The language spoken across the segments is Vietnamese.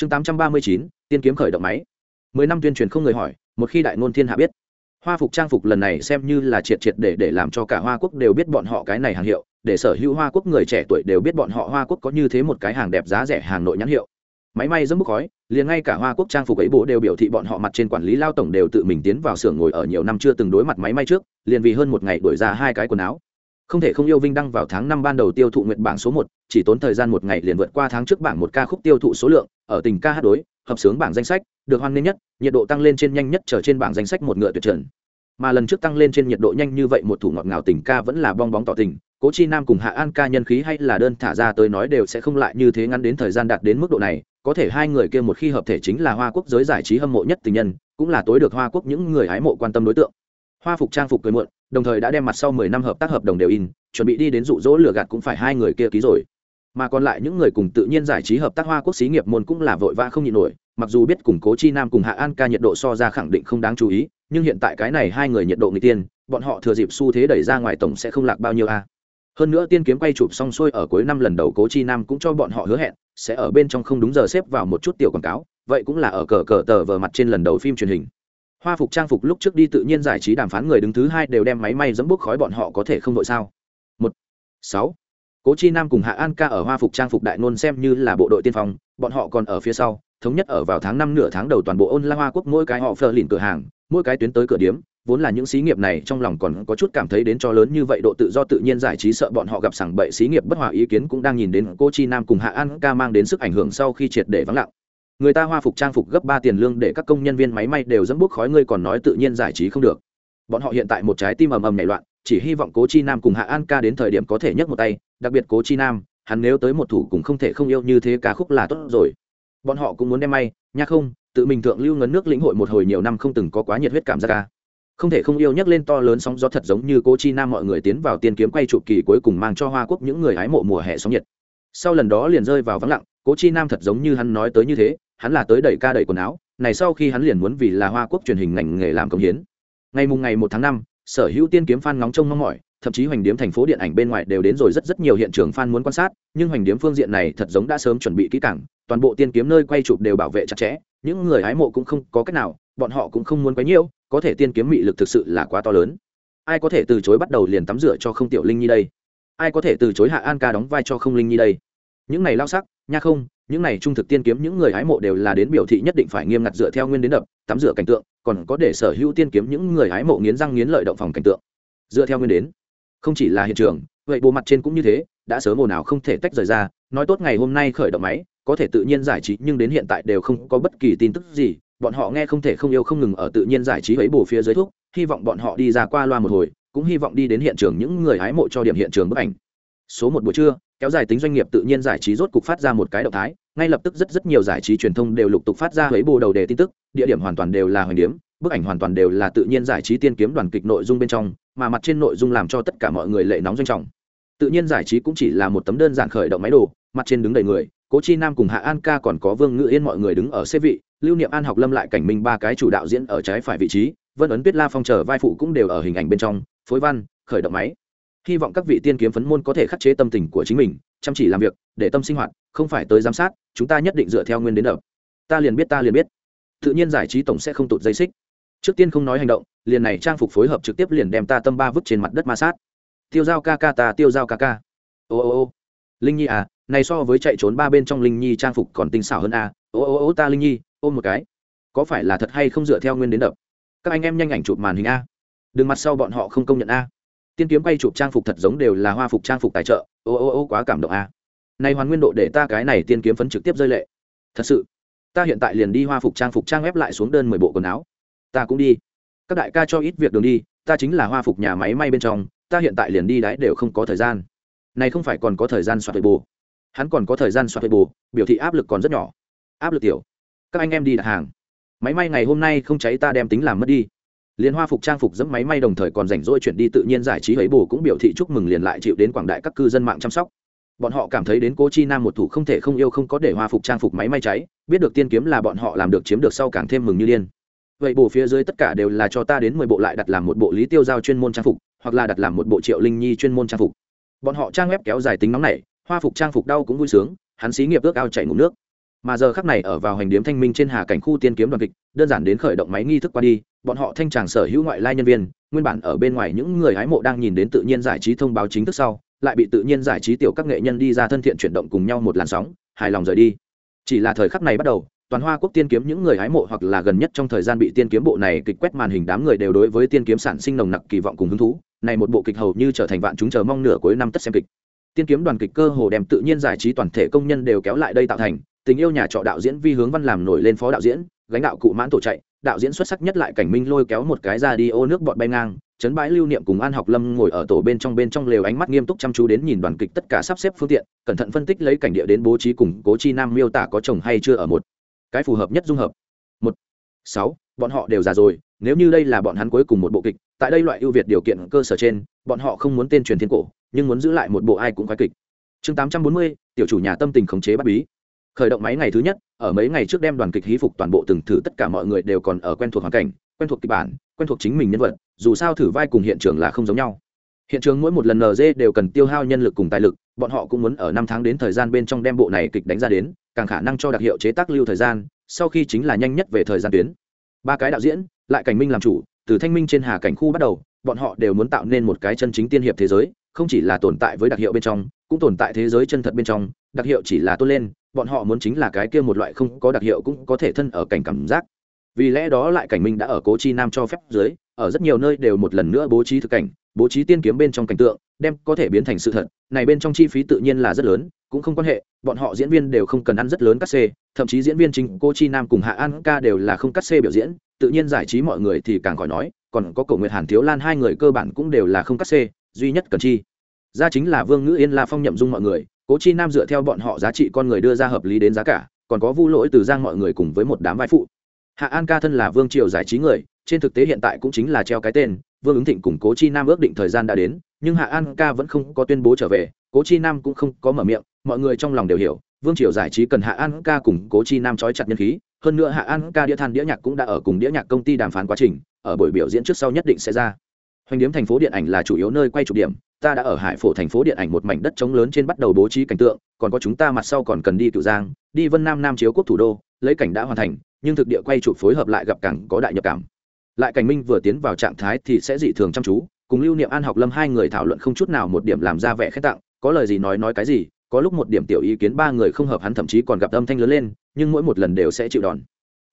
chương tám trăm ba mươi chín, tiên kiếm khởi động máy. mười năm tuyên truyền không người hỏi, một khi đại ngôn thiên hạ biết. Hoa phục trang phục lần này xem như là triệt triệt để để làm cho cả hoa quốc đều biết bọn họ cái này hàng hiệu, để sở hữu hoa quốc người trẻ tuổi đều biết bọn họ hoa quốc có như thế một cái hàng đẹp giá rẻ hàng nội nhãn hiệu. Máy may dẫm bốc khói, liền ngay cả hoa quốc trang phục ấy bố đều biểu thị bọn họ mặt trên quản lý lao tổng đều tự mình tiến vào xưởng ngồi ở nhiều năm chưa từng đối mặt máy may trước, liền vì hơn một ngày đổi ra hai cái quần áo không thể không yêu vinh đăng vào tháng năm ban đầu tiêu thụ nguyện bảng số một, chỉ tốn thời gian một ngày liền vượt qua tháng trước bảng một ca khúc tiêu thụ số lượng, ở tình ca hát đối, hợp sướng bảng danh sách, được hoan nghênh nhất, nhiệt độ tăng lên trên nhanh nhất trở trên bảng danh sách một ngựa tuyệt trần. Mà lần trước tăng lên trên nhiệt độ nhanh như vậy một thủ ngọt ngào tình ca vẫn là bong bóng tỏ tình, cố chi nam cùng hạ an ca nhân khí hay là đơn thả ra tới nói đều sẽ không lại như thế ngắn đến thời gian đạt đến mức độ này, có thể hai người kia một khi hợp thể chính là hoa quốc giới giải trí hâm mộ nhất tình nhân, cũng là tối được hoa quốc những người hái mộ quan tâm đối tượng. Hoa phục trang phục cười muộn đồng thời đã đem mặt sau mười năm hợp tác hợp đồng đều in, chuẩn bị đi đến dụ dỗ lừa gạt cũng phải hai người kia ký rồi. Mà còn lại những người cùng tự nhiên giải trí hợp tác hoa quốc xí nghiệp môn cũng là vội vã không nhịn nổi, mặc dù biết củng cố chi nam cùng hạ an ca nhiệt độ so ra khẳng định không đáng chú ý, nhưng hiện tại cái này hai người nhiệt độ người tiên, bọn họ thừa dịp xu thế đẩy ra ngoài tổng sẽ không lạc bao nhiêu a. Hơn nữa tiên kiếm quay chụp xong xuôi ở cuối năm lần đầu cố chi nam cũng cho bọn họ hứa hẹn, sẽ ở bên trong không đúng giờ xếp vào một chút tiểu quảng cáo, vậy cũng là ở cờ cờ tờ vờ mặt trên lần đầu phim truyền hình hoa phục trang phục lúc trước đi tự nhiên giải trí đàm phán người đứng thứ hai đều đem máy may dẫm bốc khói bọn họ có thể không đội sao? Một, sáu. Cố chi nam cùng hạ an ca ở hoa phục trang phục đại nôn xem như là bộ đội tiên phong, bọn họ còn ở phía sau, thống nhất ở vào tháng năm nửa tháng đầu toàn bộ ôn la hoa quốc mỗi cái họ phờ lìn cửa hàng, mỗi cái tuyến tới cửa điếm, vốn là những xí nghiệp này trong lòng còn có chút cảm thấy đến cho lớn như vậy độ tự do tự nhiên giải trí sợ bọn họ gặp sảng bậy xí nghiệp bất hòa ý kiến cũng đang nhìn đến cô chi nam cùng hạ an ca mang đến sức ảnh hưởng sau khi triệt để vắng lặng người ta hoa phục trang phục gấp ba tiền lương để các công nhân viên máy may đều dẫm bút khói ngươi còn nói tự nhiên giải trí không được. Bọn họ hiện tại một trái tim ầm ầm nảy loạn, chỉ hy vọng cố chi nam cùng hạ an ca đến thời điểm có thể nhấc một tay, đặc biệt cố chi nam, hắn nếu tới một thủ cũng không thể không yêu như thế ca khúc là tốt rồi. Bọn họ cũng muốn đem may, nha không, tự mình thượng lưu ngấn nước lĩnh hội một hồi nhiều năm không từng có quá nhiệt huyết cảm giác ca. Không thể không yêu nhắc lên to lớn sóng gió thật giống như cố chi nam mọi người tiến vào tiên kiếm quay trụ kỳ cuối cùng mang cho hoa quốc những người hái mộ mùa hè sóng nhiệt. Sau lần đó liền rơi vào vắng lặng, cố chi nam thật giống như hắn nói tới như thế hắn là tới đẩy ca đẩy quần áo, này sau khi hắn liền muốn vì là hoa quốc truyền hình ngành nghề làm công hiến. Ngày mùng ngày một tháng năm, sở hữu tiên kiếm fan ngóng trông mong mỏi, thậm chí hoành điếm thành phố điện ảnh bên ngoài đều đến rồi rất rất nhiều hiện trường fan muốn quan sát, nhưng hoành điếm phương diện này thật giống đã sớm chuẩn bị kỹ càng, toàn bộ tiên kiếm nơi quay chụp đều bảo vệ chặt chẽ, những người hái mộ cũng không có cách nào, bọn họ cũng không muốn quấy nhiễu, có thể tiên kiếm mị lực thực sự là quá to lớn. Ai có thể từ chối bắt đầu liền tắm rửa cho không tiểu linh nhi đây? Ai có thể từ chối hạ an ca đóng vai cho không linh nhi đây? Những này lao sắc, nha không những này trung thực tiên kiếm những người hái mộ đều là đến biểu thị nhất định phải nghiêm ngặt dựa theo nguyên đến đập, tắm rửa cảnh tượng, còn có để sở hữu tiên kiếm những người hái mộ nghiến răng nghiến lợi động phòng cảnh tượng. Dựa theo nguyên đến, không chỉ là hiện trường, vậy bộ mặt trên cũng như thế, đã sớm ồn ào không thể tách rời ra, nói tốt ngày hôm nay khởi động máy, có thể tự nhiên giải trí, nhưng đến hiện tại đều không có bất kỳ tin tức gì, bọn họ nghe không thể không yêu không ngừng ở tự nhiên giải trí ấy bổ phía dưới thuốc, hy vọng bọn họ đi ra qua loa một hồi, cũng hy vọng đi đến hiện trường những người hái mộ cho điểm hiện trường bức ảnh. Số một buổi trưa kéo dài tính doanh nghiệp tự nhiên giải trí rốt cục phát ra một cái động thái, ngay lập tức rất rất nhiều giải trí truyền thông đều lục tục phát ra lấy bồ đầu đề tin tức, địa điểm hoàn toàn đều là hoành điếm, bức ảnh hoàn toàn đều là tự nhiên giải trí tiên kiếm đoàn kịch nội dung bên trong, mà mặt trên nội dung làm cho tất cả mọi người lệ nóng doanh trọng. Tự nhiên giải trí cũng chỉ là một tấm đơn giản khởi động máy đồ, mặt trên đứng đầy người, cố chi nam cùng hạ an ca còn có vương ngự yên mọi người đứng ở xếp vị, lưu niệm an học lâm lại cảnh minh ba cái chủ đạo diễn ở trái phải vị trí, vân ấn tuyết la phong chờ vai phụ cũng đều ở hình ảnh bên trong, phối văn, khởi động máy hy vọng các vị tiên kiếm phấn môn có thể khắc chế tâm tình của chính mình, chăm chỉ làm việc, để tâm sinh hoạt, không phải tới giám sát, chúng ta nhất định dựa theo nguyên đến đập. Ta liền biết, ta liền biết. Tự nhiên giải trí tổng sẽ không tụt dây xích. Trước tiên không nói hành động, liền này trang phục phối hợp trực tiếp liền đem ta tâm ba vứt trên mặt đất ma sát. Tiêu dao ca ca ta, tiêu dao ca ca. Ô ô ô. Linh nhi à này so với chạy trốn ba bên trong linh nhi trang phục còn tinh xảo hơn à. Ô ô ô, ta linh nhi, ôm một cái. Có phải là thật hay không dựa theo nguyên đến đập? Các anh em nhanh ảnh chụp màn hình a. Đừng mặt sau bọn họ không công nhận a tiên kiếm quay chụp trang phục thật giống đều là hoa phục trang phục tài trợ. Ô ô ô, quá cảm động a. Này hoàn nguyên độ để ta cái này tiên kiếm phấn trực tiếp rơi lệ. Thật sự, ta hiện tại liền đi hoa phục trang phục trang ép lại xuống đơn mười bộ quần áo. Ta cũng đi. Các đại ca cho ít việc đường đi, ta chính là hoa phục nhà máy may bên trong, ta hiện tại liền đi đái đều không có thời gian. Này không phải còn có thời gian soạt bù hắn còn có thời gian soạt bù biểu thị áp lực còn rất nhỏ. Áp lực tiểu. Các anh em đi đặt hàng. Máy may ngày hôm nay không cháy ta đem tính làm mất đi liên hoa phục trang phục dẫm máy may đồng thời còn rảnh rỗi chuyển đi tự nhiên giải trí ấy bù cũng biểu thị chúc mừng liền lại chịu đến quảng đại các cư dân mạng chăm sóc. Bọn họ cảm thấy đến cố chi nam một thủ không thể không yêu không có để hoa phục trang phục máy may cháy, biết được tiên kiếm là bọn họ làm được chiếm được sau càng thêm mừng như liên vậy bù phía dưới tất cả đều là cho ta đến mười bộ lại đặt làm một bộ lý tiêu giao chuyên môn trang phục, hoặc là đặt làm một bộ triệu linh nhi chuyên môn trang phục. Bọn họ trang web kéo dài tính nóng này hoa phục trang phục đau cũng vui sướng, hắn xí nghiệp ước ao chảy ngủ nước mà giờ khắc này ở vào hành điếm thanh minh trên hà cảnh khu tiên kiếm đoàn kịch, đơn giản đến khởi động máy nghi thức qua đi, bọn họ thanh tràng sở hữu ngoại lai nhân viên, nguyên bản ở bên ngoài những người hái mộ đang nhìn đến tự nhiên giải trí thông báo chính thức sau, lại bị tự nhiên giải trí tiểu các nghệ nhân đi ra thân thiện chuyển động cùng nhau một làn sóng, hài lòng rời đi. Chỉ là thời khắc này bắt đầu, toàn hoa quốc tiên kiếm những người hái mộ hoặc là gần nhất trong thời gian bị tiên kiếm bộ này kịch quét màn hình đám người đều đối với tiên kiếm sản sinh nồng nặc kỳ vọng cùng hứng thú, này một bộ kịch hầu như trở thành vạn chúng chờ mong nửa cuối năm tất xem kịch. Tiên kiếm đoàn kịch cơ hồ đem tự nhiên giải trí toàn thể công nhân đều kéo lại đây tạo thành tình yêu nhà trọ đạo diễn vi hướng văn làm nổi lên phó đạo diễn, gánh đạo cụ mãn tổ chạy, đạo diễn xuất sắc nhất lại cảnh minh lôi kéo một cái ra đi ô nước bọt bay ngang, chấn bãi lưu niệm cùng an học lâm ngồi ở tổ bên trong bên trong lều ánh mắt nghiêm túc chăm chú đến nhìn đoàn kịch tất cả sắp xếp phương tiện, cẩn thận phân tích lấy cảnh địa đến bố trí cùng cố chi nam miêu tả có chồng hay chưa ở một. Cái phù hợp nhất dung hợp. Một. Sáu. Bọn họ đều già rồi, nếu như đây là bọn hắn cuối cùng một bộ kịch, tại đây loại ưu việt điều kiện cơ sở trên, bọn họ không muốn tên truyền thiên cổ, nhưng muốn giữ lại một bộ ai cũng khoái kịch. Chương tám trăm bốn mươi, tiểu chủ nhà tâm tình khống chế bắt bí khởi động máy ngày thứ nhất, ở mấy ngày trước đem đoàn kịch hí phục toàn bộ từng thử, tất cả mọi người đều còn ở quen thuộc hoàn cảnh, quen thuộc kịch bản, quen thuộc chính mình nhân vật, dù sao thử vai cùng hiện trường là không giống nhau. Hiện trường mỗi một lần nd đều cần tiêu hao nhân lực cùng tài lực, bọn họ cũng muốn ở năm tháng đến thời gian bên trong đem bộ này kịch đánh ra đến, càng khả năng cho đặc hiệu chế tác lưu thời gian, sau khi chính là nhanh nhất về thời gian tuyến. Ba cái đạo diễn, lại cảnh minh làm chủ, từ thanh minh trên hà cảnh khu bắt đầu, bọn họ đều muốn tạo nên một cái chân chính tiên hiệp thế giới, không chỉ là tồn tại với đặc hiệu bên trong, cũng tồn tại thế giới chân thật bên trong, đặc hiệu chỉ là tốt lên bọn họ muốn chính là cái kia một loại không có đặc hiệu cũng có thể thân ở cảnh cảm giác. Vì lẽ đó lại cảnh minh đã ở cố chi nam cho phép dưới, ở rất nhiều nơi đều một lần nữa bố trí thực cảnh, bố trí tiên kiếm bên trong cảnh tượng, đem có thể biến thành sự thật. Này bên trong chi phí tự nhiên là rất lớn, cũng không quan hệ, bọn họ diễn viên đều không cần ăn rất lớn cắt xê, thậm chí diễn viên chính cô chi nam cùng hạ an ca đều là không cắt xê biểu diễn, tự nhiên giải trí mọi người thì càng khỏi nói, còn có cổ nguyệt hàn thiếu lan hai người cơ bản cũng đều là không cắt xê, duy nhất cần chi. Ra chính là vương ngữ yên la phong nhậm dung mọi người cố chi nam dựa theo bọn họ giá trị con người đưa ra hợp lý đến giá cả, còn có vu lỗi từ giang mọi người cùng với một đám vai phụ. Hạ an ca thân là vương triều giải trí người, trên thực tế hiện tại cũng chính là treo cái tên, vương ứng thịnh cùng cố chi nam ước định thời gian đã đến, nhưng hạ an ca vẫn không có tuyên bố trở về, cố chi nam cũng không có mở miệng, mọi người trong lòng đều hiểu, vương triều giải trí cần hạ an ca cùng cố chi nam trói chặt nhân khí, hơn nữa hạ an ca đĩa than đĩa nhạc cũng đã ở cùng đĩa nhạc công ty đàm phán quá trình, ở buổi biểu diễn trước sau nhất định sẽ ra. Hoành điếm thành phố điện ảnh là chủ yếu nơi quay chụp điểm ta đã ở hải phổ thành phố điện ảnh một mảnh đất trống lớn trên bắt đầu bố trí cảnh tượng, còn có chúng ta mặt sau còn cần đi cựu giang, đi vân nam nam chiếu quốc thủ đô, lấy cảnh đã hoàn thành, nhưng thực địa quay chụp phối hợp lại gặp cảng có đại nhập cảm. Lại cảnh minh vừa tiến vào trạng thái thì sẽ dị thường chăm chú, cùng lưu niệm an học lâm hai người thảo luận không chút nào một điểm làm ra vẻ khen tặng, có lời gì nói nói cái gì, có lúc một điểm tiểu ý kiến ba người không hợp hắn thậm chí còn gặp âm thanh lớn lên, nhưng mỗi một lần đều sẽ chịu đòn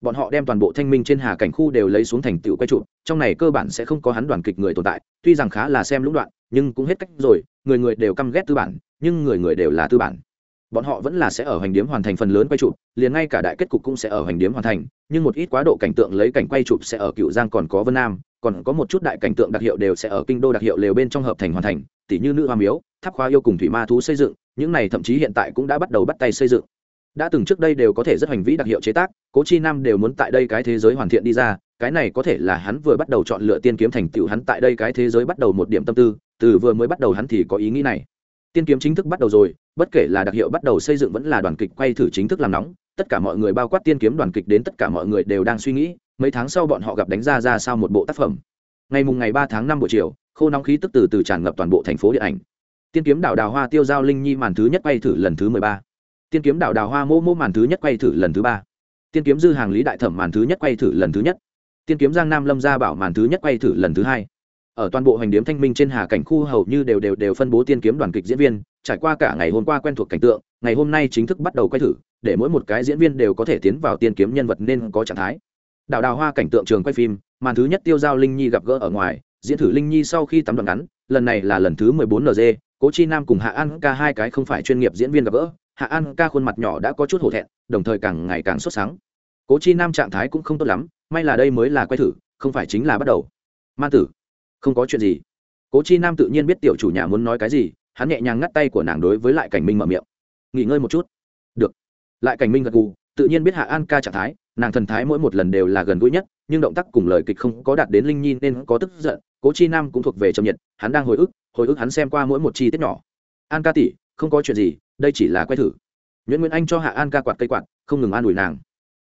bọn họ đem toàn bộ thanh minh trên hà cảnh khu đều lấy xuống thành tựu quay trụ, trong này cơ bản sẽ không có hắn đoàn kịch người tồn tại, tuy rằng khá là xem lũng đoạn, nhưng cũng hết cách rồi, người người đều căm ghét tư bản, nhưng người người đều là tư bản. Bọn họ vẫn là sẽ ở hành điếm hoàn thành phần lớn quay chụp liền ngay cả đại kết cục cũng sẽ ở hành điếm hoàn thành, nhưng một ít quá độ cảnh tượng lấy cảnh quay chụp sẽ ở cựu giang còn có vân nam, còn có một chút đại cảnh tượng đặc hiệu đều sẽ ở kinh đô đặc hiệu lều bên trong hợp thành hoàn thành tỷ như nữ hoa miếu, tháp khoa yêu cùng thủy ma thú xây dựng, những này thậm chí hiện tại cũng đã bắt đầu bắt tay xây dựng đã từng trước đây đều có thể rất hành vĩ đặc hiệu chế tác, cố chi nam đều muốn tại đây cái thế giới hoàn thiện đi ra, cái này có thể là hắn vừa bắt đầu chọn lựa tiên kiếm thành tựu hắn tại đây cái thế giới bắt đầu một điểm tâm tư, từ vừa mới bắt đầu hắn thì có ý nghĩ này. Tiên kiếm chính thức bắt đầu rồi, bất kể là đặc hiệu bắt đầu xây dựng vẫn là đoàn kịch quay thử chính thức làm nóng, tất cả mọi người bao quát tiên kiếm đoàn kịch đến tất cả mọi người đều đang suy nghĩ, mấy tháng sau bọn họ gặp đánh ra ra sao một bộ tác phẩm. Ngày mùng ngày ba tháng năm buổi chiều, khô nóng khí tức từ từ tràn ngập toàn bộ thành phố điện ảnh. Tiên kiếm đảo đào hoa tiêu giao linh nhi màn thứ nhất quay thử lần thứ mười ba tiên kiếm đảo đào hoa mô mô màn thứ nhất quay thử lần thứ ba. Tiên kiếm dư hàng lý đại thẩm màn thứ nhất quay thử lần thứ nhất. Tiên kiếm giang nam lâm gia bảo màn thứ nhất quay thử lần thứ hai. Ở toàn bộ hành điếm thanh minh trên hà cảnh khu hầu như đều đều đều phân bố tiên kiếm đoàn kịch diễn viên, trải qua cả ngày hôm qua quen thuộc cảnh tượng, ngày hôm nay chính thức bắt đầu quay thử, để mỗi một cái diễn viên đều có thể tiến vào tiên kiếm nhân vật nên có trạng thái. Đào đào hoa cảnh tượng trường quay phim, màn thứ nhất tiêu giao linh nhi gặp gỡ ở ngoài, diễn thử linh nhi sau khi tắm đoạn ngắn, lần này là lần thứ mười bốn nd cố chi nam cùng hạ an ca hai cái không phải chuyên nghiệp diễn viên gặp gỡ hạ an ca khuôn mặt nhỏ đã có chút hổ thẹn, đồng thời càng ngày càng xuất sáng. Cố chi nam trạng thái cũng không tốt lắm, may là đây mới là quay thử, không phải chính là bắt đầu. Man tử, không có chuyện gì. Cố chi nam tự nhiên biết tiểu chủ nhà muốn nói cái gì, hắn nhẹ nhàng ngắt tay của nàng đối với lại cảnh minh mở miệng. Nghỉ ngơi một chút. Được. Lại cảnh minh gật gù, tự nhiên biết hạ an ca trạng thái, nàng thần thái mỗi một lần đều là gần gũi nhất, nhưng động tác cùng lời kịch không có đạt đến linh nhi nên có tức giận. Cố chi nam cũng thuộc về trầm nhiệt, hắn đang hồi ức hồi ức hắn xem qua mỗi một chi tiết nhỏ. An ca tỷ không có chuyện gì, đây chỉ là quay thử. Nguyễn nguyễn anh cho hạ an ca quạt cây quạt, không ngừng an ủi nàng.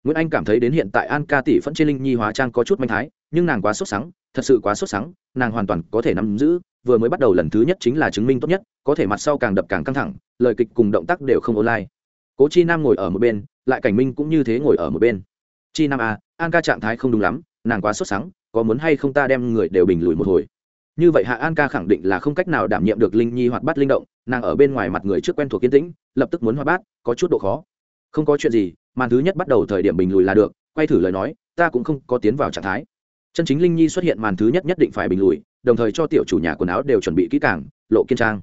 Nguyễn anh cảm thấy đến hiện tại an ca tỷ phẫn trên linh nhi hóa trang có chút manh thái, nhưng nàng quá sốt sắng, thật sự quá sốt sắng, nàng hoàn toàn có thể nắm giữ, vừa mới bắt đầu lần thứ nhất chính là chứng minh tốt nhất, có thể mặt sau càng đập càng căng thẳng, lời kịch cùng động tác đều không online. Cố chi nam ngồi ở một bên, lại cảnh minh cũng như thế ngồi ở một bên. Chi nam a an ca trạng thái không đúng lắm, nàng quá sốt sắng, có muốn hay không ta đem người đều bình lùi một hồi. Như vậy hạ an ca khẳng định là không cách nào đảm nhiệm được linh nhi hoạt bát linh động nàng ở bên ngoài mặt người trước quen thuộc kiến tĩnh, lập tức muốn hoạt bát, có chút độ khó. Không có chuyện gì, màn thứ nhất bắt đầu thời điểm bình lùi là được, quay thử lời nói, ta cũng không có tiến vào trạng thái. Chân chính linh nhi xuất hiện màn thứ nhất nhất định phải bình lùi, đồng thời cho tiểu chủ nhà quần áo đều chuẩn bị kỹ càng, lộ kiên trang.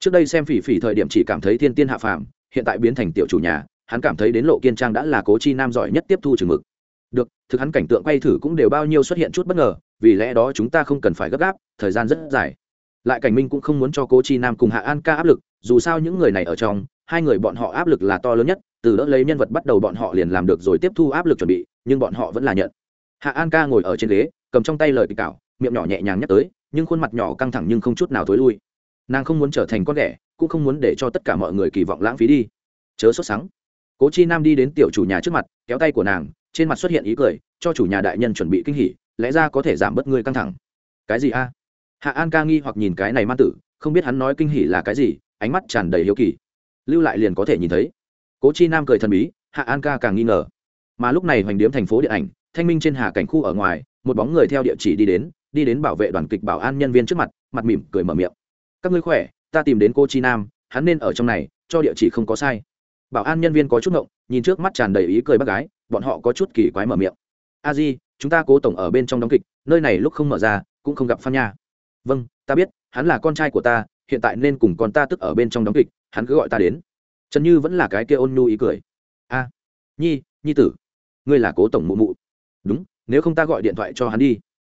Trước đây xem phỉ phỉ thời điểm chỉ cảm thấy thiên tiên hạ phàm, hiện tại biến thành tiểu chủ nhà, hắn cảm thấy đến lộ kiên trang đã là cố chi nam giỏi nhất tiếp thu chừng mực. Được, thực hắn cảnh tượng quay thử cũng đều bao nhiêu xuất hiện chút bất ngờ, vì lẽ đó chúng ta không cần phải gấp gáp, thời gian rất dài lại cảnh minh cũng không muốn cho cố chi nam cùng hạ an ca áp lực, dù sao những người này ở trong, hai người bọn họ áp lực là to lớn nhất, từ đỡ lấy nhân vật bắt đầu bọn họ liền làm được rồi tiếp thu áp lực chuẩn bị, nhưng bọn họ vẫn là nhận. Hạ an ca ngồi ở trên ghế, cầm trong tay lời kịch cảo, miệng nhỏ nhẹ nhàng nhắc tới, nhưng khuôn mặt nhỏ căng thẳng nhưng không chút nào thối lui. Nàng không muốn trở thành con ghẻ, cũng không muốn để cho tất cả mọi người kỳ vọng lãng phí đi. Chớ sốt sắng. Cố chi nam đi đến tiểu chủ nhà trước mặt, kéo tay của nàng, trên mặt xuất hiện ý cười, cho chủ nhà đại nhân chuẩn bị kinh hỉ, lẽ ra có thể giảm bớt ngươi căng thẳng. Cái gì a? Hạ an ca nghi hoặc nhìn cái này man tử, không biết hắn nói kinh hỉ là cái gì, ánh mắt tràn đầy hiếu kỳ. Lưu lại liền có thể nhìn thấy. Cố chi nam cười thần bí, hạ an ca càng nghi ngờ. Mà lúc này hoành điếm thành phố điện ảnh, thanh minh trên hà cảnh khu ở ngoài, một bóng người theo địa chỉ đi đến đi đến bảo vệ đoàn kịch bảo an nhân viên trước mặt mặt mỉm cười mở miệng. Các ngươi khỏe, ta tìm đến cô chi nam, hắn nên ở trong này, cho địa chỉ không có sai. Bảo an nhân viên có chút ngộng, nhìn trước mắt tràn đầy ý cười bác gái, bọn họ có chút kỳ quái mở miệng. A di, chúng ta cố tổng ở bên trong đóng kịch, nơi này lúc không mở ra, cũng không gặp phan nha vâng ta biết, hắn là con trai của ta, hiện tại nên cùng con ta tức ở bên trong đóng kịch, hắn cứ gọi ta đến. Trần như vẫn là cái kia ôn nhu ý cười. A, nhi nhi tử, ngươi là cố tổng mụ mụ. Đúng, nếu không ta gọi điện thoại cho hắn đi.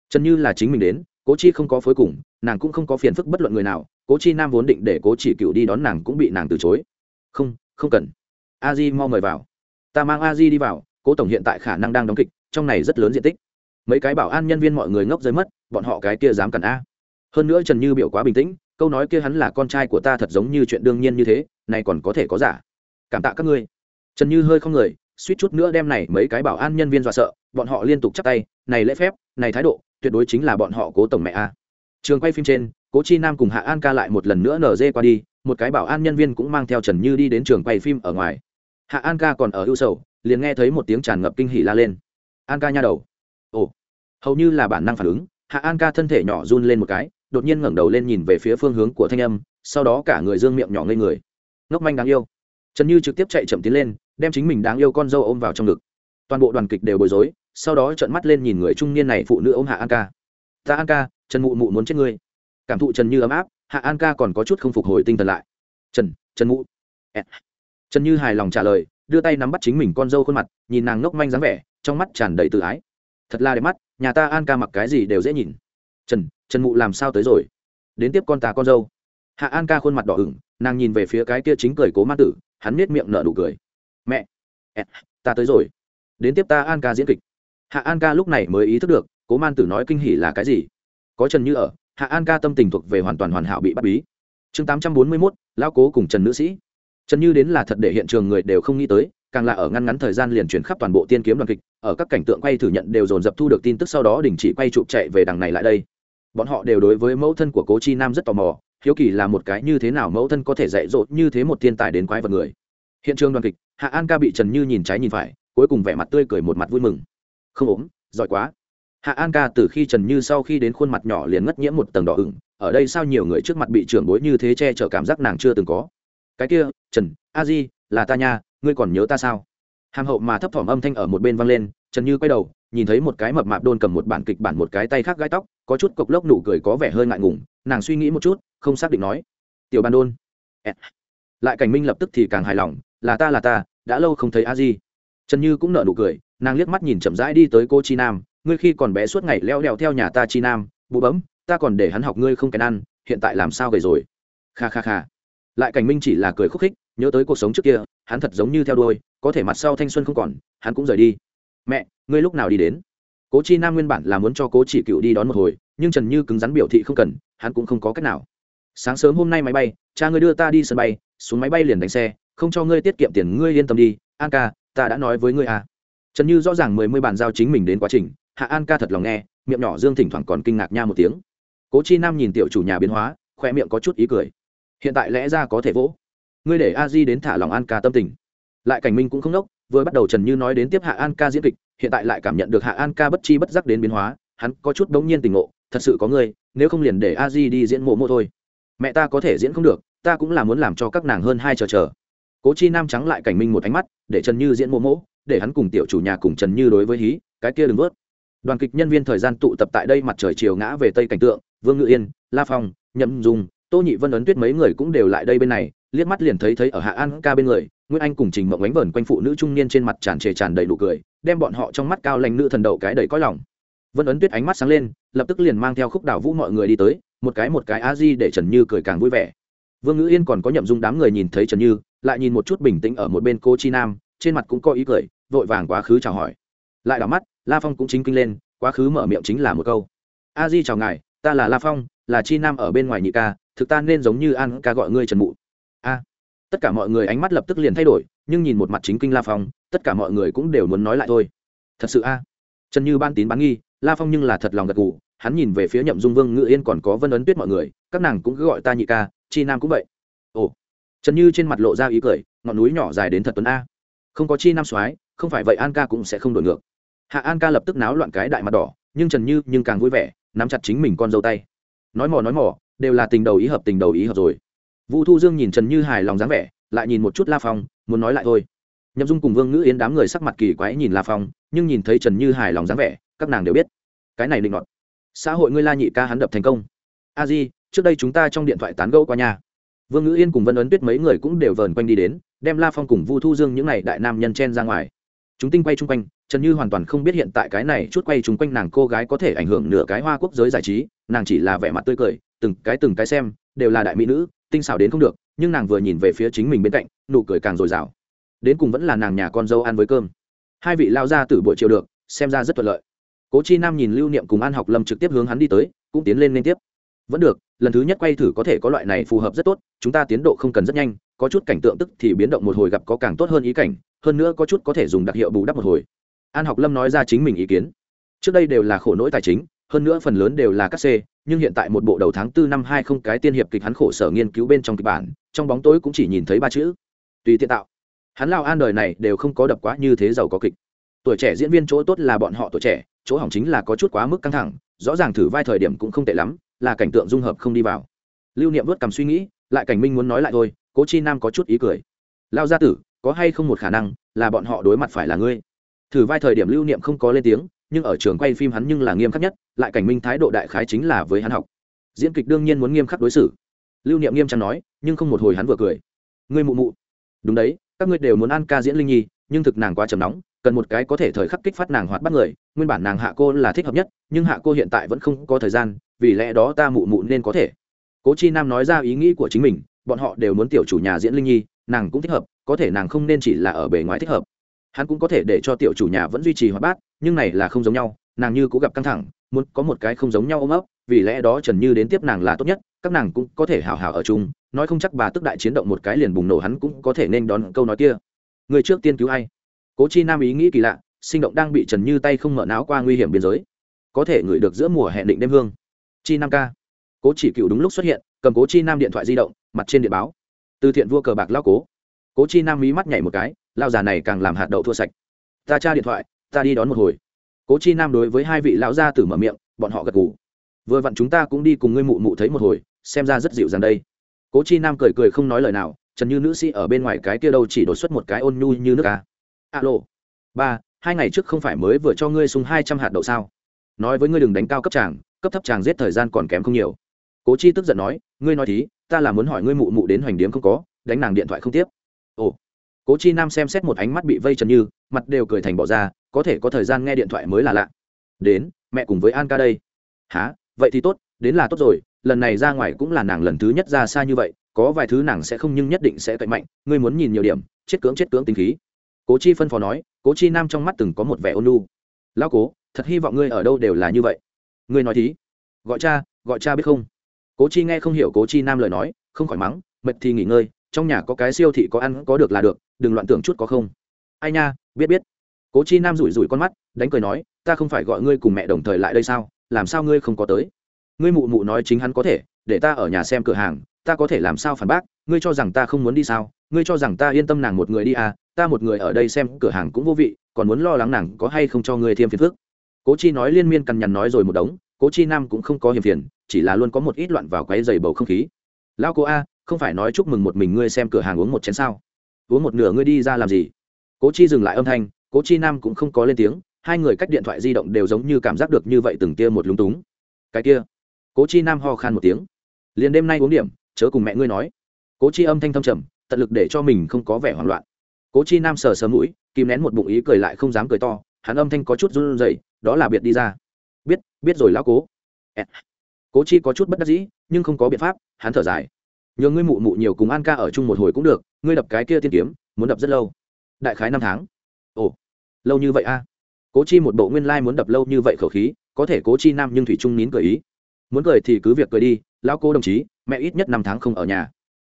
Trần như là chính mình đến, cố chi không có phối cùng, nàng cũng không có phiền phức bất luận người nào, cố chi nam vốn định để cố chỉ cựu đi đón nàng cũng bị nàng từ chối. Không không cần. A di mau mời vào. Ta mang a di đi vào, cố tổng hiện tại khả năng đang đóng kịch, trong này rất lớn diện tích. Mấy cái bảo an nhân viên mọi người ngốc rơi mất, bọn họ cái kia dám cần a hơn nữa trần như biểu quá bình tĩnh, câu nói kia hắn là con trai của ta thật giống như chuyện đương nhiên như thế này còn có thể có giả. Cảm tạ các ngươi. Trần như hơi không người, suýt chút nữa đem này mấy cái bảo an nhân viên dọa sợ, bọn họ liên tục chắp tay, này lễ phép, này thái độ, tuyệt đối chính là bọn họ cố tổng mẹ a. Trường quay phim trên, cố chi nam cùng hạ an ca lại một lần nữa nở dê qua đi, một cái bảo an nhân viên cũng mang theo trần như đi đến trường quay phim ở ngoài. Hạ an ca còn ở ưu sầu, liền nghe thấy một tiếng tràn ngập kinh hỉ la lên. An ca nha đầu. Ồ, hầu như là bản năng phản ứng, hạ an ca thân thể nhỏ run lên một cái đột nhiên ngẩng đầu lên nhìn về phía phương hướng của thanh âm, sau đó cả người dương miệng nhỏ ngây người. Ngốc manh đáng yêu. Trần như trực tiếp chạy chậm tiến lên, đem chính mình đáng yêu con dâu ôm vào trong ngực. Toàn bộ đoàn kịch đều bối rối, sau đó trợn mắt lên nhìn người trung niên này phụ nữ ôm hạ an ca. Ta an ca, trần mụ mụ muốn chết ngươi. Cảm thụ trần như ấm áp, hạ an ca còn có chút không phục hồi tinh thần lại. Trần trần mụ. Trần như hài lòng trả lời, đưa tay nắm bắt chính mình con dâu khuôn mặt, nhìn nàng ngốc manh dáng vẻ, trong mắt tràn đầy tự ái. Thật là đẹp mắt, nhà ta an ca mặc cái gì đều dễ nhìn. Trần trần mụ làm sao tới rồi? Đến tiếp con ta con dâu. Hạ an ca khuôn mặt đỏ ửng, nàng nhìn về phía cái kia chính cười cố ma tử, hắn nết miệng nở nụ cười. Mẹ! Ta tới rồi. Đến tiếp ta an ca diễn kịch. Hạ an ca lúc này mới ý thức được, cố man tử nói kinh hỉ là cái gì? Có trần như ở, hạ an ca tâm tình thuộc về hoàn toàn hoàn hảo bị bắt bí. Chương tám trăm bốn mươi mốt lao cố cùng trần nữ sĩ. Trần như đến là thật để hiện trường người đều không nghĩ tới, càng là ở ngăn ngắn thời gian liền chuyển khắp toàn bộ tiên kiếm đoàn kịch, ở các cảnh tượng quay thử nhận đều dồn dập thu được tin tức sau đó đình chỉ quay chụp chạy về đằng này lại đây bọn họ đều đối với mẫu thân của cố chi nam rất tò mò, hiếu kỳ là một cái như thế nào mẫu thân có thể dạy dỗ như thế một thiên tài đến quái vật người. Hiện trường đoàn kịch, hạ an ca bị trần như nhìn trái nhìn phải, cuối cùng vẻ mặt tươi cười một mặt vui mừng. Không ốm, giỏi quá. Hạ an ca từ khi trần như sau khi đến khuôn mặt nhỏ liền ngất nhiễm một tầng đỏ ửng, ở đây sao nhiều người trước mặt bị trưởng bối như thế che chở cảm giác nàng chưa từng có. Cái kia, trần, a di, là ta nha, ngươi còn nhớ ta sao? Hàm hậu mà thấp thỏm âm thanh ở một bên vang lên, trần như quay đầu nhìn thấy một cái mập mạp đôn cầm một bản kịch bản một cái tay khác gai tóc, có chút cộc lốc nụ cười có vẻ hơi ngại ngùng, nàng suy nghĩ một chút, không xác định nói, tiểu ban đôn. Lại cảnh minh lập tức thì càng hài lòng, là ta là ta, đã lâu không thấy a di. Trần như cũng nở nụ cười, nàng liếc mắt nhìn chậm rãi đi tới cô chi nam, ngươi khi còn bé suốt ngày leo đèo theo nhà ta chi nam, bụ bấm, ta còn để hắn học ngươi không kèn ăn, hiện tại làm sao gầy rồi? Kha kha kha. Lại cảnh minh chỉ là cười khúc khích, nhớ tới cuộc sống trước kia, hắn thật giống như theo đuôi, có thể mặt sau thanh xuân không còn, hắn cũng rời đi mẹ, ngươi lúc nào đi đến? Cố chi nam nguyên bản là muốn cho cố chỉ cựu đi đón một hồi, nhưng trần như cứng rắn biểu thị không cần, hắn cũng không có cách nào. Sáng sớm hôm nay máy bay, cha ngươi đưa ta đi sân bay, xuống máy bay liền đánh xe, không cho ngươi tiết kiệm tiền, ngươi yên tâm đi. An ca, ta đã nói với ngươi à. trần như rõ ràng mười mươi bàn giao chính mình đến quá trình, hạ an ca thật lòng nghe, miệng nhỏ dương thỉnh thoảng còn kinh ngạc nha một tiếng. Cố chi nam nhìn tiểu chủ nhà biến hóa khoe miệng có chút ý cười. Hiện tại lẽ ra có thể vỗ. Ngươi để a di đến thả lòng an ca tâm tình. Lại cảnh minh cũng không đốc vừa bắt đầu trần như nói đến tiếp hạ an ca diễn kịch, hiện tại lại cảm nhận được hạ an ca bất chi bất giác đến biến hóa, hắn có chút đống nhiên tình ngộ, thật sự có người, nếu không liền để a di đi diễn mộ mộ thôi. Mẹ ta có thể diễn không được, ta cũng là muốn làm cho các nàng hơn hai chờ chờ. Cố chi nam trắng lại cảnh minh một ánh mắt, để trần như diễn mộ mộ, để hắn cùng tiểu chủ nhà cùng trần như đối với hí, cái kia đừng vớt. Đoàn kịch nhân viên thời gian tụ tập tại đây mặt trời chiều ngã về tây cảnh tượng, vương ngự yên, la phong, nhậm dùng tô nhị vân ấn tuyết mấy người cũng đều lại đây bên này, liếc mắt liền thấy thấy ở hạ an ca bên người nguyễn anh cùng trình mộng ánh vẩn quanh phụ nữ trung niên trên mặt tràn trề tràn đầy đủ cười, đem bọn họ trong mắt cao lãnh nữ thần đậu cái đầy cõi lòng. Vân ấn tuyết ánh mắt sáng lên, lập tức liền mang theo khúc đảo vũ mọi người đi tới, một cái một cái a di để trần như cười càng vui vẻ. Vương ngữ yên còn có nhậm dung đám người nhìn thấy trần như, lại nhìn một chút bình tĩnh ở một bên cô chi nam, trên mặt cũng có ý cười, vội vàng quá khứ chào hỏi. Lại đảo mắt, la phong cũng chính kinh lên, quá khứ mở miệng chính là một câu. A di chào ngài, ta là la phong, là chi nam ở bên ngoài nhị ca, thực ta nên giống như an ca gọi ngươi trần mụ tất cả mọi người ánh mắt lập tức liền thay đổi, nhưng nhìn một mặt chính kinh la phong, tất cả mọi người cũng đều muốn nói lại thôi. Thật sự a? À? Trần như ban tín bán nghi, la phong nhưng là thật lòng gật gù, hắn nhìn về phía nhậm dung vương, ngự yên còn có vân ấn tuyết mọi người, các nàng cũng cứ gọi ta nhị ca, chi nam cũng vậy. Ồ. Trần như trên mặt lộ ra ý cười, ngọn núi nhỏ dài đến thật tuấn a. Không có chi nam soái, không phải vậy an ca cũng sẽ không đổi ngược. Hạ an ca lập tức náo loạn cái đại mặt đỏ, nhưng trần như nhưng càng vui vẻ, nắm chặt chính mình con dâu tay. Nói mò nói mò, đều là tình đầu ý hợp, tình đầu ý hợp rồi vũ thu dương nhìn trần như hài lòng dáng vẻ, lại nhìn một chút la phong, muốn nói lại thôi. Nhậm dung cùng vương ngữ yến đám người sắc mặt kỳ quái nhìn la phong, nhưng nhìn thấy trần như hài lòng dáng vẻ, các nàng đều biết. Cái này định ngọt xã hội ngươi la nhị ca hắn đập thành công. A di, trước đây chúng ta trong điện thoại tán gẫu qua nhà vương ngữ yên cùng vân ấn tuyết mấy người cũng đều vờn quanh đi đến, đem la phong cùng vu thu dương những n à y đại nam nhân chen ra ngoài. Chúng tinh quay chung quanh, trần như hoàn toàn không biết hiện tại cái này chút quay chung quanh nàng cô gái có thể ảnh hưởng nửa cái hoa quốc giới giải trí, nàng chỉ là vẻ mặt tươi cười, từng cái từng cái xem, đều là đại mỹ nữ tinh xảo đến không được, nhưng nàng vừa nhìn về phía chính mình bên cạnh, nụ cười càng dồi dào. Đến cùng vẫn là nàng nhà con dâu ăn với cơm. Hai vị lao ra từ buổi chiều được, xem ra rất thuận lợi. Cố chi nam nhìn lưu niệm cùng an học lâm trực tiếp hướng hắn đi tới, cũng tiến lên liên tiếp. Vẫn được, lần thứ nhất quay thử có thể có loại này phù hợp rất tốt, chúng ta tiến độ không cần rất nhanh, có chút cảnh tượng tức thì biến động một hồi gặp có càng tốt hơn ý cảnh, hơn nữa có chút có thể dùng đặc hiệu bù đắp một hồi. An học lâm nói ra chính mình ý kiến. Trước đây đều là khổ nỗi tài chính hơn nữa phần lớn đều là các c, nhưng hiện tại một bộ đầu tháng tư năm hai không cái tiên hiệp kịch hắn khổ sở nghiên cứu bên trong kịch bản, trong bóng tối cũng chỉ nhìn thấy ba chữ. Tùy tiện tạo. Hắn lao an đời này đều không có đập quá như thế giàu có kịch. Tuổi trẻ diễn viên chỗ tốt là bọn họ tuổi trẻ, chỗ hỏng chính là có chút quá mức căng thẳng, rõ ràng thử vai thời điểm cũng không tệ lắm, là cảnh tượng dung hợp không đi vào. Lưu niệm vớt cầm suy nghĩ, lại cảnh minh muốn nói lại thôi, cố chi nam có chút ý cười. Lao gia tử, có hay không một khả năng là bọn họ đối mặt phải là ngươi? Thử vai thời điểm lưu niệm không có lên tiếng nhưng ở trường quay phim hắn nhưng là nghiêm khắc nhất, lại cảnh minh thái độ đại khái chính là với hắn học. Diễn kịch đương nhiên muốn nghiêm khắc đối xử. Lưu niệm nghiêm trang nói, nhưng không một hồi hắn vừa cười. Ngươi mụ mụ. Đúng đấy, các ngươi đều muốn ăn ca diễn linh nhi, nhưng thực nàng quá trầm nóng, cần một cái có thể thời khắc kích phát nàng hoạt bắt người, nguyên bản nàng hạ cô là thích hợp nhất, nhưng hạ cô hiện tại vẫn không có thời gian, vì lẽ đó ta mụ mụ nên có thể. Cố chi nam nói ra ý nghĩ của chính mình, bọn họ đều muốn tiểu chủ nhà diễn linh nhi, nàng cũng thích hợp, có thể nàng không nên chỉ là ở bề ngoài thích hợp hắn cũng có thể để cho tiểu chủ nhà vẫn duy trì hoạt bát, nhưng này là không giống nhau, nàng như cũng gặp căng thẳng, muốn có một cái không giống nhau ôm ấp, vì lẽ đó trần như đến tiếp nàng là tốt nhất, các nàng cũng có thể hào hào ở chung, nói không chắc bà tức đại chiến động một cái liền bùng nổ hắn cũng có thể nên đón câu nói kia. Người trước tiên cứu ai? Cố chi nam ý nghĩ kỳ lạ, sinh động đang bị trần như tay không mở náo qua nguy hiểm biên giới. Có thể ngửi được giữa mùa hẹn định đêm hương. Chi nam ca. Cố chỉ cựu đúng lúc xuất hiện, cầm cố chi nam điện thoại di động, mặt trên điện báo. Từ thiện vua cờ bạc lao cố. Cố chi nam mí mắt nhảy một cái lao già này càng làm hạt đậu thua sạch. Ta tra điện thoại, ta đi đón một hồi. Cố chi nam đối với hai vị lão gia tử mở miệng, bọn họ gật gù. Vừa vặn chúng ta cũng đi cùng ngươi mụ mụ thấy một hồi, xem ra rất dịu dàng đây. Cố chi nam cười cười không nói lời nào, trần như nữ sĩ ở bên ngoài cái kia đâu chỉ đột xuất một cái ôn nhu như nước ca. Alo. Ba, hai ngày trước không phải mới vừa cho ngươi sung hai trăm hạt đậu sao? Nói với ngươi đừng đánh cao cấp tràng cấp thấp tràng giết thời gian còn kém không nhiều. Cố chi tức giận nói, ngươi nói thí, ta là muốn hỏi ngươi mụ mụ đến hoành điếm không có, đánh nàng điện thoại không tiếp cố chi nam xem xét một ánh mắt bị vây trần như, mặt đều cười thành bỏ ra, có thể có thời gian nghe điện thoại mới là lạ. Đến, mẹ cùng với an ca đây. Há vậy thì tốt, đến là tốt rồi, lần này ra ngoài cũng là nàng lần thứ nhất ra xa như vậy, có vài thứ nàng sẽ không nhưng nhất định sẽ cậy mạnh, ngươi muốn nhìn nhiều điểm, chết cưỡng chết cưỡng tính khí. Cố chi phân phó nói, cố chi nam trong mắt từng có một vẻ ôn lu lão cố, thật hy vọng ngươi ở đâu đều là như vậy. Ngươi nói thí. Gọi cha gọi cha biết không? Cố chi nghe không hiểu cố chi nam lời nói, không khỏi mắng, mệt thì nghỉ ngơi trong nhà có cái siêu thị có ăn có được là được, đừng loạn tưởng chút có không. Ai nha, biết biết. Cố chi nam rủi rủi con mắt, đánh cười nói, ta không phải gọi ngươi cùng mẹ đồng thời lại đây sao, làm sao ngươi không có tới? Ngươi mụ mụ nói chính hắn có thể, để ta ở nhà xem cửa hàng, ta có thể làm sao phản bác, ngươi cho rằng ta không muốn đi sao, ngươi cho rằng ta yên tâm nàng một người đi à ta một người ở đây xem cửa hàng cũng vô vị, còn muốn lo lắng nàng có hay không cho ngươi thêm phiền phức. Cố chi nói liên miên cằn nhằn nói rồi một đống, cố chi nam cũng không có hiểm phiền, chỉ là luôn có một ít loạn vào quáy dày bầu không khí. Lão cố a không phải nói chúc mừng một mình ngươi xem cửa hàng uống một chén sao? Uống một nửa ngươi đi ra làm gì? Cố chi dừng lại âm thanh, cố chi nam cũng không có lên tiếng, hai người cách điện thoại di động đều giống như cảm giác được như vậy từng tia một lúng túng. Cái kia, cố chi nam ho khan một tiếng. Liền đêm nay uống điểm, chớ cùng mẹ ngươi nói. Cố chi âm thanh thâm trầm, tận lực để cho mình không có vẻ hoảng loạn. Cố chi nam sờ sờ mũi, kìm nén một bụng ý cười lại không dám cười to, hắn âm thanh có chút run rẩy, đó là biệt đi ra. Biết biết rồi lão cố. Cố chi có chút bất đắc dĩ, nhưng không có biện pháp, hắn thở dài nhờ ngươi mụ mụ nhiều cùng an ca ở chung một hồi cũng được, ngươi đập cái kia tiên kiếm, muốn đập rất lâu. Đại khái năm tháng. Ồ, lâu như vậy a? Cố chi một bộ nguyên lai、like、muốn đập lâu như vậy khẩu khí, có thể cố chi nam nhưng thủy trung nín cười ý. Muốn cười thì cứ việc cười đi, lão cô đồng chí, mẹ ít nhất năm tháng không ở nhà.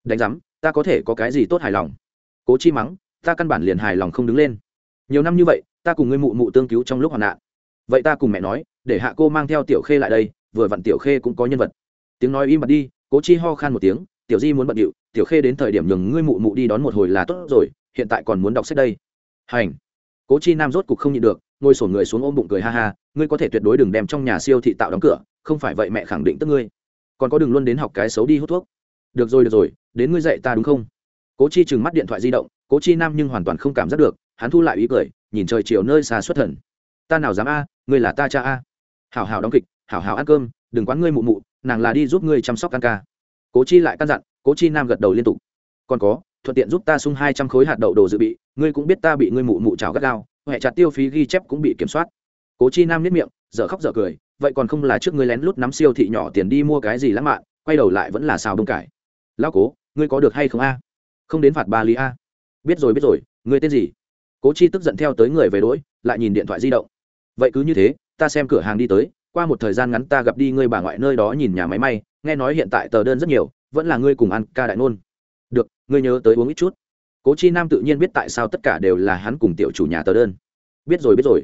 Đánh giám, ta có thể có cái gì tốt hài lòng? Cố chi mắng, ta căn bản liền hài lòng không đứng lên. Nhiều năm như vậy, ta cùng ngươi mụ mụ tương cứu trong lúc hoạn nạn. Vậy ta cùng mẹ nói, để hạ cô mang theo tiểu khê lại đây, vừa vặn tiểu khê cũng có nhân vật. Tiếng nói im bặt đi, cố chi ho khan một tiếng tiểu di muốn bận điệu, tiểu khê đến thời điểm nhường ngươi mụ mụ đi đón một hồi là tốt rồi, hiện tại còn muốn đọc sách đây. Hành. Cố chi nam rốt cục không nhịn được, ngồi sổn người xuống ôm bụng cười ha ha, ngươi có thể tuyệt đối đừng đem trong nhà siêu thị tạo đóng cửa, không phải vậy mẹ khẳng định tức ngươi. Còn có đừng luôn đến học cái xấu đi hút thuốc. Được rồi được rồi, đến ngươi dạy ta đúng không? Cố chi trừng mắt điện thoại di động, cố chi nam nhưng hoàn toàn không cảm giác được, hắn thu lại ý cười, nhìn trời chiều nơi xa xuất thần. Ta nào dám a, ngươi là ta cha a. Hảo hảo đóng kịch, hảo hảo ăn cơm, đừng quán ngươi mụ mụ, nàng là đi giúp ngươi chăm sóc căn ca cố chi lại căn dặn, cố chi nam gật đầu liên tục. Còn có, thuận tiện giúp ta sung hai trăm khối hạt đậu đồ dự bị, ngươi cũng biết ta bị ngươi mụ mụ trào gắt gao huệ chặt tiêu phí ghi chép cũng bị kiểm soát. Cố chi nam nếp miệng, dở khóc dở cười, vậy còn không là trước ngươi lén lút nắm siêu thị nhỏ tiền đi mua cái gì lãng mạn, quay đầu lại vẫn là xào đông cải. Lao cố, ngươi có được hay không a? Không đến phạt ba lý a. Biết rồi biết rồi, ngươi tên gì? Cố chi tức giận theo tới người về đỗi lại nhìn điện thoại di động. Vậy cứ như thế, ta xem cửa hàng đi tới qua một thời gian ngắn ta gặp đi ngươi bà ngoại nơi đó nhìn nhà máy may, nghe nói hiện tại tờ đơn rất nhiều, vẫn là ngươi cùng ăn ca đại ngôn. Được, ngươi nhớ tới uống ít chút. Cố chi nam tự nhiên biết tại sao tất cả đều là hắn cùng tiểu chủ nhà tờ đơn. Biết rồi biết rồi.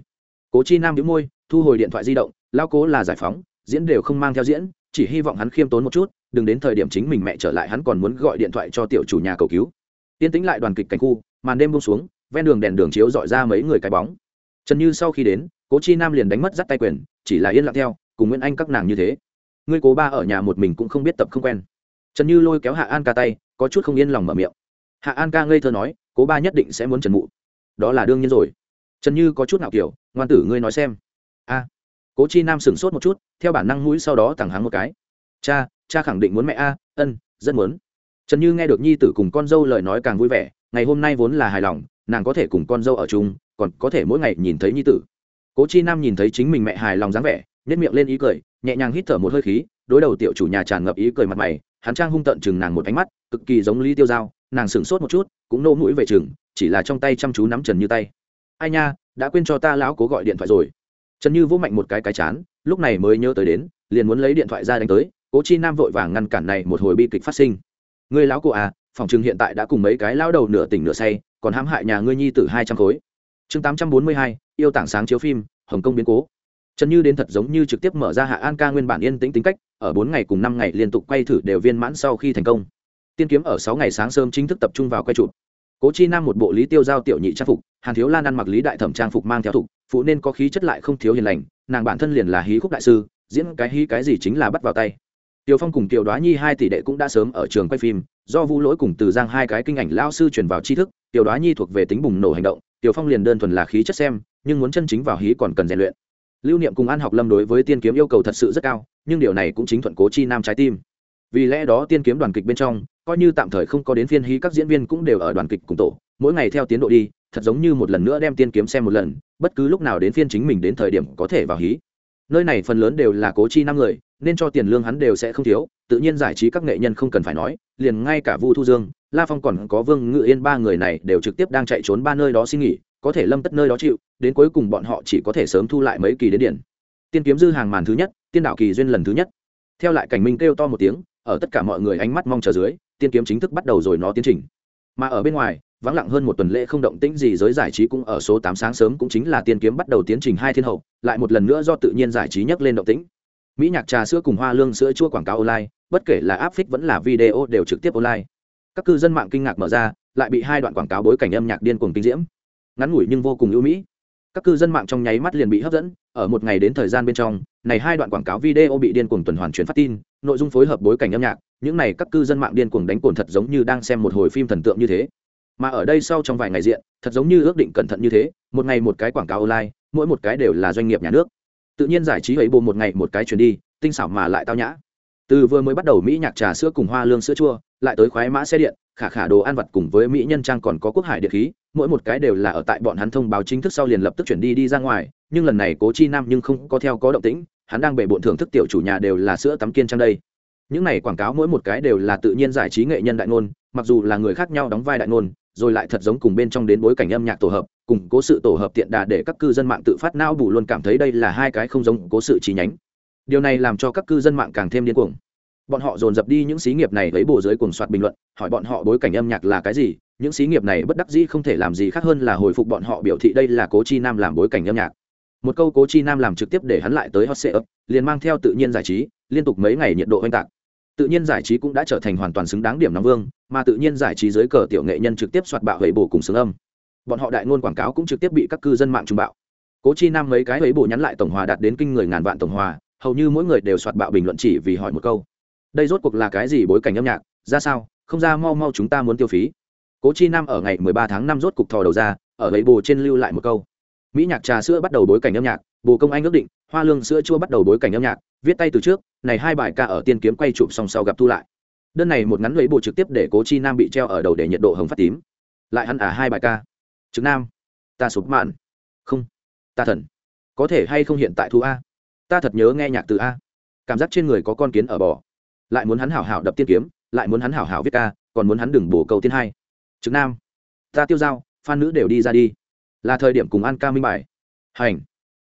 Cố chi nam đĩu môi, thu hồi điện thoại di động, lao cố là giải phóng, diễn đều không mang theo diễn, chỉ hy vọng hắn khiêm tốn một chút, đừng đến thời điểm chính mình mẹ trở lại hắn còn muốn gọi điện thoại cho tiểu chủ nhà cầu cứu. Tiên tính lại đoàn kịch cảnh khu, màn đêm bông xuống, ven đường đèn đường chiếu dọi ra mấy người cái bóng. Trần như sau khi đến cố chi nam liền đánh mất dắt tay quyền, chỉ là yên lặng theo, cùng nguyễn anh các nàng như thế. Ngươi cố ba ở nhà một mình cũng không biết tập không quen. Trần như lôi kéo hạ an ca tay, có chút không yên lòng mở miệng. Hạ an ca ngây thơ nói, cố ba nhất định sẽ muốn trần mụ. Đó là đương nhiên rồi. Trần như có chút nào kiểu, ngoan tử ngươi nói xem. A. Cố chi nam sửng sốt một chút, theo bản năng mũi sau đó thẳng hắng một cái. Cha cha khẳng định muốn mẹ a, ân, rất muốn. Trần như nghe được nhi tử cùng con dâu lời nói càng vui vẻ, ngày hôm nay vốn là hài lòng, nàng có thể cùng con dâu ở chung, còn có thể mỗi ngày nhìn thấy nhi tử cố chi nam nhìn thấy chính mình mẹ hài lòng dáng vẻ nhất miệng lên ý cười, nhẹ nhàng hít thở một hơi khí, đối đầu tiểu chủ nhà tràn ngập ý cười mặt mày, hắn trang hung tận chừng nàng một ánh mắt, cực kỳ giống lý tiêu dao nàng sửng sốt một chút, cũng nô mũi về chừng, chỉ là trong tay chăm chú nắm trần như tay. Ai nha, đã quên cho ta lão cố gọi điện thoại rồi. Trần như vỗ mạnh một cái cái chán, lúc này mới nhớ tới đến, liền muốn lấy điện thoại ra đánh tới, cố chi nam vội vàng ngăn cản này một hồi bi kịch phát sinh. Người lão cụ à phòng chừng hiện tại đã cùng mấy cái lão đầu nửa tỉnh nửa say, còn hãm hại nhà ngươi nhi tử hai trăm khối chương tám trăm bốn mươi hai yêu tảng sáng chiếu phim hồng kông biến cố. Trần như đến thật giống như trực tiếp mở ra hạ an ca nguyên bản yên tĩnh tính cách ở bốn ngày cùng năm ngày liên tục quay thử đều viên mãn sau khi thành công. Tiên kiếm ở sáu ngày sáng sớm chính thức tập trung vào quay chụp. Cố chi nam một bộ lý tiêu giao tiểu nhị trang phục hàn thiếu lan ăn mặc lý đại thẩm trang phục mang theo thục phụ nên có khí chất lại không thiếu hiền lành nàng bản thân liền là hí khúc đại sư diễn cái hí cái gì chính là bắt vào tay. Tiểu Phong cùng Tiểu Đoá Nhi hai tỷ đệ cũng đã sớm ở trường quay phim, do Vu Lỗi cùng Từ Giang hai cái kinh ảnh lão sư truyền vào tri thức, Tiểu Đoá Nhi thuộc về tính bùng nổ hành động, Tiểu Phong liền đơn thuần là khí chất xem, nhưng muốn chân chính vào hí còn cần rèn luyện. Lưu Niệm cùng An Học Lâm đối với tiên kiếm yêu cầu thật sự rất cao, nhưng điều này cũng chính thuận cố chi nam trái tim. Vì lẽ đó tiên kiếm đoàn kịch bên trong, coi như tạm thời không có đến phiên hí các diễn viên cũng đều ở đoàn kịch cùng tổ, mỗi ngày theo tiến độ đi, thật giống như một lần nữa đem tiên kiếm xem một lần, bất cứ lúc nào đến phiên chính mình đến thời điểm có thể vào hí. Nơi này phần lớn đều là cố chi năm người, nên cho tiền lương hắn đều sẽ không thiếu tự nhiên giải trí các nghệ nhân không cần phải nói liền ngay cả vu thu dương la phong còn có vương ngự yên, ba người này đều trực tiếp đang chạy trốn ba nơi đó xin nghỉ, có thể lâm tất nơi đó chịu, đến cuối cùng bọn họ chỉ có thể sớm thu lại mấy kỳ đến điện. Tiên kiếm dư hàng màn thứ nhất, tiên đạo kỳ duyên lần thứ nhất. Theo lại cảnh minh kêu to một tiếng, ở tất cả mọi người ánh mắt mong chờ dưới, tiên kiếm chính thức bắt đầu rồi nó tiến trình. Mà ở bên ngoài, vắng lặng hơn một tuần lễ không động tĩnh gì giới giải trí cũng ở số tám sáng sớm cũng chính là tiên kiếm bắt đầu tiến trình hai thiên hậu, lại một lần nữa do tự nhiên giải trí nhấc lên động tĩnh. Mỹ nhạc trà sữa cùng hoa lương sữa chua quảng cáo online, bất kể là áp phích vẫn là video đều trực tiếp online các cư dân mạng kinh ngạc mở ra, lại bị hai đoạn quảng cáo bối cảnh âm nhạc điên cuồng kinh diễm. Ngắn ngủi nhưng vô cùng ưu mỹ. Các cư dân mạng trong nháy mắt liền bị hấp dẫn, ở một ngày đến thời gian bên trong, này hai đoạn quảng cáo video bị điên cuồng tuần hoàn truyền phát tin, nội dung phối hợp bối cảnh âm nhạc, những này các cư dân mạng điên cuồng đánh cồn thật giống như đang xem một hồi phim thần tượng như thế. Mà ở đây sau trong vài ngày diện, thật giống như ước định cẩn thận như thế, một ngày một cái quảng cáo online, mỗi một cái đều là doanh nghiệp nhà nước. Tự nhiên giải trí ấy bồ một ngày một cái chuyển đi, tinh xảo mà lại tao nhã. Từ vừa mới bắt đầu mỹ nhạc trà sữa cùng hoa lương sữa chua lại tới khoái mã xe điện, khả khả đồ ăn vặt cùng với mỹ nhân trang còn có quốc hải địa khí, mỗi một cái đều là ở tại bọn hắn thông báo chính thức sau liền lập tức chuyển đi đi ra ngoài, nhưng lần này cố chi nam nhưng không có theo có động tĩnh, hắn đang bể bộn thưởng thức tiểu chủ nhà đều là sữa tắm kiên trang đây. Những này quảng cáo mỗi một cái đều là tự nhiên giải trí nghệ nhân đại ngôn, mặc dù là người khác nhau đóng vai đại ngôn, rồi lại thật giống cùng bên trong đến bối cảnh âm nhạc tổ hợp, cùng cố sự tổ hợp tiện đà để các cư dân mạng tự phát não bù luôn cảm thấy đây là hai cái không giống cố sự chi nhánh. Điều này làm cho các cư dân mạng càng thêm điên cuồng bọn họ dồn dập đi những xí nghiệp này lấy bộ dưới cuồng soạt bình luận, hỏi bọn họ bối cảnh âm nhạc là cái gì, những xí nghiệp này bất đắc dĩ không thể làm gì khác hơn là hồi phục bọn họ biểu thị đây là cố chi nam làm bối cảnh âm nhạc. Một câu cố chi nam làm trực tiếp để hắn lại tới hot sệ ấp liền mang theo tự nhiên giải trí, liên tục mấy ngày nhiệt độ oanh tạc. Tự nhiên giải trí cũng đã trở thành hoàn toàn xứng đáng điểm nóng vương, mà tự nhiên giải trí dưới cờ tiểu nghệ nhân trực tiếp soạt bạo hầy bổ cùng xứng âm. Bọn họ đại ngôn quảng cáo cũng trực tiếp bị các cư dân mạng trung bạo. Cố chi nam mấy cái lấy bổ nhắn lại tổng hòa đạt đến kinh người ngàn vạn tổng hòa, hầu như mỗi người đều soạt bạo bình luận chỉ vì hỏi một câu đây rốt cuộc là cái gì bối cảnh âm nhạc, ra sao? Không ra, mau mau chúng ta muốn tiêu phí. Cố chi nam ở ngày 13 tháng 5 rốt cục thò đầu ra, ở lấy bồ trên lưu lại một câu. Mỹ nhạc trà sữa bắt đầu bối cảnh âm nhạc, bồ công anh ước định, hoa lương sữa chua bắt đầu bối cảnh âm nhạc, viết tay từ trước, này hai bài ca ở tiên kiếm quay chụp song sau gặp thu lại. Đơn này một ngắn lấy bộ trực tiếp để cố chi nam bị treo ở đầu để nhiệt độ hồng phát tím. Lại hắn à hai bài ca. Trực nam, ta sụp mạn. Không, ta thần. Có thể hay không hiện tại thu a? Ta thật nhớ nghe nhạc từ a. Cảm giác trên người có con kiến ở bò lại muốn hắn hảo hảo đập tiên kiếm, lại muốn hắn hảo hảo viết ca, còn muốn hắn đừng bổ câu tiên hai. Trực nam, ta tiêu dao phan nữ đều đi ra đi. Là thời điểm cùng an ca minh bài. Hành.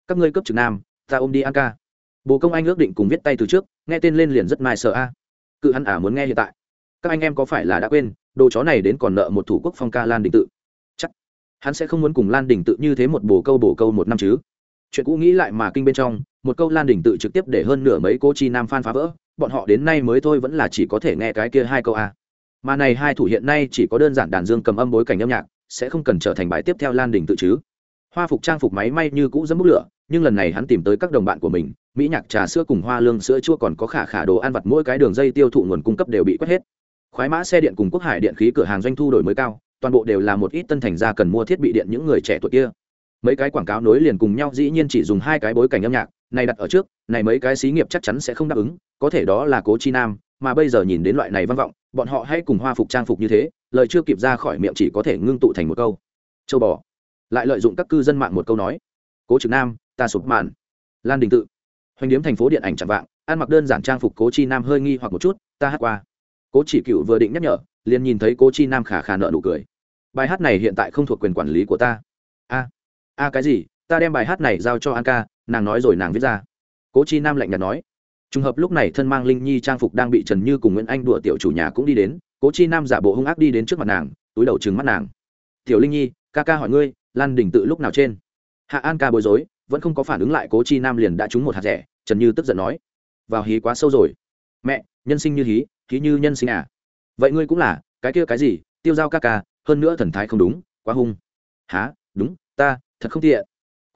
Các ngươi cấp trực nam, ta ôm đi an ca. Bồ công anh ước định cùng viết tay từ trước, nghe tên lên liền rất mai sợ a. Cự hắn ả muốn nghe hiện tại. Các anh em có phải là đã quên, đồ chó này đến còn nợ một thủ quốc phong ca lan đình tự? Chắc hắn sẽ không muốn cùng lan đình tự như thế một bồ câu bồ câu một năm chứ. Chuyện cũ nghĩ lại mà kinh bên trong một câu lan đình tự trực tiếp để hơn nửa mấy cô chi nam phan phá vỡ, bọn họ đến nay mới thôi vẫn là chỉ có thể nghe cái kia hai câu a. Mà này hai thủ hiện nay chỉ có đơn giản đàn dương cầm âm bối cảnh âm nhạc, sẽ không cần trở thành bài tiếp theo lan đình tự chứ. Hoa phục trang phục máy may như cũ dẫm bút lửa, nhưng lần này hắn tìm tới các đồng bạn của mình, mỹ nhạc trà sữa cùng hoa lương sữa chua còn có khả khả đồ ăn vặt mỗi cái đường dây tiêu thụ nguồn cung cấp đều bị quét hết. Khoái mã xe điện cùng quốc hải điện khí cửa hàng doanh thu đổi mới cao, toàn bộ đều là một ít tân thành ra cần mua thiết bị điện những người trẻ tuổi kia. Mấy cái quảng cáo nối liền cùng nhau dĩ nhiên chỉ dùng hai cái bối cảnh âm nhạc này đặt ở trước, này mấy cái xí nghiệp chắc chắn sẽ không đáp ứng, có thể đó là cố chi nam, mà bây giờ nhìn đến loại này văn vọng, bọn họ hay cùng hoa phục trang phục như thế, lời chưa kịp ra khỏi miệng chỉ có thể ngưng tụ thành một câu. Châu bò. Lại lợi dụng các cư dân mạng một câu nói. Cố trực nam, ta sụp màn. Lan đình tự. Hoành điếm thành phố điện ảnh chẳng vạng, ăn mặc đơn giản trang phục cố chi nam hơi nghi hoặc một chút, ta hát qua. Cố chỉ cựu vừa định nhắc nhở, liền nhìn thấy cố chi nam khả khả nợ nụ cười. Bài hát này hiện tại không thuộc quyền quản lý của ta. A. A cái gì? Ta đem bài hát này giao cho an ca nàng nói rồi nàng viết ra. Cố chi nam lạnh nhạt nói. Trùng hợp lúc này thân mang linh nhi trang phục đang bị trần như cùng nguyễn anh đùa tiểu chủ nhà cũng đi đến, cố chi nam giả bộ hung ác đi đến trước mặt nàng, túi đầu trừng mắt nàng. Tiểu linh nhi, ca ca hỏi ngươi, lan đình tự lúc nào trên? Hạ an ca bối rối, vẫn không có phản ứng lại cố chi nam liền đã trúng một hạt rẻ, trần như tức giận nói. Vào hí quá sâu rồi. Mẹ, nhân sinh như hí hí như nhân sinh à? Vậy ngươi cũng là, cái kia cái gì? Tiêu dao ca ca, hơn nữa thần thái không đúng, quá hung. Há đúng, ta, thật không tiện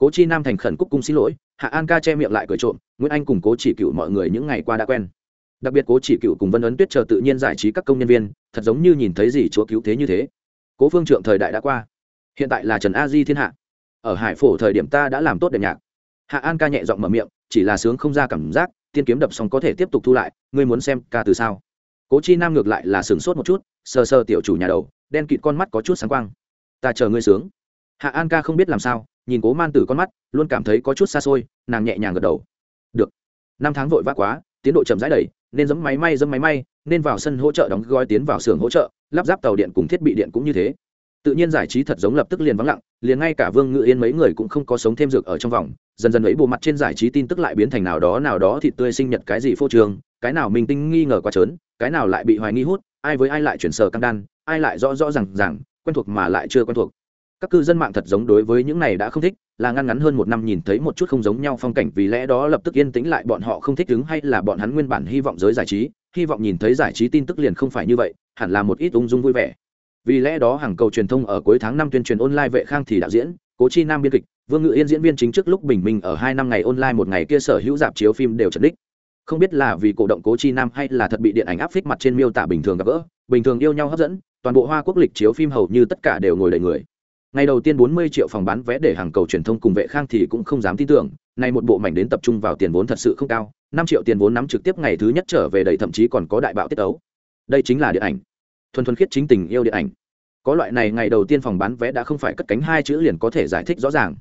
cố chi nam thành khẩn cúc cung xin lỗi, hạ an ca che miệng lại cười trộm, nguyễn anh cùng cố chỉ cựu mọi người những ngày qua đã quen. Đặc biệt cố chỉ cựu cùng vân ấn tuyết chờ tự nhiên giải trí các công nhân viên, thật giống như nhìn thấy gì chúa cứu thế như thế. Cố phương trượng thời đại đã qua, hiện tại là trần a di thiên hạ. Ở hải phổ thời điểm ta đã làm tốt đẹp nhạc. Hạ an ca nhẹ giọng mở miệng, chỉ là sướng không ra cảm giác, tiên kiếm đập xong có thể tiếp tục thu lại, ngươi muốn xem ca từ sao? Cố chi nam ngược lại là sướng sốt một chút, sờ sờ tiểu chủ nhà đầu, đen kịt con mắt có chút sáng quang. Ta chờ ngươi sướng. Hạ an ca không biết làm sao nhìn cố man tử con mắt, luôn cảm thấy có chút xa xôi, nàng nhẹ nhàng gật đầu. Được. Năm tháng vội vã quá, tiến độ chậm rãi đầy nên dẫm máy may dẫm máy may, nên vào sân hỗ trợ đóng gói tiến vào xưởng hỗ trợ, lắp ráp tàu điện cùng thiết bị điện cũng như thế. Tự nhiên giải trí thật giống lập tức liền vắng lặng, liền ngay cả vương ngự yên mấy người cũng không có sống thêm dược ở trong vòng, dần dần ấy bộ mặt trên giải trí tin tức lại biến thành nào đó nào đó thịt tươi sinh nhật cái gì phô trường, cái nào mình tinh nghi ngờ quá trớn, cái nào lại bị hoài nghi hút, ai với ai lại chuyển sờ căng đan, ai lại rõ rõ rằng rằng quen thuộc mà lại chưa quen thuộc các cư dân mạng thật giống đối với những này đã không thích, là ngăn ngắn hơn một năm nhìn thấy một chút không giống nhau phong cảnh, vì lẽ đó lập tức yên tĩnh lại, bọn họ không thích ứng hay là bọn hắn nguyên bản hy vọng giới giải trí, hy vọng nhìn thấy giải trí tin tức liền không phải như vậy, hẳn là một ít ung dung vui vẻ. Vì lẽ đó hàng cầu truyền thông ở cuối tháng năm tuyên truyền online vệ khang thì đạo diễn, cố chi nam biên kịch, vương ngự yên diễn viên chính trước lúc bình minh ở hai năm ngày online một ngày kia sở hữu dạp chiếu phim đều trật đích. Không biết là vì cổ động cố chi nam hay là thật bị điện ảnh áp phích mặt trên miêu tả bình thường gặp gỡ, bình thường yêu nhau hấp dẫn, toàn bộ hoa quốc lịch chiếu phim hầu như tất cả đều ngồi đầy người ngày đầu tiên 40 triệu phòng bán vé để hàng cầu truyền thông cùng vệ khang thì cũng không dám tin tưởng. Nay một bộ mảnh đến tập trung vào tiền vốn thật sự không cao. 5 triệu tiền vốn nắm trực tiếp ngày thứ nhất trở về đầy, thậm chí còn có đại bạo tiết ấu đây chính là điện ảnh. Thuần thuần khiết chính tình yêu điện ảnh. Có loại này ngày đầu tiên phòng bán vé đã không phải cất cánh hai chữ liền có thể giải thích rõ ràng.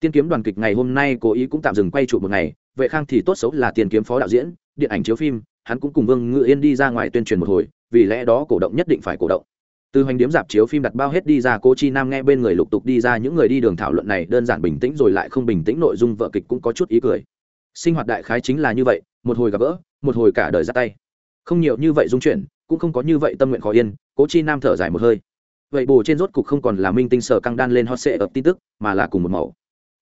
Tiên kiếm đoàn kịch ngày hôm nay cố ý cũng tạm dừng quay trụ một ngày. Vệ khang thì tốt xấu là tiền kiếm phó đạo diễn, điện ảnh chiếu phim, hắn cũng cùng vương ngự yên đi ra ngoài tuyên truyền một hồi, vì lẽ đó cổ động nhất định phải cổ động từ hoành điếm dạp chiếu phim đặt bao hết đi ra cô chi nam nghe bên người lục tục đi ra, những người đi đường thảo luận này đơn giản bình tĩnh rồi lại không bình tĩnh, nội dung vợ kịch cũng có chút ý cười. Sinh hoạt đại khái chính là như vậy, một hồi gặp gỡ, một hồi cả đời ra tay. Không nhiều như vậy dung chuyển, cũng không có như vậy tâm nguyện khó yên, cố chi nam thở dài một hơi. Vậy bù trên rốt cục không còn là minh tinh sở căng đan lên hot sệ ập tin tức, mà là cùng một màu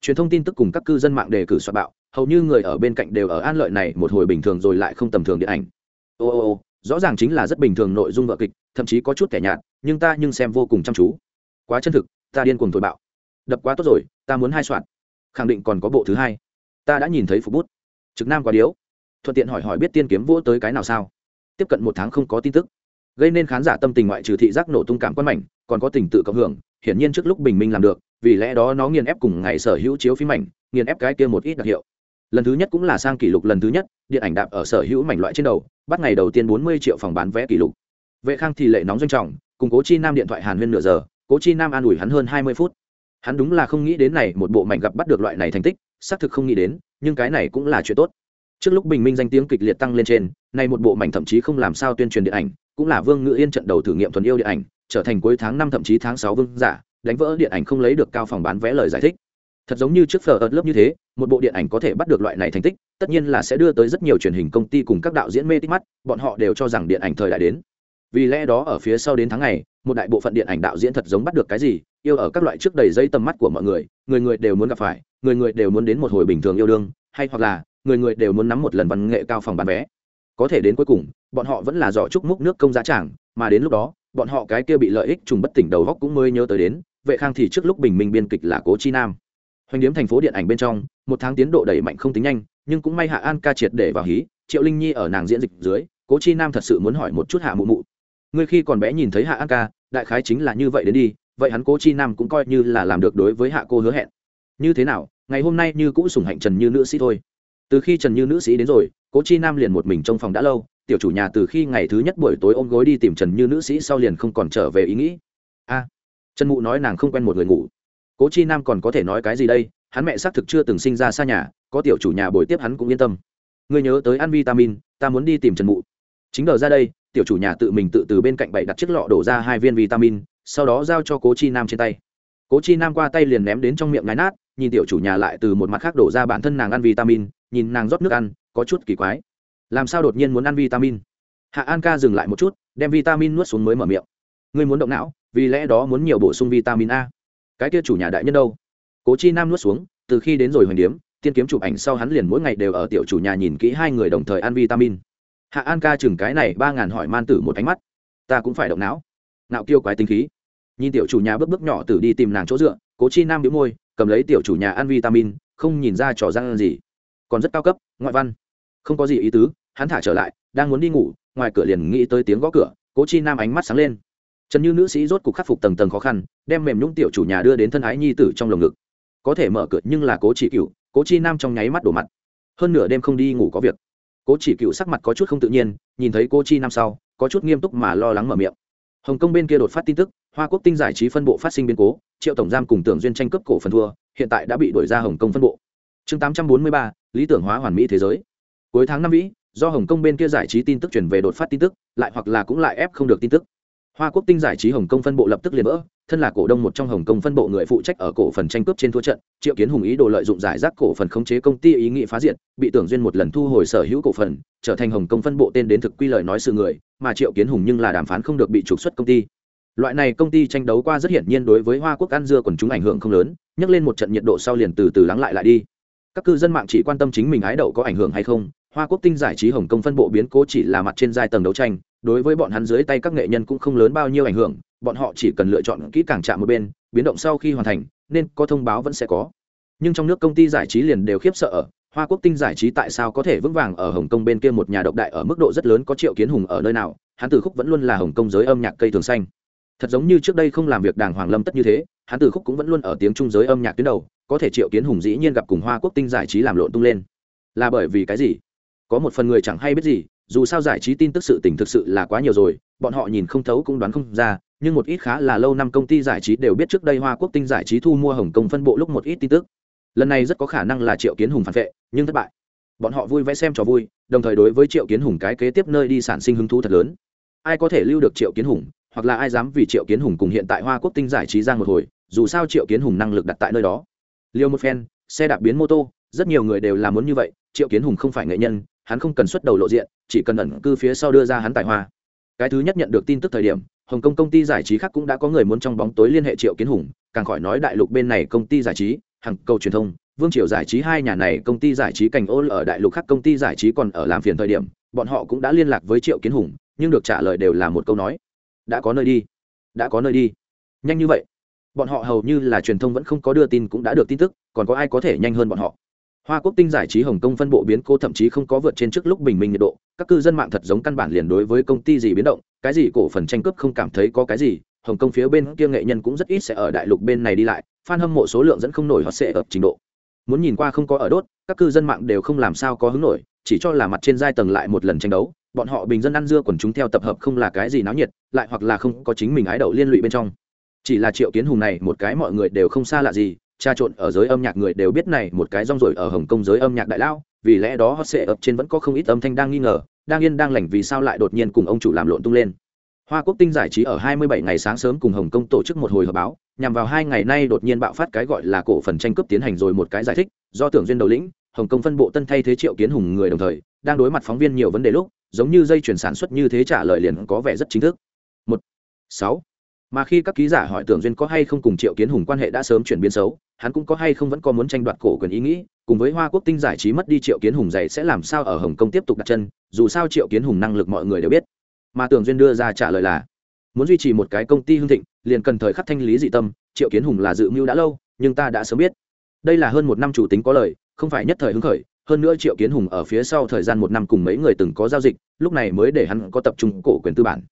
truyền thông tin tức cùng các cư dân mạng đề cử soạn bạo, hầu như người ở bên cạnh đều ở an lợi này một hồi bình thường rồi lại không tầm thường điện ảnh. Ô ô ô, rõ ràng chính là rất bình thường nội dung vợ kịch, thậm chí có chút kẻ nhạt nhưng ta nhưng xem vô cùng chăm chú. Quá chân thực, ta điên cuồng thổi bạo. Đập quá tốt rồi, ta muốn hai soạn. Khẳng định còn có bộ thứ hai. Ta đã nhìn thấy phục bút. Trực nam quá điếu. Thuận tiện hỏi hỏi biết tiên kiếm vỗ tới cái nào sao. Tiếp cận một tháng không có tin tức. Gây nên khán giả tâm tình ngoại trừ thị giác nổ tung cảm quan mảnh, còn có tình tự cộng hưởng, hiển nhiên trước lúc bình minh làm được, vì lẽ đó nó nghiền ép cùng ngày sở hữu chiếu phim mảnh, nghiền ép cái kia một ít đặc hiệu. Lần thứ nhất cũng là sang kỷ lục lần thứ nhất, điện ảnh đạp ở sở hữu mảnh loại trên đầu, bắt ngày đầu tiên bốn mươi triệu phòng bán vé kỷ lục. Vệ khang thì lệ nóng doanh trọng cùng cố chi nam điện thoại hàn huyên nửa giờ, cố chi nam an ủi hắn hơn hai mươi phút. Hắn đúng là không nghĩ đến này một bộ mảnh gặp bắt được loại này thành tích, xác thực không nghĩ đến, nhưng cái này cũng là chuyện tốt. Trước lúc bình minh danh tiếng kịch liệt tăng lên trên nay một bộ mảnh thậm chí không làm sao tuyên truyền điện ảnh, cũng là vương ngự yên trận đầu thử nghiệm thuần yêu điện ảnh, trở thành cuối tháng năm thậm chí tháng sáu vương giả, đánh vỡ điện ảnh không lấy được cao phòng bán vé lời giải thích. Thật giống như trước phở ớt lớp như thế, một bộ điện ảnh có thể bắt được loại này thành tích, tất nhiên là sẽ đưa tới rất nhiều truyền hình công ty cùng các đạo diễn mê tích mắt, bọn họ đều cho rằng điện ảnh thời đại đến vì lẽ đó ở phía sau đến tháng này một đại bộ phận điện ảnh đạo diễn thật giống bắt được cái gì, yêu ở các loại trước đầy dây tầm mắt của mọi người người người đều muốn gặp phải, người người đều muốn đến một hồi bình thường yêu đương, hay hoặc là, người người đều muốn nắm một lần văn nghệ cao phòng bán vé. Có thể đến cuối cùng, bọn họ vẫn là giỏ chúc múc nước công giá trảng mà đến lúc đó, bọn họ cái kia bị lợi ích trùng bất tỉnh đầu góc cũng mới nhớ tới đến, vệ khang thì trước lúc bình minh biên kịch là cố chi nam. Hoành điếm thành phố điện ảnh bên trong, một tháng tiến độ đẩy mạnh không tính nhanh, nhưng cũng may hạ an ca triệt để vào hí, triệu linh nhi ở nàng diễn dịch dưới, cố chi nam thật sự muốn hỏi một chút hạ mụ mụ ngươi khi còn bé nhìn thấy hạ an ca, đại khái chính là như vậy đến đi, vậy hắn cố chi nam cũng coi như là làm được đối với hạ cô hứa hẹn. Như thế nào, ngày hôm nay như cũng sủng hạnh trần như nữ sĩ thôi. Từ khi trần như nữ sĩ đến rồi, cố chi nam liền một mình trong phòng đã lâu, tiểu chủ nhà từ khi ngày thứ nhất buổi tối ôm gối đi tìm trần như nữ sĩ sau liền không còn trở về ý nghĩ. A, trần mụ nói nàng không quen một người ngủ. Cố chi nam còn có thể nói cái gì đây, hắn mẹ xác thực chưa từng sinh ra xa nhà, có tiểu chủ nhà bồi tiếp hắn cũng yên tâm. Ngươi nhớ tới ăn vitamin, ta muốn đi tìm trần mụ. Chính đờ ra đây tiểu chủ nhà tự mình tự từ bên cạnh bậy đặt chiếc lọ đổ ra hai viên vitamin, sau đó giao cho cố chi nam trên tay. Cố chi nam qua tay liền ném đến trong miệng ngái nát, nhìn tiểu chủ nhà lại từ một mặt khác đổ ra bản thân nàng ăn vitamin, nhìn nàng rót nước ăn, có chút kỳ quái. Làm sao đột nhiên muốn ăn vitamin? Hạ an ca dừng lại một chút, đem vitamin nuốt xuống mới mở miệng. Ngươi muốn động não, vì lẽ đó muốn nhiều bổ sung vitamin a. Cái kia chủ nhà đại nhân đâu? Cố chi nam nuốt xuống, từ khi đến rồi hoành điếm, tiên kiếm chụp ảnh sau hắn liền mỗi ngày đều ở tiểu chủ nhà nhìn kỹ hai người đồng thời ăn vitamin hạ an ca chừng cái này ba ngàn hỏi man tử một ánh mắt. Ta cũng phải động não. Nạo kiêu quái tính khí. Nhìn tiểu chủ nhà bước bước nhỏ tử đi tìm nàng chỗ dựa, cố chi nam đĩu môi, cầm lấy tiểu chủ nhà ăn vitamin, không nhìn ra trò răng gì. Còn rất cao cấp, ngoại văn. Không có gì ý tứ, hắn thả trở lại, đang muốn đi ngủ, ngoài cửa liền nghĩ tới tiếng gõ cửa, cố chi nam ánh mắt sáng lên. Trần như nữ sĩ rốt cục khắc phục tầng tầng khó khăn, đem mềm nhũng tiểu chủ nhà đưa đến thân ái nhi tử trong lồng ngực. Có thể mở cửa nhưng là cố chỉ cựu cố chi nam trong nháy mắt đổ mặt. Hơn nửa đêm không đi ngủ có việc cố chỉ cựu sắc mặt có chút không tự nhiên, nhìn thấy cô chi năm sau, có chút nghiêm túc mà lo lắng mở miệng. Hồng kông bên kia đột phát tin tức, hoa quốc tinh giải trí phân bộ phát sinh biến cố, triệu tổng giam cùng tưởng duyên tranh cướp cổ phần thua, hiện tại đã bị đuổi ra hồng kông phân bộ. Chương tám trăm bốn mươi ba, lý tưởng hóa hoàn mỹ thế giới. Cuối tháng năm vĩ do hồng kông bên kia giải trí tin tức chuyển về đột phát tin tức, lại hoặc là cũng lại ép không được tin tức. Hoa quốc tinh giải trí hồng kông phân bộ lập tức liền vỡ thân là cổ đông một trong hồng kông phân bộ người phụ trách ở cổ phần tranh cướp trên thua trận, triệu kiến hùng ý đồ lợi dụng giải rác cổ phần khống chế công ty ý nghị phá diện bị tưởng duyên một lần thu hồi sở hữu cổ phần, trở thành hồng kông phân bộ tên đến thực quy lời nói sự người, mà triệu kiến hùng nhưng là đàm phán không được bị trục xuất công ty. Loại này công ty tranh đấu qua rất hiển nhiên đối với hoa quốc ăn dưa còn chúng ảnh hưởng không lớn, nhắc lên một trận nhiệt độ sau liền từ từ lắng lại lại đi. Các cư dân mạng chỉ quan tâm chính mình ái đậu có ảnh hưởng hay không, hoa quốc tinh giải trí hồng kông phân bộ biến cố chỉ là mặt trên giai tầng đấu tranh, đối với bọn hắn dưới tay các nghệ nhân cũng không lớn bao nhiêu ảnh hưởng bọn họ chỉ cần lựa chọn kỹ càng chạm một bên, biến động sau khi hoàn thành, nên có thông báo vẫn sẽ có. Nhưng trong nước công ty giải trí liền đều khiếp sợ ở, hoa quốc tinh giải trí tại sao có thể vững vàng ở hồng kông bên kia một nhà độc đại ở mức độ rất lớn có triệu kiến hùng ở nơi nào hắn tử khúc vẫn luôn là hồng kông giới âm nhạc cây thường xanh. Thật giống như trước đây không làm việc đàng hoàng lâm tất như thế hắn tử khúc cũng vẫn luôn ở tiếng trung giới âm nhạc tuyến đầu, có thể triệu kiến hùng dĩ nhiên gặp cùng hoa quốc tinh giải trí làm lộn tung lên. Là bởi vì cái gì? Có một phần người chẳng hay biết gì, dù sao giải trí tin tức sự tình thực sự là quá nhiều rồi, bọn họ nhìn không thấu cũng đoán không ra nhưng một ít khá là lâu năm công ty giải trí đều biết trước đây hoa quốc tinh giải trí thu mua hồng kông phân bộ lúc một ít tin tức. Lần này rất có khả năng là triệu kiến hùng phản vệ, nhưng thất bại. Bọn họ vui vẽ xem trò vui, đồng thời đối với triệu kiến hùng cái kế tiếp nơi đi sản sinh hứng thú thật lớn. Ai có thể lưu được triệu kiến hùng, hoặc là ai dám vì triệu kiến hùng cùng hiện tại hoa quốc tinh giải trí giang một hồi, dù sao triệu kiến hùng năng lực đặt tại nơi đó. Liêu một phen, xe đạp biến mô tô, rất nhiều người đều làm muốn như vậy, triệu kiến hùng không phải nghệ nhân, hắn không cần xuất đầu lộ diện, chỉ cần ẩn cư phía sau đưa ra hắn tài hoa. Cái thứ nhất nhận được tin tức thời điểm hồng kông công ty giải trí khác cũng đã có người muốn trong bóng tối liên hệ triệu kiến hùng, càng khỏi nói đại lục bên này công ty giải trí, hàng cầu truyền thông, vương triều giải trí hai nhà này công ty giải trí cành ô ở đại lục khác công ty giải trí còn ở làm phiền thời điểm, bọn họ cũng đã liên lạc với triệu kiến hùng, nhưng được trả lời đều là một câu nói, đã có nơi đi, đã có nơi đi. Nhanh như vậy, bọn họ hầu như là truyền thông vẫn không có đưa tin cũng đã được tin tức, còn có ai có thể nhanh hơn bọn họ? Hoa quốc tinh giải trí hồng kông phân bộ biến cô thậm chí không có vượt trên trước lúc bình minh nhiệt độ, các cư dân mạng thật giống căn bản liền đối với công ty gì biến động cái gì cổ phần tranh cướp không cảm thấy có cái gì, hồng kông phía bên kia nghệ nhân cũng rất ít sẽ ở đại lục bên này đi lại f a n hâm mộ số lượng dẫn không nổi hoặc sẽ ở trình độ. Muốn nhìn qua không có ở đốt, các cư dân mạng đều không làm sao có hứng nổi, chỉ cho là mặt trên giai tầng lại một lần tranh đấu, bọn họ bình dân ăn dưa quần chúng theo tập hợp không là cái gì náo nhiệt, lại hoặc là không có chính mình ái đậu liên lụy bên trong. Chỉ là triệu kiến hùng này, một cái mọi người đều không xa lạ gì tra trộn ở giới âm nhạc người đều biết này, một cái rong rổi ở hồng kông giới âm nhạc đại lao, vì lẽ đó họ sẽ ập trên vẫn có không ít âm thanh đang nghi ngờ đang yên đang lành vì sao lại đột nhiên cùng ông chủ làm lộn tung lên. Hoa quốc tinh giải trí ở 27 ngày sáng sớm cùng hồng kông tổ chức một hồi họp báo, nhằm vào hai ngày nay đột nhiên bạo phát cái gọi là cổ phần tranh cướp tiến hành rồi một cái giải thích, do tưởng duyên đầu lĩnh, hồng kông phân bộ tân thay thế triệu kiến hùng người đồng thời, đang đối mặt phóng viên nhiều vấn đề lúc, giống như dây chuyển sản xuất như thế trả lời liền có vẻ rất chính thức. Một, sáu, mà khi các ký giả hỏi tưởng duyên có hay không cùng triệu kiến hùng quan hệ đã sớm chuyển biến xấu, hắn cũng có hay không vẫn có muốn tranh đoạt cổ quyền ý nghĩ cùng với hoa quốc tinh giải trí mất đi triệu kiến hùng dạy sẽ làm sao ở hồng kông tiếp tục đặt chân, dù sao triệu kiến hùng năng lực mọi người đều biết. Mà tưởng duyên đưa ra trả lời là, muốn duy trì một cái công ty hưng thịnh, liền cần thời khắc thanh lý dị tâm, triệu kiến hùng là dự mưu đã lâu, nhưng ta đã sớm biết. Đây là hơn một năm chủ tính có lời, không phải nhất thời hứng khởi, hơn nữa triệu kiến hùng ở phía sau thời gian một năm cùng mấy người từng có giao dịch, lúc này mới để hắn có tập trung cổ quyền tư bản.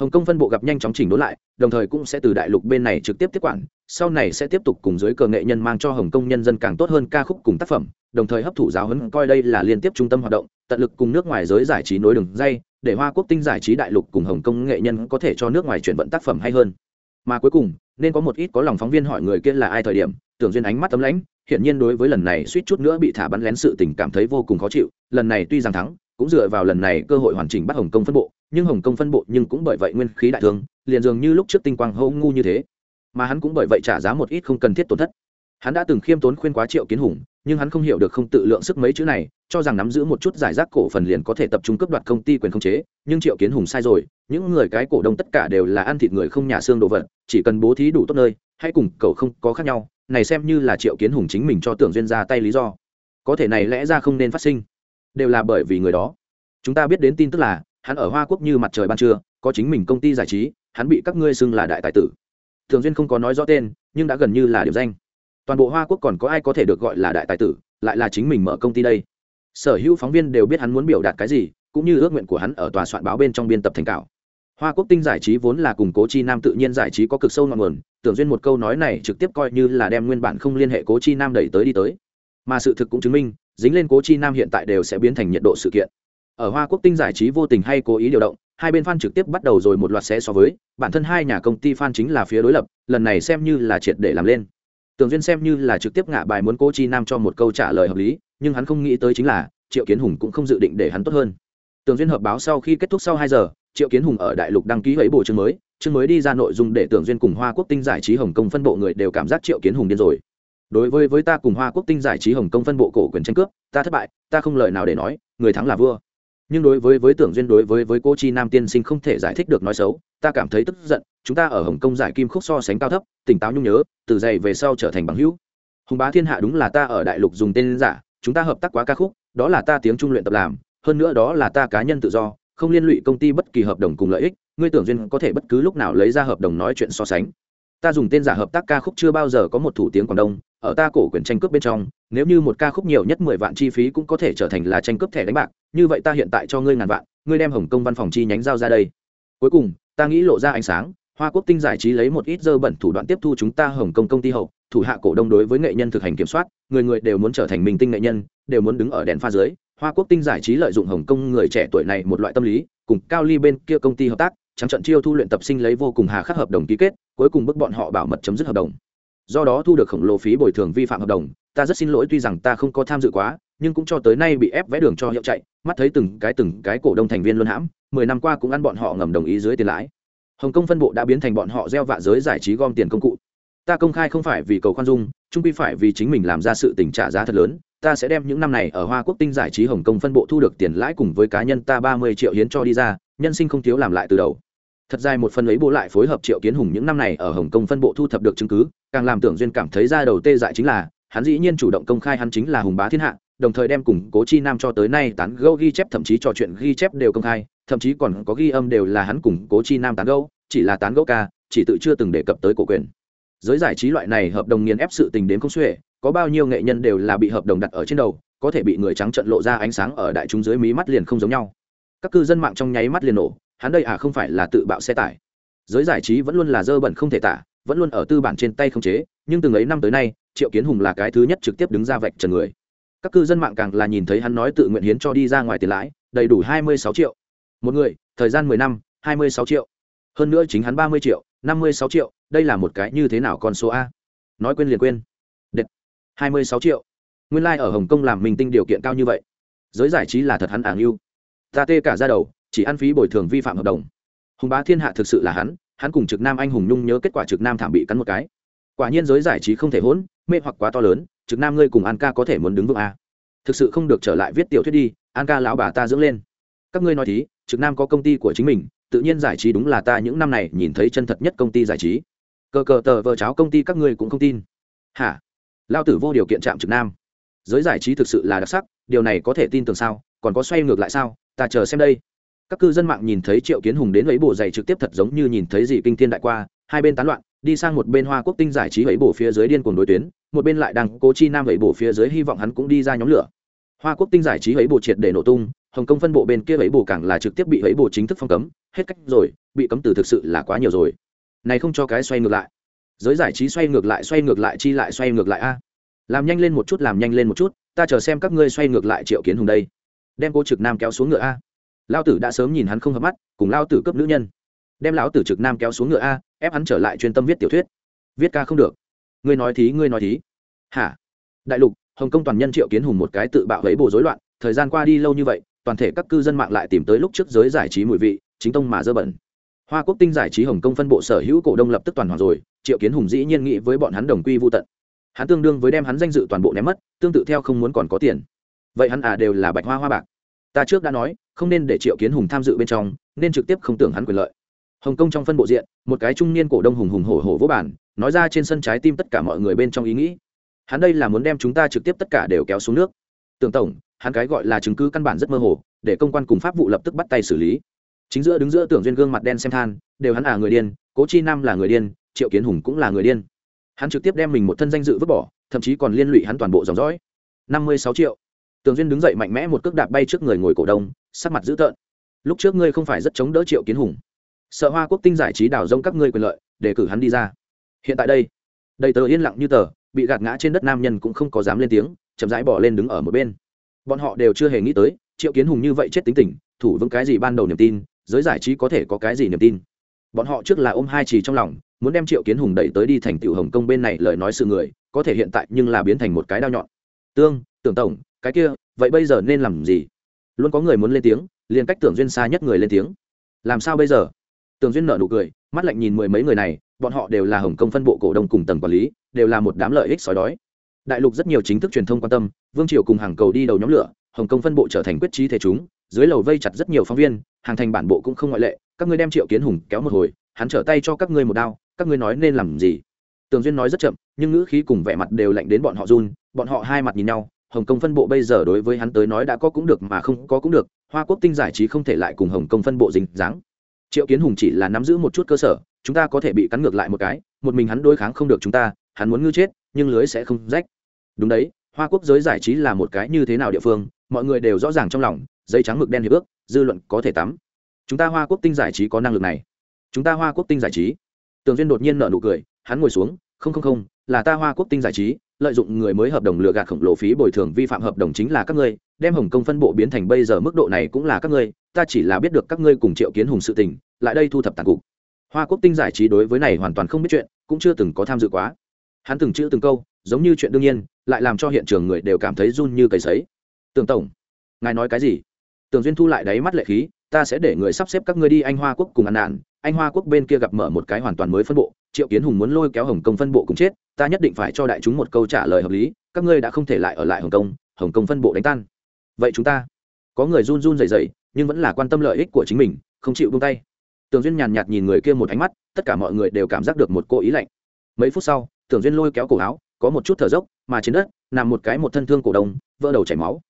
Hồng kông phân bộ gặp nhanh chóng chỉnh đốn lại, đồng thời cũng sẽ từ đại lục bên này trực tiếp tiếp quản sau này sẽ tiếp tục cùng giới cờ nghệ nhân mang cho hồng kông nhân dân càng tốt hơn ca khúc cùng tác phẩm, đồng thời hấp thụ giáo huấn, coi đây là liên tiếp trung tâm hoạt động, tận lực cùng nước ngoài giới giải trí nối đường dây, để hoa quốc tinh giải trí đại lục cùng hồng kông nghệ nhân có thể cho nước ngoài chuyển vận tác phẩm hay hơn. Mà cuối cùng, nên có một ít có lòng phóng viên hỏi người kia là ai thời điểm, tưởng duyên ánh mắt tấm lãnh, hiển nhiên đối với lần này suýt chút nữa bị thả bắn lén sự tình cảm thấy vô cùng khó chịu, lần này tuy rằng thắng, cũng dựa vào lần này cơ hội hoàn chỉnh bắt hồng kông phân bộ, nhưng hồng kông phân bộ nhưng cũng bởi vậy nguyên khí đại thương, liền dường như lúc trước tinh quang hô ngu như thế mà hắn cũng bởi vậy trả giá một ít không cần thiết tổn thất. Hắn đã từng khiêm tốn khuyên quá triệu kiến hùng, nhưng hắn không hiểu được không tự lượng sức mấy chữ này, cho rằng nắm giữ một chút giải rác cổ phần liền có thể tập trung cấp đoạt công ty quyền khống chế, nhưng triệu kiến hùng sai rồi, những người cái cổ đông tất cả đều là ăn thịt người không nhà xương đồ vật, chỉ cần bố thí đủ tốt nơi hãy cùng cậu không có khác nhau, này xem như là triệu kiến hùng chính mình cho tưởng duyên ra tay lý do. Có thể này lẽ ra không nên phát sinh. Đều là bởi vì người đó. Chúng ta biết đến tin tức là, hắn ở hoa quốc như mặt trời ban trưa, có chính mình công ty giải trí, hắn bị các ngươi xưng là đại tài tử thường duyên không có nói rõ tên, nhưng đã gần như là điểm danh. Toàn bộ hoa quốc còn có ai có thể được gọi là đại tài tử, lại là chính mình mở công ty đây? Sở hữu phóng viên đều biết hắn muốn biểu đạt cái gì, cũng như ước nguyện của hắn ở tòa soạn báo bên trong biên tập thành cảo. Hoa quốc tinh giải trí vốn là củng cố chi nam tự nhiên giải trí có cực sâu ngọn nguồn, tưởng duyên một câu nói này trực tiếp coi như là đem nguyên bản không liên hệ cố chi nam đẩy tới đi tới. Mà sự thực cũng chứng minh, dính lên cố chi nam hiện tại đều sẽ biến thành nhiệt độ sự kiện. Ở hoa quốc tinh giải trí vô tình hay cố ý điều động hai bên fan trực tiếp bắt đầu rồi một loạt xé so với, bản thân hai nhà công ty fan chính là phía đối lập, lần này xem như là triệt để làm lên. Tường duyên xem như là trực tiếp ngạ bài muốn cố chi nam cho một câu trả lời hợp lý, nhưng hắn không nghĩ tới chính là, triệu kiến hùng cũng không dự định để hắn tốt hơn. Tường duyên hợp báo sau khi kết thúc sau hai giờ, triệu kiến hùng ở đại lục đăng ký ấy bộ chương mới chương mới đi ra nội dung để tưởng duyên cùng hoa quốc tinh giải trí hồng kông phân bộ người đều cảm giác triệu kiến hùng điên rồi. Đối với với ta cùng hoa quốc tinh giải trí hồng kông phân bộ cổ quyền tranh cướp, ta thất bại, ta không lời nào để nói, người thắng là vua nhưng đối với với tưởng duyên đối với với cô chi nam tiên sinh không thể giải thích được nói xấu, ta cảm thấy tức giận, chúng ta ở hồng kông giải kim khúc so sánh cao thấp, tỉnh táo nhung nhớ, từ dày về sau trở thành bằng hữu. Hùng bá thiên hạ đúng là ta ở đại lục dùng tên giả, chúng ta hợp tác quá ca khúc, đó là ta tiếng trung luyện tập làm, hơn nữa đó là ta cá nhân tự do, không liên lụy công ty bất kỳ hợp đồng cùng lợi ích, ngươi tưởng duyên có thể bất cứ lúc nào lấy ra hợp đồng nói chuyện so sánh. Ta dùng tên giả hợp tác ca khúc chưa bao giờ có một thủ tiếng quảng đông ở ta cổ quyền tranh cướp bên trong, nếu như một ca khúc nhiều nhất mười vạn chi phí cũng có thể trở thành là tranh cướp thẻ đánh bạc, như vậy ta hiện tại cho ngươi ngàn vạn, ngươi đem hồng kông văn phòng chi nhánh giao ra đây. Cuối cùng, ta nghĩ lộ ra ánh sáng, hoa quốc tinh giải trí lấy một ít dơ bẩn thủ đoạn tiếp thu chúng ta hồng kông công ty hậu, thủ hạ cổ đông đối với nghệ nhân thực hành kiểm soát, người người đều muốn trở thành minh tinh nghệ nhân, đều muốn đứng ở đèn pha dưới. Hoa quốc tinh giải trí lợi dụng hồng kông người trẻ tuổi này một loại tâm lý, cùng cao ly bên kia công ty hợp tác, trắng trận chiêu thu luyện tập sinh lấy vô cùng hà khắc hợp đồng ký kết, cuối cùng bức bọn họ bảo mật chấm dứt hợp đồng do đó thu được khổng lồ phí bồi thường vi phạm hợp đồng. Ta rất xin lỗi, tuy rằng ta không có tham dự quá, nhưng cũng cho tới nay bị ép vẽ đường cho hiệu chạy. Mắt thấy từng cái từng cái cổ đông thành viên luân hãm, mười năm qua cũng ăn bọn họ ngầm đồng ý dưới tiền lãi. Hồng kông phân bộ đã biến thành bọn họ gieo vạ giới giải trí gom tiền công cụ. Ta công khai không phải vì cầu khoan dung trung quy phải vì chính mình làm ra sự tình trả giá thật lớn. Ta sẽ đem những năm này ở hoa quốc tinh giải trí hồng kông phân bộ thu được tiền lãi cùng với cá nhân ta ba mươi triệu hiến cho đi ra, nhân sinh không thiếu làm lại từ đầu thật dài một phần ấy bộ lại phối hợp triệu kiến hùng những năm này ở hồng kông phân bộ thu thập được chứng cứ, càng làm tưởng duyên cảm thấy ra đầu tê dại chính là, hắn dĩ nhiên chủ động công khai hắn chính là hùng bá thiên hạ, đồng thời đem củng cố chi nam cho tới nay tán gẫu ghi chép, thậm chí trò chuyện ghi chép đều công khai, thậm chí còn có ghi âm đều là hắn củng cố chi nam tán gẫu, chỉ là tán gẫu ca, chỉ tự chưa từng đề cập tới cổ quyền. Giới giải trí loại này hợp đồng nghiền ép sự tình đến không xuể, có bao nhiêu nghệ nhân đều là bị hợp đồng đặt ở trên đầu, có thể bị người trắng trận lộ ra ánh sáng ở đại chúng dưới mí mắt liền không giống nhau. Các cư dân mạng trong nháy mắt liền nổ hắn đây à không phải là tự bạo xe tải. Giới giải trí vẫn luôn là dơ bẩn không thể tả, vẫn luôn ở tư bản trên tay không chế, nhưng từng ấy năm tới nay, triệu kiến hùng là cái thứ nhất trực tiếp đứng ra vạch trần người. Các cư dân mạng càng là nhìn thấy hắn nói tự nguyện hiến cho đi ra ngoài tiền lãi, đầy đủ hai mươi sáu triệu. Một người, thời gian mười năm, hai mươi sáu triệu. Hơn nữa chính hắn ba mươi triệu, năm mươi sáu triệu, đây là một cái như thế nào con số a? Nói quên liền quên. Đệt. hai mươi sáu triệu. Nguyên lai、like、ở hồng kông làm mình tinh điều kiện cao như vậy. Giới giải trí là thật hắn ảng yêu ta tê cả ra đầu chỉ ăn phí bồi thường vi phạm hợp đồng. Hùng bá thiên hạ thực sự là hắn hắn cùng trực nam anh hùng nhung nhớ kết quả trực nam thảm bị cắn một cái. Quả nhiên giới giải trí không thể hỗn, mê hoặc quá to lớn, trực nam ngươi cùng an ca có thể muốn đứng vững a. Thực sự không được trở lại viết tiểu thuyết đi, an ca lão bà ta dưỡng lên. Các ngươi nói thí, trực nam có công ty của chính mình, tự nhiên giải trí đúng là ta những năm này nhìn thấy chân thật nhất công ty giải trí. Cờ cờ tờ vợ cháo công ty các ngươi cũng không tin. Hả? Lao tử vô điều kiện chạm trực nam. Giới giải trí thực sự là đặc sắc, điều này có thể tin tưởng sao? Còn có xoay ngược lại sao? Ta chờ xem đây các cư dân mạng nhìn thấy triệu kiến hùng đến ấy bộ dày trực tiếp thật giống như nhìn thấy gì kinh thiên đại qua, hai bên tán loạn, đi sang một bên hoa quốc tinh giải trí ấy bổ phía dưới điên cuồng đối tuyến, một bên lại đang cố chi nam ấy bổ phía dưới hy vọng hắn cũng đi ra nhóm lửa. Hoa quốc tinh giải trí ấy bổ triệt để nổ tung, hồng kông phân bộ bên kia ấy bổ càng là trực tiếp bị ấy bổ chính thức phong cấm, hết cách rồi, bị cấm từ thực sự là quá nhiều rồi. Này không cho cái xoay ngược lại. Giới giải trí xoay ngược lại, xoay ngược lại, chi lại xoay ngược lại a. Làm nhanh lên một chút, làm nhanh lên một chút, ta chờ xem các ngươi xoay ngược lại triệu kiến hùng đây. Đem cô trực nam kéo xuống ngựa a lao tử đã sớm nhìn hắn không hợp mắt, cùng lao tử cấp nữ nhân. Đem lão tử trực nam kéo xuống ngựa a, ép hắn trở lại chuyên tâm viết tiểu thuyết. Viết ca không được. Ngươi nói thí, ngươi nói thí. Hả? Đại lục, hồng kông toàn nhân triệu kiến hùng một cái tự bạo lấy bồ rối loạn, thời gian qua đi lâu như vậy, toàn thể các cư dân mạng lại tìm tới lúc trước giới giải trí mùi vị, chính tông mà dơ bẩn. Hoa quốc tinh giải trí hồng kông phân bộ sở hữu cổ đông lập tức toàn hoàn rồi, triệu kiến hùng dĩ nhiên nghĩ với bọn hắn đồng quy vô tận. Hắn tương đương với đem hắn danh dự toàn bộ ném mất, tương tự theo không muốn còn có tiền. Vậy hắn à đều là bạch hoa hoa bạc. Ta trước đã nói không nên để triệu kiến hùng tham dự bên trong, nên trực tiếp không tưởng hắn quyền lợi. Hồng kông trong phân bộ diện, một cái trung niên cổ đông hùng hùng hổ hổ vô bản, nói ra trên sân trái tim tất cả mọi người bên trong ý nghĩ. Hắn đây là muốn đem chúng ta trực tiếp tất cả đều kéo xuống nước. Tưởng tổng, hắn cái gọi là chứng cứ căn bản rất mơ hồ, để công quan cùng pháp vụ lập tức bắt tay xử lý. Chính giữa đứng giữa tưởng duyên gương mặt đen xem than, đều hắn à người điên, cố chi nam là người điên, triệu kiến hùng cũng là người điên. Hắn trực tiếp đem mình một thân danh dự vứt bỏ, thậm chí còn liên lụy hắn toàn bộ dòng dõi. Năm mươi sáu triệu tường duyên đứng dậy mạnh mẽ một cước đạp bay trước người ngồi cổ đông, sắc mặt dữ tợn. Lúc trước ngươi không phải rất chống đỡ triệu kiến hùng. Sợ hoa quốc tinh giải trí đào rông các ngươi quyền lợi, để cử hắn đi ra. Hiện tại đây, đầy tờ yên lặng như tờ, bị gạt ngã trên đất nam nhân cũng không có dám lên tiếng, chậm rãi bỏ lên đứng ở một bên. Bọn họ đều chưa hề nghĩ tới, triệu kiến hùng như vậy chết tính tình, thủ vững cái gì ban đầu niềm tin, giới giải trí có thể có cái gì niềm tin. Bọn họ trước là ôm hai chỉ trong lòng, muốn đem triệu kiến hùng đẩy tới đi thành tiểu hồng công bên này lời nói sự người, có thể hiện tại nhưng là biến thành một cái đao nhọn. Tương, tưởng tổng cái kia, vậy bây giờ nên làm gì? Luôn có người muốn lên tiếng, liền cách tưởng duyên xa nhất người lên tiếng. Làm sao bây giờ? Tưởng duyên nợ nụ cười, mắt lạnh nhìn mười mấy người này, bọn họ đều là hồng kông phân bộ cổ đông cùng tầng quản lý, đều là một đám lợi ích sói đói. Đại lục rất nhiều chính thức truyền thông quan tâm, vương triều cùng hàng cầu đi đầu nhóm lửa, hồng kông phân bộ trở thành quyết trí thể chúng, dưới lầu vây chặt rất nhiều phóng viên, hàng thành bản bộ cũng không ngoại lệ, các ngươi đem triệu kiến hùng kéo một hồi, hắn trở tay cho các ngươi một đao, các ngươi nói nên làm gì? Tường duyên nói rất chậm, nhưng ngữ khí cùng vẻ mặt đều lạnh đến bọn họ run, bọn họ hai mặt nhìn nhau hồng kông phân bộ bây giờ đối với hắn tới nói đã có cũng được mà không có cũng được, hoa quốc tinh giải trí không thể lại cùng hồng kông phân bộ dính dáng. Triệu kiến hùng chỉ là nắm giữ một chút cơ sở, chúng ta có thể bị cắn ngược lại một cái, một mình hắn đối kháng không được chúng ta, hắn muốn ngư chết, nhưng lưới sẽ không rách. Đúng đấy, hoa quốc giới giải trí là một cái như thế nào địa phương, mọi người đều rõ ràng trong lòng giấy trắng mực đen hiệp ước, dư luận có thể tắm. Chúng ta hoa quốc tinh giải trí có năng lực này. Chúng ta hoa quốc tinh giải trí. Tường duyên đột nhiên nở nụ cười, hắn ngồi xuống, không không không, là ta hoa quốc tinh giải trí lợi dụng người mới hợp đồng lừa gạt khổng lồ phí bồi thường vi phạm hợp đồng chính là các ngươi, đem hồng kông phân bộ biến thành bây giờ mức độ này cũng là các ngươi, ta chỉ là biết được các ngươi cùng triệu kiến hùng sự tình, lại đây thu thập tàn cục. Hoa quốc tinh giải trí đối với này hoàn toàn không biết chuyện, cũng chưa từng có tham dự quá. Hắn từng chữ từng câu, giống như chuyện đương nhiên, lại làm cho hiện trường người đều cảm thấy run như cầy sấy. Tường tổng, ngài nói cái gì? Tường duyên thu lại đáy mắt lệ khí, ta sẽ để người sắp xếp các ngươi đi anh hoa quốc cùng ăn nạn anh hoa quốc bên kia gặp mở một cái hoàn toàn mới phân bộ, triệu kiến hùng muốn lôi kéo hồng kông phân bộ cùng chết, ta nhất định phải cho đại chúng một câu trả lời hợp lý, các ngươi đã không thể lại ở lại hồng kông hồng kông phân bộ đánh tan. Vậy chúng ta, có người run run rẩy rẩy, nhưng vẫn là quan tâm lợi ích của chính mình, không chịu buông tay. Tường duyên nhàn nhạt nhìn người kia một ánh mắt, tất cả mọi người đều cảm giác được một cô ý lạnh. Mấy phút sau tường duyên lôi kéo cổ áo, có một chút thở dốc, mà trên đất nằm một cái một thân thương cổ đông, vỡ đầu chảy máu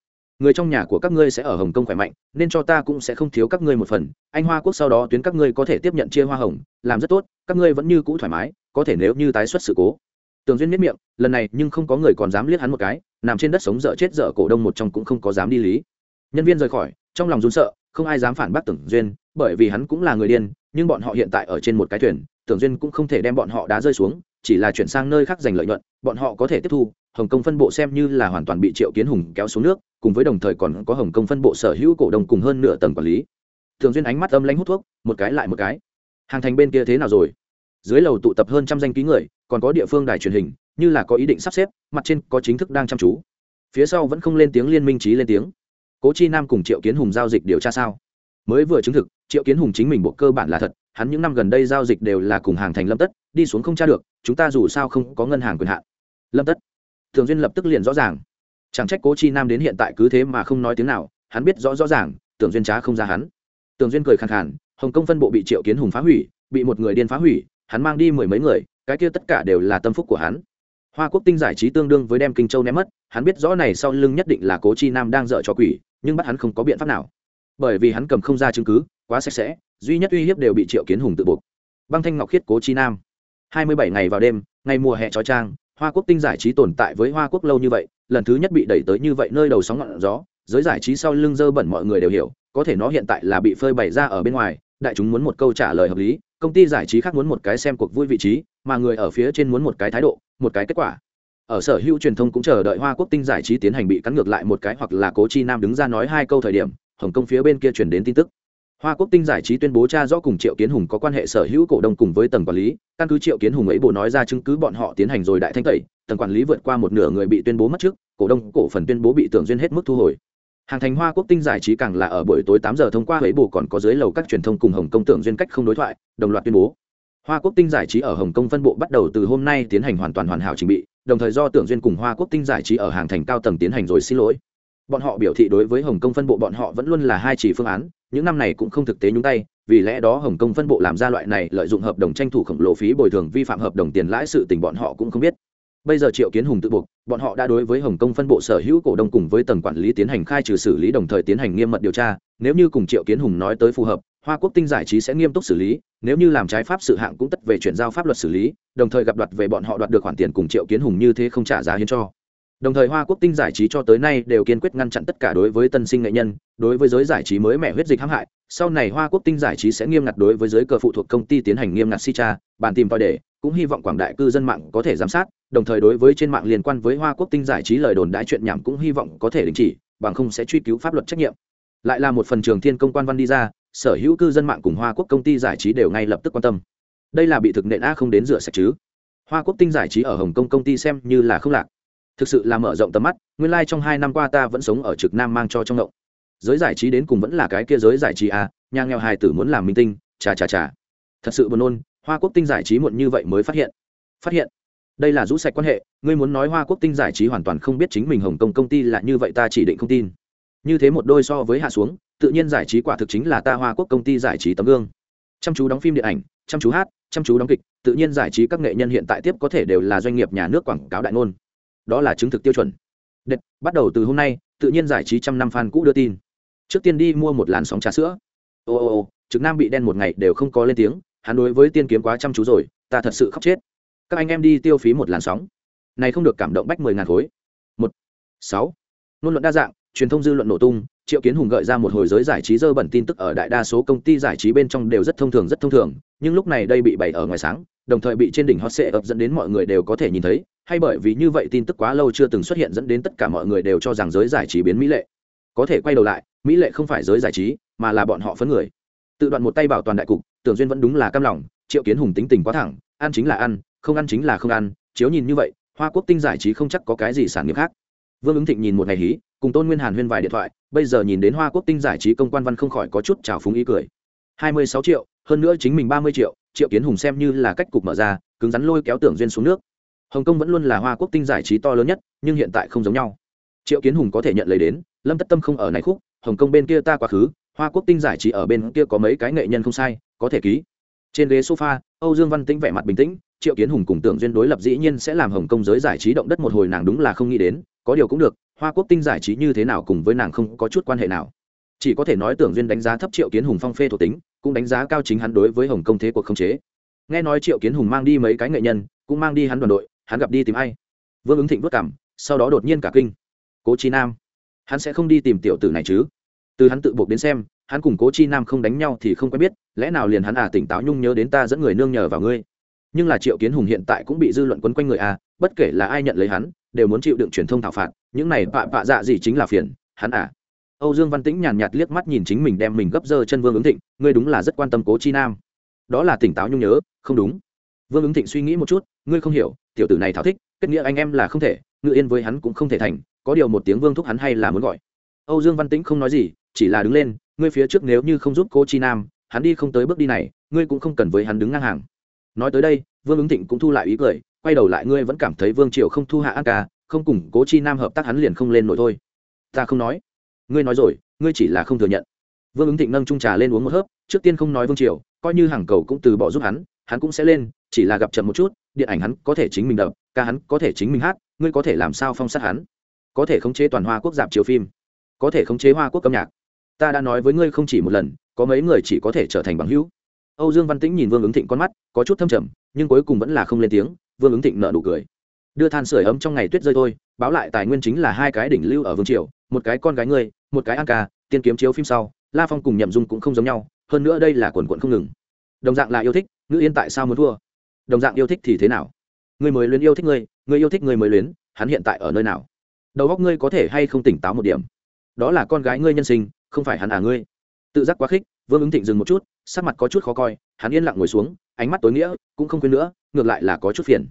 người trong nhà của các ngươi sẽ ở hồng kông khỏe mạnh, nên cho ta cũng sẽ không thiếu các ngươi một phần. Anh hoa quốc sau đó tuyến các ngươi có thể tiếp nhận chia hoa hồng, làm rất tốt, các ngươi vẫn như cũ thoải mái, có thể nếu như tái xuất sự cố. Tường duyên miết miệng, lần này nhưng không có người còn dám liếc hắn một cái, nằm trên đất sống dở chết dở cổ đông một trong cũng không có dám đi lý. Nhân viên rời khỏi, trong lòng run sợ, không ai dám phản bác tưởng duyên, bởi vì hắn cũng là người điên, nhưng bọn họ hiện tại ở trên một cái thuyền tưởng duyên cũng không thể đem bọn họ đá rơi xuống, chỉ là chuyển sang nơi khác giành lợi nhuận, bọn họ có thể tiếp thu hồng kông phân bộ xem như là hoàn toàn bị triệu kiến hùng kéo xuống nước, cùng với đồng thời còn có hồng kông phân bộ sở hữu cổ đông cùng hơn nửa tầng quản lý. Thường duyên ánh mắt âm lãnh hút thuốc, một cái lại một cái. Hàng thành bên kia thế nào rồi? Dưới lầu tụ tập hơn trăm danh ký người, còn có địa phương đài truyền hình, như là có ý định sắp xếp, mặt trên có chính thức đang chăm chú. Phía sau vẫn không lên tiếng liên minh trí lên tiếng. Cố chi nam cùng triệu kiến hùng giao dịch điều tra sao? Mới vừa chứng thực, triệu kiến hùng chính mình bộ cơ bản là thật, hắn những năm gần đây giao dịch đều là cùng hàng thành lâm tất, đi xuống không tra được, chúng ta dù sao không có ngân hàng quyền hạn. Lâm tất thường duyên lập tức liền rõ ràng. Chẳng trách cố chi nam đến hiện tại cứ thế mà không nói tiếng nào, hắn biết rõ rõ ràng, tưởng duyên trá không ra hắn. Tưởng duyên cười khàn khàn, hồng kông phân bộ bị triệu kiến hùng phá hủy, bị một người điên phá hủy, hắn mang đi mười mấy người, cái kia tất cả đều là tâm phúc của hắn. Hoa quốc tinh giải trí tương đương với đem kinh châu ném mất, hắn biết rõ này sau lưng nhất định là cố chi nam đang dợ cho quỷ, nhưng bắt hắn không có biện pháp nào. Bởi vì hắn cầm không ra chứng cứ, quá sạch sẽ, duy nhất uy hiếp đều bị triệu kiến hùng tự buộc. Băng thanh ngọc khiết cố chi nam. Hai mươi bảy ngày vào đêm, ngày mùa hè trói trang hoa quốc tinh giải trí tồn tại với hoa quốc lâu như vậy, lần thứ nhất bị đẩy tới như vậy nơi đầu sóng ngọn gió, giới giải trí sau lưng dơ bẩn mọi người đều hiểu, có thể nó hiện tại là bị phơi bày ra ở bên ngoài, đại chúng muốn một câu trả lời hợp lý, công ty giải trí khác muốn một cái xem cuộc vui vị trí, mà người ở phía trên muốn một cái thái độ, một cái kết quả. Ở sở hữu truyền thông cũng chờ đợi hoa quốc tinh giải trí tiến hành bị cắn ngược lại một cái hoặc là cố chi nam đứng ra nói hai câu thời điểm, hồng kông phía bên kia truyền đến tin tức hoa quốc tinh giải trí tuyên bố cha rõ cùng triệu kiến hùng có quan hệ sở hữu cổ đông cùng với tầng quản lý. Căn cứ triệu kiến hùng ấy bộ nói ra chứng cứ bọn họ tiến hành rồi đại thanh tẩy, tầng quản lý vượt qua một nửa người bị tuyên bố mất trước cổ đông, cổ phần tuyên bố bị tưởng duyên hết mức thu hồi. Hàng thành hoa quốc tinh giải trí càng là ở buổi tối tám giờ thông qua ấy bộ còn có dưới lầu các truyền thông cùng hồng Công tưởng duyên cách không đối thoại, đồng loạt tuyên bố. Hoa quốc tinh giải trí ở hồng kông phân bộ bắt đầu từ hôm nay tiến hành hoàn toàn hoàn hảo trình bị, đồng thời do tưởng duyên cùng hoa quốc tinh giải trí ở hàng thành cao tầng tiến hành rồi xin lỗi. Bọn họ biểu thị đối với hồng kông phân bộ bọn họ vẫn luôn là hai chỉ phương án những năm này cũng không thực tế nhúng tay, vì lẽ đó hồng kông phân bộ làm ra loại này lợi dụng hợp đồng tranh thủ khổng lồ phí bồi thường vi phạm hợp đồng tiền lãi sự tình bọn họ cũng không biết. Bây giờ triệu kiến hùng tự buộc, bọn họ đã đối với hồng kông phân bộ sở hữu cổ đông cùng với tầng quản lý tiến hành khai trừ xử lý đồng thời tiến hành nghiêm mật điều tra, nếu như cùng triệu kiến hùng nói tới phù hợp, hoa quốc tinh giải trí sẽ nghiêm túc xử lý, nếu như làm trái pháp sự hạng cũng tất về chuyển giao pháp luật xử lý, đồng thời gặp đoạt về bọn họ đoạt được khoản tiền cùng triệu kiến hùng như thế không trả giá hiến cho đồng thời hoa quốc tinh giải trí cho tới nay đều kiên quyết ngăn chặn tất cả đối với tân sinh nghệ nhân, đối với giới giải trí mới mẻ huyết dịch hãm hại. Sau này hoa quốc tinh giải trí sẽ nghiêm ngặt đối với giới cờ phụ thuộc công ty tiến hành nghiêm ngặt si cha, bàn tìm tòi để, cũng hy vọng quảng đại cư dân mạng có thể giám sát, đồng thời đối với trên mạng liên quan với hoa quốc tinh giải trí lời đồn đãi chuyện nhảm cũng hy vọng có thể đình chỉ, bằng không sẽ truy cứu pháp luật trách nhiệm. Lại là một phần trường thiên công quan văn đi ra, sở hữu cư dân mạng cùng hoa quốc công ty giải trí đều ngay lập tức quan tâm. Đây là bị thực nện a không đến rửa sạch chứ. Hoa quốc tinh giải trí ở hồng kông công ty xem như là không lạc thực sự là mở rộng tầm mắt, nguyên lai、like、trong hai năm qua ta vẫn sống ở trực nam mang cho trong ngộng. Giới giải trí đến cùng vẫn là cái kia giới giải trí à nhà nghèo hài tử muốn làm minh tinh, chà chà chà. Thật sự buồn nôn, hoa quốc tinh giải trí muộn như vậy mới phát hiện. Phát hiện. Đây là rũ sạch quan hệ, ngươi muốn nói hoa quốc tinh giải trí hoàn toàn không biết chính mình hồng kông công ty là như vậy ta chỉ định không tin. Như thế một đôi so với hạ xuống, tự nhiên giải trí quả thực chính là ta hoa quốc công ty giải trí tấm gương. Chăm chú đóng phim điện ảnh, chăm chú hát, chăm chú đóng kịch, tự nhiên giải trí các nghệ nhân hiện tại tiếp có thể đều là doanh nghiệp nhà nước quảng cáo đại ngôn đó là chứng thực tiêu chuẩn. Đệt, bắt đầu từ hôm nay tự nhiên giải trí trăm năm fan cũ đưa tin. Trước tiên đi mua một làn sóng trà sữa. Ô ô ô trực nam bị đen một ngày đều không có lên tiếng hắn đối với tiên kiếm quá chăm chú rồi ta thật sự khóc chết. Các anh em đi tiêu phí một làn sóng. Này không được cảm động bách mười ngàn khối. Một sáu. Ngôn luận đa dạng truyền thông dư luận nổ tung triệu kiến hùng gợi ra một hồi giới giải trí dơ bẩn tin tức ở đại đa số công ty giải trí bên trong đều rất thông thường rất thông thường nhưng lúc này đây bị bày ở ngoài sáng đồng thời bị trên đỉnh hot sệ ập dẫn đến mọi người đều có thể nhìn thấy, hay bởi vì như vậy tin tức quá lâu chưa từng xuất hiện dẫn đến tất cả mọi người đều cho rằng giới giải trí biến mỹ lệ. Có thể quay đầu lại, mỹ lệ không phải giới giải trí, mà là bọn họ phấn người. Tự đoạn một tay bảo toàn đại cục, tưởng duyên vẫn đúng là cam lòng, triệu kiến hùng tính tình quá thẳng, ăn chính là ăn, không ăn chính là không ăn, chiếu nhìn như vậy, hoa quốc tinh giải trí không chắc có cái gì sản nghiệp khác. Vương ứng thịnh nhìn một ngày hí, cùng tôn nguyên hàn huyên vài điện thoại, bây giờ nhìn đến hoa quốc tinh giải trí công quan văn không khỏi có chút trào phúng ý cười. Hai mươi sáu triệu, hơn nữa chính mình ba mươi triệu triệu kiến hùng xem như là cách cục mở ra, cứng rắn lôi kéo tưởng duyên xuống nước. Hồng kông vẫn luôn là hoa quốc tinh giải trí to lớn nhất, nhưng hiện tại không giống nhau. Triệu kiến hùng có thể nhận lấy đến, lâm tất tâm không ở này khúc, hồng kông bên kia ta quá khứ, hoa quốc tinh giải trí ở bên kia có mấy cái nghệ nhân không sai, có thể ký. Trên ghế sofa, âu dương văn tĩnh vẻ mặt bình tĩnh, triệu kiến hùng cùng tưởng duyên đối lập dĩ nhiên sẽ làm hồng kông giới giải trí động đất một hồi nàng đúng là không nghĩ đến, có điều cũng được, hoa quốc tinh giải trí như thế nào cùng với nàng không có chút quan hệ nào chỉ có thể nói tưởng duyên đánh giá thấp triệu kiến hùng phong phê thuộc tính, cũng đánh giá cao chính hắn đối với hồng công thế cuộc không chế. Nghe nói triệu kiến hùng mang đi mấy cái nghệ nhân, cũng mang đi hắn đoàn đội, hắn gặp đi tìm ai? Vương ứng thịnh vất cảm sau đó đột nhiên cả kinh. Cố chi nam, hắn sẽ không đi tìm tiểu tử này chứ? Từ hắn tự buộc đến xem, hắn cùng cố chi nam không đánh nhau thì không quen biết, lẽ nào liền hắn à tỉnh táo nhung nhớ đến ta dẫn người nương nhờ vào ngươi? Nhưng là triệu kiến hùng hiện tại cũng bị dư luận quấn quanh người à bất kể là ai nhận lấy hắn, đều muốn chịu đựng truyền thông thảo phạt, những này bạ bạ dạ gì chính là phiền, hắn à âu dương văn tĩnh nhàn nhạt liếc mắt nhìn chính mình đem mình gấp giờ chân vương ứng thịnh, ngươi đúng là rất quan tâm cố chi nam. Đó là tỉnh táo nhung nhớ, không đúng. Vương ứng thịnh suy nghĩ một chút, ngươi không hiểu, tiểu tử này thảo thích, kết nghĩa anh em là không thể, ngự yên với hắn cũng không thể thành, có điều một tiếng vương thúc hắn hay là muốn gọi. Âu dương văn tĩnh không nói gì, chỉ là đứng lên, ngươi phía trước nếu như không giúp Cố chi nam, hắn đi không tới bước đi này, ngươi cũng không cần với hắn đứng ngang hàng. Nói tới đây, vương ứng thịnh cũng thu lại ý cười, quay đầu lại ngươi vẫn cảm thấy vương triều không thu hạ an ca, không cùng cố chi nam hợp tác hắn liền không lên nổi thôi. Ta không nói ngươi nói rồi, ngươi chỉ là không thừa nhận. Vương ứng thịnh nâng trung trà lên uống một hớp, trước tiên không nói vương triều, coi như hàng cầu cũng từ bỏ giúp hắn hắn cũng sẽ lên, chỉ là gặp chậm một chút, điện ảnh hắn có thể chính mình đập, ca hắn có thể chính mình hát, ngươi có thể làm sao phong sát hắn? Có thể khống chế toàn hoa quốc dạp chiếu phim, có thể khống chế hoa quốc âm nhạc. Ta đã nói với ngươi không chỉ một lần, có mấy người chỉ có thể trở thành bằng hữu. Âu dương văn tĩnh nhìn vương ứng thịnh con mắt, có chút thâm trầm, nhưng cuối cùng vẫn là không lên tiếng, vương ứng thịnh nợ nụ cười. Đưa than sửa ấm trong ngày tuyết rơi thôi, báo lại tài nguyên chính là hai cái đỉnh lưu ở vương triều một cái con gái ngươi, một cái an ca tiên kiếm chiếu phim sau, la phong cùng nhậm dung cũng không giống nhau, hơn nữa đây là quần quận không ngừng. Đồng dạng là yêu thích, ngữ yên tại sao muốn thua? Đồng dạng yêu thích thì thế nào? Người mới luyến yêu thích ngươi người yêu thích người mới luyến, hắn hiện tại ở nơi nào? Đầu góc ngươi có thể hay không tỉnh táo một điểm? Đó là con gái ngươi nhân sinh, không phải hắn à ngươi. Tự giác quá khích, vương ứng thịnh dừng một chút, sắc mặt có chút khó coi, hắn yên lặng ngồi xuống, ánh mắt tối nghĩa, cũng không quên nữa, ngược lại là có chút phiền.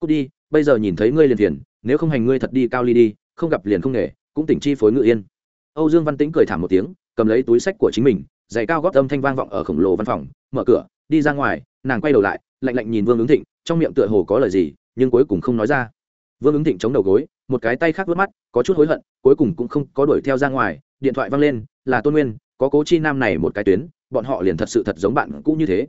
Cút đi, bây giờ nhìn thấy ngươi liền phiền, nếu không hành ngươi thật đi cao ly đi, không gặp liền không nghề cũng tỉnh chi phối ngự yên. Âu dương văn tĩnh cười thảm một tiếng, cầm lấy túi sách của chính mình, giày cao góp âm thanh vang vọng ở khổng lồ văn phòng, mở cửa, đi ra ngoài, nàng quay đầu lại, lạnh lạnh nhìn vương ứng thịnh, trong miệng tựa hồ có lời gì, nhưng cuối cùng không nói ra. Vương ứng thịnh chống đầu gối, một cái tay khác vớt mắt, có chút hối hận, cuối cùng cũng không có đuổi theo ra ngoài, điện thoại văng lên, là tôn nguyên, có cố chi nam này một cái tuyến, bọn họ liền thật sự thật giống bạn cũ như thế.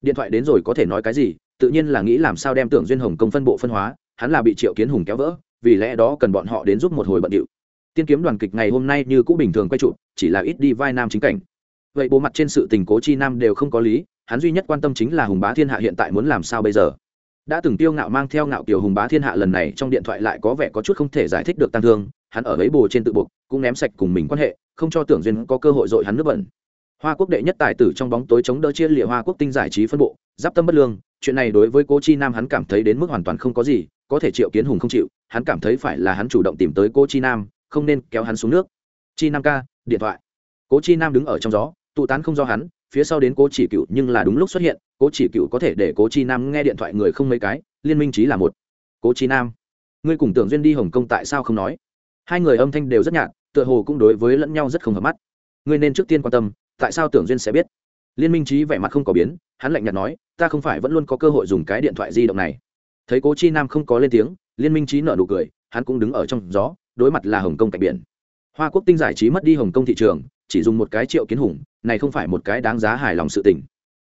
Điện thoại đến rồi có thể nói cái gì, tự nhiên là nghĩ làm sao đem tưởng duyên hồng công phân bộ phân hóa, hắn là bị triệu kiến hùng kéo vỡ, vì lẽ đó cần bọn họ đến giúp một hồi bận điệu tiên kiếm đoàn kịch ngày hôm nay như cũ bình thường quay trụ, chỉ là ít đi vai nam chính cảnh. Vậy bộ mặt trên sự tình cố chi nam đều không có lý, hắn duy nhất quan tâm chính là hùng bá thiên hạ hiện tại muốn làm sao bây giờ. Đã từng tiêu ngạo mang theo ngạo kiểu hùng bá thiên hạ lần này trong điện thoại lại có vẻ có chút không thể giải thích được tăng thương, hắn ở ấy bồ trên tự buộc, cũng ném sạch cùng mình quan hệ, không cho tưởng duyên có cơ hội dội hắn nước bẩn. Hoa quốc đệ nhất tài tử trong bóng tối chống đỡ chia lịa hoa quốc tinh giải trí phân bộ, giáp tâm bất lương, chuyện này đối với cố chi nam hắn cảm thấy đến mức hoàn toàn không có gì, có thể triệu kiến hùng không chịu, hắn cảm thấy phải là hắn chủ động tìm tới cô chi nam không nên kéo hắn xuống nước. Chi nam ca, điện thoại. Cố chi nam đứng ở trong gió, tụ tán không do hắn, phía sau đến cố chỉ cựu nhưng là đúng lúc xuất hiện, cố chỉ cựu có thể để cố chi nam nghe điện thoại người không mấy cái, liên minh trí là một. Cố chi nam, ngươi cùng tưởng duyên đi hồng kông tại sao không nói? Hai người âm thanh đều rất nhạt, tựa hồ cũng đối với lẫn nhau rất không hợp mắt. Ngươi nên trước tiên quan tâm, tại sao tưởng duyên sẽ biết? Liên minh trí vẻ mặt không có biến, hắn lạnh nhạt nói, ta không phải vẫn luôn có cơ hội dùng cái điện thoại di động này. Thấy cố chi nam không có lên tiếng, liên minh trí nở nụ cười, hắn cũng đứng ở trong gió đối mặt là hồng kông cạnh biển. Hoa quốc tinh giải trí mất đi hồng kông thị trường, chỉ dùng một cái triệu kiến hùng, này không phải một cái đáng giá hài lòng sự tình.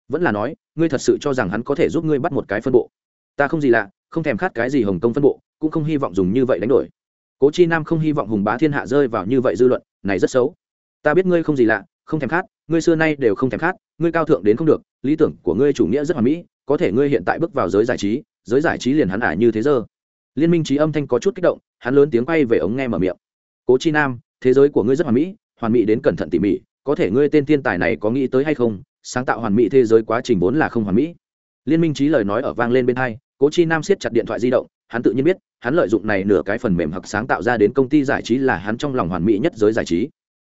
Vẫn là nói, ngươi thật sự cho rằng hắn có thể giúp ngươi bắt một cái phân bộ. Ta không gì lạ, không thèm khát cái gì hồng kông phân bộ, cũng không hy vọng dùng như vậy đánh đổi. Cố chi nam không hy vọng hùng bá thiên hạ rơi vào như vậy dư luận, này rất xấu. Ta biết ngươi không gì lạ, không thèm khát, ngươi xưa nay đều không thèm khát, ngươi cao thượng đến không được, lý tưởng của ngươi chủ nghĩa rất hoàn mỹ, có thể ngươi hiện tại bước vào giới giải trí, giới giải trí liền hắn ả như thế giờ liên minh trí âm thanh có chút kích động, hắn lớn tiếng quay về ống nghe mở miệng. Cố chi nam, thế giới của ngươi rất hoàn mỹ hoàn mỹ đến cẩn thận tỉ mỉ, có thể ngươi tên thiên tài này có nghĩ tới hay không? Sáng tạo hoàn mỹ thế giới quá trình vốn là không hoàn mỹ. Liên minh trí lời nói ở vang lên bên hai, cố chi nam siết chặt điện thoại di động, hắn tự nhiên biết, hắn lợi dụng này nửa cái phần mềm hoặc sáng tạo ra đến công ty giải trí là hắn trong lòng hoàn mỹ nhất giới giải trí.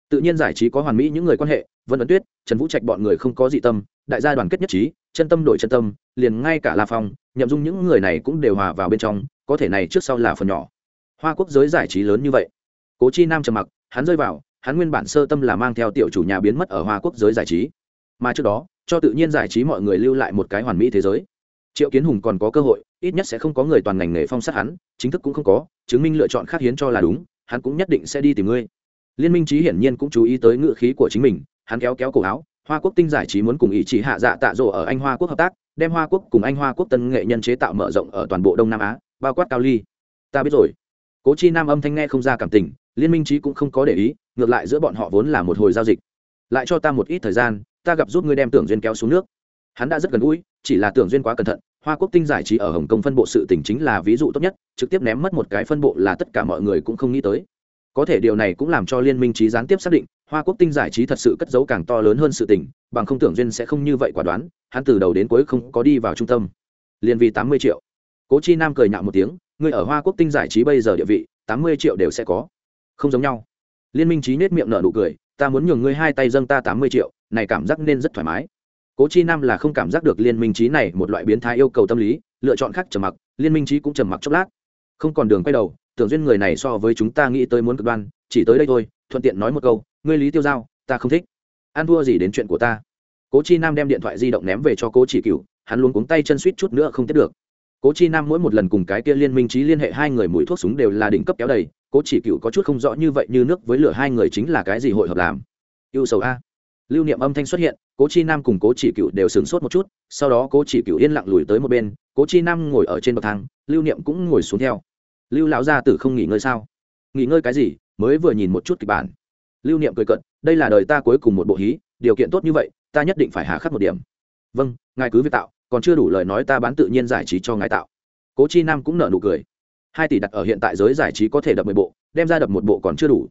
Tự nhiên giải trí có hoàn mỹ những người quan hệ, vân ấn tuyết, trần vũ trạch bọn người không có dị tâm, đại gia đoàn kết nhất trí, chân tâm đổi chân tâm, liền ngay cả la phong nhậm dung những người này cũng đều hòa vào bên trong, có thể này trước sau là phần nhỏ. Hoa quốc giới giải trí lớn như vậy. Cố chi nam trầm mặc, hắn rơi vào, hắn nguyên bản sơ tâm là mang theo tiểu chủ nhà biến mất ở hoa quốc giới giải trí. Mà trước đó, cho tự nhiên giải trí mọi người lưu lại một cái hoàn mỹ thế giới. Triệu kiến hùng còn có cơ hội, ít nhất sẽ không có người toàn ngành nghề phong sát hắn, chính thức cũng không có, chứng minh lựa chọn khác hiến cho là đúng, hắn cũng nhất định sẽ đi tìm ngươi. Liên minh trí hiển nhiên cũng chú ý tới ngựa khí của chính mình, hắn kéo kéo cổ áo, hoa quốc tinh giải trí muốn cùng ý chỉ hạ dạ tạ rộ ở anh hoa quốc hợp tác đem hoa quốc cùng anh hoa quốc tân nghệ nhân chế tạo mở rộng ở toàn bộ đông nam á bao quát cao ly ta biết rồi cố chi nam âm thanh nghe không ra cảm tình liên minh trí cũng không có để ý ngược lại giữa bọn họ vốn là một hồi giao dịch lại cho ta một ít thời gian ta gặp giúp ngươi đem tưởng duyên kéo xuống nước hắn đã rất gần gũi chỉ là tưởng duyên quá cẩn thận hoa quốc tinh giải trí ở hồng kông phân bộ sự tỉnh chính là ví dụ tốt nhất trực tiếp ném mất một cái phân bộ là tất cả mọi người cũng không nghĩ tới có thể điều này cũng làm cho liên minh trí gián tiếp xác định, hoa quốc tinh giải trí thật sự cất giấu càng to lớn hơn sự tình, bằng không tưởng duyên sẽ không như vậy quả đoán, hắn từ đầu đến cuối không có đi vào trung tâm. Liền vì tám mươi triệu. Cố chi nam cười nhạo một tiếng người ở hoa quốc tinh giải trí bây giờ địa vị, tám mươi triệu đều sẽ có. Không giống nhau. Liên minh trí nết miệng nở nụ cười, ta muốn nhường ngươi hai tay dâng ta tám mươi triệu, này cảm giác nên rất thoải mái. Cố chi nam là không cảm giác được liên minh trí này một loại biến thái yêu cầu tâm lý, lựa chọn khác trầm mặc, liên minh trí cũng trầm mặc chốc lát. Không còn đường quay đầu tưởng duyên người này so với chúng ta nghĩ tới muốn cực đoan, chỉ tới đây thôi, thuận tiện nói một câu, ngươi lý tiêu giao, ta không thích. Ăn thua gì đến chuyện của ta? Cố chi nam đem điện thoại di động ném về cho cố chỉ cựu hắn luôn cuống tay chân suýt chút nữa không tiếp được. Cố chi nam mỗi một lần cùng cái kia liên minh trí liên hệ hai người mũi thuốc súng đều là đỉnh cấp kéo đầy, cố chỉ cựu có chút không rõ như vậy như nước với lửa hai người chính là cái gì hội hợp làm. Yêu sầu a. Lưu niệm âm thanh xuất hiện, cố chi nam cùng cố chỉ cựu đều sửng sốt một chút, sau đó cố chỉ cựu yên lặng lùi tới một bên, cố chi nam ngồi ở trên bậc thang, lưu niệm cũng ngồi xuống theo lưu lão gia tử không nghỉ ngơi sao? Nghỉ ngơi cái gì? Mới vừa nhìn một chút kịch bản. Lưu niệm cười cận đây là đời ta cuối cùng một bộ hí, điều kiện tốt như vậy, ta nhất định phải hạ khắc một điểm. Vâng ngài cứ việc tạo, còn chưa đủ lời nói ta bán tự nhiên giải trí cho ngài tạo. Cố chi nam cũng nở nụ cười. Hai tỷ đặt ở hiện tại giới giải trí có thể đập mười bộ, đem ra đập một bộ còn chưa đủ.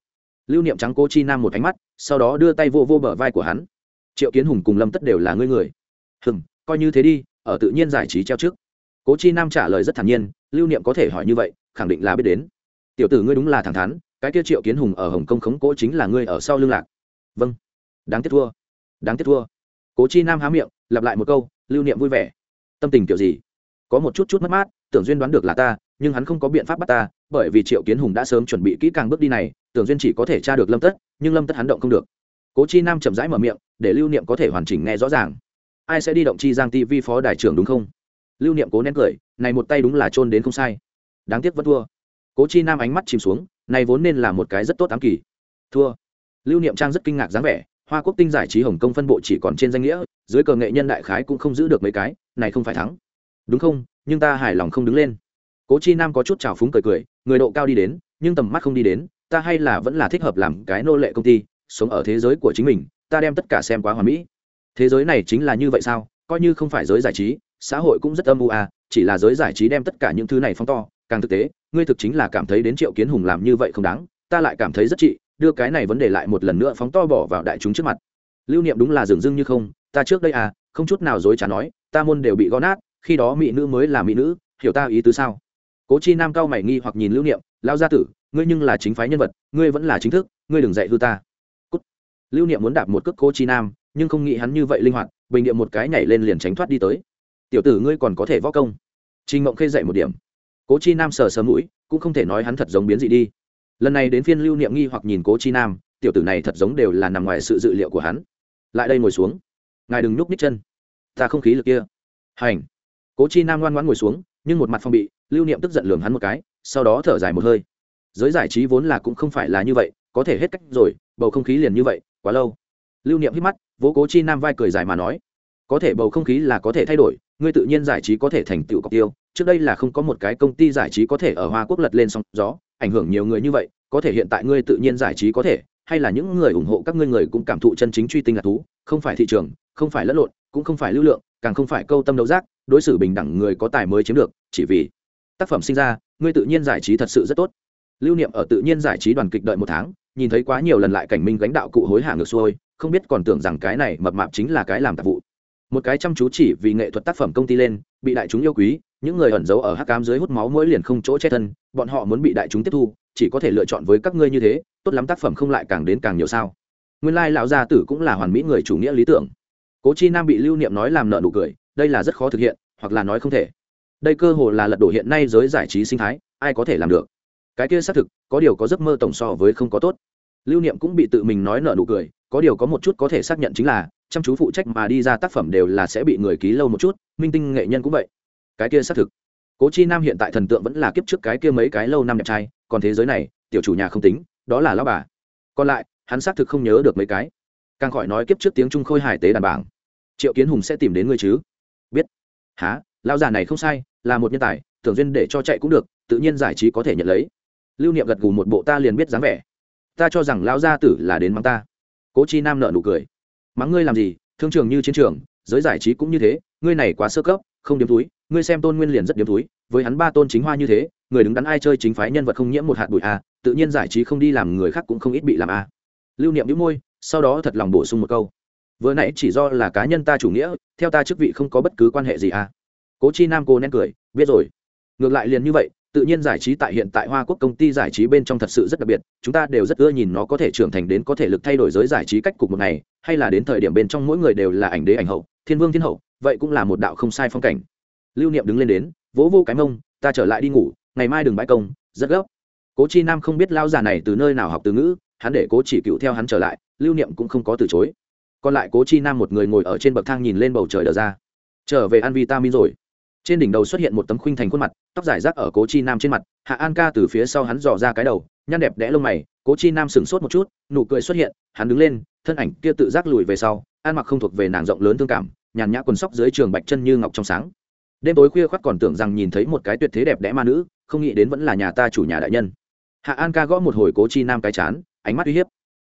Lưu niệm trắng cố chi nam một ánh mắt, sau đó đưa tay vô vô bờ vai của hắn. Triệu kiến hùng cùng lâm tất đều là ngươi người. Hừng coi như thế đi, ở tự nhiên giải trí treo trước. Cố chi nam trả lời rất thản nhiên, lưu niệm có thể hỏi như vậy khẳng định là biết đến. Tiểu tử ngươi đúng là thẳng thắn, cái kia triệu kiến hùng ở hồng kông khống cố chính là ngươi ở sau lưng lạc. Vâng. Đáng tiếc thua. Đáng tiếc thua. Cố chi nam há miệng, lặp lại một câu, lưu niệm vui vẻ. Tâm tình kiểu gì? Có một chút chút mất mát, tưởng duyên đoán được là ta, nhưng hắn không có biện pháp bắt ta, bởi vì triệu kiến hùng đã sớm chuẩn bị kỹ càng bước đi này, tưởng duyên chỉ có thể tra được lâm tất, nhưng lâm tất hắn động không được. Cố chi nam chậm rãi mở miệng, để lưu niệm có thể hoàn chỉnh nghe rõ ràng. Ai sẽ đi động chi giang tv phó đại trưởng đúng không? Lưu niệm cố nén cười, này một tay đúng là trôn đến không sai đáng tiếc vẫn thua. Cố chi nam ánh mắt chìm xuống, này vốn nên là một cái rất tốt ám kỳ. Thua. Lưu niệm trang rất kinh ngạc dáng vẻ, hoa quốc tinh giải trí hồng kông phân bộ chỉ còn trên danh nghĩa, dưới cờ nghệ nhân đại khái cũng không giữ được mấy cái, này không phải thắng. Đúng không? Nhưng ta hài lòng không đứng lên. Cố chi nam có chút trào phúng cười cười, người độ cao đi đến, nhưng tầm mắt không đi đến, ta hay là vẫn là thích hợp làm cái nô lệ công ty, sống ở thế giới của chính mình, ta đem tất cả xem quá hoàn mỹ. Thế giới này chính là như vậy sao? Coi như không phải giới giải trí, xã hội cũng rất âm u à chỉ là giới giải trí đem tất cả những thứ này phóng to càng thực tế, ngươi thực chính là cảm thấy đến triệu kiến hùng làm như vậy không đáng, ta lại cảm thấy rất trị, đưa cái này vấn đề lại một lần nữa phóng to bỏ vào đại chúng trước mặt. Lưu niệm đúng là dường dưng như không, ta trước đây à không chút nào dối trả nói, ta môn đều bị gõ nát, khi đó mỹ nữ mới là mỹ nữ, hiểu ta ý tứ sao? Cố chi nam cao mày nghi hoặc nhìn lưu niệm lao gia tử, ngươi nhưng là chính phái nhân vật, ngươi vẫn là chính thức, ngươi đừng dạy hư ta. Cút. lưu niệm muốn đạp một cước cố chi nam, nhưng không nghĩ hắn như vậy linh hoạt, bình điệm một cái nhảy lên liền tránh thoát đi tới. Tiểu tử ngươi còn có thể võ công. Trình mộng khê dạy một điểm cố chi nam sờ sờ mũi, cũng không thể nói hắn thật giống biến dị đi. Lần này đến phiên lưu niệm nghi hoặc nhìn cố chi nam, tiểu tử này thật giống đều là nằm ngoài sự dự liệu của hắn. Lại đây ngồi xuống. Ngài đừng nhúc ních chân. Ta không khí lực kia. Hành. Cố chi nam ngoan ngoãn ngồi xuống, nhưng một mặt phong bị, lưu niệm tức giận lường hắn một cái, sau đó thở dài một hơi. Giới giải trí vốn là cũng không phải là như vậy, có thể hết cách rồi, bầu không khí liền như vậy, quá lâu. Lưu niệm hít mắt, vỗ cố chi nam vai cười dài mà nói, có thể bầu không khí là có thể thay đổi, ngươi tự nhiên giải trí có thể thành tựu cọc tiêu trước đây là không có một cái công ty giải trí có thể ở hoa quốc lật lên sóng gió, ảnh hưởng nhiều người như vậy, có thể hiện tại ngươi tự nhiên giải trí có thể, hay là những người ủng hộ các ngươi người cũng cảm thụ chân chính truy tinh là thú, không phải thị trường, không phải lẫn lộn, cũng không phải lưu lượng, càng không phải câu tâm đấu giác, đối xử bình đẳng người có tài mới chiếm được, chỉ vì tác phẩm sinh ra, ngươi tự nhiên giải trí thật sự rất tốt. Lưu niệm ở tự nhiên giải trí đoàn kịch đợi một tháng, nhìn thấy quá nhiều lần lại cảnh minh gánh đạo cụ hối hả ngược xuôi, không biết còn tưởng rằng cái này mập mạp chính là cái làm tạp vụ. Một cái chăm chú chỉ vì nghệ thuật tác phẩm công ty lên, bị đại chúng yêu quý những người ẩn giấu ở hắc cám dưới hút máu mỗi liền không chỗ che thân, bọn họ muốn bị đại chúng tiếp thu, chỉ có thể lựa chọn với các ngươi như thế, tốt lắm tác phẩm không lại càng đến càng nhiều sao. Nguyên lai lão gia tử cũng là hoàn mỹ người chủ nghĩa lý tưởng. Cố chi nam bị lưu niệm nói làm nợ nụ cười, đây là rất khó thực hiện, hoặc là nói không thể. Đây cơ hồ là lật đổ hiện nay giới giải trí sinh thái, ai có thể làm được? Cái kia xác thực, có điều có giấc mơ tổng so với không có tốt. Lưu niệm cũng bị tự mình nói nợ nụ cười, có điều có một chút có thể xác nhận chính là, chăm chú phụ trách mà đi ra tác phẩm đều là sẽ bị người ký lâu một chút, minh tinh nghệ nhân cũng vậy cái kia xác thực. Cố chi nam hiện tại thần tượng vẫn là kiếp trước cái kia mấy cái lâu năm đẹp trai, còn thế giới này, tiểu chủ nhà không tính, đó là lão bà. Còn lại, hắn xác thực không nhớ được mấy cái. Càng khỏi nói kiếp trước tiếng trung khôi hải tế đàn bảng. Triệu kiến hùng sẽ tìm đến ngươi chứ? Biết. Há lão già này không sai, là một nhân tài, tưởng duyên để cho chạy cũng được, tự nhiên giải trí có thể nhận lấy. Lưu niệm gật gù một bộ ta liền biết dáng vẻ. Ta cho rằng lão gia tử là đến mắng ta. Cố chi nam nợ nụ cười. Mắng ngươi làm gì? Thương trường như chiến trường, giới giải trí cũng như thế, ngươi này quá sơ cấp, không điếm túi ngươi xem tôn nguyên liền rất điếm túi với hắn ba tôn chính hoa như thế, người đứng đắn ai chơi chính phái nhân vật không nhiễm một hạt bụi a tự nhiên giải trí không đi làm người khác cũng không ít bị làm a lưu niệm đĩu môi, sau đó thật lòng bổ sung một câu. Vừa nãy chỉ do là cá nhân ta chủ nghĩa, theo ta chức vị không có bất cứ quan hệ gì a cố chi nam cô nén cười, biết rồi. Ngược lại liền như vậy, tự nhiên giải trí tại hiện tại hoa quốc công ty giải trí bên trong thật sự rất đặc biệt, chúng ta đều rất ưa nhìn nó có thể trưởng thành đến có thể lực thay đổi giới giải trí cách cục một ngày, hay là đến thời điểm bên trong mỗi người đều là ảnh đế ảnh hậu, thiên vương thiên hậu, vậy cũng là một đạo không sai phong cảnh lưu niệm đứng lên đến, vỗ vô cái mông, ta trở lại đi ngủ, ngày mai đừng bãi công, rất gấp. Cố chi nam không biết lao già này từ nơi nào học từ ngữ, hắn để cố chỉ cựu theo hắn trở lại, lưu niệm cũng không có từ chối. Còn lại cố chi nam một người ngồi ở trên bậc thang nhìn lên bầu trời đờ ra. Trở về ăn vitamin rồi. Trên đỉnh đầu xuất hiện một tấm khuynh thành khuôn mặt, tóc dài rác ở cố chi nam trên mặt, hạ an ca từ phía sau hắn dò ra cái đầu, nhăn đẹp đẽ lông mày, cố chi nam sửng sốt một chút, nụ cười xuất hiện, hắn đứng lên, thân ảnh kia tự giác lùi về sau, ăn mặc không thuộc về nàng rộng lớn thương cảm, nhàn nhã quần sóc dưới trường bạch chân như ngọc trong sáng đêm tối khuya khoắt còn tưởng rằng nhìn thấy một cái tuyệt thế đẹp đẽ ma nữ không nghĩ đến vẫn là nhà ta chủ nhà đại nhân. Hạ an ca gõ một hồi cố chi nam cái chán ánh mắt uy hiếp.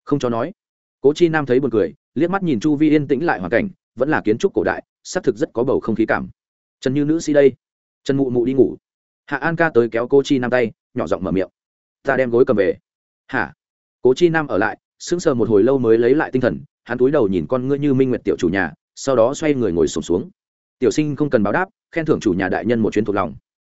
Không cho nói. Cố chi nam thấy buồn cười liếc mắt nhìn chu vi yên tĩnh lại hoàn cảnh vẫn là kiến trúc cổ đại xác thực rất có bầu không khí cảm. Trần như nữ sĩ đây. Trần mụ mụ đi ngủ. Hạ an ca tới kéo cô chi nam tay nhỏ giọng mở miệng. Ta đem gối cầm về. Hả? Cố chi nam ở lại sững sờ một hồi lâu mới lấy lại tinh thần hắn túi đầu nhìn con ngươi như minh nguyệt tiểu chủ nhà sau đó xoay người ngồi sổm xuống, xuống. Tiểu sinh không cần báo đáp khen thưởng chủ nhà đại nhân một chuyến thuộc lòng.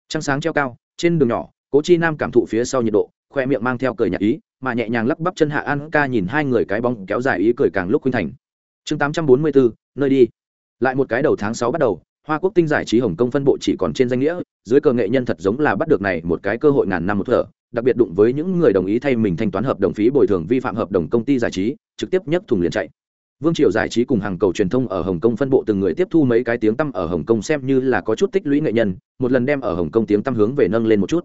Trăng sáng treo cao, trên đường nhỏ, cố chi nam cảm thụ phía sau nhiệt độ, khoe miệng mang theo cười nhạc ý, mà nhẹ nhàng lắp bắp chân hạ an ca nhìn hai người cái bóng kéo dài ý cười càng lúc khuynh thành. Chương tám trăm bốn mươi bốn nơi đi. Lại một cái đầu tháng sáu bắt đầu, hoa quốc tinh giải trí hồng kông phân bộ chỉ còn trên danh nghĩa, dưới cờ nghệ nhân thật giống là bắt được này một cái cơ hội ngàn năm một thở, đặc biệt đụng với những người đồng ý thay mình thanh toán hợp đồng phí bồi thường vi phạm hợp đồng công ty giải trí, trực tiếp nhấc thùng liền chạy vương triều giải trí cùng hàng cầu truyền thông ở hồng kông phân bộ từng người tiếp thu mấy cái tiếng tăm ở hồng kông xem như là có chút tích lũy nghệ nhân, một lần đem ở hồng kông tiếng tăm hướng về nâng lên một chút.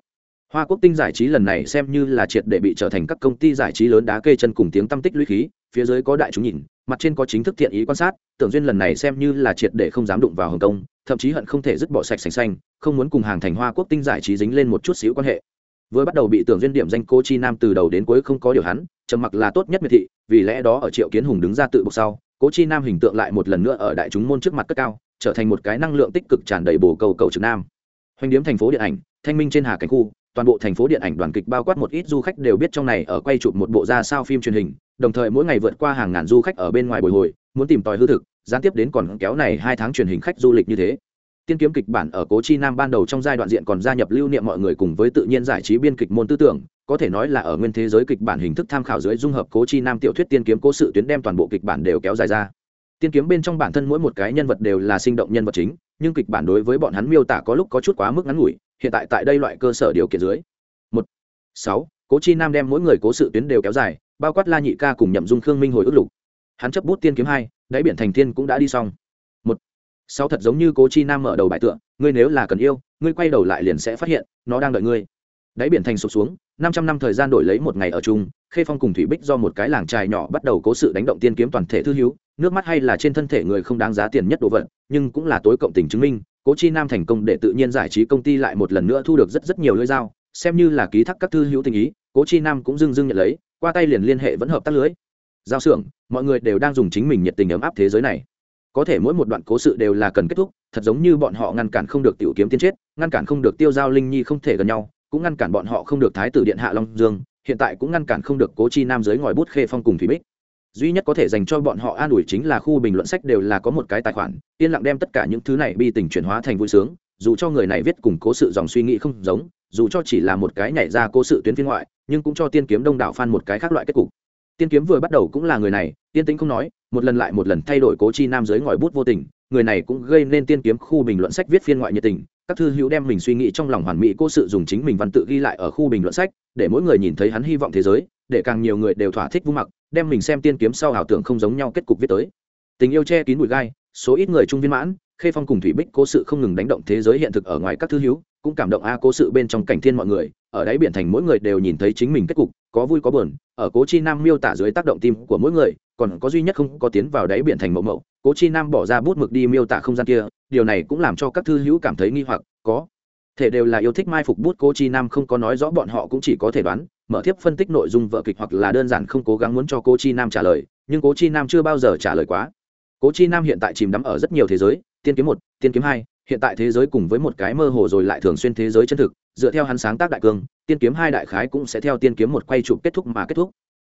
Hoa quốc tinh giải trí lần này xem như là triệt để bị trở thành các công ty giải trí lớn đá kê chân cùng tiếng tăm tích lũy khí, phía dưới có đại chúng nhìn, mặt trên có chính thức thiện ý quan sát, tưởng duyên lần này xem như là triệt để không dám đụng vào hồng kông, thậm chí hận không thể dứt bỏ sạch sành xanh, không muốn cùng hàng thành hoa quốc tinh giải trí dính lên một chút xíu quan hệ vừa bắt đầu bị tưởng duyên điểm danh cô chi nam từ đầu đến cuối không có điều hắn, trầm mặc là tốt nhất miệt thị, vì lẽ đó ở triệu kiến hùng đứng ra tự bục sau, cố chi nam hình tượng lại một lần nữa ở đại chúng môn trước mặt cất cao, trở thành một cái năng lượng tích cực tràn đầy bồ cầu cầu trực nam. Hoành điếm thành phố điện ảnh, thanh minh trên hà cảnh khu, toàn bộ thành phố điện ảnh đoàn kịch bao quát một ít du khách đều biết trong này ở quay chụp một bộ ra sao phim truyền hình, đồng thời mỗi ngày vượt qua hàng ngàn du khách ở bên ngoài bồi hồi, muốn tìm tòi hư thực, gián tiếp đến còn kéo này hai tháng truyền hình khách du lịch như thế tiên kiếm kịch bản ở cố chi nam ban đầu trong giai đoạn diện còn gia nhập lưu niệm mọi người cùng với tự nhiên giải trí biên kịch môn tư tưởng, có thể nói là ở nguyên thế giới kịch bản hình thức tham khảo dưới dung hợp cố chi nam tiểu thuyết tiên kiếm cố sự tuyến đem toàn bộ kịch bản đều kéo dài ra. Tiên kiếm bên trong bản thân mỗi một cái nhân vật đều là sinh động nhân vật chính, nhưng kịch bản đối với bọn hắn miêu tả có lúc có chút quá mức ngắn ngủi, hiện tại tại đây loại cơ sở điều kiện dưới. Một, sáu, cố chi nam đem mỗi người cố sự tuyến đều kéo dài, bao quát la nhị ca cùng nhậm dung khương minh hồi ức lục. Hắn chấp bút tiên kiếm hai, đáy biển thành thiên cũng đã đi xong sáu thật giống như cố chi nam mở đầu bài tựa, ngươi nếu là cần yêu, ngươi quay đầu lại liền sẽ phát hiện, nó đang đợi ngươi. Đáy biển thành sụp xuống, năm trăm năm thời gian đổi lấy một ngày ở chung, khê phong cùng thủy bích do một cái làng trài nhỏ bắt đầu cố sự đánh động tiên kiếm toàn thể thư hữu, nước mắt hay là trên thân thể người không đáng giá tiền nhất đồ vật, nhưng cũng là tối cộng tình chứng minh, cố chi nam thành công để tự nhiên giải trí công ty lại một lần nữa thu được rất rất nhiều lưỡi dao, xem như là ký thác các thư hữu tình ý, cố chi nam cũng dưng dưng nhận lấy, qua tay liền liên hệ vẫn hợp tác lưới. Giao xưởng, mọi người đều đang dùng chính mình nhiệt tình ấm áp thế giới này có thể mỗi một đoạn cố sự đều là cần kết thúc, thật giống như bọn họ ngăn cản không được tiểu kiếm tiên chết, ngăn cản không được tiêu giao linh nhi không thể gần nhau, cũng ngăn cản bọn họ không được thái tử điện hạ long dương, hiện tại cũng ngăn cản không được cố chi nam dưới ngòi bút khê phong cùng thủy bích. Duy nhất có thể dành cho bọn họ an ủi chính là khu bình luận sách đều là có một cái tài khoản, yên lặng đem tất cả những thứ này bi tình chuyển hóa thành vui sướng, dù cho người này viết cùng cố sự dòng suy nghĩ không giống, dù cho chỉ là một cái nhảy ra cố sự tuyến phiên ngoại, nhưng cũng cho tiên kiếm đông đảo phan một cái khác loại kết cục tiên kiếm vừa bắt đầu cũng là người này, tiên tính không nói, một lần lại một lần thay đổi cố chi nam giới ngòi bút vô tình, người này cũng gây nên tiên kiếm khu bình luận sách viết phiên ngoại nhiệt tình, các thư hữu đem mình suy nghĩ trong lòng hoàn mỹ cô sự dùng chính mình văn tự ghi lại ở khu bình luận sách, để mỗi người nhìn thấy hắn hy vọng thế giới, để càng nhiều người đều thỏa thích vung mặc, đem mình xem tiên kiếm sau ảo tưởng không giống nhau kết cục viết tới. Tình yêu che kín bụi gai, số ít người trung viên mãn, khê phong cùng thủy bích cố sự không ngừng đánh động thế giới hiện thực ở ngoài các thư hữu, cũng cảm động a cố sự bên trong cảnh thiên mọi người ở đáy biển thành mỗi người đều nhìn thấy chính mình kết cục, có vui có buồn, ở cố chi nam miêu tả dưới tác động tim của mỗi người, còn có duy nhất không có tiến vào đáy biển thành mẫu mẫu cố chi nam bỏ ra bút mực đi miêu tả không gian kia, điều này cũng làm cho các thư hữu cảm thấy nghi hoặc, có thể đều là yêu thích mai phục bút cố chi nam không có nói rõ bọn họ cũng chỉ có thể đoán, mở tiếp phân tích nội dung vợ kịch hoặc là đơn giản không cố gắng muốn cho cố chi nam trả lời, nhưng cố chi nam chưa bao giờ trả lời quá. Cố chi nam hiện tại chìm đắm ở rất nhiều thế giới, tiên kiếm một, tiên kiếm hai, hiện tại thế giới cùng với một cái mơ hồ rồi lại thường xuyên thế giới chân thực dựa theo hắn sáng tác đại cương, tiên kiếm hai đại khái cũng sẽ theo tiên kiếm một quay chụp kết thúc mà kết thúc.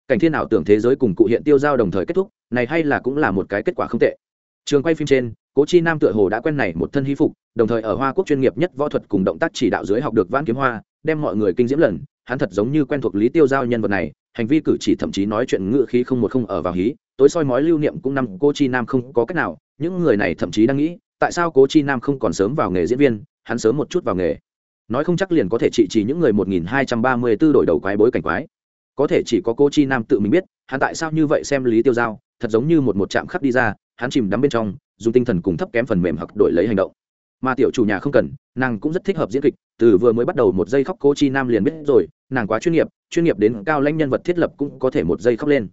Cảnh thiên ảo tưởng thế giới cùng cụ hiện tiêu giao đồng thời kết thúc, này hay là cũng là một cái kết quả không tệ. Trường quay phim trên, cố chi nam tựa hồ đã quen này một thân hy phục, đồng thời ở hoa quốc chuyên nghiệp nhất võ thuật cùng động tác chỉ đạo dưới học được vãn kiếm hoa, đem mọi người kinh diễm lần, hắn thật giống như quen thuộc lý tiêu giao nhân vật này, hành vi cử chỉ thậm chí nói chuyện ngự khí không một không ở vào hí, tối soi mói lưu niệm cũng năm cô chi nam không có cách nào, những người này thậm chí đang nghĩ, tại sao cố chi nam không còn sớm vào nghề diễn viên, hắn sớm một chút vào nghề nói không chắc liền có thể trị trì những người 1234 đổi đầu quái bối cảnh quái. Có thể chỉ có cô chi nam tự mình biết, hắn tại sao như vậy xem lý tiêu giao, thật giống như một một chạm khắc đi ra, hắn chìm đắm bên trong, dùng tinh thần cùng thấp kém phần mềm hoặc đổi lấy hành động. Mà tiểu chủ nhà không cần, nàng cũng rất thích hợp diễn kịch, từ vừa mới bắt đầu một giây khóc cô chi nam liền biết rồi, nàng quá chuyên nghiệp chuyên nghiệp đến cao lãnh nhân vật thiết lập cũng có thể một giây khóc lên.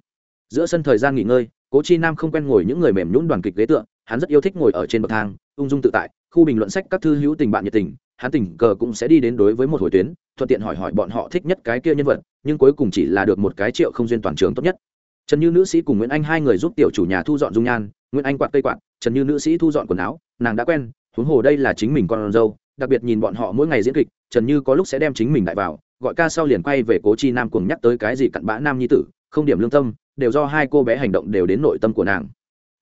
Giữa sân thời gian nghỉ ngơi cố chi nam không quen ngồi những người mềm nhũn đoàn kịch ghế tựa, hắn rất yêu thích ngồi ở trên bậc thang, ung dung tự tại, khu bình luận sách các thư hữu tình bạn nhiệt tình hắn tình cờ cũng sẽ đi đến đối với một hồi tuyến, thuận tiện hỏi hỏi bọn họ thích nhất cái kia nhân vật, nhưng cuối cùng chỉ là được một cái triệu không duyên toàn trường tốt nhất. Trần như nữ sĩ cùng nguyễn anh hai người giúp tiểu chủ nhà thu dọn dung nhan, nguyễn anh quạt cây quạt, trần như nữ sĩ thu dọn quần áo, nàng đã quen, huống hồ đây là chính mình con dâu, đặc biệt nhìn bọn họ mỗi ngày diễn kịch, trần như có lúc sẽ đem chính mình đại vào, gọi ca sau liền quay về cố chi nam cùng nhắc tới cái gì cặn bã nam nhi tử, không điểm lương tâm, đều do hai cô bé hành động đều đến nội tâm của nàng.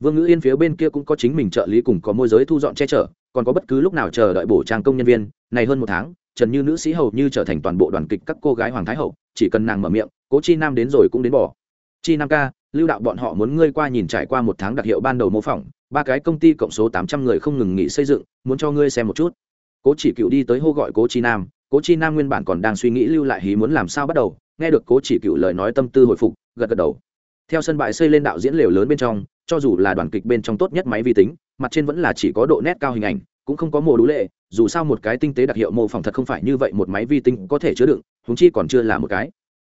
Vương ngữ yên phía bên kia cũng có chính mình trợ lý cùng có môi giới thu dọn che chở còn có bất cứ lúc nào chờ đợi bổ trang công nhân viên, này hơn một tháng, trần như nữ sĩ hầu như trở thành toàn bộ đoàn kịch các cô gái hoàng thái hậu, chỉ cần nàng mở miệng, cố chi nam đến rồi cũng đến bỏ. Chi nam ca, lưu đạo bọn họ muốn ngươi qua nhìn trải qua một tháng đặc hiệu ban đầu mô phỏng, ba cái công ty cộng số tám trăm người không ngừng nghỉ xây dựng, muốn cho ngươi xem một chút. Cố chỉ cựu đi tới hô gọi cố chi nam, cố chi nam nguyên bản còn đang suy nghĩ lưu lại hí muốn làm sao bắt đầu, nghe được cố chỉ cựu lời nói tâm tư hồi phục, gật gật đầu. Theo sân bãi xây lên đạo diễn lều lớn bên trong, cho dù là đoàn kịch bên trong tốt nhất máy vi tính mặt trên vẫn là chỉ có độ nét cao hình ảnh, cũng không có mồ đũ lệ, dù sao một cái tinh tế đặc hiệu mô phỏng thật không phải như vậy, một máy vi tinh có thể chứa đựng húng chi còn chưa là một cái.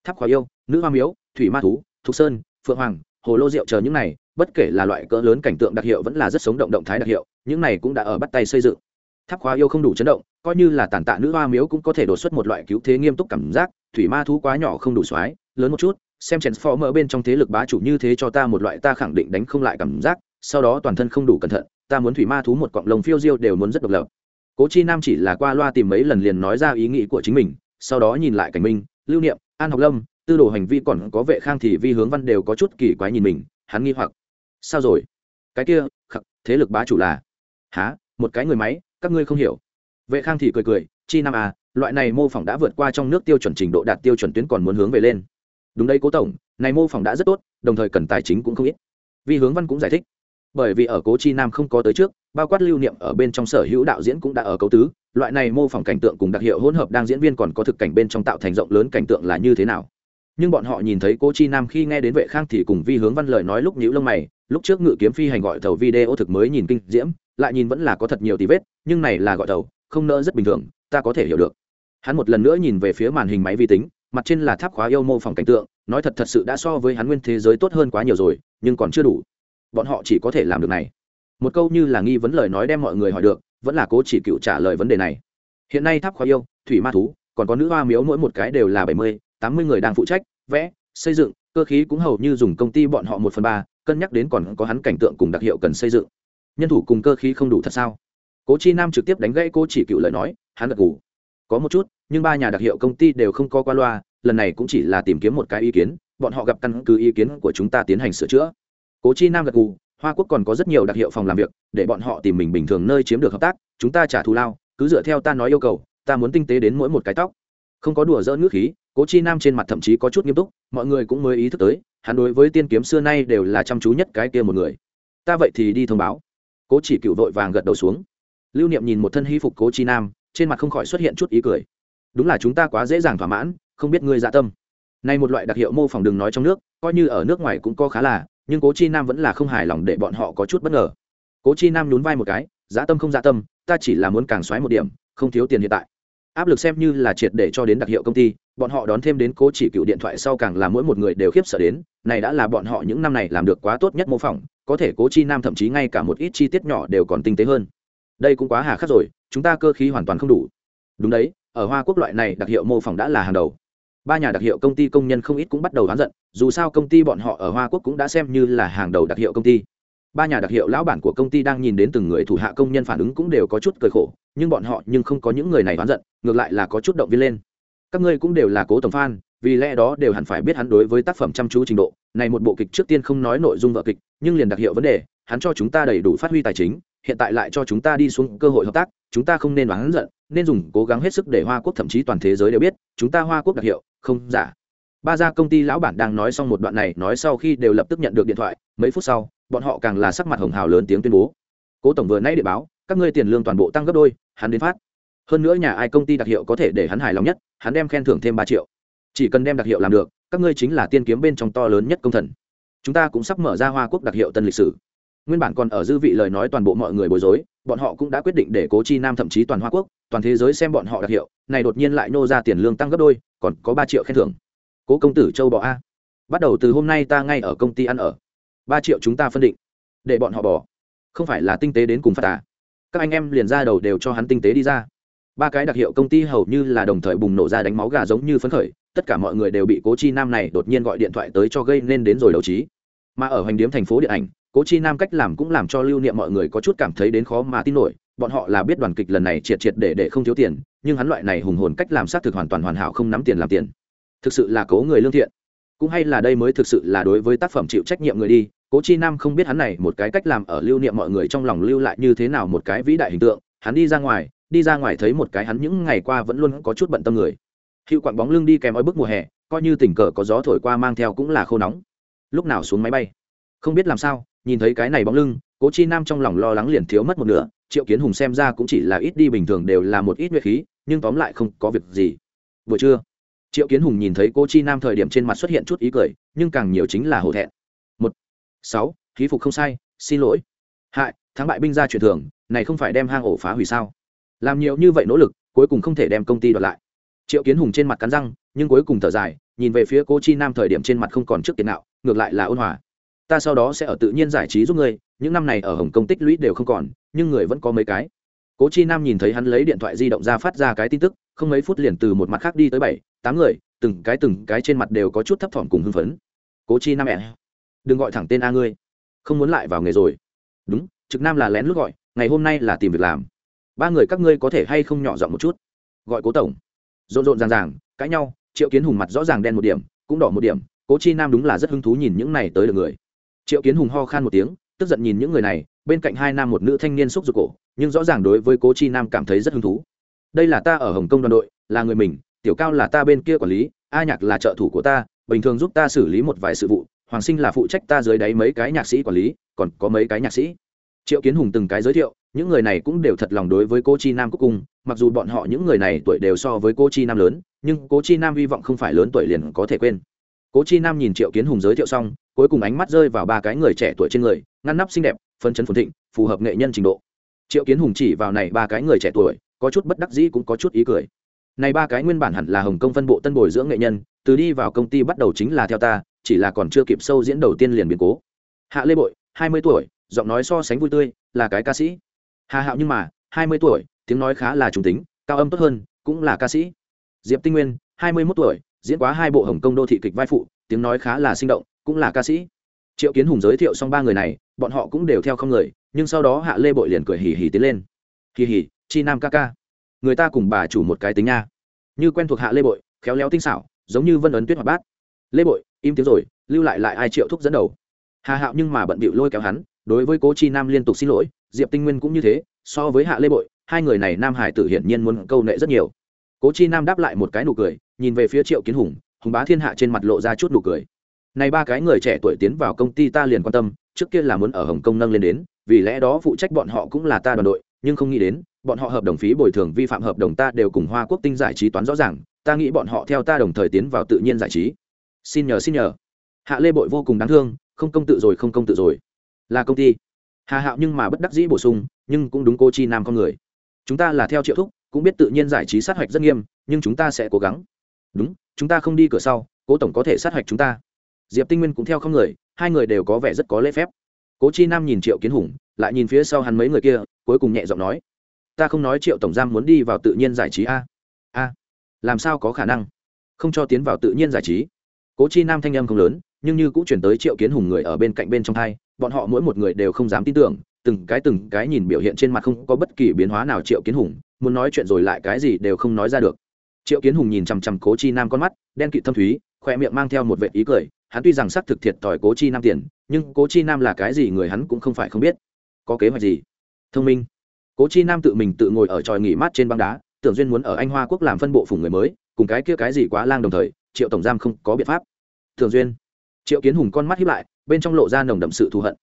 Tháp khóa yêu, nữ hoa miếu, thủy ma thú, thục sơn, phượng hoàng, hồ lô rượu chờ những này, bất kể là loại cỡ lớn cảnh tượng đặc hiệu vẫn là rất sống động động thái đặc hiệu, những này cũng đã ở bắt tay xây dựng. Tháp khóa yêu không đủ chấn động, coi như là tàn tạ nữ hoa miếu cũng có thể đột xuất một loại cứu thế nghiêm túc cảm giác, thủy ma thú quá nhỏ không đủ xoái lớn một chút, xem transformer bên trong thế lực bá chủ như thế cho ta một loại ta khẳng định đánh không lại cảm giác sau đó toàn thân không đủ cẩn thận, ta muốn thủy ma thú một cọng lồng phiêu diêu đều muốn rất độc lập. Cố chi nam chỉ là qua loa tìm mấy lần liền nói ra ý nghĩ của chính mình, sau đó nhìn lại cảnh minh, lưu niệm, an học lâm, tư đồ hành vi còn có vệ khang thì vi hướng văn đều có chút kỳ quái nhìn mình, hắn nghi hoặc. Sao rồi? Cái kia, khắc, thế lực bá chủ là? Há một cái người máy, các ngươi không hiểu. Vệ khang thì cười cười, chi nam à loại này mô phỏng đã vượt qua trong nước tiêu chuẩn trình độ đạt tiêu chuẩn tuyến còn muốn hướng về lên. Đúng đây cố tổng, này mô phỏng đã rất tốt, đồng thời cần tài chính cũng không ít. Vi hướng văn cũng giải thích bởi vì ở cố chi nam không có tới trước, bao quát lưu niệm ở bên trong sở hữu đạo diễn cũng đã ở cấu tứ, loại này mô phỏng cảnh tượng cùng đặc hiệu hỗn hợp đang diễn viên còn có thực cảnh bên trong tạo thành rộng lớn cảnh tượng là như thế nào. Nhưng bọn họ nhìn thấy cố chi nam khi nghe đến vệ khang thì cùng vi hướng văn lời nói lúc nhữ lông mày, lúc trước ngự kiếm phi hành gọi thầu video thực mới nhìn kinh diễm, lại nhìn vẫn là có thật nhiều tí vết, nhưng này là gọi thầu, không nỡ rất bình thường, ta có thể hiểu được. Hắn một lần nữa nhìn về phía màn hình máy vi tính, mặt trên là tháp khóa yêu mô phỏng cảnh tượng, nói thật thật sự đã so với hắn nguyên thế giới tốt hơn quá nhiều rồi, nhưng còn chưa đủ bọn họ chỉ có thể làm được này. Một câu như là nghi vấn lời nói đem mọi người hỏi được, vẫn là cố chỉ cựu trả lời vấn đề này. Hiện nay tháp khóa yêu, thủy ma thú, còn có nữ hoa miếu mỗi một cái đều là bảy mươi, tám mươi người đang phụ trách, vẽ, xây dựng, cơ khí cũng hầu như dùng công ty bọn họ một phần ba, cân nhắc đến còn có hắn cảnh tượng cùng đặc hiệu cần xây dựng. Nhân thủ cùng cơ khí không đủ thật sao? Cố chi nam trực tiếp đánh gãy cô chỉ cựu lời nói, hắn gật gù. Có một chút, nhưng ba nhà đặc hiệu công ty đều không có qua loa, lần này cũng chỉ là tìm kiếm một cái ý kiến, bọn họ gặp căn cứ ý kiến của chúng ta tiến hành sửa chữa cố chi nam gật gù, hoa quốc còn có rất nhiều đặc hiệu phòng làm việc, để bọn họ tìm mình bình thường nơi chiếm được hợp tác, chúng ta trả thù lao, cứ dựa theo ta nói yêu cầu, ta muốn tinh tế đến mỗi một cái tóc. Không có đùa dỡ nước khí, cố chi nam trên mặt thậm chí có chút nghiêm túc, mọi người cũng mới ý thức tới, hắn đối với tiên kiếm xưa nay đều là chăm chú nhất cái kia một người. Ta vậy thì đi thông báo. Cố chỉ cựu vội vàng gật đầu xuống. Lưu niệm nhìn một thân hy phục cố chi nam, trên mặt không khỏi xuất hiện chút ý cười. Đúng là chúng ta quá dễ dàng thỏa mãn, không biết ngươi dạ tâm. Nay một loại đặc hiệu mô phỏng đừng nói trong nước, coi như ở nước ngoài cũng có khá là nhưng cố chi nam vẫn là không hài lòng để bọn họ có chút bất ngờ. cố chi nam nhún vai một cái dạ tâm không dạ tâm, ta chỉ là muốn càng xoáy một điểm, không thiếu tiền hiện tại. Áp lực xem như là triệt để cho đến đặc hiệu công ty, bọn họ đón thêm đến cố chỉ cựu điện thoại sau càng là mỗi một người đều khiếp sợ đến, này đã là bọn họ những năm này làm được quá tốt nhất mô phỏng, có thể cố chi nam thậm chí ngay cả một ít chi tiết nhỏ đều còn tinh tế hơn. Đây cũng quá hà khắc rồi, chúng ta cơ khí hoàn toàn không đủ. Đúng đấy, ở hoa quốc loại này đặc hiệu mô phỏng đã là hàng đầu ba nhà đặc hiệu công ty công nhân không ít cũng bắt đầu đoán giận, dù sao công ty bọn họ ở hoa quốc cũng đã xem như là hàng đầu đặc hiệu công ty. Ba nhà đặc hiệu lão bản của công ty đang nhìn đến từng người thủ hạ công nhân phản ứng cũng đều có chút cười khổ, nhưng bọn họ nhưng không có những người này đoán giận, ngược lại là có chút động viên lên. Các ngươi cũng đều là cố tổng fan, vì lẽ đó đều hẳn phải biết hắn đối với tác phẩm chăm chú trình độ. Này một bộ kịch trước tiên không nói nội dung vợ kịch, nhưng liền đặc hiệu vấn đề, hắn cho chúng ta đầy đủ phát huy tài chính, hiện tại lại cho chúng ta đi xuống cơ hội hợp tác, chúng ta không nên đoán giận nên dùng cố gắng hết sức để hoa quốc thậm chí toàn thế giới đều biết, chúng ta hoa quốc đặc hiệu, không giả. Ba gia công ty lão bản đang nói xong một đoạn này, nói sau khi đều lập tức nhận được điện thoại, mấy phút sau, bọn họ càng là sắc mặt hồng hào lớn tiếng tuyên bố. Cố tổng vừa nay điện báo, các ngươi tiền lương toàn bộ tăng gấp đôi, hắn đến phát. Hơn nữa nhà ai công ty đặc hiệu có thể để hắn hài lòng nhất, hắn đem khen thưởng thêm ba triệu. Chỉ cần đem đặc hiệu làm được, các ngươi chính là tiên kiếm bên trong to lớn nhất công thần. Chúng ta cũng sắp mở ra hoa quốc đặc hiệu tân lịch sử. Nguyên bản còn ở dư vị lời nói toàn bộ mọi người bối rối bọn họ cũng đã quyết định để cố chi nam thậm chí toàn hoa quốc, toàn thế giới xem bọn họ đặc hiệu, này đột nhiên lại nô ra tiền lương tăng gấp đôi, còn có ba triệu khen thưởng. Cố công tử châu bỏ a. Bắt đầu từ hôm nay ta ngay ở công ty ăn ở. Ba triệu chúng ta phân định. Để bọn họ bỏ không phải là tinh tế đến cùng phát à. Các anh em liền ra đầu đều cho hắn tinh tế đi ra. Ba cái đặc hiệu công ty hầu như là đồng thời bùng nổ ra đánh máu gà giống như phấn khởi, tất cả mọi người đều bị cố chi nam này đột nhiên gọi điện thoại tới cho gây nên đến rồi đầu trí. Mà ở hoành điếm thành phố điện ảnh cố chi nam cách làm cũng làm cho lưu niệm mọi người có chút cảm thấy đến khó mà tin nổi, bọn họ là biết đoàn kịch lần này triệt triệt để để không thiếu tiền, nhưng hắn loại này hùng hồn cách làm xác thực hoàn toàn hoàn hảo không nắm tiền làm tiền. Thực sự là cố người lương thiện. Cũng hay là đây mới thực sự là đối với tác phẩm chịu trách nhiệm người đi, cố chi nam không biết hắn này một cái cách làm ở lưu niệm mọi người trong lòng lưu lại như thế nào một cái vĩ đại hình tượng, hắn đi ra ngoài, đi ra ngoài thấy một cái hắn những ngày qua vẫn luôn có chút bận tâm người. Hiệu quặng bóng lưng đi kèm ói bức mùa hè, coi như tình cờ có gió thổi qua mang theo cũng là khô nóng. Lúc nào xuống máy bay? Không biết làm sao nhìn thấy cái này bóng lưng cố chi nam trong lòng lo lắng liền thiếu mất một nửa triệu kiến hùng xem ra cũng chỉ là ít đi bình thường đều là một ít nguyệt khí nhưng tóm lại không có việc gì. Vừa chưa, triệu kiến hùng nhìn thấy cô chi nam thời điểm trên mặt xuất hiện chút ý cười nhưng càng nhiều chính là hổ thẹn. Một sáu khí phục không sai xin lỗi. Hại thắng bại binh ra truyền thường này không phải đem hang ổ phá hủy sao? Làm nhiều như vậy nỗ lực cuối cùng không thể đem công ty đoạt lại. Triệu kiến hùng trên mặt cắn răng nhưng cuối cùng thở dài nhìn về phía cô chi nam thời điểm trên mặt không còn trước tiền nào ngược lại là ôn hòa ta sau đó sẽ ở tự nhiên giải trí giúp ngươi, những năm này ở hồng kông tích lũy đều không còn, nhưng người vẫn có mấy cái. Cố chi nam nhìn thấy hắn lấy điện thoại di động ra phát ra cái tin tức, không mấy phút liền từ một mặt khác đi tới bảy, tám người, từng cái từng cái trên mặt đều có chút thấp thỏm cùng hưng phấn. Cố chi nam mẹ đừng gọi thẳng tên a ngươi, không muốn lại vào nghề rồi. Đúng, trực nam là lén lút gọi, ngày hôm nay là tìm việc làm. Ba người các ngươi có thể hay không nhỏ giọng một chút? Gọi cố tổng. Rộn rộn ràng ràng, cãi nhau, triệu kiến hùng mặt rõ ràng đen một điểm, cũng đỏ một điểm, cố chi nam đúng là rất hứng thú nhìn những này tới được người triệu kiến hùng ho khan một tiếng, tức giận nhìn những người này, bên cạnh hai nam một nữ thanh niên xúc ruột cổ, nhưng rõ ràng đối với cố chi nam cảm thấy rất hứng thú. Đây là ta ở hồng kông đoàn đội, là người mình, tiểu cao là ta bên kia quản lý, a nhạc là trợ thủ của ta, bình thường giúp ta xử lý một vài sự vụ, hoàng sinh là phụ trách ta dưới đáy mấy cái nhạc sĩ quản lý, còn có mấy cái nhạc sĩ. Triệu kiến hùng từng cái giới thiệu, những người này cũng đều thật lòng đối với cô chi nam cuối cùng mặc dù bọn họ những người này tuổi đều so với cô chi nam lớn, nhưng cô chi nam hy vọng không phải lớn tuổi liền có thể quên. Cố chi nam nhìn triệu kiến hùng giới thiệu xong cuối cùng ánh mắt rơi vào ba cái người trẻ tuổi trên người, ngăn nắp xinh đẹp phân chấn phồn thịnh, phù hợp nghệ nhân trình độ. Triệu kiến hùng chỉ vào này ba cái người trẻ tuổi, có chút bất đắc dĩ cũng có chút ý cười. Này ba cái nguyên bản hẳn là hồng kông phân bộ tân bồi dưỡng nghệ nhân, từ đi vào công ty bắt đầu chính là theo ta, chỉ là còn chưa kịp sâu diễn đầu tiên liền biến cố. Hạ lê bội, hai mươi tuổi, giọng nói so sánh vui tươi, là cái ca sĩ. Hà hạo nhưng mà, hai mươi tuổi, tiếng nói khá là trung tính, cao âm tốt hơn, cũng là ca sĩ. Diệp tinh nguyên, hai mươi mốt tuổi, diễn quá hai bộ hồng kông đô thị kịch vai phụ tiếng nói khá là sinh động, cũng là ca sĩ. Triệu kiến hùng giới thiệu xong ba người này, bọn họ cũng đều theo không người, nhưng sau đó hạ lê bội liền cười hì hì tiến lên. Hì hì, chi nam ca ca. Người ta cùng bà chủ một cái tính nha. Như quen thuộc hạ lê bội, khéo léo tinh xảo, giống như vân ấn tuyết hoạt bát. Lê bội, im tiếng rồi, lưu lại lại ai triệu thúc dẫn đầu. Hà hạo nhưng mà bận bịu lôi kéo hắn, đối với cố chi nam liên tục xin lỗi, diệp tinh nguyên cũng như thế, so với hạ lê bội, hai người này nam hải tử hiển nhiên muốn câu nệ rất nhiều. Cố chi nam đáp lại một cái nụ cười, nhìn về phía triệu kiến hùng hùng bá thiên hạ trên mặt lộ ra chút nụ cười. Này ba cái người trẻ tuổi tiến vào công ty ta liền quan tâm, trước kia là muốn ở hồng kông nâng lên đến, vì lẽ đó phụ trách bọn họ cũng là ta đoàn đội, nhưng không nghĩ đến, bọn họ hợp đồng phí bồi thường vi phạm hợp đồng ta đều cùng hoa quốc tinh giải trí toán rõ ràng, ta nghĩ bọn họ theo ta đồng thời tiến vào tự nhiên giải trí. Xin nhờ xin nhờ. Hạ lê bội vô cùng đáng thương, không công tự rồi, không công tự rồi. Là công ty. Hà hạo nhưng mà bất đắc dĩ bổ sung, nhưng cũng đúng cô chi nam con người. Chúng ta là theo triệu thúc, cũng biết tự nhiên giải trí sát hạch rất nghiêm, nhưng chúng ta sẽ cố gắng. Đúng chúng ta không đi cửa sau, cố tổng có thể sát hạch chúng ta. Diệp tinh nguyên cũng theo không người, hai người đều có vẻ rất có lễ phép. Cố chi nam nhìn triệu kiến hùng, lại nhìn phía sau hắn mấy người kia, cuối cùng nhẹ giọng nói, ta không nói triệu tổng giam muốn đi vào tự nhiên giải trí a. A, làm sao có khả năng? Không cho tiến vào tự nhiên giải trí? Cố chi nam thanh âm không lớn, nhưng như cũng chuyển tới triệu kiến hùng người ở bên cạnh bên trong thai bọn họ mỗi một người đều không dám tin tưởng, từng cái từng cái nhìn biểu hiện trên mặt không có bất kỳ biến hóa nào triệu kiến hùng, muốn nói chuyện rồi lại cái gì đều không nói ra được triệu kiến hùng nhìn chằm chằm cố chi nam con mắt, đen kịt thâm thúy khoe miệng mang theo một vệ ý cười, hắn tuy rằng xác thực thiệt tỏi cố chi nam tiền, nhưng cố chi nam là cái gì người hắn cũng không phải không biết. Có kế hoạch gì? Thông minh. Cố chi nam tự mình tự ngồi ở tròi nghỉ mát trên băng đá, tưởng duyên muốn ở anh hoa quốc làm phân bộ phủng người mới, cùng cái kia cái gì quá lang đồng thời, triệu tổng giam không có biện pháp. Thường duyên. Triệu kiến hùng con mắt hiếp lại, bên trong lộ ra nồng đậm sự thù hận.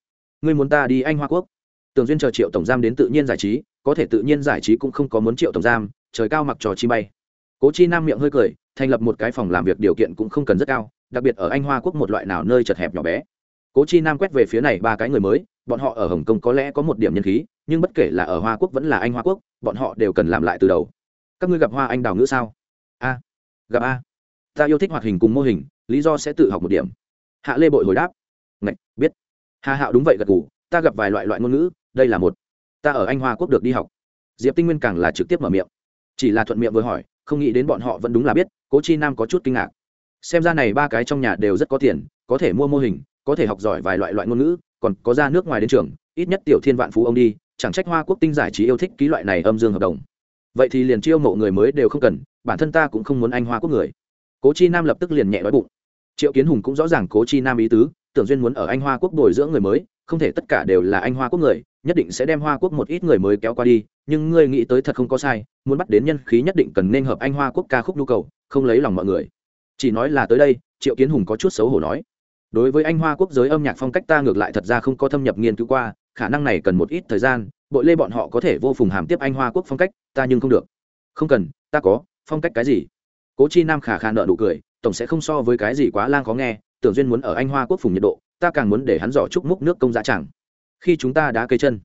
Ngươi muốn ta đi anh hoa quốc? Tường duyên chờ triệu tổng giam đến tự nhiên giải trí, có thể tự nhiên giải trí cũng không có muốn triệu tổng giam, trời cao mặc trò chi bay cố chi nam miệng hơi cười, thành lập một cái phòng làm việc điều kiện cũng không cần rất cao, đặc biệt ở anh hoa quốc một loại nào nơi chật hẹp nhỏ bé. Cố chi nam quét về phía này ba cái người mới, bọn họ ở hồng kông có lẽ có một điểm nhân khí, nhưng bất kể là ở hoa quốc vẫn là anh hoa quốc, bọn họ đều cần làm lại từ đầu. Các ngươi gặp hoa anh đào ngữ sao? A. Gặp a. Ta yêu thích hoạt hình cùng mô hình, lý do sẽ tự học một điểm. Hạ lê bội hồi đáp. Ngạch, biết. Hà hạo đúng vậy gật ngủ ta gặp vài loại loại ngôn ngữ, đây là một. Ta ở anh hoa quốc được đi học. Diệp tinh nguyên càng là trực tiếp mở miệng. Chỉ là thuận miệng vừa hỏi không nghĩ đến bọn họ vẫn đúng là biết, cố chi nam có chút kinh ngạc. Xem ra này ba cái trong nhà đều rất có tiền, có thể mua mô hình, có thể học giỏi vài loại loại ngôn ngữ, còn có ra nước ngoài đến trường, ít nhất tiểu thiên vạn phú ông đi, chẳng trách hoa quốc tinh giải trí yêu thích ký loại này âm dương hợp đồng. Vậy thì liền chiêu mộ người mới đều không cần, bản thân ta cũng không muốn anh hoa quốc người. Cố chi nam lập tức liền nhẹ đói bụng. Triệu kiến hùng cũng rõ ràng cố chi nam ý tứ, tưởng duyên muốn ở anh hoa quốc bồi dưỡng người mới, không thể tất cả đều là anh hoa quốc người nhất định sẽ đem hoa quốc một ít người mới kéo qua đi, nhưng ngươi nghĩ tới thật không có sai, muốn bắt đến nhân khí nhất định cần nên hợp anh hoa quốc ca khúc nhu cầu, không lấy lòng mọi người. Chỉ nói là tới đây, triệu kiến hùng có chút xấu hổ nói. Đối với anh hoa quốc giới âm nhạc phong cách ta ngược lại thật ra không có thâm nhập nghiên cứu qua, khả năng này cần một ít thời gian, bội lê bọn họ có thể vô phùng hàm tiếp anh hoa quốc phong cách, ta nhưng không được. Không cần, ta có, phong cách cái gì? Cố chi nam khả khả nợ nụ cười, tổng sẽ không so với cái gì quá lang khó nghe, tưởng duyên muốn ở anh hoa quốc phùng nhiệt độ, ta càng muốn để hắn giỏ chúc múc nước công giá chẳng khi chúng ta đã cây chân.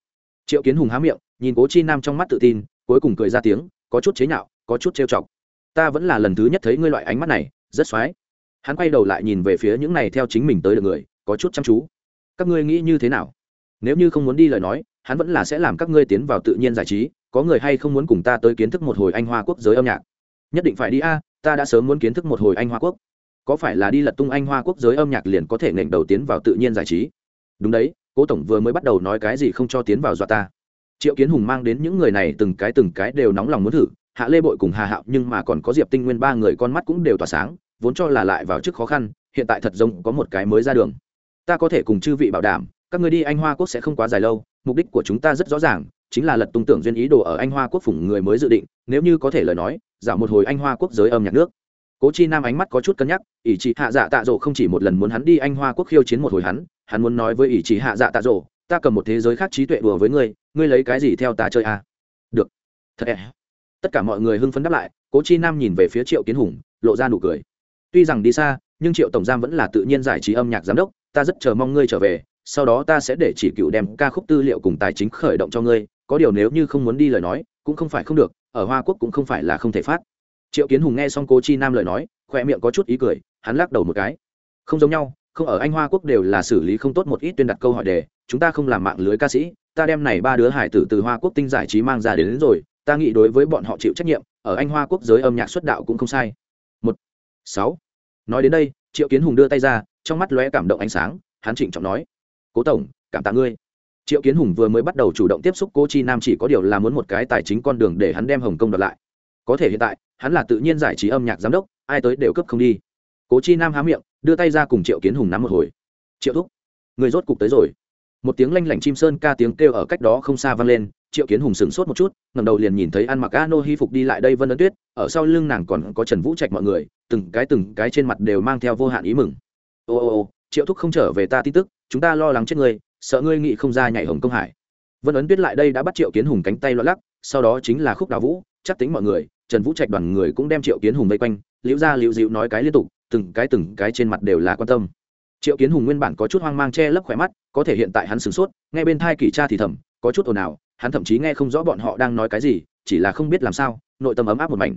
Triệu kiến hùng há miệng, nhìn cố chi nam trong mắt tự tin, cuối cùng cười ra tiếng, có chút chế nhạo, có chút trêu chọc. Ta vẫn là lần thứ nhất thấy ngươi loại ánh mắt này, rất x hắn quay đầu lại nhìn về phía những này theo chính mình tới được người, có chút chăm chú. Các ngươi nghĩ như thế nào? Nếu như không muốn đi lời nói, hắn vẫn là sẽ làm các ngươi tiến vào tự nhiên giải trí, có người hay không muốn cùng ta tới kiến thức một hồi anh hoa quốc giới âm nhạc? Nhất định phải đi a, ta đã sớm muốn kiến thức một hồi anh hoa quốc. Có phải là đi lật tung anh hoa quốc giới âm nhạc liền có thể nền đầu tiến vào tự nhiên giải trí? Đúng đấy cố tổng vừa mới bắt đầu nói cái gì không cho tiến vào dọa ta. Triệu kiến hùng mang đến những người này từng cái từng cái đều nóng lòng muốn thử, hạ lê bội cùng hà hạo nhưng mà còn có diệp tinh nguyên ba người con mắt cũng đều tỏa sáng, vốn cho là lại vào trước khó khăn, hiện tại thật giống có một cái mới ra đường. Ta có thể cùng chư vị bảo đảm, các người đi anh hoa quốc sẽ không quá dài lâu, mục đích của chúng ta rất rõ ràng, chính là lật tung tưởng duyên ý đồ ở anh hoa quốc phủng người mới dự định, nếu như có thể lời nói giảm một hồi anh hoa quốc giới âm nhạc nước cố chi nam ánh mắt có chút cân nhắc, ỷ chị hạ dạ tạ dỗ không chỉ một lần muốn hắn đi anh hoa quốc khiêu chiến một hồi hắn hắn muốn nói với ỷ chị hạ dạ tạ dỗ ta cầm một thế giới khác trí tuệ đùa với ngươi ngươi lấy cái gì theo ta chơi à? được. Thật ẹ tất cả mọi người hưng phấn đáp lại, cố chi nam nhìn về phía triệu kiến hùng, lộ ra nụ cười. Tuy rằng đi xa, nhưng triệu tổng giam vẫn là tự nhiên giải trí âm nhạc giám đốc, ta rất chờ mong ngươi trở về, sau đó ta sẽ để chỉ cựu đem ca khúc tư liệu cùng tài chính khởi động cho ngươi, có điều nếu như không muốn đi lời nói, cũng không phải không được, ở hoa quốc cũng không phải là không thể phát triệu kiến hùng nghe xong cố chi nam lời nói khoe miệng có chút ý cười hắn lắc đầu một cái không giống nhau không ở anh hoa quốc đều là xử lý không tốt một ít tuyên đặt câu hỏi đề chúng ta không làm mạng lưới ca sĩ ta đem này ba đứa hải tử từ hoa quốc tinh giải trí mang ra đến, đến rồi ta nghĩ đối với bọn họ chịu trách nhiệm ở anh hoa quốc giới âm nhạc xuất đạo cũng không sai một sáu nói đến đây triệu kiến hùng đưa tay ra trong mắt lóe cảm động ánh sáng hắn trịnh trọng nói cố tổng cảm tạ ngươi triệu kiến hùng vừa mới bắt đầu chủ động tiếp xúc cô chi nam chỉ có điều là muốn một cái tài chính con đường để hắn đem hồng kông đoạt lại có thể hiện tại, hắn là tự nhiên giải trí âm nhạc giám đốc, ai tới đều cấp không đi. Cố chi nam há miệng, đưa tay ra cùng triệu kiến hùng nắm một hồi. Triệu thúc, người rốt cục tới rồi. Một tiếng lanh lảnh chim sơn ca tiếng kêu ở cách đó không xa vang lên, triệu kiến hùng sửng sốt một chút ngầm đầu liền nhìn thấy ăn mặc a nô hy phục đi lại đây vân ấn tuyết, ở sau lưng nàng còn có trần vũ trạch mọi người, từng cái từng cái trên mặt đều mang theo vô hạn ý mừng. Ô ô ô, triệu thúc không trở về ta tin tức, chúng ta lo lắng chết ngươi sợ ngươi nghị không ra nhảy hồng công hải. Vân ấn tuyết lại đây đã bắt triệu kiến hùng cánh tay lo lắc, sau đó chính là khúc đào vũ, chắc tính mọi người trần vũ trạch đoàn người cũng đem triệu kiến hùng vây quanh liễu ra liễu dịu nói cái liên tục từng cái từng cái trên mặt đều là quan tâm. Triệu kiến hùng nguyên bản có chút hoang mang che lấp khỏe mắt có thể hiện tại hắn sửng sốt nghe bên thai kỷ Cha thì thầm có chút ồn ào hắn thậm chí nghe không rõ bọn họ đang nói cái gì chỉ là không biết làm sao nội tâm ấm áp một mảnh.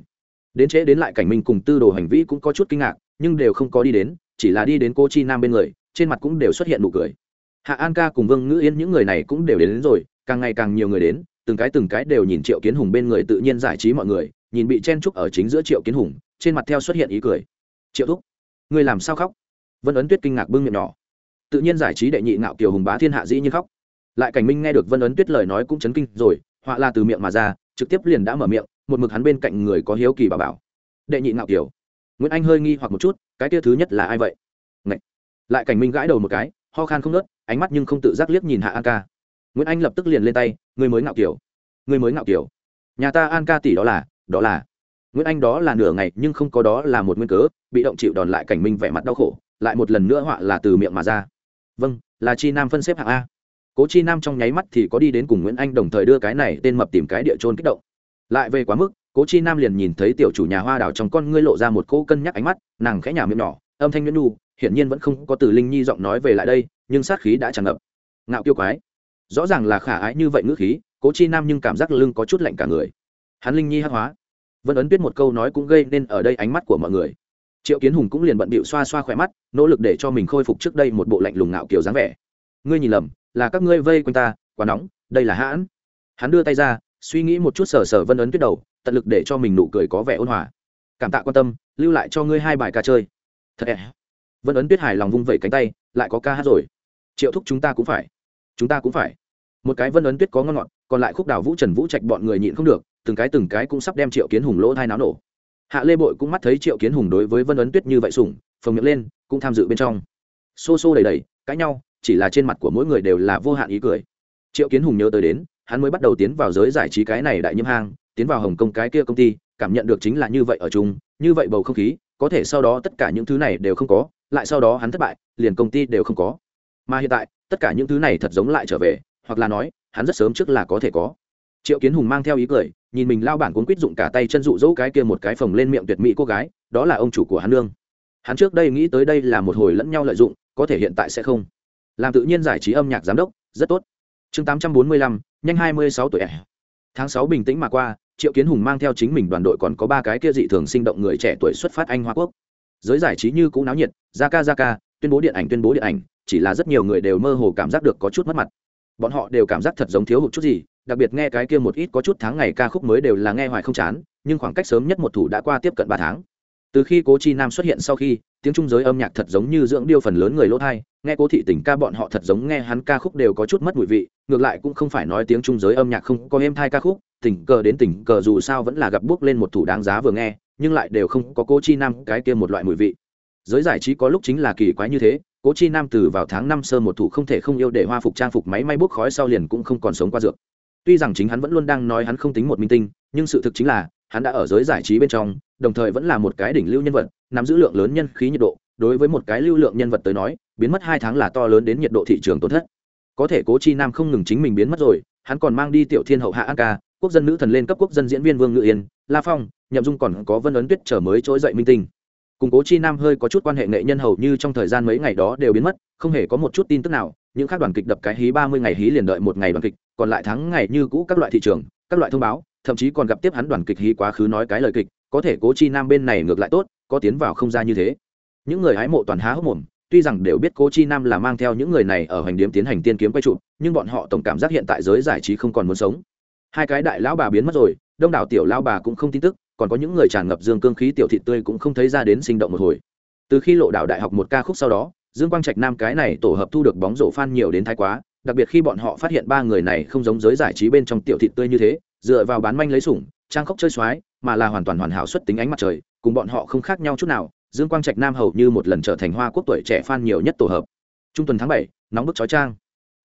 Đến trễ đến lại cảnh minh cùng tư đồ hành vi cũng có chút kinh ngạc nhưng đều không có đi đến chỉ là đi đến cô chi nam bên người trên mặt cũng đều xuất hiện nụ cười. Hạ an ca cùng vương ngữ yên những người này cũng đều đến, đến rồi càng ngày càng nhiều người đến từng cái từng cái đều nhìn triệu kiến hùng bên người tự nhiên giải trí mọi người nhìn bị chen trúc ở chính giữa triệu kiến hùng, trên mặt theo xuất hiện ý cười. Triệu thúc người làm sao khóc? Vân ấn tuyết kinh ngạc bưng miệng nhỏ. Tự nhiên giải trí đệ nhị ngạo kiều hùng bá thiên hạ dĩ như khóc. Lại cảnh minh nghe được vân ấn tuyết lời nói cũng chấn kinh rồi, họa là từ miệng mà ra, trực tiếp liền đã mở miệng, một mực hắn bên cạnh người có hiếu kỳ bà bảo. Đệ nhị ngạo kiều. Nguyễn anh hơi nghi hoặc một chút, cái tia thứ nhất là ai vậy? Ngậy. lại cảnh minh gãi đầu một cái, ho khan không nớt ánh mắt nhưng không tự giác liếc nhìn hạ an ca. Nguyễn anh lập tức liền lên tay, người mới ngạo kiều, người mới ngạo kiều. Nhà ta an ca tỷ đó là đó là, nguyễn anh đó là nửa ngày nhưng không có đó là một nguyên cớ, bị động chịu đòn lại cảnh minh vẻ mặt đau khổ, lại một lần nữa họa là từ miệng mà ra. Vâng là chi nam phân xếp hạng a. Cố chi nam trong nháy mắt thì có đi đến cùng nguyễn anh đồng thời đưa cái này tên mập tìm cái địa trôn kích động. Lại về quá mức, cố chi nam liền nhìn thấy tiểu chủ nhà hoa đào trong con ngươi lộ ra một cô cân nhắc ánh mắt, nàng khẽ nhả miệng nhỏ, âm thanh nguyễn nu, hiển nhiên vẫn không có từ linh nhi giọng nói về lại đây, nhưng sát khí đã tràn ngập. Ngạo kiêu quái. Rõ ràng là khả ái như vậy ngữ khí, cố chi nam nhưng cảm giác lưng có chút lạnh cả người hắn linh nhi hắc hóa. Vân ấn tuyết một câu nói cũng gây nên ở đây ánh mắt của mọi người. Triệu kiến hùng cũng liền bận bịu xoa xoa khỏe mắt, nỗ lực để cho mình khôi phục trước đây một bộ lạnh lùng ngạo kiểu dáng vẻ. Ngươi nhìn lầm, là các ngươi vây quanh ta, quá nóng, đây là hãn. Hắn đưa tay ra, suy nghĩ một chút sờ sờ vân ấn tuyết đầu, tận lực để cho mình nụ cười có vẻ ôn hòa. Cảm tạ quan tâm, lưu lại cho ngươi hai bài ca chơi. Thật ẹ vân ấn tuyết hài lòng vung vẩy cánh tay, lại có ca hát rồi. Triệu thúc chúng ta cũng phải. Chúng ta cũng phải. Một cái vân ấn tuyết có ngon ngọt, còn lại khúc đào vũ trần vũ trạch bọn người nhịn không được từng cái từng cái cũng sắp đem triệu kiến hùng lỗ thai náo nổ. Hạ lê bội cũng mắt thấy triệu kiến hùng đối với vân ấn tuyết như vậy sủng, phồng miệng lên, cũng tham dự bên trong. Xô xô đầy đầy, cãi nhau, chỉ là trên mặt của mỗi người đều là vô hạn ý cười. Triệu kiến hùng nhớ tới đến, hắn mới bắt đầu tiến vào giới giải trí cái này đại nhiễm hang, tiến vào hồng kông cái kia công ty, cảm nhận được chính là như vậy ở chung, như vậy bầu không khí, có thể sau đó tất cả những thứ này đều không có, lại sau đó hắn thất bại, liền công ty đều không có. Mà hiện tại, tất cả những thứ này thật giống lại trở về, hoặc là nói, hắn rất sớm trước là có thể có triệu kiến hùng mang theo ý cười nhìn mình lao bản cuốn quýt dụng cả tay chân dụ dỗ cái kia một cái phồng lên miệng tuyệt mỹ cô gái đó là ông chủ của hắn nương hắn trước đây nghĩ tới đây là một hồi lẫn nhau lợi dụng có thể hiện tại sẽ không làm tự nhiên giải trí âm nhạc giám đốc rất tốt chương tám trăm bốn mươi lăm, nhanh hai mươi sáu tuổi tháng sáu bình tĩnh mà qua triệu kiến hùng mang theo chính mình đoàn đội còn có ba cái kia dị thường sinh động người trẻ tuổi xuất phát anh hoa quốc giới giải trí như cũ náo nhiệt ra ca ra ca tuyên bố điện ảnh tuyên bố điện ảnh chỉ là rất nhiều người đều mơ hồ cảm giác được có chút mất mặt bọn họ đều cảm giác thật giống thiếu hụt chút gì đặc biệt nghe cái kia một ít có chút tháng ngày ca khúc mới đều là nghe hoài không chán, nhưng khoảng cách sớm nhất một thủ đã qua tiếp cận ba tháng. Từ khi cố chi nam xuất hiện sau khi, tiếng trung giới âm nhạc thật giống như dưỡng điêu phần lớn người lỗ thai, nghe cố thị tình ca bọn họ thật giống nghe hắn ca khúc đều có chút mất mùi vị, ngược lại cũng không phải nói tiếng trung giới âm nhạc không có êm thai ca khúc, tình cờ đến tình cờ dù sao vẫn là gặp bước lên một thủ đáng giá vừa nghe, nhưng lại đều không có cố chi nam cái kia một loại mùi vị. Giới giải trí có lúc chính là kỳ quái như thế, cố chi nam từ vào tháng năm sơ một thủ không thể không yêu để hoa phục trang phục máy may bốc khói sau liền cũng không còn sống qua dược tuy rằng chính hắn vẫn luôn đang nói hắn không tính một minh tinh, nhưng sự thực chính là, hắn đã ở giới giải trí bên trong, đồng thời vẫn là một cái đỉnh lưu nhân vật, nắm giữ lượng lớn nhân khí nhiệt độ. Đối với một cái lưu lượng nhân vật tới nói, biến mất hai tháng là to lớn đến nhiệt độ thị trường tổn thất. Có thể cố chi nam không ngừng chính mình biến mất rồi, hắn còn mang đi tiểu thiên hậu hạ an ca, quốc dân nữ thần lên cấp quốc dân diễn viên vương ngự yên, la phong, nhậm dung còn có vân ấn tuyết trở mới trỗi dậy minh tinh cùng cố chi nam hơi có chút quan hệ nghệ nhân hầu như trong thời gian mấy ngày đó đều biến mất, không hề có một chút tin tức nào, những các đoàn kịch đập cái hí ba mươi ngày hí liền đợi một ngày đoàn kịch, còn lại tháng ngày như cũ các loại thị trường, các loại thông báo, thậm chí còn gặp tiếp hắn đoàn kịch hí quá khứ nói cái lời kịch, có thể cố chi nam bên này ngược lại tốt, có tiến vào không ra như thế. Những người hái mộ toàn há hốc mồm, tuy rằng đều biết cố chi nam là mang theo những người này ở hành điếm tiến hành tiên kiếm quay trụ nhưng bọn họ tổng cảm giác hiện tại giới giải trí không còn muốn sống. Hai cái đại lão bà biến mất rồi, đông đảo tiểu lão bà cũng không tin tức còn có những người tràn ngập dương cương khí tiểu thị tươi cũng không thấy ra đến sinh động một hồi. Từ khi lộ đảo đại học một ca khúc sau đó, dương quang trạch nam cái này tổ hợp thu được bóng rổ fan nhiều đến thái quá, đặc biệt khi bọn họ phát hiện ba người này không giống giới giải trí bên trong tiểu thị tươi như thế, dựa vào bán manh lấy sủng, trang khóc chơi xoái, mà là hoàn toàn hoàn hảo xuất tính ánh mặt trời, cùng bọn họ không khác nhau chút nào, dương quang trạch nam hầu như một lần trở thành hoa quốc tuổi trẻ fan nhiều nhất tổ hợp. Trung tuần tháng bảy, nóng bức chói trang.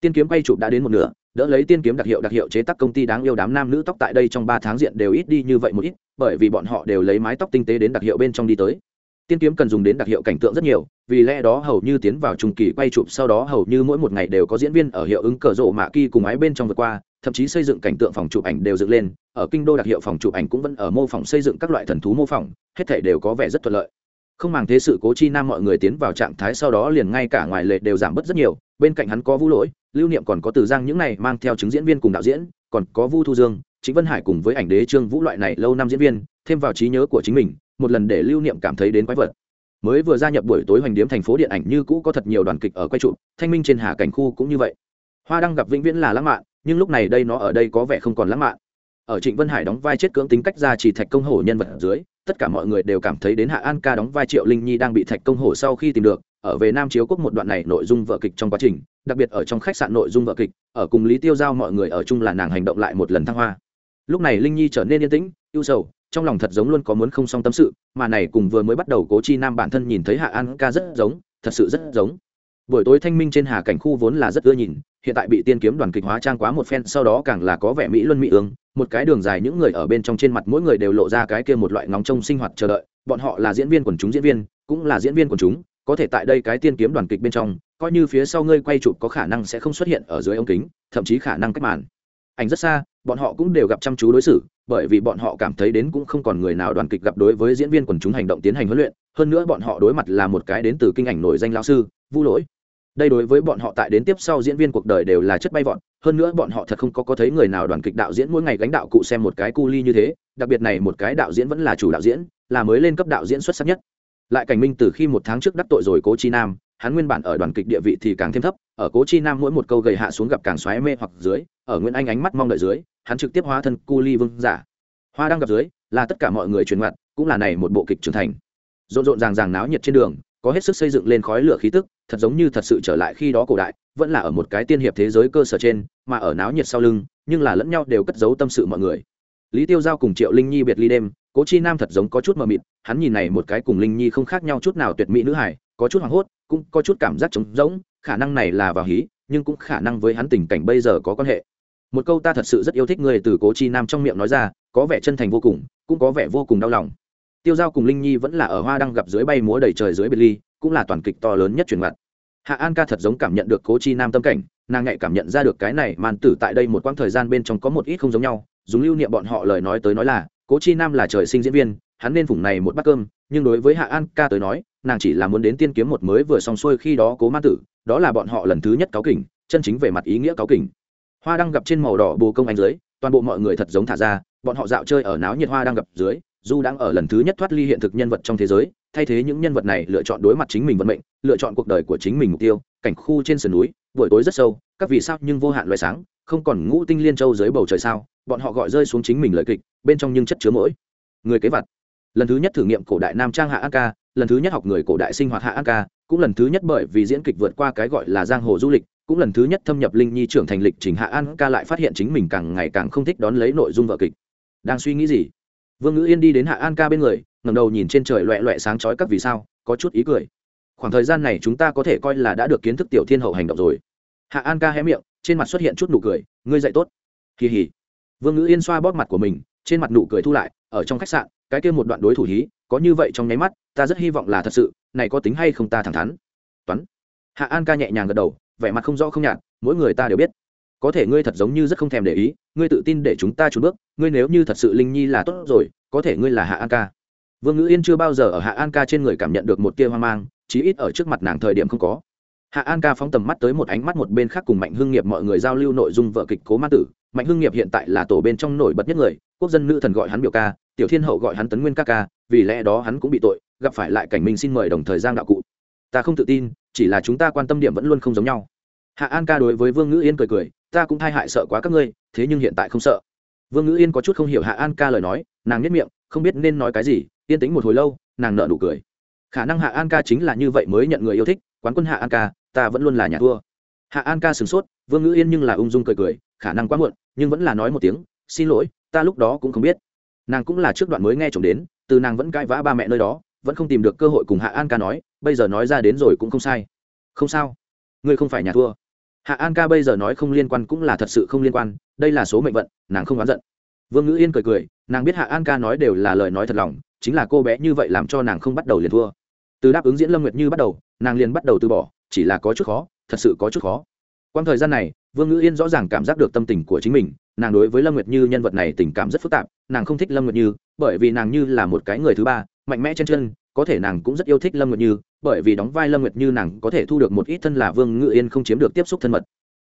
Tiên kiếm quay chụp đã đến một nửa đỡ lấy tiên kiếm đặc hiệu đặc hiệu chế tác công ty đáng yêu đám nam nữ tóc tại đây trong ba tháng diện đều ít đi như vậy một ít, bởi vì bọn họ đều lấy mái tóc tinh tế đến đặc hiệu bên trong đi tới. Tiên kiếm cần dùng đến đặc hiệu cảnh tượng rất nhiều, vì lẽ đó hầu như tiến vào trung kỳ quay chụp sau đó hầu như mỗi một ngày đều có diễn viên ở hiệu ứng cờ rộ mạ kỳ cùng ái bên trong vượt qua, thậm chí xây dựng cảnh tượng phòng chụp ảnh đều dựng lên, ở kinh đô đặc hiệu phòng chụp ảnh cũng vẫn ở mô phỏng xây dựng các loại thần thú mô phỏng, hết thể đều có vẻ rất thuận lợi không màng thế sự cố chi nam mọi người tiến vào trạng thái sau đó liền ngay cả ngoài lệ đều giảm bớt rất nhiều, bên cạnh hắn có vũ lỗi, lưu niệm còn có từ giang những này mang theo chứng diễn viên cùng đạo diễn, còn có vu thu dương chính vân hải cùng với ảnh đế trương vũ loại này lâu năm diễn viên, thêm vào trí nhớ của chính mình, một lần để lưu niệm cảm thấy đến quái vật. Mới vừa gia nhập buổi tối hoành điếm thành phố điện ảnh như cũ có thật nhiều đoàn kịch ở quay trụ, thanh minh trên hà cảnh khu cũng như vậy. Hoa đang gặp vĩnh viễn là lãng mạn, nhưng lúc này đây nó ở đây có vẻ không còn lãng mạn. Ở trịnh vân hải đóng vai chết cưỡng tính cách ra chỉ thạch công hổ nhân vật ở dưới tất cả mọi người đều cảm thấy đến hạ an ca đóng vai triệu linh nhi đang bị thạch công hổ sau khi tìm được. Ở về nam chiếu quốc một đoạn này nội dung vợ kịch trong quá trình, đặc biệt ở trong khách sạn nội dung vợ kịch, ở cùng lý tiêu giao mọi người ở chung là nàng hành động lại một lần thăng hoa. Lúc này linh nhi trở nên yên tĩnh, ưu sầu, trong lòng thật giống luôn có muốn không song tâm sự, mà này cùng vừa mới bắt đầu cố chi nam bản thân nhìn thấy hạ an ca rất giống, thật sự rất giống. Buổi tối thanh minh trên hà cảnh khu vốn là rất ưa nhìn, hiện tại bị tiên kiếm đoàn kịch hóa trang quá một phen, sau đó càng là có vẻ mỹ luân mỹ ương một cái đường dài những người ở bên trong trên mặt mỗi người đều lộ ra cái kia một loại ngóng trông sinh hoạt chờ đợi. Bọn họ là diễn viên quần chúng diễn viên, cũng là diễn viên quần chúng, có thể tại đây cái tiên kiếm đoàn kịch bên trong, coi như phía sau ngươi quay chụp có khả năng sẽ không xuất hiện ở dưới ống kính, thậm chí khả năng cách màn. Ảnh rất xa, bọn họ cũng đều gặp chăm chú đối xử, bởi vì bọn họ cảm thấy đến cũng không còn người nào đoàn kịch gặp đối với diễn viên quần chúng hành động tiến hành huấn luyện, hơn nữa bọn họ đối mặt là một cái đến từ kinh ảnh nổi danh lao sư, vu lỗi đây đối với bọn họ tại đến tiếp sau diễn viên cuộc đời đều là chất bay vọt, hơn nữa bọn họ thật không có có thấy người nào đoàn kịch đạo diễn mỗi ngày gánh đạo cụ xem một cái cu ly như thế, đặc biệt này một cái đạo diễn vẫn là chủ đạo diễn, là mới lên cấp đạo diễn xuất sắc nhất. Lại cảnh minh từ khi một tháng trước đắc tội rồi cố chi nam, hắn nguyên bản ở đoàn kịch địa vị thì càng thêm thấp, ở cố chi nam mỗi một câu gầy hạ xuống gặp càng xoáy mê hoặc dưới, ở nguyễn anh ánh mắt mong đợi dưới, hắn trực tiếp hóa thân cu ly vương giả. Hoa đang gặp dưới, là tất cả mọi người truyền mặt, cũng là này một bộ kịch trưởng thành. Rộn rộn ràng ràng náo nhiệt trên đường có hết sức xây dựng lên khói lửa khí tức, thật giống như thật sự trở lại khi đó cổ đại, vẫn là ở một cái tiên hiệp thế giới cơ sở trên, mà ở náo nhiệt sau lưng, nhưng là lẫn nhau đều cất giấu tâm sự mọi người. Lý tiêu giao cùng triệu linh nhi biệt ly đêm, cố chi nam thật giống có chút mờ mịt, hắn nhìn này một cái cùng linh nhi không khác nhau chút nào tuyệt mỹ nữ hải có chút hoảng hốt, cũng có chút cảm giác trống rỗng, khả năng này là vào hí, nhưng cũng khả năng với hắn tình cảnh bây giờ có quan hệ. Một câu ta thật sự rất yêu thích người từ cố chi nam trong miệng nói ra, có vẻ chân thành vô cùng, cũng có vẻ vô cùng đau lòng tiêu giao cùng linh nhi vẫn là ở hoa đang gặp dưới bay múa đầy trời dưới biệt ly, cũng là toàn kịch to lớn nhất truyền mặt. Hạ an ca thật giống cảm nhận được cố chi nam tâm cảnh, nàng ngại cảm nhận ra được cái này màn tử tại đây một quãng thời gian bên trong có một ít không giống nhau, dùng lưu niệm bọn họ lời nói tới nói là, cố chi nam là trời sinh diễn viên, hắn nên phủng này một bát cơm, nhưng đối với hạ an ca tới nói, nàng chỉ là muốn đến tiên kiếm một mới vừa xong xuôi khi đó cố ma tử, đó là bọn họ lần thứ nhất cáo kỉnh, chân chính về mặt ý nghĩa cáo kỉnh. Hoa đang gặp trên màu đỏ bồ công anh dưới, toàn bộ mọi người thật giống thả ra, bọn họ dạo chơi ở náo nhiệt hoa đang gặp dưới dù đang ở lần thứ nhất thoát ly hiện thực nhân vật trong thế giới, thay thế những nhân vật này lựa chọn đối mặt chính mình vận mệnh, lựa chọn cuộc đời của chính mình mục tiêu, cảnh khu trên sườn núi, buổi tối rất sâu, các vì sao nhưng vô hạn loại sáng, không còn ngũ tinh liên châu dưới bầu trời sao, bọn họ gọi rơi xuống chính mình lời kịch, bên trong nhưng chất chứa mỗi người kế vật. Lần thứ nhất thử nghiệm cổ đại nam trang hạ an ca, lần thứ nhất học người cổ đại sinh hoạt hạ an ca, cũng lần thứ nhất bởi vì diễn kịch vượt qua cái gọi là giang hồ du lịch, cũng lần thứ nhất thâm nhập linh nhi trưởng thành lịch trình hạ an ca lại phát hiện chính mình càng ngày càng không thích đón lấy nội dung vợ kịch. Đang suy nghĩ gì? Vương ngữ yên đi đến hạ an ca bên người ngầm đầu nhìn trên trời loẹ loẹ sáng chói các vì sao, có chút ý cười. Khoảng thời gian này chúng ta có thể coi là đã được kiến thức tiểu thiên hậu hành động rồi. Hạ an ca hé miệng, trên mặt xuất hiện chút nụ cười, ngươi dậy tốt. Kỳ hỉ vương ngữ yên xoa bóp mặt của mình, trên mặt nụ cười thu lại, ở trong khách sạn, cái kia một đoạn đối thủ hí, có như vậy trong nháy mắt, ta rất hy vọng là thật sự, này có tính hay không ta thẳng thắn. Toán. Hạ an ca nhẹ nhàng gật đầu, vẻ mặt không rõ không nhạt, mỗi người ta đều biết có thể ngươi thật giống như rất không thèm để ý, ngươi tự tin để chúng ta trốn bước, ngươi nếu như thật sự linh nhi là tốt rồi, có thể ngươi là hạ an ca. Vương ngữ yên chưa bao giờ ở hạ an ca trên người cảm nhận được một tia hoang mang, chí ít ở trước mặt nàng thời điểm không có. Hạ an ca phóng tầm mắt tới một ánh mắt một bên khác cùng mạnh hưng nghiệp mọi người giao lưu nội dung vợ kịch cố ma tử. Mạnh hưng nghiệp hiện tại là tổ bên trong nổi bật nhất người, quốc dân nữ thần gọi hắn biểu ca, tiểu thiên hậu gọi hắn tấn nguyên ca ca, vì lẽ đó hắn cũng bị tội, gặp phải lại cảnh minh xin mời đồng thời giang đạo cụ. Ta không tự tin, chỉ là chúng ta quan tâm điểm vẫn luôn không giống nhau. Hạ an ca đối với vương ngữ yên cười cười ta cũng thay hại sợ quá các ngươi, thế nhưng hiện tại không sợ. Vương ngữ yên có chút không hiểu hạ an ca lời nói, nàng nhất miệng, không biết nên nói cái gì, yên tĩnh một hồi lâu, nàng nợ nụ cười. Khả năng hạ an ca chính là như vậy mới nhận người yêu thích, quán quân hạ an ca, ta vẫn luôn là nhà thua. Hạ an ca sửng sốt, vương ngữ yên nhưng là ung dung cười cười, khả năng quá muộn, nhưng vẫn là nói một tiếng, xin lỗi, ta lúc đó cũng không biết. Nàng cũng là trước đoạn mới nghe chồng đến, từ nàng vẫn cãi vã ba mẹ nơi đó, vẫn không tìm được cơ hội cùng hạ an ca nói, bây giờ nói ra đến rồi cũng không sai. Không sao. Ngươi không phải nhà thua hạ an ca bây giờ nói không liên quan cũng là thật sự không liên quan, đây là số mệnh vận, nàng không oán giận. Vương ngữ yên cười cười, nàng biết hạ an ca nói đều là lời nói thật lòng, chính là cô bé như vậy làm cho nàng không bắt đầu liền thua. Từ đáp ứng diễn lâm nguyệt như bắt đầu, nàng liền bắt đầu từ bỏ, chỉ là có chút khó, thật sự có chút khó. Quang thời gian này, vương ngữ yên rõ ràng cảm giác được tâm tình của chính mình, nàng đối với lâm nguyệt như nhân vật này tình cảm rất phức tạp, nàng không thích lâm nguyệt như, bởi vì nàng như là một cái người thứ ba, mạnh mẽ trên chân, có thể nàng cũng rất yêu thích lâm nguyệt như bởi vì đóng vai lâm nguyệt như nàng có thể thu được một ít thân là vương ngự yên không chiếm được tiếp xúc thân mật.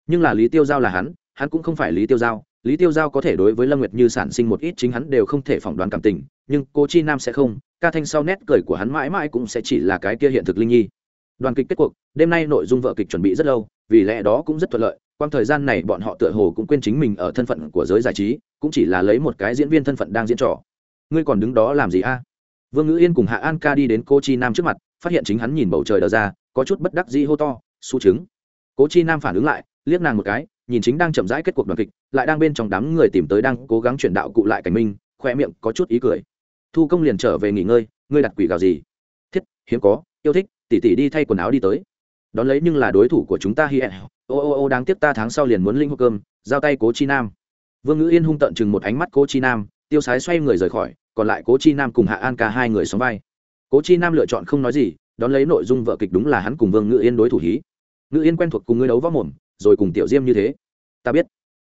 Nhưng là lý tiêu giao là hắn hắn cũng không phải lý tiêu giao. Lý tiêu giao có thể đối với lâm nguyệt như sản sinh một ít chính hắn đều không thể phỏng đoán cảm tình, nhưng cô chi nam sẽ không, ca thanh sau nét cười của hắn mãi mãi cũng sẽ chỉ là cái kia hiện thực linh nhi. Đoàn kịch kết cuộc, đêm nay nội dung vợ kịch chuẩn bị rất lâu, vì lẽ đó cũng rất thuận lợi. Quang thời gian này bọn họ tựa hồ cũng quên chính mình ở thân phận của giới giải trí, cũng chỉ là lấy một cái diễn viên thân phận đang diễn trò. Ngươi còn đứng đó làm gì a? Vương ngữ yên cùng hạ an ca đi đến cô chi nam trước mặt, phát hiện chính hắn nhìn bầu trời đờ ra, có chút bất đắc dĩ hô to, su chứng cố chi nam phản ứng lại, liếc nàng một cái, nhìn chính đang chậm rãi kết cuộc đoàn kịch, lại đang bên trong đám người tìm tới đang cố gắng chuyển đạo cụ lại cảnh minh khoe miệng có chút ý cười. Thu công liền trở về nghỉ ngơi, ngươi đặt quỷ gào gì? Thiết, hiếm có, yêu thích, tỉ tỉ đi thay quần áo đi tới. Đón lấy nhưng là đối thủ của chúng ta hi ô ô ô, đáng tiếc ta tháng sau liền muốn linh hô cơm, giao tay cố chi nam. Vương ngữ yên hung tận chừng một ánh mắt cố chi nam tiêu sái xoay người rời khỏi, còn lại cố chi nam cùng hạ an ca hai người sống vai. Cố chi nam lựa chọn không nói gì, đón lấy nội dung vợ kịch đúng là hắn cùng vương ngự yên đối thủ hí. Ngự yên quen thuộc cùng ngươi đấu võ mồm, rồi cùng tiểu diêm như thế. Ta biết.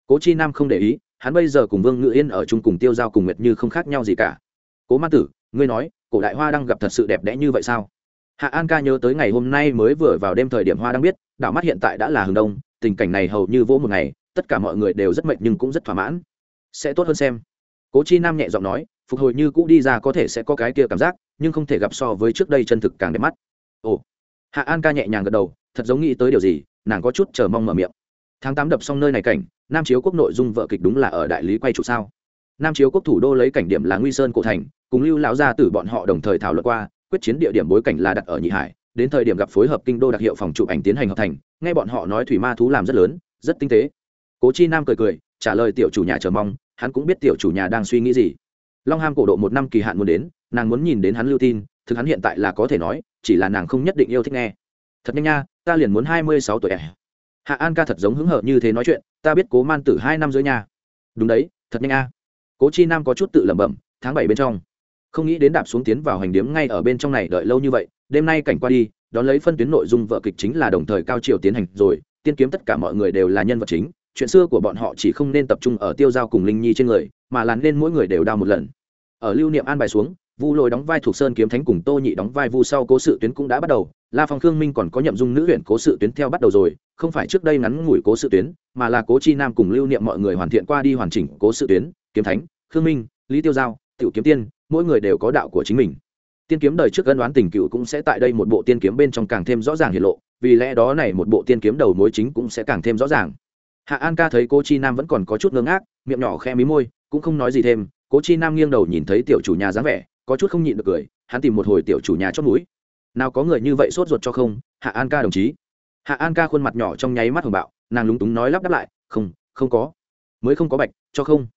Cố chi nam không để ý, hắn bây giờ cùng vương ngự yên ở chung cùng tiêu giao cùng nguyệt như không khác nhau gì cả. Cố ma tử, ngươi nói, cổ đại hoa đang gặp thật sự đẹp đẽ như vậy sao? Hạ an ca nhớ tới ngày hôm nay mới vừa vào đêm thời điểm hoa đang biết, đảo mắt hiện tại đã là hừng đông, tình cảnh này hầu như vỗ một ngày, tất cả mọi người đều rất mệt nhưng cũng rất thỏa mãn. Sẽ tốt hơn xem cố chi nam nhẹ giọng nói, phục hồi như cũ đi ra có thể sẽ có cái kia cảm giác, nhưng không thể gặp so với trước đây chân thực càng đẹp mắt. Ồ. Hạ an ca nhẹ nhàng gật đầu, thật giống nghĩ tới điều gì, nàng có chút chờ mong mở miệng. Tháng tám đập xong nơi này cảnh, nam chiếu quốc nội dung vợ kịch đúng là ở đại lý quay trụ sao? Nam chiếu quốc thủ đô lấy cảnh điểm là nguy sơn cổ thành, cùng lưu lão gia tử bọn họ đồng thời thảo luận qua, quyết chiến địa điểm bối cảnh là đặt ở nhị hải, đến thời điểm gặp phối hợp kinh đô đặc hiệu phòng chụp ảnh tiến hành hợp thành, nghe bọn họ nói thủy ma thú làm rất lớn, rất tinh tế. Cố chi nam cười cười trả lời tiểu chủ nhà chờ mong, hắn cũng biết tiểu chủ nhà đang suy nghĩ gì. Long ham cổ độ một năm kỳ hạn muốn đến, nàng muốn nhìn đến hắn lưu tin, thực hắn hiện tại là có thể nói, chỉ là nàng không nhất định yêu thích nghe. Thật nhanh nha, ta liền muốn hai mươi sáu tuổi ẻ hạ an ca thật giống hứng hở như thế nói chuyện, ta biết cố man tử hai năm dưới nhà đúng đấy, thật nhanh a. Cố chi nam có chút tự lẩm bẩm, tháng bảy bên trong. Không nghĩ đến đạp xuống tiến vào hành điếm ngay ở bên trong này đợi lâu như vậy, đêm nay cảnh qua đi, đón lấy phân tuyến nội dung vợ kịch chính là đồng thời cao triều tiến hành rồi, tiên kiếm tất cả mọi người đều là nhân vật chính chuyện xưa của bọn họ chỉ không nên tập trung ở tiêu giao cùng linh nhi trên người, mà là nên mỗi người đều đau một lần. Ở lưu niệm an bài xuống, vu lôi đóng vai thuộc sơn kiếm thánh cùng tô nhị đóng vai vu sau cố sự tuyến cũng đã bắt đầu, la phong khương minh còn có nhậm dung nữ huyện cố sự tuyến theo bắt đầu rồi, không phải trước đây ngắn ngủi cố sự tuyến, mà là cố chi nam cùng lưu niệm mọi người hoàn thiện qua đi hoàn chỉnh cố sự tuyến, kiếm thánh, khương minh, lý tiêu giao, tiểu kiếm tiên, mỗi người đều có đạo của chính mình. Tiên kiếm đời trước ân đoán tình cựu cũng sẽ tại đây một bộ tiên kiếm bên trong càng thêm rõ ràng hiện lộ, vì lẽ đó này một bộ tiên kiếm đầu mối chính cũng sẽ càng thêm rõ ràng hạ an ca thấy cô chi nam vẫn còn có chút ngơ ngác, miệng nhỏ khe mí môi, cũng không nói gì thêm. Cố chi nam nghiêng đầu nhìn thấy tiểu chủ nhà dáng vẻ, có chút không nhịn được cười, hắn tìm một hồi tiểu chủ nhà chót mũi. Nào có người như vậy sốt ruột cho không, hạ an ca đồng chí? Hạ an ca khuôn mặt nhỏ trong nháy mắt hồng bạo, nàng lúng túng nói lắp đáp lại, không không có. Mới không có bạch, cho không.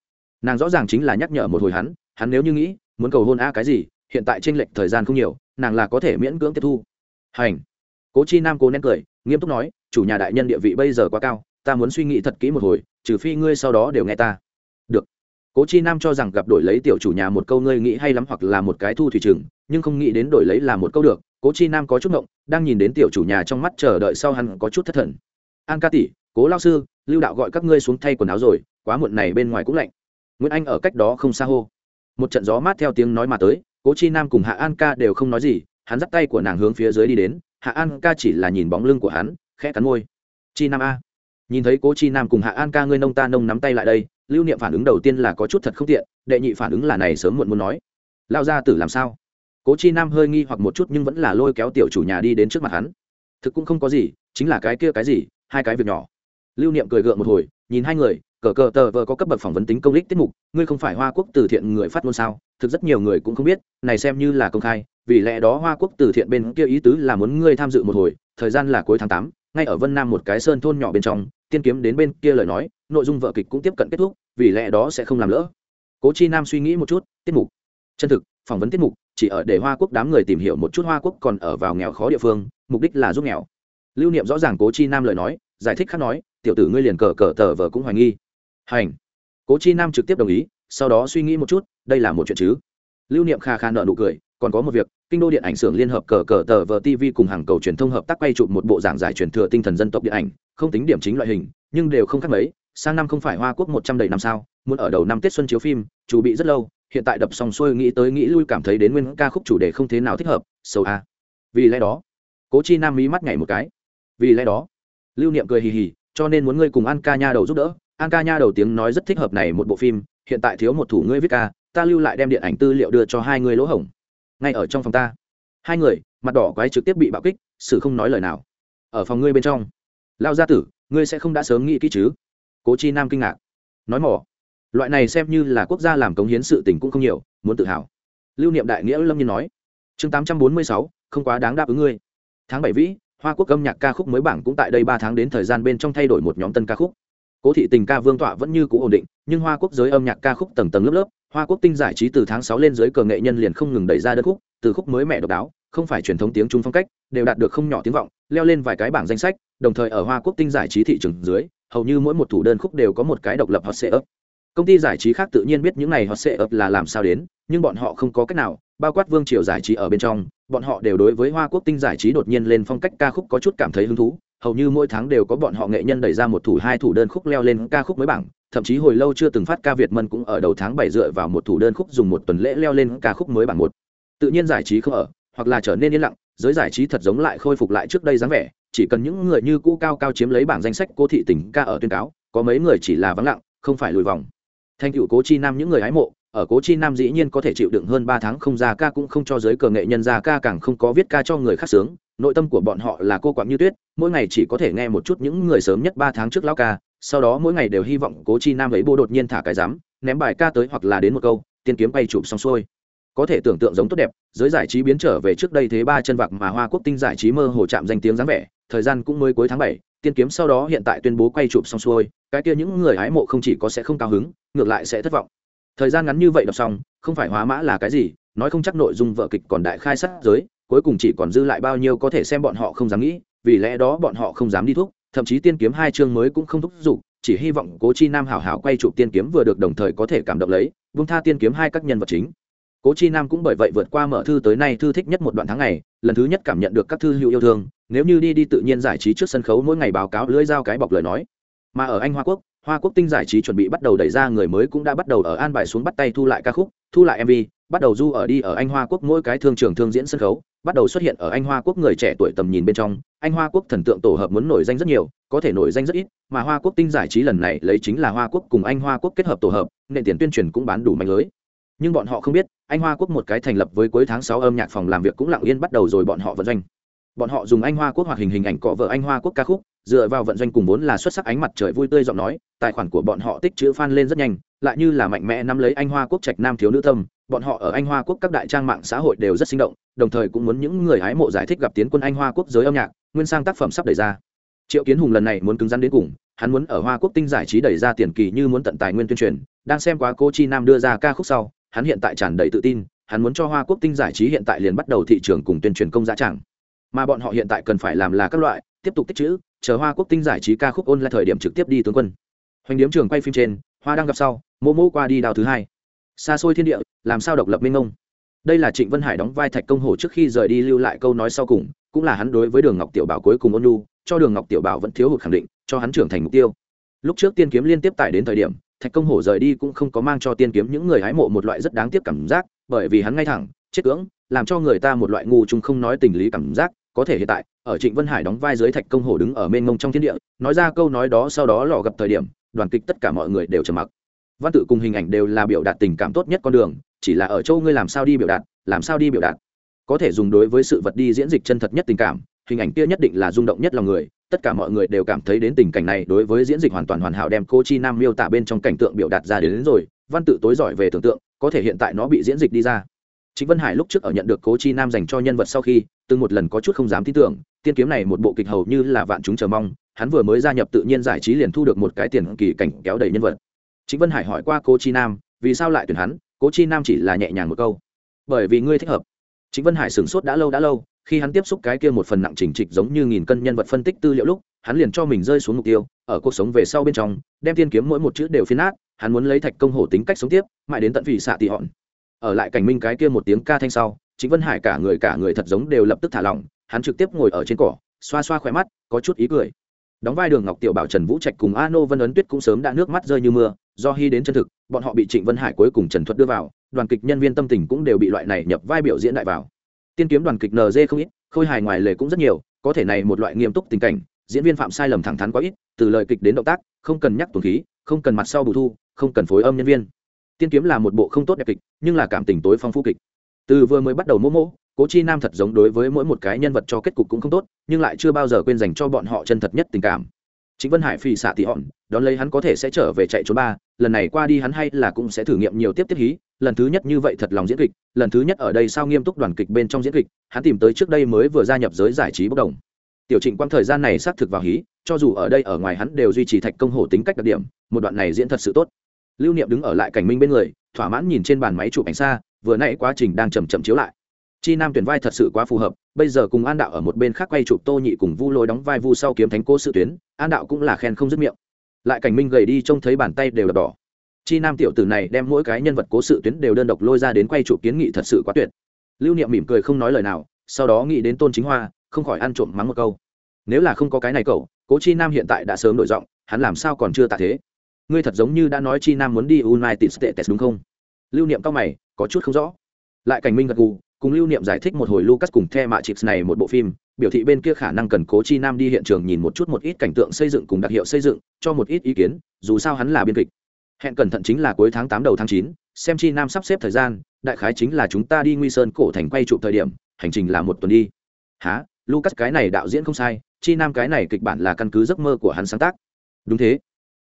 Nàng rõ ràng chính là nhắc nhở một hồi hắn hắn nếu như nghĩ, muốn cầu hôn a cái gì, hiện tại tranh lệch thời gian không nhiều, nàng là có thể miễn cưỡng tiếp thu. Hành. Cố chi nam cố nén cười, nghiêm túc nói, chủ nhà đại nhân địa vị bây giờ quá cao ta muốn suy nghĩ thật kỹ một hồi, trừ phi ngươi sau đó đều nghe ta. Được. Cố chi nam cho rằng gặp đổi lấy tiểu chủ nhà một câu ngươi nghĩ hay lắm hoặc là một cái thu thủy trừng, nhưng không nghĩ đến đổi lấy là một câu được, cố chi nam có chút ngộng, đang nhìn đến tiểu chủ nhà trong mắt chờ đợi sau hắn có chút thất thần. An ca tỷ, cố lao sư, lưu đạo gọi các ngươi xuống thay quần áo rồi, quá muộn này bên ngoài cũng lạnh. Nguyễn anh ở cách đó không xa hô. Một trận gió mát theo tiếng nói mà tới, cố chi nam cùng hạ an ca đều không nói gì, hắn dắt tay của nàng hướng phía dưới đi đến, hạ an ca chỉ là nhìn bóng lưng của hắn, khẽ cắn môi. Chi nam a nhìn thấy cố chi nam cùng hạ an ca ngươi nông ta nông nắm tay lại đây, lưu niệm phản ứng đầu tiên là có chút thật không tiện, đệ nhị phản ứng là này sớm muộn muốn nói. Lao ra tử làm sao? Cố chi nam hơi nghi hoặc một chút nhưng vẫn là lôi kéo tiểu chủ nhà đi đến trước mặt hắn. Thực cũng không có gì, chính là cái kia cái gì, hai cái việc nhỏ. Lưu niệm cười gượng một hồi, nhìn hai người, cờ cờ tờ vờ có cấp bậc phỏng vấn tính công lích tiết mục, ngươi không phải hoa quốc từ thiện người phát ngôn sao? Thực rất nhiều người cũng không biết, này xem như là công khai, vì lẽ đó hoa quốc từ thiện bên kia ý tứ là muốn ngươi tham dự một hồi, thời gian là cuối tháng tám, ngay ở vân nam một cái sơn thôn nhỏ bên trong tiên kiếm đến bên kia lời nói, nội dung vợ kịch cũng tiếp cận kết thúc, vì lẽ đó sẽ không làm lỡ. Cố chi nam suy nghĩ một chút, tiết mục. Chân thực, phỏng vấn tiết mục, chỉ ở để hoa quốc đám người tìm hiểu một chút hoa quốc còn ở vào nghèo khó địa phương, mục đích là giúp nghèo. Lưu niệm rõ ràng cố chi nam lời nói, giải thích khác nói, tiểu tử ngươi liền cờ cờ tờ vờ cũng hoài nghi. Hành. Cố chi nam trực tiếp đồng ý, sau đó suy nghĩ một chút, đây là một chuyện chứ? Lưu niệm kha kha nợ nụ cười còn có một việc, kinh đô điện ảnh xưởng liên hợp cờ cờ tờ vờ tv cùng hàng cầu truyền thông hợp tác quay chụp một bộ giảng giải truyền thừa tinh thần dân tộc điện ảnh, không tính điểm chính loại hình, nhưng đều không khác mấy, sang năm không phải hoa quốc một trăm đầy năm sao, muốn ở đầu năm tết xuân chiếu phim, chủ bị rất lâu, hiện tại đập xong xuôi nghĩ tới nghĩ lui cảm thấy đến nguyên ca khúc chủ đề không thế nào thích hợp sâu a. Vì lẽ đó, cố chi nam mí mắt nhảy một cái. Vì lẽ đó, lưu niệm cười hì hì, cho nên muốn ngươi cùng an ca nha đầu giúp đỡ. An ca nha đầu tiếng nói rất thích hợp này một bộ phim, hiện tại thiếu một thủ ngươi viết ca, ta lưu lại đem điện ảnh tư liệu đưa cho hai người lỗ hổng ngay ở trong phòng ta. Hai người, mặt đỏ quái trực tiếp bị bạo kích sự không nói lời nào. Ở phòng ngươi bên trong. Lao gia tử, ngươi sẽ không đã sớm nghĩ kỹ chứ? Cố chi nam kinh ngạc. Nói mỏ. Loại này xem như là quốc gia làm cống hiến sự tình cũng không nhiều, muốn tự hào. Lưu niệm đại nghĩa lâm nhiên nói. Chương tám trăm bốn mươi sáu, không quá đáng đáp ứng ngươi. Tháng bảy vĩ, hoa quốc âm nhạc ca khúc mới bảng cũng tại đây ba tháng đến thời gian bên trong thay đổi một nhóm tân ca khúc. Cố thị tình ca vương tọa vẫn như cũ ổn định, nhưng hoa quốc giới âm nhạc ca khúc tầng tầng lớp lớp hoa quốc tinh giải trí từ tháng sáu lên dưới cờ nghệ nhân liền không ngừng đẩy ra đơn khúc, từ khúc mới mẹ độc đáo, không phải truyền thống tiếng trung phong cách, đều đạt được không nhỏ tiếng vọng, leo lên vài cái bảng danh sách, đồng thời ở hoa quốc tinh giải trí thị trường dưới, hầu như mỗi một thủ đơn khúc đều có một cái độc lập hot sệ ấp công ty giải trí khác tự nhiên biết những này hot sệ ấp là làm sao đến, nhưng bọn họ không có cách nào, bao quát vương triều giải trí ở bên trong, bọn họ đều đối với hoa quốc tinh giải trí đột nhiên lên phong cách ca khúc có chút cảm thấy hứng thú hầu như mỗi tháng đều có bọn họ nghệ nhân đẩy ra một thủ hai thủ đơn khúc leo lên ca khúc mới bảng, thậm chí hồi lâu chưa từng phát ca việt mân cũng ở đầu tháng bảy dựa vào một thủ đơn khúc dùng một tuần lễ leo lên ca khúc mới bảng một. Tự nhiên giải trí không ở, hoặc là trở nên yên lặng, giới giải trí thật giống lại khôi phục lại trước đây dáng vẻ, chỉ cần những người như cũ cao cao chiếm lấy bảng danh sách cô thị tỉnh ca ở tuyên cáo, có mấy người chỉ là vắng lặng, không phải lùi vòng. Thành cựu cố chi nam những người hái mộ, ở cố chi nam dĩ nhiên có thể chịu đựng hơn ba tháng không ra ca cũng không cho giới cờ nghệ nhân ra ca càng không có viết ca cho người khác sướng nội tâm của bọn họ là cô quạng như tuyết, mỗi ngày chỉ có thể nghe một chút những người sớm nhất ba tháng trước lao ca, sau đó mỗi ngày đều hy vọng cố chi nam ấy bô đột nhiên thả cái giám, ném bài ca tới hoặc là đến một câu, tiên kiếm bay chụp xong xuôi. Có thể tưởng tượng giống tốt đẹp, giới giải trí biến trở về trước đây thế ba chân vạc mà hoa quốc tinh giải trí mơ hồ chạm danh tiếng dáng vẻ, thời gian cũng mới cuối tháng bảy, tiên kiếm sau đó hiện tại tuyên bố quay chụp xong xuôi, cái kia những người hái mộ không chỉ có sẽ không cao hứng, ngược lại sẽ thất vọng. Thời gian ngắn như vậy đọc xong, không phải hóa mã là cái gì, nói không chắc nội dung vợ kịch còn đại khai sát giới cuối cùng chỉ còn dư lại bao nhiêu có thể xem bọn họ không dám nghĩ, vì lẽ đó bọn họ không dám đi thuốc thậm chí tiên kiếm hai chương mới cũng không thúc giục, chỉ hy vọng cố chi nam hảo hảo quay chụp tiên kiếm vừa được đồng thời có thể cảm động lấy, vung tha tiên kiếm hai các nhân vật chính. Cố chi nam cũng bởi vậy vượt qua mở thư tới nay thư thích nhất một đoạn tháng ngày, lần thứ nhất cảm nhận được các thư hữu yêu thương, nếu như đi đi tự nhiên giải trí trước sân khấu mỗi ngày báo cáo lưỡi dao cái bọc lời nói. Mà ở anh hoa quốc hoa quốc tinh giải trí chuẩn bị bắt đầu đẩy ra người mới cũng đã bắt đầu ở an bài xuống bắt tay thu lại ca khúc, thu lại mv bắt đầu du ở đi ở anh hoa quốc, mỗi cái thương trường thương diễn sân khấu, bắt đầu xuất hiện ở anh hoa quốc người trẻ tuổi tầm nhìn bên trong. Anh hoa quốc thần tượng tổ hợp muốn nổi danh rất nhiều, có thể nổi danh rất ít, mà hoa quốc tinh giải trí lần này lấy chính là hoa quốc cùng anh hoa quốc kết hợp tổ hợp, nền tiền tuyên truyền cũng bán đủ mạnh lưới. Nhưng bọn họ không biết, anh hoa quốc một cái thành lập với cuối tháng sáu âm nhạc phòng làm việc cũng lặng yên bắt đầu rồi bọn họ vận doanh. Bọn họ dùng anh hoa quốc hoạt hình hình ảnh cọ vợ anh hoa quốc ca khúc, dựa vào vận doanh cùng vốn là xuất sắc ánh mặt trời vui tươi giọng nói, tài khoản của bọn họ tích chữ fan lên rất nhanh, lại như là mạnh mẽ nắm lấy anh hoa quốc trạch nam thiếu nữ tâm bọn họ ở anh hoa quốc các đại trang mạng xã hội đều rất sinh động, đồng thời cũng muốn những người hái mộ giải thích gặp tiến quân anh hoa quốc giới âm nhạc, nguyên sang tác phẩm sắp đẩy ra. Triệu kiến hùng lần này muốn cứng rắn đến cùng, hắn muốn ở hoa quốc tinh giải trí đẩy ra tiền kỳ như muốn tận tài nguyên tuyên truyền, đang xem quá cô chi nam đưa ra ca khúc sau, hắn hiện tại tràn đầy tự tin, hắn muốn cho hoa quốc tinh giải trí hiện tại liền bắt đầu thị trường cùng tuyên truyền công giá chẳng mà bọn họ hiện tại cần phải làm là các loại, tiếp tục tích chữ, chờ hoa quốc tinh giải trí ca khúc ôn lại thời điểm trực tiếp đi tướng quân. Hoành điếm trường quay phim trên, hoa đang gặp sau, mô mô qua đi đào thứ hai xa xôi thiên địa, làm sao độc lập minh ông đây là trịnh vân hải đóng vai thạch công hồ trước khi rời đi lưu lại câu nói sau cùng, cũng là hắn đối với đường ngọc tiểu bảo cuối cùng ôn lu cho đường ngọc tiểu bảo vẫn thiếu hụt khẳng định, cho hắn trưởng thành mục tiêu. Lúc trước tiên kiếm liên tiếp tải đến thời điểm, thạch công hổ rời đi cũng không có mang cho tiên kiếm những người hái mộ một loại rất đáng tiếc cảm giác, bởi vì hắn ngay thẳng, chết cưỡng, làm cho người ta một loại ngu chung không nói tình lý cảm giác, có thể hiện tại, ở trịnh vân hải đóng vai dưới thạch công hổ đứng ở mênh mông trong thiên địa, nói ra câu nói đó sau đó lò gặp thời điểm, đoàn kịch tất cả mọi người đều trầm mặc văn tự cùng hình ảnh đều là biểu đạt tình cảm tốt nhất con đường chỉ là ở châu ngươi làm sao đi biểu đạt làm sao đi biểu đạt. Có thể dùng đối với sự vật đi diễn dịch chân thật nhất tình cảm hình ảnh kia nhất định là rung động nhất lòng người tất cả mọi người đều cảm thấy đến tình cảnh này đối với diễn dịch hoàn toàn hoàn hảo đem cô chi nam miêu tả bên trong cảnh tượng biểu đạt ra đến, đến rồi văn tự tối giỏi về tưởng tượng có thể hiện tại nó bị diễn dịch đi ra. Chính vân hải lúc trước ở nhận được cố chi nam dành cho nhân vật sau khi từng một lần có chút không dám tin tưởng tiên kiếm này một bộ kịch hầu như là vạn chúng chờ mong hắn vừa mới gia nhập tự nhiên giải trí liền thu được một cái tiền kỳ cảnh kéo đầy nhân vật chính vân hải hỏi qua cô chi nam, vì sao lại tuyển hắn? Cố chi nam chỉ là nhẹ nhàng một câu. Bởi vì ngươi thích hợp. Chính vân hải sửng sốt đã lâu đã lâu, khi hắn tiếp xúc cái kia một phần nặng chỉnh trịch giống như nghìn cân nhân vật phân tích tư liệu lúc, hắn liền cho mình rơi xuống mục tiêu, ở cuộc sống về sau bên trong, đem tiên kiếm mỗi một chữ đều phiến nát, hắn muốn lấy thạch công hổ tính cách sống tiếp, mãi đến tận vị xạ tị hòn. Ở lại cảnh minh cái kia một tiếng ca thanh sau, chính vân hải cả người cả người thật giống đều lập tức thả lỏng, hắn trực tiếp ngồi ở trên cỏ, xoa xoa khỏe mắt, có chút ý cười. Đóng vai đường ngọc tiểu bảo trần vũ trạch cùng a nô vân ấn tuyết cũng sớm đã nước mắt rơi như mưa do hy đến chân thực, bọn họ bị trịnh vân hải cuối cùng trần thuật đưa vào, đoàn kịch nhân viên tâm tình cũng đều bị loại này nhập vai biểu diễn đại vào. Tiên kiếm đoàn kịch nd không ít, khôi hài ngoài lề cũng rất nhiều, có thể này một loại nghiêm túc tình cảnh, diễn viên phạm sai lầm thẳng thắn quá ít, từ lời kịch đến động tác, không cần nhắc tuần khí, không cần mặt sau bù thu, không cần phối âm nhân viên. Tiên kiếm là một bộ không tốt đẹp kịch, nhưng là cảm tình tối phong phú kịch. Từ vừa mới bắt đầu mỗ mỗ cố chi nam thật giống đối với mỗi một cái nhân vật cho kết cục cũng không tốt, nhưng lại chưa bao giờ quên dành cho bọn họ chân thật nhất tình cảm chính vân hải phì xạ tị hòn đón lấy hắn có thể sẽ trở về chạy trốn ba, lần này qua đi hắn hay là cũng sẽ thử nghiệm nhiều tiếp tiếp hí, lần thứ nhất như vậy thật lòng diễn kịch, lần thứ nhất ở đây sao nghiêm túc đoàn kịch bên trong diễn kịch, hắn tìm tới trước đây mới vừa gia nhập giới giải trí bốc đồng. Tiểu trịnh quang thời gian này xác thực vào hí, cho dù ở đây ở ngoài hắn đều duy trì thạch công hổ tính cách đặc điểm, một đoạn này diễn thật sự tốt. Lưu niệm đứng ở lại cảnh minh bên người, thỏa mãn nhìn trên bàn máy chụp ảnh xa, vừa nãy quá trình đang chầm chậm chiếu lại chi nam tuyển vai thật sự quá phù hợp, bây giờ cùng an đạo ở một bên khác quay chụp tô nhị cùng vu lôi đóng vai vu sau kiếm thánh cô sự tuyến, an đạo cũng là khen không dứt miệng. Lại cảnh minh gầy đi trông thấy bàn tay đều đập đỏ. Chi nam tiểu tử này đem mỗi cái nhân vật cố sự tuyến đều đơn độc lôi ra đến quay chụp kiến nghị thật sự quá tuyệt. Lưu niệm mỉm cười không nói lời nào, sau đó nghĩ đến tôn chính hoa, không khỏi ăn trộm mắng một câu. Nếu là không có cái này cậu, cố chi nam hiện tại đã sớm đổi giọng, hắn làm sao còn chưa tạ thế? Ngươi thật giống như đã nói chi nam muốn đi united states đúng không? Lưu niệm cao mày, có chút không rõ. Lại cảnh minh gật gù cùng lưu niệm giải thích một hồi lucas cùng the mạ chips này một bộ phim, biểu thị bên kia khả năng cần cố chi nam đi hiện trường nhìn một chút một ít cảnh tượng xây dựng cùng đặc hiệu xây dựng, cho một ít ý kiến, dù sao hắn là biên kịch. Hẹn cẩn thận chính là cuối tháng tám đầu tháng chín, xem chi nam sắp xếp thời gian, đại khái chính là chúng ta đi nguy sơn cổ thành quay chụp thời điểm, hành trình là một tuần đi. Há lucas, cái này đạo diễn không sai, chi nam cái này kịch bản là căn cứ giấc mơ của hắn sáng tác. Đúng thế.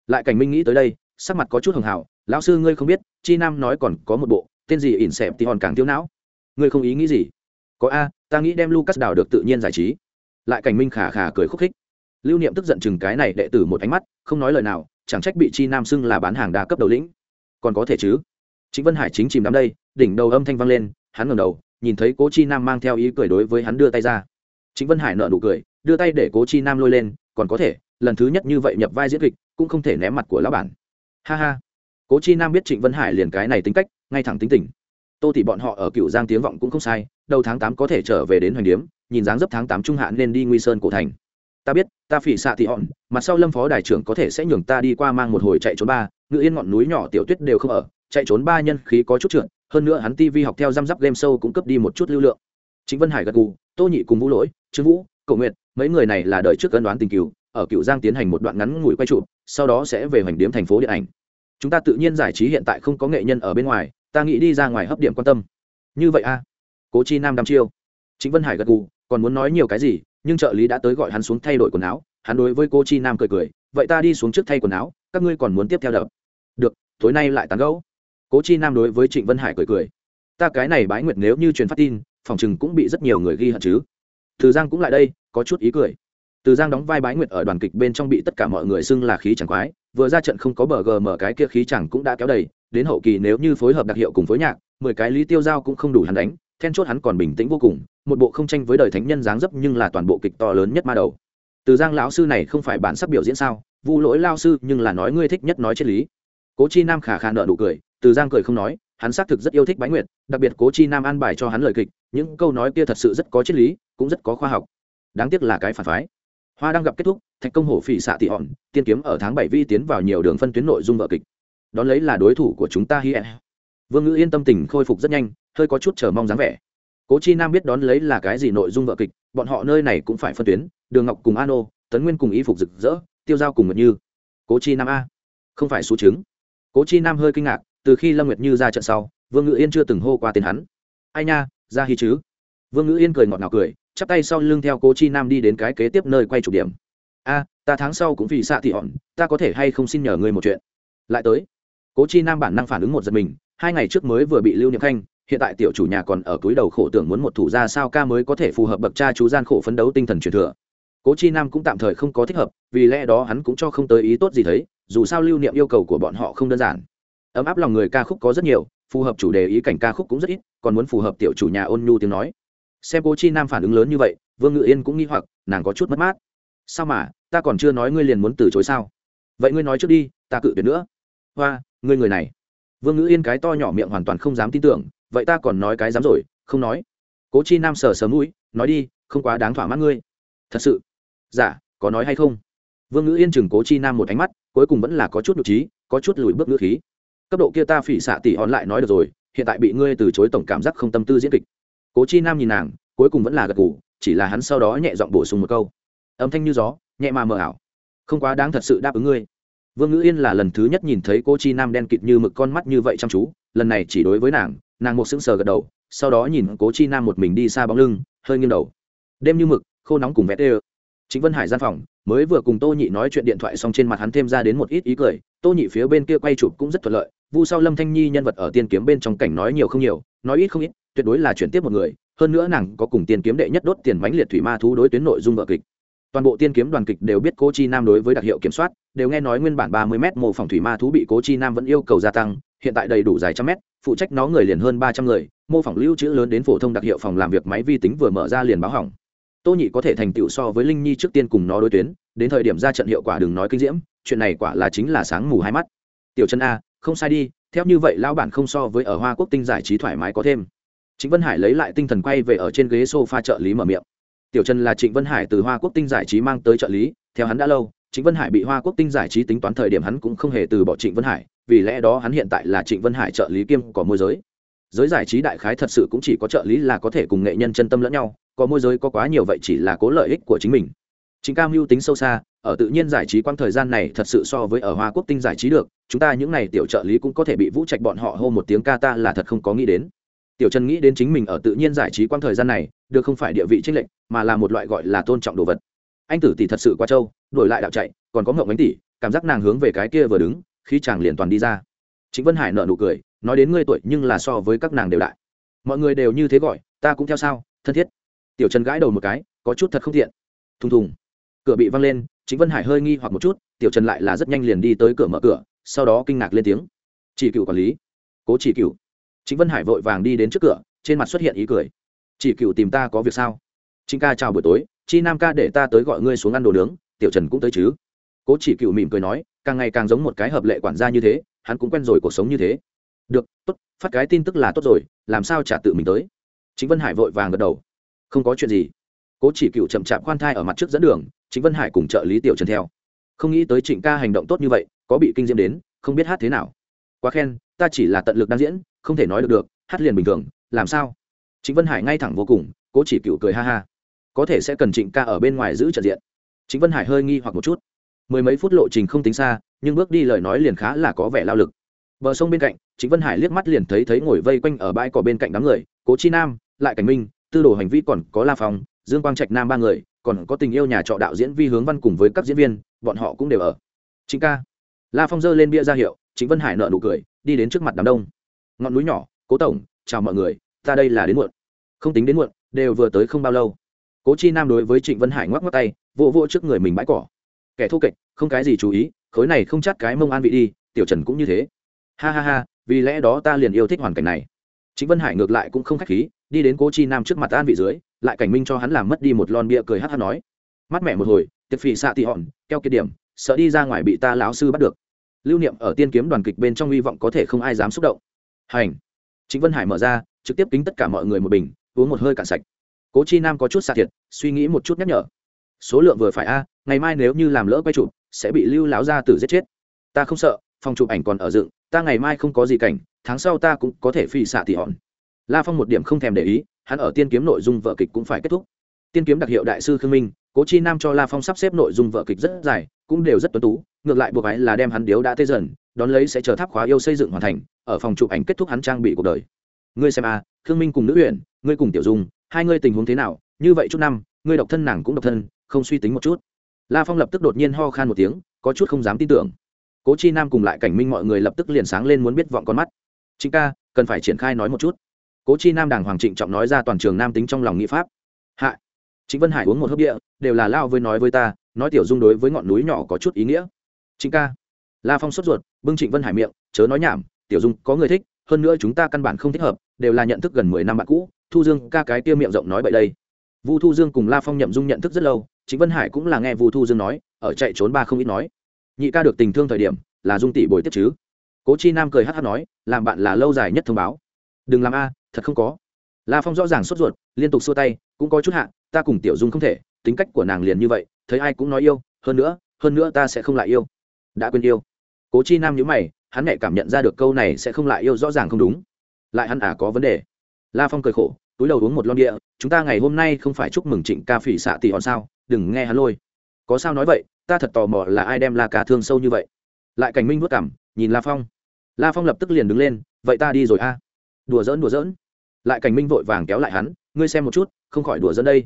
Lại cảnh minh nghĩ tới đây, sắc mặt có chút hường hào, lão sư ngươi không biết, chi nam nói còn có một bộ, tên gì ỉn xẹp thì hòn càng thiếu não ngươi không ý nghĩ gì? Có a, ta nghĩ đem lucas đào được tự nhiên giải trí. Lại cảnh minh khả khả cười khúc khích. Lưu niệm tức giận chừng cái này đệ tử một ánh mắt, không nói lời nào, chẳng trách bị chi nam xưng là bán hàng đa cấp đầu lĩnh. Còn có thể chứ? Chính vân hải chính chìm đám đây, đỉnh đầu âm thanh vang lên, hắn ngẩng đầu, nhìn thấy cố chi nam mang theo ý cười đối với hắn đưa tay ra. Chính vân hải nợ nụ cười, đưa tay để cố chi nam lôi lên, còn có thể, lần thứ nhất như vậy nhập vai diễn kịch, cũng không thể ném mặt của lão bản. Ha ha. Cố chi nam biết trịnh vân hải liền cái này tính cách, ngay thẳng tính tình tô thì bọn họ ở cựu giang tiếng vọng cũng không sai, đầu tháng tám có thể trở về đến hoành điếm, nhìn dáng dấp tháng tám trung hạn nên đi nguy sơn cổ thành. Ta biết, ta phỉ xạ thị hòn mặt sau lâm phó đại trưởng có thể sẽ nhường ta đi qua mang một hồi chạy trốn ba, ngự yên ngọn núi nhỏ tiểu tuyết đều không ở, chạy trốn ba nhân khí có chút trượt, hơn nữa hắn tivi học theo răm rắp game show cũng cấp đi một chút lưu lượng. Chính vân hải gật gù, tô nhị cùng vũ lỗi, trương vũ cầu nguyện mấy người này là đời trước cân đoán tình cựu ở cựu giang tiến hành một đoạn ngắn ngủi quay trụ sau đó sẽ về hoành điếm thành phố điện ảnh. Chúng ta tự nhiên giải trí hiện tại không có nghệ nhân ở bên ngoài ta nghĩ đi ra ngoài hấp điểm quan tâm. Như vậy a cố chi nam đăm chiêu. Chính vân hải gật gù, còn muốn nói nhiều cái gì, nhưng trợ lý đã tới gọi hắn xuống thay đổi quần áo, hắn đối với cô chi nam cười cười, vậy ta đi xuống trước thay quần áo, các ngươi còn muốn tiếp theo đập? Được, tối nay lại tán gẫu. Cố chi nam đối với trịnh vân hải cười cười, ta cái này bái nguyệt nếu như truyền phát tin, phòng chừng cũng bị rất nhiều người ghi hận chứ. Từ giang cũng lại đây, có chút ý cười. Từ giang đóng vai bái nguyệt ở đoàn kịch bên trong bị tất cả mọi người xưng là khí chẳng quái, vừa ra trận không có bờ gờ mở cái kia khí chẳng cũng đã kéo đầy đến hậu kỳ nếu như phối hợp đặc hiệu cùng phối nhạc, mười cái lý tiêu giao cũng không đủ hắn đánh, then chốt hắn còn bình tĩnh vô cùng, một bộ không tranh với đời thánh nhân dáng dấp nhưng là toàn bộ kịch to lớn nhất ma đầu. Từ giang lão sư này không phải bản sắc biểu diễn sao, vu lỗi lao sư nhưng là nói ngươi thích nhất nói triết lý. Cố chi nam khả khả nợ nụ cười, từ giang cười không nói, hắn xác thực rất yêu thích bái nguyệt, đặc biệt cố chi nam an bài cho hắn lời kịch, những câu nói kia thật sự rất có triết lý, cũng rất có khoa học. Đáng tiếc là cái phản phái. Hoa đang gặp kết thúc, thạch công hổ phỉ xạ tị hòn tiên kiếm ở tháng bảy vi tiến vào nhiều đường phân tuyến nội dung vợ kịch đón lấy là đối thủ của chúng ta hiện vương ngữ yên tâm tình khôi phục rất nhanh, hơi có chút chờ mong dáng vẻ. Cố chi nam biết đón lấy là cái gì nội dung vợ kịch, bọn họ nơi này cũng phải phân tuyến, đường ngọc cùng an ô tấn nguyên cùng y phục rực rỡ, tiêu giao cùng nguyệt như. Cố chi nam a. Không phải số chứng. Cố chi nam hơi kinh ngạc, từ khi lâm nguyệt như ra trận sau, vương ngữ yên chưa từng hô qua tên hắn. Ai nha, ra hy chứ. Vương ngữ yên cười ngọt ngào cười, chắp tay sau lưng theo cố chi nam đi đến cái kế tiếp nơi quay chụp điểm. A, ta tháng sau cũng vì xạ thị hòn ta có thể hay không xin nhờ ngươi một chuyện? Lại tới cố chi nam bản năng phản ứng một giật mình, hai ngày trước mới vừa bị lưu niệm khanh, hiện tại tiểu chủ nhà còn ở túi đầu khổ tưởng muốn một thủ ra sao ca mới có thể phù hợp bậc cha chú gian khổ phấn đấu tinh thần truyền thừa. Cố chi nam cũng tạm thời không có thích hợp, vì lẽ đó hắn cũng cho không tới ý tốt gì thấy, dù sao lưu niệm yêu cầu của bọn họ không đơn giản. Ấm áp lòng người ca khúc có rất nhiều, phù hợp chủ đề ý cảnh ca khúc cũng rất ít, còn muốn phù hợp tiểu chủ nhà ôn nhu tiếng nói. Xem cố chi nam phản ứng lớn như vậy, vương ngự yên cũng nghi hoặc, nàng có chút mất mát. Sao mà, ta còn chưa nói ngươi liền muốn từ chối sao? Vậy ngươi nói trước đi, ta cự tuyệt nữa. Hoa ngươi người này. Vương ngữ yên cái to nhỏ miệng hoàn toàn không dám tin tưởng, vậy ta còn nói cái dám rồi, không nói. Cố chi nam sờ sờ mũi, nói đi, không quá đáng thỏa mãn ngươi. Thật sự? Dạ có nói hay không? Vương ngữ yên chừng cố chi nam một ánh mắt, cuối cùng vẫn là có chút nhục trí có chút lùi bước ngữ khí. Cấp độ kia ta phỉ xạ tỷ hòn lại nói được rồi, hiện tại bị ngươi từ chối tổng cảm giác không tâm tư diễn kịch. Cố chi nam nhìn nàng, cuối cùng vẫn là gật ngủ chỉ là hắn sau đó nhẹ giọng bổ sung một câu. Âm thanh như gió, nhẹ mà mờ ảo. Không quá đáng thật sự đáp ứng ngươi vương ngữ yên là lần thứ nhất nhìn thấy cô chi nam đen kịt như mực con mắt như vậy chăm chú, lần này chỉ đối với nàng nàng một sững sờ gật đầu, sau đó nhìn cố chi nam một mình đi xa bóng lưng, hơi nghiêng đầu. Đêm như mực, khô nóng cùng vẽ tê ơ. Chính vân hải gian phòng, mới vừa cùng tô nhị nói chuyện điện thoại xong trên mặt hắn thêm ra đến một ít ý cười, tô nhị phía bên kia quay chụp cũng rất thuận lợi, vu sau lâm thanh nhi nhân vật ở tiên kiếm bên trong cảnh nói nhiều không nhiều, nói ít không ít, tuyệt đối là chuyển tiếp một người, hơn nữa nàng có cùng tiên kiếm đệ nhất đốt tiền mánh liệt thủy ma thú đối tuyến nội dung vợ kịch toàn bộ tiên kiếm đoàn kịch đều biết cố chi nam đối với đặc hiệu kiểm soát, đều nghe nói nguyên bản ba mươi m mô phỏng thủy ma thú bị cố chi nam vẫn yêu cầu gia tăng, hiện tại đầy đủ dài trăm mét, phụ trách nó người liền hơn ba trăm người, mô phỏng lưu trữ lớn đến phổ thông đặc hiệu phòng làm việc máy vi tính vừa mở ra liền báo hỏng. Tô nhị có thể thành tựu so với linh nhi trước tiên cùng nó đối tuyến, đến thời điểm ra trận hiệu quả đừng nói kinh diễm, chuyện này quả là chính là sáng mù hai mắt. Tiểu chân a, không sai đi, theo như vậy lão bản không so với ở hoa quốc tinh giải trí thoải mái có thêm. Chính vân hải lấy lại tinh thần quay về ở trên ghế sofa trợ lý mở miệng tiểu trần là trịnh vân hải từ hoa quốc tinh giải trí mang tới trợ lý, theo hắn đã lâu, trịnh vân hải bị hoa quốc tinh giải trí tính toán thời điểm hắn cũng không hề từ bỏ trịnh vân hải, vì lẽ đó hắn hiện tại là trịnh vân hải trợ lý kiêm có môi giới. Giới giải trí đại khái thật sự cũng chỉ có trợ lý là có thể cùng nghệ nhân chân tâm lẫn nhau, có môi giới có quá nhiều vậy chỉ là cố lợi ích của chính mình. Chính cam mưu tính sâu xa, ở tự nhiên giải trí quang thời gian này thật sự so với ở hoa quốc tinh giải trí được, chúng ta những n à y tiểu trợ lý cũng có thể bị vũ trạch bọn họ hô một tiếng ca ta là thật không có nghĩ đến tiểu trần nghĩ đến chính mình ở tự nhiên giải trí quang thời gian này, được không phải địa vị trinh lệnh mà là một loại gọi là tôn trọng đồ vật. Anh tử tỷ thật sự quá trâu đổi lại đạo chạy, còn có ngộng ánh tỷ, cảm giác nàng hướng về cái kia vừa đứng khi chàng liền toàn đi ra. Chính vân hải nợ nụ cười, nói đến ngươi tuổi nhưng là so với các nàng đều đại. Mọi người đều như thế gọi, ta cũng theo sao, thân thiết. Tiểu trần gãi đầu một cái, có chút thật không thiện thùng thùng. Cửa bị văng lên chính vân hải hơi nghi hoặc một chút, tiểu trần lại là rất nhanh liền đi tới cửa mở cửa, sau đó kinh ngạc lên tiếng. Chỉ cựu quản lý. Cố chỉ cựu chính vân hải vội vàng đi đến trước cửa, trên mặt xuất hiện ý cười. Chỉ cựu tìm ta có việc sao? Chính ca chào buổi tối, chi nam ca để ta tới gọi ngươi xuống ăn đồ nướng, tiểu trần cũng tới chứ? Cố chỉ cựu mỉm cười nói, càng ngày càng giống một cái hợp lệ quản gia như thế, hắn cũng quen rồi cuộc sống như thế. Được, tốt, phát cái tin tức là tốt rồi, làm sao trả tự mình tới? Chính vân hải vội vàng gật đầu. Không có chuyện gì. Cố chỉ cựu chậm chạp khoan thai ở mặt trước dẫn đường chính vân hải cùng trợ lý tiểu trần theo. Không nghĩ tới trịnh ca hành động tốt như vậy, có bị kinh diễm đến, không biết hát thế nào. Quá khen, ta chỉ là tận lực đang diễn không thể nói được được, hát liền bình thường, làm sao? Trịnh vân hải ngay thẳng vô cùng, cố chỉ cựu cười ha ha. Có thể sẽ cần trịnh ca ở bên ngoài giữ trận diện. Trịnh vân hải hơi nghi hoặc một chút. Mười mấy phút lộ trình không tính xa, nhưng bước đi lời nói liền khá là có vẻ lao lực. Bờ sông bên cạnh, Trịnh vân hải liếc mắt liền thấy thấy ngồi vây quanh ở bãi cỏ bên cạnh đám người, cố chi nam, lại cảnh minh, tư đồ hành vi còn có la phong, dương quang trạch nam ba người, còn có tình yêu nhà trọ đạo diễn vi hướng văn cùng với các diễn viên, bọn họ cũng đều ở. Trịnh ca. La phong dơ lên bia ra hiệu, Trịnh vân hải nợ nụ cười, đi đến trước mặt đám đông ngọn núi nhỏ, cố tổng, chào mọi người, ta đây là đến muộn. Không tính đến muộn, đều vừa tới không bao lâu. Cố chi nam đối với trịnh vân hải ngoắc ngoắc tay vô vô trước người mình bãi cỏ. Kẻ thô kệch, không cái gì chú ý, khối này không chắc cái mông an vị đi, tiểu trần cũng như thế. Ha ha ha, vì lẽ đó ta liền yêu thích hoàn cảnh này. Trịnh vân hải ngược lại cũng không khách khí, đi đến cố chi nam trước mặt an vị dưới, lại cảnh minh cho hắn làm mất đi một lon bia cười hát hát nói. Mắt mẹ một hồi, tiệc phì xạ tị hòn, keo kiệt điểm, sợ đi ra ngoài bị ta lão sư bắt được. Lưu niệm ở tiên kiếm đoàn kịch bên trong hy vọng có thể không ai dám xúc động hành. Chính vân hải mở ra, trực tiếp kính tất cả mọi người một bình, uống một hơi cạn sạch. Cố chi nam có chút xạ thiệt, suy nghĩ một chút nhắc nhở. Số lượng vừa phải a, ngày mai nếu như làm lỡ quay chụp, sẽ bị lưu láo ra tử giết chết. Ta không sợ, phòng chụp ảnh còn ở dựng, ta ngày mai không có gì cảnh, tháng sau ta cũng có thể phi xạ tỉ hòn. La phong một điểm không thèm để ý, hắn ở tiên kiếm nội dung vợ kịch cũng phải kết thúc. Tiên kiếm đặc hiệu đại sư khương minh, cố chi nam cho la phong sắp xếp nội dung vợ kịch rất dài, cũng đều rất tuấn tú, ngược lại buộc ấy là đem hắn điếu đã tê dần, đón lấy sẽ chờ tháp khóa yêu xây dựng hoàn thành ở phòng chụp ảnh kết thúc hắn trang bị cuộc đời. Ngươi xem a à, khương minh cùng nữ huyện ngươi cùng tiểu dung hai ngươi tình huống thế nào? Như vậy chút năm ngươi độc thân nàng cũng độc thân không suy tính một chút. La phong lập tức đột nhiên ho khan một tiếng có chút không dám tin tưởng. Cố chi nam cùng lại cảnh minh mọi người lập tức liền sáng lên muốn biết vọng con mắt. Chính ca cần phải triển khai nói một chút. Cố chi nam đàng hoàng trịnh trọng nói ra toàn trường nam tính trong lòng nghị pháp. Hạ. Trịnh vân hải uống một hớp địa đều là lao với nói với ta nói tiểu dung đối với ngọn núi nhỏ có chút ý nghĩa. Trịnh ca. La phong sốt ruột bưng trịnh vân hải miệng chớ nói nhảm tiểu dung có người thích, hơn nữa chúng ta căn bản không thích hợp, đều là nhận thức gần mười năm bạn cũ, thu dương ca cái kia miệng rộng nói vậy đây. Vu thu dương cùng la phong nhậm dung nhận thức rất lâu Chính vân hải cũng là nghe vu thu dương nói, ở chạy trốn ba không ít nói. Nhị ca được tình thương thời điểm, là dung tỷ bồi tiếp chứ. Cố chi nam cười hát hát nói, làm bạn là lâu dài nhất thông báo. Đừng làm a, thật không có. La phong rõ ràng sốt ruột, liên tục xua tay, cũng có chút hạ, ta cùng tiểu dung không thể, tính cách của nàng liền như vậy, thấy ai cũng nói yêu, hơn nữa hơn nữa ta sẽ không lại yêu. Đã quên yêu. Cố chi nam nhữ mày hắn mẹ cảm nhận ra được câu này sẽ không lại yêu rõ ràng không đúng. Lại hắn à có vấn đề. La phong cười khổ, túi đầu uống một lon địa chúng ta ngày hôm nay không phải chúc mừng trịnh ca phỉ xạ tỷ hòn sao? Đừng nghe hắn lôi. Có sao nói vậy? Ta thật tò mò là ai đem la ca thương sâu như vậy. Lại cảnh minh vất cảm nhìn la phong. La phong lập tức liền đứng lên, vậy ta đi rồi a. Đùa giỡn đùa giỡn. Lại cảnh minh vội vàng kéo lại hắn, ngươi xem một chút, không khỏi đùa giỡn đây.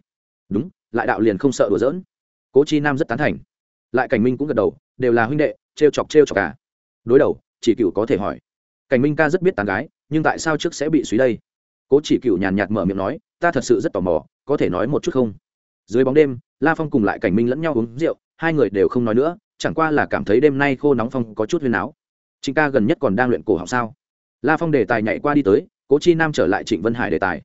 Đúng, lại đạo liền không sợ đùa giỡn. Cố chi nam rất tán thành. Lại cảnh minh cũng gật đầu, đều là huynh đệ, trêu chọc trêu chọc cả đối đầu chỉ cựu có thể hỏi. Cảnh minh ca rất biết tán gái, nhưng tại sao trước sẽ bị suy đây? Cố chỉ cựu nhàn nhạt mở miệng nói, ta thật sự rất tò mò, có thể nói một chút không? Dưới bóng đêm, la phong cùng lại cảnh minh lẫn nhau uống rượu, hai người đều không nói nữa, chẳng qua là cảm thấy đêm nay khô nóng phong có chút huyên áo trịnh ca gần nhất còn đang luyện cổ học sao? La phong đề tài nhảy qua đi tới, cố chi nam trở lại trịnh vân hải đề tài.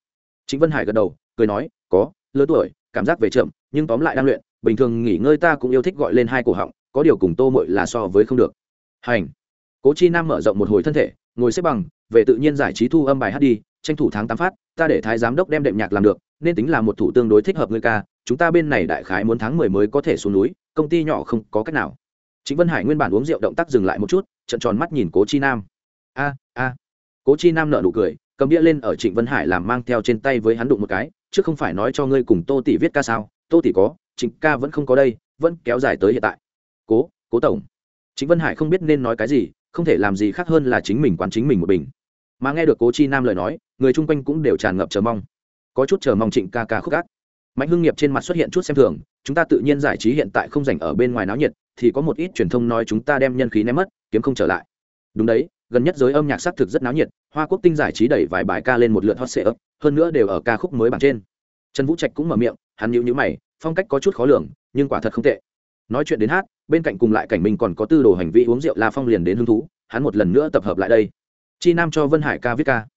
Trịnh vân hải gật đầu, cười nói, có lớn tuổi, cảm giác về chậm, nhưng tóm lại đang luyện, bình thường nghỉ ngơi ta cũng yêu thích gọi lên hai cổ họng, có điều cùng tô mội là so với không được. Hành cố chi nam mở rộng một hồi thân thể, ngồi xếp bằng, về tự nhiên giải trí thu âm bài hát đi, tranh thủ tháng tám phát, ta để thái giám đốc đem đệm nhạc làm được, nên tính là một thủ tương đối thích hợp người ca, chúng ta bên này đại khái muốn tháng mười mới có thể xuống núi, công ty nhỏ không có cách nào. Chính vân hải nguyên bản uống rượu động tác dừng lại một chút trận tròn mắt nhìn cố chi nam. A a. Cố chi nam nợ nụ cười, cầm đĩa lên ở trịnh vân hải làm mang theo trên tay với hắn đụng một cái, chứ không phải nói cho ngươi cùng tô tỷ viết ca sao? Tô tỷ có, trịnh ca vẫn không có đây, vẫn kéo dài tới hiện tại. Cố cố tổng. Chính vân hải không biết nên nói cái gì không thể làm gì khác hơn là chính mình quán chính mình một bình mà nghe được cố chi nam lời nói, người chung quanh cũng đều tràn ngập chờ mong. Có chút chờ mong trịnh ca ca khúc gác. Mạnh hưng nghiệp trên mặt xuất hiện chút xem thường, chúng ta tự nhiên giải trí hiện tại không dành ở bên ngoài náo nhiệt, thì có một ít truyền thông nói chúng ta đem nhân khí ném mất, kiếm không trở lại. Đúng đấy, gần nhất giới âm nhạc xác thực rất náo nhiệt, hoa quốc tinh giải trí đẩy vài bài ca lên một lượt hot sệ ấp hơn nữa đều ở ca khúc mới bảng trên. Trần vũ trạch cũng mở miệng, hắn nhịu nhữ mày, phong cách có chút khó lường, nhưng quả thật không tệ nói chuyện đến hát, bên cạnh cùng lại cảnh mình còn có tư đồ hành vi uống rượu la phong liền đến hứng thú, hắn một lần nữa tập hợp lại đây. Chi nam cho vân hải ca viết ca.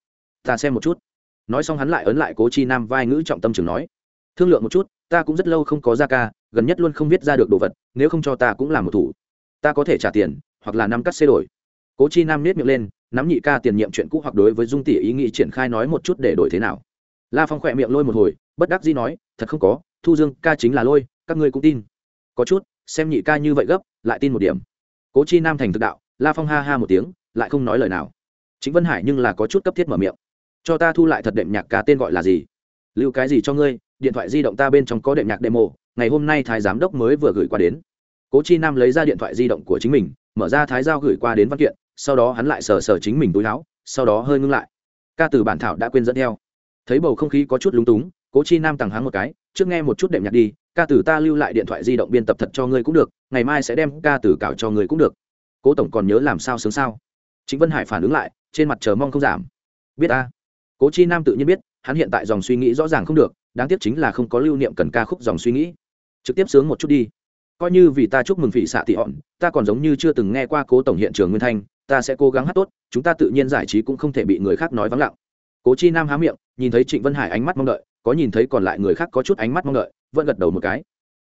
Ta xem một chút. Nói xong hắn lại ấn lại cố chi nam vai ngữ trọng tâm trường nói. Thương lượng một chút, ta cũng rất lâu không có ra ca, gần nhất luôn không viết ra được đồ vật, nếu không cho ta cũng làm một thủ. Ta có thể trả tiền, hoặc là năm cắt xê đổi. Cố chi nam nết miệng lên, nắm nhị ca tiền nhiệm chuyện cũ hoặc đối với dung tỷ ý nghĩ triển khai nói một chút để đổi thế nào. La phong khỏe miệng lôi một hồi, bất đắc dĩ nói, thật không có, thu dương ca chính là lôi, các ngươi cũng tin. Có chút xem nhị ca như vậy gấp, lại tin một điểm. Cố chi nam thành thực đạo, la phong ha ha một tiếng, lại không nói lời nào. Chính vân hải nhưng là có chút cấp thiết mở miệng. Cho ta thu lại thật đệm nhạc ca tên gọi là gì? Lưu cái gì cho ngươi? Điện thoại di động ta bên trong có đệm nhạc demo, ngày hôm nay thái giám đốc mới vừa gửi qua đến. Cố chi nam lấy ra điện thoại di động của chính mình, mở ra thái giao gửi qua đến văn kiện, sau đó hắn lại sờ sờ chính mình túi áo, sau đó hơi ngưng lại. Ca từ bản thảo đã quên dẫn theo. Thấy bầu không khí có chút lúng túng, cố chi nam tằng hắng một cái, trước nghe một chút đệm nhạc đi ca tử ta lưu lại điện thoại di động biên tập thật cho ngươi cũng được, ngày mai sẽ đem ca tử cảo cho ngươi cũng được. Cố tổng còn nhớ làm sao sướng sao? Chính vân hải phản ứng lại, trên mặt chờ mong không giảm. Biết ta. Cố chi nam tự nhiên biết, hắn hiện tại dòng suy nghĩ rõ ràng không được, đáng tiếc chính là không có lưu niệm cần ca khúc dòng suy nghĩ. Trực tiếp sướng một chút đi. Coi như vì ta chúc mừng phỉ xạ tị hòn, ta còn giống như chưa từng nghe qua cố tổng hiện trường nguyên thanh, ta sẽ cố gắng hát tốt, chúng ta tự nhiên giải trí cũng không thể bị người khác nói vắng lặng. Cố chi nam há miệng, nhìn thấy trịnh vân hải ánh mắt mong đợi, có nhìn thấy còn lại người khác có chút ánh mắt mong đợi vẫn gật đầu một cái.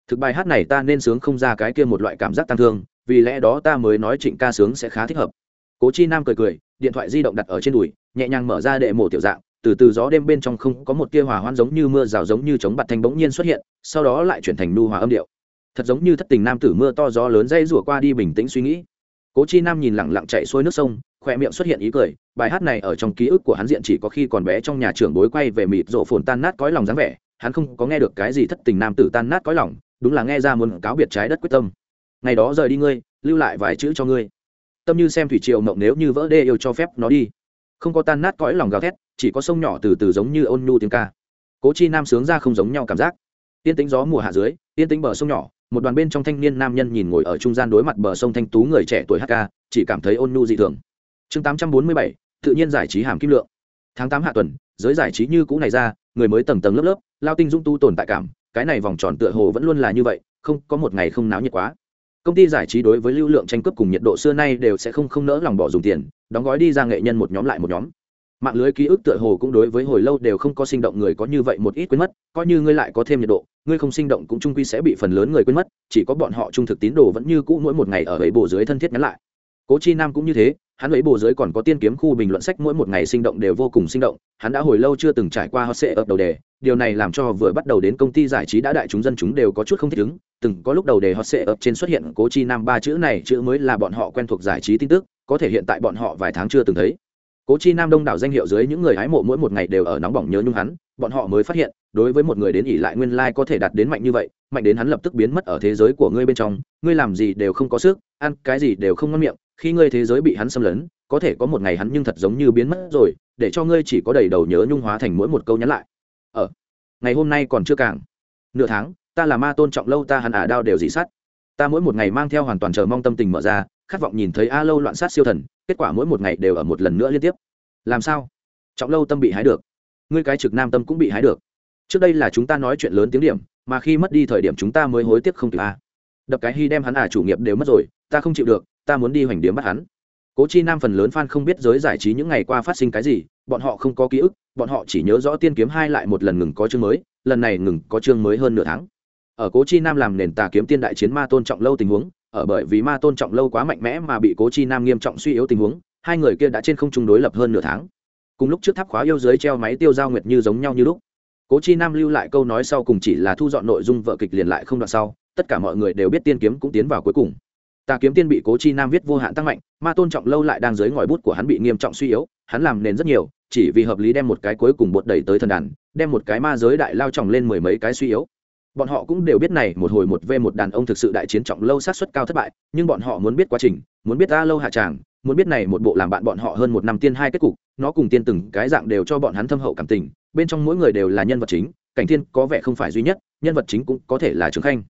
Thực bài hát này ta nên sướng không ra cái kia một loại cảm giác tăng thương, vì lẽ đó ta mới nói trịnh ca sướng sẽ khá thích hợp. Cố chi nam cười cười, điện thoại di động đặt ở trên đùi, nhẹ nhàng mở ra đệ mổ tiểu dạng, từ từ gió đêm bên trong không có một tia hòa hoan giống như mưa rào giống như chống bạt thanh bỗng nhiên xuất hiện, sau đó lại chuyển thành nu hòa âm điệu. Thật giống như thất tình nam tử mưa to gió lớn dây rủa qua đi bình tĩnh suy nghĩ. Cố chi nam nhìn lẳng lặng chạy xuôi nước sông khoe miệng xuất hiện ý cười, bài hát này ở trong ký ức của hắn diện chỉ có khi còn bé trong nhà trường bối quay về mịt rộ phồn tan nát cõi lòng dáng vẻ hắn không có nghe được cái gì thất tình nam tử tan nát cõi lòng, đúng là nghe ra muốn cáo biệt trái đất quyết tâm. Ngày đó rời đi ngươi, lưu lại vài chữ cho ngươi. Tâm như xem thủy triều mộng nếu như vỡ đê yêu cho phép nó đi. Không có tan nát cõi lòng gào thét, chỉ có sông nhỏ từ từ giống như ôn nhu tiếng ca. Cố chi nam sướng ra không giống nhau cảm giác. Tiên tính gió mùa hạ dưới tiên tính bờ sông nhỏ, một đoàn bên trong thanh niên nam nhân nhìn ngồi ở trung gian đối mặt bờ sông thanh tú người trẻ tuổi hk chỉ cảm thấy ôn nhu dị thường. Chương tám trăm bốn mươi bảy, tự nhiên giải trí hàm kim lượng. Tháng tám hạ tuần, giới giải trí như cũ này ra, người mới tầng tầng lớp lớp lao tinh dung tu tồn tại cảm, cái này vòng tròn tựa hồ vẫn luôn là như vậy, không, có một ngày không náo nhiệt quá. Công ty giải trí đối với lưu lượng tranh cướp cùng nhiệt độ xưa nay đều sẽ không không nỡ lòng bỏ dùng tiền, đóng gói đi ra nghệ nhân một nhóm lại một nhóm. Mạng lưới ký ức tựa hồ cũng đối với hồi lâu đều không có sinh động người có như vậy một ít quên mất, coi như ngươi lại có thêm nhiệt độ, ngươi không sinh động cũng trung quy sẽ bị phần lớn người quên mất, chỉ có bọn họ trung thực tín đồ vẫn như cũ mỗi một ngày ở ấy bộ dưới thân thiết nhắn lại. Cố chi nam cũng như thế hắn ấy bộ giới còn có tiên kiếm khu bình luận sách mỗi một ngày sinh động đều vô cùng sinh động, hắn đã hồi lâu chưa từng trải qua hot sệ ập đầu đề, điều này làm cho vừa bắt đầu đến công ty giải trí đã đại chúng dân chúng đều có chút không thích ứng, từng có lúc đầu đề hot sệ ập trên xuất hiện cố chi nam ba chữ này, chữ mới là bọn họ quen thuộc giải trí tin tức, có thể hiện tại bọn họ vài tháng chưa từng thấy. Cố chi nam đông đảo danh hiệu dưới những người hái mộ mỗi một ngày đều ở nóng bỏng nhớ nhung hắn, bọn họ mới phát hiện, đối với một người đến ỉ lại nguyên lai có thể đạt đến mạnh như vậy, mạnh đến hắn lập tức biến mất ở thế giới của ngươi bên trong, ngươi làm gì đều không có sức, ăn cái gì đều không ngon miệng khi ngươi thế giới bị hắn xâm lấn có thể có một ngày hắn nhưng thật giống như biến mất rồi để cho ngươi chỉ có đầy đầu nhớ nhung hóa thành mỗi một câu nhắn lại. Ở ờ, ngày hôm nay còn chưa càng. Nửa tháng ta là ma tôn trọng lâu ta hẳn ả à đao đều dị sát, ta mỗi một ngày mang theo hoàn toàn chờ mong tâm tình mở ra khát vọng nhìn thấy a lâu loạn sát siêu thần kết quả mỗi một ngày đều ở một lần nữa liên tiếp. Làm sao? Trọng lâu tâm bị hái được. Ngươi cái trực nam tâm cũng bị hái được. Trước đây là chúng ta nói chuyện lớn tiếng điểm mà khi mất đi thời điểm chúng ta mới hối tiếc không kịp a đập cái hy đem hắn à chủ nghiệp đều mất rồi ta không chịu được ta muốn đi hoành điếm bắt hắn. Cố chi nam phần lớn f a n không biết giới giải trí những ngày qua phát sinh cái gì, bọn họ không có ký ức, bọn họ chỉ nhớ rõ tiên kiếm hai lại một lần ngừng có chương mới, lần này ngừng có chương mới hơn nửa tháng. Ở cố chi nam làm nền tà kiếm tiên đại chiến ma tôn trọng lâu tình huống, ở bởi vì ma tôn trọng lâu quá mạnh mẽ mà bị cố chi nam nghiêm trọng suy yếu tình huống, hai người kia đã trên không trung đối lập hơn nửa tháng. Cùng lúc trước tháp khóa yêu giới treo máy tiêu giao nguyệt như giống nhau như lúc. Cố chi nam lưu lại câu nói sau cùng chỉ là thu dọn nội dung vợ kịch liền lại không đoạn sau, tất cả mọi người đều biết tiên kiếm cũng tiến vào cuối cùng tà kiếm tiên bị cố chi nam viết vô hạn tăng mạnh, ma tôn trọng lâu lại đang dưới ngòi bút của hắn bị nghiêm trọng suy yếu, hắn làm nền rất nhiều, chỉ vì hợp lý đem một cái cuối cùng bột đẩy tới thần đàn, đem một cái ma giới đại lao trọng lên mười mấy cái suy yếu. Bọn họ cũng đều biết này, một hồi một v một đàn ông thực sự đại chiến trọng lâu sát xuất cao thất bại, nhưng bọn họ muốn biết quá trình, muốn biết ta lâu hạ tràng, muốn biết này một bộ làm bạn bọn họ hơn một năm tiên hai kết cục, nó cùng tiên từng cái dạng đều cho bọn hắn thâm hậu cảm tình, bên trong mỗi người đều là nhân vật chính, cảnh thiên có vẻ không phải duy nhất, nhân vật chính cũng có thể là trường khanh.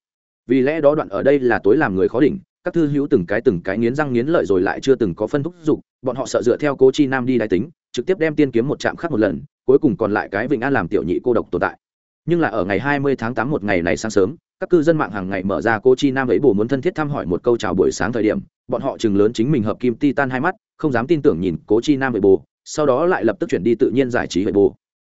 Vì lẽ đó đoạn ở đây là tối làm người khó đỉnh các thư hữu từng cái từng cái nghiến răng nghiến lợi rồi lại chưa từng có phân thúc dục, bọn họ sợ dựa theo cố chi nam đi đái tính, trực tiếp đem tiên kiếm một chạm khác một lần, cuối cùng còn lại cái vịnh an làm tiểu nhị cô độc tồn tại. Nhưng là ở ngày 20 tháng tám một ngày này sáng sớm, các cư dân mạng hàng ngày mở ra cô chi nam ấy bổ muốn thân thiết thăm hỏi một câu chào buổi sáng thời điểm, bọn họ chừng lớn chính mình hợp kim titan hai mắt, không dám tin tưởng nhìn cố chi nam ấy bồ sau đó lại lập tức chuyển đi tự nhiên giải trí ấy bồ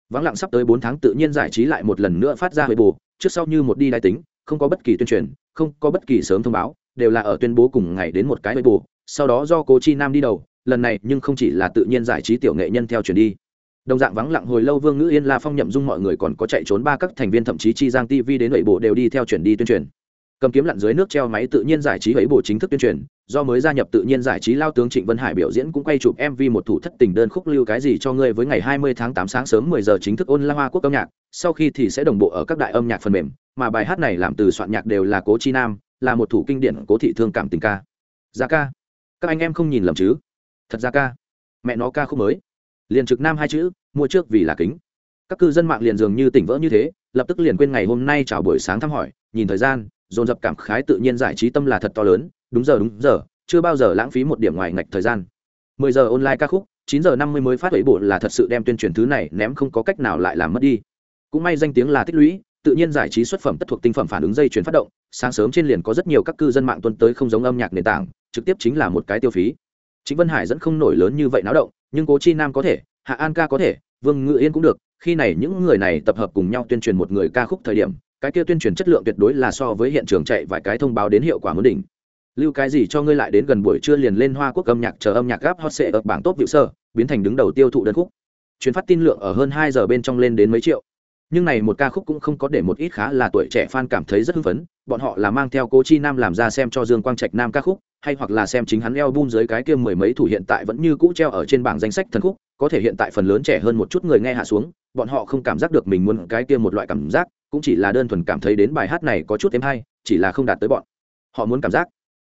vắng lặng sắp tới bốn tháng tự nhiên giải trí lại một lần nữa phát ra ấy bồ trước sau như một đi đai tính, không có bất kỳ tuyên truyền, không có bất kỳ sớm thông báo đều là ở tuyên bố cùng ngày đến một cái hệ bồ sau đó do cố chi nam đi đầu, lần này nhưng không chỉ là tự nhiên giải trí tiểu nghệ nhân theo chuyển đi. Đồng dạng vắng lặng hồi lâu vương ngữ yên la phong nhậm dung mọi người còn có chạy trốn ba các thành viên thậm chí chi giang tv đến nội bộ đều đi theo chuyển đi tuyên truyền. Cầm kiếm lặn dưới nước treo máy tự nhiên giải trí ấy bộ chính thức tuyên truyền, do mới gia nhập tự nhiên giải trí lao tướng trịnh vân hải biểu diễn cũng quay chụp mv một thủ thất tình đơn khúc lưu cái gì cho ngươi với ngày 20 tháng 8 sáng sớm 10 giờ chính thức ôn la hoa quốc âm nhạc, sau khi thì sẽ đồng bộ ở các đại âm nhạc phần mềm, mà bài hát này làm từ soạn nhạc đều là cố chi nam là một thủ kinh điển cố thị thương cảm tình ca. Gia ca. Các anh em không nhìn lầm chứ? Thật ra ca. Mẹ nó ca khúc mới. Liền trực nam hai chữ, mua trước vì là kính. Các cư dân mạng liền dường như tỉnh vỡ như thế, lập tức liền quên ngày hôm nay chào buổi sáng thăm hỏi, nhìn thời gian, dồn dập cảm khái tự nhiên giải trí tâm là thật to lớn, đúng giờ đúng giờ, chưa bao giờ lãng phí một điểm ngoài ngạch thời gian. Mười giờ online ca khúc, chín giờ năm mươi mới phát ấy bộ là thật sự đem tuyên truyền thứ này ném không có cách nào lại làm mất đi. Cũng may danh tiếng là tích lũy tự nhiên giải trí xuất phẩm tất thuộc tinh phẩm phản ứng dây chuyển phát động, sáng sớm trên liền có rất nhiều các cư dân mạng tuân tới không giống âm nhạc nền tảng, trực tiếp chính là một cái tiêu phí. Chính vân hải dẫn không nổi lớn như vậy náo động, nhưng cố chi nam có thể, hạ an ca có thể, vương ngự yên cũng được, khi này những người này tập hợp cùng nhau tuyên truyền một người ca khúc thời điểm, cái kia tuyên truyền chất lượng tuyệt đối là so với hiện trường chạy vài cái thông báo đến hiệu quả muốn đỉnh. Lưu cái gì cho ngươi lại đến gần buổi trưa liền lên hoa quốc âm nhạc chờ âm nhạc gáp hot sệ ở bảng tốt vịu sơ, biến thành đứng đầu tiêu thụ đơn khúc. Chuyến phát tin lượng ở hơn hai giờ bên trong lên đến mấy triệu nhưng này một ca khúc cũng không có để một ít khá là tuổi trẻ fan cảm thấy rất hưng phấn, bọn họ là mang theo cố chi nam làm ra xem cho dương quang trạch nam ca khúc, hay hoặc là xem chính hắn eo bun dưới cái kia mười mấy thủ hiện tại vẫn như cũ treo ở trên bảng danh sách thần khúc, có thể hiện tại phần lớn trẻ hơn một chút người nghe hạ xuống, bọn họ không cảm giác được mình muốn cái kia một loại cảm giác, cũng chỉ là đơn thuần cảm thấy đến bài hát này có chút thêm hay, chỉ là không đạt tới bọn họ muốn cảm giác.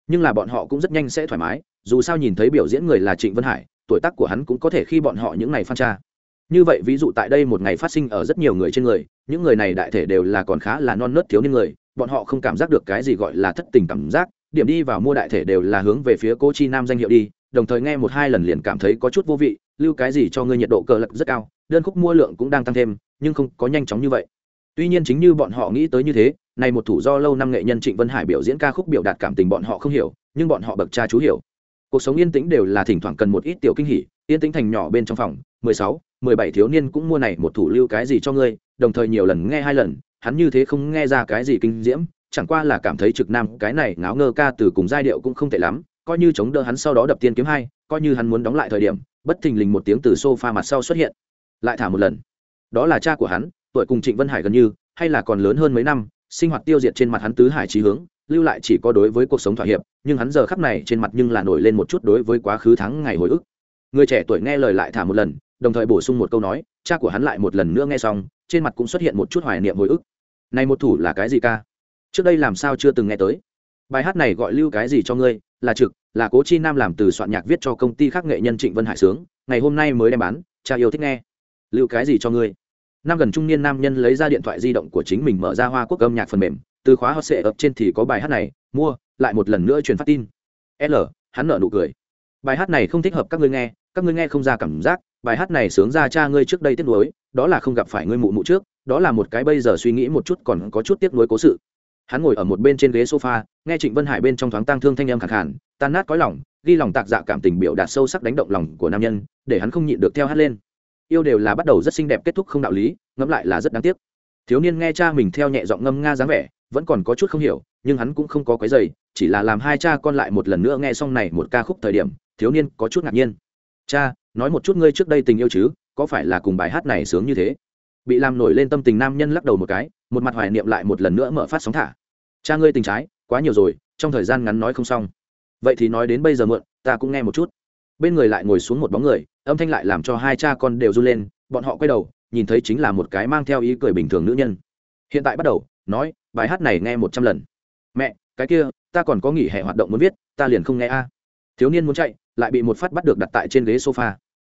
Nhưng là bọn họ cũng rất nhanh sẽ thoải mái, dù sao nhìn thấy biểu diễn người là trịnh vân hải, tuổi tác của hắn cũng có thể khi bọn họ những ngày phan tra như vậy ví dụ tại đây một ngày phát sinh ở rất nhiều người trên người, những người này đại thể đều là còn khá là non nớt thiếu niên người, bọn họ không cảm giác được cái gì gọi là thất tình cảm giác, điểm đi vào mua đại thể đều là hướng về phía cô chi nam danh hiệu đi, đồng thời nghe một hai lần liền cảm thấy có chút vô vị, lưu cái gì cho ngươi nhiệt độ cờ lật rất cao, đơn khúc mua lượng cũng đang tăng thêm, nhưng không có nhanh chóng như vậy. Tuy nhiên chính như bọn họ nghĩ tới như thế, này một thủ do lâu năm nghệ nhân trịnh vân hải biểu diễn ca khúc biểu đạt cảm tình bọn họ không hiểu, nhưng bọn họ bậc cha chú hiểu. Cuộc sống yên tĩnh đều là thỉnh thoảng cần một ít tiểu kinh hỉ, yên tĩnh thành nhỏ bên trong phòng mười sáu, mười bảy thiếu niên cũng mua này một thủ lưu cái gì cho ngươi, đồng thời nhiều lần nghe hai lần, hắn như thế không nghe ra cái gì kinh diễm, chẳng qua là cảm thấy trực nam cái này ngáo ngơ ca từ cùng giai điệu cũng không tệ lắm, coi như chống đỡ hắn sau đó đập tiên kiếm hai, coi như hắn muốn đóng lại thời điểm, bất thình lình một tiếng từ sofa mặt sau xuất hiện, lại thả một lần. Đó là cha của hắn, tuổi cùng trịnh vân hải gần như, hay là còn lớn hơn mấy năm, sinh hoạt tiêu diệt trên mặt hắn tứ hải trí hướng, lưu lại chỉ có đối với cuộc sống thỏa hiệp, nhưng hắn giờ khắp này trên mặt nhưng là nổi lên một chút đối với quá khứ tháng ngày hồi ức. Người trẻ tuổi nghe lời lại thả một lần đồng thời bổ sung một câu nói, cha của hắn lại một lần nữa nghe xong, trên mặt cũng xuất hiện một chút hoài niệm hồi ức. Này một thủ là cái gì ca? Trước đây làm sao chưa từng nghe tới. Bài hát này gọi lưu cái gì cho ngươi, là trực, là cố chi nam làm từ soạn nhạc viết cho công ty khác nghệ nhân trịnh vân hải sướng, ngày hôm nay mới đem bán, cha yêu thích nghe. Lưu cái gì cho ngươi. Năm gần trung niên nam nhân lấy ra điện thoại di động của chính mình mở ra hoa quốc âm nhạc phần mềm, từ khóa hot sệ ập trên thì có bài hát này, mua, lại một lần nữa truyền phát tin. L, hắn nợ nụ cười. Bài hát này không thích hợp các ngươi nghe, các ngươi nghe không ra cảm giác bài hát này sướng ra cha ngươi trước đây tiếc nuối đó là không gặp phải ngươi mụ mụ trước đó là một cái bây giờ suy nghĩ một chút còn có chút tiếc nuối cố sự. Hắn ngồi ở một bên trên ghế sofa nghe trịnh vân hải bên trong thoáng tang thương thanh âm khẳng khàn, tan nát cõi lòng ghi lòng tạc dạ cảm tình biểu đạt sâu sắc đánh động lòng của nam nhân để hắn không nhịn được theo hát lên. Yêu đều là bắt đầu rất xinh đẹp kết thúc không đạo lý ngẫm lại là rất đáng tiếc. Thiếu niên nghe cha mình theo nhẹ giọng ngâm nga dáng vẻ vẫn còn có chút không hiểu nhưng hắn cũng không có cái giày chỉ là làm hai cha con lại một lần nữa nghe xong này một ca khúc thời điểm thiếu niên có chút ngạc nhiên cha, nói một chút ngươi trước đây tình yêu chứ, có phải là cùng bài hát này sướng như thế? Bị làm nổi lên tâm tình nam nhân lắc đầu một cái, một mặt hoài niệm lại một lần nữa mở phát sóng thả. Cha ngươi tình trái, quá nhiều rồi, trong thời gian ngắn nói không xong. Vậy thì nói đến bây giờ mượn ta cũng nghe một chút. Bên người lại ngồi xuống một bóng người, âm thanh lại làm cho hai cha con đều run lên, bọn họ quay đầu, nhìn thấy chính là một cái mang theo ý cười bình thường nữ nhân. Hiện tại bắt đầu, nói, bài hát này nghe một trăm lần. Mẹ, cái kia, ta còn có nghỉ hè hoạt động muốn viết, ta liền không nghe a. Thiếu niên muốn chạy lại bị một phát bắt được đặt tại trên ghế sofa.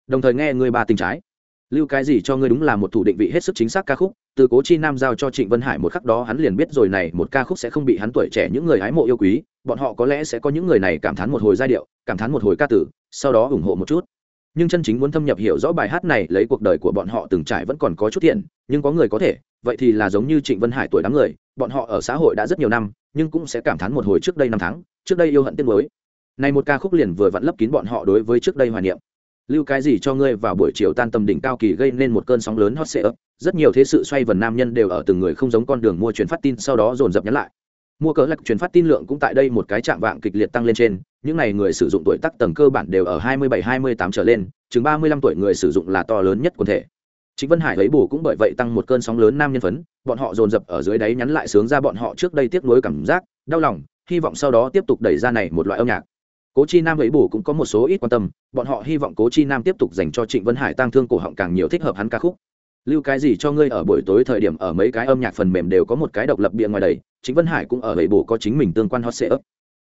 Đồng thời nghe người bà tình trái. Lưu cái gì cho ngươi đúng là một thủ định vị hết sức chính xác ca khúc, từ cố chi nam giao cho trịnh vân hải một khắc đó hắn liền biết rồi này một ca khúc sẽ không bị hắn tuổi trẻ những người hái mộ yêu quý, bọn họ có lẽ sẽ có những người này cảm thán một hồi giai điệu, cảm thán một hồi ca tử, sau đó ủng hộ một chút. Nhưng chân chính muốn thâm nhập hiểu rõ bài hát này lấy cuộc đời của bọn họ từng trải vẫn còn có chút thiện nhưng có người có thể, vậy thì là giống như trịnh vân hải tuổi đám người, bọn họ ở xã hội đã rất nhiều năm, nhưng cũng sẽ cảm thán một hồi trước đây năm tháng, trước đây yêu hận tiên mới này một ca khúc liền vừa vặn lấp kín bọn họ đối với trước đây hoài niệm. Lưu cái gì cho ngươi vào buổi chiều tan tầm đỉnh cao kỳ gây nên một cơn sóng lớn hot sale rất nhiều thế sự xoay vần nam nhân đều ở từng người không giống con đường mua truyền phát tin, sau đó dồn dập nhắn lại. Mua cỡ lạch truyền phát tin lượng cũng tại đây một cái trạng vạng kịch liệt tăng lên trên. Những này người sử dụng tuổi tác tầng cơ bản đều ở 27-28 trở lên, chừng 35 tuổi người sử dụng là to lớn nhất quần thể. Chính vân hải lấy bổ cũng bởi vậy tăng một cơn sóng lớn nam nhân phấn. Bọn họ dồn dập ở dưới đáy nhắn lại sướng ra bọn họ trước đây tiếc nuối cảm giác, đau lòng, hy vọng sau đó tiếp tục đẩy ra này một loại âm nhạc cố chi nam ấy bù cũng có một số ít quan tâm, bọn họ hy vọng cố chi nam tiếp tục dành cho trịnh vân hải tăng thương cổ họng càng nhiều thích hợp hắn ca khúc. Lưu cái gì cho ngươi ở buổi tối thời điểm ở mấy cái âm nhạc phần mềm đều có một cái độc lập bịa ngoài đầy chính vân hải cũng ở ấy bù có chính mình tương quan hot sệ ấp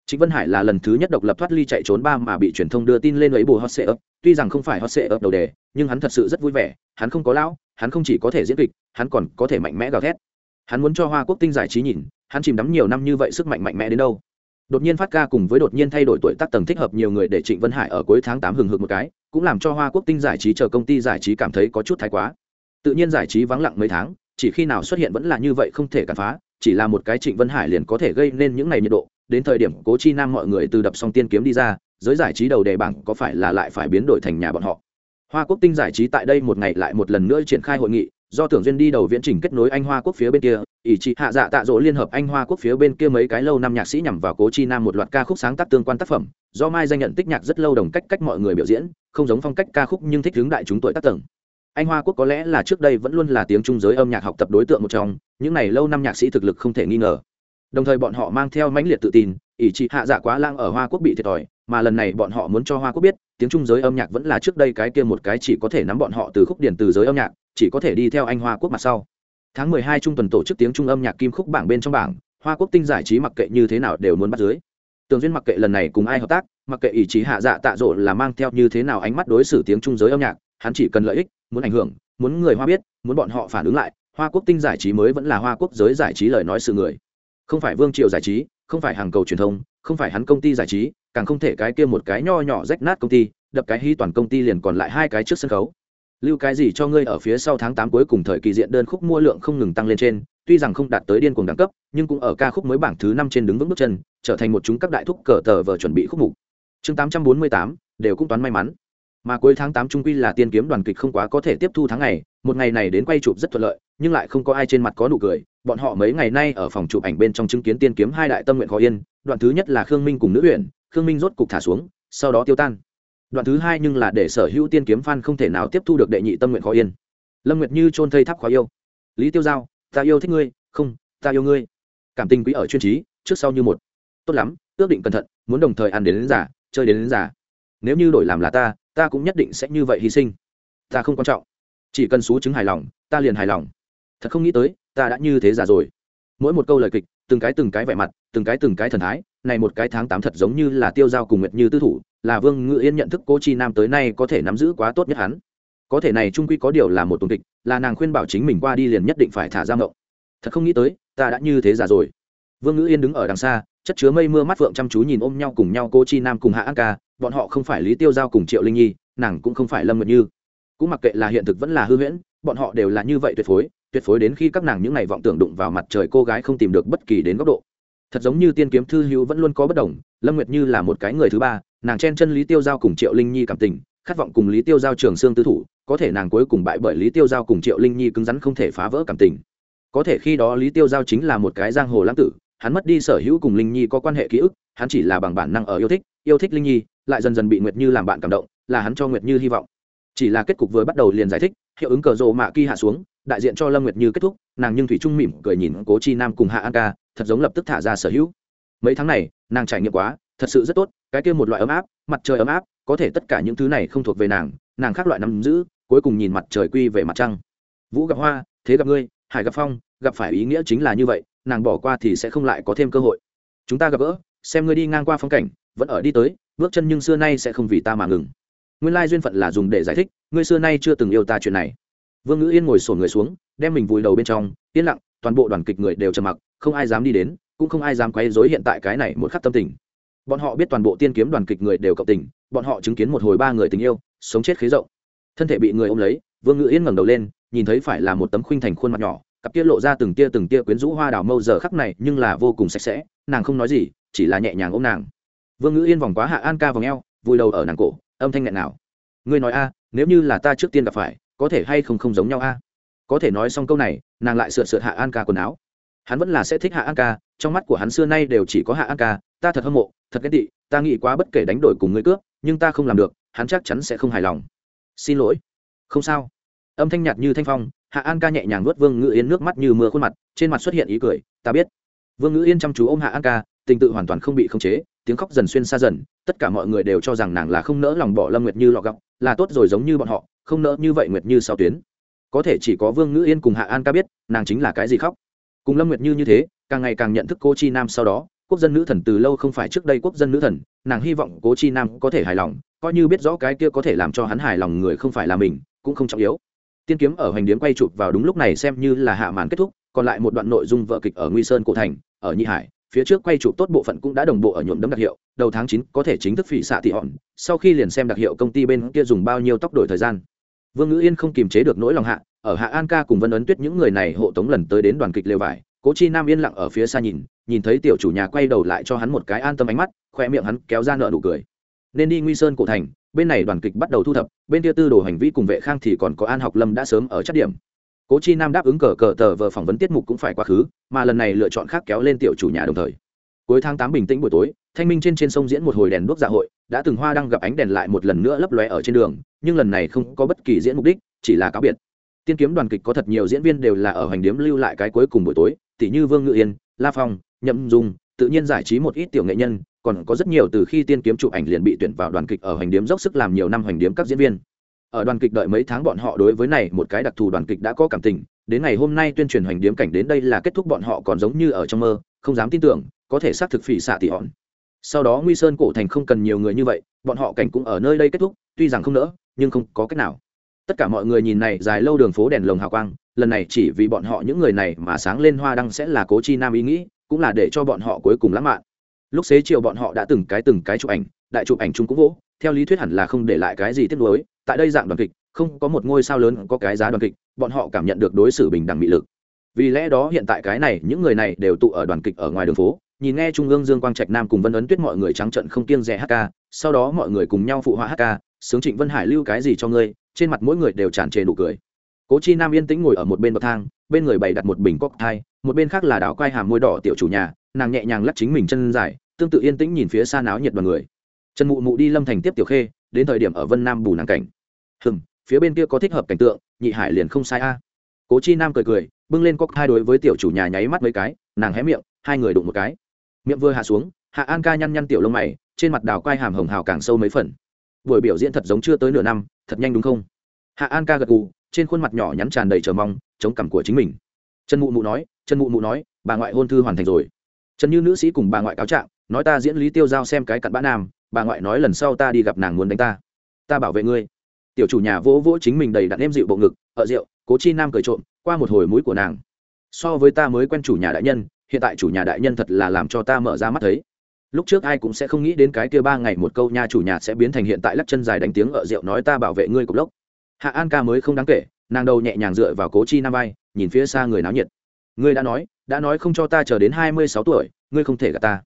chính vân hải là lần thứ nhất độc lập thoát ly chạy trốn ba mà bị truyền thông đưa tin lên ấy bù hot sệ ấp tuy rằng không phải hot sệ ấp đầu đề, nhưng hắn thật sự rất vui vẻ, hắn không có lão, hắn không chỉ có thể diễn kịch, hắn còn có thể mạnh mẽ gào thét. Hắn muốn cho hoa quốc tinh giải trí nhìn, hắn chìm đắm nhiều năm như vậy sức mạnh mạnh mẽ đến đâu? Đột nhiên phát ca cùng với đột nhiên thay đổi tuổi tác tầng thích hợp nhiều người để trịnh vân hải ở cuối tháng tám hừng hực một cái, cũng làm cho hoa quốc tinh giải trí chờ công ty giải trí cảm thấy có chút thái quá. Tự nhiên giải trí vắng lặng mấy tháng, chỉ khi nào xuất hiện vẫn là như vậy không thể cản phá, chỉ là một cái trịnh vân hải liền có thể gây nên những ngày nhiệt độ, đến thời điểm cố chi nam mọi người từ đập xong tiên kiếm đi ra, giới giải trí đầu đề bảng có phải là lại phải biến đổi thành nhà bọn họ. Hoa quốc tinh giải trí tại đây một ngày lại một lần nữa triển khai hội nghị do tưởng duyên đi đầu viễn trình kết nối anh hoa quốc phía bên kia, ỷ trị hạ dạ tạ dỗ liên hợp anh hoa quốc phía bên kia mấy cái lâu năm nhạc sĩ nhằm vào cố chi nam một loạt ca khúc sáng tác tương quan tác phẩm, do mai danh nhận tích nhạc rất lâu đồng cách cách mọi người biểu diễn, không giống phong cách ca khúc nhưng thích hướng đại chúng tuổi tác tầng. Anh hoa quốc có lẽ là trước đây vẫn luôn là tiếng trung giới âm nhạc học tập đối tượng một trong, những này lâu năm nhạc sĩ thực lực không thể nghi ngờ. Đồng thời bọn họ mang theo mãnh liệt tự tin, ỷ trị hạ dạ quá lang ở hoa quốc bị thiệt thòi mà lần này bọn họ muốn cho hoa quốc biết, tiếng trung giới âm nhạc vẫn là trước đây cái kia một cái chỉ có thể nắm bọn họ từ khúc điển từ giới âm nhạc, chỉ có thể đi theo anh hoa quốc mặt sau. Tháng mười hai trung tuần tổ chức tiếng trung âm nhạc kim khúc bảng bên trong bảng, hoa quốc tinh giải trí mặc kệ như thế nào đều muốn bắt dưới. Tường duyên mặc kệ lần này cùng ai hợp tác, mặc kệ ý chí hạ dạ tạ rộ là mang theo như thế nào ánh mắt đối xử tiếng trung giới âm nhạc, hắn chỉ cần lợi ích, muốn ảnh hưởng, muốn người hoa biết, muốn bọn họ phản ứng lại, hoa quốc tinh giải trí mới vẫn là hoa quốc giới giải trí lời nói sự người. Không phải vương triệu giải trí, không phải hàng cầu truyền thông không phải hắn công ty giải trí, càng không thể cái kia một cái nho nhỏ rách nát công ty, đập cái hy toàn công ty liền còn lại hai cái trước sân khấu. Lưu cái gì cho ngươi ở phía sau tháng tám cuối cùng thời kỳ diện đơn khúc mua lượng không ngừng tăng lên trên, tuy rằng không đạt tới điên cuồng đẳng cấp, nhưng cũng ở ca khúc mới bảng thứ năm trên đứng vững bước chân, trở thành một chúng các đại thúc cờ tờ vờ chuẩn bị khúc mục. Chương tám trăm bốn mươi tám, đều cũng toán may mắn. Mà cuối tháng tám trung quy là tiên kiếm đoàn kịch không quá có thể tiếp thu tháng ngày, một ngày này đến quay chụp rất thuận lợi, nhưng lại không có ai trên mặt có nụ cười. Bọn họ mấy ngày nay ở phòng chụp ảnh bên trong chứng kiến tiên kiếm hai đại tâm nguyện khó yên đoạn thứ nhất là khương minh cùng nữ huyện khương minh rốt cục thả xuống sau đó tiêu tan. Đoạn thứ hai nhưng là để sở hữu tiên kiếm phan không thể nào tiếp thu được đệ nhị tâm nguyện khó yên. Lâm nguyệt như trôn thây tháp khó yêu. Lý tiêu giao ta yêu thích ngươi không ta yêu ngươi. Cảm tình quý ở chuyên trí trước sau như một. Tốt lắm ước định cẩn thận muốn đồng thời ăn đến, đến giả chơi đến, đến giả nếu như đổi làm là ta ta cũng nhất định sẽ như vậy hy sinh. Ta không quan trọng. Chỉ cần xú chứng hài lòng ta liền hài lòng. Thật không nghĩ tới ta đã như thế giả rồi. Mỗi một câu lời kịch từng cái từng cái vẻ mặt, từng cái từng cái thần thái, này một cái tháng tám thật giống như là tiêu giao cùng nguyệt như tư thủ, là vương ngự yên nhận thức cô chi nam tới nay có thể nắm giữ quá tốt nhất hắn. Có thể này trung quy có điều là một tuần kịch, là nàng khuyên bảo chính mình qua đi liền nhất định phải thả ra mộng. Thật không nghĩ tới, ta đã như thế già rồi. Vương ngữ yên đứng ở đằng xa, chất chứa mây mưa mắt phượng chăm chú nhìn ôm nhau cùng nhau cô chi nam cùng hạ an ca, bọn họ không phải lý tiêu giao cùng triệu linh nhi, nàng cũng không phải lâm nguyệt như. Cũng mặc kệ là hiện thực vẫn là hư huyễn bọn họ đều là như vậy tuyệt phối tuyệt phối đến khi các nàng những ngày vọng tưởng đụng vào mặt trời cô gái không tìm được bất kỳ đến góc độ. Thật giống như tiên kiếm thư hữu vẫn luôn có bất đồng, lâm nguyệt như là một cái người thứ ba, nàng chen chân lý tiêu giao cùng triệu linh nhi cảm tình, khát vọng cùng lý tiêu giao trường xương tư thủ, có thể nàng cuối cùng bại bởi lý tiêu giao cùng triệu linh nhi cứng rắn không thể phá vỡ cảm tình. Có thể khi đó lý tiêu giao chính là một cái giang hồ lãng tử, hắn mất đi sở hữu cùng linh nhi có quan hệ ký ức, hắn chỉ là bằng bản năng ở yêu thích yêu thích linh nhi, lại dần dần bị nguyệt như làm bạn cảm động, là hắn cho nguyệt như hy vọng. Chỉ là kết cục vừa bắt đầu liền giải thích hiệu ứng cờ rộ mạ kỳ hạ xuống, đại diện cho lâm nguyệt như kết thúc, nàng nhưng thủy trung mỉm cười nhìn cố chi nam cùng hạ an ca, thật giống lập tức thả ra sở hữu. Mấy tháng này, nàng trải nghiệm quá, thật sự rất tốt, cái kia một loại ấm áp, mặt trời ấm áp, có thể tất cả những thứ này không thuộc về nàng nàng khác loại nắm giữ, cuối cùng nhìn mặt trời quy về mặt trăng. Vũ gặp hoa, thế gặp ngươi, hải gặp phong, gặp phải ý nghĩa chính là như vậy, nàng bỏ qua thì sẽ không lại có thêm cơ hội. Chúng ta gặp gỡ, xem ngươi đi ngang qua phong cảnh, vẫn ở đi tới, bước chân nhưng xưa nay sẽ không vì ta mà ngừng nguyên lai duyên phận là dùng để giải thích, ngươi xưa nay chưa từng yêu ta chuyện này. Vương ngữ yên ngồi sổn người xuống, đem mình vùi đầu bên trong, yên lặng, toàn bộ đoàn kịch người đều trầm mặc, không ai dám đi đến, cũng không ai dám quấy rối hiện tại cái này một khắc tâm tình. Bọn họ biết toàn bộ tiên kiếm đoàn kịch người đều cộng tình, bọn họ chứng kiến một hồi ba người tình yêu, sống chết khế rộng. Thân thể bị người ôm lấy, vương ngữ yên ngẩng đầu lên, nhìn thấy phải là một tấm khuynh thành khuôn mặt nhỏ, cặp kia lộ ra từng tia từng tia quyến rũ hoa đào mâu giờ khắc này nhưng là vô cùng sạch sẽ, nàng không nói gì, chỉ là nhẹ nhàng ôm nàng. Vương ngữ yên vòng quá hạ an ca vòng eo, vùi đầu ở nàng cổ âm thanh nghẹn nào. Ngươi nói a, nếu như là ta trước tiên gặp phải, có thể hay không không giống nhau a? Có thể nói xong câu này, nàng lại sửa sửa hạ an ca quần áo. Hắn vẫn là sẽ thích hạ an ca, trong mắt của hắn xưa nay đều chỉ có hạ an ca, ta thật hâm mộ, thật ghét tị, ta nghĩ quá bất kể đánh đổi cùng ngươi cướp, nhưng ta không làm được, hắn chắc chắn sẽ không hài lòng. Xin lỗi. Không sao. Âm thanh nhạt như thanh phong, hạ an ca nhẹ nhàng nuốt vương ngữ yên nước mắt như mưa khuôn mặt, trên mặt xuất hiện ý cười, ta biết. Vương ngữ yên chăm chú ôm hạ an ca, tình tự hoàn toàn không bị khống chế tiếng khóc dần xuyên xa dần, tất cả mọi người đều cho rằng nàng là không nỡ lòng bỏ lâm nguyệt như lọ gọc là tốt rồi giống như bọn họ, không nỡ như vậy nguyệt như sau tuyến. Có thể chỉ có vương ngữ yên cùng hạ an ca biết, nàng chính là cái gì khóc. Cùng lâm nguyệt như như thế, càng ngày càng nhận thức cô chi nam sau đó, quốc dân nữ thần từ lâu không phải trước đây quốc dân nữ thần, nàng hy vọng cố chi nam có thể hài lòng, coi như biết rõ cái kia có thể làm cho hắn hài lòng người không phải là mình, cũng không trọng yếu. Tiên kiếm ở hoành điếm quay chụp vào đúng lúc này xem như là hạ màn kết thúc, còn lại một đoạn nội dung vợ kịch ở nguy sơn cổ thành, ở nhị hải phía trước quay chụp tốt bộ phận cũng đã đồng bộ ở nhuộm đấm đặc hiệu, đầu tháng chín có thể chính thức phỉ xạ thị hòn, sau khi liền xem đặc hiệu công ty bên kia dùng bao nhiêu tóc đổi thời gian. Vương ngữ yên không kiềm chế được nỗi lòng hạ, ở hạ an ca cùng vân ấn tuyết những người này hộ tống lần tới đến đoàn kịch lều vải, cố chi nam yên lặng ở phía xa nhìn nhìn thấy tiểu chủ nhà quay đầu lại cho hắn một cái an tâm ánh mắt, khoe miệng hắn kéo ra nợ nụ cười. Nên đi nguy sơn cổ thành, bên này đoàn kịch bắt đầu thu thập, bên kia tư đồ hành vi cùng vệ khang thì còn có an học lâm đã sớm ở chất điểm cố chi nam đáp ứng cờ cờ tờ vờ phỏng vấn tiết mục cũng phải quá khứ, mà lần này lựa chọn khác kéo lên tiểu chủ nhà đồng thời. Cuối tháng tám bình tĩnh buổi tối, thanh minh trên trên sông diễn một hồi đèn đuốc dạ hội, đã từng hoa đang gặp ánh đèn lại một lần nữa lấp lóe ở trên đường, nhưng lần này không có bất kỳ diễn mục đích, chỉ là cáo biệt. Tiên kiếm đoàn kịch có thật nhiều diễn viên đều là ở hành điếm lưu lại cái cuối cùng buổi tối tỷ như vương ngự yên, la phong, nhậm dung, tự nhiên giải trí một ít tiểu nghệ nhân, còn có rất nhiều từ khi tiên kiếm chụp ảnh liền bị tuyển vào đoàn kịch ở hành điếm dốc sức làm nhiều năm hành điếm các diễn viên ở đoàn kịch đợi mấy tháng bọn họ đối với này một cái đặc thù đoàn kịch đã có cảm tình, đến ngày hôm nay tuyên truyền hoành điếm cảnh đến đây là kết thúc bọn họ còn giống như ở trong mơ, không dám tin tưởng, có thể xác thực phỉ xạ tỉ hòn. Sau đó nguy sơn cổ thành không cần nhiều người như vậy, bọn họ cảnh cũng ở nơi đây kết thúc, tuy rằng không nỡ, nhưng không có cách nào. Tất cả mọi người nhìn này dài lâu đường phố đèn lồng hào quang, lần này chỉ vì bọn họ những người này mà sáng lên hoa đăng sẽ là cố chi nam ý nghĩ, cũng là để cho bọn họ cuối cùng lãng mạn. Lúc xế chiều bọn họ đã từng cái từng cái chụp ảnh, đại chụp ảnh chung cũng vỗ theo lý thuyết hẳn là không để lại cái gì tiếc nuối, tại đây dạng đoàn kịch, không có một ngôi sao lớn có cái giá đoàn kịch, bọn họ cảm nhận được đối xử bình đẳng mỹ lực. Vì lẽ đó hiện tại cái này, những người này đều tụ ở đoàn kịch ở ngoài đường phố, nhìn nghe trung ương dương quang trạch nam cùng vân ấn tuyết mọi người trắng trận không kiêng rẻ hk ca, sau đó mọi người cùng nhau phụ họa hk ca, sướng trịnh vân hải lưu cái gì cho ngươi? Trên mặt mỗi người đều tràn trề nụ cười. Cố chi nam yên tĩnh ngồi ở một bên bậc thang, bên người bày đặt một bình cóc thai một bên khác là đảo quai hàm môi đỏ tiểu chủ nhà, nàng nhẹ nhàng lắc chính mình chân dài, tương tự yên tĩnh nhìn phía xa náo nhiệt đoàn người trần mụ mụ đi lâm thành tiếp tiểu khê, đến thời điểm ở vân nam bù nàng cảnh. Hừm, phía bên kia có thích hợp cảnh tượng, nhị hải liền không sai a. Cố chi nam cười cười, bưng lên cóc hai đối với tiểu chủ nhà nháy mắt mấy cái, nàng hé miệng, hai người đụng một cái. Miệng vừa hạ xuống, hạ an ca nhăn nhăn tiểu lông mày, trên mặt đào quai hàm hồng hào càng sâu mấy phần. Buổi biểu diễn thật giống chưa tới nửa năm, thật nhanh đúng không? Hạ an ca gật gù, trên khuôn mặt nhỏ nhắn tràn đầy chờ mong, chống cằm của chính mình. Trần mụ mụ nói, trần mụ mụ nói, bà ngoại hôn thư hoàn thành rồi. Trần như nữ sĩ cùng bà ngoại cáo trạng, nói ta diễn lý tiêu giao xem cái cặn bã nam bà ngoại nói lần sau ta đi gặp nàng muốn đánh ta. Ta bảo vệ ngươi. Tiểu chủ nhà vỗ vỗ chính mình đầy đặn em dịu bộ ngực ở rượu, cố chi nam cười trộm, qua một hồi mũi của nàng. So với ta mới quen chủ nhà đại nhân, hiện tại chủ nhà đại nhân thật là làm cho ta mở ra mắt thấy. Lúc trước ai cũng sẽ không nghĩ đến cái kia ba ngày một câu nha chủ nhà sẽ biến thành hiện tại lắc chân dài đánh tiếng ở rượu, nói ta bảo vệ ngươi cục lốc. Hạ an ca mới không đáng kể, nàng đầu nhẹ nhàng dựa vào cố chi nam vai, nhìn phía xa người náo nhiệt. Ngươi đã nói đã nói không cho ta chờ đến hai mươi sáu tuổi, ngươi không thể gạt ta.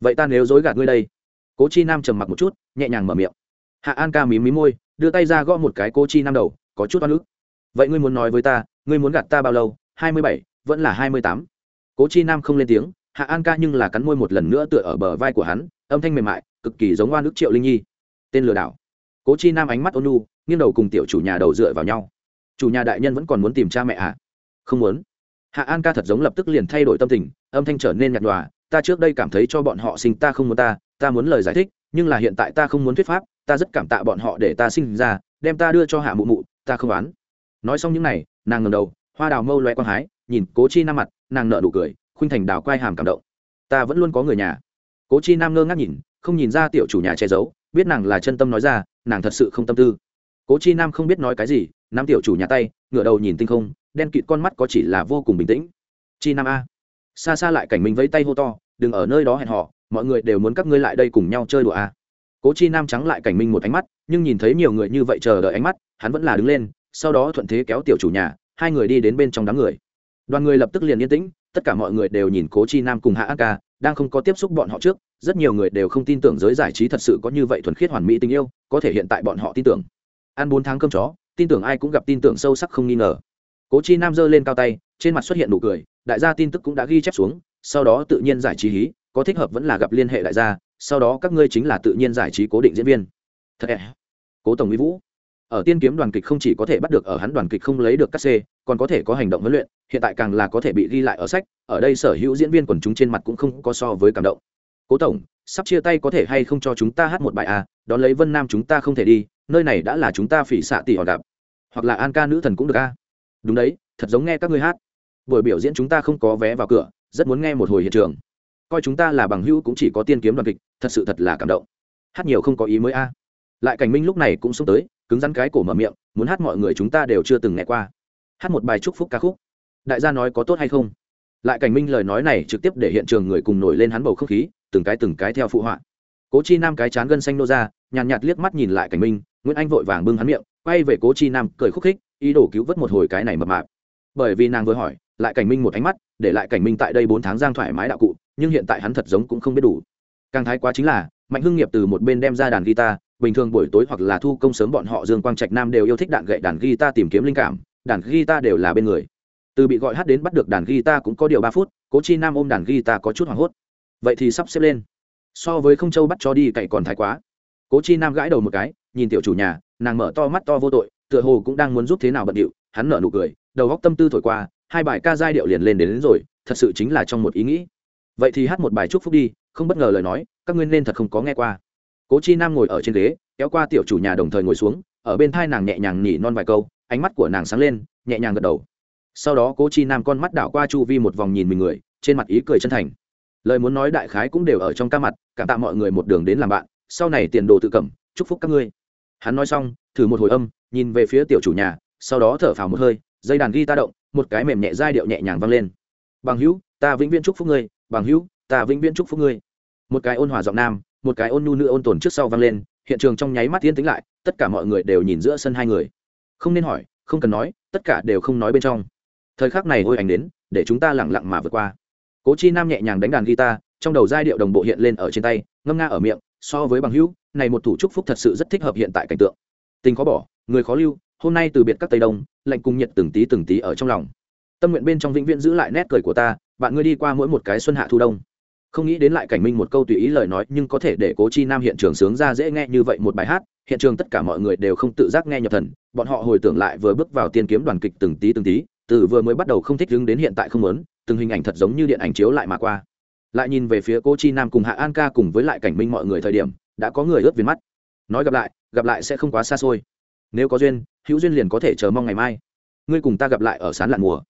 Vậy ta nếu dối gạt ngươi đây cố chi nam trầm mặc một chút, nhẹ nhàng mở miệng. Hạ an ca mí mí môi, đưa tay ra gõ một cái cố chi nam đầu, có chút oan ức. Vậy ngươi muốn nói với ta, ngươi muốn gạt ta bao lâu? Hai mươi bảy, vẫn là hai mươi tám. Cố chi nam không lên tiếng, hạ an ca nhưng là cắn môi một lần nữa tựa ở bờ vai của hắn, âm thanh mềm mại, cực kỳ giống oan ức triệu linh nhi. Tên lừa đảo. Cố chi nam ánh mắt ôn nu nghiêng đầu cùng tiểu chủ nhà đầu dựa vào nhau. Chủ nhà đại nhân vẫn còn muốn tìm cha mẹ ạ à? không muốn. Hạ an ca thật giống lập tức liền thay đổi tâm tình, âm thanh trở nên nhạt nhòa, ta trước đây cảm thấy cho bọn họ sinh ta không muốn ta ta muốn lời giải thích, nhưng là hiện tại ta không muốn thuyết pháp, ta rất cảm tạ bọn họ để ta sinh ra, đem ta đưa cho hạ mụ mụ, ta không oán. Nói xong những n à y nàng ngầm đầu, hoa đào mâu loe quang hái, nhìn cố chi nam mặt, nàng nợ nụ cười, khuynh thành đào quai hàm cảm động. Ta vẫn luôn có người nhà. Cố chi nam ngơ ngác nhìn, không nhìn ra tiểu chủ nhà che giấu, biết nàng là chân tâm nói ra, nàng thật sự không tâm tư. Cố chi nam không biết nói cái gì nam tiểu chủ nhà tay, ngửa đầu nhìn tinh không, đen kịt con mắt có chỉ là vô cùng bình tĩnh. Chi nam a. Xa xa lại cảnh minh vẫy tay hô to đừng ở nơi đó hẹn họ mọi người đều muốn các ngươi lại đây cùng nhau chơi đùa à? cố chi nam trắng lại cảnh minh một ánh mắt, nhưng nhìn thấy nhiều người như vậy chờ đợi ánh mắt, hắn vẫn là đứng lên, sau đó thuận thế kéo tiểu chủ nhà, hai người đi đến bên trong đám người. Đoàn người lập tức liền yên tĩnh, tất cả mọi người đều nhìn cố chi nam cùng hạ ác ca, đang không có tiếp xúc bọn họ trước, rất nhiều người đều không tin tưởng giới giải trí thật sự có như vậy thuần khiết hoàn mỹ tình yêu, có thể hiện tại bọn họ tin tưởng. Ăn bốn tháng cơm chó, tin tưởng ai cũng gặp tin tưởng sâu sắc không nghi ngờ. Cố chi nam giơ lên cao tay, trên mặt xuất hiện nụ cười, đại gia tin tức cũng đã ghi chép xuống sau đó tự nhiên giải trí hí, có thích hợp vẫn là gặp liên hệ đại gia, sau đó các ngươi chính là tự nhiên giải trí cố định diễn viên. Thật ẹ cố tổng mỹ vũ. Ở tiên kiếm đoàn kịch không chỉ có thể bắt được ở hắn đoàn kịch không lấy được các c, còn có thể có hành động huấn luyện, hiện tại càng là có thể bị ghi lại ở sách, ở đây sở hữu diễn viên quần chúng trên mặt cũng không có so với cảm động. Cố tổng, sắp chia tay có thể hay không cho chúng ta hát một bài à đón lấy vân nam chúng ta không thể đi, nơi này đã là chúng ta phỉ xạ tỷ họ đạp hoặc là an ca nữ thần cũng được a à? đúng đấy, thật giống nghe các ngươi hát. Buổi biểu diễn chúng ta không có vé vào cửa rất muốn nghe một hồi hiện trường. Coi chúng ta là bằng hữu cũng chỉ có tiên kiếm đoàn kịch thật sự thật là cảm động. Hát nhiều không có ý mới a. Lại cảnh minh lúc này cũng xông tới cứng rắn cái cổ mở miệng muốn hát mọi người chúng ta đều chưa từng nghe qua. Hát một bài chúc phúc ca khúc. Đại gia nói có tốt hay không? Lại cảnh minh lời nói này trực tiếp để hiện trường người cùng nổi lên hắn bầu không khí từng cái từng cái theo phụ họa. Cố chi nam cái chán gân xanh nô ra nhàn nhạt, nhạt liếc mắt nhìn lại cảnh minh nguyễn anh vội vàng bưng hắn miệng quay về cố chi nam cười khúc khích ý đồ cứu vớt một hồi cái này mập mạp. Bởi vì nàng vừa hỏi lại cảnh minh một ánh mắt để lại cảnh minh tại đây bốn tháng giang thoải mái đạo cụ, nhưng hiện tại hắn thật giống cũng không biết đủ. Càng thái quá chính là, mạnh hưng nghiệp từ một bên đem ra đàn guitar, bình thường buổi tối hoặc là thu công sớm bọn họ dương quang trạch nam đều yêu thích đạn gậy, đàn guitar tìm kiếm linh cảm, đàn guitar đều là bên người. Từ bị gọi hát đến bắt được đàn guitar cũng có điều ba phút, cố chi nam ôm đàn guitar có chút hoảng hốt. Vậy thì sắp xếp lên. So với không châu bắt cho đi, cậy còn thái quá. Cố chi nam gãi đầu một cái, nhìn tiểu chủ nhà, nàng mở to mắt to vô tội, tựa hồ cũng đang muốn giúp thế nào bận điệu, hắn nở nụ cười, đầu góc tâm tư thổi qua hai bài ca giai điệu liền lên đến, đến rồi thật sự chính là trong một ý nghĩ. Vậy thì hát một bài chúc phúc đi không bất ngờ lời nói các ngươi nên thật không có nghe qua. Cố chi nam ngồi ở trên ghế kéo qua tiểu chủ nhà đồng thời ngồi xuống ở bên thai nàng nhẹ nhàng nhỉ non vài câu ánh mắt của nàng sáng lên nhẹ nhàng gật đầu. Sau đó cố chi nam con mắt đảo qua chu vi một vòng nhìn mình người trên mặt ý cười chân thành. Lời muốn nói đại khái cũng đều ở trong ca mặt cảm tạ mọi người một đường đến làm bạn sau này tiền đồ tự cẩm chúc phúc các ngươi. Hắn nói xong thử một hồi âm nhìn về phía tiểu chủ nhà sau đó thở phào một hơi dây đàn ghi ta động một cái mềm nhẹ giai điệu nhẹ nhàng vang lên. Bằng hữu, ta vĩnh viễn chúc phúc ngươi, bằng hữu, ta vĩnh viễn chúc phúc ngươi. Một cái ôn hòa giọng nam, một cái ôn nhu nữ ôn tồn trước sau vang lên, hiện trường trong nháy mắt tiến tính lại, tất cả mọi người đều nhìn giữa sân hai người. Không nên hỏi, không cần nói, tất cả đều không nói bên trong. Thời khắc này ôi ảnh đến, để chúng ta lẳng lặng mà vượt qua. Cố chi nam nhẹ nhàng đánh đàn guitar, trong đầu giai điệu đồng bộ hiện lên ở trên tay, ngâm nga ở miệng, so với bằng hữu, này một thủ trúc phúc thật sự rất thích hợp hiện tại cảnh tượng. Tình khó bỏ, người khó lưu hôm nay từ biệt các tây đông, lạnh cùng nhiệt từng tí từng tí ở trong lòng. Tâm nguyện bên trong vĩnh viễn giữ lại nét cười của ta, bạn ngươi đi qua mỗi một cái xuân hạ thu đông. Không nghĩ đến lại cảnh minh một câu tùy ý lời nói, nhưng có thể để cố chi nam hiện trường sướng ra dễ nghe như vậy một bài hát, hiện trường tất cả mọi người đều không tự giác nghe nhập thần, bọn họ hồi tưởng lại vừa bước vào tiên kiếm đoàn kịch từng tí từng tí, từ vừa mới bắt đầu không thích đứng đến hiện tại không muốn, từng hình ảnh thật giống như điện ảnh chiếu lại mà qua. Lại nhìn về phía Cố chi nam cùng hạ an ca cùng với lại cảnh minh mọi người thời điểm, đã có người ướt viên mắt. Nói gặp lại gặp lại sẽ không quá xa xôi nếu có duyên, hữu duyên liền có thể chờ mong ngày mai. Ngươi cùng ta gặp lại ở sán lạn mùa.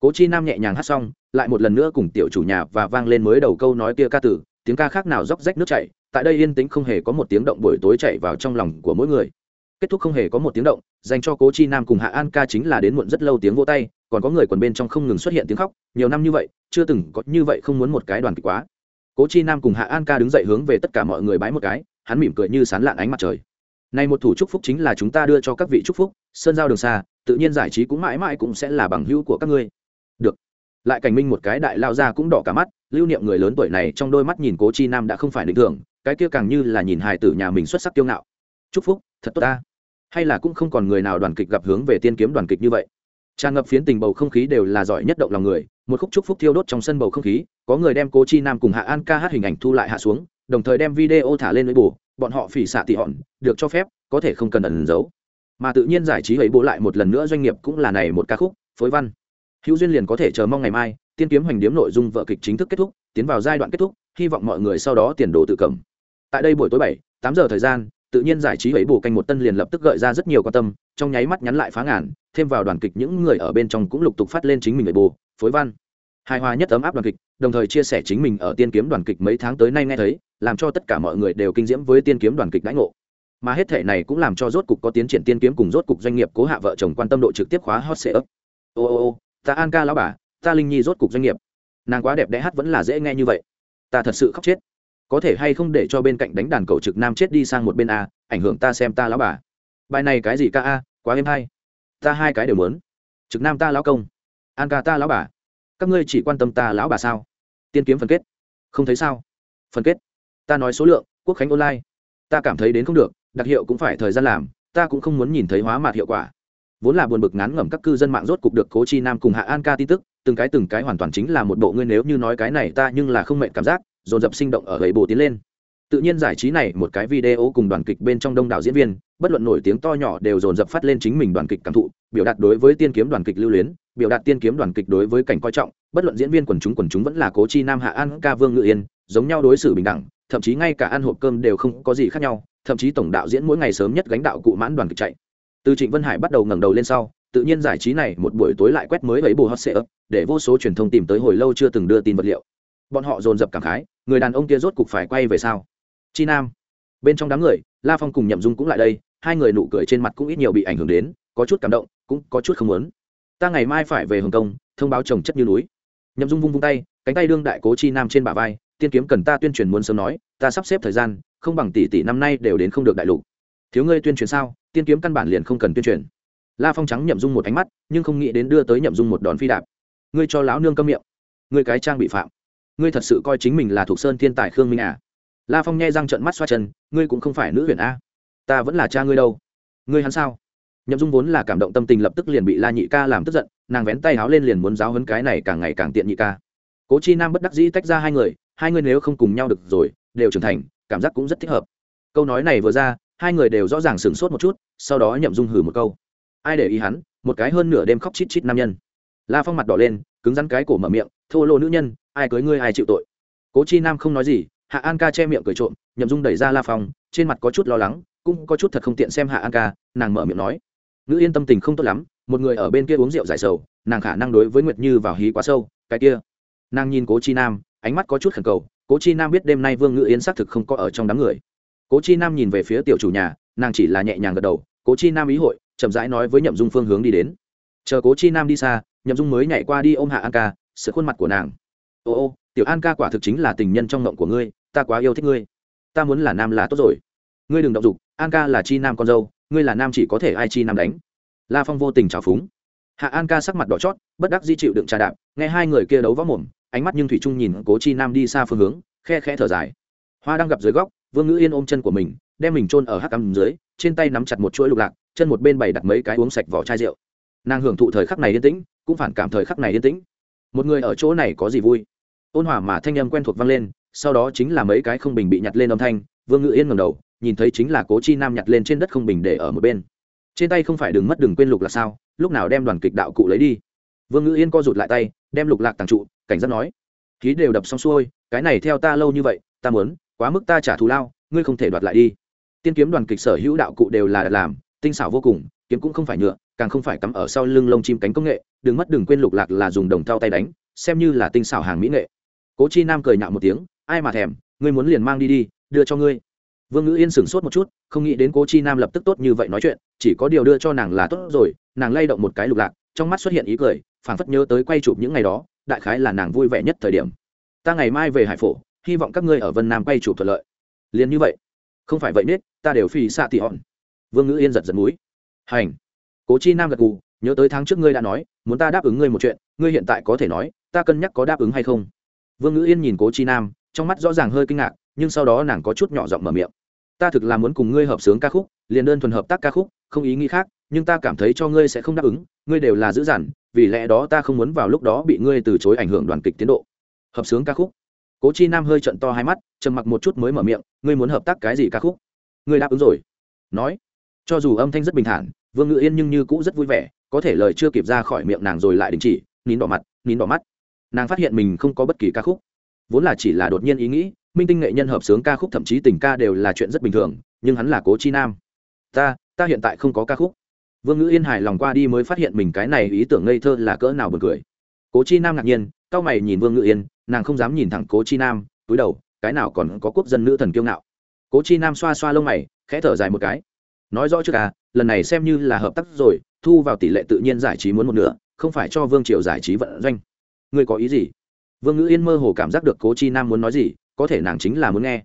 Cố chi nam nhẹ nhàng hát xong, lại một lần nữa cùng tiểu chủ nhà và vang lên mới đầu câu nói kia ca tử, tiếng ca khác nào róc rách nước chảy, tại đây yên tĩnh không hề có một tiếng động buổi tối chạy vào trong lòng của mỗi người. Kết thúc không hề có một tiếng động, dành cho cố chi nam cùng hạ an ca chính là đến muộn rất lâu tiếng vỗ tay, còn có người quần bên trong không ngừng xuất hiện tiếng khóc, nhiều năm như vậy, chưa từng có như vậy không muốn một cái đoàn kịch quá. Cố chi nam cùng hạ an ca đứng dậy hướng về tất cả mọi người bái một cái, hắn mỉm cười như sán lạn ánh mặt trời này một thủ chúc phúc chính là chúng ta đưa cho các vị chúc phúc, sơn giao đường xa, tự nhiên giải trí cũng mãi mãi cũng sẽ là bằng hữu của các ngươi. Được. Lại cảnh minh một cái đại lao ra cũng đỏ cả mắt, lưu niệm người lớn tuổi này trong đôi mắt nhìn cố chi nam đã không phải bình thường, cái kia càng như là nhìn hài tử nhà mình xuất sắc kiêu ngạo. Chúc phúc, thật tốt ta. Hay là cũng không còn người nào đoàn kịch gặp hướng về tiên kiếm đoàn kịch như vậy. Tràn ngập phiến tình bầu không khí đều là giỏi nhất động lòng người, một khúc chúc phúc thiêu đốt trong sân bầu không khí, có người đem cố chi nam cùng hạ an ca hát hình ảnh thu lại hạ xuống, đồng thời đem video thả lên lưới bù bọn họ phỉ xạ tị hòn, được cho phép, có thể không cần ẩn giấu. Mà tự nhiên giải trí ấy bố lại một lần nữa doanh nghiệp cũng là này một ca khúc, phối văn. Hữu duyên liền có thể chờ mong ngày mai, tiên kiếm hoành điếm nội dung vợ kịch chính thức kết thúc, tiến vào giai đoạn kết thúc, hy vọng mọi người sau đó tiền đồ tự cầm. Tại đây buổi tối bảy, tám giờ thời gian, tự nhiên giải trí ấy bù canh một tân liền lập tức gợi ra rất nhiều quan tâm, trong nháy mắt nhắn lại phá ngàn, thêm vào đoàn kịch những người ở bên trong cũng lục tục phát lên chính mình ấy bù, phối văn. Hài hòa nhất ấm áp đoàn kịch, đồng thời chia sẻ chính mình ở tiên kiếm đoàn kịch mấy tháng tới nay nghe thấy làm cho tất cả mọi người đều kinh diễm với tiên kiếm đoàn kịch đãi ngộ. Mà hết thể này cũng làm cho rốt cục có tiến triển tiên kiếm cùng rốt cục doanh nghiệp cố hạ vợ chồng quan tâm độ trực tiếp khóa hot sệ ấp ô ô ô, ta an ca lão bà, ta linh nhi rốt cục doanh nghiệp. Nàng quá đẹp đẽ hát vẫn là dễ nghe như vậy. Ta thật sự khóc chết. Có thể hay không để cho bên cạnh đánh đàn cầu trực nam chết đi sang một bên a, ảnh hưởng ta xem ta lão bà. Bài này cái gì ca a, quá êm hay. Ta hai cái đều muốn. Trực nam ta lão công. An ca ta lão bà. Các ngươi chỉ quan tâm ta lão bà sao? Tiên kiếm phân kết. Không thấy sao? Phân kết ta nói số lượng, quốc khánh online. Ta cảm thấy đến không được, đặc hiệu cũng phải thời gian làm, ta cũng không muốn nhìn thấy hóa mạt hiệu quả. Vốn là buồn bực ngán ngẩm các cư dân mạng rốt cục được cố chi nam cùng hạ an ca tin tức, từng cái từng cái hoàn toàn chính là một bộ ngươi nếu như nói cái này ta nhưng là không mệnh cảm giác, dồn dập sinh động ở gầy bồ tiến lên. Tự nhiên giải trí này một cái video cùng đoàn kịch bên trong đông đảo diễn viên, bất luận nổi tiếng to nhỏ đều dồn dập phát lên chính mình đoàn kịch cảm thụ, biểu đạt đối với tiên kiếm đoàn kịch lưu luyến, biểu đạt tiên kiếm đoàn kịch đối với cảnh coi trọng, bất luận diễn viên quần chúng quần chúng vẫn là cố chi nam, hạ an ca, vương ngự yên, giống nhau đối xử bình đẳng thậm chí ngay cả ăn hộp cơm đều không có gì khác nhau, thậm chí tổng đạo diễn mỗi ngày sớm nhất gánh đạo cụ mãn đoàn kịch chạy. Từ trịnh vân hải bắt đầu ngẩng đầu lên sau, tự nhiên giải trí này một buổi tối lại quét mới ấy bù hot sệ ấp để vô số truyền thông tìm tới hồi lâu chưa từng đưa tin vật liệu. Bọn họ dồn dập cảm khái, người đàn ông kia rốt cục phải quay về sao? Chi nam. Bên trong đám người, la phong cùng nhậm dung cũng lại đây, hai người nụ cười trên mặt cũng ít nhiều bị ảnh hưởng đến, có chút cảm động, cũng có chút không muốn. Ta ngày mai phải về hồng kông, thông báo trồng chất như núi. Nhậm dung vung vung tay, cánh tay đương đại cố chi nam trên bả vai tiên kiếm cần ta tuyên truyền muốn sớm nói, ta sắp xếp thời gian, không bằng tỷ tỷ năm nay đều đến không được đại lục. Thiếu ngươi tuyên truyền sao? Tiên kiếm căn bản liền không cần tuyên truyền. La phong trắng nhậm dung một ánh mắt, nhưng không nghĩ đến đưa tới nhậm dung một đòn phi đạp. Ngươi cho lão nương câm miệng. Ngươi cái trang bị phạm. Ngươi thật sự coi chính mình là thuộc sơn thiên tài khương minh à? La phong nghe răng trận mắt xoa chân, ngươi cũng không phải nữ huyền a. Ta vẫn là cha ngươi đâu. Ngươi hắn sao? Nhậm dung vốn là cảm động tâm tình lập tức liền bị la nhị ca làm tức giận, nàng vén tay háo lên liền muốn giáo hấn cái này càng ngày càng tiện nhị ca. Cố chi nam bất đắc dĩ tách ra hai người hai người nếu không cùng nhau được rồi, đều trưởng thành, cảm giác cũng rất thích hợp. Câu nói này vừa ra, hai người đều rõ ràng sửng sốt một chút, sau đó nhậm dung hử một câu. Ai để ý hắn? Một cái hơn nửa đêm khóc chít chít nam nhân. La phong mặt đỏ lên, cứng rắn cái cổ mở miệng, thô lô nữ nhân, ai cưới ngươi ai chịu tội? Cố chi nam không nói gì, hạ an ca che miệng cười trộm, nhậm dung đẩy ra la phong, trên mặt có chút lo lắng, cũng có chút thật không tiện xem hạ an ca, nàng mở miệng nói, nữ yên tâm tình không tốt lắm, một người ở bên kia uống rượu giải sầu, nàng khả năng đối với nguyệt như vào hí quá sâu, cái kia. Nàng nhìn cố chi nam ánh mắt có chút khẩn cầu, cố chi nam biết đêm nay vương ngự yên xác thực không có ở trong đám người. Cố chi nam nhìn về phía tiểu chủ nhà, nàng chỉ là nhẹ nhàng gật đầu, cố chi nam ý hội, chậm rãi nói với nhậm dung phương hướng đi đến. Chờ cố chi nam đi xa, nhậm dung mới nhảy qua đi ôm hạ an ca sự khuôn mặt của nàng. Ô ô, tiểu an ca quả thực chính là tình nhân trong ngộng của ngươi, ta quá yêu thích ngươi. Ta muốn là nam là tốt rồi. Ngươi đừng động dục, an ca là chi nam con dâu, ngươi là nam chỉ có thể ai chi nam đánh. La phong vô tình trào phúng. Hạ an ca sắc mặt đỏ chót, bất đắc di chịu đựng trà đạp, nghe hai người kia đấu võ mồm ánh mắt nhưng thủy trung nhìn cố chi nam đi xa phương hướng, khe khẽ thở dài. Hoa đang gặp dưới góc, vương ngữ yên ôm chân của mình, đem mình chôn ở hắc cắm dưới, trên tay nắm chặt một chuỗi lục lạc, chân một bên bày đặt mấy cái uống sạch vỏ chai rượu. Nàng hưởng thụ thời khắc này yên tĩnh, cũng phản cảm thời khắc này yên tĩnh. Một người ở chỗ này có gì vui? Ôn hòa mà thanh âm quen thuộc vang lên, sau đó chính là mấy cái không bình bị nhặt lên âm thanh, vương ngự yên ngầm đầu, nhìn thấy chính là cố chi nam nhặt lên trên đất không bình để ở một bên. Trên tay không phải đừng mất đừng quên lục là sao, lúc nào đem đoàn kịch đạo cụ lấy đi? Vương Ngữ yên co rụt lại tay, đem lục lạc tàng trụ, cảnh giác nói khí đều đập xong xuôi, cái này theo ta lâu như vậy, ta muốn, quá mức ta trả thù lao, ngươi không thể đoạt lại đi. Tiên kiếm đoàn kịch sở hữu đạo cụ đều là đặt làm, tinh xảo vô cùng, kiếm cũng không phải nhựa, càng không phải cắm ở sau lưng lông chim cánh công nghệ, đừng mất đừng quên lục lạc là dùng đồng thao tay đánh, xem như là tinh xảo hàng mỹ nghệ. Cố chi nam cười nhạo một tiếng, ai mà thèm, ngươi muốn liền mang đi đi, đưa cho ngươi. Vương ngữ yên sửng sốt một chút, không nghĩ đến cố chi nam lập tức tốt như vậy nói chuyện, chỉ có điều đưa cho nàng là tốt rồi, nàng lay động một cái lục lạc, trong mắt xuất hiện ý cười phảng phất nhớ tới quay chụp những ngày đó, đại khái là nàng vui vẻ nhất thời điểm. Ta ngày mai về hải phổ, hy vọng các ngươi ở vân nam quay chụp thuận lợi. Liền như vậy. Không phải vậy biết ta đều phi xạ tỷ hòn. Vương ngữ yên giật giật núi hành. Cố chi nam gật gù, nhớ tới tháng trước ngươi đã nói, muốn ta đáp ứng ngươi một chuyện, ngươi hiện tại có thể nói, ta cân nhắc có đáp ứng hay không. Vương ngữ yên nhìn cố chi nam, trong mắt rõ ràng hơi kinh ngạc, nhưng sau đó nàng có chút nhỏ giọng mở miệng. Ta thực là muốn cùng ngươi hợp sướng ca khúc, liền đơn thuần hợp tác ca khúc, không ý nghĩ khác, nhưng ta cảm thấy cho ngươi sẽ không đáp ứng, ngươi đều là dữ dằn vì lẽ đó ta không muốn vào lúc đó bị ngươi từ chối ảnh hưởng đoàn kịch tiến độ. Hợp sướng ca khúc. Cố chi nam hơi trận to hai mắt, trầm mặc một chút mới mở miệng, ngươi muốn hợp tác cái gì ca khúc? Ngươi đáp ứng rồi. Nói. Cho dù âm thanh rất bình thản, vương ngự yên nhưng như cũ rất vui vẻ, có thể lời chưa kịp ra khỏi miệng nàng rồi lại đình chỉ, nín đỏ mặt, nín đỏ mắt. Nàng phát hiện mình không có bất kỳ ca khúc. Vốn là chỉ là đột nhiên ý nghĩ, minh tinh nghệ nhân hợp sướng ca khúc thậm chí tình ca đều là chuyện rất bình thường, nhưng hắn là cố chi nam. Ta ta hiện tại không có ca khúc vương ngữ yên hài lòng qua đi mới phát hiện mình cái này ý tưởng ngây thơ là cỡ nào b u ồ n cười. Cố chi nam ngạc nhiên c a o mày nhìn vương ngữ yên, nàng không dám nhìn thẳng cố chi nam, túi đầu, cái nào còn có quốc dân nữ thần kiêu ngạo. Cố chi nam xoa xoa lông mày, khẽ thở dài một cái. Nói rõ trước à lần này xem như là hợp tác rồi, thu vào tỷ lệ tự nhiên giải trí muốn một nửa, không phải cho vương triều giải trí vận doanh. Ngươi có ý gì? Vương ngữ yên mơ hồ cảm giác được cố chi nam muốn nói gì, có thể nàng chính là muốn nghe.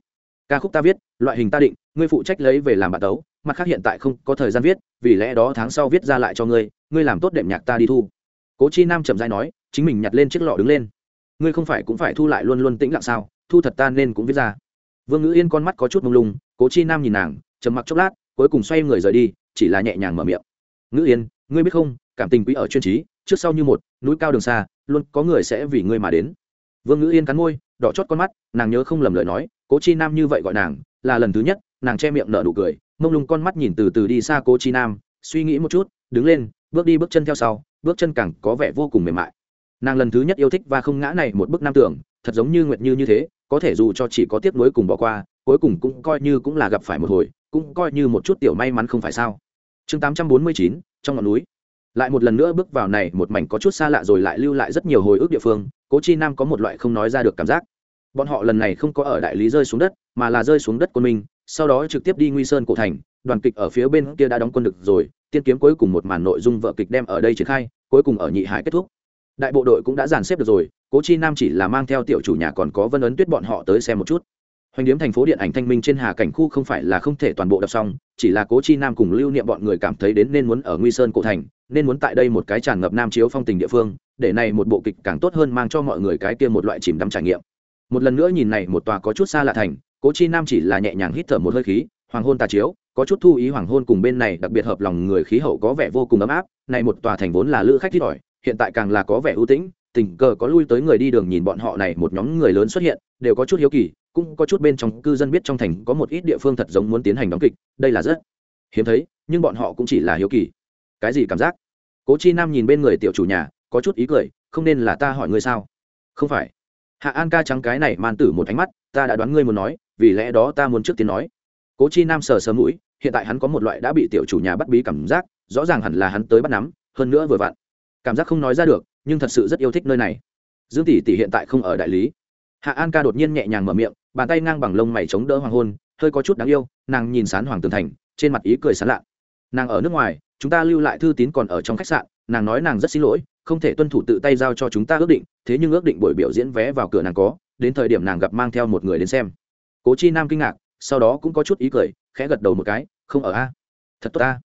Ca khúc ta viết, loại hình ta định, ngươi phụ trách lấy về làm bạn tấu mặt khác hiện tại không có thời gian viết, vì lẽ đó tháng sau viết ra lại cho ngươi ngươi làm tốt đệm nhạc ta đi thu. Cố chi nam chậm dai nói, chính mình nhặt lên chiếc lọ đứng lên. Ngươi không phải cũng phải thu lại luôn luôn tĩnh lặng sao, thu thật ta nên cũng viết ra. Vương ngữ yên con mắt có chút mông lung, cố chi nam nhìn nàng, trầm mặc chốc lát, cuối cùng xoay người rời đi, chỉ là nhẹ nhàng mở miệng. Ngữ yên, ngươi biết không, cảm tình quý ở chuyên trí, trước sau như một, núi cao đường xa, luôn có người sẽ vì ngươi mà đến. Vương ngữ yên cắn môi, đỏ chót con mắt, nàng nhớ không lầm lời nói, cố chi nam như vậy gọi nàng, là lần thứ nhất, nàng che miệng nở nụ cười mông lung con mắt nhìn từ từ đi xa cố chi nam, suy nghĩ một chút, đứng lên, bước đi bước chân theo sau, bước chân càng có vẻ vô cùng mềm mại. Nàng lần thứ nhất yêu thích và không ngã này một bức nam tưởng, thật giống như nguyệt như như thế, có thể dù cho chỉ có tiếc nuối cùng bỏ qua, cuối cùng cũng coi như cũng là gặp phải một hồi, cũng coi như một chút tiểu may mắn không phải sao. Chương tám trăm bốn mươi chín, trong ngọn núi. Lại một lần nữa bước vào này, một mảnh có chút xa lạ rồi lại lưu lại rất nhiều hồi ức địa phương, cố chi nam có một loại không nói ra được cảm giác. Bọn họ lần này không có ở đại lý rơi xuống đất, mà là rơi xuống đất quân minh sau đó trực tiếp đi nguy sơn cổ thành, đoàn kịch ở phía bên kia đã đóng quân được rồi, tiên kiếm cuối cùng một màn nội dung vợ kịch đem ở đây triển khai, cuối cùng ở nhị hải kết thúc. Đại bộ đội cũng đã dàn xếp được rồi, cố chi nam chỉ là mang theo tiểu chủ nhà còn có vân ấn tuyết bọn họ tới xem một chút. Hoành điếm thành phố điện ảnh thanh minh trên hà cảnh khu không phải là không thể toàn bộ đọc xong, chỉ là cố chi nam cùng lưu niệm bọn người cảm thấy đến nên muốn ở nguy sơn cổ thành, nên muốn tại đây một cái tràn ngập nam chiếu phong tình địa phương, để này một bộ kịch càng tốt hơn mang cho mọi người cái kia một loại chìm đắm trải nghiệm một lần nữa nhìn này một tòa có chút xa lạ thành, cố chi nam chỉ là nhẹ nhàng hít thở một hơi khí, hoàng hôn tà chiếu, có chút thu ý hoàng hôn cùng bên này đặc biệt hợp lòng người khí hậu có vẻ vô cùng ấm áp, này một tòa thành vốn là lữ khách ít ỏi, hiện tại càng là có vẻ ưu tĩnh, tình cờ có lui tới người đi đường nhìn bọn họ này một nhóm người lớn xuất hiện, đều có chút hiếu kỳ, cũng có chút bên trong cư dân biết trong thành có một ít địa phương thật giống muốn tiến hành đóng kịch, đây là rất hiếm thấy, nhưng bọn họ cũng chỉ là hiếu kỳ. Cái gì cảm giác? Cố chi nam nhìn bên người tiểu chủ nhà, có chút ý cười, không nên là ta hỏi ngươi sao? Không phải hạ an ca trắng cái này man tử một ánh mắt, ta đã đoán ngươi muốn nói, vì lẽ đó ta muốn trước tiên nói. Cố chi nam sờ sờ mũi, hiện tại hắn có một loại đã bị tiểu chủ nhà bắt bí cảm giác, rõ ràng hẳn là hắn tới bắt nắm, hơn nữa vừa vặn. Cảm giác không nói ra được, nhưng thật sự rất yêu thích nơi này. Dương tỷ tỷ hiện tại không ở đại lý. Hạ an ca đột nhiên nhẹ nhàng mở miệng, bàn tay ngang bằng lông mày chống đỡ hoàng hôn, hơi có chút đáng yêu, nàng nhìn sán hoàng tường thành, trên mặt ý cười sán lạ. Nàng ở nước ngoài, chúng ta lưu lại thư tín còn ở trong khách sạn, nàng nói nàng rất xin lỗi không thể tuân thủ tự tay giao cho chúng ta ước định, thế nhưng ước định buổi biểu diễn vé vào cửa nàng có, đến thời điểm nàng gặp mang theo một người đến xem. Cố chi nam kinh ngạc, sau đó cũng có chút ý cười, khẽ gật đầu một cái, không ở a. Thật tốt ta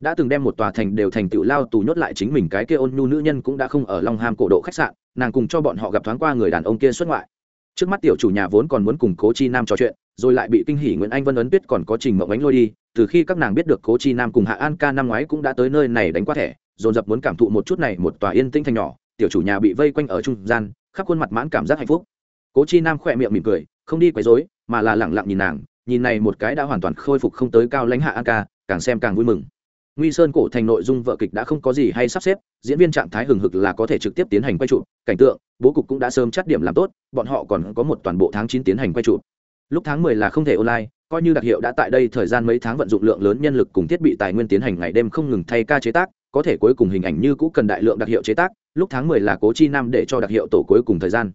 đã từng đem một tòa thành đều thành tựu lao tù nhốt lại chính mình cái kia ôn nhu nữ nhân cũng đã không ở long ham cổ độ khách sạn, nàng cùng cho bọn họ gặp thoáng qua người đàn ông kia xuất ngoại. Trước mắt tiểu chủ nhà vốn còn muốn cùng cố chi nam trò chuyện, rồi lại bị kinh hỉ nguyễn anh vân ấn tuyết còn có trình mộng ánh lôi đi, từ khi các nàng biết được cố chi nam cùng hạ an ca năm ngoái cũng đã tới nơi này đánh qua thẻ dồn dập muốn cảm thụ một chút này một tòa yên tĩnh thành nhỏ, tiểu chủ nhà bị vây quanh ở trung gian, khắp khuôn mặt mãn cảm giác hạnh phúc. Cố chi nam khỏe miệng mỉm cười, không đi quấy rối, mà là lẳng lặng nhìn nàng, nhìn này một cái đã hoàn toàn khôi phục không tới cao lãnh hạ an ca, càng xem càng vui mừng. Nguy sơn cổ thành nội dung vợ kịch đã không có gì hay sắp xếp, diễn viên trạng thái hừng hực là có thể trực tiếp tiến hành quay trụ cảnh tượng, bố cục cũng đã sớm chắt điểm làm tốt, bọn họ còn có một toàn bộ tháng chín tiến hành quay trụ lúc tháng mười là không thể online, coi như đặc hiệu đã tại đây thời gian mấy tháng vận dụng lượng lớn nhân lực cùng thiết bị tài nguyên tiến hành ngày đêm không ngừng thay ca chế tác có thể cuối cùng hình ảnh như cũ cần đại lượng đặc hiệu chế tác lúc tháng mười là cố chi năm để cho đặc hiệu tổ cuối cùng thời gian.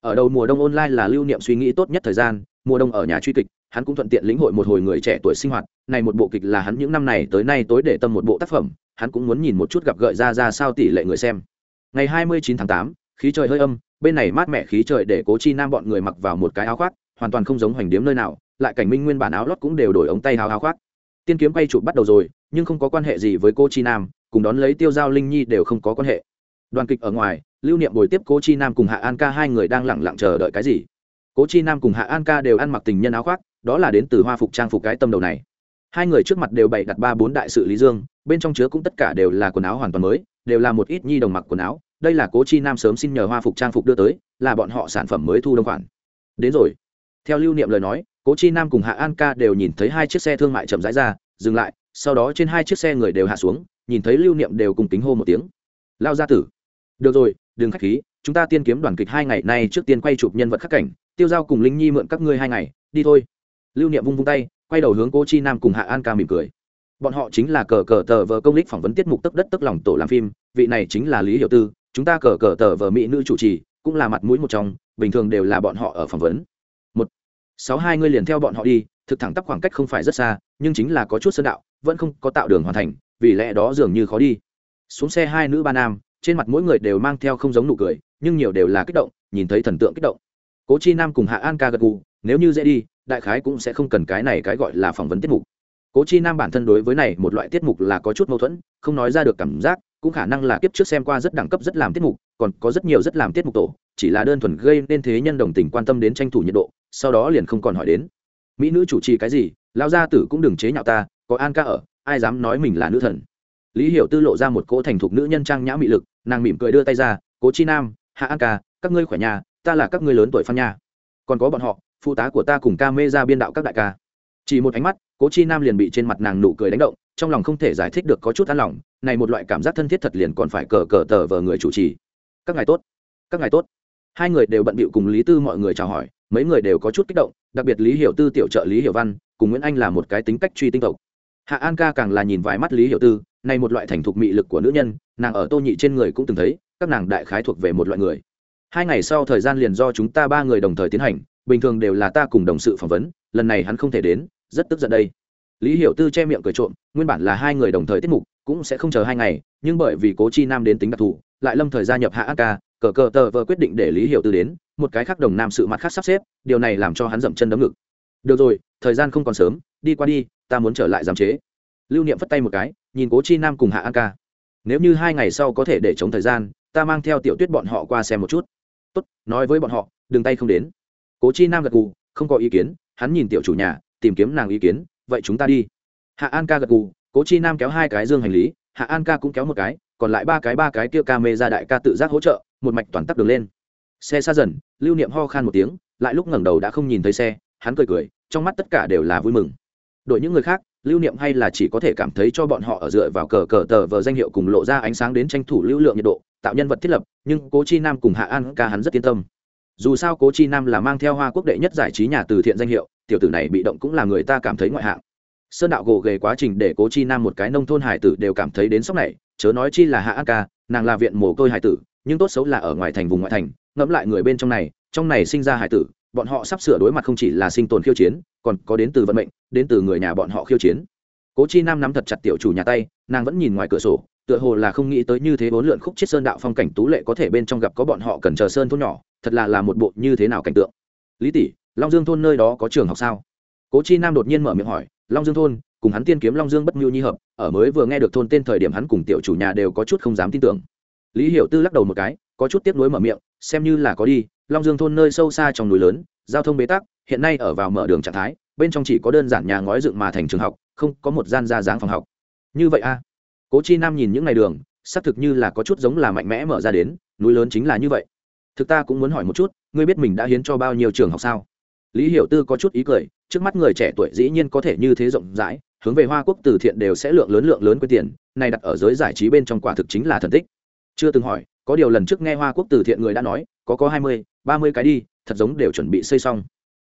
Ở đầu mùa đông online là lưu niệm suy nghĩ tốt nhất thời gian mùa đông ở nhà truy kịch hắn cũng thuận tiện lĩnh hội một hồi người trẻ tuổi sinh hoạt này một bộ kịch là hắn những năm này tới nay tối để tâm một bộ tác phẩm hắn cũng muốn nhìn một chút gặp gợi ra ra sao tỷ lệ người xem. Ngày 29 tháng 8, khí trời hơi âm bên này mát mẻ khí trời để cố chi nam bọn người mặc vào một cái áo khoác hoàn toàn không giống hoành điếm nơi nào lại cảnh minh nguyên bản áo lót cũng đều đổi ống tay áo áo khoác. Tiên kiếm quay chụp bắt đầu rồi nhưng không có quan hệ gì với cô chi nam cùng đón lấy tiêu giao linh nhi đều không có quan hệ. Đoàn kịch ở ngoài, lưu niệm buổi tiếp cố chi nam cùng hạ an ca hai người đang lẳng lặng chờ đợi cái gì? Cố chi nam cùng hạ an ca đều ăn mặc tình nhân áo khoác, đó là đến từ hoa phục trang phục cái tâm đầu này. Hai người trước mặt đều bày đặt ba bốn đại sự lý dương, bên trong chứa cũng tất cả đều là quần áo hoàn toàn mới, đều là một ít nhi đồng mặc quần áo. Đây là cố chi nam sớm xin nhờ hoa phục trang phục đưa tới, là bọn họ sản phẩm mới thu đông khoản. Đến rồi. Theo lưu niệm lời nói, cố chi nam cùng hạ an ca đều nhìn thấy hai chiếc xe thương mại chậm rãi ra, dừng lại sau đó trên hai chiếc xe người đều hạ xuống, nhìn thấy lưu niệm đều cùng kính hô một tiếng. Lao gia tử, được rồi, đừng khách khí, chúng ta tiên kiếm đoàn kịch hai ngày nay trước tiên quay chụp nhân vật khắc cảnh, tiêu giao cùng linh nhi mượn các ngươi hai ngày, đi thôi. Lưu niệm vung vung tay, quay đầu hướng cô chi nam cùng hạ an ca mỉm cười. Bọn họ chính là cờ cờ tờ vờ công lích phỏng vấn tiết mục tấp đất tức lòng tổ làm phim, vị này chính là lý hiệu tư, chúng ta cờ cờ tờ vờ mỹ nữ chủ trì, cũng là mặt mũi một trong, bình thường đều là bọn họ ở phỏng vấn. Một, sáu hai, ngươi liền theo bọn họ đi, thực thẳng tắp khoảng cách không phải rất xa, nhưng chính là có chút sơn đạo vẫn không có tạo đường hoàn thành, vì lẽ đó dường như khó đi. Xuống xe hai nữ ba nam, trên mặt mỗi người đều mang theo không giống nụ cười, nhưng nhiều đều là kích động, nhìn thấy thần tượng kích động. Cố chi nam cùng hạ an ca gật gù, nếu như dễ đi, đại khái cũng sẽ không cần cái này cái gọi là phỏng vấn tiết mục. Cố chi nam bản thân đối với này một loại tiết mục là có chút mâu thuẫn, không nói ra được cảm giác, cũng khả năng là kiếp trước xem qua rất đẳng cấp rất làm tiết mục, còn có rất nhiều rất làm tiết mục tổ, chỉ là đơn thuần gây nên thế nhân đồng tình quan tâm đến tranh thủ nhiệt độ, sau đó liền không còn hỏi đến. Mỹ nữ chủ trì cái gì lao gia tử cũng đừng chế nhạo ta có an ca ở, ai dám nói mình là nữ thần? Lý hiểu tư lộ ra một cỗ thành thục nữ nhân trang nhã mị lực, nàng mỉm cười đưa tay ra, cố chi nam, hạ an ca, các ngươi khỏe nhà, ta là các ngươi lớn tuổi phan nha. Còn có bọn họ, phụ tá của ta cùng ca mê ra biên đạo các đại ca. Chỉ một ánh mắt, cố chi nam liền bị trên mặt nàng nụ cười đánh động, trong lòng không thể giải thích được có chút an lòng, này một loại cảm giác thân thiết thật liền còn phải cờ cờ tờ vờ người chủ trì. Các ngài tốt, các ngài tốt. Hai người đều bận bịu cùng lý tư mọi người chào hỏi, mấy người đều có chút kích động, đặc biệt lý hiểu tư tiểu trợ lý hiểu văn, cùng nguyễn anh là một cái tính cách truy tinh tộc hạ an ca càng là nhìn vài mắt lý hiểu tư, này một loại thành thục mị lực của nữ nhân, nàng ở tô nhị trên người cũng từng thấy, các nàng đại khái thuộc về một loại người. Hai ngày sau thời gian liền do chúng ta ba người đồng thời tiến hành, bình thường đều là ta cùng đồng sự phỏng vấn, lần này hắn không thể đến, rất tức giận đây. Lý hiểu tư che miệng cười trộm, nguyên bản là hai người đồng thời tiết mục, cũng sẽ không chờ hai ngày, nhưng bởi vì cố chi nam đến tính đặc thù, lại lâm thời gia nhập hạ An ca, cờ cờ tờ vờ quyết định để lý hiểu tư đến, một cái khác đồng nam sự mặt khác sắp xếp, điều này làm cho hắn dậm chân đấm ngực. Được rồi, thời gian không còn sớm, đi qua đi ta muốn trở lại giám chế. Lưu niệm phất tay một cái, nhìn cố chi nam cùng hạ an ca. Nếu như hai ngày sau có thể để chống thời gian, ta mang theo tiểu tuyết bọn họ qua xem một chút. Tốt, nói với bọn họ, đừng tay không đến. Cố chi nam gật gù, không có ý kiến, hắn nhìn tiểu chủ nhà, tìm kiếm nàng ý kiến, vậy chúng ta đi. Hạ an ca gật gù, cố chi nam kéo hai cái dương hành lý, hạ an ca cũng kéo một cái, còn lại ba cái ba cái kia ca mê ra đại ca tự giác hỗ trợ, một mạch toàn tắc đường lên. Xe xa dần, lưu niệm ho khan một tiếng, lại lúc ngẩng đầu đã không nhìn thấy xe, hắn cười cười, trong mắt tất cả đều là vui mừng đội những người khác, lưu niệm hay là chỉ có thể cảm thấy cho bọn họ ở dựa vào cờ cờ tờ vờ danh hiệu cùng lộ ra ánh sáng đến tranh thủ lưu lượng nhiệt độ, tạo nhân vật thiết lập, nhưng cố chi nam cùng hạ an ca hắn rất yên tâm. Dù sao cố chi nam là mang theo hoa quốc đệ nhất giải trí nhà từ thiện danh hiệu, tiểu tử này bị động cũng là người ta cảm thấy ngoại hạng. Sơn đạo gồ ghề quá trình để cố chi nam một cái nông thôn hải tử đều cảm thấy đến sốc này, chớ nói chi là hạ an ca, nàng là viện mồ côi hải tử, nhưng tốt xấu là ở ngoài thành vùng ngoại thành, ngẫm lại người bên trong này trong này sinh ra hải tử, bọn họ sắp sửa đối mặt không chỉ là sinh tồn khiêu chiến còn có đến từ vận mệnh, đến từ người nhà bọn họ khiêu chiến. Cố chi nam nắm thật chặt tiểu chủ nhà tay, nàng vẫn nhìn ngoài cửa sổ, tựa hồ là không nghĩ tới như thế bốn lượn khúc chiết sơn đạo phong cảnh tú lệ có thể bên trong gặp có bọn họ cần chờ sơn thôn nhỏ, thật là là một bộ như thế nào cảnh tượng. Lý tỷ, long dương thôn nơi đó có trường học sao? Cố chi nam đột nhiên mở miệng hỏi, long dương thôn, cùng hắn tiên kiếm long dương bất mưu nhi hợp, ở mới vừa nghe được thôn tên thời điểm hắn cùng tiểu chủ nhà đều có chút không dám tin tưởng. Lý hiểu tư lắc đầu một cái, có chút tiếp nối mở miệng, xem như là có đi long dương thôn nơi sâu xa trong núi lớn, giao thông bế tắc, hiện nay ở vào mở đường trạng thái, bên trong chỉ có đơn giản nhà ngói dựng mà thành trường học, không có một gian ra dáng phòng học. Như vậy a cố chi nam nhìn những ngày đường, xác thực như là có chút giống là mạnh mẽ mở ra đến, núi lớn chính là như vậy. Thực ta cũng muốn hỏi một chút, ngươi biết mình đã hiến cho bao nhiêu trường học sao? Lý hiểu tư có chút ý cười, trước mắt người trẻ tuổi dĩ nhiên có thể như thế rộng rãi, hướng về hoa quốc từ thiện đều sẽ lượng lớn lượng lớn quyết tiền này đặt ở giới giải trí bên trong quả thực chính là thần tích. Chưa từng hỏi, có điều lần trước nghe hoa quốc từ thiện người đã nói, có có hai mươi ba mươi cái đi, thật giống đều chuẩn bị xây xong.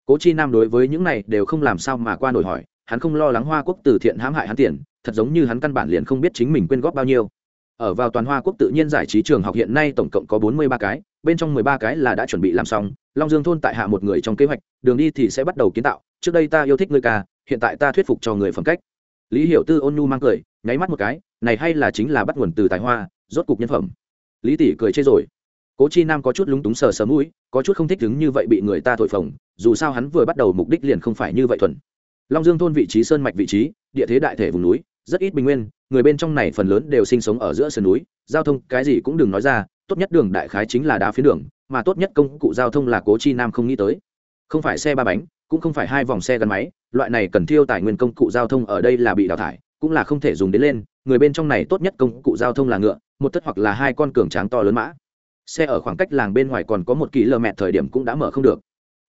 Cố chi nam đối với những này đều không làm sao mà qua nổi hỏi, hắn không lo lắng hoa quốc từ thiện hãm hại hắn tiền, thật giống như hắn căn bản liền không biết chính mình quyên góp bao nhiêu. Ở vào toàn hoa quốc tự nhiên giải trí trường học hiện nay tổng cộng có bốn mươi ba cái, bên trong mười ba cái là đã chuẩn bị làm xong, long dương thôn tại hạ một người trong kế hoạch, đường đi thì sẽ bắt đầu kiến tạo, trước đây ta yêu thích ngươi ca, hiện tại ta thuyết phục cho người phẩm cách. Lý hiểu tư ôn nhu mang cười, nháy mắt một cái, này hay là chính là bắt nguồn từ tài hoa, rốt cục nhân phẩm. Lý tỷ cười chê rồi cố chi nam có chút lúng túng sờ sờ mũi, có chút không thích đứng như vậy bị người ta thổi phồng, dù sao hắn vừa bắt đầu mục đích liền không phải như vậy thuần. Long dương thôn vị trí sơn mạch vị trí, địa thế đại thể vùng núi, rất ít bình nguyên, người bên trong này phần lớn đều sinh sống ở giữa sườn núi, giao thông cái gì cũng đừng nói ra, tốt nhất đường đại khái chính là đá phiến đường, mà tốt nhất công cụ giao thông là cố chi nam không nghĩ tới. Không phải xe ba bánh, cũng không phải hai vòng xe gắn máy, loại này cần thiêu tài nguyên công cụ giao thông ở đây là bị đào thải, cũng là không thể dùng đến lên, người bên trong này tốt nhất công cụ giao thông là ngựa, một tất hoặc là hai con cường tráng to lớn mã xe ở khoảng cách làng bên ngoài còn có một km thời điểm cũng đã mở không được.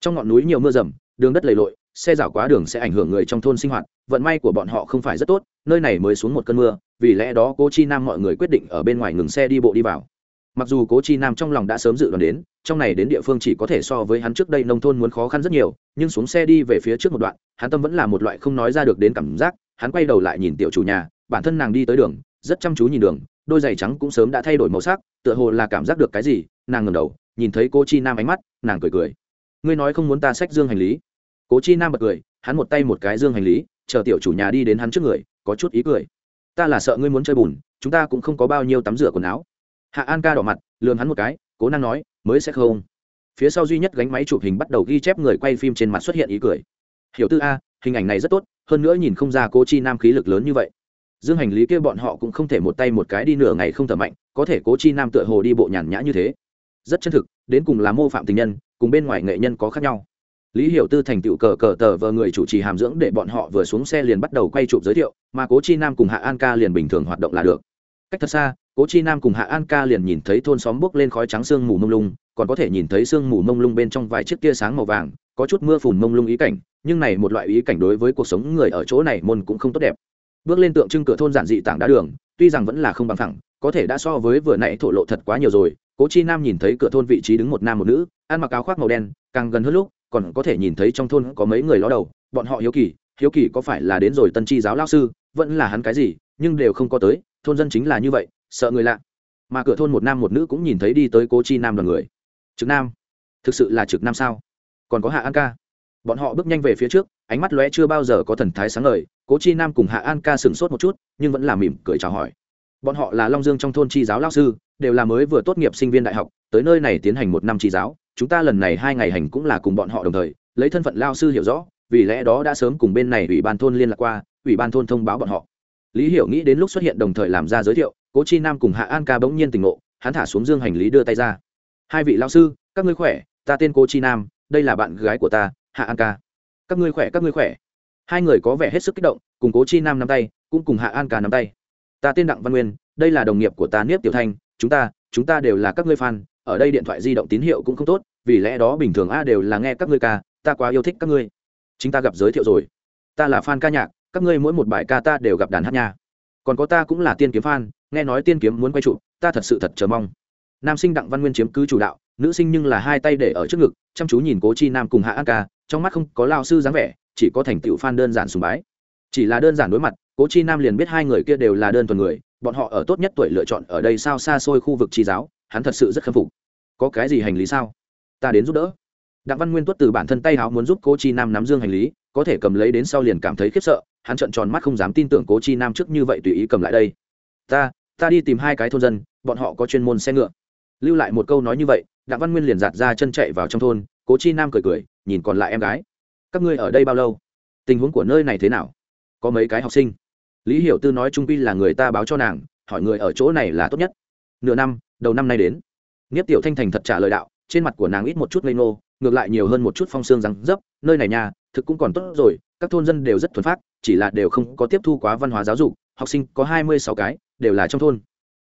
Trong ngọn núi nhiều mưa rầm, đường đất lầy lội, xe rảo quá đường sẽ ảnh hưởng người trong thôn sinh hoạt, vận may của bọn họ không phải rất tốt, nơi này mới xuống một cơn mưa, vì lẽ đó cố chi nam mọi người quyết định ở bên ngoài ngừng xe đi bộ đi vào. Mặc dù cố chi nam trong lòng đã sớm dự đoán đến, trong này đến địa phương chỉ có thể so với hắn trước đây nông thôn muốn khó khăn rất nhiều, nhưng xuống xe đi về phía trước một đoạn, hắn tâm vẫn là một loại không nói ra được đến cảm giác, hắn quay đầu lại nhìn tiểu chủ nhà, bản thân nàng đi tới đường, rất chăm chú nhìn đường đôi giày trắng cũng sớm đã thay đổi màu sắc, tựa hồ là cảm giác được cái gì, nàng ngầm đầu, nhìn thấy cô chi nam ánh mắt, nàng cười cười. Ngươi nói không muốn ta xách dương hành lý. Cố chi nam bật cười, hắn một tay một cái dương hành lý, chờ tiểu chủ nhà đi đến hắn trước người, có chút ý cười. Ta là sợ ngươi muốn chơi bùn, chúng ta cũng không có bao nhiêu tắm rửa quần áo. Hạ an ca đỏ mặt, lườm hắn một cái, cố năng nói, mới sẽ không. Phía sau duy nhất gánh máy chụp hình bắt đầu ghi chép người quay phim trên mặt xuất hiện ý cười. Hiểu tư a, hình ảnh này rất tốt, hơn nữa nhìn không ra cô chi nam khí lực lớn như vậy dương hành lý kia bọn họ cũng không thể một tay một cái đi nửa ngày không thở mạnh, có thể cố chi nam tựa hồ đi bộ nhàn nhã như thế. Rất chân thực, đến cùng là mô phạm tình nhân, cùng bên ngoài nghệ nhân có khác nhau. Lý hiểu tư thành tựu cờ cờ tờ vờ người chủ trì hàm dưỡng để bọn họ vừa xuống xe liền bắt đầu quay chụp giới thiệu, mà cố chi nam cùng hạ an ca liền bình thường hoạt động là được. Cách thật xa, cố chi nam cùng hạ an ca liền nhìn thấy thôn xóm bốc lên khói trắng sương mù mông lung, còn có thể nhìn thấy sương mù mông lung bên trong vài chiếc tia sáng màu vàng, có chút mưa phùn mông lung ý cảnh, nhưng này một loại ý cảnh đối với cuộc sống người ở chỗ này môn cũng không tốt đẹp bước lên tượng trưng cửa thôn giản dị tảng đá đường, tuy rằng vẫn là không bằng thẳng có thể đã so với vừa nãy thổ lộ thật quá nhiều rồi. Cố chi nam nhìn thấy cửa thôn vị trí đứng một nam một nữ, ăn mặc áo khoác màu đen, càng gần hơn lúc, còn có thể nhìn thấy trong thôn có mấy người ló đầu, bọn họ hiếu kỳ hiếu kỳ có phải là đến rồi tân tri giáo lao sư, vẫn là hắn cái gì, nhưng đều không có tới, thôn dân chính là như vậy, sợ người lạ. Mà cửa thôn một nam một nữ cũng nhìn thấy đi tới cố chi nam đoàn người. Trực nam, thực sự là trực nam sao? Còn có hạ an ca? Bọn họ bước nhanh về phía trước ánh mắt lóe chưa bao giờ có thần thái sáng ngời, cố chi nam cùng hạ an ca sửng sốt một chút, nhưng vẫn là mỉm cười chào hỏi. Bọn họ là long dương trong thôn chi giáo lao sư, đều là mới vừa tốt nghiệp sinh viên đại học, tới nơi này tiến hành một năm chi giáo, chúng ta lần này hai ngày hành cũng là cùng bọn họ đồng thời, lấy thân phận lao sư hiểu rõ, vì lẽ đó đã sớm cùng bên này ủy ban thôn liên lạc qua, ủy ban thôn thông báo bọn họ. Lý hiểu nghĩ đến lúc xuất hiện đồng thời làm ra giới thiệu, cố chi nam cùng hạ an ca bỗng nhiên tỉnh ngộ, hắn thả xuống dương hành lý đưa tay ra. Hai vị lao sư, các ngươi khỏe, ta tên cố chi nam, đây là bạn gái của ta, hạ an ca các ngươi khỏe, các ngươi khỏe. Hai người có vẻ hết sức kích động, cùng cố chi nam nắm tay, cũng cùng hạ an ca nắm tay. Ta tên đặng văn nguyên, đây là đồng nghiệp của ta niếp tiểu thanh, chúng ta chúng ta đều là các ngươi fan, ở đây điện thoại di động tín hiệu cũng không tốt, vì lẽ đó bình thường a đều là nghe các ngươi ca, ta quá yêu thích các ngươi. Chính ta gặp giới thiệu rồi. Ta là fan ca nhạc, các ngươi mỗi một bài ca ta đều gặp đàn hát nha. Còn có ta cũng là tiên kiếm fan, nghe nói tiên kiếm muốn quay trụ, ta thật sự thật chờ mong. Nam sinh đặng văn nguyên chiếm cứ chủ đạo, nữ sinh nhưng là hai tay để ở trước ngực, chăm chú nhìn cố chi nam cùng hạ an ca trong mắt không có lao sư dáng vẻ, chỉ có thành tựu fan đơn giản sùng bái. Chỉ là đơn giản đối mặt, cố chi nam liền biết hai người kia đều là đơn thuần người, bọn họ ở tốt nhất tuổi lựa chọn ở đây sao xa xôi khu vực tri giáo, hắn thật sự rất khâm phục. Có cái gì hành lý sao? Ta đến giúp đỡ. Đặng văn nguyên tuất từ bản thân tay háo muốn giúp cố chi nam nắm dương hành lý, có thể cầm lấy đến sau liền cảm thấy khiếp sợ, hắn trợn tròn mắt không dám tin tưởng cố chi nam trước như vậy tùy ý cầm lại đây. Ta ta đi tìm hai cái thôn dân, bọn họ có chuyên môn xe ngựa. Lưu lại một câu nói như vậy, đặng văn nguyên liền giạt ra chân chạy vào trong thôn, cố chi nam cười cười nhìn còn lại em gái. Các ngươi ở đây bao lâu? Tình huống của nơi này thế nào? Có mấy cái học sinh? Lý hiểu tư nói trung quy là người ta báo cho nàng, hỏi người ở chỗ này là tốt nhất. Nửa năm, đầu năm nay đến. Nghiếp tiểu thanh thành thật trả lời đạo, trên mặt của nàng ít một chút ngây ngô, ngược lại nhiều hơn một chút phong xương răng dấp, nơi này nhà, thực cũng còn tốt rồi, các thôn dân đều rất thuần phát chỉ là đều không có tiếp thu quá văn hóa giáo dục, học sinh có hai mươi sáu cái, đều là trong thôn.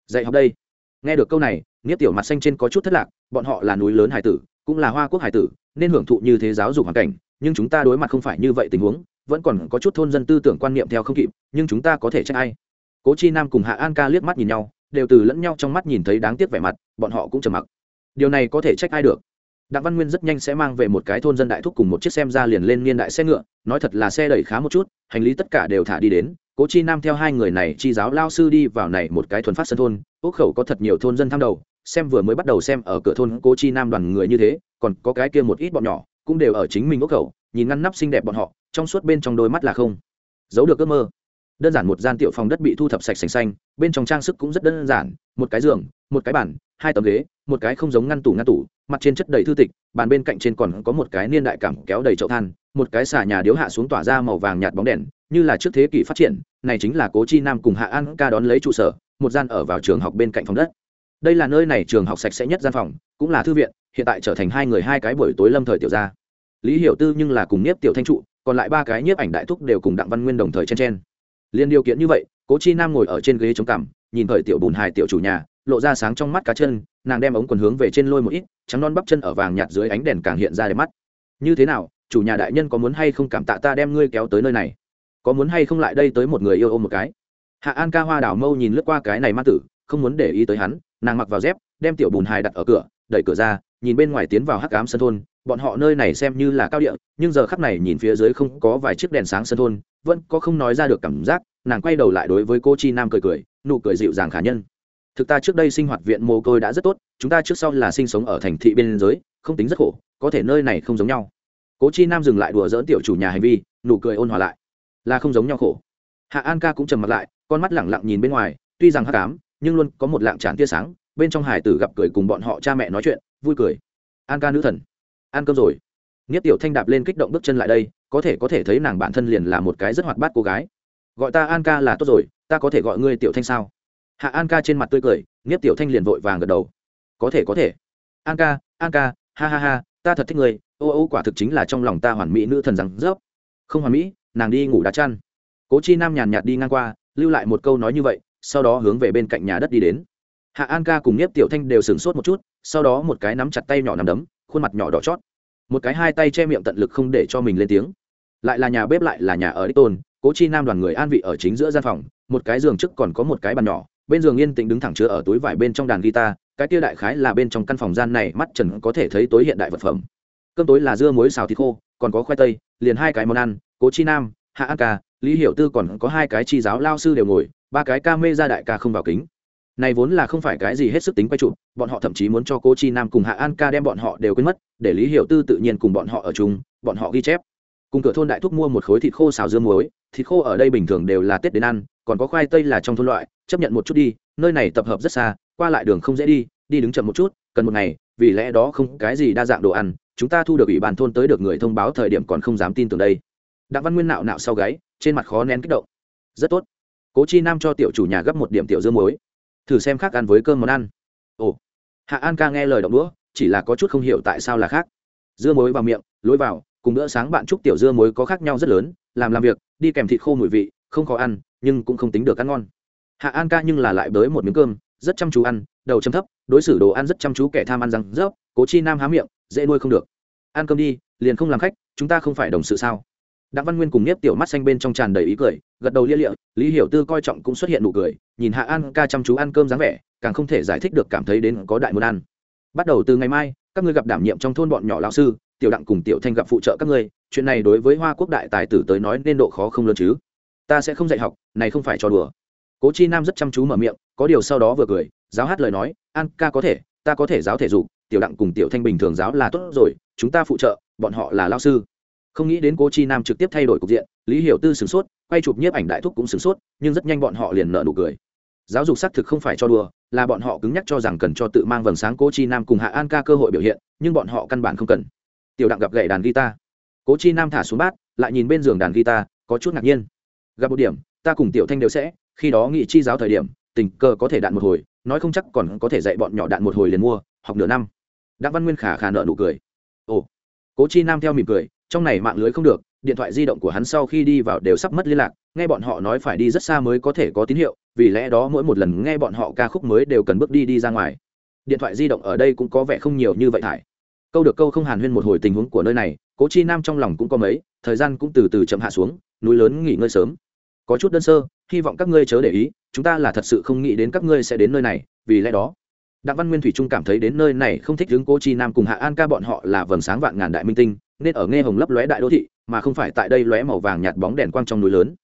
Dạy học đây. Nghe được câu này, nghiếp tiểu mặt xanh trên có chút thất lạc, bọn họ là núi lớn hải tử, cũng là hoa quốc hải tử nên hưởng thụ như thế giáo dục hoàn cảnh, nhưng chúng ta đối mặt không phải như vậy tình huống, vẫn còn có chút thôn dân tư tưởng quan niệm theo không kịp, nhưng chúng ta có thể trách ai? Cố chi nam cùng hạ an ca liếc mắt nhìn nhau, đều từ lẫn nhau trong mắt nhìn thấy đáng tiếc vẻ mặt, bọn họ cũng trầm mặc. Điều này có thể trách ai được? Đặng văn nguyên rất nhanh sẽ mang về một cái thôn dân đại thúc cùng một chiếc xem ra liền lên niên đại xe ngựa, nói thật là xe đẩy khá một chút, hành lý tất cả đều thả đi đến. Cố chi nam theo hai người này chi giáo lao sư đi vào này một cái thuần phát sân thôn ốc khẩu có thật nhiều thôn dân tham đầu, xem vừa mới bắt đầu xem ở cửa thôn cố chi nam đoàn người như thế còn có cái kia một ít bọn nhỏ cũng đều ở chính mình ốc khẩu, nhìn ngăn nắp xinh đẹp bọn họ, trong suốt bên trong đôi mắt là không giấu được ước mơ. Đơn giản một gian tiểu phòng đất bị thu thập sạch sành xanh, bên trong trang sức cũng rất đơn giản, một cái giường, một cái bàn, hai tấm ghế, một cái không giống ngăn tủ ngăn tủ, mặt trên chất đầy thư tịch, bàn bên cạnh trên còn có một cái niên đại cảm kéo đầy chậu than, một cái xà nhà điếu hạ xuống tỏa ra màu vàng nhạt bóng đèn, như là trước thế kỷ phát triển, này chính là cố chi nam cùng hạ an ca đón lấy trụ sở, một gian ở vào trường học bên cạnh phòng đất. Đây là nơi này trường học sạch sẽ nhất gian phòng cũng là thư viện, hiện tại trở thành hai người hai cái buổi tối lâm thời tiểu gia. Lý hiểu tư nhưng là cùng nhiếp tiểu thanh trụ, còn lại ba cái nhiếp ảnh đại thúc đều cùng đặng văn nguyên đồng thời chen chen. Liên điều kiện như vậy, cố chi nam ngồi ở trên ghế chống cằm, nhìn thời tiểu bùn hài tiểu chủ nhà, lộ ra sáng trong mắt cá chân, nàng đem ống quần hướng về trên lôi một ít, trắng non bắp chân ở vàng nhạt dưới ánh đèn càng hiện ra đẹp mắt. Như thế nào, chủ nhà đại nhân có muốn hay không cảm tạ ta đem ngươi kéo tới nơi này? Có muốn hay không lại đây tới một người yêu ôm một cái? Hạ an ca hoa đảo mâu nhìn lướt qua cái này ma tử, không muốn để ý tới hắn, nàng mặc vào dép, đem tiểu bùn hài đặt ở cửa đẩy cửa ra, nhìn bên ngoài tiến vào hắc ám sân thôn, bọn họ nơi này xem như là cao địa, nhưng giờ khắp này nhìn phía dưới không có vài chiếc đèn sáng sân thôn, vẫn có không nói ra được cảm giác, nàng quay đầu lại đối với cô chi nam cười cười, nụ cười dịu dàng khả nhân. Thực ta trước đây sinh hoạt viện mồ côi đã rất tốt, chúng ta trước sau là sinh sống ở thành thị biên giới không tính rất khổ, có thể nơi này không giống nhau. Cố chi nam dừng lại đùa dỡn tiểu chủ nhà hành vi, nụ cười ôn hòa lại. Là không giống nhau khổ. Hạ an ca cũng trầm mặt lại, con mắt lẳng lặng nhìn bên ngoài, tuy rằng hắc ám, nhưng luôn có một lạng tràn tia sáng bên trong hải tử gặp cười cùng bọn họ cha mẹ nói chuyện, vui cười. An ca nữ thần, ăn cơm rồi. Nghiết tiểu thanh đạp lên kích động bước chân lại đây, có thể có thể thấy nàng bản thân liền là một cái rất hoạt bát cô gái. Gọi ta an ca là tốt rồi, ta có thể gọi ngươi tiểu thanh sao? Hạ an ca trên mặt tươi cười, nghiếp tiểu thanh liền vội vàng gật đầu. Có thể có thể. An ca an ca, ha ha ha, ta thật thích người ô ô, quả thực chính là trong lòng ta hoàn mỹ nữ thần rằng rớp. Không hoàn mỹ, nàng đi ngủ đá chăn. Cố chi nam nhàn nhạt đi ngang qua, lưu lại một câu nói như vậy, sau đó hướng về bên cạnh nhà đất đi đến hạ an ca cùng nhiếp tiểu thanh đều sửng sốt một chút, sau đó một cái nắm chặt tay nhỏ nằm đấm, khuôn mặt nhỏ đỏ chót. Một cái hai tay che miệng tận lực không để cho mình lên tiếng. Lại là nhà bếp lại là nhà ở đích tôn, cố chi nam đoàn người an vị ở chính giữa gian phòng, một cái giường trước còn có một cái bàn nhỏ, bên giường yên tĩnh đứng thẳng chứa ở túi vải bên trong đàn guitar, cái tia đại khái là bên trong căn phòng gian này mắt trần có thể thấy tối hiện đại vật phẩm. Cơm tối là dưa muối xào thịt khô, còn có khoai tây, liền hai cái món ăn, cố chi nam, hạ an ca, lý hiểu tư còn có hai cái chi giáo lao sư đều ngồi, ba cái ca mê ra đại ca không vào kính này vốn là không phải cái gì hết sức tính quay trụ bọn họ thậm chí muốn cho cô chi nam cùng hạ an ca đem bọn họ đều quên mất, để lý hiểu tư tự nhiên cùng bọn họ ở chung, bọn họ ghi chép. Cùng cửa thôn đại thúc mua một khối thịt khô xào dưa muối, thịt khô ở đây bình thường đều là tết đến ăn, còn có khoai tây là trong thôn loại, chấp nhận một chút đi, nơi này tập hợp rất xa, qua lại đường không dễ đi đi đứng chậm một chút, cần một ngày, vì lẽ đó không cái gì đa dạng đồ ăn, chúng ta thu được ủy ban thôn tới được người thông báo thời điểm còn không dám tin tưởng đây. Đặng văn nguyên nạo nạo sau gáy, trên mặt khó nén kích động. Rất tốt. Cố chi nam cho tiểu chủ nhà gấp một điểm tiểu dưa muối thử xem khác ăn với cơm món ăn. Ồ. Hạ an ca nghe lời động đũa, chỉ là có chút không hiểu tại sao là khác. Dưa muối vào miệng, lối vào, cùng bữa sáng bạn chúc tiểu dưa muối có khác nhau rất lớn, làm làm việc, đi kèm thịt khô mùi vị, không khó ăn, nhưng cũng không tính được ăn ngon. Hạ an ca nhưng là lại bới một miếng cơm, rất chăm chú ăn, đầu châm thấp, đối xử đồ ăn rất chăm chú kẻ tham ăn răng rớp, cố chi nam há miệng, dễ nuôi không được. Ăn cơm đi, liền không làm khách, chúng ta không phải đồng sự sao? Đặng văn nguyên cùng nếp tiểu mắt xanh bên trong tràn đầy ý cười, gật đầu lia lịa, lý hiểu tư coi trọng cũng xuất hiện nụ cười, nhìn hạ an ca chăm chú ăn cơm dáng vẻ, càng không thể giải thích được cảm thấy đến có đại muốn ăn. Bắt đầu từ ngày mai, các ngươi gặp đảm nhiệm trong thôn bọn nhỏ lão sư, tiểu đặng cùng tiểu thanh gặp phụ trợ các ngươi, chuyện này đối với hoa quốc đại tài tử tới nói nên độ khó không lớn chứ. Ta sẽ không dạy học, này không phải cho đùa. Cố chi nam rất chăm chú mở miệng, có điều sau đó vừa cười, giáo hát lời nói, an ca có thể, ta có thể giáo thể dục, tiểu đặng cùng tiểu thanh bình thường giáo là tốt rồi, chúng ta phụ trợ, bọn họ là lao sư không nghĩ đến cố chi nam trực tiếp thay đổi cục diện, lý hiểu tư sửng sốt, quay chụp nhiếp ảnh đại thúc cũng sửng sốt, nhưng rất nhanh bọn họ liền nợ nụ cười. Giáo dục xác thực không phải cho đùa, là bọn họ cứng nhắc cho rằng cần cho tự mang vầng sáng cố chi nam cùng hạ an ca cơ hội biểu hiện, nhưng bọn họ căn bản không cần. Tiểu đặng gặp gậy đàn guitar. Cố chi nam thả xuống bát, lại nhìn bên giường đàn guitar, có chút ngạc nhiên. Gặp một điểm, ta cùng tiểu thanh đều sẽ, khi đó nghị chi giáo thời điểm, tình cờ có thể đạn một hồi, nói không chắc còn có thể dạy bọn nhỏ đạn một hồi liền mua, học nửa năm. Đặng văn nguyên khả khả nợ nụ cười. Ồ. Cố chi nam theo mỉm cười trong này mạng lưới không được, điện thoại di động của hắn sau khi đi vào đều sắp mất liên lạc, nghe bọn họ nói phải đi rất xa mới có thể có tín hiệu, vì lẽ đó mỗi một lần nghe bọn họ ca khúc mới đều cần bước đi đi ra ngoài. Điện thoại di động ở đây cũng có vẻ không nhiều như vậy thải. Câu được câu không hàn huyên một hồi tình huống của nơi này, cố chi nam trong lòng cũng có mấy, thời gian cũng từ từ chậm hạ xuống, núi lớn nghỉ ngơi sớm. Có chút đơn sơ, hy vọng các ngươi chớ để ý, chúng ta là thật sự không nghĩ đến các ngươi sẽ đến nơi này, vì lẽ đó. Đặng văn nguyên thủy trung cảm thấy đến nơi này không thích đứng cố chi nam cùng hạ an ca bọn họ là vầng sáng vạn ngàn đại minh tinh nên ở nghe hồng lấp lóe đại đô thị, mà không phải tại đây lóe màu vàng nhạt bóng đèn quang trong núi lớn.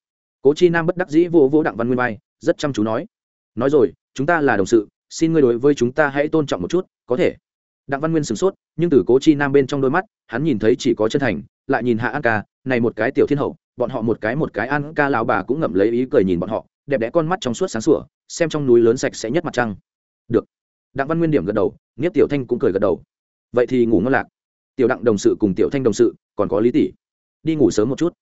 Cố chi nam bất đắc dĩ vô vô đặng văn nguyên vai, rất chăm chú nói. Nói rồi, chúng ta là đồng sự, xin ngươi đối với chúng ta hãy tôn trọng một chút, có thể. Đặng văn nguyên sửng sốt, nhưng từ cố chi nam bên trong đôi mắt, hắn nhìn thấy chỉ có chân thành, lại nhìn hạ an ca, này một cái tiểu thiên hậu, bọn họ một cái một cái an ca lão bà cũng ngậm lấy ý cười nhìn bọn họ, đẹp đẽ con mắt trong suốt sáng sủa, xem trong núi lớn sạch sẽ nhất mặt trăng. Được. Đặng văn nguyên điểm gật đầu, nghiếp tiểu thanh cũng cười gật đầu. Vậy thì ngủ ngon lạc tiểu đặng đồng sự cùng tiểu thanh đồng sự, còn có lý tỷ. Đi ngủ sớm một chút.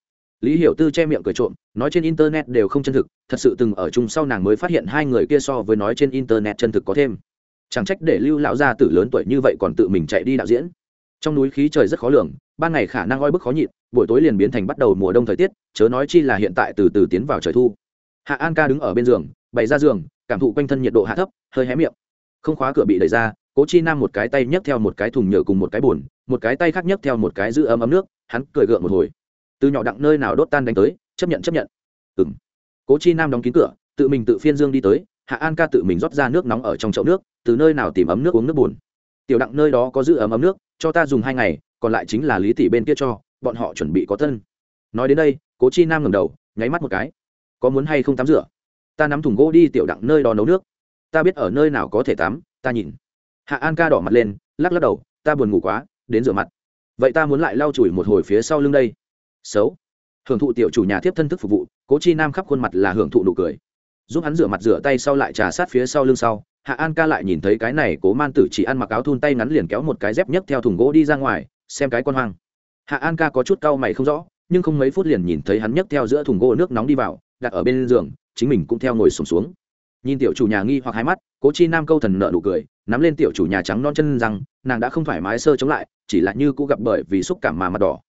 Lý hiểu tư che miệng cười trộm, nói trên internet đều không chân thực, thật sự từng ở chung sau nàng mới phát hiện hai người kia so với nói trên internet chân thực có thêm. Chẳng trách để lưu lão gia tử lớn tuổi như vậy còn tự mình chạy đi đạo diễn. Trong núi khí trời rất khó lường, ban ngày khả năng oi bức khó nhịn, buổi tối liền biến thành bắt đầu mùa đông thời tiết, chớ nói chi là hiện tại từ từ tiến vào trời thu. Hạ an ca đứng ở bên giường, bày ra giường, cảm thụ quanh thân nhiệt độ hạ thấp, hơi hé miệng. Không khóa cửa bị đẩy ra cố chi nam một cái tay nhấc theo một cái thùng nhựa cùng một cái bùn một cái tay khác nhấc theo một cái giữ ấm ấm nước, hắn cười gượng một hồi. Từ nhỏ đặng nơi nào đốt tan đánh tới, chấp nhận chấp nhận. Ừ m cố chi nam đóng kín cửa, tự mình tự phiên dương đi tới, hạ an ca tự mình rót ra nước nóng ở trong chậu nước, từ nơi nào tìm ấm nước uống nước bùn. Tiểu đặng nơi đó có giữ ấm ấm nước, cho ta dùng hai ngày, còn lại chính là lý tỷ bên kia cho, bọn họ chuẩn bị có thân. Nói đến đây, cố chi nam ngầm đầu, nháy mắt một cái. Có muốn hay không tắm rửa? Ta nắm thùng gỗ đi, tiểu đặng nơi đó nấu nước. Ta biết ở nơi nào có thể tắm, ta nhìn hạ an ca đỏ mặt lên lắc lắc đầu ta buồn ngủ quá đến rửa mặt. Vậy ta muốn lại lau chùi một hồi phía sau lưng đây. Xấu. Hưởng thụ tiểu chủ nhà tiếp thân thức phục vụ cố chi nam khắp khuôn mặt là hưởng thụ nụ cười. Giúp hắn rửa mặt rửa tay sau lại trà sát phía sau lưng sau hạ an ca lại nhìn thấy cái này cố man tử chỉ ăn mặc áo thun tay ngắn liền kéo một cái dép nhấc theo thùng gỗ đi ra ngoài xem cái con hoang. Hạ an ca có chút cau mày không rõ nhưng không mấy phút liền nhìn thấy hắn nhấc theo giữa thùng gỗ nước nóng đi vào đặt ở bên giường chính mình cũng theo ngồi sùng xuống, xuống. Nhìn tiểu chủ nhà nghi hoặc hai mắt cố chi nam câu thần nợ nụ cười nắm lên tiểu chủ nhà trắng non chân rằng nàng đã không thoải mái sơ chống lại, chỉ là như cũ gặp bởi vì xúc cảm mà mặt đỏ.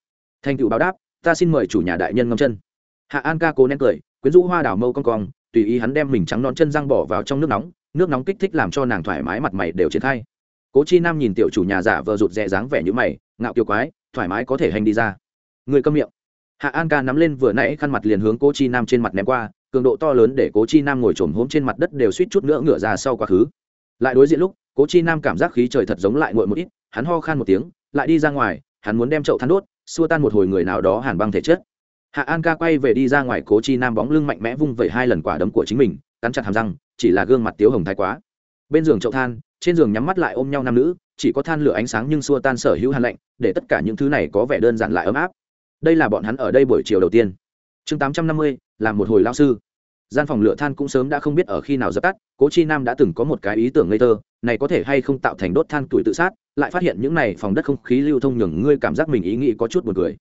Thành tựu báo đáp, ta xin mời chủ nhà đại nhân ngâm chân. Hạ an ca cố nén cười, quyến rũ hoa đào mâu con cong, tùy ý hắn đem mình trắng non chân răng bỏ vào trong nước nóng nước nóng kích thích làm cho nàng thoải mái mặt mày đều triển khai. Cố chi nam nhìn tiểu chủ nhà giả vờ rụt rè dáng vẻ như mày, ngạo kiều quái, thoải mái có thể hành đi ra. Người câm miệng. Hạ an ca nắm lên vừa nãy khăn mặt liền hướng cố chi nam trên mặt ném qua, cường độ to lớn để cố chi nam ngồi trồm hôm trên mặt đất đều suýt chút nữa ngửa ra sau quá khứ. Lại đối diện lúc cố chi nam cảm giác khí trời thật giống lại nguội một ít, hắn ho khan một tiếng, lại đi ra ngoài, hắn muốn đem chậu than đốt, xua tan một hồi người nào đó hàn băng thể chất. Hạ an ca quay về đi ra ngoài, cố chi nam bóng lưng mạnh mẽ vung vẩy hai lần quả đấm của chính mình, cắn chặt hàm răng, chỉ là gương mặt tiếu hồng thái quá. Bên giường chậu than, trên giường nhắm mắt lại ôm nhau nam nữ, chỉ có than lửa ánh sáng nhưng xua tan sở hữu hàn lạnh, để tất cả những thứ này có vẻ đơn giản lại ấm áp. Đây là bọn hắn ở đây buổi chiều đầu tiên. Chương tám trăm năm mươi là một hồi lao sư gian phòng lửa than cũng sớm đã không biết ở khi nào dập tắt, cố chi nam đã từng có một cái ý tưởng ngây thơ, này có thể hay không tạo thành đốt than tuổi tự sát, lại phát hiện những này phòng đất không khí lưu thông nhường ngươi cảm giác mình ý nghĩ có chút buồn cười.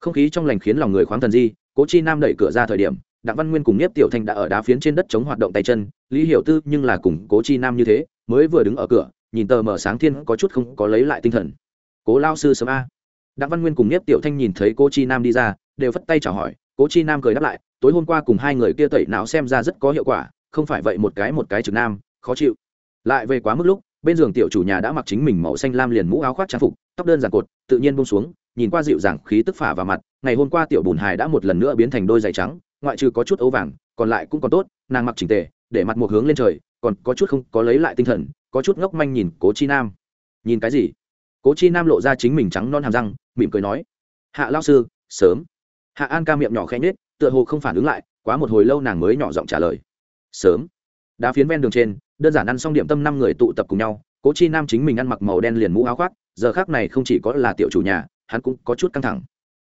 Không khí trong lành khiến lòng người khoáng thần di, cố chi nam đẩy cửa ra thời điểm, đặng văn nguyên cùng nhiếp tiểu thanh đã ở đá phiến trên đất chống hoạt động tay chân, lý hiểu tư nhưng là cùng cố chi nam như thế, mới vừa đứng ở cửa, nhìn tờ mở sáng thiên có chút không có lấy lại tinh thần. Cố lao sư sớm a. Đặng văn nguyên cùng nhiếp tiểu thanh nhìn thấy cô chi nam đi ra, đều phất tay chào hỏi, cố chi nam cười đáp lại tối hôm qua cùng hai người kia tẩy não xem ra rất có hiệu quả, không phải vậy một cái một cái trực nam, khó chịu. Lại về quá mức lúc, bên giường tiểu chủ nhà đã mặc chính mình màu xanh lam liền mũ áo khoác trang phục, tóc đơn giản cột, tự nhiên bông xuống, nhìn qua dịu dàng, khí tức phả vào mặt, ngày hôm qua tiểu bùn hài đã một lần nữa biến thành đôi giày trắng, ngoại trừ có chút ấu vàng, còn lại cũng còn tốt, nàng mặc chỉnh tề, để mặt một hướng lên trời, còn có chút không, có lấy lại tinh thần, có chút ngốc manh nhìn cố chi nam. Nhìn cái gì? Cố chi nam lộ ra chính mình trắng non hàm răng, mỉm cười nói, hạ lao sư, sớm. Hạ an ca miệng nhỏ khẽ nhết tựa hồ không phản ứng lại, quá một hồi lâu nàng mới nhỏ giọng trả lời. Sớm. Đá phiến ven đường trên, đơn giản ăn xong điểm tâm năm người tụ tập cùng nhau, cố chi nam chính mình ăn mặc màu đen liền mũ áo khoác, giờ khác này không chỉ có là tiểu chủ nhà, hắn cũng có chút căng thẳng.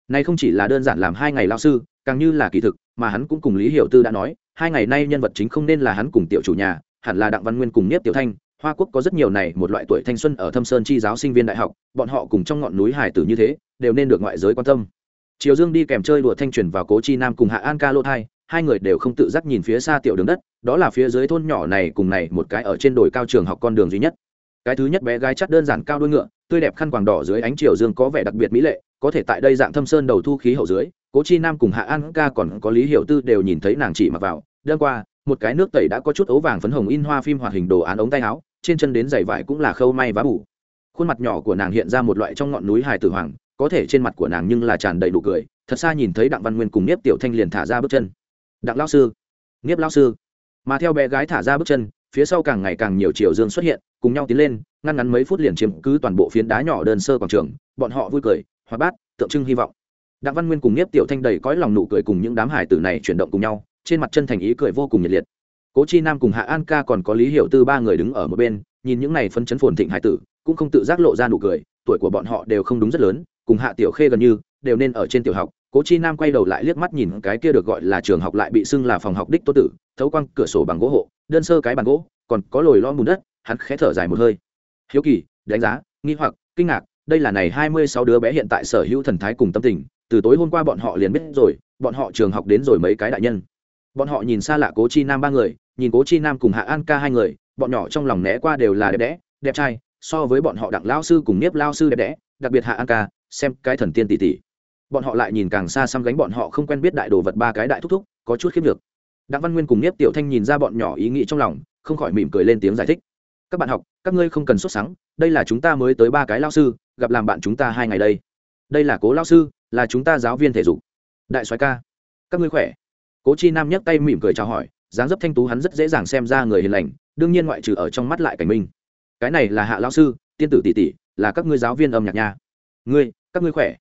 Nay không chỉ là đơn giản làm hai ngày lao sư, càng như là kỳ thực, mà hắn cũng cùng lý hiểu tư đã nói, hai ngày nay nhân vật chính không nên là hắn cùng tiểu chủ nhà, hẳn là đặng văn nguyên cùng nhất tiểu thanh. Hoa quốc có rất nhiều này, một loại tuổi thanh xuân ở thâm sơn chi giáo sinh viên đại học, bọn họ cùng trong ngọn núi hải tử như thế, đều nên được ngoại giới quan tâm triều dương đi kèm chơi đùa thanh truyền vào cố chi nam cùng hạ an ca lô thai, hai người đều không tự giác nhìn phía xa tiểu đường đất, đó là phía dưới thôn nhỏ này cùng này một cái ở trên đồi cao trường học con đường duy nhất. Cái thứ nhất bé gái chắc đơn giản cao đuôi ngựa, tươi đẹp khăn quàng đỏ dưới ánh chiều dương có vẻ đặc biệt mỹ lệ, có thể tại đây dạng thâm sơn đầu thu khí hậu dưới, cố chi nam cùng hạ an ca còn có lý hiểu tư đều nhìn thấy nàng chỉ mặc vào. Đơn qua, một cái nước tẩy đã có chút ấu vàng phấn hồng in hoa phim hoạt hình đồ án ống tay áo, trên chân đến giày vải cũng là khâu may vá bủ khuôn mặt nhỏ của nàng hiện ra một loại trong ngọn núi hài tử hoàng có thể trên mặt của nàng nhưng là tràn đầy đủ cười, thật xa nhìn thấy đặng văn nguyên cùng nếp tiểu thanh liền thả ra bước chân. Đặng lao sư nếp lao sư. Mà theo bé gái thả ra bước chân, phía sau càng ngày càng nhiều chiều dương xuất hiện, cùng nhau tiến lên, ngăn ngắn mấy phút liền chiếm cứ toàn bộ phiến đá nhỏ đơn sơ quảng trường, bọn họ vui cười hoạt bát, tượng trưng hy vọng. Đặng văn nguyên cùng nếp tiểu thanh đầy cõi lòng nụ cười cùng những đám hải tử này chuyển động cùng nhau, trên mặt chân thành ý cười vô cùng nhiệt liệt. Cố chi nam cùng hạ an ca còn có lý hiểu tư ba người đứng ở một bên, nhìn những này phân chấn phồn thịnh hải tử, cũng không tự giác lộ ra nụ cười, tuổi của bọn họ đều không đúng rất lớn cùng hạ tiểu khê gần như, đều nên ở trên tiểu học. Cố chi nam quay đầu lại liếc mắt nhìn cái kia được gọi là trường học lại bị xưng là phòng học đích tô tử, thấu quang cửa sổ bằng gỗ hộ, đơn sơ cái bàn gỗ, còn có lồi lo bùn đất, hắn khẽ thở dài một hơi. Hiếu kỳ, đánh giá, nghi hoặc, kinh ngạc, đây là này hai mươi sáu đứa bé hiện tại sở hữu thần thái cùng tâm tình, từ tối hôm qua bọn họ liền biết rồi, bọn họ trường học đến rồi mấy cái đại nhân. Bọn họ nhìn xa lạ cố chi nam ba người, nhìn cố chi nam cùng hạ an ca hai người, bọn nhỏ trong lòng né qua đều là đẹp đẽ, đẹp trai, so với bọn họ đặng lao sư cùng nếp lao sư đẹp đẽ, đặc biệt hạ an ca xem cái thần tiên tỷ tỷ bọn họ lại nhìn càng xa xăm gánh bọn họ không quen biết đại đồ vật ba cái đại thúc thúc, có chút khiếp được đặng văn nguyên cùng nhiếp tiểu thanh nhìn ra bọn nhỏ ý nghĩ trong lòng, không khỏi mỉm cười lên tiếng giải thích. Các bạn học, các ngươi không cần sốt sáng đây là chúng ta mới tới ba cái lao sư, gặp làm bạn chúng ta hai ngày đây. Đây là cố lao sư, là chúng ta giáo viên thể dục. Đại soái ca, các ngươi khỏe? Cố chi nam nhấc tay mỉm cười chào hỏi, dáng dấp thanh tú hắn rất dễ dàng xem ra người hiền lành, đương nhiên ngoại trừ ở trong mắt lại cảnh minh. Cái này là hạ lao sư, tiên tử tỷ tỷ là các ngươi giáo viên âm nhạc nha. Ngươi các ngươi khỏe?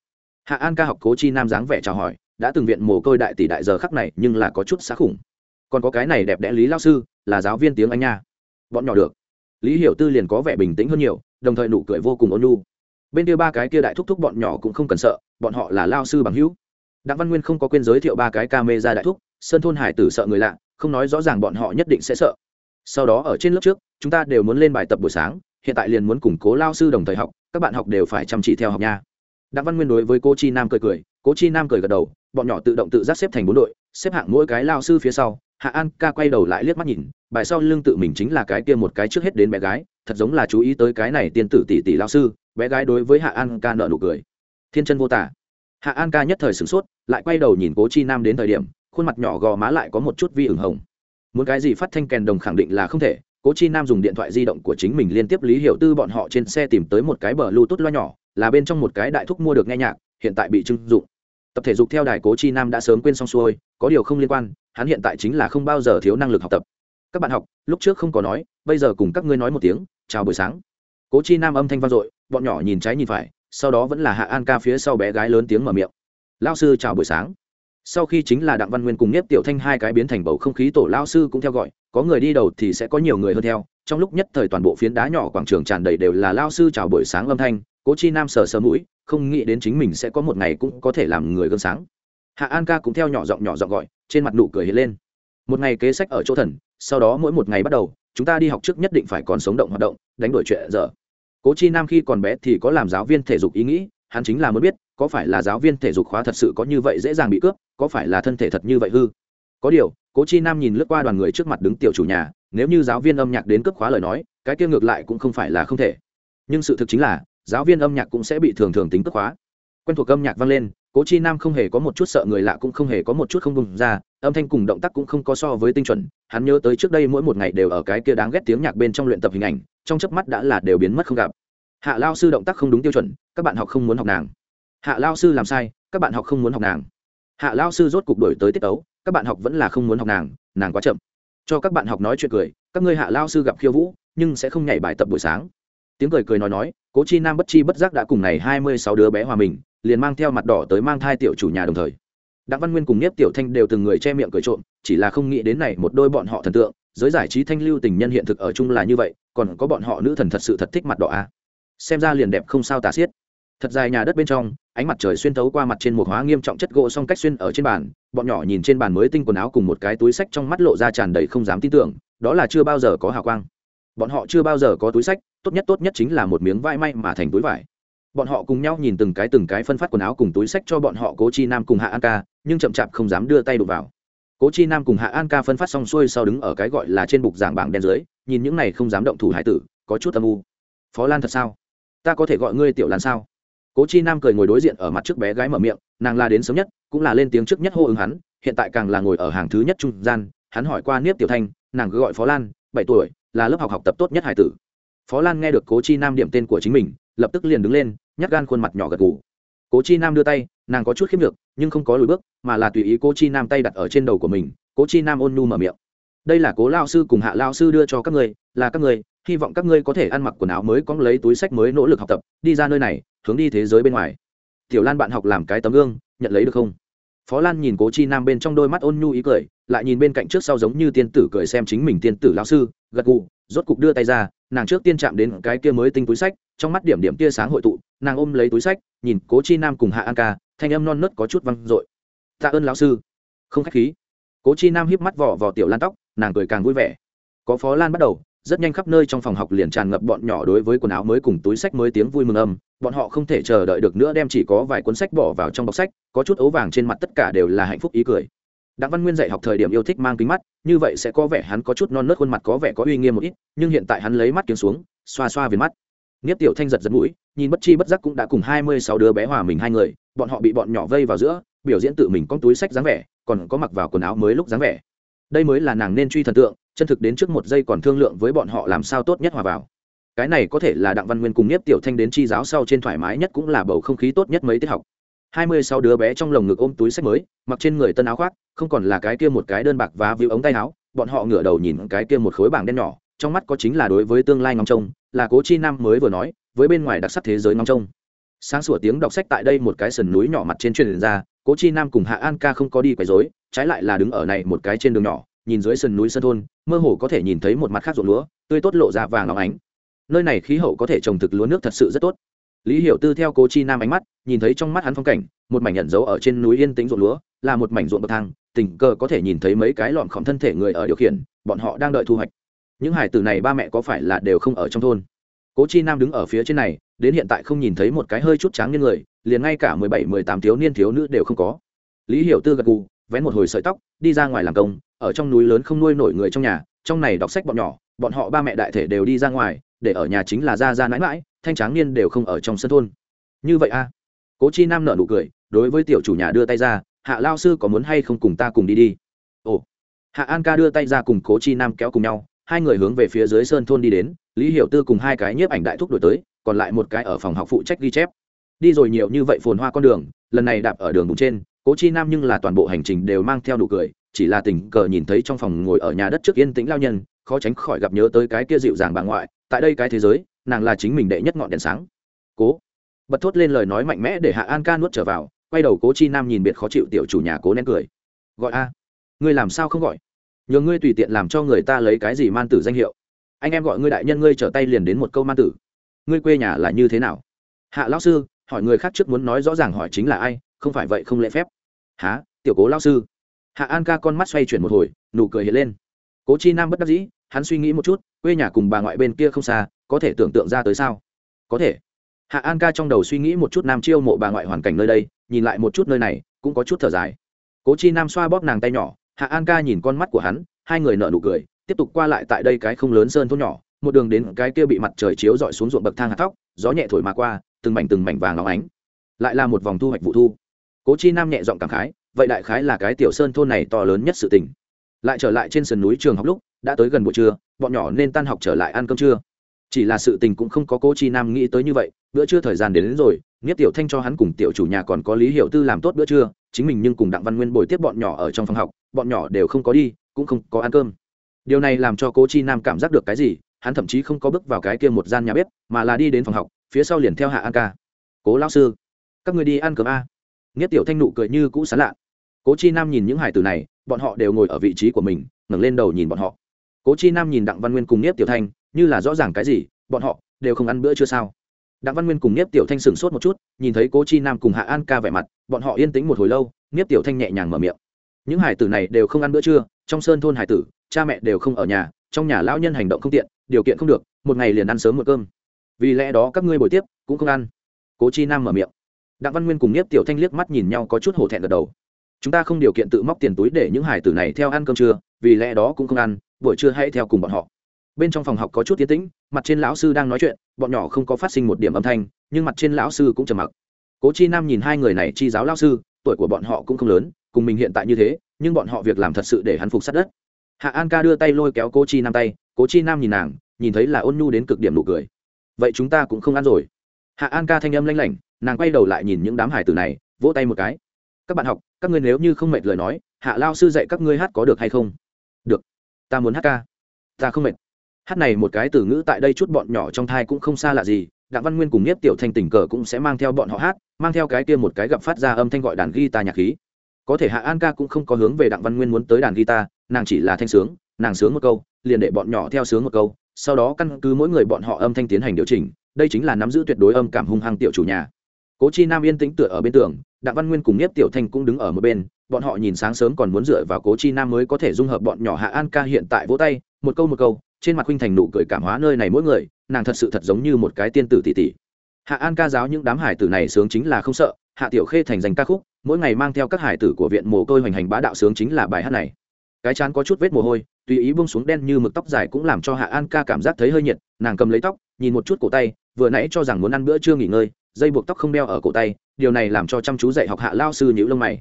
Hạ an ca học cố chi nam dáng vẻ chào hỏi, đã từng viện mồ côi đại tỷ đại giờ khắc này, nhưng là có chút xá khủng. Còn có cái này đẹp đẽ lý lao sư, là giáo viên tiếng anh nha. Bọn nhỏ được. Lý hiểu tư liền có vẻ bình tĩnh hơn nhiều, đồng thời nụ cười vô cùng ôn nhu. Bên kia ba cái kia đại thúc thúc bọn nhỏ cũng không cần sợ, bọn họ là lao sư bằng hữu. Đặng văn nguyên không có quên giới thiệu ba cái ca mê ra đại thúc, sơn thôn hải tử sợ người lạ, không nói rõ ràng bọn họ nhất định sẽ sợ. Sau đó ở trên lớp trước, chúng ta đều muốn lên bài tập buổi sáng, hiện tại liền muốn củng cố lao sư đồng thời học, các bạn học đều phải chăm chỉ theo học nha đặng văn nguyên đối với cô chi nam cười cười, cố chi nam cười gật đầu, bọn nhỏ tự động tự giác xếp thành bốn đội, xếp hạng mỗi cái lao sư phía sau, hạ an ca quay đầu lại liếc mắt nhìn, bài sau lưng tự mình chính là cái kia một cái trước hết đến bé gái, thật giống là chú ý tới cái này tiên tử tỷ tỷ lao sư, bé gái đối với hạ an ca nợ nụ cười. Thiên chân vô tả. Hạ an ca nhất thời sửng sốt, lại quay đầu nhìn cố chi nam đến thời điểm, khuôn mặt nhỏ gò má lại có một chút vi ửng hồng. Muốn cái gì phát thanh kèn đồng khẳng định là không thể cố chi nam dùng điện thoại di động của chính mình liên tiếp lý hiểu tư bọn họ trên xe tìm tới một cái bờ lưu tốt loa nhỏ, là bên trong một cái đại thúc mua được nghe nhạc, hiện tại bị trưng dụng. Tập thể dục theo đài cố chi nam đã sớm quên xong xuôi, có điều không liên quan, hắn hiện tại chính là không bao giờ thiếu năng lực học tập. Các bạn học, lúc trước không có nói, bây giờ cùng các ngươi nói một tiếng, chào buổi sáng. Cố chi nam âm thanh vang dội, bọn nhỏ nhìn trái nhìn phải, sau đó vẫn là hạ an ca phía sau bé gái lớn tiếng mở miệng. Lao sư chào buổi sáng sau khi chính là đặng văn nguyên cùng nếp tiểu thanh hai cái biến thành bầu không khí, tổ lao sư cũng theo gọi, có người đi đầu thì sẽ có nhiều người hơn theo. Trong lúc nhất thời toàn bộ phiến đá nhỏ quảng trường tràn đầy đều là lao sư chào buổi sáng âm thanh, cố chi nam sờ sờ mũi, không nghĩ đến chính mình sẽ có một ngày cũng có thể làm người gương sáng. Hạ an ca cũng theo nhỏ giọng nhỏ giọng gọi, trên mặt nụ cười hiện lên. Một ngày kế sách ở chỗ thần, sau đó mỗi một ngày bắt đầu, chúng ta đi học trước nhất định phải còn sống động hoạt động, đánh đổi chuyện giờ. Cố chi nam khi còn bé thì có làm giáo viên thể dục ý nghĩ hắn chính là muốn biết, có phải là giáo viên thể dục khóa thật sự có như vậy dễ dàng bị cướp, có phải là thân thể thật như vậy hư? Có điều, cố chi nam nhìn lướt qua đoàn người trước mặt đứng tiểu chủ nhà, nếu như giáo viên âm nhạc đến cướp khóa lời nói, cái kia ngược lại cũng không phải là không thể. Nhưng sự thực chính là, giáo viên âm nhạc cũng sẽ bị thường thường tính cướp khóa. Quen thuộc âm nhạc vang lên, cố chi nam không hề có một chút sợ người lạ cũng không hề có một chút không bùng ra, âm thanh cùng động tác cũng không có so với tinh chuẩn, hắn nhớ tới trước đây mỗi một ngày đều ở cái kia đáng ghét tiếng nhạc bên trong luyện tập hình ảnh, trong chớp mắt đã là đều biến mất không gặp hạ lao sư động tác không đúng tiêu chuẩn, các bạn học không muốn học nàng. Hạ lao sư làm sai, các bạn học không muốn học nàng. Hạ lao sư rốt cục đổi tới tiết tấu, các bạn học vẫn là không muốn học nàng nàng quá chậm. Cho các bạn học nói chuyện cười, các ngươi hạ lao sư gặp khiêu vũ, nhưng sẽ không nhảy bài tập buổi sáng. Tiếng cười cười nói nói, cố chi nam bất chi bất giác đã cùng này hai mươi sáu đứa bé hòa mình, liền mang theo mặt đỏ tới mang thai tiểu chủ nhà đồng thời. Đặng văn nguyên cùng nhiếp tiểu thanh đều từng người che miệng cười trộm, chỉ là không nghĩ đến này một đôi bọn họ thần tượng, giới giải trí thanh lưu tình nhân hiện thực ở chung là như vậy, còn có bọn họ nữ thần thật sự thật thích mặt đỏ a. à xem ra liền đẹp không sao tả xiết. Thật dài nhà đất bên trong, ánh mặt trời xuyên thấu qua mặt trên một hóa nghiêm trọng chất gỗ song cách xuyên ở trên bàn, bọn nhỏ nhìn trên bàn mới tinh quần áo cùng một cái túi sách trong mắt lộ ra tràn đầy không dám tin tưởng, đó là chưa bao giờ có hào quang. Bọn họ chưa bao giờ có túi sách, tốt nhất tốt nhất chính là một miếng vai may mà thành túi vải. Bọn họ cùng nhau nhìn từng cái từng cái phân phát quần áo cùng túi sách cho bọn họ cố chi nam cùng hạ an ca, nhưng chậm chạp không dám đưa tay đụng vào. Cố chi nam cùng hạ an ca phân phát xong xuôi sau đứng ở cái gọi là trên bục giảng bảng đen dưới, nhìn những này không dám động thủ hải tử, có chút âm u. Phó lan thật sao? Ta có thể gọi ngươi tiểu lan sao? Cố chi nam cười ngồi đối diện ở mặt trước bé gái mở miệng, nàng la đến sớm nhất, cũng là lên tiếng trước nhất hô ứng hắn, hiện tại càng là ngồi ở hàng thứ nhất trung gian, hắn hỏi qua niếp tiểu thanh, nàng cứ gọi phó lan, bảy tuổi, là lớp học học tập tốt nhất hải tử. Phó lan nghe được cố chi nam điểm tên của chính mình, lập tức liền đứng lên nhắc gan khuôn mặt nhỏ gật gù. Cố chi nam đưa tay, nàng có chút khiếp được nhưng không có lùi bước, mà là tùy ý cố chi nam tay đặt ở trên đầu của mình, cố chi nam ôn nu mở miệng đây là cố lao sư cùng hạ lao sư đưa cho các người là các người hy vọng các ngươi có thể ăn mặc quần áo mới, có lấy túi sách mới nỗ lực học tập, đi ra nơi này, hướng đi thế giới bên ngoài. Tiểu lan bạn học làm cái tấm gương, nhận lấy được không? Phó lan nhìn cố chi nam bên trong đôi mắt ôn nhu ý cười, lại nhìn bên cạnh trước sau giống như tiên tử cười xem chính mình tiên tử lao sư, gật gù, rốt cục đưa tay ra, nàng trước tiên chạm đến cái kia mới tinh túi sách, trong mắt điểm điểm tia sáng hội tụ, nàng ôm lấy túi sách, nhìn cố chi nam cùng hạ an ca, thanh âm non nớt có chút văng dội. Tạ ơn lão sư. Không khách khí. Cố chi nam hiếp mắt vỏ vỏ tiểu lan tóc nàng cười càng vui vẻ. Có phó lan bắt đầu, rất nhanh khắp nơi trong phòng học liền tràn ngập bọn nhỏ đối với quần áo mới cùng túi sách mới tiếng vui mừng âm. Bọn họ không thể chờ đợi được nữa đem chỉ có vài cuốn sách bỏ vào trong bọc sách, có chút ấu vàng trên mặt tất cả đều là hạnh phúc ý cười. Đặng văn nguyên dạy học thời điểm yêu thích mang kính mắt, như vậy sẽ có vẻ hắn có chút non nớt, khuôn mặt có vẻ có uy nghiêm một ít, nhưng hiện tại hắn lấy mắt kiếm xuống, xoa xoa viền mắt. Nghiếp tiểu thanh giật giật mũi, nhìn bất chi bất giác cũng đã cùng hai mươi sáu đứa bé hòa mình hai người, bọn họ bị bọn nhỏ vây vào giữa, biểu diễn tự mình con túi sách dáng vẻ, còn có mặc vào quần áo mới lúc dáng vẻ đây mới là nàng nên truy thần tượng, chân thực đến trước một giây còn thương lượng với bọn họ làm sao tốt nhất hòa vào. Cái này có thể là đặng văn nguyên cùng nhất tiểu thanh đến chi giáo sau trên thoải mái nhất cũng là bầu không khí tốt nhất mấy tiết học. Hai mươi sáu đứa bé trong lồng ngực ôm túi sách mới, mặc trên người tân áo khoác, không còn là cái kia một cái đơn bạc và víu ống tay áo, bọn họ ngửa đầu nhìn cái kia một khối bảng đen nhỏ, trong mắt có chính là đối với tương lai ngóng trông, là cố chi nam mới vừa nói, với bên ngoài đặc sắc thế giới ngóng trông. Sáng sủa tiếng đọc sách tại đây một cái sườn núi nhỏ mặt trên truyền ra, cố chi nam cùng hạ an ca không có đi quấy rối trái lại là đứng ở này một cái trên đường nhỏ, nhìn dưới sườn núi sơn thôn, mơ hồ có thể nhìn thấy một mặt khác ruộng lúa, tươi tốt lộ ra vàng óng ánh. Nơi này khí hậu có thể trồng thực lúa nước thật sự rất tốt. Lý hiểu tư theo cố chi nam ánh mắt, nhìn thấy trong mắt hắn phong cảnh, một mảnh nhận dấu ở trên núi yên tĩnh ruộng lúa, là một mảnh ruộng bậc thang, tình cờ có thể nhìn thấy mấy cái lọn khỏm thân thể người ở điều khiển, bọn họ đang đợi thu hoạch. Những hải tử này ba mẹ có phải là đều không ở trong thôn? Cố chi nam đứng ở phía trên này, đến hiện tại không nhìn thấy một cái hơi chút tráng như người, liền ngay cả mười bảy, mười tám thiếu niên thiếu nữ đều không có. Lý hiểu tư gật gù vén một hồi sợi tóc, đi ra ngoài làm công, ở trong núi lớn không nuôi nổi người trong nhà, trong này đọc sách bọn nhỏ, bọn họ ba mẹ đại thể đều đi ra ngoài, để ở nhà chính là ra ra mãi mãi, thanh tráng niên đều không ở trong sân thôn. Như vậy a? Cố chi nam nở nụ cười, đối với tiểu chủ nhà đưa tay ra, hạ lao sư có muốn hay không cùng ta cùng đi đi? Ồ. Hạ an ca đưa tay ra cùng cố chi nam kéo cùng nhau, hai người hướng về phía dưới sơn thôn đi đến, lý hiểu tư cùng hai cái nhiếp ảnh đại thúc đổi tới, còn lại một cái ở phòng học phụ trách ghi chép. Đi rồi nhiều như vậy phồn hoa con đường, lần này đạp ở đường bụng trên cố chi nam nhưng là toàn bộ hành trình đều mang theo nụ cười, chỉ là tình cờ nhìn thấy trong phòng ngồi ở nhà đất trước yên tĩnh lao nhân, khó tránh khỏi gặp nhớ tới cái kia dịu dàng bà ngoại, tại đây cái thế giới, nàng là chính mình đệ nhất ngọn đèn sáng. Cố bật thốt lên lời nói mạnh mẽ để hạ an ca nuốt trở vào, quay đầu cố chi nam nhìn biệt khó chịu tiểu chủ nhà cố nén cười. Gọi a, ngươi làm sao không gọi? Nhờ ngươi tùy tiện làm cho người ta lấy cái gì man tử danh hiệu. Anh em gọi ngươi đại nhân ngươi trở tay liền đến một câu man tử. Ngươi quê nhà là như thế nào? Hạ lão sư, hỏi người khác trước muốn nói rõ ràng hỏi chính là ai, không phải vậy không lễ phép há tiểu cố lão sư. Hạ an ca con mắt xoay chuyển một hồi nụ cười hiện lên. Cố chi nam bất đắc dĩ hắn suy nghĩ một chút quê nhà cùng bà ngoại bên kia không xa có thể tưởng tượng ra tới sao? Có thể. Hạ an ca trong đầu suy nghĩ một chút nam chiêu mộ bà ngoại hoàn cảnh nơi đây nhìn lại một chút nơi này cũng có chút thở dài. Cố chi nam xoa bóp nàng tay nhỏ hạ an ca nhìn con mắt của hắn hai người nợ nụ cười tiếp tục qua lại tại đây cái không lớn sơn thôn nhỏ một đường đến cái kia bị mặt trời chiếu dọi xuống ruộng bậc thang hạt thóc, gió nhẹ thổi mà qua từng mảnh từng mảnh vàng óng ánh. Lại là một vòng thu hoạch vụ thu cố chi nam nhẹ giọng cảm khái vậy đại khái là cái tiểu sơn thôn này to lớn nhất sự tình. Lại trở lại trên sườn núi trường học lúc đã tới gần buổi trưa bọn nhỏ nên tan học trở lại ăn cơm trưa. Chỉ là sự tình cũng không có cố chi nam nghĩ tới như vậy bữa trưa thời gian đến, đến rồi nghiết tiểu thanh cho hắn cùng tiểu chủ nhà còn có lý hiệu tư làm tốt bữa trưa chính mình nhưng cùng đặng văn nguyên bồi tiếp bọn nhỏ ở trong phòng học bọn nhỏ đều không có đi cũng không có ăn cơm. Điều này làm cho cố chi nam cảm giác được cái gì hắn thậm chí không có bước vào cái kia một gian nhà bếp mà là đi đến phòng học phía sau liền theo hạ an ca. Cố lão sư các người đi ăn cơm a nghiết tiểu thanh nụ cười như cũ sán lạ. Cố chi nam nhìn những hải tử này, bọn họ đều ngồi ở vị trí của mình, ngẩng lên đầu nhìn bọn họ. Cố chi nam nhìn đặng văn nguyên cùng nghiết tiểu thanh, như là rõ ràng cái gì, bọn họ đều không ăn bữa chưa sao? Đặng văn nguyên cùng nghiết tiểu thanh sửng sốt một chút, nhìn thấy cố chi nam cùng hạ an ca vẻ mặt, bọn họ yên tĩnh một hồi lâu nghiết tiểu thanh nhẹ nhàng mở miệng. Những hải tử này đều không ăn bữa trưa, trong sơn thôn hải tử, cha mẹ đều không ở nhà, trong nhà lão nhân hành động không tiện, điều kiện không được, một ngày liền ăn sớm một cơm. Vì lẽ đó các ngươi buổi tiếp cũng không ăn. Cố chi nam mở miệng đặng văn nguyên cùng nhiếp tiểu thanh liếc mắt nhìn nhau có chút hổ thẹn gật đầu. Chúng ta không điều kiện tự móc tiền túi để những hải tử này theo ăn cơm trưa, vì lẽ đó cũng không ăn, buổi trưa hãy theo cùng bọn họ. Bên trong phòng học có chút tiến tĩnh, mặt trên lão sư đang nói chuyện, bọn nhỏ không có phát sinh một điểm âm thanh, nhưng mặt trên lão sư cũng trầm mặc. Cố chi nam nhìn hai người này chi giáo lão sư, tuổi của bọn họ cũng không lớn, cùng mình hiện tại như thế, nhưng bọn họ việc làm thật sự để hắn phục sát đất. Hạ an ca đưa tay lôi kéo cố chi nam tay, cố chi nam nhìn nàng, nhìn thấy là ôn nhu đến cực điểm nụ cười. Vậy chúng ta cũng không ăn rồi hạ an ca thanh âm lanh lảnh, nàng quay đầu lại nhìn những đám hải tử này, vỗ tay một cái. Các bạn học, các ngươi nếu như không mệt lời nói, hạ lao sư dạy các ngươi hát có được hay không? Được. Ta muốn hát ca. Ta không mệt. Hát này một cái từ ngữ tại đây chút bọn nhỏ trong thai cũng không xa lạ gì, đặng văn nguyên cùng nhiếp tiểu thanh tình cờ cũng sẽ mang theo bọn họ hát, mang theo cái kia một cái gặp phát ra âm thanh gọi đàn guitar nhạc khí. Có thể hạ an ca cũng không có hướng về đặng văn nguyên muốn tới đàn guitar, nàng chỉ là thanh sướng, nàng sướng một câu, liền để bọn nhỏ theo sướng một câu, sau đó căn cứ mỗi người bọn họ âm thanh tiến hành điều chỉnh đây chính là nắm giữ tuyệt đối âm cảm hung hăng tiểu chủ nhà. Cố chi nam yên tĩnh tựa ở bên tường, đặng văn nguyên cùng nhất tiểu thanh cũng đứng ở một bên, bọn họ nhìn sáng sớm còn muốn dựa vào cố chi nam mới có thể dung hợp bọn nhỏ hạ an ca hiện tại vỗ tay, một câu một câu, trên mặt huynh thành nụ cười cảm hóa nơi này mỗi người, nàng thật sự thật giống như một cái tiên tử tỷ tỷ. Hạ an ca giáo những đám hải tử này sướng chính là không sợ, hạ tiểu khê thành danh ca khúc, mỗi ngày mang theo các hải tử của viện mồ côi hoành hành bá đạo sướng chính là bài hát này. Cái chán có chút vết mồ hôi, tùy ý bông xuống đen như mực tóc dài cũng làm cho hạ an ca cảm giác thấy hơi nhiệt, nàng cầm lấy tóc nhìn một chút cổ tay, vừa nãy cho rằng muốn ăn bữa trưa nghỉ ngơi, dây buộc tóc không đeo ở cổ tay, điều này làm cho chăm chú dạy học hạ lao sư nhữ lông mày.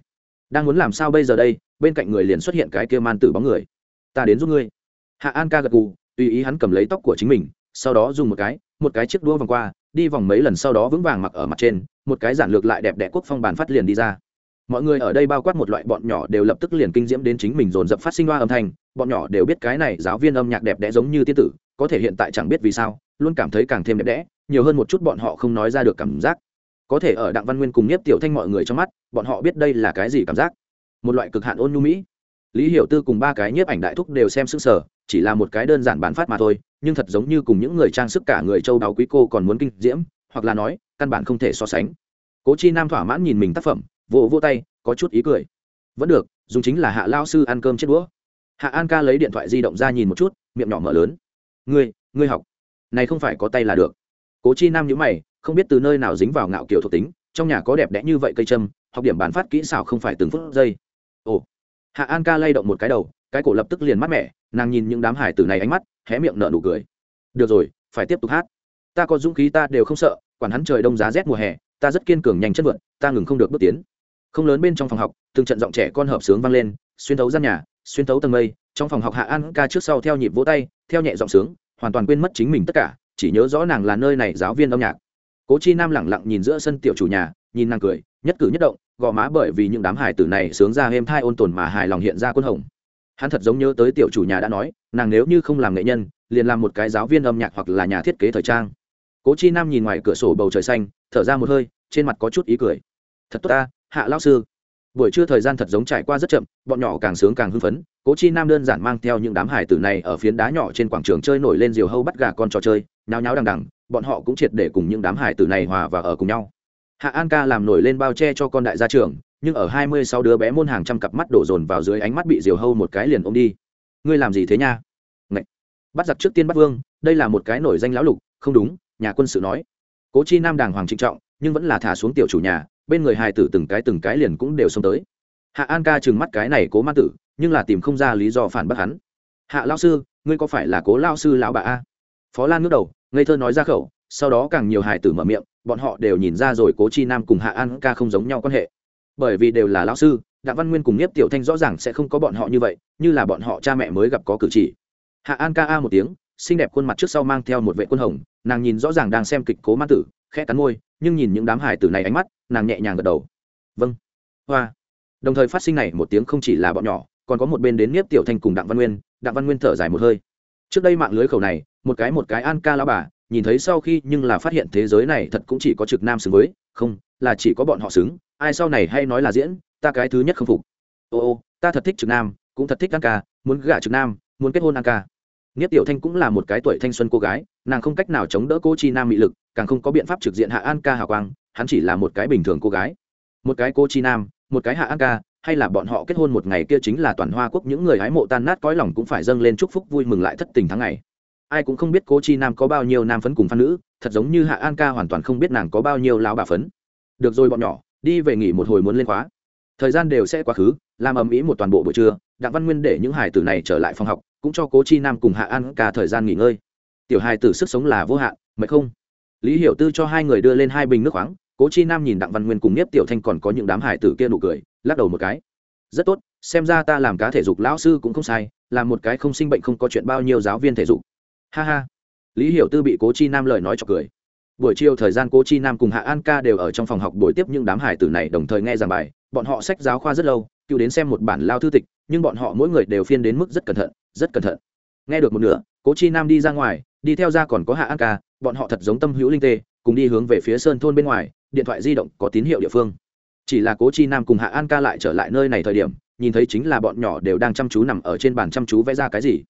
Đang muốn làm sao bây giờ đây? Bên cạnh người liền xuất hiện cái kia man tử bóng người. Ta đến giúp ngươi. Hạ an ca gật gù, tùy ý hắn cầm lấy tóc của chính mình, sau đó dùng một cái một cái chiếc đua vòng qua, đi vòng mấy lần sau đó vững vàng mặc ở mặt trên, một cái giản lược lại đẹp đẽ quốc phong bàn phát liền đi ra. Mọi người ở đây bao quát một loại bọn nhỏ đều lập tức liền kinh diễm đến chính mình dồn dập phát sinh loa âm thanh, bọn nhỏ đều biết cái này giáo viên âm nhạc đẹp đẽ giống như tiên tử, có thể hiện tại chẳng biết vì sao luôn cảm thấy càng thêm đẹp đẽ, nhiều hơn một chút bọn họ không nói ra được cảm giác. Có thể ở đặng văn nguyên cùng nhiếp tiểu thanh mọi người trong mắt, bọn họ biết đây là cái gì cảm giác. Một loại cực hạn ôn nhu mỹ. Lý hiểu tư cùng ba cái nhiếp ảnh đại thúc đều xem sức sở, chỉ là một cái đơn giản bán phát mà thôi, nhưng thật giống như cùng những người trang sức cả người châu đào quý cô còn muốn kinh diễm, hoặc là nói, căn bản không thể so sánh. Cố chi nam thỏa mãn nhìn mình tác phẩm, vỗ vỗ tay, có chút ý cười. Vẫn được, dùng chính là hạ lao sư ăn cơm chết đũa. Hạ an ca lấy điện thoại di động ra nhìn một chút, miệng nhỏ mở lớn. Ngươi ngươi học này không phải có tay là được. Cố chi nam nhữ mày, không biết từ nơi nào dính vào ngạo kiểu thuộc tính, trong nhà có đẹp đẽ như vậy cây châm, học điểm bán phát kỹ xảo không phải từng phút giây. Ồ. Hạ an ca lay động một cái đầu, cái cổ lập tức liền mát mẻ, nàng nhìn những đám hải tử này ánh mắt, hé miệng nở nụ cười. Được rồi, phải tiếp tục hát. Ta có dũng khí ta đều không sợ, quản hắn trời đông giá rét mùa hè, ta rất kiên cường nhanh chất vượt ta ngừng không được bước tiến. Không lớn bên trong phòng học, từng trận giọng trẻ con hợp sướng vang lên, xuyên thấu gian nhà, xuyên thấu tầng mây, trong phòng học hạ an ca trước sau theo nhịp vỗ tay, theo nhẹ giọng sướng hoàn toàn quên mất chính mình tất cả, chỉ nhớ rõ nàng là nơi này giáo viên âm nhạc. Cố chi nam lẳng lặng nhìn giữa sân tiểu chủ nhà, nhìn nàng cười, nhất cử nhất động, gò má bởi vì những đám hải tử này sướng ra êm thai ôn tồn mà hài lòng hiện ra quân hồng. Hắn thật giống nhớ tới tiểu chủ nhà đã nói, nàng nếu như không làm nghệ nhân, liền làm một cái giáo viên âm nhạc hoặc là nhà thiết kế thời trang. Cố chi nam nhìn ngoài cửa sổ bầu trời xanh, thở ra một hơi, trên mặt có chút ý cười. Thật tốt ta, hạ lao sư buổi trưa thời gian thật giống trải qua rất chậm, bọn nhỏ càng sướng càng hưng phấn, cố chi nam đơn giản mang theo những đám hải tử này ở phiến đá nhỏ trên quảng trường chơi nổi lên diều hâu bắt gà con trò chơi, nháo nháo đằng đằng, bọn họ cũng triệt để cùng những đám hải tử này hòa và ở cùng nhau. Hạ an ca làm nổi lên bao che cho con đại gia trưởng, nhưng ở hai mươi sáu đứa bé môn hàng trăm cặp mắt đổ dồn vào dưới ánh mắt bị diều hâu một cái liền ôm đi. Ngươi làm gì thế nha? Ngậy. bắt giặc trước tiên bắt vương, đây là một cái nổi danh lão lục, không đúng, nhà quân sự nói. Cố chi nam đàng hoàng trịnh trọng, nhưng vẫn là thả xuống tiểu chủ nhà bên người hài tử từng cái từng cái liền cũng đều xông tới. Hạ an ca trừng mắt cái này cố ma tử, nhưng là tìm không ra lý do phản bác hắn. Hạ lao sư, ngươi có phải là cố lao sư lão bà a? Phó lan ngước đầu, ngây thơ nói ra khẩu, sau đó càng nhiều hài tử mở miệng, bọn họ đều nhìn ra rồi cố chi nam cùng hạ an ca không giống nhau quan hệ. Bởi vì đều là lão sư, đặng văn nguyên cùng nhiếp tiểu thanh rõ ràng sẽ không có bọn họ như vậy, như là bọn họ cha mẹ mới gặp có cử chỉ. Hạ an ca a một tiếng, xinh đẹp khuôn mặt trước sau mang theo một vệ quân hồng, nàng nhìn rõ ràng đang xem kịch cố ma tử, khẽ cắn môi nhưng nhìn những đám hải tử này ánh mắt, nàng nhẹ nhàng gật đầu. Vâng. Hoa. Đồng thời phát sinh này một tiếng không chỉ là bọn nhỏ, còn có một bên đến nhiếp tiểu thanh cùng đặng văn nguyên. Đặng văn nguyên thở dài một hơi. Trước đây mạng lưới khẩu này, một cái một cái an ca lao bà, nhìn thấy sau khi nhưng là phát hiện thế giới này thật cũng chỉ có trực nam xứng với, không, là chỉ có bọn họ xứng, ai sau này hay nói là diễn, ta cái thứ nhất không phục. Ô ô, ta thật thích trực nam, cũng thật thích an ca, muốn gả trực nam, muốn kết hôn an ca. Niết Tiểu Thanh cũng là một cái tuổi thanh xuân cô gái, nàng không cách nào chống đỡ cô chi nam mị lực, càng không có biện pháp trực diện Hạ An Ca hào quang, hắn chỉ là một cái bình thường cô gái. Một cái cô chi nam, một cái Hạ An Ca, hay là bọn họ kết hôn một ngày kia chính là toàn hoa quốc những người hái mộ tan nát cõi lòng cũng phải dâng lên chúc phúc vui mừng lại thất tình tháng ngày. Ai cũng không biết cô chi nam có bao nhiêu nam phấn cùng phan nữ, thật giống như Hạ An Ca hoàn toàn không biết nàng có bao nhiêu lão bà phấn. Được rồi bọn nhỏ, đi về nghỉ một hồi muốn lên khóa. thời gian đều sẽ quá khứ làm ầm ĩ một toàn bộ buổi trưa đặng văn nguyên để những hải tử này trở lại phòng học cũng cho cố chi nam cùng hạ an ca thời gian nghỉ ngơi. Tiểu hai tử sức sống là vô hạn, mệt không? Lý hiểu tư cho hai người đưa lên hai bình nước khoáng, cố chi nam nhìn đặng văn nguyên cùng nhiếp tiểu thanh còn có những đám hải tử kia nụ cười, lắc đầu một cái. Rất tốt, xem ra ta làm cá thể dục lão sư cũng không sai làm một cái không sinh bệnh không có chuyện bao nhiêu giáo viên thể dục. Ha ha. Lý hiểu tư bị cố chi nam lời nói cho cười. Buổi chiều thời gian cố chi nam cùng hạ an ca đều ở trong phòng học buổi tiếp những đám hải tử này đồng thời nghe giảng bài, bọn họ sách giáo khoa rất lâu cựu đến xem một bản lao thư tịch, nhưng bọn họ mỗi người đều phiên đến mức rất cẩn thận, rất cẩn thận. Nghe được một nửa, cố chi nam đi ra ngoài, đi theo ra còn có hạ an ca, bọn họ thật giống tâm hữu linh tê, cùng đi hướng về phía sơn thôn bên ngoài, điện thoại di động có tín hiệu địa phương. Chỉ là cố chi nam cùng hạ an ca lại trở lại nơi này thời điểm, nhìn thấy chính là bọn nhỏ đều đang chăm chú nằm ở trên bàn chăm chú vẽ ra cái gì.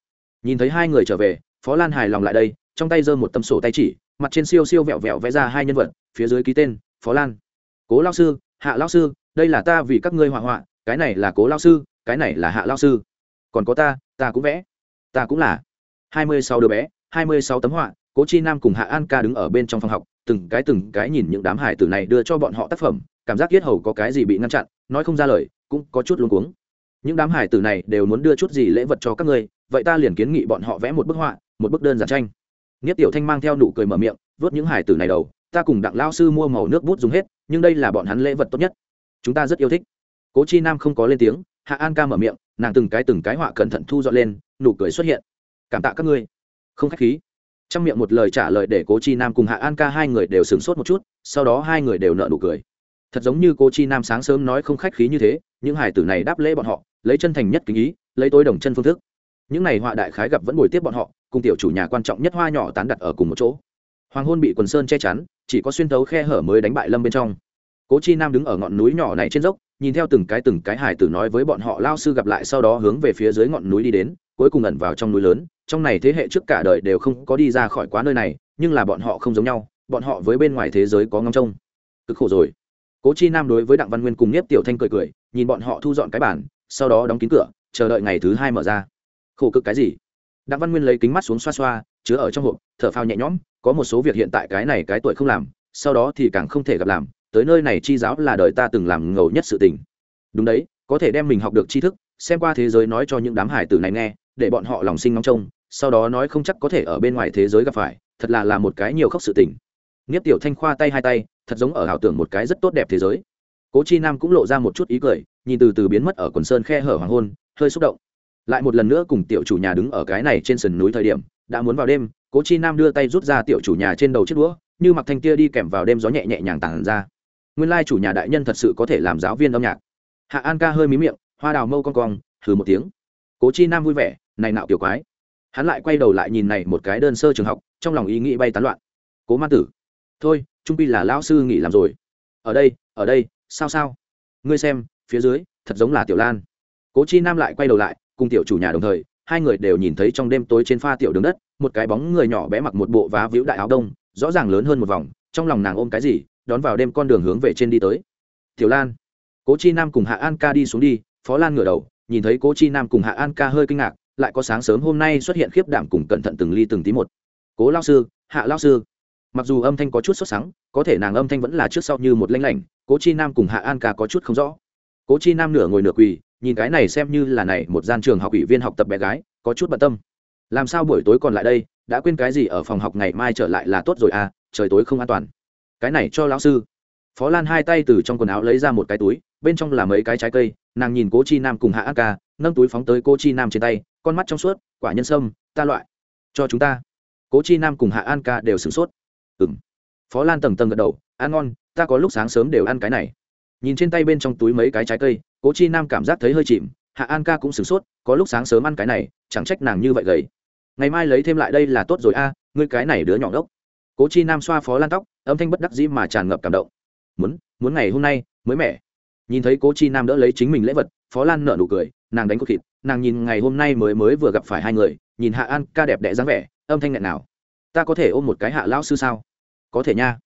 Nhìn thấy hai người trở về, phó lan hài lòng lại đây, trong tay giơ một tấm sổ tay chỉ, mặt trên siêu siêu vẹo vẹo vẽ ra hai nhân vật, phía dưới ký tên, phó lan. Cố lao sư, hạ lao sư, đây là ta vì các ngươi họa họa cái này là cố lao sư cái này là hạ lao sư. Còn có ta ta cũng vẽ. Ta cũng là. Hai mươi sáu đứa bé hai mươi sáu tấm họa cố chi nam cùng hạ an ca đứng ở bên trong phòng học từng cái từng cái nhìn những đám hải tử này đưa cho bọn họ tác phẩm cảm giác yết hầu có cái gì bị ngăn chặn nói không ra lời cũng có chút luống cuống. Những đám hải tử này đều muốn đưa chút gì lễ vật cho các ngươi vậy ta liền kiến nghị bọn họ vẽ một bức họa một bức đơn giản tranh. Nghiết Tiểu Thanh mang theo nụ cười mở miệng, vớt những hải tử này đầu, ta cùng Đặng lao sư mua màu nước bút dùng hết, nhưng đây là bọn hắn lễ vật tốt nhất. Chúng ta rất yêu thích. Cố Chi Nam không có lên tiếng, Hạ An ca mở miệng, nàng từng cái từng cái họa cẩn thận thu dọn lên, nụ cười xuất hiện. Cảm tạ các ngươi. Không khách khí. Trong miệng một lời trả lời để Cố Chi Nam cùng Hạ An ca hai người đều sửng sốt một chút, sau đó hai người đều nở nụ cười. Thật giống như Cố Chi Nam sáng sớm nói không khách khí như thế, những hải tử này đáp lễ bọn họ, lấy chân thành nhất kính ý, lấy tối đồng chân phương thức. Những này họa đại khái gặp vẫn buổi tiếp bọn họ, cùng tiểu chủ nhà quan trọng nhất hoa nhỏ tán đặt ở cùng một chỗ hoàng hôn bị quần sơn che chắn chỉ có xuyên tấu khe hở mới đánh bại lâm bên trong cố chi nam đứng ở ngọn núi nhỏ này trên dốc nhìn theo từng cái từng cái hải tử nói với bọn họ lao sư gặp lại sau đó hướng về phía dưới ngọn núi đi đến, cuối cùng ẩn vào trong núi lớn. Trong này thế hệ trước cả đời đều không có đi ra khỏi quá nơi này, nhưng là bọn họ không giống nhau, bọn họ với bên ngoài thế giới có ngóng trông. Cực khổ rồi. Cố chi nam đối với đặng văn nguyên cùng nhiếp tiểu thanh cười cười, nhìn bọn họ thu dọn cái bản sau đó đóng kín cửa, chờ đợi ngày thứ hai mở ra. Khổ cực cái gì? Đặng văn nguyên lấy kính mắt xuống xoa xoa, chứa ở trong hộp, thở phao nhẹ nhõm, có một số việc hiện tại cái này cái tuổi không làm, sau đó thì càng không thể gặp làm tới nơi này chi giáo là đời ta từng làm ngầu nhất sự tình. Đúng đấy, có thể đem mình học được tri thức, xem qua thế giới nói cho những đám hải tử này nghe, để bọn họ lòng sinh ngóng trông, sau đó nói không chắc có thể ở bên ngoài thế giới gặp phải, thật là là một cái nhiều khóc sự tình. Nghiếp tiểu thanh khoa tay hai tay, thật giống ở ảo tưởng một cái rất tốt đẹp thế giới. Cố chi nam cũng lộ ra một chút ý cười, nhìn từ từ biến mất ở quần sơn khe hở hoàng hôn, hơi xúc động. Lại một lần nữa cùng tiểu chủ nhà đứng ở cái này trên sườn núi thời điểm, đã muốn vào đêm, cố chi nam đưa tay rút ra tiểu chủ nhà trên đầu chiếc đũa, như mặc thanh kia đi kèm vào đêm gió nhẹ nhẹ nhàng tàn ra nguyên lai chủ nhà đại nhân thật sự có thể làm giáo viên âm nhạc. Hạ an ca hơi mí miệng, hoa đào mâu con cong, hừ một tiếng. Cố chi nam vui vẻ, này nạo kiểu quái. Hắn lại quay đầu lại nhìn này một cái đơn sơ trường học, trong lòng ý nghĩ bay tán loạn. Cố ma tử. Thôi, trung pi là lão sư nghỉ làm rồi. Ở đây ở đây, sao sao? Ngươi xem, phía dưới, thật giống là tiểu lan. Cố chi nam lại quay đầu lại, cùng tiểu chủ nhà đồng thời, hai người đều nhìn thấy trong đêm tối trên pha tiểu đường đất, một cái bóng người nhỏ bé mặc một bộ vá víu đại áo đông, rõ ràng lớn hơn một vòng, trong lòng nàng ôm cái gì đón vào đêm con đường hướng về trên đi tới. Tiểu lan, cố chi nam cùng hạ an ca đi xuống đi, phó lan ngửa đầu, nhìn thấy cố chi nam cùng hạ an ca hơi kinh ngạc, lại có sáng sớm hôm nay xuất hiện khiếp đảm cùng cẩn thận từng ly từng tí một. Cố lao sư, hạ lao sư. Mặc dù âm thanh có chút sốt sắng, có thể nàng âm thanh vẫn là trước sau như một lanh lảnh, cố chi nam cùng hạ an ca có chút không rõ. Cố chi nam nửa ngồi nửa quỳ, nhìn cái này xem như là này một gian trường học ủy viên học tập bé gái, có chút bận tâm. Làm sao buổi tối còn lại đây, đã quên cái gì ở phòng học ngày mai trở lại là tốt rồi à trời tối không an toàn cái này cho lão sư. Phó lan hai tay từ trong quần áo lấy ra một cái túi, bên trong là mấy cái trái cây, nàng nhìn cố chi nam cùng hạ a ca, nâng túi phóng tới cô chi nam trên tay, con mắt trong suốt, quả nhân sâm, ta loại. Cho chúng ta. Cố chi nam cùng hạ an ca đều sửng sốt. Ừng phó lan tầng tầng gật đầu, ăn ngon, ta có lúc sáng sớm đều ăn cái này. Nhìn trên tay bên trong túi mấy cái trái cây, cố chi nam cảm giác thấy hơi chìm, hạ an ca cũng sửng sốt, có lúc sáng sớm ăn cái này, chẳng trách nàng như vậy gầy. Ngày mai lấy thêm lại đây là tốt rồi a, ngươi cái này đứa nhỏ đốc cố chi nam xoa phó lan tóc, âm thanh bất đắc dĩ mà tràn ngập cảm động. Muốn muốn ngày hôm nay mới mẻ. Nhìn thấy cố chi nam đỡ lấy chính mình lễ vật, phó lan nở nụ cười, nàng đánh cột thịt, nàng nhìn ngày hôm nay mới mới vừa gặp phải hai người, nhìn hạ an ca đẹp đẽ dáng vẻ, âm thanh nghẹn nào ta có thể ôm một cái hạ lão sư sao? Có thể nha.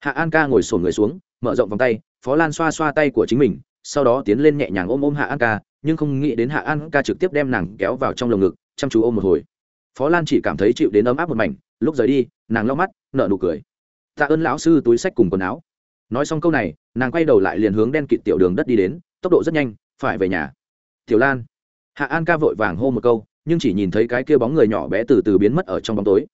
Hạ an ca ngồi sổn người xuống, mở rộng vòng tay, phó lan xoa xoa tay của chính mình, sau đó tiến lên nhẹ nhàng ôm ôm hạ an ca, nhưng không nghĩ đến hạ an ca trực tiếp đem nàng kéo vào trong lồng ngực, chăm chú ôm một hồi. Phó lan chỉ cảm thấy chịu đến ấm áp một mảnh lúc rời đi, nàng lau mắt, nở nụ cười. Tạ ơn lão sư túi sách cùng quần áo. Nói xong câu này, nàng quay đầu lại liền hướng đen kịt tiểu đường đất đi đến, tốc độ rất nhanh, phải về nhà. Tiểu lan. Hạ an ca vội vàng hô một câu, nhưng chỉ nhìn thấy cái kia bóng người nhỏ bé từ từ biến mất ở trong bóng tối.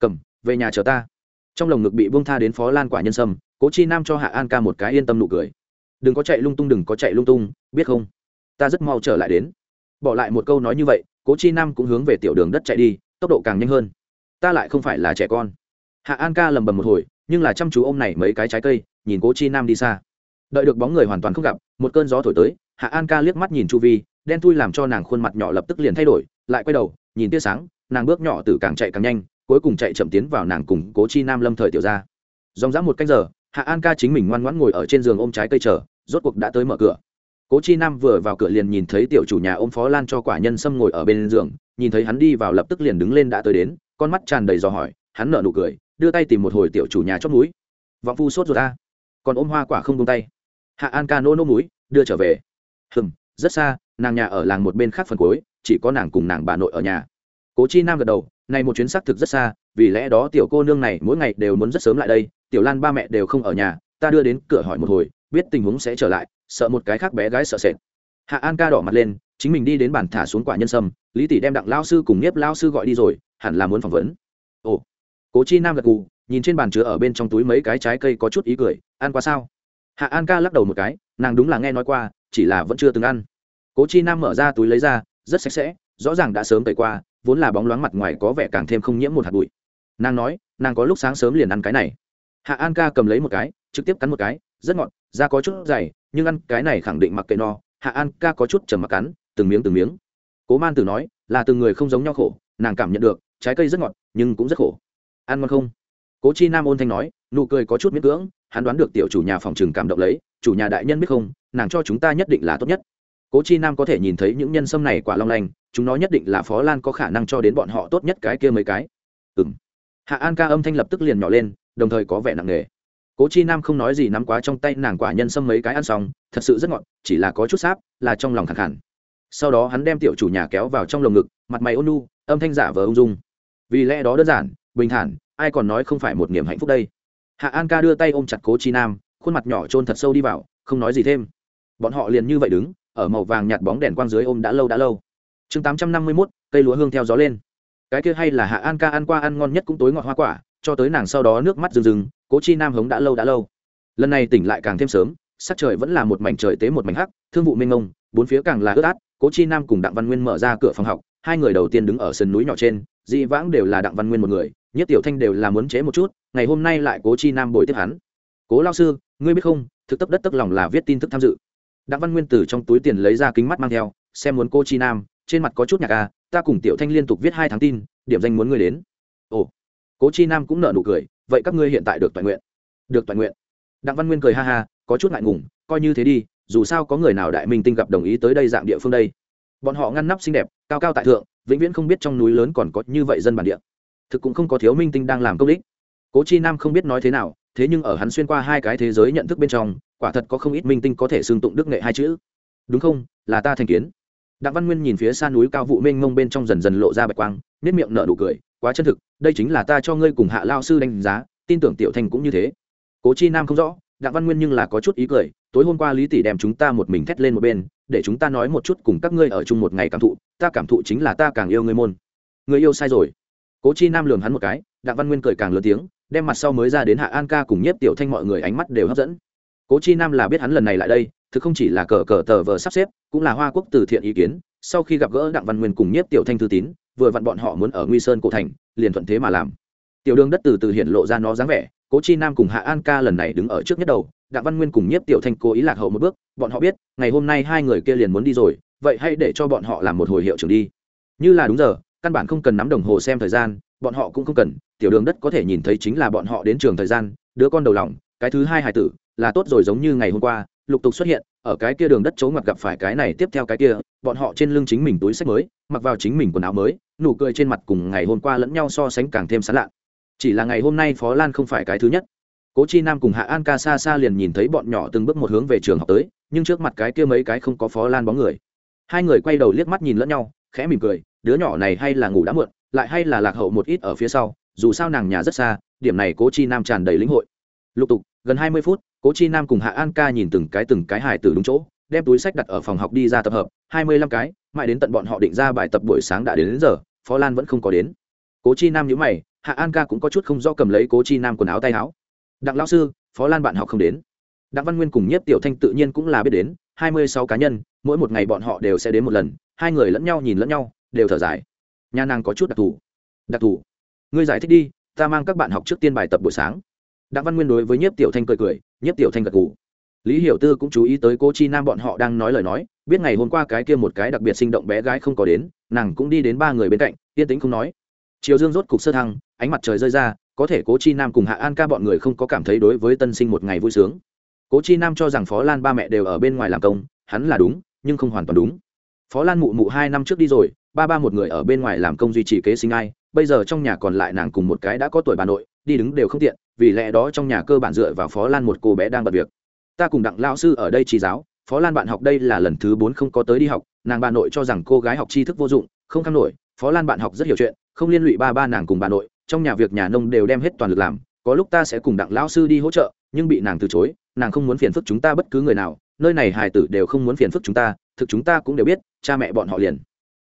Cầm, về nhà chờ ta. Trong lồng ngực bị buông tha đến phó lan quả nhân sâm, cố chi nam cho hạ an ca một cái yên tâm nụ cười. Đừng có chạy lung tung, đừng có chạy lung tung, biết không? Ta rất mau trở lại đến. Bỏ lại một câu nói như vậy, cố chi nam cũng hướng về tiểu đường đất chạy đi, tốc độ càng nhanh hơn ta lại không phải là trẻ con. Hạ an ca lầm bầm một hồi, nhưng là chăm chú ô m này mấy cái trái cây, nhìn cố chi nam đi xa. Đợi được bóng người hoàn toàn không gặp, một cơn gió thổi tới, hạ an ca liếc mắt nhìn chu vi, đen thui làm cho nàng khuôn mặt nhỏ lập tức liền thay đổi, lại quay đầu, nhìn tia sáng, nàng bước nhỏ từ càng chạy càng nhanh, cuối cùng chạy chậm tiến vào nàng cùng cố chi nam lâm thời tiểu ra dòng dã một canh giờ, hạ an ca chính mình ngoan ngoãn ngồi ở trên giường ôm trái cây chờ, rốt cuộc đã tới mở cửa. Cố chi nam vừa vào cửa liền nhìn thấy tiểu chủ nhà ôm phó lan cho quả nhân sâm ngồi ở bên giường, nhìn thấy hắn đi vào lập tức liền đứng lên đã tới đến con mắt tràn đầy dò hỏi, hắn nở nụ cười, đưa tay tìm một hồi tiểu chủ nhà chót núi. Vọng phu sốt ruột ta còn ôm hoa quả không tung tay. Hạ an ca nô nô núi, đưa trở về. Hừm, rất xa, nàng nhà ở làng một bên khác phần cuối, chỉ có nàng cùng nàng bà nội ở nhà. Cố chi nam gật đầu, này một chuyến xác thực rất xa, vì lẽ đó tiểu cô nương này mỗi ngày đều muốn rất sớm lại đây, tiểu lan ba mẹ đều không ở nhà, ta đưa đến cửa hỏi một hồi, biết tình huống sẽ trở lại, sợ một cái khác bé gái sợ sệt. Hạ an ca đỏ mặt lên, chính mình đi đến bàn thả xuống quả nhân sâm lý tỷ đem đặng lao sư cùng nhiếp lao sư gọi đi rồi, hẳn là muốn phỏng vấn. Ồ, cố chi nam gật gù, nhìn trên bàn chứa ở bên trong túi mấy cái trái cây có chút ý cười, ăn qua sao? Hạ an ca lắc đầu một cái, nàng đúng là nghe nói qua, chỉ là vẫn chưa từng ăn. Cố chi nam mở ra túi lấy ra, rất sạch sẽ, rõ ràng đã sớm tẩy qua, vốn là bóng loáng mặt ngoài có vẻ càng thêm không nhiễm một hạt bụi. Nàng nói, nàng có lúc sáng sớm liền ăn cái này. Hạ an ca cầm lấy một cái, trực tiếp cắn một cái, rất ngọt, da có chút dày, nhưng ăn cái này khẳng định mặc kệ no. Hạ an ca có chút trầm mặc cắn, từng miếng từng miếng cố man tử nói, là từng người không giống nhau khổ, nàng cảm nhận được, trái cây rất ngọt, nhưng cũng rất khổ. Ăn ngon không? Cố chi nam ôn thanh nói, nụ cười có chút miễn cưỡng, hắn đoán được tiểu chủ nhà phòng trường cảm động lấy, chủ nhà đại nhân biết không, nàng cho chúng ta nhất định là tốt nhất. Cố chi nam có thể nhìn thấy những nhân sâm này quả long lanh, chúng nó nhất định là phó lan có khả năng cho đến bọn họ tốt nhất cái kia mấy cái. Ừ m hạ an ca âm thanh lập tức liền nhỏ lên, đồng thời có vẻ nặng nề. Cố chi nam không nói gì nắm quá trong tay nàng quả nhân sâm mấy cái ăn xong, thật sự rất ngọt, chỉ là có chút sáp, là trong lòng khẳng hẳn sau đó hắn đem tiểu chủ nhà kéo vào trong lồng ngực, mặt mày ôn nu âm thanh giả vờ ung dung. Vì lẽ đó đơn giản, bình thản, ai còn nói không phải một niềm hạnh phúc đây? Hạ an ca đưa tay ôm chặt cố chi nam, khuôn mặt nhỏ trôn thật sâu đi vào, không nói gì thêm. Bọn họ liền như vậy đứng, ở màu vàng nhạt bóng đèn quang dưới ôm đã lâu đã lâu. Chương tám trăm năm mươi mốt, cây lúa hương theo gió lên. Cái kia hay là hạ an ca ăn qua ăn ngon nhất cũng tối ngọt hoa quả, cho tới nàng sau đó nước mắt rừng rừng, cố chi nam hống đã lâu đã lâu. Lần này tỉnh lại càng thêm sớm, sắc trời vẫn là một mảnh trời tế một mảnh hắc, thương vụ mênh ngông bốn phía càng là ướt át, cố chi nam cùng đặng văn nguyên mở ra cửa phòng học, hai người đầu tiên đứng ở sườn núi nhỏ trên dị vãng đều là đặng văn nguyên một người, nhất tiểu thanh đều là muốn chế một chút, ngày hôm nay lại cố chi nam bồi tiếp hắn. Cố lao sư, ngươi biết không, thực tập đất tức lòng là viết tin tức tham dự. Đặng văn nguyên từ trong túi tiền lấy ra kính mắt mang theo, xem muốn cô chi nam, trên mặt có chút nhạc a ta cùng tiểu thanh liên tục viết hai tháng tin, điểm danh muốn ngươi đến. Ồ. Cố chi nam cũng nợ nụ cười, vậy các ngươi hiện tại được toàn nguyện. Được toàn nguyện. Đặng văn nguyên cười ha ha, có chút ngại ngùng, coi như thế đi dù sao có người nào đại minh tinh gặp đồng ý tới đây dạng địa phương đây? Bọn họ ngăn nắp xinh đẹp, cao cao tại thượng, vĩnh viễn không biết trong núi lớn còn có như vậy dân bản địa. Thực cũng không có thiếu minh tinh đang làm công đích. Cố chi nam không biết nói thế nào, thế nhưng ở hắn xuyên qua hai cái thế giới nhận thức bên trong, quả thật có không ít minh tinh có thể xương tụng đức nghệ hai chữ. Đúng không? Là ta thành kiến. Đặng văn nguyên nhìn phía xa núi cao vụ mênh mông bên trong dần dần lộ ra bạch quang nếp miệng nở nụ cười, quá chân thực, đây chính là ta cho ngươi cùng hạ lao sư đánh giá, tin tưởng tiểu thành cũng như thế. Cố chi nam không rõ, đặng văn nguyên nhưng là có chút ý cười tối hôm qua lý tỷ đem chúng ta một mình thét lên một bên, để chúng ta nói một chút cùng các ngươi ở chung một ngày cảm thụ, ta cảm thụ chính là ta càng yêu ngươi môn. Người yêu sai rồi. Cố chi nam lường hắn một cái, đặng văn nguyên cười càng lớn tiếng, đem mặt sau mới ra đến hạ an ca cùng nhiếp tiểu thanh mọi người ánh mắt đều hấp dẫn. Cố chi nam là biết hắn lần này lại đây, thực không chỉ là cờ cờ tờ vờ sắp xếp, cũng là hoa quốc từ thiện ý kiến, sau khi gặp gỡ đặng văn nguyên cùng nhiếp tiểu thanh thư tín, vừa vặn bọn họ muốn ở nguy sơn cổ thành, liền thuận thế mà làm. Tiểu đường đất từ từ hiện lộ ra nó dáng vẻ, cố chi nam cùng hạ an ca lần này đứng ở trước nhất đầu đặng văn nguyên cùng nhiếp tiểu thanh cố ý lạc hậu một bước, bọn họ biết, ngày hôm nay hai người kia liền muốn đi rồi, vậy hãy để cho bọn họ làm một hồi hiệu trưởng đi. Như là đúng giờ, căn bản không cần nắm đồng hồ xem thời gian, bọn họ cũng không cần, tiểu đường đất có thể nhìn thấy chính là bọn họ đến trường thời gian, đứa con đầu lòng, cái thứ hai hài tử, là tốt rồi giống như ngày hôm qua, lục tục xuất hiện, ở cái kia đường đất chỗ ngoặt gặp phải cái này tiếp theo cái kia, bọn họ trên lưng chính mình túi sách mới, mặc vào chính mình quần áo mới, nụ cười trên mặt cùng ngày hôm qua lẫn nhau so sánh càng thêm sán lạ. Chỉ là ngày hôm nay phó lan không phải cái thứ nhất cố chi nam cùng hạ an ca xa xa liền nhìn thấy bọn nhỏ từng bước một hướng về trường học tới nhưng trước mặt cái kia mấy cái không có phó lan bóng người. Hai người quay đầu liếc mắt nhìn lẫn nhau khẽ mỉm cười đứa nhỏ này hay là ngủ đã muộn lại hay là lạc hậu một ít ở phía sau dù sao nàng nhà rất xa điểm này cố chi nam tràn đầy lĩnh hội. Lục tục gần hai mươi phút cố chi nam cùng hạ an ca nhìn từng cái từng cái hài tử đúng chỗ đem túi sách đặt ở phòng học đi ra tập hợp hai mươi lăm cái mãi đến tận bọn họ định ra bài tập buổi sáng đã đến, đến giờ phó lan vẫn không có đến. Cố chi nam nhữ mày hạ an ca cũng có chút không do cầm lấy cố chi nam quần áo tay áo đặng lão sư, phó lan bạn học không đến. Đặng văn nguyên cùng nhất tiểu thanh tự nhiên cũng là biết đến, hai mươi sáu cá nhân, mỗi một ngày bọn họ đều sẽ đến một lần, hai người lẫn nhau nhìn lẫn nhau, đều thở dài. Nhà nàng có chút đặc thù. Đặc thù. Ngươi giải thích đi, ta mang các bạn học trước tiên bài tập buổi sáng. Đặng văn nguyên đối với nhiếp tiểu thanh cười cười, nhiếp tiểu thanh gật gù. Lý hiểu tư cũng chú ý tới cô chi nam bọn họ đang nói lời nói, biết ngày hôm qua cái kia một cái đặc biệt sinh động bé gái không có đến, nàng cũng đi đến ba người bên cạnh, yên tĩnh không nói. Chiều dương rốt cục sơ thăng, ánh mặt trời rơi ra có thể cố chi nam cùng hạ an ca bọn người không có cảm thấy đối với tân sinh một ngày vui sướng. cố chi nam cho rằng phó lan ba mẹ đều ở bên ngoài làm công, hắn là đúng, nhưng không hoàn toàn đúng. phó lan mụ mụ hai năm trước đi rồi, ba ba một người ở bên ngoài làm công duy trì kế sinh ai, bây giờ trong nhà còn lại nàng cùng một cái đã có tuổi bà nội, đi đứng đều không tiện, vì lẽ đó trong nhà cơ bản dựa vào phó lan một cô bé đang bật việc. ta cùng đặng lao sư ở đây trì giáo, phó lan bạn học đây là lần thứ bốn không có tới đi học, nàng bà nội cho rằng cô gái học tri thức vô dụng, không kham nổi, phó lan bạn học rất hiểu chuyện, không liên lụy ba ba nàng cùng bà nội trong nhà việc nhà nông đều đem hết toàn lực làm, có lúc ta sẽ cùng đặng lão sư đi hỗ trợ, nhưng bị nàng từ chối, nàng không muốn phiền phức chúng ta bất cứ người nào, nơi này hài tử đều không muốn phiền phức chúng ta, thực chúng ta cũng đều biết, cha mẹ bọn họ liền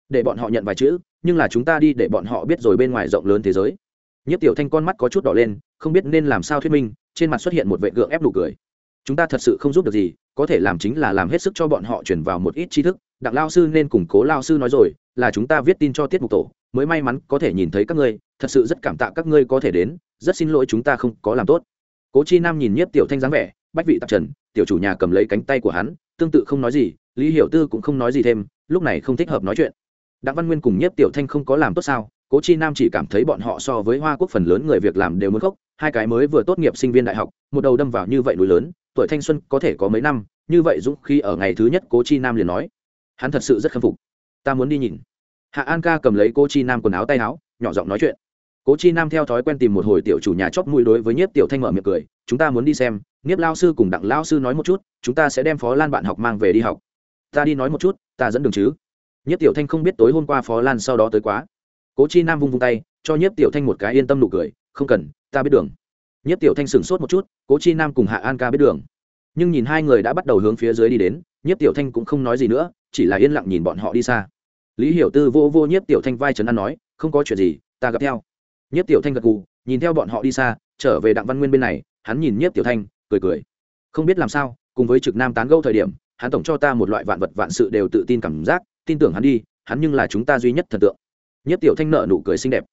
để bọn họ nhận vài chữ, nhưng là chúng ta đi để bọn họ biết rồi bên ngoài rộng lớn thế giới. Nhất tiểu thanh con mắt có chút đỏ lên, không biết nên làm sao thuyết minh, trên mặt xuất hiện một vệ gượng ép đủ cười. Chúng ta thật sự không giúp được gì, có thể làm chính là làm hết sức cho bọn họ chuyển vào một ít tri thức, đặng lao sư nên củng cố lao sư nói rồi, là chúng ta viết tin cho tiết mục tổ mới may mắn có thể nhìn thấy các ngươi, thật sự rất cảm tạ các ngươi có thể đến, rất xin lỗi chúng ta không có làm tốt. Cố chi nam nhìn nhiếp tiểu thanh dáng vẻ, bách vị tạp trần, tiểu chủ nhà cầm lấy cánh tay của hắn, tương tự không nói gì, lý hiểu tư cũng không nói gì thêm, lúc này không thích hợp nói chuyện. Đặng văn nguyên cùng nhiếp tiểu thanh không có làm tốt sao, cố chi nam chỉ cảm thấy bọn họ so với hoa quốc phần lớn người việc làm đều muốn khóc, hai cái mới vừa tốt nghiệp sinh viên đại học, một đầu đâm vào như vậy núi lớn, tuổi thanh xuân có thể có mấy năm, như vậy dũng khi ở ngày thứ nhất cố chi nam liền nói. Hắn thật sự rất khâm phục. Ta muốn đi nhìn hạ an ca cầm lấy cô chi nam quần áo tay áo, nhỏ giọng nói chuyện. Cố chi nam theo thói quen tìm một hồi tiểu chủ nhà chóp mũi đối với nhiếp tiểu thanh mở miệng cười, chúng ta muốn đi xem, nhiếp lao sư cùng đặng lao sư nói một chút, chúng ta sẽ đem phó lan bạn học mang về đi học. Ta đi nói một chút, ta dẫn đường chứ. Nhiếp tiểu thanh không biết tối hôm qua phó lan sau đó tới quá. Cố chi nam vung vung tay, cho nhiếp tiểu thanh một cái yên tâm nụ cười, không cần, ta biết đường. Nhiếp tiểu thanh sửng sốt một chút, cố chi nam cùng hạ an ca biết đường. Nhưng nhìn hai người đã bắt đầu hướng phía dưới đi đến, nhiếp tiểu thanh cũng không nói gì nữa, chỉ là yên lặng nhìn bọn họ đi xa lý hiểu tư vô vô nhiếp tiểu thanh vai trấn an nói, không có chuyện gì, ta gặp theo. Nhiếp tiểu thanh gật gù, nhìn theo bọn họ đi xa, trở về đặng văn nguyên bên này, hắn nhìn nhiếp tiểu thanh, cười cười. Không biết làm sao, cùng với trực nam tán gẫu thời điểm, hắn tổng cho ta một loại vạn vật vạn sự đều tự tin cảm giác, tin tưởng hắn đi, hắn nhưng là chúng ta duy nhất thần tượng. Nhiếp tiểu thanh nợ nụ cười xinh đẹp.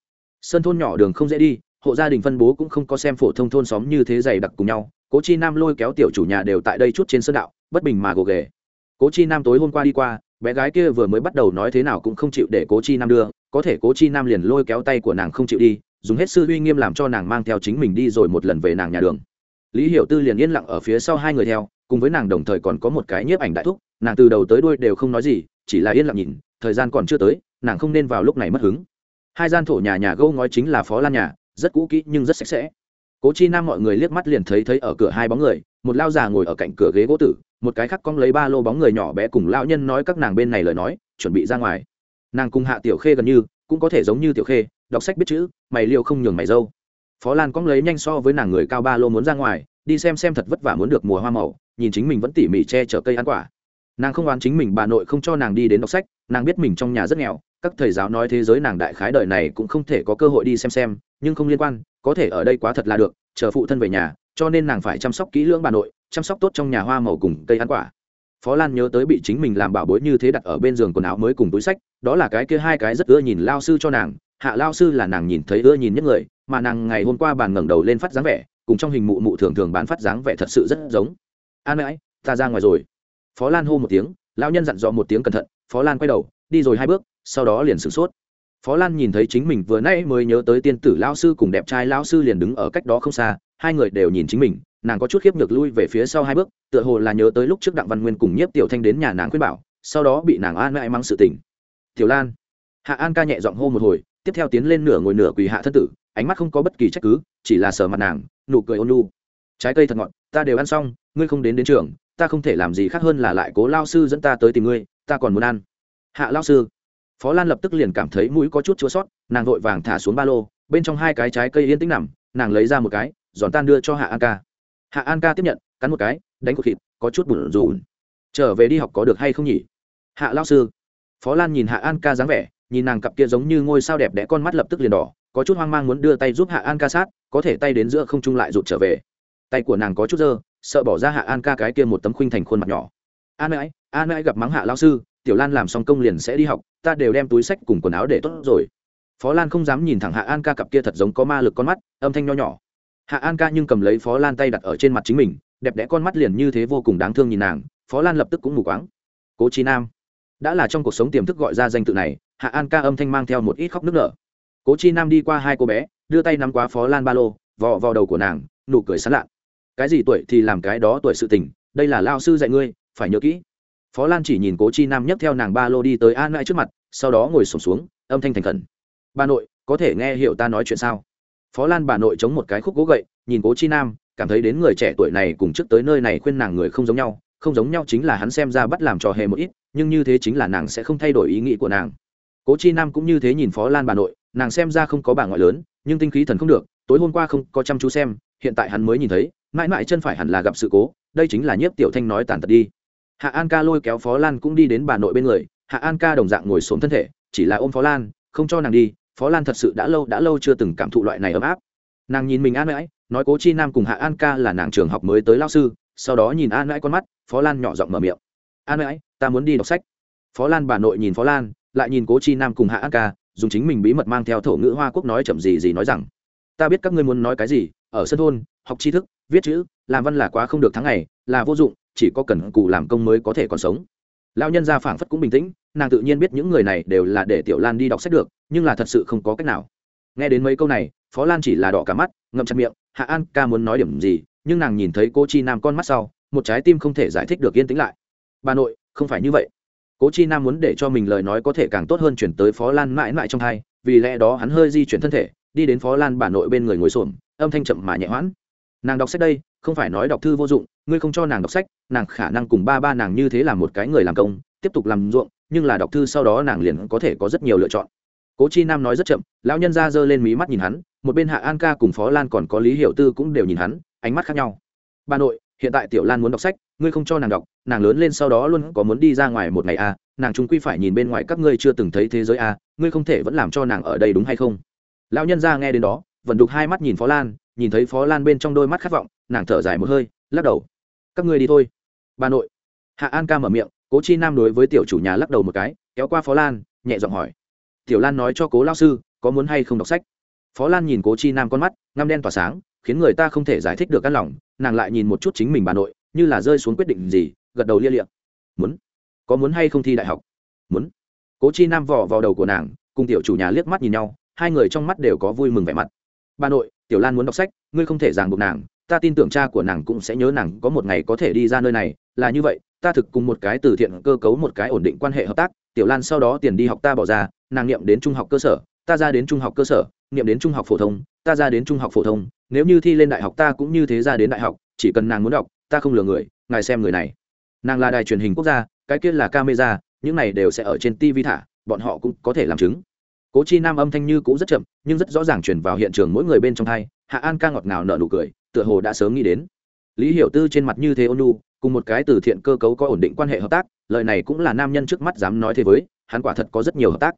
Sân thôn nhỏ đường không dễ đi, hộ gia đình phân bố cũng không có xem phổ thông thôn xóm như thế dày đặc cùng nhau, cố chi nam lôi kéo tiểu chủ nhà đều tại đây chút trên sân đạo, bất bình mà gồ ghề. Cố chi nam tối hôm qua đi qua bé gái kia vừa mới bắt đầu nói thế nào cũng không chịu để cố chi nam đưa, có thể cố chi nam liền lôi kéo tay của nàng không chịu đi, dùng hết sư uy nghiêm làm cho nàng mang theo chính mình đi rồi một lần về nàng nhà đường. Lý hiểu tư liền yên lặng ở phía sau hai người theo, cùng với nàng đồng thời còn có một cái nhiếp ảnh đại thúc, nàng từ đầu tới đuôi đều không nói gì, chỉ là yên lặng nhìn, thời gian còn chưa tới, nàng không nên vào lúc này mất hứng. Hai gian thổ nhà nhà gâu ngói chính là phó lan nhà, rất cũ kỹ nhưng rất sạch sẽ. Cố chi nam mọi người liếc mắt liền thấy thấy ở cửa hai bóng người, một lao già ngồi ở cạnh cửa ghế gỗ tử một cái khác cong lấy ba lô bóng người nhỏ bé cùng lão nhân nói các nàng bên này lời nói, chuẩn bị ra ngoài. Nàng cùng hạ tiểu khê gần như, cũng có thể giống như tiểu khê, đọc sách biết chữ, mày liêu không nhường mày dâu. Phó lan cong lấy nhanh so với nàng người cao ba lô muốn ra ngoài, đi xem xem thật vất vả muốn được mùa hoa màu, nhìn chính mình vẫn tỉ mỉ che chở cây ăn quả. Nàng không oán chính mình bà nội không cho nàng đi đến đọc sách, nàng biết mình trong nhà rất nghèo, các thầy giáo nói thế giới nàng đại khái đời này cũng không thể có cơ hội đi xem xem, nhưng không liên quan, có thể ở đây quá thật là được, chờ phụ thân về nhà, cho nên nàng phải chăm sóc kỹ lưỡng bà nội chăm sóc tốt trong nhà hoa màu cùng cây ăn quả. Phó lan nhớ tới bị chính mình làm bảo bối như thế đặt ở bên giường quần áo mới cùng túi sách, đó là cái kia hai cái rất ưa nhìn lao sư cho nàng, hạ lao sư là nàng nhìn thấy ưa nhìn nhất người, mà nàng ngày hôm qua bàn ngẩng đầu lên phát dáng vẻ, cùng trong hình mụ mụ thường thường bán phát dáng vẻ thật sự rất giống. An mãi, ta ra ngoài rồi. Phó lan hô một tiếng, lão nhân dặn dò một tiếng cẩn thận, phó lan quay đầu, đi rồi hai bước, sau đó liền sửng sốt. Phó lan nhìn thấy chính mình vừa nay mới nhớ tới tiên tử lao sư cùng đẹp trai lao sư liền đứng ở cách đó không xa, hai người đều nhìn chính mình nàng có chút khiếp ngược lui về phía sau hai bước, tựa hồ là nhớ tới lúc trước đặng văn nguyên cùng nhiếp tiểu thanh đến nhà nàng khuyên bảo, sau đó bị nàng an mãi mắng sự tình. Tiểu lan. Hạ an ca nhẹ giọng hô một hồi, tiếp theo tiến lên nửa ngồi nửa quỳ hạ thân tử, ánh mắt không có bất kỳ trách cứ, chỉ là sờ mặt nàng, nụ cười ôn lu trái cây thật ngọt, ta đều ăn xong, ngươi không đến đến trường, ta không thể làm gì khác hơn là lại cố lao sư dẫn ta tới tìm ngươi, ta còn muốn ăn. Hạ lao sư. Phó lan lập tức liền cảm thấy mũi có chút chua sót nàng vội vàng thả xuống ba lô, bên trong hai cái trái cây yên tĩnh nằm, nàng lấy ra một cái, giòn tan đưa cho hạ an ca hạ an ca tiếp nhận, cắn một cái, đánh cột thịt, có chút bùn rùn. Trở về đi học có được hay không nhỉ? Hạ lao sư. Phó lan nhìn hạ an ca dáng vẻ, nhìn nàng cặp kia giống như ngôi sao đẹp đẽ con mắt lập tức liền đỏ, có chút hoang mang muốn đưa tay giúp hạ an ca sát, có thể tay đến giữa không trung lại rụt trở về. Tay của nàng có chút dơ, sợ bỏ ra hạ an ca cái kia một tấm khuynh thành khuôn mặt nhỏ. An mãi an mãi gặp mắng hạ lao sư, tiểu lan làm xong công liền sẽ đi học, ta đều đem túi sách cùng quần áo để tốt rồi. Phó lan không dám nhìn thẳng hạ an ca cặp kia thật giống có ma lực con mắt, âm thanh nho nhỏ hạ an ca nhưng cầm lấy phó lan tay đặt ở trên mặt chính mình, đẹp đẽ con mắt liền như thế vô cùng đáng thương nhìn nàng, phó lan lập tức cũng mù quáng. Cố trí nam, đã là trong cuộc sống tiềm thức gọi ra danh tự này, hạ an ca âm thanh mang theo một ít khóc nức nở. Cố chi nam đi qua hai cô bé, đưa tay nắm quá phó lan ba lô, vò vào đầu của nàng, nụ cười sán lạ. Cái gì tuổi thì làm cái đó tuổi sự tình, đây là lao sư dạy ngươi, phải nhớ kỹ. Phó lan chỉ nhìn cố chi nam nhấc theo nàng ba lô đi tới an mãi trước mặt, sau đó ngồi sổm xuống, âm thanh thành khẩn. Bà nội, có thể nghe hiểu ta nói chuyện sao? Phó lan bà nội chống một cái khúc gỗ gậy, nhìn cố chi nam, cảm thấy đến người trẻ tuổi này cùng trước tới nơi này khuyên nàng người không giống nhau, không giống nhau chính là hắn xem ra bắt làm trò hề một ít, nhưng như thế chính là nàng sẽ không thay đổi ý nghĩ của nàng. Cố chi nam cũng như thế nhìn phó lan bà nội, nàng xem ra không có bà ngoại lớn, nhưng tinh khí thần không được, tối hôm qua không có chăm chú xem, hiện tại hắn mới nhìn thấy, mãi mãi chân phải hẳn là gặp sự cố, đây chính là nhiếp tiểu thanh nói tàn tật đi. Hạ an ca lôi kéo phó lan cũng đi đến bà nội bên người, hạ an ca đồng dạng ngồi xuống thân thể, chỉ là ôm phó lan, không cho nàng đi phó lan thật sự đã lâu đã lâu chưa từng cảm thụ loại này ấm áp. Nàng nhìn mình an mãi nói cố chi nam cùng hạ an ca là nàng trường học mới tới lao sư, sau đó nhìn an mãi con mắt, phó lan nhỏ giọng mở miệng. An mãi ta muốn đi đọc sách. Phó lan bà nội nhìn phó lan, lại nhìn cố chi nam cùng hạ an ca, dùng chính mình bí mật mang theo thổ ngữ hoa quốc nói chậm gì gì nói rằng, ta biết các ngươi muốn nói cái gì, ở sân thôn, học tri thức, viết chữ, làm văn là quá không được tháng ngày, là vô dụng, chỉ có cần cù làm công mới có thể còn sống lão nhân gia phảng phất cũng bình tĩnh, nàng tự nhiên biết những người này đều là để tiểu lan đi đọc sách được, nhưng là thật sự không có cách nào. Nghe đến mấy câu này, phó lan chỉ là đỏ cả mắt, ngậm chặt miệng, hạ an, ca muốn nói điểm gì? Nhưng nàng nhìn thấy cô chi nam con mắt sau, một trái tim không thể giải thích được yên tĩnh lại. Bà nội, không phải như vậy. Cố chi nam muốn để cho mình lời nói có thể càng tốt hơn chuyển tới phó lan mãi mãi trong hai, vì lẽ đó hắn hơi di chuyển thân thể, đi đến phó lan bà nội bên người ngồi xổm, âm thanh chậm mà nhẹ hoãn. Nàng đọc sách đây không phải nói đọc thư vô dụng ngươi không cho nàng đọc sách nàng khả năng cùng ba ba nàng như thế là một cái người làm công tiếp tục làm ruộng nhưng là đọc thư sau đó nàng liền có thể có rất nhiều lựa chọn. Cố chi nam nói rất chậm lão nhân ra giơ lên mí mắt nhìn hắn một bên hạ an ca cùng phó lan còn có lý hiệu tư cũng đều nhìn hắn ánh mắt khác nhau. Bà nội hiện tại tiểu lan muốn đọc sách ngươi không cho nàng đọc nàng lớn lên sau đó luôn có muốn đi ra ngoài một ngày à, nàng chúng quy phải nhìn bên ngoài các ngươi chưa từng thấy thế giới à, ngươi không thể vẫn làm cho nàng ở đây đúng hay không? Lão nhân ra nghe đến đó vẫn đục hai mắt nhìn phó lan nhìn thấy phó lan bên trong đôi mắt khát vọng, nàng thở dài một hơi, lắc đầu. Các ngươi đi thôi. Bà nội. Hạ an ca mở miệng, cố chi nam đối với tiểu chủ nhà lắc đầu một cái, kéo qua phó lan, nhẹ giọng hỏi. Tiểu lan nói cho cố lao sư, có muốn hay không đọc sách? Phó lan nhìn cố chi nam con mắt, ngăm đen tỏa sáng, khiến người ta không thể giải thích được căn lòng, nàng lại nhìn một chút chính mình bà nội, như là rơi xuống quyết định gì, gật đầu lia liệm muốn. Có muốn hay không thi đại học? Muốn. Cố chi nam vò vào đầu của nàng, cùng tiểu chủ nhà liếc mắt nhìn nhau, hai người trong mắt đều có vui mừng vẻ mặt. Bà nội tiểu lan muốn đọc sách, ngươi không thể ràng buộc nàng, ta tin tưởng cha của nàng cũng sẽ nhớ nàng, có một ngày có thể đi ra nơi này, là như vậy, ta thực cùng một cái từ thiện cơ cấu một cái ổn định quan hệ hợp tác, tiểu lan sau đó tiền đi học ta bỏ ra, nàng niệm đến trung học cơ sở, ta ra đến trung học cơ sở, niệm đến trung học phổ thông, ta ra đến trung học phổ thông, nếu như thi lên đại học ta cũng như thế ra đến đại học, chỉ cần nàng muốn đọc, ta không lừa người, ngài xem người này. Nàng là đài truyền hình quốc gia, cái kia là camera, những này đều sẽ ở trên tv thả, bọn họ cũng có thể làm chứng cố chi nam âm thanh như cũng rất chậm, nhưng rất rõ ràng chuyển vào hiện trường mỗi người bên trong hai, hạ an ca ngọt ngào nở nụ cười, tựa hồ đã sớm nghĩ đến. Lý hiểu tư trên mặt như thế ônu cùng một cái từ thiện cơ cấu có ổn định quan hệ hợp tác, lời này cũng là nam nhân trước mắt dám nói thế với, hắn quả thật có rất nhiều hợp tác.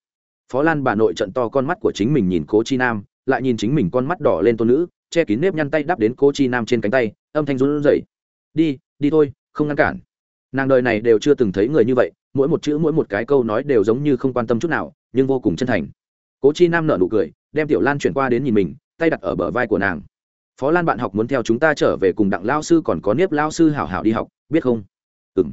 Phó lan bà nội trận to con mắt của chính mình nhìn cố chi nam, lại nhìn chính mình con mắt đỏ lên tôn nữ, che kín nếp nhăn tay đắp đến cố chi nam trên cánh tay, âm thanh run rẩy. Đi đi thôi, không ngăn cản. Nàng đời này đều chưa từng thấy người như vậy, mỗi một chữ mỗi một cái câu nói đều giống như không quan tâm chút nào nhưng vô cùng chân thành. Cố chi nam nở nụ cười, đem tiểu lan chuyển qua đến nhìn mình, tay đặt ở bờ vai của nàng. Phó lan bạn học muốn theo chúng ta trở về cùng đặng lao sư còn có niếp lao sư hảo hảo đi học, biết không? Ừ m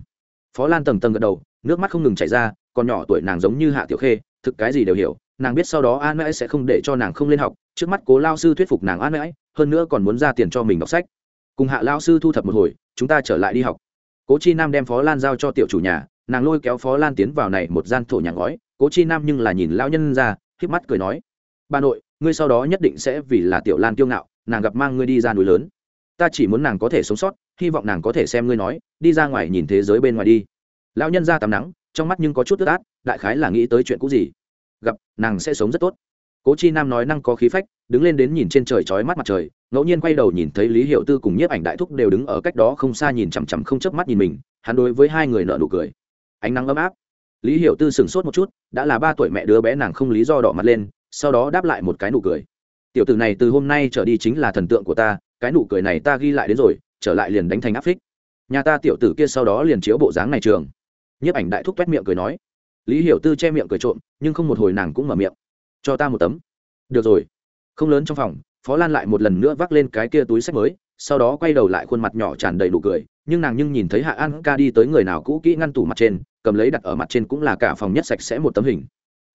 phó lan tầng tầng gật đầu, nước mắt không ngừng chảy ra, còn nhỏ tuổi nàng giống như hạ tiểu khê, thực cái gì đều hiểu, nàng biết sau đó an mãi sẽ không để cho nàng không lên học, trước mắt cố lao sư thuyết phục nàng an mãi, hơn nữa còn muốn ra tiền cho mình đọc sách. Cùng hạ lao sư thu thập một hồi, chúng ta trở lại đi học. Cố chi nam đem phó lan giao cho tiểu chủ nhà, nàng lôi kéo phó lan tiến vào này một gian thổ nhà ngói cố chi nam nhưng là nhìn lão nhân ra k mắt cười nói, bà nội, ngươi sau đó nhất định sẽ vì là tiểu lan kiêu ngạo, nàng gặp mang ngươi đi ra núi lớn. Ta chỉ muốn nàng có thể sống sót, hy vọng nàng có thể xem ngươi nói, đi ra ngoài nhìn thế giới bên ngoài đi. Lão nhân ra tắm nắng, trong mắt nhưng có chút tức át, đại khái là nghĩ tới chuyện cũ gì. Gặp, nàng sẽ sống rất tốt. Cố chi nam nói năng có khí phách, đứng lên đến nhìn trên trời trói mắt mặt trời, ngẫu nhiên quay đầu nhìn thấy lý hiệu tư cùng nhiếp ảnh đại thúc đều đứng ở cách đó không xa nhìn chằm chằm không chớp mắt nhìn mình, hắn đối với hai người nợ nụ cười. Ánh nắng ấm áp lý Hiểu tư sửng sốt một chút, đã là ba tuổi mẹ đứa bé nàng không lý do đỏ mặt lên, sau đó đáp lại một cái nụ cười. Tiểu tử này từ hôm nay trở đi chính là thần tượng của ta, cái nụ cười này ta ghi lại đến rồi, trở lại liền đánh thành áp phích. Nhà ta tiểu tử kia sau đó liền chiếu bộ dáng này trường. Nhiếp ảnh đại thúc quét miệng cười nói. Lý hiểu tư che miệng cười trộm, nhưng không một hồi nàng cũng mở miệng. Cho ta một tấm. Được rồi. Không lớn trong phòng, phó lan lại một lần nữa vác lên cái kia túi sách mới, sau đó quay đầu lại khuôn mặt nhỏ tràn đầy đủ cười, nhưng nàng nhưng nhìn thấy hạ an ca đi tới người nào cũ kỹ ngăn tủ mặt trên cầm lấy đặt ở mặt trên cũng là cả phòng nhất sạch sẽ một tấm hình.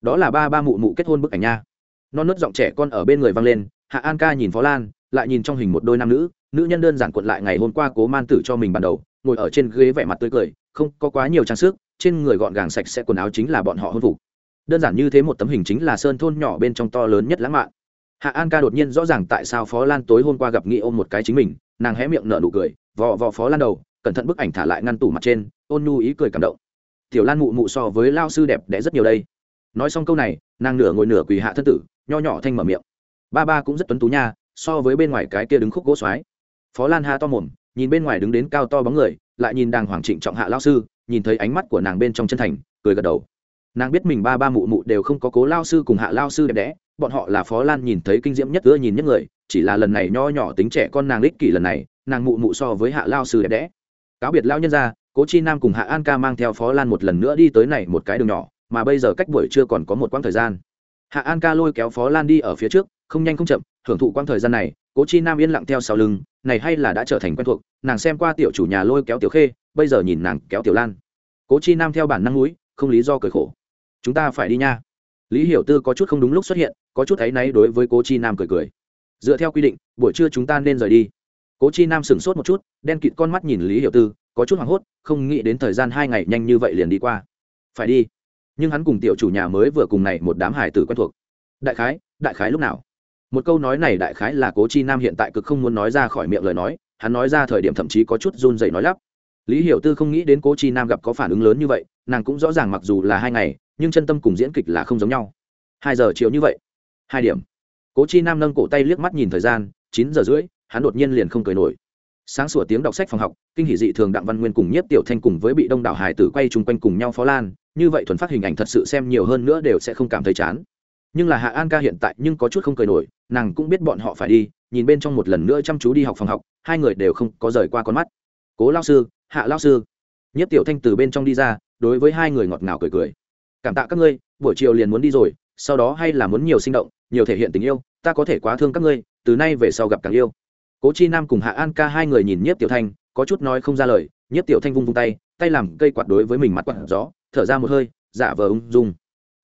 Đó là ba ba mụ mụ kết hôn bức ảnh nha. Non nớt giọng trẻ con ở bên người văng lên, hạ an ca nhìn phó lan, lại nhìn trong hình một đôi nam nữ nữ nhân đơn giản cuộn lại ngày hôm qua cố man tử cho mình ban đầu, ngồi ở trên ghế vẻ mặt tươi cười, không có quá nhiều trang sức, trên người gọn gàng sạch sẽ quần áo chính là bọn họ hôn phục. Đơn giản như thế một tấm hình chính là sơn thôn nhỏ bên trong to lớn nhất lãng mạn. Hạ an ca đột nhiên rõ ràng tại sao phó lan tối hôm qua gặp nghị ôm một cái chính mình, nàng hé miệng nở nụ cười, vò vò phó lan đầu, cẩn thận bức ảnh thả lại ngăn tủ mặt trên, ôn nhu ý cười cảm động tiểu lan mụ mụ so với lao sư đẹp đẽ rất nhiều đây. Nói xong câu này, nàng nửa ngồi nửa quỳ hạ thân tử, nho nhỏ thanh mở miệng. Ba ba cũng rất tuấn tú nha, so với bên ngoài cái kia đứng khúc gỗ xoái. Phó lan ha to mồm, nhìn bên ngoài đứng đến cao to bóng người, lại nhìn đàng hoàng trịnh trọng hạ lao sư, nhìn thấy ánh mắt của nàng bên trong chân thành, cười gật đầu. Nàng biết mình ba ba mụ mụ đều không có cố lao sư cùng hạ lao sư đẹp đẽ, bọn họ là phó lan nhìn thấy kinh diễm nhất ưa nhìn nhất người, chỉ là lần này nho nhỏ tính trẻ con nàng ích kỷ lần này, nàng mụ mụ so với hạ lao sư đẹp đẽ. Cáo biệt lao nhân ra cố chi nam cùng hạ an ca mang theo phó lan một lần nữa đi tới này một cái đường nhỏ, mà bây giờ cách buổi trưa còn có một quãng thời gian. Hạ an ca lôi kéo phó lan đi ở phía trước, không nhanh không chậm, hưởng thụ quãng thời gian này, cố chi nam yên lặng theo sau lưng, này hay là đã trở thành quen thuộc, nàng xem qua tiểu chủ nhà lôi kéo tiểu khê, bây giờ nhìn nàng kéo tiểu lan. Cố chi nam theo bản năng núi, không lý do cười khổ. Chúng ta phải đi nha. Lý hiểu tư có chút không đúng lúc xuất hiện, có chút thấy náy đối với cố chi nam cười cười. Dựa theo quy định, buổi trưa chúng ta nên rời đi. Cố chi nam sửng sốt một chút, đen kịt con mắt nhìn lý hiểu tư có chút hoảng hốt, không nghĩ đến thời gian hai ngày nhanh như vậy liền đi qua. Phải đi. Nhưng hắn cùng tiểu chủ nhà mới vừa cùng này một đám hải tử quen thuộc. Đại khái đại khái lúc nào? Một câu nói này đại khái là cố chi nam hiện tại cực không muốn nói ra khỏi miệng lời nói, hắn nói ra thời điểm thậm chí có chút run dậy nói lắp. Lý hiểu tư không nghĩ đến cố chi nam gặp có phản ứng lớn như vậy, nàng cũng rõ ràng mặc dù là hai ngày, nhưng chân tâm cùng diễn kịch là không giống nhau. Hai giờ chiều như vậy. Hai điểm. Cố chi nam nâng cổ tay liếc mắt nhìn thời gian, chín giờ rưỡi, hắn đột nhiên liền không cười nổi sáng sủa tiếng đọc sách phòng học, kinh hỷ dị thường đặng văn nguyên cùng nhiếp tiểu thanh cùng với bị đông đảo hải tử quay chung quanh cùng nhau phó lan, như vậy thuần phát hình ảnh thật sự xem nhiều hơn nữa đều sẽ không cảm thấy chán. Nhưng là hạ an ca hiện tại nhưng có chút không cười nổi, nàng cũng biết bọn họ phải đi, nhìn bên trong một lần nữa chăm chú đi học phòng học, hai người đều không có rời qua con mắt. Cố lao sư, hạ lao sư. Nhất tiểu thanh từ bên trong đi ra, đối với hai người ngọt ngào cười cười. Cảm tạ các ngươi, buổi chiều liền muốn đi rồi, sau đó hay là muốn nhiều sinh động, nhiều thể hiện tình yêu, ta có thể quá thương các ngươi, từ nay về sau gặp càng yêu cố chi nam cùng hạ an ca hai người nhìn nhiếp tiểu thanh, có chút nói không ra lời, nhiếp tiểu thanh vung vung tay tay làm cây quạt đối với mình mặt quạt gió, thở ra một hơi, giả vờ ung dung.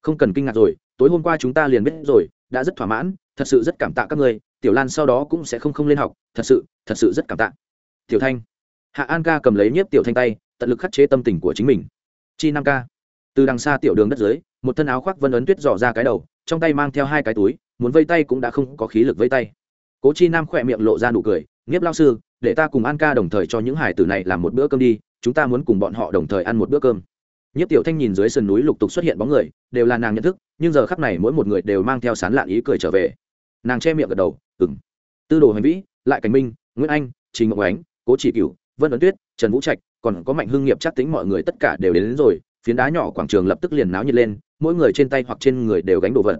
Không cần kinh ngạc rồi, tối hôm qua chúng ta liền biết rồi, đã rất thỏa mãn, thật sự rất cảm tạ các người. tiểu lan sau đó cũng sẽ không không lên học, thật sự thật sự rất cảm tạ. Tiểu thanh. Hạ an ca cầm lấy nhiếp tiểu thanh tay, tận lực khắc chế tâm tình của chính mình. Chi năm ca. Từ đằng xa tiểu đường đất dưới, một thân áo khoác vân ấn tuyết dò ra cái đầu, trong tay mang theo hai cái túi, muốn vây tay cũng đã không có khí lực vây tay cố chi nam khỏe miệng lộ ra nụ cười nghiếp lao sư để ta cùng an ca đồng thời cho những hải tử này làm một bữa cơm đi chúng ta muốn cùng bọn họ đồng thời ăn một bữa cơm. Nhất tiểu thanh nhìn dưới sườn núi lục tục xuất hiện bóng người đều là nàng nhận thức nhưng giờ khắp này mỗi một người đều mang theo sán lạn ý cười trở về. Nàng che miệng gật đầu ừng tư đồ hành vĩ lại cảnh minh nguyễn anh trình ngọc ánh cố chỉ cửu vân ấn tuyết trần vũ trạch còn có mạnh hưng nghiệp chắc tính mọi người tất cả đều đến, đến rồi phiến đá nhỏ quảng trường lập tức liền náo nhiệt lên mỗi người trên tay hoặc trên người đều gánh đồ vật.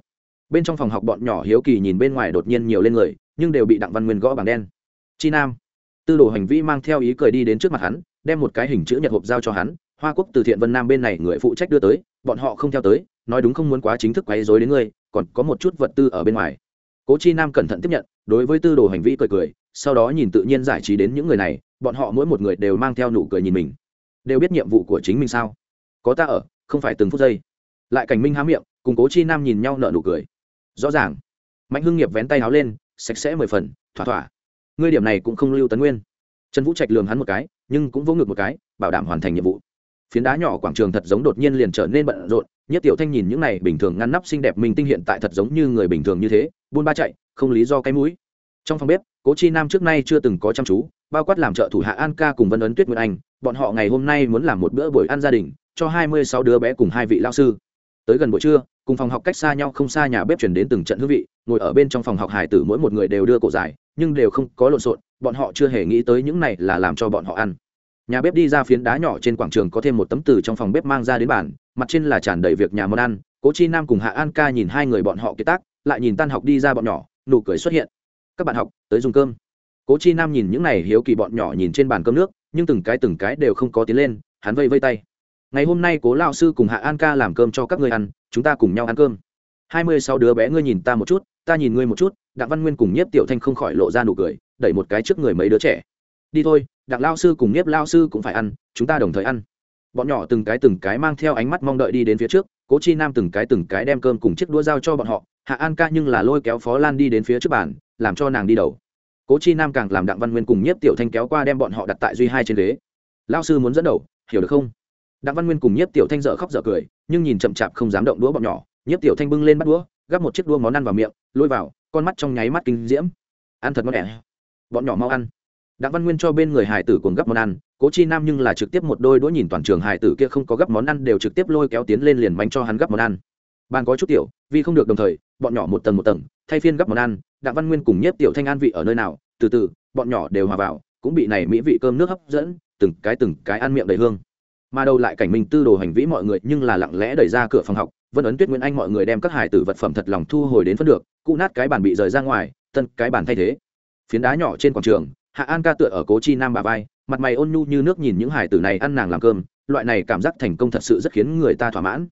Bên trong phòng học bọn nhỏ hiếu kỳ nhìn bên ngoài đột nhiên nhiều lên người nhưng đều bị đặng văn nguyên gõ bằng đen. Chi nam. Tư đồ hành vi mang theo ý cười đi đến trước mặt hắn, đem một cái hình chữ nhật hộp giao cho hắn, hoa quốc từ thiện vân nam bên này người phụ trách đưa tới, bọn họ không theo tới, nói đúng không muốn quá chính thức quấy dối đến ngươi, còn có một chút vật tư ở bên ngoài. Cố chi nam cẩn thận tiếp nhận, đối với tư đồ hành vi cười cười, sau đó nhìn tự nhiên giải trí đến những người này, bọn họ mỗi một người đều mang theo nụ cười nhìn mình. Đều biết nhiệm vụ của chính mình sao? Có ta ở, không phải từng phút giây. Lại cảnh minh há miệng, cùng cố chi nam nhìn nhau nợ nụ cười. Rõ ràng. Mạnh hưng nghiệp vén tay áo lên sạch sẽ mười phần, thỏa thỏa. Ngươi điểm này cũng không lưu tấn nguyên. Trần vũ trạch lường hắn một cái, nhưng cũng vỗ ngực một cái, bảo đảm hoàn thành nhiệm vụ. Phiến đá nhỏ quảng trường thật giống đột nhiên liền trở nên bận rộn nhất tiểu thanh nhìn những này bình thường ngăn nắp xinh đẹp mình tinh hiện tại thật giống như người bình thường như thế, buôn ba chạy, không lý do cái mũi. Trong phòng bếp, cố chi nam trước nay chưa từng có chăm chú, bao quát làm trợ thủ hạ an ca cùng vân ấn tuyết nguyệt anh, bọn họ ngày hôm nay muốn làm một bữa buổi ăn gia đình, cho hai mươi sáu đứa bé cùng hai vị lao sư. Tới gần buổi trưa cùng phòng học cách xa nhau không xa nhà bếp chuyển đến từng trận hương vị, ngồi ở bên trong phòng học hải tử mỗi một người đều đưa cổ dài, nhưng đều không có lộn xộn, bọn họ chưa hề nghĩ tới những này là làm cho bọn họ ăn. Nhà bếp đi ra phiến đá nhỏ trên quảng trường có thêm một tấm từ trong phòng bếp mang ra đến bàn, mặt trên là tràn đầy việc nhà món ăn, cố chi nam cùng hạ an ca nhìn hai người bọn họ kiệt tác, lại nhìn tan học đi ra bọn nhỏ, nụ cười xuất hiện. Các bạn học, tới dùng cơm. Cố chi nam nhìn những này hiếu kỳ bọn nhỏ nhìn trên bàn cơm nước, nhưng từng cái từng cái đều không có tiến lên, hắn vây vây tay. Ngày hôm nay cố lao sư cùng hạ an ca làm cơm cho các người ăn chúng ta cùng nhau ăn cơm. Hai mươi sáu đứa bé ngươi nhìn ta một chút, ta nhìn ngươi một chút, đặng văn nguyên cùng nhiếp tiểu thanh không khỏi lộ ra nụ cười, đẩy một cái trước người mấy đứa trẻ. Đi thôi, đặng lao sư cùng nhiếp lao sư cũng phải ăn, chúng ta đồng thời ăn. Bọn nhỏ từng cái từng cái mang theo ánh mắt mong đợi đi đến phía trước, cố chi nam từng cái từng cái đem cơm cùng chiếc đũa dao cho bọn họ, hạ an ca nhưng là lôi kéo phó lan đi đến phía trước bàn, làm cho nàng đi đầu. Cố chi nam càng làm đặng văn nguyên cùng nhiếp tiểu thanh kéo qua đem bọn họ đặt tại duy hai trên ghế. Lao sư muốn dẫn đầu, hiểu được không? Đặng văn nguyên cùng nhiếp tiểu thanh dở khóc dở cười, nhưng nhìn chậm chạp không dám động đũa bọn nhỏ, nhiếp tiểu thanh bưng lên bắt đũa, gắp một chiếc đũa món ăn vào miệng, lôi vào, con mắt trong nháy mắt kinh diễm. Ăn thật ngon đẻ bọn nhỏ mau ăn. Đặng văn nguyên cho bên người hải tử cùng gắp món ăn, cố chi nam nhưng là trực tiếp một đôi đũa nhìn toàn trường hải tử kia không có gắp món ăn đều trực tiếp lôi kéo tiến lên liền bánh cho hắn gắp món ăn. Bàn có chút tiểu, vì không được đồng thời, bọn nhỏ một tầng một tầng, thay phiên gắp món ăn, đặng văn nguyên cùng nhiếp tiểu thanh an vị ở nơi nào, từ từ, bọn nhỏ đều hòa vào, cũng bị này mỹ vị cơm nước hấp dẫn, từng cái từng cái ăn miệng đầy hương mà đầu lại cảnh minh tư đồ hành vĩ mọi người nhưng là lặng lẽ đẩy ra cửa phòng học, vân ấn tuyết nguyễn anh mọi người đem các hải tử vật phẩm thật lòng thu hồi đến phân được, cụ nát cái bàn bị rời ra ngoài, tân cái bàn thay thế. Phiến đá nhỏ trên quảng trường, hạ an ca tựa ở cố chi nam bà vai, mặt mày ôn nhu như nước nhìn những hải tử này ăn nàng làm cơm, loại này cảm giác thành công thật sự rất khiến người ta thỏa mãn.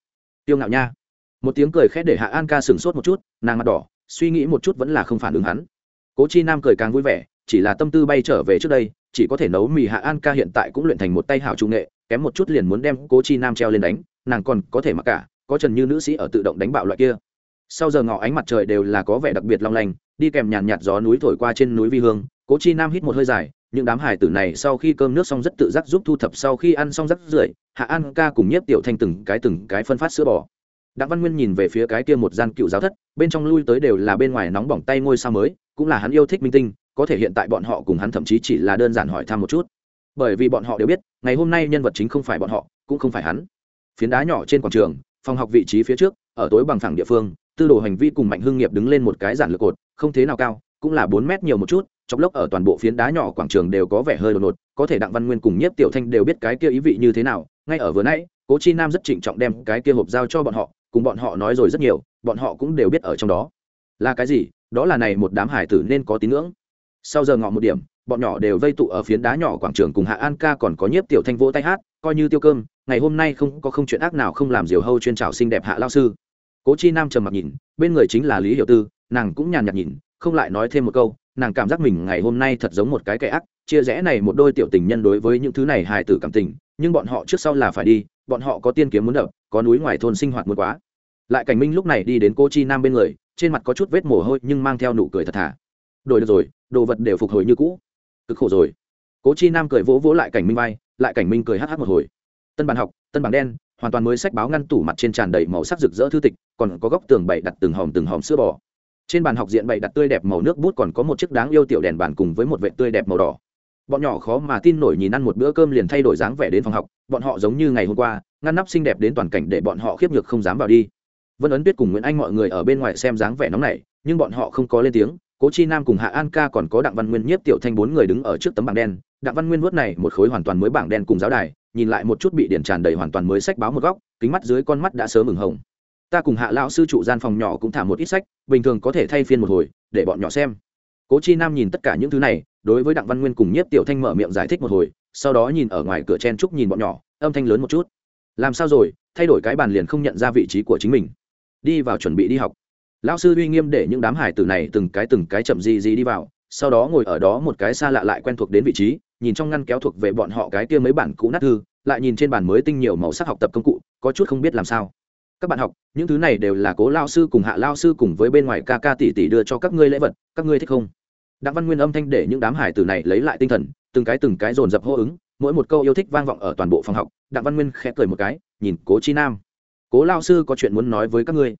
Tiêu ngạo nha. Một tiếng cười khét để hạ an ca sửng sốt một chút, nàng mặt đỏ, suy nghĩ một chút vẫn là không phản ứng hắn. Cố chi nam cười càng vui vẻ, chỉ là tâm tư bay trở về trước đây, chỉ có thể nấu mì hạ an ca hiện tại cũng luyện thành một tay hảo trung nghệ kém một chút liền muốn đem cố chi nam treo lên đánh, nàng còn có thể mặc cả, có trần như nữ sĩ ở tự động đánh bạo loại kia. Sau giờ ngọ ánh mặt trời đều là có vẻ đặc biệt long lanh, đi kèm nhàn nhạt gió núi thổi qua trên núi vi hương, cố chi nam hít một hơi dài, những đám hải tử này sau khi cơm nước xong rất tự giác giúp thu thập sau khi ăn xong rất rưởi hạ an ca cùng nhiếp tiểu thanh từng cái từng cái phân phát sữa bò. Đặng văn nguyên nhìn về phía cái kia một gian cựu giáo thất, bên trong lui tới đều là bên ngoài nóng bỏng tay ngôi sao mới, cũng là hắn yêu thích minh tinh, có thể hiện tại bọn họ cùng hắn thậm chí chỉ là đơn giản hỏi thăm một chút bởi vì bọn họ đều biết, ngày hôm nay nhân vật chính không phải bọn họ, cũng không phải hắn. Phiến đá nhỏ trên quảng trường, phòng học vị trí phía trước, ở tối bằng thẳng địa phương, tư đồ hành vi cùng mạnh hưng nghiệp đứng lên một cái giản lược cột, không thế nào cao, cũng là bốn mét nhiều một chút trong lốc ở toàn bộ phiến đá nhỏ quảng trường đều có vẻ hơi đột ngột, có thể đặng văn nguyên cùng nhiếp tiểu thanh đều biết cái kia ý vị như thế nào, ngay ở vừa nãy, cố chi nam rất trịnh trọng đem cái kia hộp giao cho bọn họ, cùng bọn họ nói rồi rất nhiều, bọn họ cũng đều biết ở trong đó. Là cái gì? Đó là này một đám hải tử nên có tín ngưỡng. Sau giờ ngọ một điểm bọn nhỏ đều vây tụ ở phiến đá nhỏ quảng trường cùng hạ an ca còn có nhiếp tiểu thanh vỗ tay hát, coi như tiêu cơm, ngày hôm nay không có không chuyện ác nào không làm diều hâu chuyên trào xinh đẹp hạ lao sư. Cố chi nam trầm mặc nhìn, bên người chính là lý hiệu tư, nàng cũng nhàn nhạt nhìn, không lại nói thêm một câu, nàng cảm giác mình ngày hôm nay thật giống một cái kẻ ác, chia rẽ này một đôi tiểu tình nhân đối với những thứ này hài tử cảm tình, nhưng bọn họ trước sau là phải đi, bọn họ có tiên kiếm muốn đập, có núi ngoài thôn sinh hoạt muốn quá. Lại cảnh minh lúc này đi đến cô chi nam bên người, trên mặt có chút vết mồ hôi nhưng mang theo nụ cười thật thà. Đổi được rồi, đồ vật đều phục hồi như cũ cực khổ rồi. Cố chi nam cười vỗ vỗ lại cảnh minh vai, lại cảnh minh cười hh một hồi. Tân bản học, tân bảng đen, hoàn toàn mới sách báo ngăn tủ mặt trên tràn đầy màu sắc rực rỡ thư tịch, còn có góc tường bày đặt từng hòm từng hòm sữa bò. Trên bàn học diện bày đặt tươi đẹp màu nước bút còn có một chiếc đáng yêu tiểu đèn bàn cùng với một vệ tươi đẹp màu đỏ. Bọn nhỏ khó mà tin nổi nhìn ăn một bữa cơm liền thay đổi dáng vẻ đến phòng học, bọn họ giống như ngày hôm qua, ngăn nắp xinh đẹp đến toàn cảnh để bọn họ khiếp nhược không dám vào đi. Vân ấn tuyết cùng nguyễn anh mọi người ở bên ngoài xem dáng vẻ nóng này nhưng bọn họ không có lên tiếng cố chi nam cùng hạ an ca còn có đặng văn nguyên nhiếp tiểu thanh bốn người đứng ở trước tấm bảng đen. Đặng văn nguyên vuốt này một khối hoàn toàn mới bảng đen cùng giáo đài, nhìn lại một chút bị điển tràn đầy hoàn toàn mới sách báo một góc, kính mắt dưới con mắt đã sớm ửng hồng. Ta cùng hạ lão sư trụ gian phòng nhỏ cũng thả một ít sách, bình thường có thể thay phiên một hồi, để bọn nhỏ xem. Cố chi nam nhìn tất cả những thứ này, đối với đặng văn nguyên cùng nhiếp tiểu thanh mở miệng giải thích một hồi, sau đó nhìn ở ngoài cửa chen trúc nhìn bọn nhỏ, âm thanh lớn một chút. Làm sao rồi? Thay đổi cái bàn liền không nhận ra vị trí của chính mình. Đi vào chuẩn bị đi học lão sư uy nghiêm để những đám hải tử này từng cái từng cái chậm gì gì đi vào, sau đó ngồi ở đó một cái xa lạ lại quen thuộc đến vị trí, nhìn trong ngăn kéo thuộc về bọn họ cái kia mấy bản cũ nát thư, lại nhìn trên bàn mới tinh nhiều màu sắc học tập công cụ, có chút không biết làm sao. Các bạn học, những thứ này đều là cố lao sư cùng hạ lao sư cùng với bên ngoài ca ca tỷ tỷ đưa cho các ngươi lễ vật, các ngươi thích không? Đặng văn nguyên âm thanh để những đám hải tử này lấy lại tinh thần, từng cái từng cái dồn dập hô ứng, mỗi một câu yêu thích vang vọng ở toàn bộ phòng học, đặng văn nguyên khẽ cười một cái, nhìn cố chi nam. Cố lao sư có chuyện muốn nói với các ngươi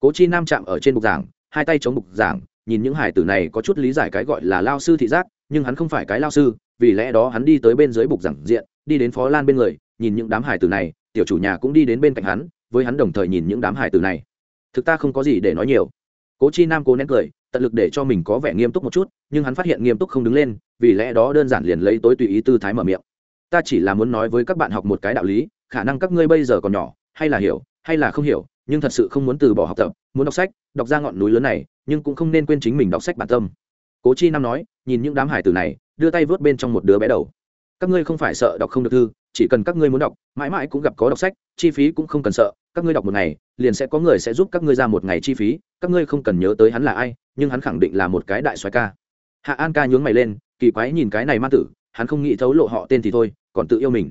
cố chi nam chạm ở trên bục giảng, hai tay chống bục giảng, nhìn những hải tử này có chút lý giải cái gọi là lao sư thị giác, nhưng hắn không phải cái lao sư, vì lẽ đó hắn đi tới bên dưới bục giảng diện, đi đến phó lan bên người, nhìn những đám hải tử này, tiểu chủ nhà cũng đi đến bên cạnh hắn, với hắn đồng thời nhìn những đám hải tử này. Thực ta không có gì để nói nhiều. Cố chi nam cố nén cười, tận lực để cho mình có vẻ nghiêm túc một chút, nhưng hắn phát hiện nghiêm túc không đứng lên, vì lẽ đó đơn giản liền lấy tối tùy ý tư thái mở miệng. Ta chỉ là muốn nói với các bạn học một cái đạo lý, khả năng các ngươi bây giờ còn nhỏ, hay là hiểu, hay là không hiểu nhưng thật sự không muốn từ bỏ học tập, muốn đọc sách, đọc ra ngọn núi lớn này, nhưng cũng không nên quên chính mình đọc sách bản tâm. Cố chi nam nói, nhìn những đám hải tử này, đưa tay vớt bên trong một đứa bé đầu. Các ngươi không phải sợ đọc không được thư, chỉ cần các ngươi muốn đọc, mãi mãi cũng gặp có đọc sách, chi phí cũng không cần sợ, các ngươi đọc một ngày, liền sẽ có người sẽ giúp các ngươi ra một ngày chi phí, các ngươi không cần nhớ tới hắn là ai, nhưng hắn khẳng định là một cái đại soái ca. Hạ an ca nhướng mày lên, kỳ quái nhìn cái này ma tử, hắn không nghĩ thấu lộ họ tên thì thôi, còn tự yêu mình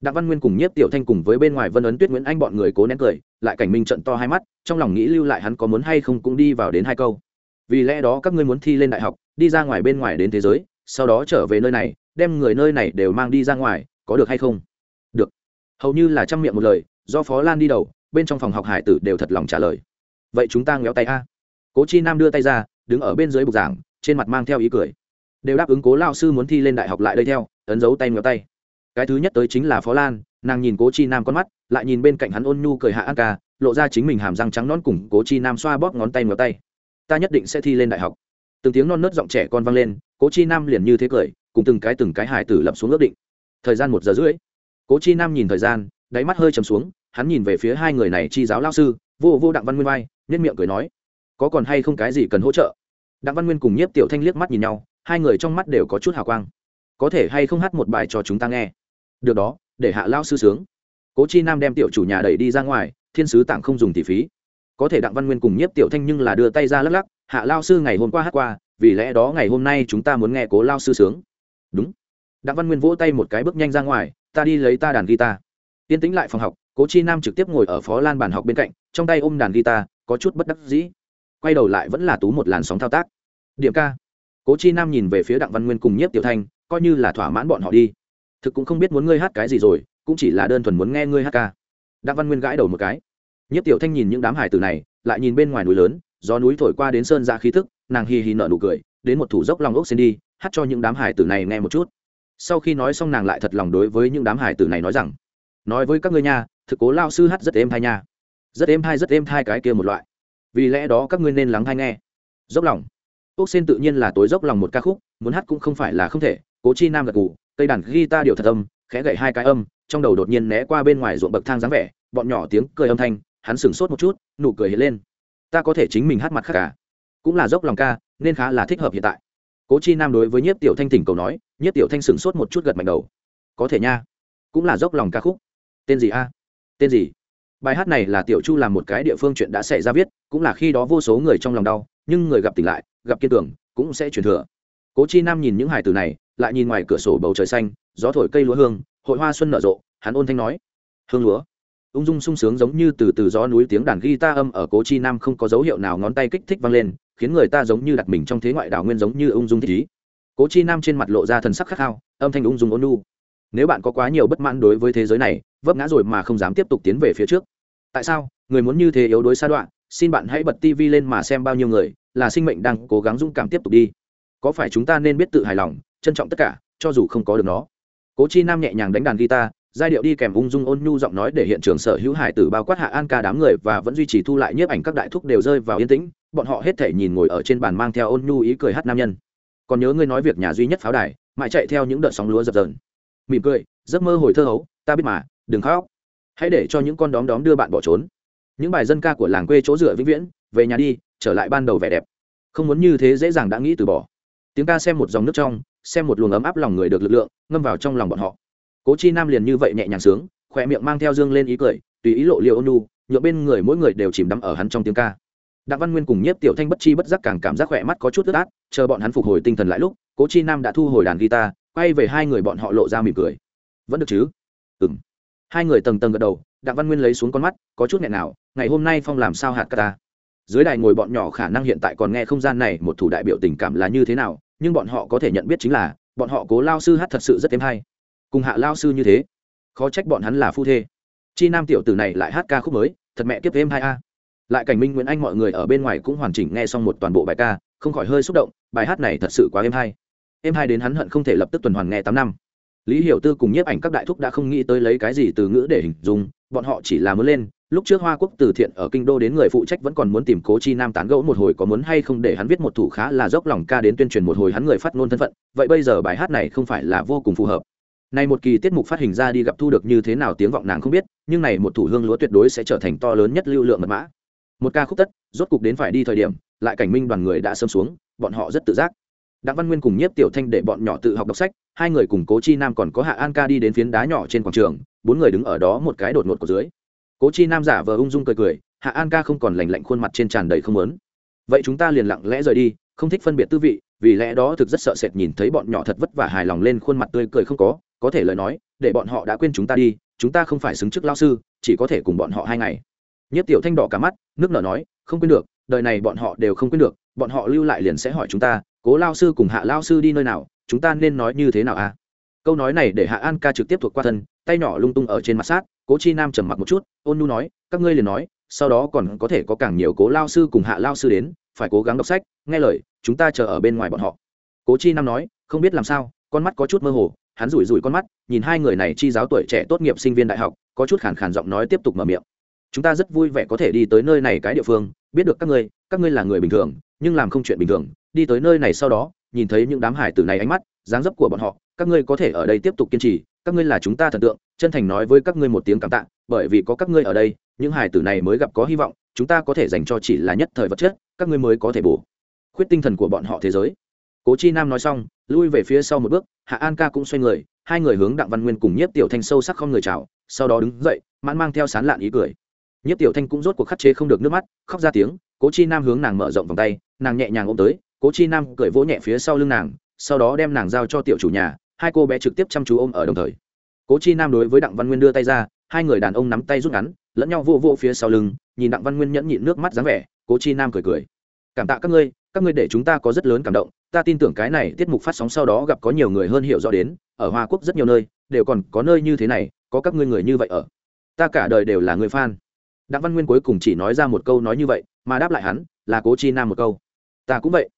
đặng văn nguyên cùng nhiếp tiểu thanh cùng với bên ngoài vân ấn tuyết nguyễn anh bọn người cố nén cười, lại cảnh minh trận to hai mắt, trong lòng nghĩ lưu lại hắn có muốn hay không cũng đi vào đến hai câu. Vì lẽ đó các ngươi muốn thi lên đại học, đi ra ngoài bên ngoài đến thế giới, sau đó trở về nơi này, đem người nơi này đều mang đi ra ngoài, có được hay không? Được. Hầu như là trăm miệng một lời, do phó lan đi đầu, bên trong phòng học hải tử đều thật lòng trả lời. Vậy chúng ta ngéo tay a. Cố chi nam đưa tay ra, đứng ở bên dưới bục giảng, trên mặt mang theo ý cười. Đều đáp ứng cố lao sư muốn thi lên đại học lại đây theo, ấn dấu tay ngéo tay cái thứ nhất tới chính là phó lan, nàng nhìn cố chi nam con mắt, lại nhìn bên cạnh hắn ôn nhu cười hạ an ca, lộ ra chính mình hàm răng trắng non cùng cố chi nam xoa bóp ngón tay ngón tay. Ta nhất định sẽ thi lên đại học. Từng tiếng non nớt giọng trẻ con vang lên, cố chi nam liền như thế cười, cùng từng cái từng cái hải tử lập xuống ước định. Thời gian một giờ rưỡi. Cố chi nam nhìn thời gian, đáy mắt hơi chầm xuống, hắn nhìn về phía hai người này chi giáo lao sư, vô vô đặng văn nguyên vai nhất miệng cười nói, có còn hay không cái gì cần hỗ trợ? Đặng văn nguyên cùng nhiếp tiểu thanh liếc mắt nhìn nhau, hai người trong mắt đều có chút hào quang. Có thể hay không hát một bài cho chúng ta nghe? Được đó, để hạ lao sư sướng. Cố chi nam đem tiểu chủ nhà đẩy đi ra ngoài, thiên sứ tặng không dùng tỷ phí. Có thể đặng văn nguyên cùng nhiếp tiểu thanh nhưng là đưa tay ra lắc lắc, hạ lao sư, ngày hôm qua hát qua, vì lẽ đó ngày hôm nay chúng ta muốn nghe cố lao sư sướng. Đúng. Đặng văn nguyên vỗ tay một cái bước nhanh ra ngoài, ta đi lấy ta đàn guitar. Tiên tĩnh lại phòng học, cố chi nam trực tiếp ngồi ở phó lan bàn học bên cạnh, trong tay ôm đàn guitar, có chút bất đắc dĩ. Quay đầu lại vẫn là tú một làn sóng thao tác. Điểm ca. Cố chi nam nhìn về phía đặng văn nguyên cùng nhiếp tiểu thanh, coi như là thỏa mãn bọn họ đi thực cũng không biết muốn ngươi hát cái gì rồi, cũng chỉ là đơn thuần muốn nghe ngươi hát ca. Đặng văn nguyên gãi đầu một cái. Nhất tiểu thanh nhìn những đám hải tử này, lại nhìn bên ngoài núi lớn, gió núi thổi qua đến sơn ra khí thức nàng hì hì nở nụ cười, đến một thủ dốc lòng ốc xin đi, hát cho những đám hải tử này nghe một chút. Sau khi nói xong nàng lại thật lòng đối với những đám hải tử này nói rằng, nói với các ngươi nha, thực cố lao sư hát rất êm thai nha. Rất êm thai, rất êm thai cái kia một loại. Vì lẽ đó các ngươi nên lắng thai nghe. Dốc lòng. Ốc xin tự nhiên là tối dốc lòng một ca khúc, muốn hát cũng không phải là không thể, cố chi nam gật cụ cây đàn guitar điều thật âm, khẽ gậy hai cái âm, trong đầu đột nhiên né qua bên ngoài ruộng bậc thang dáng vẻ, bọn nhỏ tiếng cười âm thanh, hắn sửng sốt một chút, nụ cười hiện lên. Ta có thể chính mình hát mặt khác cả cũng là dốc lòng ca, nên khá là thích hợp hiện tại. Cố chi nam đối với nhiếp tiểu thanh tỉnh cầu nói, nhiếp tiểu thanh sửng sốt một chút gật mạnh đầu. Có thể nha, cũng là dốc lòng ca khúc. Tên gì a? Tên gì? Bài hát này là tiểu chu làm một cái địa phương chuyện đã xảy ra viết, cũng là khi đó vô số người trong lòng đau, nhưng người gặp tỉnh lại, gặp kiên tưởng cũng sẽ truyền thừa. Cố chi nam nhìn những hải từ này lại nhìn ngoài cửa sổ bầu trời xanh, gió thổi cây lúa hương, hội hoa xuân nở rộ, hắn ôn thanh nói, hương lúa. Ung dung sung sướng giống như từ từ gió núi tiếng đàn guitar âm ở cố chi nam không có dấu hiệu nào ngón tay kích thích vang lên, khiến người ta giống như đặt mình trong thế ngoại đảo nguyên giống như ung dung thích ý. Cố chi nam trên mặt lộ ra thần sắc khát khao, âm thanh ung dung ôn nu nếu bạn có quá nhiều bất mãn đối với thế giới này, vấp ngã rồi mà không dám tiếp tục tiến về phía trước. Tại sao? Người muốn như thế yếu đuối xa đoạn xin bạn hãy bật tivi lên mà xem bao nhiêu người là sinh mệnh đang cố gắng dũng cảm tiếp tục đi. Có phải chúng ta nên biết tự hài lòng trân trọng tất cả, cho dù không có được nó. Cố chi nam nhẹ nhàng đánh đàn guitar, giai điệu đi kèm ung dung ôn nhu giọng nói để hiện trường sở hữu hải tử bao quát hạ an ca đám người và vẫn duy trì thu lại nhiếp ảnh các đại thúc đều rơi vào yên tĩnh, bọn họ hết thể nhìn ngồi ở trên bàn mang theo ôn nhu ý cười hát nam nhân. Còn nhớ ngươi nói việc nhà duy nhất pháo đài, mãi chạy theo những đợt sóng lúa dập dờn. Mỉm cười, giấc mơ hồi thơ hấu, ta biết mà, đừng khóc. Hãy để cho những con đóm đóm đưa bạn bỏ trốn. Những bài dân ca của làng quê chỗ dựa vĩnh viễn, về nhà đi, trở lại ban đầu vẻ đẹp. Không muốn như thế dễ dàng đã nghĩ từ bỏ. Tiếng ca xem một dòng nước trong xem một luồng ấm áp lòng người được lực lượng, ngâm vào trong lòng bọn họ. Cố chi nam liền như vậy nhẹ nhàng sướng, khỏe miệng mang theo dương lên ý cười, tùy ý lộ liệu ônu nhựa bên người mỗi người đều chìm đắm ở hắn trong tiếng ca. Đặng văn nguyên cùng nhiếp tiểu thanh bất chi bất giác càng cảm giác khỏe mắt có chút ướt át, chờ bọn hắn phục hồi tinh thần lại lúc, cố chi nam đã thu hồi đàn guitar, quay về hai người bọn họ lộ ra mỉm cười. Vẫn được chứ? Ừ m hai người tầng tầng gật đầu, đặng văn nguyên lấy xuống con mắt, có chút nghẹn nào, ngày hôm nay phong làm sao hạt ca ta? Dưới đài ngồi bọn nhỏ khả năng hiện tại còn nghe không gian này một thủ đại biểu tình cảm là như thế nào nhưng bọn họ có thể nhận biết chính là, bọn họ cố lao sư hát thật sự rất êm hay. Cùng hạ lao sư như thế, khó trách bọn hắn là phu thê. Chi nam tiểu tử này lại hát ca khúc mới, thật mẹ kiếp êm hai a. Lại cảnh minh nguyễn anh mọi người ở bên ngoài cũng hoàn chỉnh nghe xong một toàn bộ bài ca, không khỏi hơi xúc động, bài hát này thật sự quá êm hay. Êm hay đến hắn hận không thể lập tức tuần hoàn nghe tám năm. Lý hiểu tư cùng nhiếp ảnh các đại thúc đã không nghĩ tới lấy cái gì từ ngữ để hình dung, bọn họ chỉ là mới lên lúc trước hoa quốc từ thiện ở kinh đô đến người phụ trách vẫn còn muốn tìm cố chi nam tán gẫu một hồi có muốn hay không để hắn viết một thủ khá là dốc lòng ca đến tuyên truyền một hồi hắn người phát ngôn thân phận, vậy bây giờ bài hát này không phải là vô cùng phù hợp. Này một kỳ tiết mục phát hình ra đi gặp thu được như thế nào tiếng vọng nàng không biết, nhưng này một thủ hương lúa tuyệt đối sẽ trở thành to lớn nhất lưu lượng mật mã. Một ca khúc tất, rốt cục đến phải đi thời điểm, lại cảnh minh đoàn người đã sớm xuống, bọn họ rất tự giác. Đặng văn nguyên cùng nhiếp tiểu thanh để bọn nhỏ tự học đọc sách, hai người cùng cố chi nam còn có hạ an ca đi đến phiến đá nhỏ trên quảng trường, bốn người đứng ở đó một cái đột ngột của dưới cố chi nam giả vờ ung dung cười cười, hạ an ca không còn lành lạnh khuôn mặt trên tràn đầy không lớn vậy chúng ta liền lặng lẽ rời đi, không thích phân biệt tư vị, vì lẽ đó thực rất sợ sệt nhìn thấy bọn nhỏ thật vất vả hài lòng lên khuôn mặt tươi cười không có có thể lời nói, để bọn họ đã quên chúng ta đi, chúng ta không phải xứng chức lao sư, chỉ có thể cùng bọn họ hai ngày. Nhất tiểu thanh đỏ cả mắt, nước nở nói, không quên được, đời này bọn họ đều không quên được, bọn họ lưu lại liền sẽ hỏi chúng ta, cố lao sư cùng hạ lao sư đi nơi nào, chúng ta nên nói như thế nào à? Câu nói này để hạ an ca trực tiếp thuộc qua thân, tay nhỏ lung tung ở trên mặt sát, cố chi nam trầm mặc một chút, ôn nu nói, các ngươi liền nói, sau đó còn có thể có càng nhiều cố lao sư cùng hạ lao sư đến, phải cố gắng đọc sách, nghe lời, chúng ta chờ ở bên ngoài bọn họ. Cố chi nam nói, không biết làm sao, con mắt có chút mơ hồ. Hắn rủi rủi con mắt, nhìn hai người này chi giáo tuổi trẻ tốt nghiệp sinh viên đại học, có chút khàn khàn giọng nói tiếp tục mở miệng. Chúng ta rất vui vẻ có thể đi tới nơi này cái địa phương, biết được các ngươi các ngươi là người bình thường, nhưng làm không chuyện bình thường, đi tới nơi này sau đó, nhìn thấy những đám hải tử này ánh mắt, dáng dấp của bọn họ các ngươi có thể ở đây tiếp tục kiên trì, các ngươi là chúng ta thần tượng, chân thành nói với các ngươi một tiếng cảm tạ, bởi vì có các ngươi ở đây, những hải tử này mới gặp có hy vọng, chúng ta có thể dành cho chỉ là nhất thời vật chất, các ngươi mới có thể bổ. Khuyết tinh thần của bọn họ thế giới. Cố chi nam nói xong, lui về phía sau một bước, hạ an ca cũng xoay người, hai người hướng đặng văn nguyên cùng nhiếp tiểu thanh sâu sắc không người chào, sau đó đứng dậy, mãn mang theo sán lạn ý cười. Nhiếp tiểu thanh cũng rốt cuộc khắc chế không được nước mắt, khóc ra tiếng, cố chi nam hướng nàng mở rộng vòng tay, nàng nhẹ nhàng ôm tới, cố chi nam cười vỗ nhẹ phía sau lưng nàng, sau đó đem nàng giao cho tiểu chủ nhà hai cô bé trực tiếp chăm chú ôm ở đồng thời. Cố chi nam đối với đặng văn nguyên đưa tay ra, hai người đàn ông nắm tay rút ngắn, lẫn nhau vô vô phía sau lưng, nhìn đặng văn nguyên nhẫn nhịn nước mắt dáng vẻ, cố chi nam cười cười. Cảm tạ các ngươi các ngươi để chúng ta có rất lớn cảm động, ta tin tưởng cái này tiết mục phát sóng sau đó gặp có nhiều người hơn hiểu rõ đến, ở hoa quốc rất nhiều nơi, đều còn có nơi như thế này, có các ngươi người như vậy ở. Ta cả đời đều là người fan. Đặng văn nguyên cuối cùng chỉ nói ra một câu nói như vậy, mà đáp lại hắn là cố chi nam một câu. Ta cũng vậy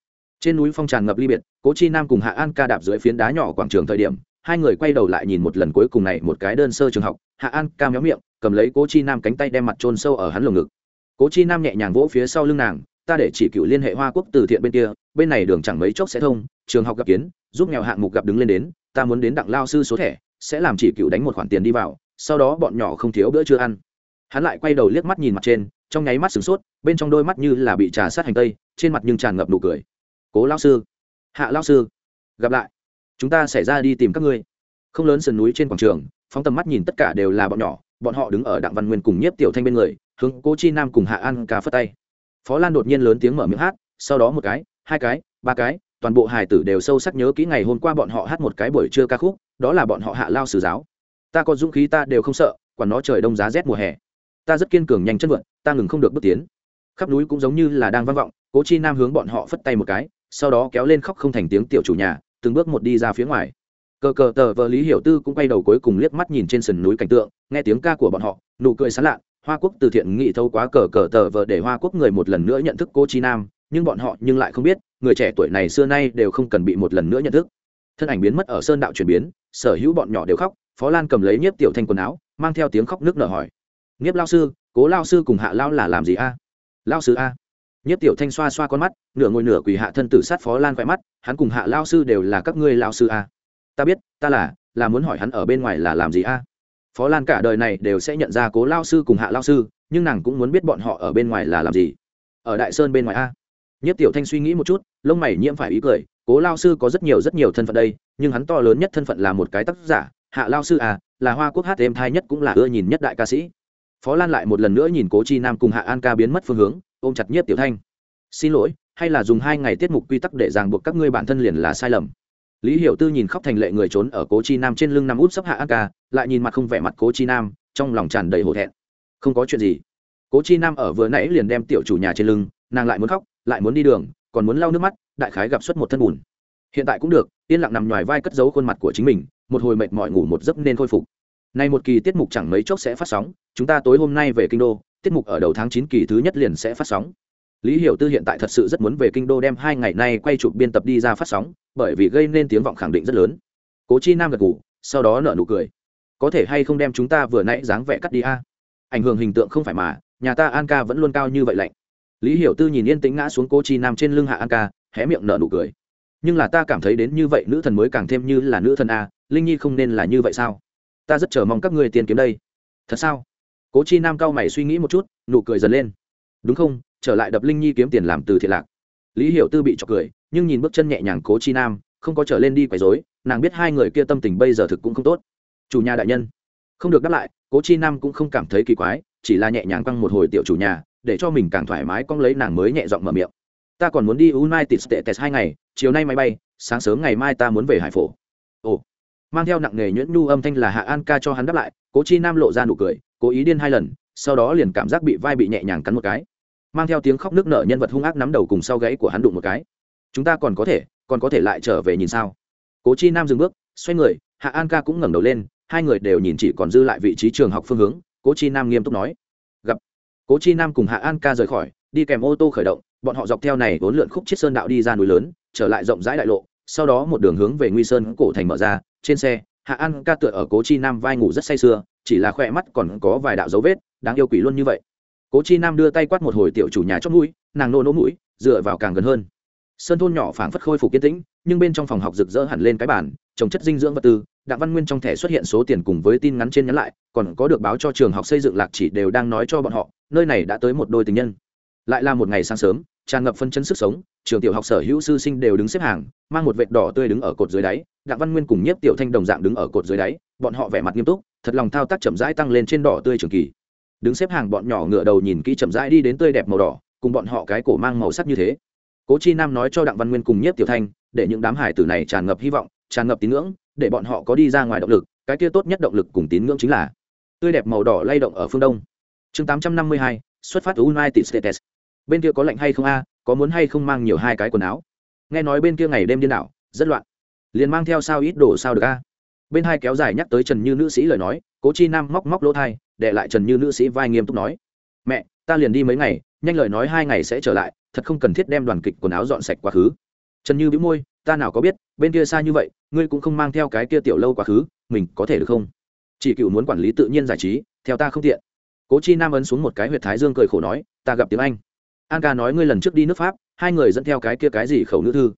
trên núi phong tràn ngập ly biệt, cố chi nam cùng hạ an ca đạp dưới phiến đá nhỏ quảng trường thời điểm, hai người quay đầu lại nhìn một lần cuối cùng này một cái đơn sơ trường học. Hạ an ca méo miệng, cầm lấy cố chi nam cánh tay đem mặt trôn sâu ở hắn lồng ngực. Cố chi nam nhẹ nhàng vỗ phía sau lưng nàng, ta để chỉ cựu liên hệ hoa quốc từ thiện bên kia, bên này đường chẳng mấy chốc sẽ thông, trường học gặp kiến, giúp nghèo hạng mục gặp đứng lên đến, ta muốn đến đặng lao sư số thẻ, sẽ làm chỉ cựu đánh một khoản tiền đi vào, sau đó bọn nhỏ không thiếu bữa chưa ăn. Hắn lại quay đầu liếc mắt nhìn mặt trên, trong nháy mắt sửng sốt, bên trong đôi mắt như là bị trà sát hành tây, trên mặt nhưng tràn ngập nụ cười cố lao sư. Hạ lao sư, gặp lại. Chúng ta sẽ ra đi tìm các ngươi. Không lớn sườn núi trên quảng trường, phóng tầm mắt nhìn tất cả đều là bọn nhỏ, bọn họ đứng ở đặng văn nguyên cùng nhiếp tiểu thanh bên người, hướng cố chi nam cùng hạ an ca phất tay. Phó lan đột nhiên lớn tiếng mở miệng hát, sau đó một cái, hai cái, ba cái, toàn bộ hài tử đều sâu sắc nhớ kỹ ngày hôm qua bọn họ hát một cái buổi trưa ca khúc, đó là bọn họ hạ lao sử giáo. Ta có dũng khí ta đều không sợ, quản nó trời đông giá rét mùa hè. Ta rất kiên cường nhanh chân vượt ta ngừng không được bước tiến. Khắp núi cũng giống như là đang vang vọng, cố chi nam hướng bọn họ phất tay một cái sau đó kéo lên khóc không thành tiếng tiểu chủ nhà, từng bước một đi ra phía ngoài. Cờ cờ tờ vợ lý hiểu tư cũng quay đầu cuối cùng liếc mắt nhìn trên sườn núi cảnh tượng, nghe tiếng ca của bọn họ, nụ cười sán lạ hoa quốc từ thiện nghị thâu quá cờ cờ tờ vợ để hoa quốc người một lần nữa nhận thức cô chi nam, nhưng bọn họ nhưng lại không biết, người trẻ tuổi này xưa nay đều không cần bị một lần nữa nhận thức. Thân ảnh biến mất ở sơn đạo chuyển biến, sở hữu bọn nhỏ đều khóc, phó lan cầm lấy nhiếp tiểu thanh quần áo, mang theo tiếng khóc nước nở hỏi. Nhiếp lao sư, cố lao sư cùng hạ lao là làm gì a? Lao sư a? Nhất tiểu thanh xoa xoa con mắt, nửa ngồi nửa quỳ hạ thân tử sát phó lan khỏe mắt, hắn cùng hạ lao sư đều là các ngươi lao sư a. Ta biết, ta là là muốn hỏi hắn ở bên ngoài là làm gì a. Phó lan cả đời này đều sẽ nhận ra cố lao sư cùng hạ lao sư, nhưng nàng cũng muốn biết bọn họ ở bên ngoài là làm gì. Ở đại sơn bên ngoài a. Nhất tiểu thanh suy nghĩ một chút, lông mày nhiễm phải ý cười, cố lao sư có rất nhiều rất nhiều thân phận đây, nhưng hắn to lớn nhất thân phận là một cái tác giả, hạ lao sư à là hoa quốc hát êm thai nhất cũng là ưa nhìn nhất đại ca sĩ. Phó lan lại một lần nữa nhìn cố chi nam cùng hạ an ca biến mất phương hướng ôm chặt nhất tiểu thanh. Xin lỗi, hay là dùng hai ngày tiết mục quy tắc để ràng buộc các ngươi bản thân liền là sai lầm. Lý hiểu tư nhìn khóc thành lệ người trốn ở cố chi nam trên lưng nằm út sấp hạ an ca, lại nhìn mặt không vẻ mặt cố chi nam, trong lòng tràn đầy hổ thẹn. Không có chuyện gì. Cố chi nam ở vừa nãy liền đem tiểu chủ nhà trên lưng, nàng lại muốn khóc, lại muốn đi đường, còn muốn lau nước mắt, đại khái gặp suất một thân bùn. Hiện tại cũng được, yên lặng nằm ngoài vai cất giấu khuôn mặt của chính mình, một hồi mệt mỏi ngủ một giấc nên khôi phục. Nay một kỳ tiết mục chẳng mấy chốc sẽ phát sóng, chúng ta tối hôm nay về kinh đô tiết mục ở đầu tháng chín kỳ thứ nhất liền sẽ phát sóng. Lý hiểu tư hiện tại thật sự rất muốn về kinh đô đem hai ngày nay quay chụp biên tập đi ra phát sóng, bởi vì gây nên tiếng vọng khẳng định rất lớn. Cố chi nam gật ngủ sau đó nợ nụ cười. Có thể hay không đem chúng ta vừa nãy dáng vẻ cắt đi a? Ảnh hưởng hình tượng không phải mà, nhà ta an ca vẫn luôn cao như vậy lạnh. Lý hiểu tư nhìn yên tĩnh ngã xuống cô chi nam trên lưng hạ an ca, hé miệng nở nụ cười. Nhưng là ta cảm thấy đến như vậy nữ thần mới càng thêm như là nữ thần a, linh nhi không nên là như vậy sao? Ta rất chờ mong các ngươi tiền kiếm đây. Thật sao? Cố chi nam cao mày suy nghĩ một chút, nụ cười dần lên. Đúng không? Trở lại đập linh nhi kiếm tiền làm từ thiện lạc. Lý hiểu tư bị chọc cười, nhưng nhìn bước chân nhẹ nhàng cố chi nam, không có trở lên đi quấy rối, nàng biết hai người kia tâm tình bây giờ thực cũng không tốt. Chủ nhà đại nhân. Không được đáp lại, cố chi nam cũng không cảm thấy kỳ quái, chỉ là nhẹ nhàng quăng một hồi tiểu chủ nhà, để cho mình càng thoải mái cong lấy nàng mới nhẹ giọng mở miệng. Ta còn muốn đi united states hai ngày, chiều nay máy bay, sáng sớm ngày mai ta muốn về hải phổ. Ồ. Mang theo nặng nghề nhuyễn nhu âm thanh là hạ an ca cho hắn đáp lại, cố chi nam lộ ra nụ cười cố ý điên hai lần, sau đó liền cảm giác bị vai bị nhẹ nhàng cắn một cái. Mang theo tiếng khóc nước nở nhân vật hung ác nắm đầu cùng sau gáy của hắn đụng một cái. Chúng ta còn có thể, còn có thể lại trở về nhìn sao? Cố chi nam dừng bước, xoay người, hạ an ca cũng ngẩng đầu lên, hai người đều nhìn chỉ còn dư lại vị trí trường học phương hướng, cố chi nam nghiêm túc nói. Gặp. Cố chi nam cùng hạ an ca rời khỏi, đi kèm ô tô khởi động, bọn họ dọc theo này vốn lượn khúc chiết sơn đạo đi ra núi lớn, trở lại rộng rãi đại lộ, sau đó một đường hướng về nguy sơn cổ thành mở ra, trên xe, hạ an ca tựa ở cố chi nam vai ngủ rất say sưa chỉ là khỏe mắt còn có vài đạo dấu vết, đáng yêu quỷ luôn như vậy. Cố chi nam đưa tay quát một hồi tiểu chủ nhà chót mũi, nàng nô nỗ mũi, dựa vào càng gần hơn. Sơn thôn nhỏ phảng phất khôi phục kiên tĩnh, nhưng bên trong phòng học rực rỡ hẳn lên cái bản, trồng chất dinh dưỡng vật tư, đặng văn nguyên trong thẻ xuất hiện số tiền cùng với tin ngắn trên nhắn lại, còn có được báo cho trường học xây dựng lạc chỉ đều đang nói cho bọn họ, nơi này đã tới một đôi tình nhân. Lại là một ngày sáng sớm, tràn ngập phân chân sức sống, trường tiểu học sở hữu sư sinh đều đứng xếp hàng, mang một vệt đỏ tươi đứng ở cột dưới đáy, đặng văn nguyên cùng nhiếp tiểu thanh đồng dạng đứng ở cột dưới đáy, bọn họ vẻ mặt nghiêm túc thật lòng thao tác chậm rãi tăng lên trên đỏ tươi trường kỳ. Đứng xếp hàng bọn nhỏ ngựa đầu nhìn kỹ chậm rãi đi đến tươi đẹp màu đỏ, cùng bọn họ cái cổ mang màu sắc như thế. Cố chi nam nói cho đặng văn nguyên cùng nhiếp tiểu thanh, để những đám hải tử này tràn ngập hy vọng, tràn ngập tín ngưỡng, để bọn họ có đi ra ngoài động lực, cái kia tốt nhất động lực cùng tín ngưỡng chính là tươi đẹp màu đỏ lay động ở phương đông. Chương tám trăm năm mươi hai, xuất phát từ united states. Bên kia có lạnh hay không a, có muốn hay không mang nhiều hai cái quần áo? Nghe nói bên kia ngày đêm điên đảo, rất loạn. Liền mang theo sao ít đồ sao được a? Bên hai kéo dài nhắc tới trần như nữ sĩ lời nói, cố chi nam móc móc lỗ thai, để lại trần như nữ sĩ vai nghiêm túc nói, mẹ, ta liền đi mấy ngày, nhanh lời nói hai ngày sẽ trở lại, thật không cần thiết đem đoàn kịch quần áo dọn sạch quá khứ. Trần như bĩu môi, ta nào có biết, bên kia xa như vậy, ngươi cũng không mang theo cái kia tiểu lâu quá khứ, mình có thể được không? Chỉ cựu muốn quản lý tự nhiên giải trí, theo ta không tiện. Cố chi nam ấn xuống một cái huyệt thái dương cười khổ nói, ta gặp tiếng anh. An ca nói, ngươi lần trước đi nước pháp, hai người dẫn theo cái kia cái gì khẩu nữ thư?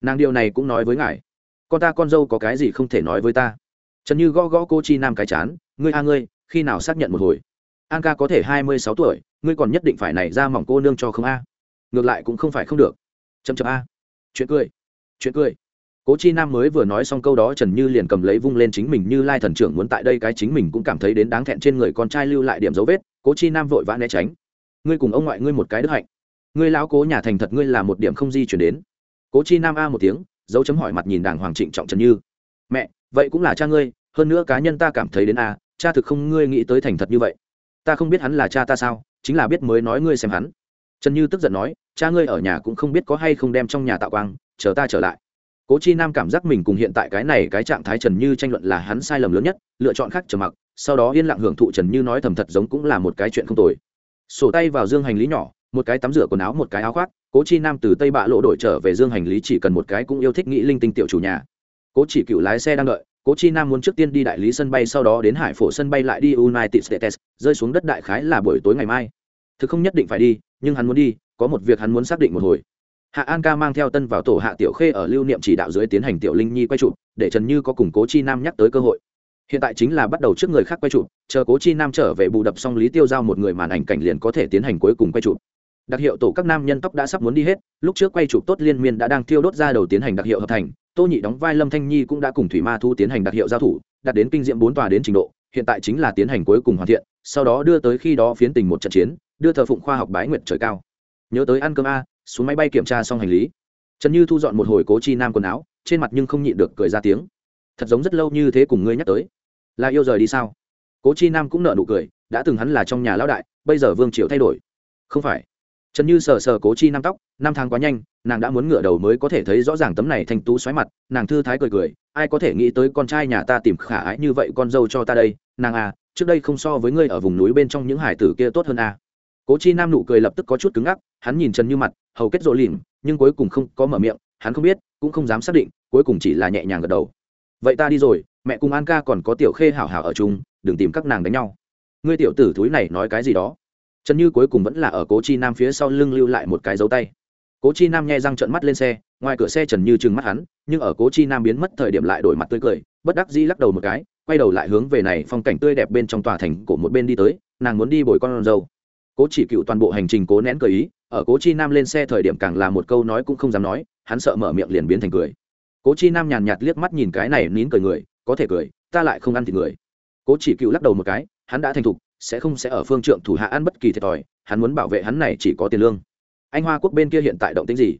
Nàng điều này cũng nói với ngài con ta con dâu có cái gì không thể nói với ta? Trần như gõ gõ cô chi nam cái chán, ngươi a ngươi, khi nào xác nhận một hồi? An ca có thể hai mươi sáu tuổi, ngươi còn nhất định phải này ra mỏng cô nương cho không a? Ngược lại cũng không phải không được. Chậm chậm a. Chuyện cười chuyện cười. Cố chi nam mới vừa nói xong câu đó trần như liền cầm lấy vung lên chính mình như lai thần trưởng muốn tại đây cái chính mình cũng cảm thấy đến đáng thẹn trên người con trai lưu lại điểm dấu vết, cố chi nam vội vã né tránh. Ngươi cùng ông ngoại ngươi một cái đức hạnh. Ngươi lão cố nhà thành thật ngươi là một điểm không di chuyển đến. Cố chi nam a một tiếng dấu chấm hỏi mặt nhìn đàng hoàng trịnh trọng trần như. Mẹ, vậy cũng là cha ngươi, hơn nữa cá nhân ta cảm thấy đến a, cha thực không ngươi nghĩ tới thành thật như vậy. Ta không biết hắn là cha ta sao, chính là biết mới nói ngươi xem hắn. Trần như tức giận nói, cha ngươi ở nhà cũng không biết có hay không đem trong nhà tạo quang, chờ ta trở lại. Cố chi nam cảm giác mình cùng hiện tại cái này cái trạng thái trần như tranh luận là hắn sai lầm lớn nhất, lựa chọn khác trầm mặc, sau đó yên lặng hưởng thụ trần như nói thầm thật giống cũng là một cái chuyện không tồi. Sổ tay vào dương hành lý nhỏ, một cái tắm rửa quần áo, một cái áo khoác cố chi nam từ tây bạ lộ đổi trở về dương hành lý chỉ cần một cái cũng yêu thích nghĩ linh tinh tiểu chủ nhà. Cố chỉ cựu lái xe đang đợi, cố chi nam muốn trước tiên đi đại lý sân bay sau đó đến hải phổ sân bay lại đi united states, rơi xuống đất đại khái là buổi tối ngày mai. Thực không nhất định phải đi, nhưng hắn muốn đi, có một việc hắn muốn xác định một hồi. Hạ an ca mang theo tân vào tổ hạ tiểu khê ở lưu niệm chỉ đạo dưới tiến hành tiểu linh nhi quay chụp, để trần như có củng cố chi nam nhắc tới cơ hội. Hiện tại chính là bắt đầu trước người khác quay chụp, chờ cố chi nam trở về bù đập xong lý tiêu giao một người màn ảnh cảnh liền có thể tiến hành cuối cùng quay chụp đặc hiệu tổ các nam nhân tóc đã sắp muốn đi hết, lúc trước quay chụp tốt liên miên đã đang thiêu đốt ra đầu tiến hành đặc hiệu hợp thành, tô nhị đóng vai lâm thanh nhi cũng đã cùng thủy ma thu tiến hành đặc hiệu giao thủ, đạt đến kinh diệm bốn tòa đến trình độ, hiện tại chính là tiến hành cuối cùng hoàn thiện, sau đó đưa tới khi đó phiến tình một trận chiến, đưa thờ phụng khoa học bái nguyệt trời cao. Nhớ tới ăn cơm a, xuống máy bay kiểm tra xong hành lý. Trần như thu dọn một hồi cố chi nam quần áo, trên mặt nhưng không nhịn được cười ra tiếng. Thật giống rất lâu như thế cùng ngươi nhắc tới. Là yêu rời đi sao? Cố chi nam cũng nợ nụ cười, đã từng hắn là trong nhà lão đại, bây giờ vương triều thay đổi. Không phải trần như sờ sờ cố chi nam tóc, năm tháng quá nhanh, nàng đã muốn ngửa đầu mới có thể thấy rõ ràng tấm này thành tú xoáy mặt, nàng thư thái cười cười, ai có thể nghĩ tới con trai nhà ta tìm khả ái như vậy con dâu cho ta đây, nàng à trước đây không so với ngươi ở vùng núi bên trong những hải tử kia tốt hơn à. cố chi nam nụ cười lập tức có chút cứng ngắc, hắn nhìn trần như mặt, hầu kết rộ lìm nhưng cuối cùng không có mở miệng, hắn không biết, cũng không dám xác định, cuối cùng chỉ là nhẹ nhàng gật đầu. Vậy ta đi rồi, mẹ cùng an ca còn có tiểu khê hảo hảo ở chung, đừng tìm các nàng đánh nhau. Ngươi tiểu tử thúi này nói cái gì đó? Trần như cuối cùng vẫn là ở cố chi nam phía sau lưng lưu lại một cái dấu tay. Cố chi nam nghe răng trợn mắt lên xe, ngoài cửa xe trần như trừng mắt hắn, nhưng ở cố chi nam biến mất thời điểm lại đổi mặt tươi cười, bất đắc dĩ lắc đầu một cái, quay đầu lại hướng về này phong cảnh tươi đẹp bên trong tòa thành của một bên đi tới, nàng muốn đi bồi con dâu. Cố chỉ cựu toàn bộ hành trình cố nén cười ý, ở cố chi nam lên xe thời điểm càng là một câu nói cũng không dám nói, hắn sợ mở miệng liền biến thành cười. Cố chi nam nhàn nhạt liếc mắt nhìn cái này nín cười người, có thể cười, ta lại không ăn thịt người. Cố chỉ cựu lắc đầu một cái, hắn đã thành thục sẽ không sẽ ở phương trượng thủ hạ ăn bất kỳ thiệt thòi, hắn muốn bảo vệ hắn này chỉ có tiền lương. Anh hoa quốc bên kia hiện tại động tính gì?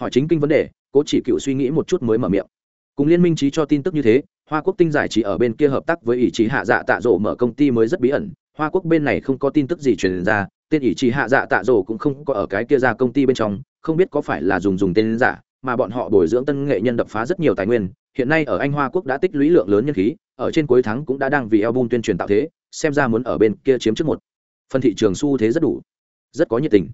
Hỏi chính kinh vấn đề, cố chỉ cựu suy nghĩ một chút mới mở miệng. Cùng liên minh trí cho tin tức như thế, hoa quốc tinh giải trí ở bên kia hợp tác với ý chí hạ dạ tạ rỗ mở công ty mới rất bí ẩn. Hoa quốc bên này không có tin tức gì truyền ra, tên ý chí hạ dạ tạ rỗ cũng không có ở cái kia ra công ty bên trong, không biết có phải là dùng dùng tên giả, mà bọn họ bồi dưỡng tân nghệ nhân đập phá rất nhiều tài nguyên. Hiện nay ở anh hoa quốc đã tích lũy lượng lớn nhân khí, ở trên cuối tháng cũng đã đang vì album tuyên truyền tạo thế xem ra muốn ở bên kia chiếm trước một. Phần thị trường xu thế rất đủ, rất có nhiệt tình.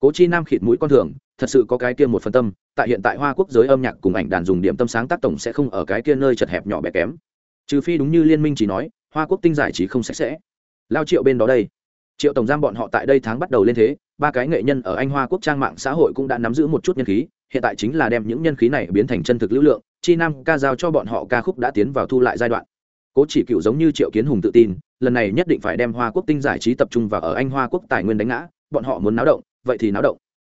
Cố chi nam khịt mũi con thường, thật sự có cái kia một phần tâm, tại hiện tại hoa quốc giới âm nhạc cùng ảnh đàn dùng điểm tâm sáng tác tổng sẽ không ở cái kia nơi chật hẹp nhỏ bé kém. Trừ phi đúng như liên minh chỉ nói, hoa quốc tinh giải trí không sạch sẽ. Lao triệu bên đó đây. Triệu tổng giam bọn họ tại đây tháng bắt đầu lên thế, ba cái nghệ nhân ở anh hoa quốc trang mạng xã hội cũng đã nắm giữ một chút nhân khí, hiện tại chính là đem những nhân khí này biến thành chân thực lưu lượng. Chi nam ca giao cho bọn họ ca khúc đã tiến vào thu lại giai đoạn cố chỉ cựu giống như triệu kiến hùng tự tin lần này nhất định phải đem hoa quốc tinh giải trí tập trung vào ở anh hoa quốc tài nguyên đánh ngã bọn họ muốn náo động vậy thì náo động.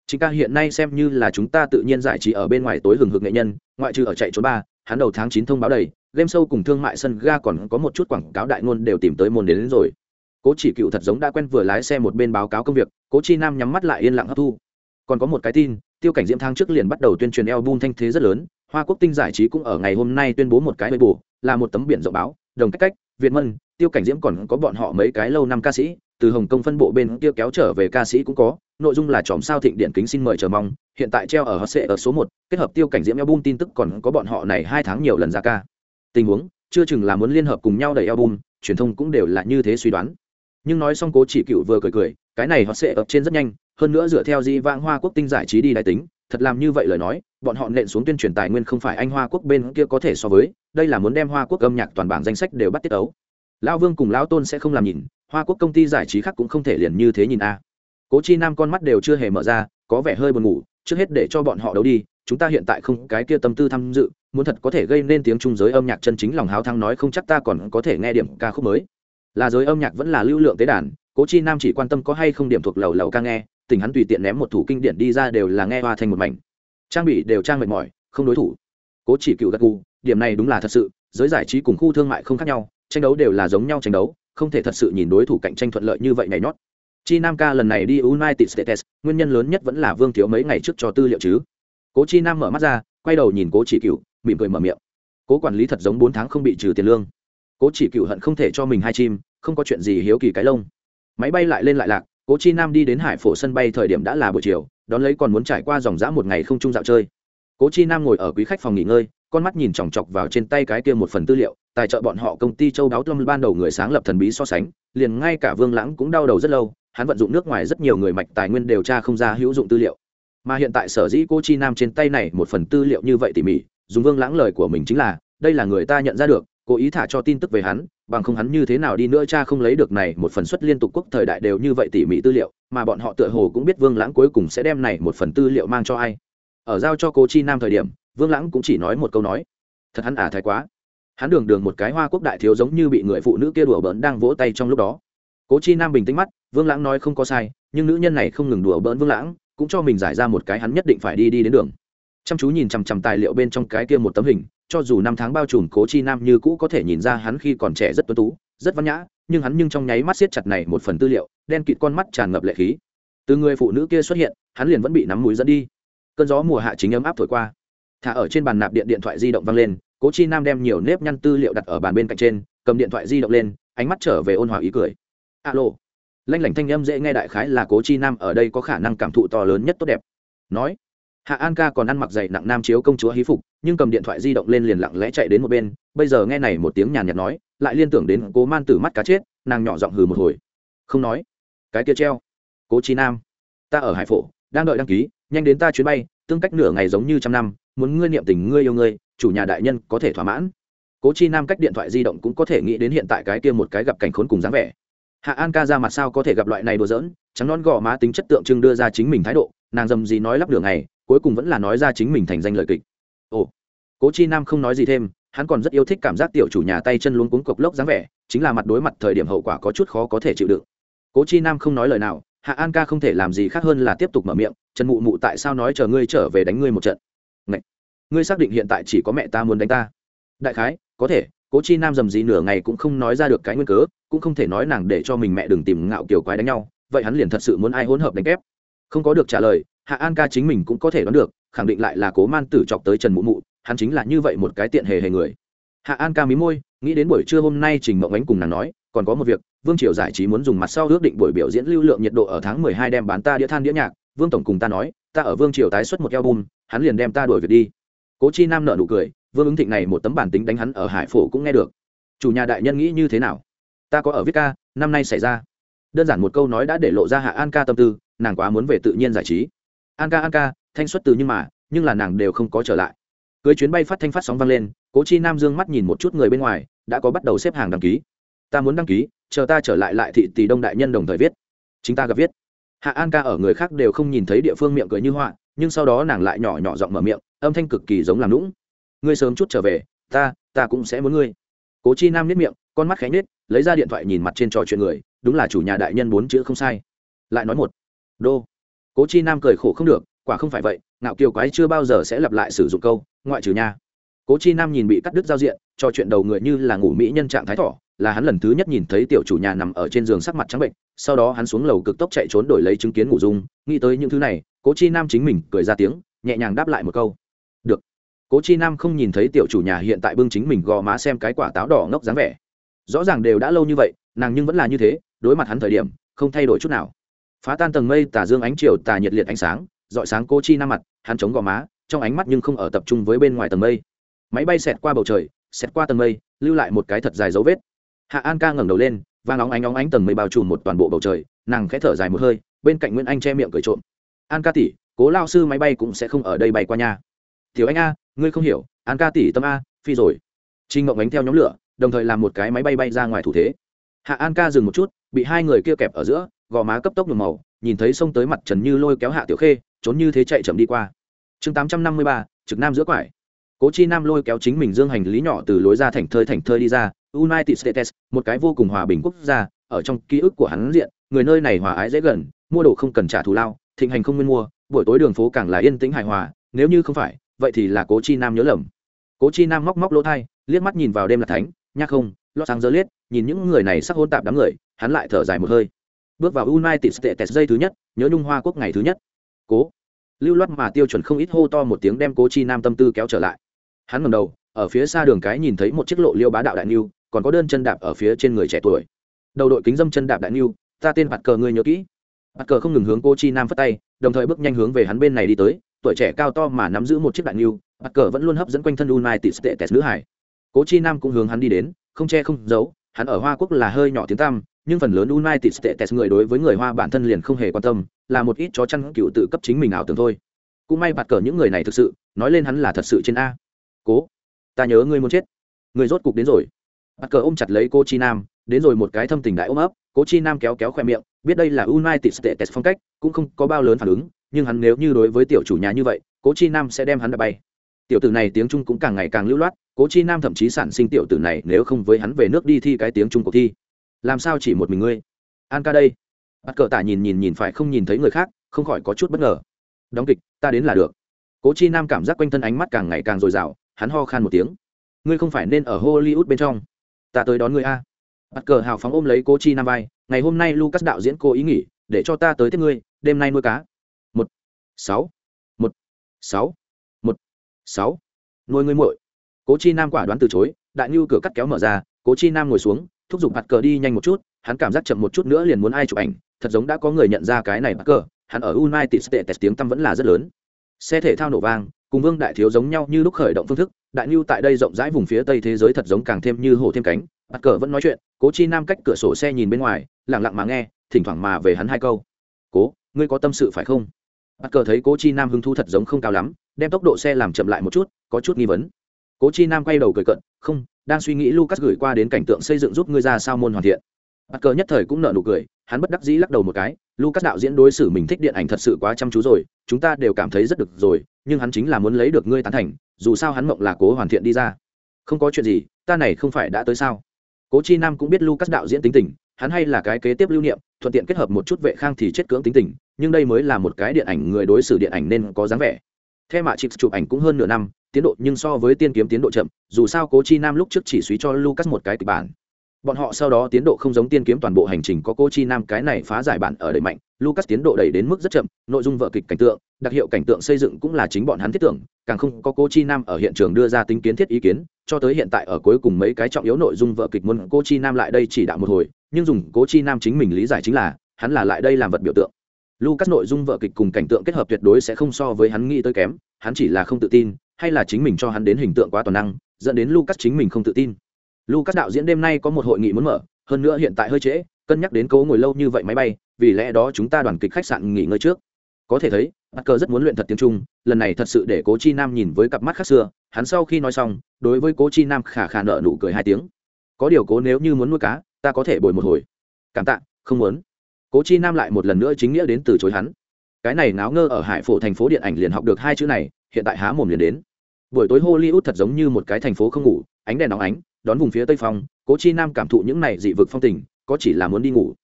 Chính ca hiện nay xem như là chúng ta tự nhiên giải trí ở bên ngoài tối hừng hực nghệ nhân ngoại trừ ở chạy trốn ba hắn đầu tháng chín thông báo đầy game show cùng thương mại sân ga còn có một chút quảng cáo đại ngôn đều tìm tới môn đến, đến rồi. Cố chỉ cựu thật giống đã quen vừa lái xe một bên báo cáo công việc cố chi nam nhắm mắt lại yên lặng hấp thu. Còn có một cái tin tiêu cảnh diễm thang trước liền bắt đầu tuyên truyền album thanh thế rất lớn hoa quốc tinh giải trí cũng ở ngày hôm nay tuyên bố một cái bê bù là một tấm biển rộng báo đồng cách cách, việt mân, tiêu cảnh diễm còn có bọn họ mấy cái lâu năm ca sĩ, từ hồng kông phân bộ bên kia kéo trở về ca sĩ cũng có, nội dung là chòm sao thịnh điện kính xin mời chờ mong, hiện tại treo ở hot sệ ở số một, kết hợp tiêu cảnh diễm album tin tức còn có bọn họ này hai tháng nhiều lần ra ca. Tình huống, chưa chừng là muốn liên hợp cùng nhau đẩy album, truyền thông cũng đều là như thế suy đoán. Nhưng nói xong cố chỉ cựu vừa cười cười, cái này hot sẽ ở trên rất nhanh, hơn nữa dựa theo di vãng hoa quốc tinh giải trí đi đại tính thật làm như vậy lời nói, bọn họ nện xuống tuyên truyền tài nguyên không phải anh hoa quốc bên kia có thể so với, đây là muốn đem hoa quốc âm nhạc toàn bảng danh sách đều bắt tiết ấu. Lão vương cùng lão tôn sẽ không làm nhìn, hoa quốc công ty giải trí khác cũng không thể liền như thế nhìn a. Cố chi nam con mắt đều chưa hề mở ra, có vẻ hơi buồn ngủ, trước hết để cho bọn họ đấu đi, chúng ta hiện tại không cái kia tâm tư tham dự, muốn thật có thể gây nên tiếng trung giới âm nhạc chân chính lòng háo thắng nói không chắc ta còn có thể nghe điểm ca khúc mới. Là giới âm nhạc vẫn là lưu lượng tế đàn, cố chi nam chỉ quan tâm có hay không điểm thuộc lầu lầu ca nghe tình hắn tùy tiện ném một thủ kinh điển đi ra đều là nghe hoa thành một mảnh. Trang bị đều trang mệt mỏi, không đối thủ. Cố chỉ cựu gật gù, điểm này đúng là thật sự, giới giải trí cùng khu thương mại không khác nhau, tranh đấu đều là giống nhau tranh đấu, không thể thật sự nhìn đối thủ cạnh tranh thuận lợi như vậy nhảy nhót. Chi nam ca lần này đi united states, nguyên nhân lớn nhất vẫn là vương thiếu mấy ngày trước cho tư liệu chứ. Cố chi nam mở mắt ra, quay đầu nhìn cố chỉ cựu, mỉm cười mở miệng. Cố quản lý thật giống bốn tháng không bị trừ tiền lương. Cố chỉ cựu hận không thể cho mình hai chim, không có chuyện gì hiếu kỳ cái lông. Máy bay lại lên lại lạc cố chi nam đi đến hải phổ sân bay thời điểm đã là buổi chiều, đón lấy còn muốn trải qua dòng dã một ngày không chung dạo chơi. Cố chi nam ngồi ở quý khách phòng nghỉ ngơi, con mắt nhìn chòng chọc vào trên tay cái kia một phần tư liệu, tài trợ bọn họ công ty châu đáo lâm ban đầu người sáng lập thần bí so sánh, liền ngay cả vương lãng cũng đau đầu rất lâu, hắn vận dụng nước ngoài rất nhiều người mạch tài nguyên điều tra không ra hữu dụng tư liệu. Mà hiện tại sở dĩ cô chi nam trên tay này một phần tư liệu như vậy tỉ mỉ, dùng vương lãng lời của mình chính là, đây là người ta nhận ra được, cố ý thả cho tin tức về hắn bằng không hắn như thế nào đi nữa cha không lấy được này, một phần xuất liên tục quốc thời đại đều như vậy tỉ mỉ tư liệu, mà bọn họ tựa hồ cũng biết vương lãng cuối cùng sẽ đem này một phần tư liệu mang cho ai. Ở giao cho cố chi nam thời điểm, vương lãng cũng chỉ nói một câu nói. Thật hắn à thái quá. Hắn đường đường một cái hoa quốc đại thiếu giống như bị người phụ nữ kia đùa bỡn đang vỗ tay trong lúc đó. Cố chi nam bình tĩnh mắt, vương lãng nói không có sai, nhưng nữ nhân này không ngừng đùa bỡn vương lãng, cũng cho mình giải ra một cái hắn nhất định phải đi đi đến đường. Chăm chú nhìn chằm chằm tài liệu bên trong cái kia một tấm hình cho dù năm tháng bao trùm cố chi nam như cũ có thể nhìn ra hắn khi còn trẻ rất tuấn tú, rất văn nhã, nhưng hắn nhưng trong nháy mắt siết chặt này một phần tư liệu, đen kịt con mắt tràn ngập lệ khí. Từ người phụ nữ kia xuất hiện, hắn liền vẫn bị nắm mũi dẫn đi. Cơn gió mùa hạ chính ấm áp thổi qua. Thả ở trên bàn nạp điện điện thoại di động văng lên, cố chi nam đem nhiều nếp nhăn tư liệu đặt ở bàn bên cạnh trên, cầm điện thoại di động lên, ánh mắt trở về ôn hòa ý cười. Alo. Lanh lảnh thanh âm dễ nghe đại khái là cố chi nam ở đây có khả năng cảm thụ to lớn nhất tốt đẹp. Nói hạ an ca còn ăn mặc dày nặng nam chiếu công chúa hí phục, nhưng cầm điện thoại di động lên liền lặng lẽ chạy đến một bên, bây giờ nghe này một tiếng nhàn nhạt nói, lại liên tưởng đến cố man tử mắt cá chết, nàng nhỏ giọng hừ một hồi. Không nói. Cái kia treo. Cố chi nam. Ta ở hải phổ, đang đợi đăng ký, nhanh đến ta chuyến bay, tương cách nửa ngày giống như trăm năm, muốn ngươi niệm tình ngươi yêu ngươi, chủ nhà đại nhân có thể thỏa mãn. Cố chi nam cách điện thoại di động cũng có thể nghĩ đến hiện tại cái kia một cái gặp cảnh khốn cùng dáng vẻ. Hạ an ca ra mặt sao có thể gặp loại này đùa giỡn, trắng non gò má tính chất tượng trưng đưa ra chính mình thái độ, nàng dầm gì nói lắp đường này cuối cùng vẫn là nói ra chính mình thành danh lời kịch. Ồ, cố chi nam không nói gì thêm, hắn còn rất yêu thích cảm giác tiểu chủ nhà tay chân luôn cuống cộc lốc dáng vẻ, chính là mặt đối mặt thời điểm hậu quả có chút khó có thể chịu đựng. Cố chi nam không nói lời nào, hạ an ca không thể làm gì khác hơn là tiếp tục mở miệng, trần mụ mụ tại sao nói chờ ngươi trở về đánh ngươi một trận? Ngậy! ngươi xác định hiện tại chỉ có mẹ ta muốn đánh ta? Đại khái, có thể, cố chi nam dầm gì nửa ngày cũng không nói ra được cái nguyên cớ, cũng không thể nói nàng để cho mình mẹ đừng tìm ngạo kiểu quái đánh nhau, vậy hắn liền thật sự muốn ai hỗn hợp đánh kép? Không có được trả lời hạ an ca chính mình cũng có thể đoán được, khẳng định lại là cố man tử chọc tới trần mụ mụ, hắn chính là như vậy một cái tiện hề hề người. Hạ an ca mí môi, nghĩ đến buổi trưa hôm nay trình mộng ánh cùng nàng nói, còn có một việc, vương triều giải trí muốn dùng mặt sau ước định buổi biểu diễn lưu lượng nhiệt độ ở tháng mười hai đem bán ta đĩa than đĩa nhạc, vương tổng cùng ta nói, ta ở vương triều tái xuất một album, hắn liền đem ta đuổi việc đi. Cố chi nam nợ nụ cười, vương ứng thịnh này một tấm bản tính đánh hắn ở hải phổ cũng nghe được. Chủ nhà đại nhân nghĩ như thế nào? Ta có ở viết ca, năm nay xảy ra. Đơn giản một câu nói đã để lộ ra hạ an ca tâm tư, nàng quá muốn về tự nhiên giải trí an ca an ca, thanh xuất từ nhưng mà, nhưng là nàng đều không có trở lại. Cưới chuyến bay phát thanh phát sóng vang lên, cố chi nam dương mắt nhìn một chút người bên ngoài, đã có bắt đầu xếp hàng đăng ký. Ta muốn đăng ký, chờ ta trở lại lại thị tỷ đông đại nhân đồng thời viết. Chính ta gặp viết. Hạ an ca ở người khác đều không nhìn thấy địa phương miệng cười như họa, nhưng sau đó nàng lại nhỏ nhỏ giọng mở miệng, âm thanh cực kỳ giống làm lũng ngươi sớm chút trở về, ta ta cũng sẽ muốn ngươi. Cố chi nam nếp miệng, con mắt khẽ nết lấy ra điện thoại nhìn mặt trên trò chuyện người, đúng là chủ nhà đại nhân bốn chữ không sai. Lại nói một. Đô cố chi nam cười khổ không được, quả không phải vậy, ngạo kiều quái chưa bao giờ sẽ lặp lại sử dụng câu, ngoại trừ nha. Cố chi nam nhìn bị cắt đứt giao diện, cho chuyện đầu người như là ngủ mỹ nhân trạng thái thỏ là hắn lần thứ nhất nhìn thấy tiểu chủ nhà nằm ở trên giường sắc mặt trắng bệnh, sau đó hắn xuống lầu cực tốc chạy trốn đổi lấy chứng kiến ngủ dung nghĩ tới những thứ này, cố chi nam chính mình cười ra tiếng, nhẹ nhàng đáp lại một câu. Được. Cố chi nam không nhìn thấy tiểu chủ nhà hiện tại bưng chính mình gò má xem cái quả táo đỏ ngốc dáng vẻ. Rõ ràng đều đã lâu như vậy, nàng nhưng vẫn là như thế, đối mặt hắn thời điểm, không thay đổi chút nào phá tan tầng mây tà dương ánh chiều tà nhiệt liệt ánh sáng, dọi sáng cô chi nam mặt, hắn chống gò má, trong ánh mắt nhưng không ở tập trung với bên ngoài tầng mây. Máy bay xẹt qua bầu trời, xẹt qua tầng mây, lưu lại một cái thật dài dấu vết. Hạ an ca ngẩng đầu lên, vang óng ánh óng ánh tầng mây bao trùm một toàn bộ bầu trời, nàng khẽ thở dài một hơi, bên cạnh nguyễn anh che miệng cười trộm. An ca tỷ, cố lao sư máy bay cũng sẽ không ở đây bay qua nhà thiếu anh a, ngươi không hiểu, an ca tỷ tâm a, phi rồi. Trinh ngộng ánh theo nhóm lửa, đồng thời làm một cái máy bay bay ra ngoài thủ thế. Hạ an ca dừng một chút, bị hai người kia kẹp ở giữa gò má cấp tốc nhuộm màu, nhìn thấy xông tới mặt trần như lôi kéo hạ tiểu khê, trốn như thế chạy chậm đi qua. Chương tám trăm năm mươi ba, trực nam giữa quải. Cố chi nam lôi kéo chính mình dương hành lý nhỏ từ lối ra thành thơi thành thơi đi ra, united states, một cái vô cùng hòa bình quốc gia, ở trong ký ức của hắn diện, người nơi này hòa ái dễ gần, mua đồ không cần trả thù lao, thịnh hành không nên mua, buổi tối đường phố càng là yên tĩnh hài hòa, nếu như không phải, vậy thì là cố chi nam nhớ lầm. Cố chi nam móc móc lỗ thai, liếc mắt nhìn vào đêm là thánh, nhắc không, lo sáng dơ liết nhìn những người này sắc hôn tạp đám người, hắn lại thở dài một hơi bước vào united states dây thứ nhất, nhớ nhung hoa quốc ngày thứ nhất. Cố. Lưu loát mà tiêu chuẩn không ít hô to một tiếng đem cố chi nam tâm tư kéo trở lại. Hắn ngầm đầu, ở phía xa đường cái nhìn thấy một chiếc lộ liêu bá đạo đại niu, còn có đơn chân đạp ở phía trên người trẻ tuổi. Đầu đội kính dâm chân đạp đại niu, ta tên mặt cờ, ngươi nhớ kỹ. Mặt cờ không ngừng hướng cô chi nam phất tay, đồng thời bước nhanh hướng về hắn bên này đi tới, tuổi trẻ cao to mà nắm giữ một chiếc đại niu mặt cờ vẫn luôn hấp dẫn quanh thân united states nữ hải. Cố chi nam cũng hướng hắn đi đến, không che không giấu, hắn ở hoa quốc là hơi nhỏ tiếng tăm nhưng phần lớn united states người đối với người hoa bản thân liền không hề quan tâm, là một ít chó chăn cựu tự cấp chính mình ảo tưởng thôi. Cũng may bạt cờ những người này thực sự, nói lên hắn là thật sự trên a. Cố, ta nhớ ngươi muốn chết. Người rốt cục đến rồi. Bạt cờ ôm chặt lấy cô chi nam, đến rồi một cái thâm tình đại ôm ấp. Cố chi nam kéo kéo khoe miệng, biết đây là united states phong cách, cũng không có bao lớn phản ứng, nhưng hắn nếu như đối với tiểu chủ nhà như vậy cố chi nam sẽ đem hắn đập bay. Tiểu tử này tiếng trung cũng càng ngày càng lưu loát cố chi nam thậm chí sản sinh tiểu tử này nếu không với hắn về nước đi thi cái tiếng trung cuộc thi làm sao chỉ một mình ngươi? An ca đây. Bắt cờ tả nhìn nhìn nhìn phải không nhìn thấy người khác, không khỏi có chút bất ngờ. Đóng kịch, ta đến là được. Cố chi nam cảm giác quanh thân ánh mắt càng ngày càng dồi dào, hắn ho khan một tiếng. Ngươi không phải nên ở hollywood bên trong. Ta tới đón ngươi a. Bắt cờ hào phóng ôm lấy cố chi nam vai. Ngày hôm nay lucas đạo diễn cô ý nghỉ, để cho ta tới tiếp ngươi, đêm nay nuôi cá. Một. Sáu. Một. Sáu. Một. Sáu. Nuôi ngươi muội. Cố chi nam quả đoán từ chối, đại ngưu cửa cắt kéo mở ra, cố chi nam ngồi xuống thúc giục mặt cờ đi nhanh một chút, hắn cảm giác chậm một chút nữa liền muốn ai chụp ảnh, thật giống đã có người nhận ra cái này mặt cờ, hắn ở united states tiếng tăm vẫn là rất lớn. Xe thể thao nổ vang, cùng vương đại thiếu giống nhau như lúc khởi động phương thức, đại lưu tại đây rộng rãi vùng phía tây thế giới thật giống càng thêm như hổ thêm cánh Mặt cờ vẫn nói chuyện, cố chi nam cách cửa sổ xe nhìn bên ngoài lẳng lặng mà nghe, thỉnh thoảng mà về hắn hai câu. Cố, ngươi có tâm sự phải không? Mặt cờ thấy cố chi nam hứng thu thật giống không cao lắm, đem tốc độ xe làm chậm lại một chút, có chút nghi vấn cố chi nam quay đầu cười cận không, đang suy nghĩ lucas gửi qua đến cảnh tượng xây dựng giúp ngươi ra sao môn hoàn thiện. Bắt cờ nhất thời cũng nợ nụ cười, hắn bất đắc dĩ lắc đầu một cái, lucas đạo diễn đối xử mình thích điện ảnh thật sự quá chăm chú rồi, chúng ta đều cảm thấy rất được rồi, nhưng hắn chính là muốn lấy được ngươi tán thành, dù sao hắn mộng là cố hoàn thiện đi ra. Không có chuyện gì, ta này không phải đã tới sao? Cố chi nam cũng biết lucas đạo diễn tính tình, hắn hay là cái kế tiếp lưu niệm, thuận tiện kết hợp một chút vệ khang thì chết cưỡng tính tình, nhưng đây mới là một cái điện ảnh, người đối xử điện ảnh nên có dáng vẻ. Theo mạ chụp ảnh cũng hơn nửa năm tiến độ nhưng so với tiên kiếm tiến độ chậm, dù sao cố chi nam lúc trước chỉ suý cho lucas một cái kịch bản. Bọn họ sau đó tiến độ không giống tiên kiếm toàn bộ hành trình có cô chi nam cái này phá giải bản ở đẩy mạnh, lucas tiến độ đẩy đến mức rất chậm, nội dung vợ kịch cảnh tượng, đặc hiệu cảnh tượng xây dựng cũng là chính bọn hắn thiết tưởng, càng không có cô chi nam ở hiện trường đưa ra tính kiến thiết ý kiến, cho tới hiện tại ở cuối cùng mấy cái trọng yếu nội dung vợ kịch muốn cô chi nam lại đây chỉ đạo một hồi, nhưng dùng cố chi nam chính mình lý giải chính là, hắn là lại đây làm vật biểu tượng. Lucas nội dung vợ kịch cùng cảnh tượng kết hợp tuyệt đối sẽ không so với hắn nghĩ tới kém, hắn chỉ là không tự tin hay là chính mình cho hắn đến hình tượng quá toàn năng, dẫn đến lucas chính mình không tự tin. Lucas đạo diễn đêm nay có một hội nghị muốn mở, hơn nữa hiện tại hơi trễ, cân nhắc đến cố ngồi lâu như vậy máy bay, vì lẽ đó chúng ta đoàn kịch khách sạn nghỉ ngơi trước. Có thể thấy bắt cờ rất muốn luyện thật tiếng trung, lần này thật sự để cố chi nam nhìn với cặp mắt khác xưa, hắn sau khi nói xong, đối với cố chi nam khả khả nợ nụ cười hai tiếng. Có điều cố nếu như muốn nuôi cá, ta có thể bồi một hồi. Cảm tạ, không muốn. Cố chi nam lại một lần nữa chính nghĩa đến từ chối hắn. Cái này náo ngơ ở hải phổ thành phố điện ảnh liền học được hai chữ này, hiện tại há mồm liền đến buổi tối hollywood thật giống như một cái thành phố không ngủ, ánh đèn nóng ánh, đón vùng phía tây phong, cố chi nam cảm thụ những này dị vực phong tình, có chỉ là muốn đi ngủ.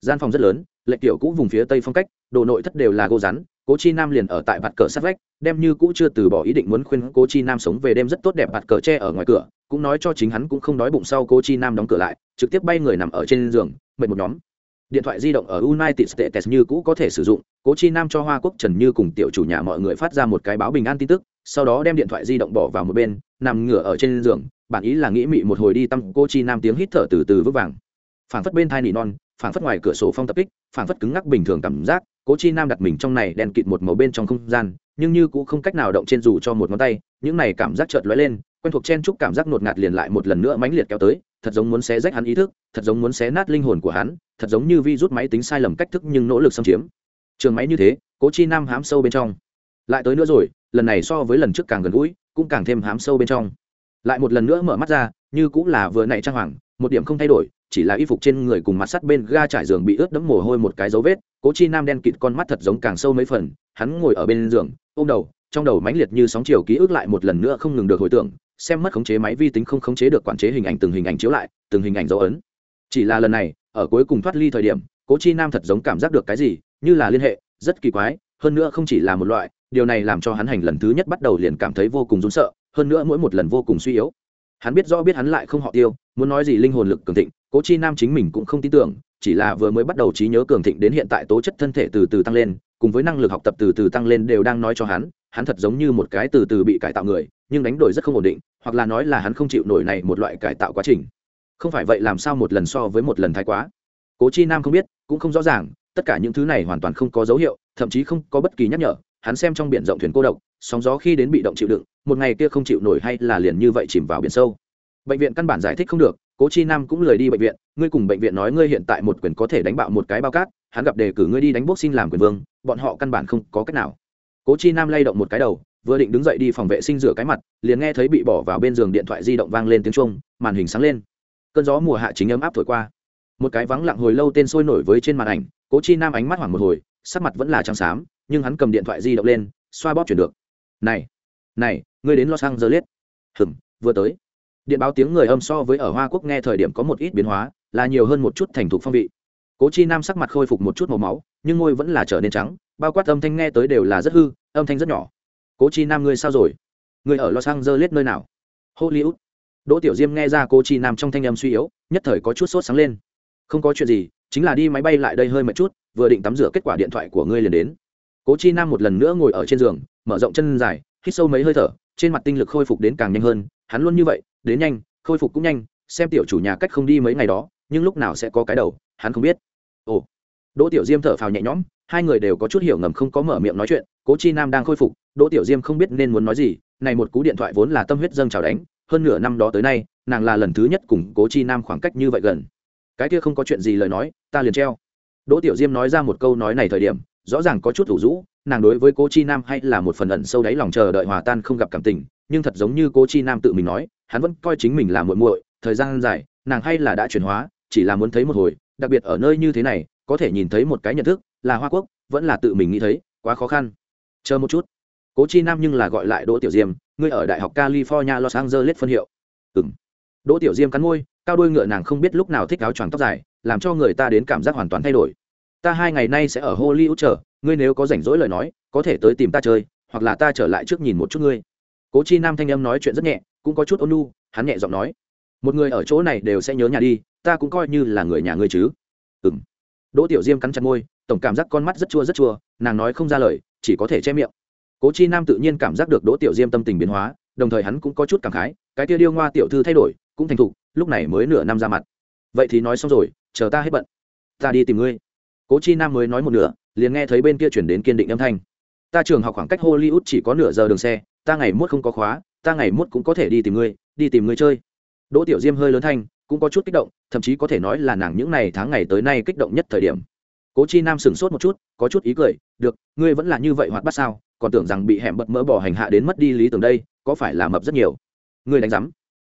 Gian phòng rất lớn lệ kiểu cũ vùng phía tây phong cách, đồ nội thất đều là gỗ rắn, cố chi nam liền ở tại vạt cờ sát vách, đem như cũ chưa từ bỏ ý định muốn khuyên cố chi nam sống về đêm rất tốt đẹp vạt cờ tre ở ngoài cửa, cũng nói cho chính hắn cũng không đói bụng sau cố chi nam đóng cửa lại, trực tiếp bay người nằm ở trên giường, mệt một nhóm điện thoại di động ở united states như cũ có thể sử dụng, cố chi nam cho hoa quốc trần như cùng tiểu chủ nhà mọi người phát ra một cái báo bình an tin tức, sau đó đem điện thoại di động bỏ vào một bên, nằm ngửa ở trên giường bản ý là nghĩ mị một hồi đi tâm cô chi nam tiếng hít thở từ từ vững vàng. Phảng phất bên thai nỉ non, phảng phất ngoài cửa sổ phong tập kích, phảng phất cứng ngắc bình thường cảm giác, cố chi nam đặt mình trong này đèn kịt một màu bên trong không gian, nhưng như cũng không cách nào động trên dù cho một ngón tay, những này cảm giác chợt lóe lên, quen thuộc chen chúc cảm giác nột ngạt liền lại một lần nữa mãnh liệt kéo tới, thật giống muốn xé rách hắn ý thức, thật giống muốn xé nát linh hồn của hắn thật giống như vi rút máy tính sai lầm cách thức nhưng nỗ lực xâm chiếm. Trường máy như thế, cố chi nam hám sâu bên trong. Lại tới nữa rồi, lần này so với lần trước càng gần gũi, cũng càng thêm hám sâu bên trong. Lại một lần nữa mở mắt ra, như cũng là vừa nãy trang hoàng, một điểm không thay đổi, chỉ là y phục trên người cùng mặt sắt bên ga trải giường bị ướt đẫm mồ hôi một cái dấu vết, cố chi nam đen kịt con mắt thật giống càng sâu mấy phần, hắn ngồi ở bên giường, ôm đầu, trong đầu mãnh liệt như sóng chiều ký ức lại một lần nữa không ngừng được hồi tưởng, xem mất khống chế máy vi tính không khống chế được quản chế hình ảnh từng hình ảnh chiếu lại, từng hình ảnh dấu ấn. Chỉ là lần này ở cuối cùng thoát ly thời điểm, cố chi nam thật giống cảm giác được cái gì, như là liên hệ, rất kỳ quái, hơn nữa không chỉ là một loại, điều này làm cho hắn hành lần thứ nhất bắt đầu liền cảm thấy vô cùng rún sợ, hơn nữa mỗi một lần vô cùng suy yếu. Hắn biết rõ biết hắn lại không họ tiêu, muốn nói gì linh hồn lực cường thịnh, cố chi nam chính mình cũng không tin tưởng, chỉ là vừa mới bắt đầu trí nhớ cường thịnh đến hiện tại tố chất thân thể từ từ tăng lên, cùng với năng lực học tập từ từ tăng lên đều đang nói cho hắn hắn thật giống như một cái từ từ bị cải tạo người, nhưng đánh đổi rất không ổn định, hoặc là nói là hắn không chịu nổi này một loại cải tạo quá trình không phải vậy làm sao một lần so với một lần thái quá? Cố chi nam không biết, cũng không rõ ràng, tất cả những thứ này hoàn toàn không có dấu hiệu, thậm chí không có bất kỳ nhắc nhở, hắn xem trong biển rộng thuyền cô độc, sóng gió khi đến bị động chịu đựng, một ngày kia không chịu nổi hay là liền như vậy chìm vào biển sâu. Bệnh viện căn bản giải thích không được, cố chi nam cũng lời đi bệnh viện, ngươi cùng bệnh viện nói ngươi hiện tại một quyền có thể đánh bạo một cái bao cát, hắn gặp đề cử ngươi đi đánh bốc xin làm quyền vương, bọn họ căn bản không có cách nào. Cố chi nam lay động một cái đầu, vừa định đứng dậy đi phòng vệ sinh rửa cái mặt, liền nghe thấy bị bỏ vào bên giường điện thoại di động vang lên tiếng trung màn hình sáng lên cơn gió mùa hạ chính ấm áp thổi qua. Một cái vắng lặng hồi lâu tên sôi nổi với trên màn ảnh, cố chi nam ánh mắt hoảng một hồi, sắc mặt vẫn là trắng xám, nhưng hắn cầm điện thoại di động lên, xoa bóp chuyển được. Này này, ngươi đến los angeles? Hừm, vừa tới. Điện báo tiếng người âm so với ở hoa quốc nghe thời điểm có một ít biến hóa, là nhiều hơn một chút thành thục phong vị. Cố chi nam sắc mặt khôi phục một chút màu máu, nhưng ngôi vẫn là trở nên trắng, bao quát âm thanh nghe tới đều là rất hư, âm thanh rất nhỏ. Cố chi nam, ngươi sao rồi? Ngươi ở los angeles nơi nào? Hollywood đỗ tiểu diêm nghe ra cố chi nam trong thanh âm suy yếu, nhất thời có chút sốt sáng lên. Không có chuyện gì, chính là đi máy bay lại đây hơi một chút, vừa định tắm rửa kết quả điện thoại của ngươi liền đến. Cố chi nam một lần nữa ngồi ở trên giường, mở rộng chân dài, hít sâu mấy hơi thở, trên mặt tinh lực khôi phục đến càng nhanh hơn, hắn luôn như vậy, đến nhanh, khôi phục cũng nhanh, xem tiểu chủ nhà cách không đi mấy ngày đó, nhưng lúc nào sẽ có cái đầu, hắn không biết. Ồ. Đỗ tiểu diêm thở phào nhẹ nhõm, hai người đều có chút hiểu ngầm không có mở miệng nói chuyện, cố chi nam đang khôi phục, đỗ tiểu diêm không biết nên muốn nói gì, này một cú điện thoại vốn là tâm huyết dâng chào đánh hơn nửa năm đó tới nay, nàng là lần thứ nhất cùng cố chi nam khoảng cách như vậy gần. Cái kia không có chuyện gì lời nói, ta liền treo. Đỗ tiểu diêm nói ra một câu nói này thời điểm, rõ ràng có chút thủ rũ, nàng đối với cố chi nam hay là một phần ẩn sâu đáy lòng chờ đợi hòa tan không gặp cảm tình, nhưng thật giống như cố chi nam tự mình nói, hắn vẫn coi chính mình là muội muội, thời gian dài, nàng hay là đã chuyển hóa, chỉ là muốn thấy một hồi, đặc biệt ở nơi như thế này, có thể nhìn thấy một cái nhận thức, là hoa quốc, vẫn là tự mình nghĩ thấy, quá khó khăn. Chờ một chút cố chi nam nhưng là gọi lại đỗ tiểu diêm, ngươi ở đại học california, los angeles phân hiệu. Ừ m đỗ tiểu diêm cắn môi, cao đôi ngựa nàng không biết lúc nào thích áo choàng tóc dài, làm cho người ta đến cảm giác hoàn toàn thay đổi. Ta hai ngày nay sẽ ở hollywood chờ, ngươi nếu có rảnh rỗi lời nói, có thể tới tìm ta chơi, hoặc là ta trở lại trước nhìn một chút ngươi. Cố chi nam thanh âm nói chuyện rất nhẹ, cũng có chút ôn nu hắn nhẹ giọng nói, một người ở chỗ này đều sẽ nhớ nhà đi, ta cũng coi như là người nhà ngươi chứ. Ừ m đỗ tiểu diêm cắn chặt môi, tổng cảm giác con mắt rất chua rất chua, nàng nói không ra lời, chỉ có thể che miệng cố chi nam tự nhiên cảm giác được đỗ tiểu diêm tâm tình biến hóa, đồng thời hắn cũng có chút cảm khái, cái tia điêu ngoa tiểu thư thay đổi, cũng thành thục, lúc này mới nửa năm ra mặt. Vậy thì nói xong rồi, chờ ta hết bận. Ta đi tìm ngươi. Cố chi nam mới nói một nửa, liền nghe thấy bên kia chuyển đến kiên định âm thanh. Ta trường học khoảng cách hollywood chỉ có nửa giờ đường xe, ta ngày mốt không có khóa, ta ngày mốt cũng có thể đi tìm ngươi, đi tìm ngươi chơi. Đỗ tiểu diêm hơi lớn thanh, cũng có chút kích động, thậm chí có thể nói là nàng những ngày tháng ngày tới nay kích động nhất thời điểm. Cố chi nam sửng sốt một chút, có chút ý cười, được, ngươi vẫn là như vậy hoạt bắt sao? Còn tưởng rằng bị hẻm bật mỡ bỏ hành hạ đến mất đi lý tưởng đây, có phải là mập rất nhiều? Ngươi đánh rắm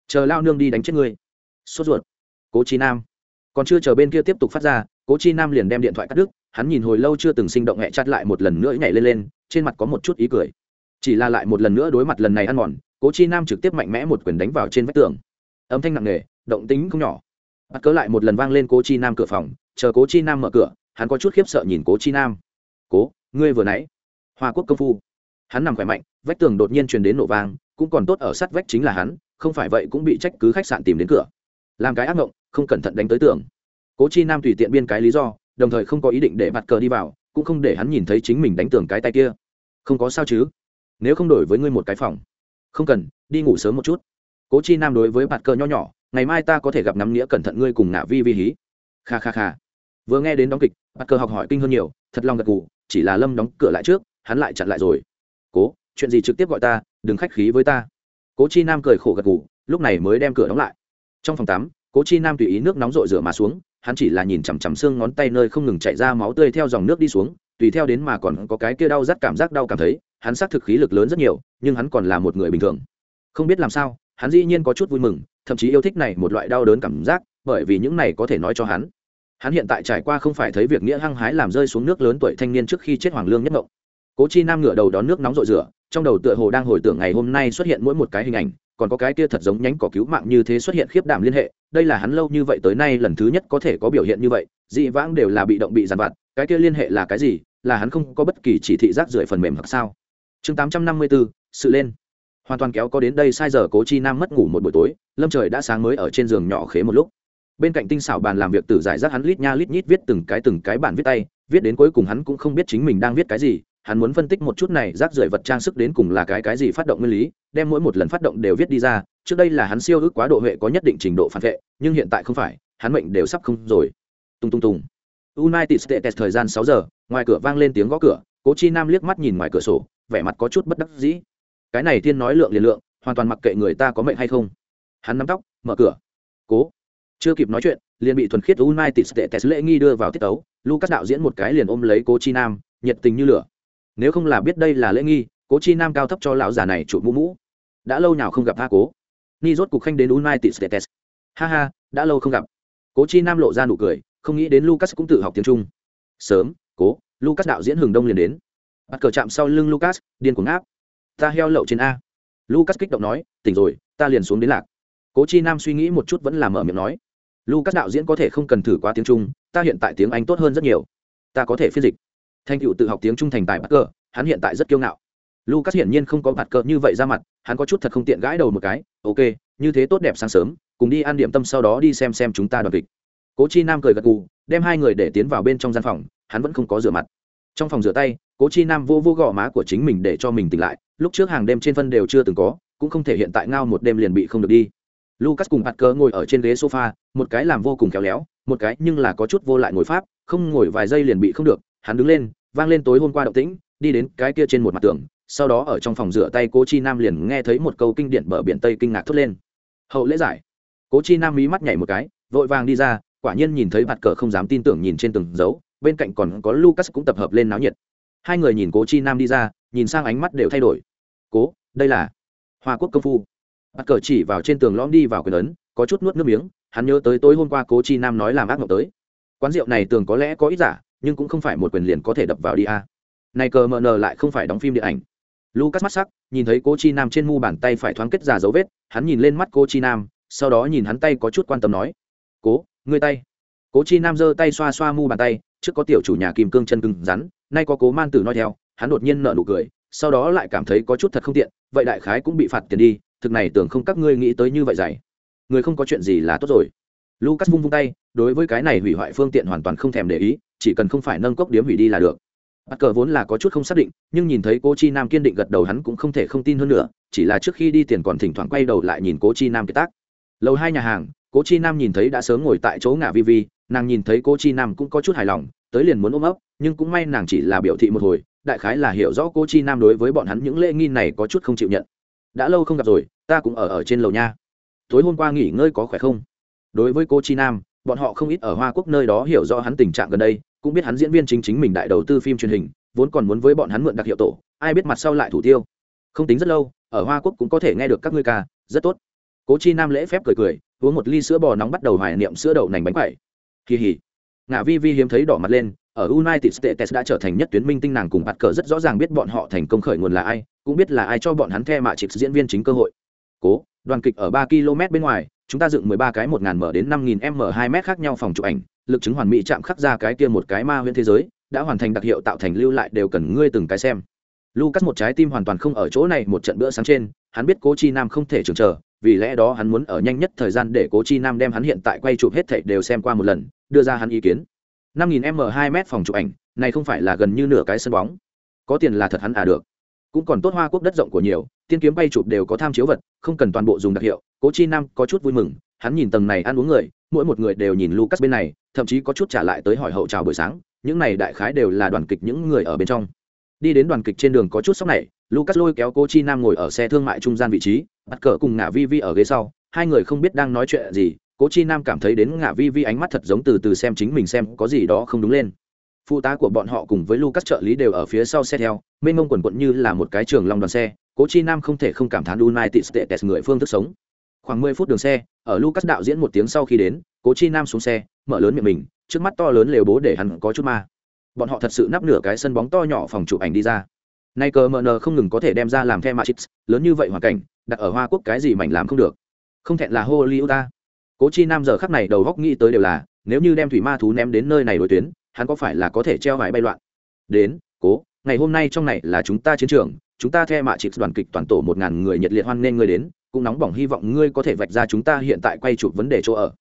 chờ lao nương đi đánh chết ngươi. Sốt ruột. Cố chi nam. Còn chưa chờ bên kia tiếp tục phát ra, cố chi nam liền đem điện thoại cắt đứt, hắn nhìn hồi lâu chưa từng sinh động hẹ chặt lại một lần nữa nhảy lên lên, trên mặt có một chút ý cười. Chỉ là lại một lần nữa đối mặt lần này ăn mòn, cố chi nam trực tiếp mạnh mẽ một quyền đánh vào trên vách tường. Âm thanh nặng nề, động tính không nhỏ. Bắt cớ lại một lần vang lên cố chi nam cửa phòng, chờ cố chi nam mở cửa, hắn có chút khiếp sợ nhìn cố chi nam. Cố, ngươi vừa nãy hoa quốc công phu. Hắn nằm khỏe mạnh, vách tường đột nhiên truyền đến nổ vang, cũng còn tốt ở sát vách chính là hắn, không phải vậy cũng bị trách cứ khách sạn tìm đến cửa. Làm cái ác mộng không cẩn thận đánh tới tường. Cố chi nam tùy tiện biên cái lý do, đồng thời không có ý định để mặt cờ đi vào, cũng không để hắn nhìn thấy chính mình đánh tường cái tay kia. Không có sao chứ? Nếu không đổi với ngươi một cái phòng. Không cần, đi ngủ sớm một chút. Cố chi nam đối với mặt cờ nho nhỏ, ngày mai ta có thể gặp nắm nghĩa cẩn thận ngươi cùng ngả vi vi hí. Kha kha kha. Vừa nghe đến đóng kịch, mặt cờ học hỏi kinh hơn nhiều, thật lòng gật gù, chỉ là lâm đóng cửa lại trước hắn lại chặn lại rồi. Cố, chuyện gì trực tiếp gọi ta, đừng khách khí với ta. Cố chi nam cười khổ gật gù, lúc này mới đem cửa đóng lại. Trong phòng tắm, cố chi nam tùy ý nước nóng rội rửa mà xuống, hắn chỉ là nhìn chằm chằm xương ngón tay nơi không ngừng chạy ra máu tươi theo dòng nước đi xuống, tùy theo đến mà còn có cái kia đau rắt cảm giác đau cảm thấy, hắn xác thực khí lực lớn rất nhiều, nhưng hắn còn là một người bình thường. Không biết làm sao, hắn dĩ nhiên có chút vui mừng, thậm chí yêu thích này một loại đau đớn cảm giác, bởi vì những này có thể nói cho hắn. Hắn hiện tại trải qua không phải thấy việc nghĩa hăng hái làm rơi xuống nước lớn tuổi thanh niên trước khi chết hoàng lương nhất ngộng cố chi nam ngửa đầu đón nước nóng rội rửa, trong đầu tựa hồ đang hồi tưởng ngày hôm nay xuất hiện mỗi một cái hình ảnh, còn có cái kia thật giống nhánh cỏ cứu mạng như thế xuất hiện khiếp đảm liên hệ, đây là hắn lâu như vậy tới nay lần thứ nhất có thể có biểu hiện như vậy, dị vãng đều là bị động bị giàn vặt, cái kia liên hệ là cái gì, là hắn không có bất kỳ chỉ thị rác rưởi phần mềm hoặc sao. Chương tám trăm năm mươi bốn sự lên. Hoàn toàn kéo có đến đây sai giờ cố chi nam mất ngủ một buổi tối, lâm trời đã sáng mới ở trên giường nhỏ khế một lúc. Bên cạnh tinh xảo bàn làm việc tử giải rác hắn lít nha lít nhít viết từng cái từng cái bản viết tay, viết đến cuối cùng hắn cũng không biết chính mình đang viết cái gì hắn muốn phân tích một chút này rác rưởi vật trang sức đến cùng là cái cái gì phát động nguyên lý, đem mỗi một lần phát động đều viết đi ra, trước đây là hắn siêu ước quá độ huệ có nhất định trình độ phản vệ, nhưng hiện tại không phải, hắn mệnh đều sắp không rồi. Tung tung tung. United states thời gian sáu giờ, ngoài cửa vang lên tiếng gõ cửa, cố chi nam liếc mắt nhìn ngoài cửa sổ, vẻ mặt có chút bất đắc dĩ. Cái này thiên nói lượng liền lượng, hoàn toàn mặc kệ người ta có mệnh hay không. Hắn nắm tóc, mở cửa. Cố. Chưa kịp nói chuyện, liền bị thuần khiết united states lễ nghi đưa vào tiết tấu, lucas đạo diễn một cái liền ôm lấy cố chi nam, nhiệt tình như lửa nếu không là biết đây là lễ nghi, cố chi nam cao thấp cho lão già này chụp mũ mũ. Đã lâu nào không gặp tha cố. Ni rốt cục khanh đến united states. Ha ha, đã lâu không gặp. Cố chi nam lộ ra nụ cười, không nghĩ đến lucas cũng tự học tiếng trung. Sớm, cố, lucas đạo diễn hừng đông liền đến. Bắt cờ chạm sau lưng lucas, điên cuồng áp. Ta heo lậu trên a. Lucas kích động nói, tỉnh rồi, ta liền xuống đến lạc. Cố chi nam suy nghĩ một chút vẫn là mở miệng nói. Lucas đạo diễn có thể không cần thử qua tiếng trung, ta hiện tại tiếng anh tốt hơn rất nhiều. Ta có thể phiên dịch thanh cựu tự học tiếng trung thành tài bắt cờ, hắn hiện tại rất kiêu ngạo. Lucas hiển nhiên không có bắt cờ như vậy ra mặt, hắn có chút thật không tiện gãi đầu một cái, ok, như thế tốt đẹp sáng sớm, cùng đi ăn điểm tâm sau đó đi xem xem chúng ta đoàn kịch. Cố chi nam cười gật gù, đem hai người để tiến vào bên trong gian phòng, hắn vẫn không có rửa mặt. Trong phòng rửa tay, cố chi nam vô vô gò má của chính mình để cho mình tỉnh lại, lúc trước hàng đêm trên phân đều chưa từng có, cũng không thể hiện tại ngao một đêm liền bị không được đi. Lucas cùng hạt cờ ngồi ở trên ghế sofa, một cái làm vô cùng khéo léo, một cái nhưng là có chút vô lại ngồi pháp, không ngồi vài giây liền bị không được hắn đứng lên, vang lên tối hôm qua động tĩnh, đi đến cái kia trên một mặt tường, sau đó ở trong phòng rửa tay, cố chi nam liền nghe thấy một câu kinh điển bờ biển tây kinh ngạc thốt lên. Hậu lễ giải. Cố chi nam mí mắt nhảy một cái, vội vàng đi ra, quả nhiên nhìn thấy mặt cờ không dám tin tưởng nhìn trên từng dấu bên cạnh còn có lucas cũng tập hợp lên náo nhiệt. Hai người nhìn cố chi nam đi ra, nhìn sang ánh mắt đều thay đổi. Cố, đây là hoa quốc công phu. Mặt cờ chỉ vào trên tường lõm đi vào quyền ấn, có chút nuốt nước miếng, hắn nhớ tới tối hôm qua cố chi nam nói làm ác mộng tới. Quán rượu này tường có lẽ có ít giả nhưng cũng không phải một quyền liền có thể đập vào đi a. Này cờ mờ nờ lại không phải đóng phim điện ảnh. Lucas mắt sắc, nhìn thấy cô chi nam trên mu bàn tay phải thoáng kết giả dấu vết, hắn nhìn lên mắt cô chi nam, sau đó nhìn hắn tay có chút quan tâm nói, cố, ngươi tay. Cố chi nam giơ tay xoa xoa mu bàn tay, trước có tiểu chủ nhà kim cương chân cứng rắn, nay có cố man tử nói theo, hắn đột nhiên nợ nụ cười, sau đó lại cảm thấy có chút thật không tiện, vậy đại khái cũng bị phạt tiền đi, thực này tưởng không các ngươi nghĩ tới như vậy dày. Người không có chuyện gì là tốt rồi. Lucas vung vung tay, đối với cái này hủy hoại phương tiện hoàn toàn không thèm để ý chỉ cần không phải nâng cốc điếm hủy đi là được. Bắt cờ vốn là có chút không xác định, nhưng nhìn thấy cô chi nam kiên định gật đầu hắn cũng không thể không tin hơn nữa, chỉ là trước khi đi tiền còn thỉnh thoảng quay đầu lại nhìn cố chi nam kiệt tác. Lầu hai nhà hàng, cố chi nam nhìn thấy đã sớm ngồi tại chỗ ngả vi vi, nàng nhìn thấy cô chi nam cũng có chút hài lòng, tới liền muốn ôm ấp, nhưng cũng may nàng chỉ là biểu thị một hồi, đại khái là hiểu rõ cô chi nam đối với bọn hắn những lễ nghi này có chút không chịu nhận. Đã lâu không gặp rồi, ta cũng ở ở trên lầu nha. Tối hôm qua nghỉ ngơi có khỏe không? Đối với cô chi nam bọn họ không ít ở hoa quốc nơi đó hiểu rõ hắn tình trạng gần đây, cũng biết hắn diễn viên chính chính mình đại đầu tư phim truyền hình, vốn còn muốn với bọn hắn mượn đặc hiệu tổ, ai biết mặt sau lại thủ tiêu. Không tính rất lâu, ở hoa quốc cũng có thể nghe được các ngươi ca, rất tốt. Cố chi nam lễ phép cười cười, uống một ly sữa bò nóng bắt đầu hoài niệm sữa đậu nành bánh quẩy. Kỳ hỉ. Ngả vi vi hiếm thấy đỏ mặt lên, ở united states đã trở thành nhất tuyến minh tinh nàng cùng bạt cờ rất rõ ràng biết bọn họ thành công khởi nguồn là ai, cũng biết là ai cho bọn hắn the mạ chịp diễn viên chính cơ hội. Cố, đoàn kịch ở ba km bên ngoài chúng ta dựng mười ba cái một ngàn m đến năm nghìn m hai m khác nhau phòng chụp ảnh, lực chứng hoàn mỹ chạm khắc ra cái kia một cái ma huyễn thế giới, đã hoàn thành đặc hiệu tạo thành lưu lại đều cần ngươi từng cái xem. Lucas một trái tim hoàn toàn không ở chỗ này, một trận bữa sáng trên, hắn biết cố chi nam không thể trường chờ, vì lẽ đó hắn muốn ở nhanh nhất thời gian để cố chi nam đem hắn hiện tại quay chụp hết thảy đều xem qua một lần, đưa ra hắn ý kiến. Năm nghìn m hai m phòng chụp ảnh, này không phải là gần như nửa cái sân bóng. Có tiền là thật hắn à được. Cũng còn tốt hoa quốc đất rộng của nhiều tiên kiếm bay chụp đều có tham chiếu vật, không cần toàn bộ dùng đặc hiệu. Cố chi nam có chút vui mừng, hắn nhìn tầng này ăn uống người, mỗi một người đều nhìn lucas bên này, thậm chí có chút trả lại tới hỏi hậu chào buổi sáng. Những này đại khái đều là đoàn kịch những người ở bên trong. Đi đến đoàn kịch trên đường có chút sốc này, lucas lôi kéo cô chi nam ngồi ở xe thương mại trung gian vị trí, bắt cờ cùng ngả vi vi ở ghế sau. Hai người không biết đang nói chuyện gì, cố chi nam cảm thấy đến ngả vi vi ánh mắt thật giống từ từ xem chính mình xem có gì đó không đúng lên. Phụ tá của bọn họ cùng với lucas trợ lý đều ở phía sau xe theo, mênh mông quần quận như là một cái trường long đoàn xe cố chi nam không thể không cảm thán united states người phương thức sống. Khoảng mười phút đường xe, ở lucas đạo diễn một tiếng sau khi đến, cố chi nam xuống xe, mở lớn miệng mình, trước mắt to lớn lều bố để hắn có chút ma. Bọn họ thật sự nắp nửa cái sân bóng to nhỏ phòng chụp ảnh đi ra. Nay cờ mờ nờ không ngừng có thể đem ra làm theo matrix, lớn như vậy hoàn cảnh, đặt ở hoa quốc cái gì mảnh làm không được. Không thẹn là hollywood ta. Cố chi nam giờ khắc này đầu góc nghĩ tới đều là, nếu như đem thủy ma thú ném đến nơi này đối tuyến, hắn có phải là có thể treo vải bay loạn? Đến, cố, ngày hôm nay trong này là chúng ta chiến trường chúng ta theo mạ trịch đoàn kịch toàn tổ một ngàn người nhiệt liệt hoan nghênh ngươi đến, cũng nóng bỏng hy vọng ngươi có thể vạch ra chúng ta hiện tại quay chụp vấn đề chỗ ở.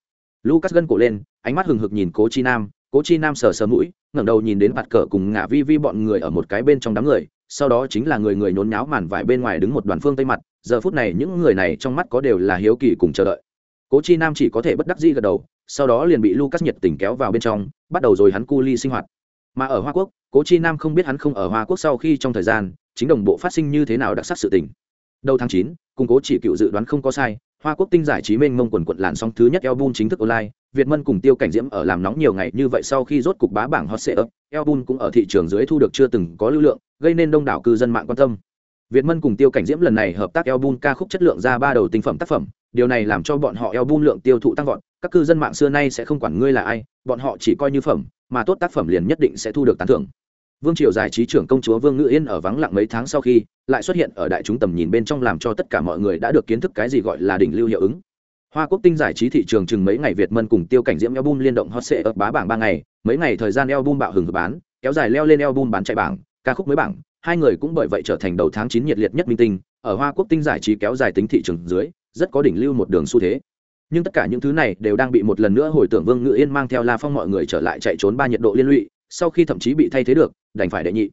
Lucas gân cổ lên, ánh mắt hừng hực nhìn cố chi nam. Cố chi nam sờ sờ mũi, ngẩng đầu nhìn đến mặt cờ cùng ngả vi vi bọn người ở một cái bên trong đám người, sau đó chính là người người nhốn nháo màn vải bên ngoài đứng một đoàn phương tây mặt. Giờ phút này những người này trong mắt có đều là hiếu kỳ cùng chờ đợi. Cố chi nam chỉ có thể bất đắc dĩ gật đầu, sau đó liền bị lucas nhiệt tình kéo vào bên trong, bắt đầu rồi hắn cu ly sinh hoạt. Mà ở hoa quốc, cố chi nam không biết hắn không ở hoa quốc sau khi trong thời gian chính đồng bộ phát sinh như thế nào đặc sắc sự tình. Đầu tháng chín, cùng cố chỉ cựu dự đoán không có sai, hoa quốc tinh giải trí mênh mông quần quận làn sóng thứ nhất album chính thức online, việt mân cùng tiêu cảnh diễm ở làm nóng nhiều ngày như vậy sau khi rốt cục bá bảng hot sale album cũng ở thị trường dưới thu được chưa từng có lưu lượng, gây nên đông đảo cư dân mạng quan tâm. Việt mân cùng tiêu cảnh diễm lần này hợp tác album ca khúc chất lượng ra ba đầu tinh phẩm tác phẩm, điều này làm cho bọn họ album lượng tiêu thụ tăng vọt, các cư dân mạng xưa nay sẽ không quản ngươi là ai, bọn họ chỉ coi như phẩm, mà tốt tác phẩm liền nhất định sẽ thu được tán thưởng vương triều giải trí trưởng công chúa vương ngự yên ở vắng lặng mấy tháng sau khi, lại xuất hiện ở đại chúng tầm nhìn bên trong làm cho tất cả mọi người đã được kiến thức cái gì gọi là đỉnh lưu hiệu ứng. Hoa quốc tinh giải trí thị trường chừng mấy ngày việt mân cùng tiêu cảnh diễm album liên động hot sệ ấp bá bảng ba ngày, mấy ngày thời gian album bạo hừng bán, kéo dài leo lên album bán chạy bảng, ca khúc mới bảng. Hai người cũng bởi vậy trở thành đầu tháng chín nhiệt liệt nhất minh tinh, ở hoa quốc tinh giải trí kéo dài tính thị trường dưới, rất có đỉnh lưu một đường xu thế. Nhưng tất cả những thứ này đều đang bị một lần nữa hồi tưởng vương ngự yên mang theo la phong mọi người trở lại chạy trốn ba nhiệt độ liên lụy sau khi thậm chí bị thay thế được, đành phải đệ nhị.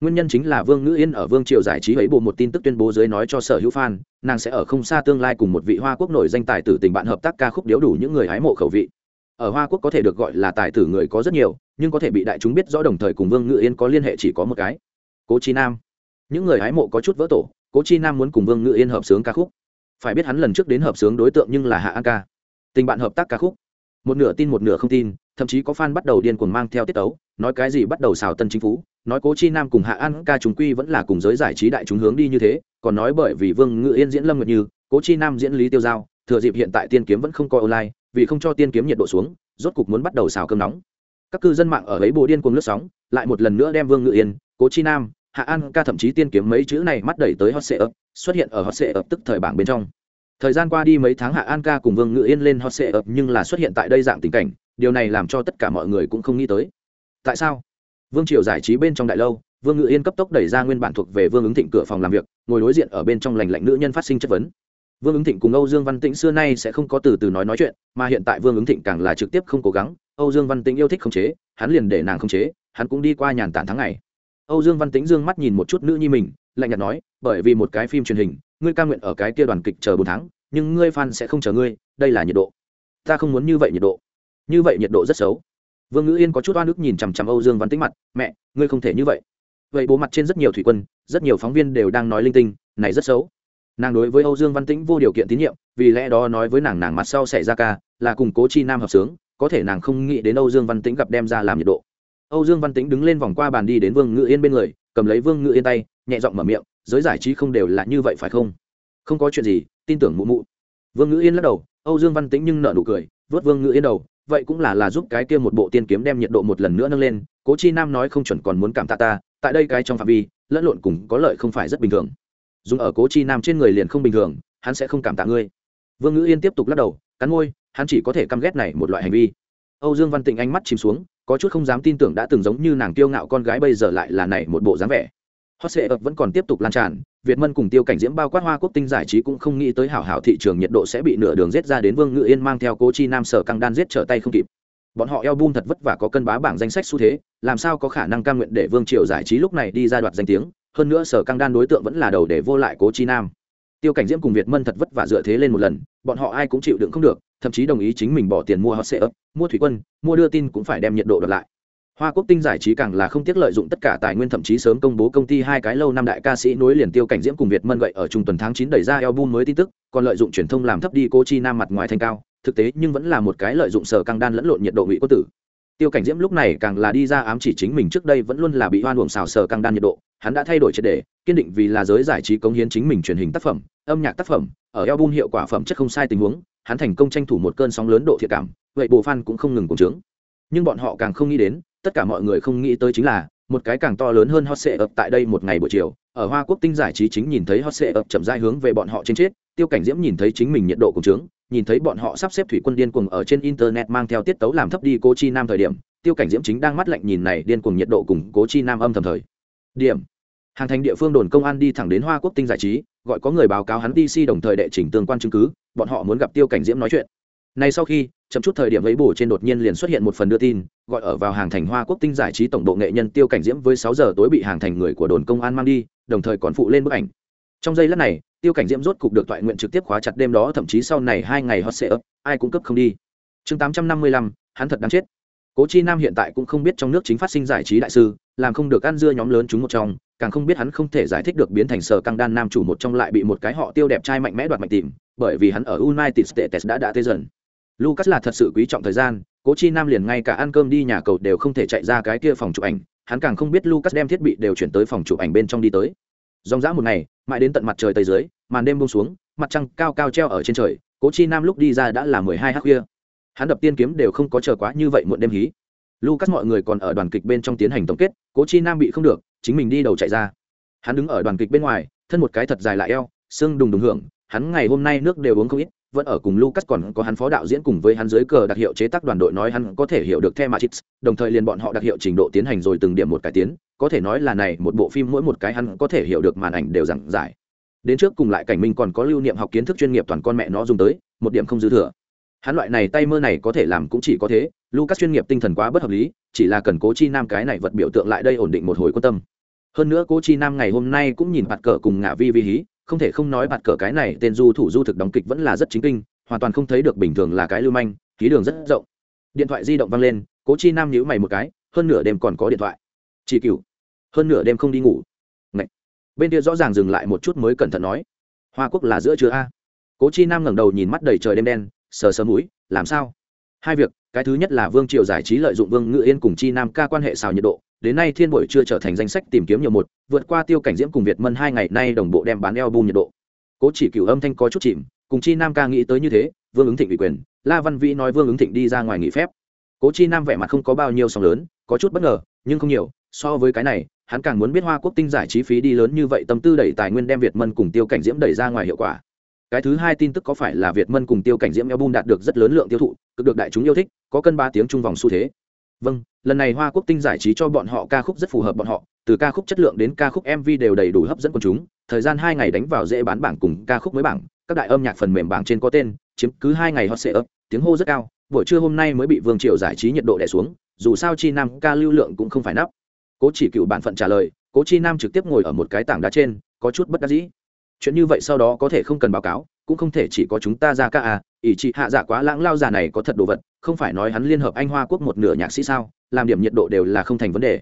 Nguyên nhân chính là vương ngữ yên ở vương triều giải trí ấy bộ một tin tức tuyên bố dưới nói cho sở hữu fan, nàng sẽ ở không xa tương lai cùng một vị hoa quốc nổi danh tài tử tình bạn hợp tác ca khúc điếu đủ những người hái mộ khẩu vị. Ở hoa quốc có thể được gọi là tài tử người có rất nhiều, nhưng có thể bị đại chúng biết rõ đồng thời cùng vương ngữ yên có liên hệ chỉ có một cái. Cố chi nam. Những người hái mộ có chút vỡ tổ, cố chi nam muốn cùng vương ngữ yên hợp sướng ca khúc. Phải biết hắn lần trước đến hợp sướng đối tượng nhưng là hạ an ca. Tình bạn hợp tác ca khúc. Một nửa tin, một nửa không tin, thậm chí có fan bắt đầu điên cuồng mang theo tiết tấu nói cái gì bắt đầu xào tân chính phủ nói cố chi nam cùng hạ an ca chúng quy vẫn là cùng giới giải trí đại chúng hướng đi như thế, còn nói bởi vì vương ngự yên diễn lâm nguyệt như, cố chi nam diễn lý tiêu giao, thừa dịp hiện tại tiên kiếm vẫn không coi online, vì không cho tiên kiếm nhiệt độ xuống, rốt cục muốn bắt đầu xào cơm nóng. Các cư dân mạng ở ấy bồ điên cuồng lướt sóng, lại một lần nữa đem vương ngự yên, cố chi nam, hạ an ca thậm chí tiên kiếm mấy chữ này mắt đẩy tới hot sệ ấp xuất hiện ở hot sệ ấp tức thời bảng bên trong. Thời gian qua đi mấy tháng hạ an ca cùng vương ngự yên lên hot sệ ấp nhưng là xuất hiện tại đây dạng tình cảnh, điều này làm cho tất cả mọi người cũng không nghĩ tới tại sao? Vương triều giải trí bên trong đại lâu, vương ngự yên cấp tốc đẩy ra nguyên bản thuộc về vương ứng thịnh cửa phòng làm việc, ngồi đối diện ở bên trong lành lạnh nữ nhân phát sinh chất vấn. Vương ứng thịnh cùng âu dương văn tĩnh xưa nay sẽ không có từ từ nói nói chuyện, mà hiện tại vương ứng thịnh càng là trực tiếp không cố gắng, âu dương văn tĩnh yêu thích khống chế, hắn liền để nàng khống chế, hắn cũng đi qua nhàn tản tháng ngày. Âu dương văn tĩnh dương mắt nhìn một chút nữ nhi mình, lạnh nhạt nói, bởi vì một cái phim truyền hình, ngươi ca nguyện ở cái kia đoàn kịch chờ bốn tháng, nhưng ngươi fan sẽ không chờ ngươi, đây là nhiệt độ. Ta không muốn như vậy nhiệt độ. Như vậy nhiệt độ rất xấu vương ngữ yên có chút oan ức nhìn chằm chằm âu dương văn tĩnh mặt mẹ ngươi không thể như vậy vậy bố mặt trên rất nhiều thủy quân rất nhiều phóng viên đều đang nói linh tinh này rất xấu nàng đối với âu dương văn tĩnh vô điều kiện tín nhiệm vì lẽ đó nói với nàng nàng mặt sau xảy ra ca là cùng cố chi nam hợp sướng có thể nàng không nghĩ đến âu dương văn tĩnh gặp đem ra làm nhiệt độ âu dương văn tĩnh đứng lên vòng qua bàn đi đến vương Ngữ yên bên người cầm lấy vương Ngữ yên tay nhẹ giọng mở miệng giới giải trí không đều là như vậy phải không không có chuyện gì tin tưởng mụ mụ vương Ngữ yên lắc đầu âu dương văn tĩnh nhưng nợ nụ cười vớt vương Ngữ yên đầu vậy cũng là là giúp cái kia một bộ tiên kiếm đem nhiệt độ một lần nữa nâng lên, cố chi nam nói không chuẩn còn muốn cảm tạ ta, tại đây cái trong phạm vi, lẫn lộn cùng có lợi không phải rất bình thường. Dùng ở cố chi nam trên người liền không bình thường, hắn sẽ không cảm tạ ngươi. Vương ngữ yên tiếp tục lắc đầu, cắn môi, hắn chỉ có thể căm ghét này một loại hành vi. Âu dương văn tịnh ánh mắt chìm xuống, có chút không dám tin tưởng đã từng giống như nàng kiêu ngạo con gái bây giờ lại là này một bộ dáng vẻ hot sệ ập vẫn còn tiếp tục lan tràn, việt mân cùng tiêu cảnh diễm bao quát hoa quốc tinh giải trí cũng không nghĩ tới hảo hảo thị trường nhiệt độ sẽ bị nửa đường rết ra đến vương ngự yên mang theo cố chi nam sở căng đan giết trở tay không kịp. Bọn họ eo bun thật vất vả có cân bá bảng danh sách xu thế, làm sao có khả năng cam nguyện để vương triều giải trí lúc này đi ra đoạt danh tiếng, hơn nữa sở căng đan đối tượng vẫn là đầu để vô lại cố chi nam. Tiêu cảnh diễm cùng việt mân thật vất vả dựa thế lên một lần, bọn họ ai cũng chịu đựng không được, thậm chí đồng ý chính mình bỏ tiền mua hot sệ ấp mua thủy quân, mua đưa tin cũng phải đem nhiệt độ đợt lại hoa quốc tinh giải trí càng là không tiếc lợi dụng tất cả tài nguyên thậm chí sớm công bố công ty hai cái lâu năm đại ca sĩ nối liền tiêu cảnh diễm cùng việt mân gậy ở trung tuần tháng chín đẩy ra album mới tin tức, còn lợi dụng truyền thông làm thấp đi cô chi nam mặt ngoài thành cao, thực tế nhưng vẫn là một cái lợi dụng sở căng đan lẫn lộn nhiệt độ ngụy quốc tử. Tiêu cảnh diễm lúc này càng là đi ra ám chỉ chính mình trước đây vẫn luôn là bị hoan uổng xào sở căng đan nhiệt độ, hắn đã thay đổi triệt đề, kiên định vì là giới giải trí cống hiến chính mình truyền hình tác phẩm, âm nhạc tác phẩm, ở album hiệu quả phẩm chất không sai tình huống, hắn thành công tranh thủ một cơn sóng lớn độ thiệt cảm, vậy bộ fan cũng không ngừng cùng trướng. Nhưng bọn họ càng không nghĩ đến tất cả mọi người không nghĩ tới chính là, một cái càng to lớn hơn hot sệ ập tại đây một ngày buổi chiều, ở hoa quốc tinh giải trí chính nhìn thấy hot sệ ập chậm rãi hướng về bọn họ trên chết, tiêu cảnh diễm nhìn thấy chính mình nhiệt độ cùng trướng nhìn thấy bọn họ sắp xếp thủy quân điên cuồng ở trên internet mang theo tiết tấu làm thấp đi cố chi nam thời điểm, tiêu cảnh diễm chính đang mắt lạnh nhìn này điên cuồng nhiệt độ cùng cố chi nam âm thầm thời. Điểm. Hàng thành địa phương đồn công an đi thẳng đến hoa quốc tinh giải trí, gọi có người báo cáo hắn dc đồng thời đệ trình tương quan chứng cứ, bọn họ muốn gặp tiêu cảnh diễm nói chuyện này sau khi, chậm chút thời điểm lấy bổ trên đột nhiên liền xuất hiện một phần đưa tin, gọi ở vào hàng thành hoa quốc tinh giải trí tổng bộ nghệ nhân tiêu cảnh diễm với sáu giờ tối bị hàng thành người của đồn công an mang đi, đồng thời còn phụ lên bức ảnh. Trong giây lát này, tiêu cảnh diễm rốt cục được toại nguyện trực tiếp khóa chặt đêm đó, thậm chí sau này hai ngày hot sẽ ấp ai cũng cấp không đi. Chương tám trăm năm mươi lăm, hắn thật đáng chết. Cố chi nam hiện tại cũng không biết trong nước chính phát sinh giải trí đại sư, làm không được ăn dưa nhóm lớn chúng một trong, càng không biết hắn không thể giải thích được biến thành sở căng đan nam chủ một trong lại bị một cái họ tiêu đẹp trai mạnh mẽ đoạt mạnh tìm, bởi vì hắn ở united states đã đã tê dần lucas là thật sự quý trọng thời gian, cố chi nam liền ngay cả ăn cơm đi nhà cầu đều không thể chạy ra cái kia phòng chụp ảnh, hắn càng không biết lucas đem thiết bị đều chuyển tới phòng chụp ảnh bên trong đi tới. Dòng dã một ngày, mãi đến tận mặt trời tây dưới, màn đêm bông xuống, mặt trăng cao cao treo ở trên trời, cố chi nam lúc đi ra đã là mười hai h khuya. Hắn đập tiên kiếm đều không có chờ quá như vậy muộn đêm hí. Lucas mọi người còn ở đoàn kịch bên trong tiến hành tổng kết, cố chi nam bị không được, chính mình đi đầu chạy ra. Hắn đứng ở đoàn kịch bên ngoài, thân một cái thật dài lại eo, xương đùng đùng hưởng hắn ngày hôm nay nước đều uống không ít vẫn ở cùng Lucas còn có hắn phó đạo diễn cùng với hắn dưới cờ đặc hiệu chế tác đoàn đội nói hắn có thể hiểu được The Matrix, đồng thời liền bọn họ đặc hiệu trình độ tiến hành rồi từng điểm một cải tiến, có thể nói là này một bộ phim mỗi một cái hắn có thể hiểu được màn ảnh đều giảng giải. Đến trước cùng lại cảnh minh còn có lưu niệm học kiến thức chuyên nghiệp toàn con mẹ nó dùng tới, một điểm không dư thừa. Hắn loại này tay mơ này có thể làm cũng chỉ có thế, Lucas chuyên nghiệp tinh thần quá bất hợp lý, chỉ là cần Cố Chi Nam cái này vật biểu tượng lại đây ổn định một hồi quan tâm. Hơn nữa Cố Chi Nam ngày hôm nay cũng nhìn mặt cờ cùng ngả vi vi hí, không thể không nói bạt cờ cái này tên du thủ du thực đóng kịch vẫn là rất chính kinh, hoàn toàn không thấy được bình thường là cái lưu manh, ký đường rất rộng. Điện thoại di động vang lên, cố chi nam nhíu mày một cái, hơn nửa đêm còn có điện thoại. Chỉ cựu hơn nửa đêm không đi ngủ. Ngậy. bên kia rõ ràng dừng lại một chút mới cẩn thận nói, hoa quốc là giữa chưa a. Cố chi nam ngẩng đầu nhìn mắt đầy trời đêm đen, sờ sờ mũi, làm sao? Hai việc cái thứ nhất là vương triều giải trí lợi dụng vương ngự yên cùng chi nam ca quan hệ xào nhiệt độ, đến nay thiên bội chưa trở thành danh sách tìm kiếm nhiều một, vượt qua tiêu cảnh diễm cùng việt mân hai ngày nay đồng bộ đem bán eo bum nhiệt độ. Cố chỉ cửu âm thanh có chút chìm, cùng chi nam ca nghĩ tới như thế, vương ứng thịnh ủy quyền, la văn vĩ nói vương ứng thịnh đi ra ngoài nghỉ phép. Cố chi nam vẻ mặt không có bao nhiêu sóng lớn, có chút bất ngờ, nhưng không nhiều, so với cái này, hắn càng muốn biết hoa quốc tinh giải trí phí đi lớn như vậy tâm tư đẩy tài nguyên đem việt mân cùng tiêu cảnh diễm đẩy ra ngoài hiệu quả cái thứ hai tin tức có phải là việt mân cùng tiêu cảnh diễm album đạt được rất lớn lượng tiêu thụ, cực được đại chúng yêu thích, có cân ba tiếng trung vòng xu thế. Vâng lần này hoa quốc tinh giải trí cho bọn họ ca khúc rất phù hợp bọn họ, từ ca khúc chất lượng đến ca khúc mv đều đầy đủ hấp dẫn quần chúng, thời gian hai ngày đánh vào dễ bán bảng cùng ca khúc mới bảng, các đại âm nhạc phần mềm bảng trên có tên, chiếm cứ hai ngày hot sẽ ấp tiếng hô rất cao, buổi trưa hôm nay mới bị vương triều giải trí nhiệt độ đè xuống, dù sao chi nam ca lưu lượng cũng không phải nắp. Cố chỉ cựu bản phận trả lời, cố chi nam trực tiếp ngồi ở một cái tảng đá trên, có chút bất đắc dĩ chuyện như vậy sau đó có thể không cần báo cáo, cũng không thể chỉ có chúng ta ra ca à ỷ chị hạ giả quá lãng lao già này có thật đồ vật, không phải nói hắn liên hợp anh hoa quốc một nửa nhạc sĩ sao, làm điểm nhiệt độ đều là không thành vấn đề.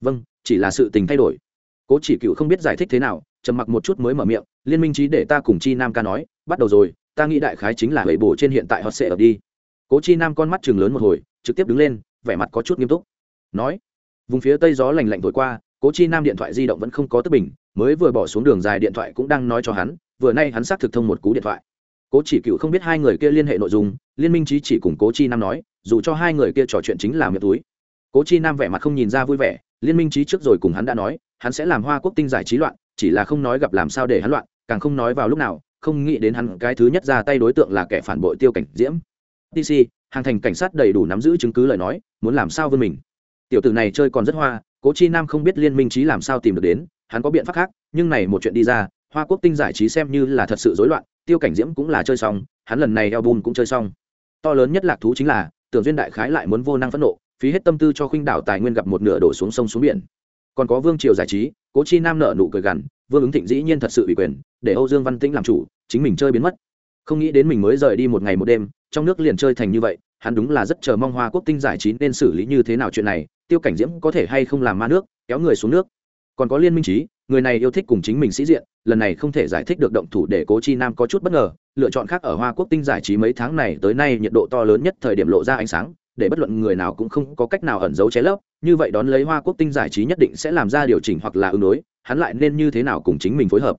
Vâng chỉ là sự tình thay đổi. Cố chỉ cựu không biết giải thích thế nào, trầm mặc một chút mới mở miệng, liên minh trí để ta cùng chi nam ca nói, bắt đầu rồi, ta nghĩ đại khái chính là hầy bổ trên hiện tại họ sẽ ở đi. Cố chi nam con mắt chừng lớn một hồi, trực tiếp đứng lên, vẻ mặt có chút nghiêm túc. Nói, vùng phía tây gió lành lạnh thổi qua, cố chi nam điện thoại di động vẫn không có tức bình mới vừa bỏ xuống đường dài điện thoại cũng đang nói cho hắn, vừa nay hắn xác thực thông một cú điện thoại. Cố chỉ cựu không biết hai người kia liên hệ nội dung, liên minh trí chỉ cùng cố chi nam nói, dù cho hai người kia trò chuyện chính là miệng túi. Cố chi nam vẻ mặt không nhìn ra vui vẻ, liên minh trí trước rồi cùng hắn đã nói, hắn sẽ làm hoa quốc tinh giải trí loạn, chỉ là không nói gặp làm sao để hắn loạn, càng không nói vào lúc nào, không nghĩ đến hắn cái thứ nhất ra tay đối tượng là kẻ phản bội tiêu cảnh diễm. Tc hàng thành cảnh sát đầy đủ nắm giữ chứng cứ lời nói, muốn làm sao vươn mình. Tiểu tử này chơi còn rất hoa, cố chi nam không biết liên minh trí làm sao tìm được đến hắn có biện pháp khác, nhưng này một chuyện đi ra, hoa quốc tinh giải trí xem như là thật sự rối loạn, tiêu cảnh diễm cũng là chơi xong, hắn lần này album cũng chơi xong. To lớn nhất lạc thú chính là, tưởng duyên đại khái lại muốn vô năng phẫn nộ, phí hết tâm tư cho khuynh đảo tài nguyên gặp một nửa đổ xuống sông xuống biển. Còn có vương triều giải trí, cố chi nam nợ nụ cười gằn, vương ứng thịnh dĩ nhiên thật sự ủy quyền, để âu dương văn tĩnh làm chủ, chính mình chơi biến mất. Không nghĩ đến mình mới rời đi một ngày một đêm, trong nước liền chơi thành như vậy, hắn đúng là rất chờ mong hoa quốc tinh giải trí nên xử lý như thế nào chuyện này, tiêu cảnh diễm có thể hay không làm ma nước, kéo người xuống nước còn có liên minh trí, người này yêu thích cùng chính mình sĩ diện, lần này không thể giải thích được động thủ để cố chi nam có chút bất ngờ, lựa chọn khác ở hoa quốc tinh giải trí mấy tháng này tới nay nhiệt độ to lớn nhất thời điểm lộ ra ánh sáng, để bất luận người nào cũng không có cách nào ẩn giấu chế lấp, như vậy đón lấy hoa quốc tinh giải trí nhất định sẽ làm ra điều chỉnh hoặc là ứng đối, hắn lại nên như thế nào cùng chính mình phối hợp.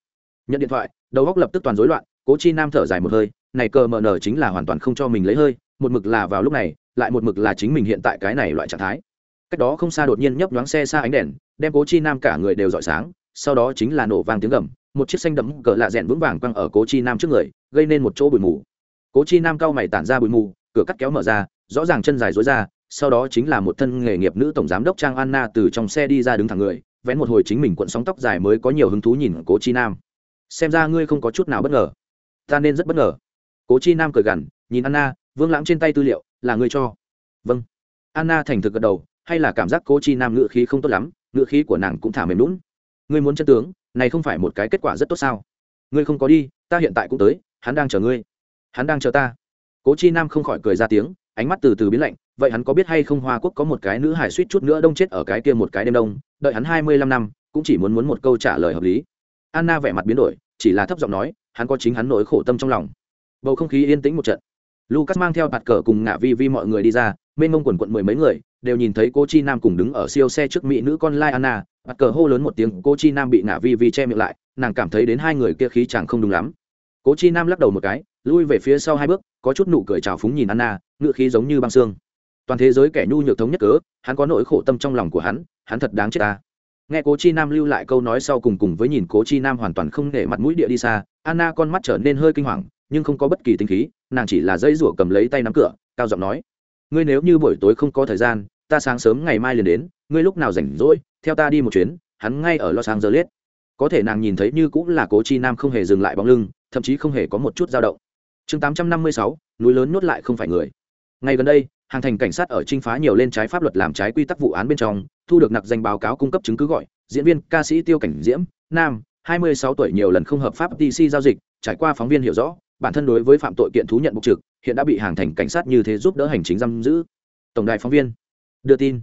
Nhận điện thoại, đầu góc lập tức toàn rối loạn, cố chi nam thở dài một hơi, này cờ mờ nở chính là hoàn toàn không cho mình lấy hơi, một mực là vào lúc này, lại một mực là chính mình hiện tại cái này loại trạng thái. Cách đó không xa đột nhiên nhấp nhoáng xe xa ánh đèn đem cố chi nam cả người đều rọi sáng, sau đó chính là nổ vang tiếng gầm, một chiếc xanh đậm cờ lạ rẽn vững vàng quăng ở cố chi nam trước người, gây nên một chỗ bụi mù. Cố chi nam cao mày tản ra bụi mù, cửa cắt kéo mở ra, rõ ràng chân dài dối ra, sau đó chính là một thân nghề nghiệp nữ tổng giám đốc trang anna từ trong xe đi ra đứng thẳng người, vén một hồi chính mình cuộn sóng tóc dài mới có nhiều hứng thú nhìn cố chi nam. Xem ra ngươi không có chút nào bất ngờ. Ta nên rất bất ngờ. Cố chi nam cười gằn, nhìn anna, vương lãng trên tay tư liệu, là ngươi cho. Vâng. Anna thành thực gật đầu, hay là cảm giác cố chi nam ngự khí không tốt lắm ngự khí của nàng cũng thả mềm lún. Ngươi muốn chân tướng, này không phải một cái kết quả rất tốt sao? Ngươi không có đi, ta hiện tại cũng tới, hắn đang chờ ngươi. Hắn đang chờ ta. Cố chi nam không khỏi cười ra tiếng, ánh mắt từ từ biến lạnh, vậy hắn có biết hay không hoa quốc có một cái nữ hải suýt chút nữa đông chết ở cái kia một cái đêm đông, đợi hắn hai mươi lăm năm, cũng chỉ muốn muốn một câu trả lời hợp lý. Anna vẻ mặt biến đổi, chỉ là thấp giọng nói, hắn có chính hắn nỗi khổ tâm trong lòng. Bầu không khí yên tĩnh một trận. Lucas mang theo bạt cờ cùng ngạ vi vi mọi người đi ra, mênh mông quần quận mười mấy người đều nhìn thấy cô chi nam cùng đứng ở siêu xe trước mỹ nữ con lai anna bắt cờ hô lớn một tiếng, cô chi nam bị ngả vi vi che miệng lại, nàng cảm thấy đến hai người kia khí chẳng không đúng lắm. Cô chi nam lắc đầu một cái, lui về phía sau hai bước, có chút nụ cười trào phúng nhìn anna ngựa khí giống như băng xương. Toàn thế giới kẻ nhu nhược thống nhất cớ, hắn có nỗi khổ tâm trong lòng của hắn hắn thật đáng chết ta. Nghe cố chi nam lưu lại câu nói sau cùng cùng với nhìn cố chi nam hoàn toàn không để mặt mũi địa đi xa, anna con mắt trở nên hơi kinh hoàng, nhưng không có bất kỳ tính khí, nàng chỉ là dây rủa cầm lấy tay nắm cửa, cao giọng nói, ngươi nếu như buổi tối không có thời gian ta sáng sớm ngày mai liền đến, ngươi lúc nào rảnh rỗi, theo ta đi một chuyến, hắn ngay ở los angeles. Có thể nàng nhìn thấy như cũng là cố chi nam không hề dừng lại bóng lưng, thậm chí không hề có một chút dao động. Chương tám trăm năm mươi sáu, núi lớn nuốt lại không phải người. Ngay gần đây, hàng thành cảnh sát ở trinh phá nhiều lên trái pháp luật làm trái quy tắc vụ án bên trong, thu được nặc danh báo cáo cung cấp chứng cứ gọi, diễn viên, ca sĩ tiêu cảnh diễm, nam, hai mươi sáu tuổi nhiều lần không hợp pháp tc giao dịch, trải qua phóng viên hiểu rõ, bản thân đối với phạm tội kiện thú nhận bục trực, hiện đã bị hàng thành cảnh sát như thế giúp đỡ hành chính giam giữ. Tổng đài phóng viên đưa tin.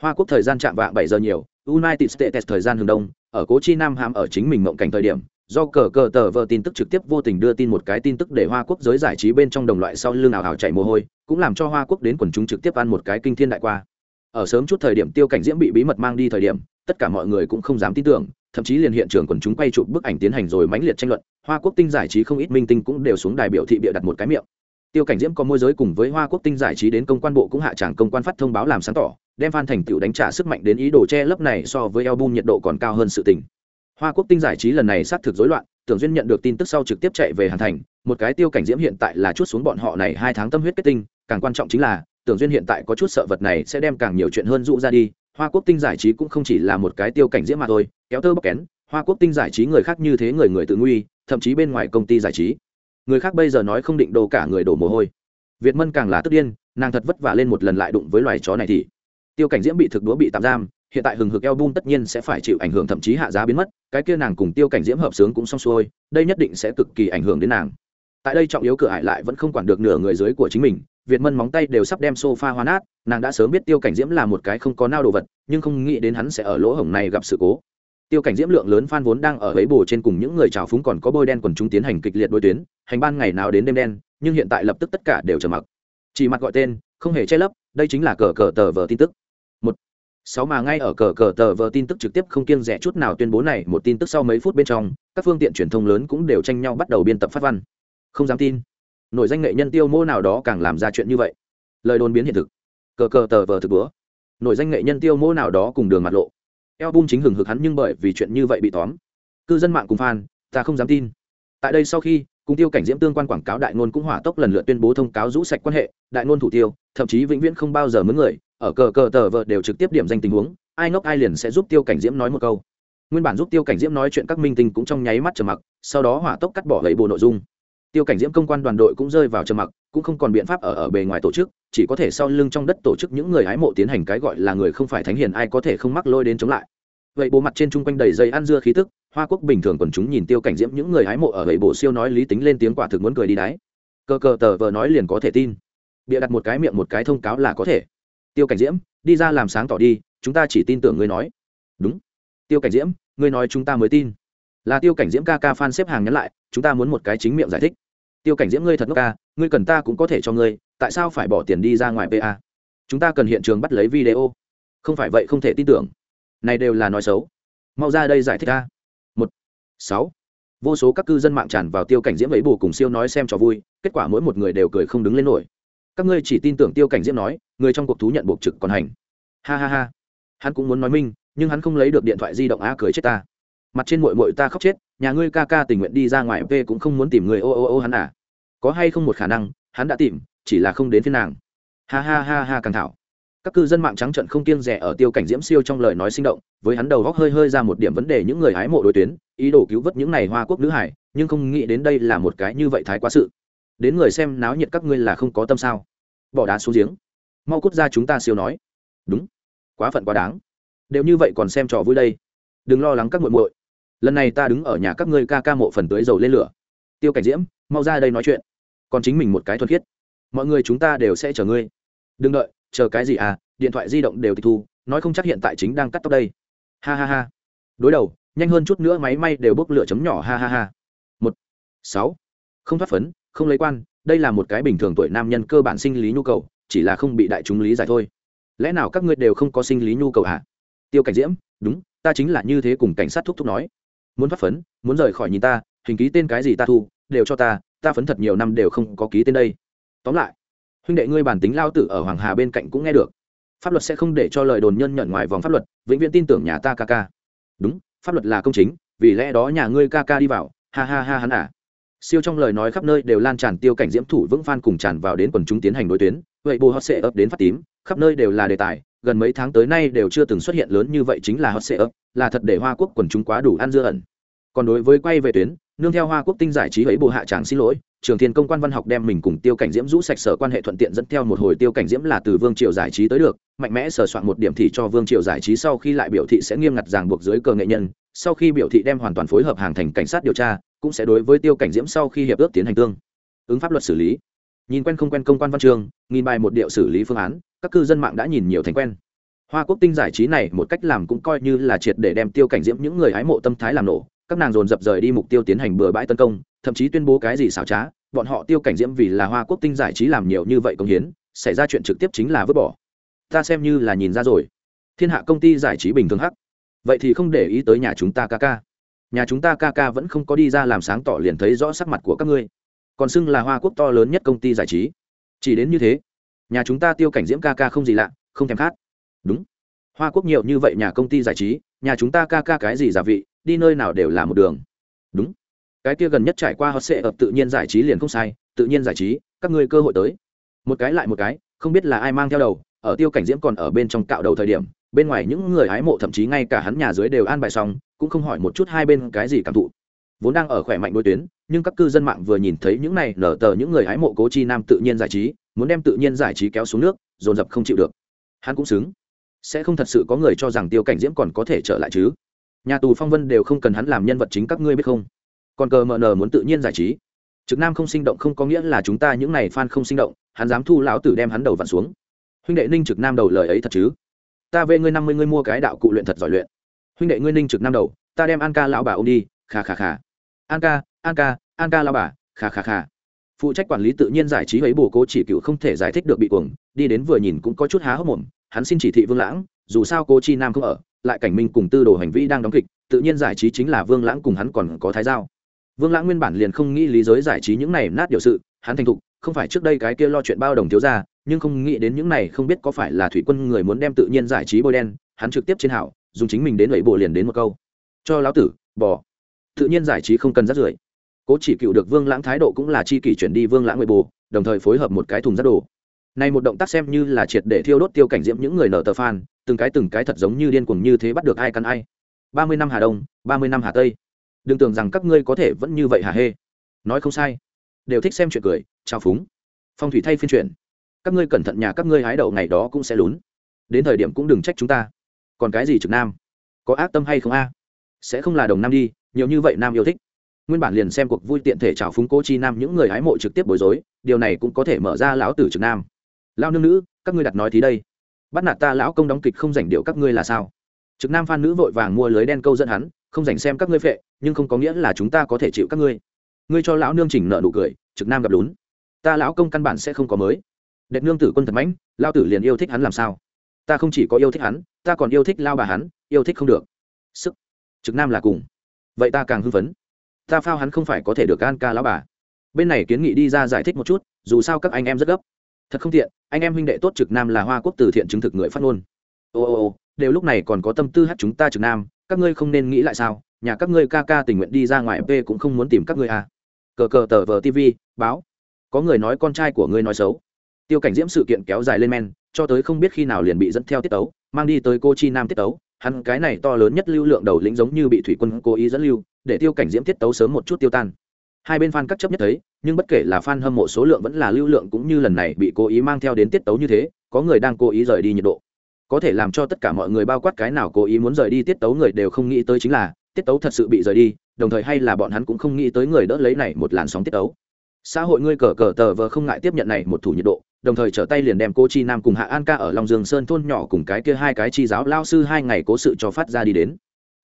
Hoa quốc thời gian chạm vạng bảy giờ nhiều, united states thời gian hướng đông, ở cố chi nam hàm ở chính mình mộng cảnh thời điểm, do cờ cờ tờ vờ tin tức trực tiếp vô tình đưa tin một cái tin tức để hoa quốc giới giải trí bên trong đồng loại sau lưng ảo ảo chạy mồ hôi, cũng làm cho hoa quốc đến quần chúng trực tiếp ăn một cái kinh thiên đại qua. Ở sớm chút thời điểm tiêu cảnh diễm bị bí mật mang đi thời điểm, tất cả mọi người cũng không dám tin tưởng, thậm chí liền hiện trường quần chúng quay chụp bức ảnh tiến hành rồi mãnh liệt tranh luận, hoa quốc tinh giải trí không ít minh tinh cũng đều xuống đài biểu thị bịa đặt một cái miệng tiêu cảnh diễm có môi giới cùng với hoa quốc tinh giải trí đến công quan bộ cũng hạ tràng công quan phát thông báo làm sáng tỏ, đem phan thành tựu đánh trả sức mạnh đến ý đồ che lấp này so với album nhiệt độ còn cao hơn sự tình. Hoa quốc tinh giải trí lần này xác thực rối loạn, tưởng duyên nhận được tin tức sau trực tiếp chạy về hàn thành, một cái tiêu cảnh diễm hiện tại là chút xuống bọn họ này hai tháng tâm huyết kết tinh, càng quan trọng chính là, tưởng duyên hiện tại có chút sợ vật này sẽ đem càng nhiều chuyện hơn dụ ra đi, hoa quốc tinh giải trí cũng không chỉ là một cái tiêu cảnh diễm mà thôi, kéo tơ bóc kén, hoa quốc tinh giải trí người khác như thế người người tự nguy, thậm chí bên ngoài công ty giải trí người khác bây giờ nói không định đồ cả người đổ mồ hôi. Việt mân càng là tức điên, nàng thật vất vả lên một lần lại đụng với loài chó này thì. Tiêu cảnh diễm bị thực đũa bị tạm giam, hiện tại hừng hực eo bun tất nhiên sẽ phải chịu ảnh hưởng thậm chí hạ giá biến mất, cái kia nàng cùng tiêu cảnh diễm hợp sướng cũng xong xuôi, đây nhất định sẽ cực kỳ ảnh hưởng đến nàng. Tại đây trọng yếu cửa ải lại vẫn không quản được nửa người dưới của chính mình, việt mân móng tay đều sắp đem sofa hoa nát, nàng đã sớm biết tiêu cảnh diễm là một cái không có nao đồ vật, nhưng không nghĩ đến hắn sẽ ở lỗ hổng này gặp sự cố tiêu cảnh diễm lượng lớn phan vốn đang ở ấy bồ trên cùng những người trào phúng còn có bôi đen quần chúng tiến hành kịch liệt đối tuyến, hành ban ngày nào đến đêm đen, nhưng hiện tại lập tức tất cả đều trầm mặc. Chỉ mặt gọi tên, không hề che lấp, đây chính là cờ cờ tờ vờ tin tức. Một. Sáu mà ngay ở cờ cờ tờ vờ tin tức trực tiếp không kiêng rẻ chút nào tuyên bố này, một tin tức sau mấy phút bên trong, các phương tiện truyền thông lớn cũng đều tranh nhau bắt đầu biên tập phát văn. Không dám tin. Nổi danh nghệ nhân tiêu mô nào đó càng làm ra chuyện như vậy. Lời đồn biến hiện thực. Cờ cờ tờ vờ thực búa. Nổi danh nghệ nhân tiêu mô nào đó cùng đường mặt lộ album chính hừng hực hắn nhưng bởi vì chuyện như vậy bị tóm. Cư dân mạng cùng fan, ta không dám tin. Tại đây sau khi, cùng tiêu cảnh diễm tương quan quảng cáo đại ngôn cũng hỏa tốc lần lượt tuyên bố thông cáo rũ sạch quan hệ, đại ngôn thủ tiêu, thậm chí vĩnh viễn không bao giờ mướn người, ở cờ cờ tờ vợ đều trực tiếp điểm danh tình huống, ai ngốc ai liền sẽ giúp tiêu cảnh diễm nói một câu. Nguyên bản giúp tiêu cảnh diễm nói chuyện các minh tinh cũng trong nháy mắt trầm mặc, sau đó hỏa tốc cắt bỏ lấy bộ nội dung tiêu cảnh diễm công quan đoàn đội cũng rơi vào trầm mặc, cũng không còn biện pháp ở ở bề ngoài tổ chức, chỉ có thể sau lưng trong đất tổ chức những người hái mộ tiến hành cái gọi là người không phải thánh hiền ai có thể không mắc lôi đến chống lại. Vậy bộ mặt trên chung quanh đầy dây ăn dưa khí tức, hoa quốc bình thường còn chúng nhìn tiêu cảnh diễm những người hái mộ ở vậy bộ siêu nói lý tính lên tiếng quả thực muốn cười đi đáy cơ cờ tờ vờ nói liền có thể tin. Bịa đặt một cái miệng một cái thông cáo là có thể. Tiêu cảnh diễm, đi ra làm sáng tỏ đi, chúng ta chỉ tin tưởng ngươi nói. Đúng. Tiêu cảnh diễm, ngươi nói chúng ta mới tin là tiêu cảnh diễm ca ca fan xếp hàng nhắn lại, chúng ta muốn một cái chính miệng giải thích. Tiêu cảnh diễm ngươi thật ngốc ca ngươi cần ta cũng có thể cho ngươi, tại sao phải bỏ tiền đi ra ngoài pa chúng ta cần hiện trường bắt lấy video. Không phải vậy không thể tin tưởng. Này đều là nói xấu. Mau ra đây giải thích ta một, sáu. Vô số các cư dân mạng tràn vào tiêu cảnh diễm ấy bù cùng siêu nói xem trò vui, kết quả mỗi một người đều cười không đứng lên nổi. Các ngươi chỉ tin tưởng tiêu cảnh diễm nói, người trong cuộc thú nhận buộc trực còn hành. Ha ha ha. Hắn cũng muốn nói minh, nhưng hắn không lấy được điện thoại di động a cười chết ta mặt trên mội mội ta khóc chết, nhà ngươi ca ca tình nguyện đi ra ngoài v cũng không muốn tìm người, ô ô ô, hắn à. Có hay không một khả năng, hắn đã tìm, chỉ là không đến phiên nàng. Ha ha ha ha càng thảo. Các cư dân mạng trắng trận không kiêng rẻ ở tiêu cảnh diễm siêu trong lời nói sinh động, với hắn đầu góc hơi hơi ra một điểm vấn đề những người hái mộ đối tuyến, ý đồ cứu vớt những này hoa quốc nữ hải, nhưng không nghĩ đến đây là một cái như vậy thái quá sự. Đến người xem náo nhiệt các ngươi là không có tâm sao. Bỏ đá xuống giếng. Mau cút ra chúng ta siêu nói. Đúng. Quá phận quá đáng. Đều như vậy còn xem trò vui đây. Đừng lo lắng các muội muội lần này ta đứng ở nhà các ngươi ca ca mộ phần tưới dầu lên lửa. Tiêu cảnh diễm, mau ra đây nói chuyện. Còn chính mình một cái thuần khiết. Mọi người chúng ta đều sẽ chờ ngươi. Đừng đợi, chờ cái gì à điện thoại di động đều tịch thu, nói không chắc hiện tại chính đang cắt tóc đây. Ha ha ha. Đối đầu, nhanh hơn chút nữa máy may đều bốc lửa chấm nhỏ, ha ha ha. Một, sáu. Không thoát phấn, không lấy quan, đây là một cái bình thường tuổi nam nhân cơ bản sinh lý nhu cầu, chỉ là không bị đại chúng lý giải thôi. Lẽ nào các ngươi đều không có sinh lý nhu cầu hả? Tiêu cảnh diễm, đúng, ta chính là như thế cùng cảnh sát thúc thúc nói muốn thoát phấn, muốn rời khỏi nhìn ta, hình ký tên cái gì ta thu, đều cho ta ta phấn thật nhiều năm đều không có ký tên đây. Tóm lại, huynh đệ ngươi bản tính lao tử ở hoàng hà bên cạnh cũng nghe được. Pháp luật sẽ không để cho lời đồn nhân nhận ngoài vòng pháp luật, vĩnh viễn tin tưởng nhà ta ca ca. Đúng, pháp luật là công chính, vì lẽ đó nhà ngươi ca ca đi vào. Ha ha ha hắn à. Siêu trong lời nói khắp nơi đều lan tràn tiêu cảnh diễm thủ vững phan cùng tràn vào đến quần chúng tiến hành đối tuyến. Vậy bù họ sẽ ấp đến phát tím, khắp nơi đều là đề tài gần mấy tháng tới nay đều chưa từng xuất hiện lớn như vậy chính là hot sẽ ấp là thật để hoa quốc quần chúng quá đủ ăn dưa ẩn. Còn đối với quay về tuyến, nương theo hoa quốc tinh giải trí ấy bộ hạ tràng xin lỗi, trường thiên công quan văn học đem mình cùng tiêu cảnh diễm rũ sạch sở quan hệ thuận tiện dẫn theo một hồi tiêu cảnh diễm là từ vương triều giải trí tới được, mạnh mẽ sờ soạn một điểm thị cho vương triều giải trí sau khi lại biểu thị sẽ nghiêm ngặt ràng buộc dưới cờ nghệ nhân, sau khi biểu thị đem hoàn toàn phối hợp hàng thành cảnh sát điều tra, cũng sẽ đối với tiêu cảnh diễm sau khi hiệp ước tiến hành tương ứng pháp luật xử lý nhìn quen không quen công quan văn trường, nghìn bài một điệu xử lý phương án, các cư dân mạng đã nhìn nhiều thành quen. Hoa quốc tinh giải trí này một cách làm cũng coi như là triệt để đem tiêu cảnh diễm những người hái mộ tâm thái làm nổ. Các nàng dồn dập rời đi mục tiêu tiến hành bừa bãi tấn công, thậm chí tuyên bố cái gì xảo trá, bọn họ tiêu cảnh diễm vì là hoa quốc tinh giải trí làm nhiều như vậy công hiến, xảy ra chuyện trực tiếp chính là vứt bỏ. Ta xem như là nhìn ra rồi. Thiên hạ công ty giải trí bình thường hắc. Vậy thì không để ý tới nhà chúng ta ca ca. Nhà chúng ta ca ca vẫn không có đi ra làm sáng tỏ liền thấy rõ sắc mặt của các ngươi còn xưng là hoa quốc to lớn nhất công ty giải trí. Chỉ đến như thế, nhà chúng ta tiêu cảnh diễm ca ca không gì lạ, không thèm khát. Đúng. Hoa quốc nhiều như vậy nhà công ty giải trí, nhà chúng ta ca ca cái gì giả vị, đi nơi nào đều là một đường. Đúng. Cái kia gần nhất trải qua họ sẽ ập tự nhiên giải trí liền không sai, tự nhiên giải trí, các ngươi cơ hội tới. Một cái lại một cái, không biết là ai mang theo đầu, ở tiêu cảnh diễm còn ở bên trong cạo đầu thời điểm, bên ngoài những người hái mộ thậm chí ngay cả hắn nhà dưới đều an bài xong, cũng không hỏi một chút hai bên cái gì cảm thụ vốn đang ở khỏe mạnh đối tuyến, nhưng các cư dân mạng vừa nhìn thấy những này nở tờ những người hái mộ cố chi nam tự nhiên giải trí, muốn đem tự nhiên giải trí kéo xuống nước, dồn dập không chịu được. Hắn cũng xứng. Sẽ không thật sự có người cho rằng tiêu cảnh diễm còn có thể trở lại chứ? Nhà tù phong vân đều không cần hắn làm nhân vật chính các ngươi biết không? Còn cờ mờ nờ muốn tự nhiên giải trí. Trực nam không sinh động không có nghĩa là chúng ta những này fan không sinh động, hắn dám thu lão tử đem hắn đầu vặn xuống. Huynh đệ ninh trực nam đầu lời ấy thật chứ? Ta về ngươi năm mươi ngươi mua cái đạo cụ luyện thật giỏi luyện. Huynh đệ ngươi ninh trực nam đầu, ta đem an ca lão bà ông đi khà khà khà an ca an ca an ca lao bà khà khà khà phụ trách quản lý tự nhiên giải trí ấy bồ cô chỉ cựu không thể giải thích được bị cuồng, đi đến vừa nhìn cũng có chút há hốc mồm, hắn xin chỉ thị vương lãng, dù sao cô chi nam không ở, lại cảnh minh cùng tư đồ hành vi đang đóng kịch, tự nhiên giải trí chính là vương lãng cùng hắn còn có thái giao. Vương lãng nguyên bản liền không nghĩ lý giới giải trí những này nát điều sự, hắn thành thục, không phải trước đây cái kia lo chuyện bao đồng thiếu ra nhưng không nghĩ đến những này không biết có phải là thủy quân người muốn đem tự nhiên giải trí bôi đen, hắn trực tiếp trên hảo, dùng chính mình đến lẩy bộ liền đến một câu. Cho lão tử bỏ tự nhiên giải trí không cần rắt rưởi. Cố chỉ cựu được vương lãng thái độ cũng là chi kỷ chuyển đi vương lãng người bồ đồng thời phối hợp một cái thùng rác đồ. Này một động tác xem như là triệt để thiêu đốt tiêu cảnh diễm những người nở tờ fan từng cái từng cái thật giống như điên cuồng như thế bắt được ai căn ai. Ba mươi năm hà đông ba mươi năm hà tây. Đừng tưởng rằng các ngươi có thể vẫn như vậy hà hê. Nói không sai. Đều thích xem chuyện cười trao phúng. Phong thủy thay phiên chuyện, các ngươi cẩn thận nhà các ngươi hái đậu ngày đó cũng sẽ lún. Đến thời điểm cũng đừng trách chúng ta. Còn cái gì trực nam? Có ác tâm hay không a? Sẽ không là đồng nam đi nhiều như vậy nam yêu thích. Nguyên bản liền xem cuộc vui tiện thể trào phúng cô chi nam những người hái mộ trực tiếp bối rối, điều này cũng có thể mở ra lão tử trực nam. Lao nương nữ, các ngươi đặt nói thì đây. Bắt nạt ta lão công đóng kịch không giành điệu các ngươi là sao? Trực nam phan nữ vội vàng mua lưới đen câu dẫn hắn, không dành xem các ngươi phệ, nhưng không có nghĩa là chúng ta có thể chịu các ngươi. Ngươi cho lão nương chỉnh nợ nụ cười, trực nam gặp lún. Ta lão công căn bản sẽ không có mới. Đệ nương tử quân thật mãnh lao tử liền yêu thích hắn làm sao? Ta không chỉ có yêu thích hắn, ta còn yêu thích lao bà hắn, yêu thích không được. Sức. Trực nam là cùng vậy ta càng hưng phấn. Ta phao hắn không phải có thể được an ca lão bà. Bên này kiến nghị đi ra giải thích một chút, dù sao các anh em rất gấp. Thật không tiện, anh em huynh đệ tốt trực nam là hoa quốc từ thiện chứng thực người phát ngôn. Ô ô ô, đều lúc này còn có tâm tư hát chúng ta trực nam, các ngươi không nên nghĩ lại sao, nhà các ngươi ca ca tình nguyện đi ra ngoài p cũng không muốn tìm các ngươi à. Cờ cờ tờ vờ tv báo. Có người nói con trai của ngươi nói xấu. Tiêu cảnh diễm sự kiện kéo dài lên men, cho tới không biết khi nào liền bị dẫn theo tiết tấu, mang đi tới cô chi nam tiết tấu hắn cái này to lớn nhất lưu lượng đầu lĩnh giống như bị thủy quân cố ý dẫn lưu, để tiêu cảnh diễm tiết tấu sớm một chút tiêu tan. Hai bên fan cắt chấp nhất thấy, nhưng bất kể là fan hâm mộ số lượng vẫn là lưu lượng cũng như lần này bị cố ý mang theo đến tiết tấu như thế, có người đang cố ý rời đi nhiệt độ. Có thể làm cho tất cả mọi người bao quát cái nào cố ý muốn rời đi tiết tấu người đều không nghĩ tới chính là, tiết tấu thật sự bị rời đi, đồng thời hay là bọn hắn cũng không nghĩ tới người đỡ lấy này một làn sóng tiết tấu. Xã hội ngươi cờ cờ tờ vờ không ngại tiếp nhận này một thủ nhiệt độ đồng thời trở tay liền đem cô chi nam cùng hạ an ca ở long dương sơn thôn nhỏ cùng cái kia hai cái chi giáo lao sư hai ngày cố sự cho phát ra đi đến.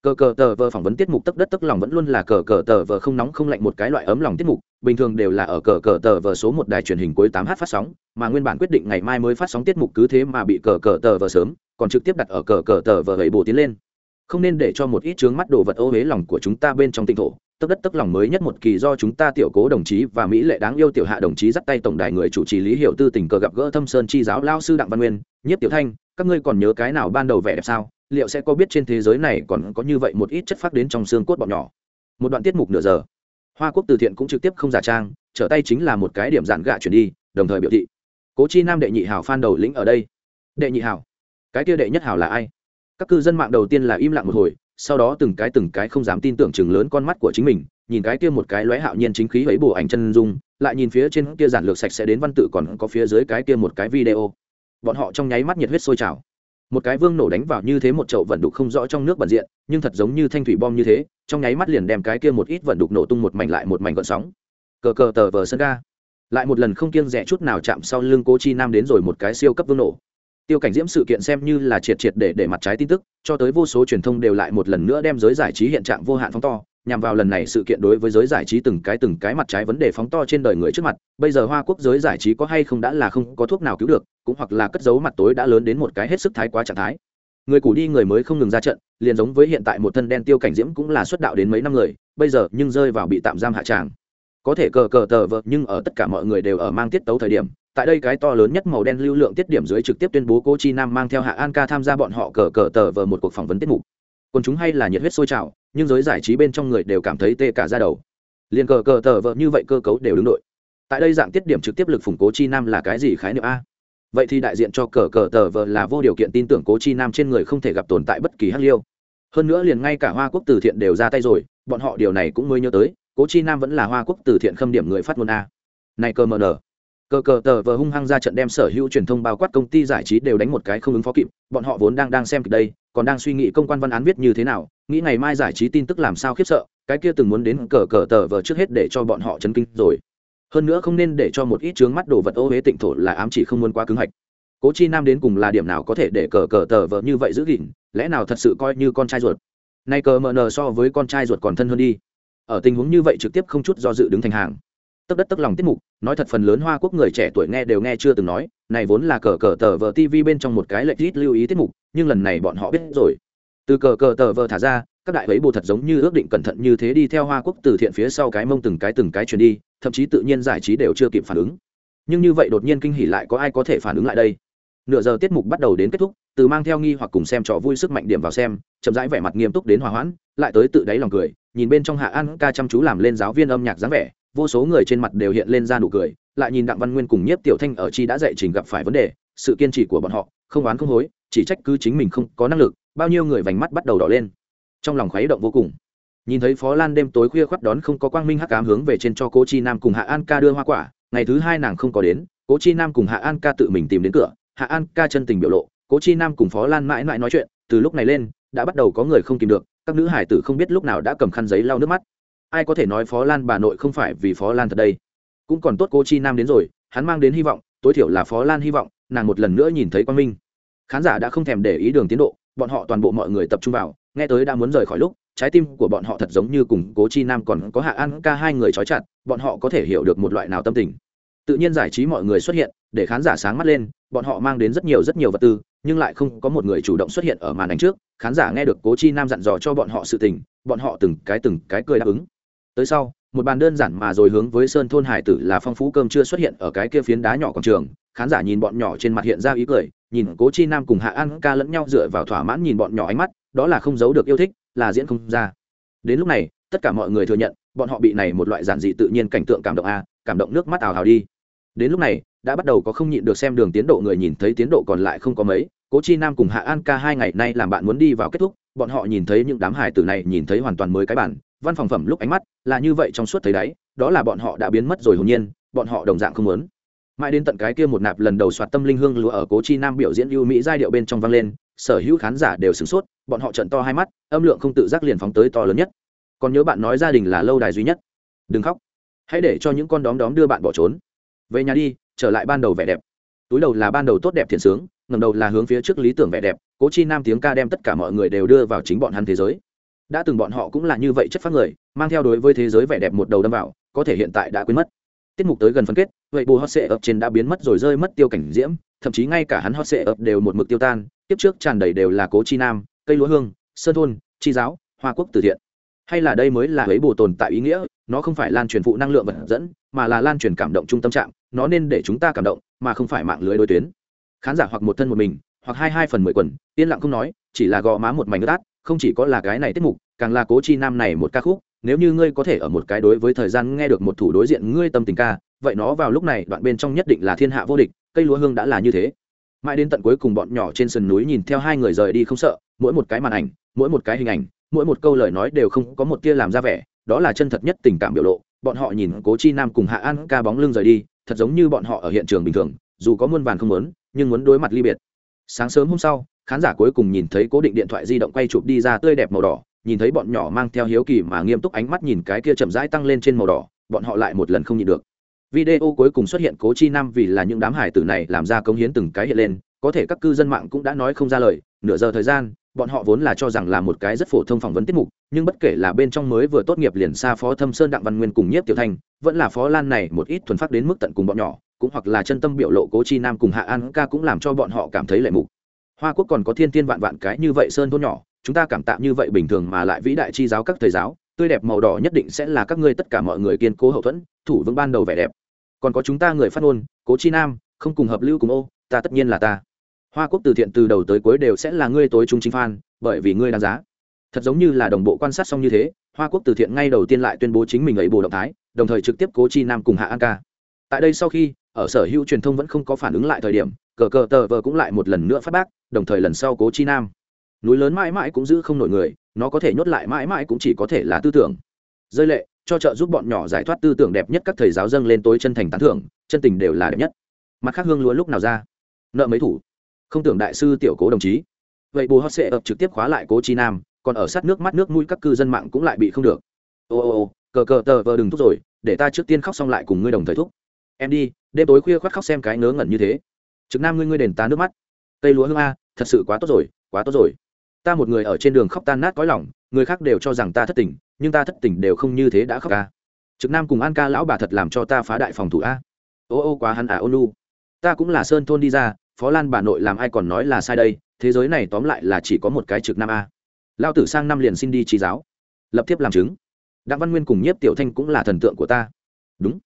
Cờ cờ tờ vờ phỏng vấn tiết mục tấp đất tức lòng vẫn luôn là cờ cờ tờ vờ không nóng không lạnh một cái loại ấm lòng tiết mục, bình thường đều là ở cờ cờ tờ vờ số một đài truyền hình cuối tám h phát sóng, mà nguyên bản quyết định ngày mai mới phát sóng tiết mục cứ thế mà bị cờ cờ tờ vờ sớm, còn trực tiếp đặt ở cờ cờ tờ vờ gậy bồ tiến lên. Không nên để cho một ít chướng mắt đồ vật ô huế lòng của chúng ta bên trong tinh thổ tức đất tức lòng mới nhất một kỳ do chúng ta tiểu cố đồng chí và mỹ lệ đáng yêu tiểu hạ đồng chí dắt tay tổng đài người chủ trì lý hiệu tư tình cờ gặp gỡ thâm sơn chi giáo lao sư đặng văn nguyên, nhiếp tiểu thanh, các ngươi còn nhớ cái nào ban đầu vẻ đẹp sao? Liệu sẽ có biết trên thế giới này còn có như vậy một ít chất phát đến trong xương cốt bọn nhỏ? Một đoạn tiết mục nửa giờ. Hoa quốc từ thiện cũng trực tiếp không giả trang, trở tay chính là một cái điểm giản gạ chuyển đi, đồng thời biểu thị. Cố chi nam đệ nhị hào phan đầu lĩnh ở đây. Đệ nhị hào cái kia đệ nhất hào là ai? Các cư dân mạng đầu tiên là im lặng một hồi sau đó từng cái từng cái không dám tin tưởng chừng lớn con mắt của chính mình, nhìn cái kia một cái lóe hạo nhiên chính khí ấy bổ ảnh chân dung, lại nhìn phía trên kia giản lược sạch sẽ đến văn tự còn có phía dưới cái kia một cái video. Bọn họ trong nháy mắt nhiệt huyết sôi trào. Một cái vương nổ đánh vào như thế một chậu vận đục không rõ trong nước bẩn diện, nhưng thật giống như thanh thủy bom như thế, trong nháy mắt liền đem cái kia một ít vận đục nổ tung một mảnh lại một mảnh gọn sóng. Cờ cờ tờ vờ sân ga. Lại một lần không kiêng rẻ chút nào chạm sau lưng cố chi nam đến rồi một cái siêu cấp vương nổ tiêu cảnh diễm sự kiện xem như là triệt triệt để để mặt trái tin tức, cho tới vô số truyền thông đều lại một lần nữa đem giới giải trí hiện trạng vô hạn phóng to, nhằm vào lần này sự kiện đối với giới giải trí từng cái từng cái mặt trái vấn đề phóng to trên đời người trước mặt, bây giờ hoa quốc giới giải trí có hay không đã là không có thuốc nào cứu được, cũng hoặc là cất giấu mặt tối đã lớn đến một cái hết sức thái quá trạng thái. Người cũ đi người mới không ngừng ra trận, liền giống với hiện tại một thân đen tiêu cảnh diễm cũng là xuất đạo đến mấy năm người, bây giờ nhưng rơi vào bị tạm giam hạ tràng có thể cờ cờ tờ vợ nhưng ở tất cả mọi người đều ở mang tiết tấu thời điểm, tại đây cái to lớn nhất màu đen lưu lượng tiết điểm dưới trực tiếp tuyên bố cô chi nam mang theo hạ an ca tham gia bọn họ cờ cờ tờ vờ một cuộc phỏng vấn tiết mục. Còn chúng hay là nhiệt huyết sôi trào, nhưng giới giải trí bên trong người đều cảm thấy tê cả ra đầu. Liền cờ cờ tờ vợ như vậy cơ cấu đều đứng đội. Tại đây dạng tiết điểm trực tiếp lực phủng cố chi nam là cái gì khái niệm a? Vậy thì đại diện cho cờ cờ tờ vợ là vô điều kiện tin tưởng cố chi nam trên người không thể gặp tồn tại bất kỳ hắc liêu. Hơn nữa liền ngay cả hoa quốc từ thiện đều ra tay rồi, bọn họ điều này cũng mới nhớ tới cố chi nam vẫn là hoa quốc từ thiện khâm điểm người phát ngôn a. Này cơ mờ nở cờ cờ tờ vờ hung hăng ra trận đem sở hữu truyền thông bao quát công ty giải trí đều đánh một cái không ứng phó kịp, bọn họ vốn đang đang xem kịch đây, còn đang suy nghĩ công quan văn án viết như thế nào, nghĩ ngày mai giải trí tin tức làm sao khiếp sợ, cái kia từng muốn đến cờ cờ tờ vờ trước hết để cho bọn họ chấn kinh rồi. Hơn nữa không nên để cho một ít chướng mắt đồ vật ô huế tịnh thổ là ám chỉ không muốn quá cứng hạch. Cố chi nam đến cùng là điểm nào có thể để cờ cờ tờ vờ như vậy giữ gìn, lẽ nào thật sự coi như con trai ruột? Nay cờ mờ nờ so với con trai ruột còn thân hơn đi ở tình huống như vậy trực tiếp không chút do dự đứng thành hàng. Tấp đất tức lòng tiết mục, nói thật phần lớn hoa quốc người trẻ tuổi nghe đều nghe chưa từng nói, này vốn là cờ cờ tờ vờ tv bên trong một cái lệch rít lưu ý tiết mục, nhưng lần này bọn họ biết rồi. Từ cờ cờ tờ vờ thả ra, các đại ấy bồ thật giống như ước định cẩn thận như thế đi theo hoa quốc từ thiện phía sau cái mông từng cái từng cái chuyển đi, thậm chí tự nhiên giải trí đều chưa kịp phản ứng. Nhưng như vậy đột nhiên kinh hỉ lại có ai có thể phản ứng lại đây? Nửa giờ tiết mục bắt đầu đến kết thúc, từ mang theo nghi hoặc cùng xem trò vui sức mạnh điểm vào xem, chậm rãi vẻ mặt nghiêm túc đến hòa hoãn, lại tới tự đáy lòng cười nhìn bên trong hạ an ca chăm chú làm lên giáo viên âm nhạc dáng vẻ, vô số người trên mặt đều hiện lên ra nụ cười, lại nhìn đặng văn nguyên cùng nhiếp tiểu thanh ở chi đã dạy trình gặp phải vấn đề, sự kiên trì của bọn họ, không oán không hối, chỉ trách cứ chính mình không có năng lực, bao nhiêu người vành mắt bắt đầu đỏ lên. Trong lòng khuấy động vô cùng. Nhìn thấy phó lan đêm tối khuya khoắt đón không có quang minh hắc cám hướng về trên cho cố chi nam cùng hạ an ca đưa hoa quả, ngày thứ hai nàng không có đến, cố chi nam cùng hạ an ca tự mình tìm đến cửa, hạ an ca chân tình biểu lộ, cố chi nam cùng phó lan mãi mãi nói chuyện, từ lúc này lên, đã bắt đầu có người không tìm được các nữ hải tử không biết lúc nào đã cầm khăn giấy lau nước mắt. Ai có thể nói phó lan bà nội không phải vì phó lan thật đây? Cũng còn tốt cô chi nam đến rồi, hắn mang đến hy vọng, tối thiểu là phó lan hy vọng, nàng một lần nữa nhìn thấy quang minh. Khán giả đã không thèm để ý đường tiến độ, bọn họ toàn bộ mọi người tập trung vào, nghe tới đã muốn rời khỏi lúc, trái tim của bọn họ thật giống như cùng cố chi nam còn có hạ an ca hai người trói chặt, bọn họ có thể hiểu được một loại nào tâm tình. Tự nhiên giải trí mọi người xuất hiện, để khán giả sáng mắt lên bọn họ mang đến rất nhiều rất nhiều vật tư, nhưng lại không có một người chủ động xuất hiện ở màn ảnh trước. Khán giả nghe được cố chi nam dặn dò cho bọn họ sự tình, bọn họ từng cái từng cái cười đáp ứng. Tới sau, một bàn đơn giản mà rồi hướng với sơn thôn hải tử là phong phú cơm chưa xuất hiện ở cái kia phiến đá nhỏ quảng trường. Khán giả nhìn bọn nhỏ trên mặt hiện ra ý cười, nhìn cố chi nam cùng hạ an ca lẫn nhau dựa vào thỏa mãn nhìn bọn nhỏ ánh mắt, đó là không giấu được yêu thích, là diễn không ra. Đến lúc này, tất cả mọi người thừa nhận, bọn họ bị này một loại giản dị tự nhiên cảnh tượng cảm động a, cảm động nước mắt ào ào đi. Đến lúc này đã bắt đầu có không nhịn được xem đường tiến độ người nhìn thấy tiến độ còn lại không có mấy, cố chi nam cùng hạ an ca hai ngày nay làm bạn muốn đi vào kết thúc, bọn họ nhìn thấy những đám hài tử này, nhìn thấy hoàn toàn mới cái bản, văn phòng phẩm lúc ánh mắt là như vậy trong suốt thấy đáy đó là bọn họ đã biến mất rồi hồn nhiên, bọn họ đồng dạng không muốn. Mãi đến tận cái kia một nạp lần đầu soạt tâm linh hương lúa ở cố chi nam biểu diễn ưu mỹ giai điệu bên trong vang lên, sở hữu khán giả đều sửng sốt, bọn họ trận to hai mắt, âm lượng không tự giác liền phóng tới to lớn nhất. Còn nhớ bạn nói gia đình là lâu đài duy nhất. Đừng khóc. Hãy để cho những con đóm đóm đưa bạn bỏ trốn. Về nhà đi trở lại ban đầu vẻ đẹp. Túi đầu là ban đầu tốt đẹp thiện sướng ngầm đầu là hướng phía trước lý tưởng vẻ đẹp, cố chi nam tiếng ca đem tất cả mọi người đều đưa vào chính bọn hắn thế giới. Đã từng bọn họ cũng là như vậy chất phát người, mang theo đối với thế giới vẻ đẹp một đầu đâm vào, có thể hiện tại đã quên mất. Tiết mục tới gần phân kết, vậy bù hot sệ ập trên đã biến mất rồi rơi mất tiêu cảnh diễm, thậm chí ngay cả hắn hot sệ ập đều một mực tiêu tan, tiếp trước tràn đầy đều là cố chi nam, cây lúa hương, sơn thôn, chi giáo, hoa quốc từ thiện. Hay là đây mới là lấy bù tồn tại ý nghĩa nó không phải lan truyền phụ năng lượng vật dẫn, mà là lan truyền cảm động trung tâm trạng nó nên để chúng ta cảm động, mà không phải mạng lưới đối tuyến. Khán giả hoặc một thân một mình, hoặc hai hai phần mười quần, yên lặng không nói, chỉ là gò má một mảnh ướt át, không chỉ có là cái này tiết mục, càng là cố chi nam này một ca khúc, nếu như ngươi có thể ở một cái đối với thời gian nghe được một thủ đối diện ngươi tâm tình ca, vậy nó vào lúc này, đoạn bên trong nhất định là thiên hạ vô địch, cây lúa hương đã là như thế. Mãi đến tận cuối cùng bọn nhỏ trên sườn núi nhìn theo hai người rời đi không sợ, mỗi một cái màn ảnh, mỗi một cái hình ảnh, mỗi một câu lời nói đều không có một tia làm ra vẻ đó là chân thật nhất tình cảm biểu lộ. Bọn họ nhìn cố chi nam cùng hạ an ca bóng lưng rời đi, thật giống như bọn họ ở hiện trường bình thường, dù có muôn vàn không muốn, nhưng muốn đối mặt ly biệt. Sáng sớm hôm sau, khán giả cuối cùng nhìn thấy cố định điện thoại di động quay chụp đi ra tươi đẹp màu đỏ, nhìn thấy bọn nhỏ mang theo hiếu kỳ mà nghiêm túc ánh mắt nhìn cái kia chậm rãi tăng lên trên màu đỏ, bọn họ lại một lần không nhịn được. Video cuối cùng xuất hiện cố chi nam vì là những đám hải tử này làm ra công hiến từng cái hiện lên, có thể các cư dân mạng cũng đã nói không ra lời, nửa giờ thời gian bọn họ vốn là cho rằng là một cái rất phổ thông phỏng vấn tiết mục, nhưng bất kể là bên trong mới vừa tốt nghiệp liền xa phó thâm sơn đặng văn nguyên cùng nhiếp tiểu thanh vẫn là phó lan này một ít thuần phát đến mức tận cùng bọn nhỏ, cũng hoặc là chân tâm biểu lộ cố chi nam cùng hạ an ca cũng làm cho bọn họ cảm thấy lệ mục. Hoa quốc còn có thiên tiên vạn vạn cái như vậy sơn thôn nhỏ, chúng ta cảm tạ như vậy bình thường mà lại vĩ đại chi giáo các thầy giáo, tươi đẹp màu đỏ nhất định sẽ là các ngươi tất cả mọi người kiên cố hậu thuẫn, thủ vững ban đầu vẻ đẹp. Còn có chúng ta người phát ngôn, cố chi nam, không cùng hợp lưu cùng ô, ta tất nhiên là ta hoa quốc từ thiện từ đầu tới cuối đều sẽ là ngươi tối trung chính phan, bởi vì ngươi đáng giá. Thật giống như là đồng bộ quan sát xong như thế, hoa quốc từ thiện ngay đầu tiên lại tuyên bố chính mình ấy bồ động thái, đồng thời trực tiếp cố chi nam cùng hạ an ca. Tại đây sau khi, ở sở hữu truyền thông vẫn không có phản ứng lại thời điểm, cờ cờ tờ vờ cũng lại một lần nữa phát bác, đồng thời lần sau cố chi nam. Núi lớn mãi mãi cũng giữ không nổi người, nó có thể nhốt lại mãi mãi cũng chỉ có thể là tư tưởng. Rơi lệ, cho trợ giúp bọn nhỏ giải thoát tư tưởng đẹp nhất các thầy giáo dâng lên tối chân thành tán thưởng, chân tình đều là đẹp nhất. Mặt khác hương lúa lúc nào ra? Nợ mấy thủ? Không tưởng đại sư tiểu cố đồng chí. Vậy bồ hot sẽ ập trực tiếp khóa lại cố chi nam, còn ở sát nước mắt nước mũi các cư dân mạng cũng lại bị không được. Ô ô ô, cờ cờ tờ vờ đừng thúc rồi, để ta trước tiên khóc xong lại cùng ngươi đồng thời thúc. Em đi, đêm tối khuya khoác khóc xem cái ngớ ngẩn như thế. Trực nam ngươi ngươi đền ta nước mắt. Cây lúa hương a, thật sự quá tốt rồi, quá tốt rồi. Ta một người ở trên đường khóc tan nát cõi lòng, người khác đều cho rằng ta thất tình, nhưng ta thất tình đều không như thế đã khóc ca trực nam cùng an ca lão bà thật làm cho ta phá đại phòng thủ a. Ô ô quá hắn à ô nu. Ta cũng là sơn thôn đi ra phó lan bà nội làm ai còn nói là sai đây, thế giới này tóm lại là chỉ có một cái trực nam a. Lao tử sang năm liền xin đi trí giáo. Lập tiếp làm chứng. Đặng văn nguyên cùng nhiếp tiểu thanh cũng là thần tượng của ta. Đúng.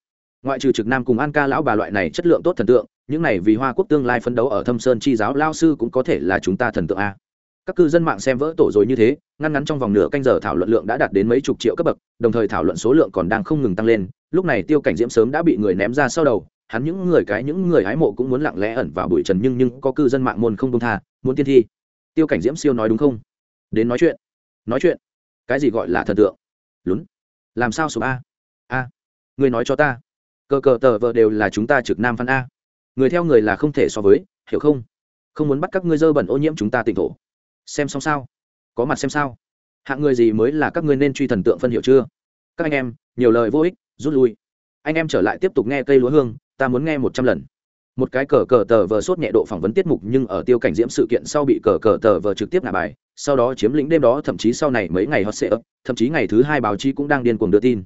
Ngoại trừ trực nam cùng an ca lão bà loại này chất lượng tốt thần tượng, những này vì hoa quốc tương lai phấn đấu ở thâm sơn chi giáo lao sư cũng có thể là chúng ta thần tượng a. Các cư dân mạng xem vỡ tổ rồi như thế, ngăn ngắn trong vòng nửa canh giờ thảo luận lượng đã đạt đến mấy chục triệu cấp bậc, đồng thời thảo luận số lượng còn đang không ngừng tăng lên, lúc này tiêu cảnh diễm sớm đã bị người ném ra sau đầu hắn những người cái những người hái mộ cũng muốn lặng lẽ ẩn vào bụi trần nhưng nhưng có cư dân mạng môn không công tha, muốn tiên thi. Tiêu cảnh diễm siêu nói đúng không? Đến nói chuyện. Nói chuyện. Cái gì gọi là thần tượng? Lún. Làm sao số a? A. Người nói cho ta. Cờ cờ tờ vợ đều là chúng ta trực nam phan a. Người theo người là không thể so với, hiểu không? Không muốn bắt các ngươi dơ bẩn ô nhiễm chúng ta tỉnh thổ. Xem xong sao? Có mặt xem sao? Hạng người gì mới là các ngươi nên truy thần tượng phân hiệu chưa? Các anh em, nhiều lời vô ích, rút lui. Anh em trở lại tiếp tục nghe cây lúa hương ta muốn nghe một trăm lần. Một cái cờ cờ tờ vờ sốt nhẹ độ phỏng vấn tiết mục nhưng ở tiêu cảnh diễm sự kiện sau bị cờ cờ tờ vờ trực tiếp ngả bài, sau đó chiếm lĩnh đêm đó, thậm chí sau này mấy ngày hot sẽ ấp thậm chí ngày thứ hai báo chí cũng đang điên cuồng đưa tin.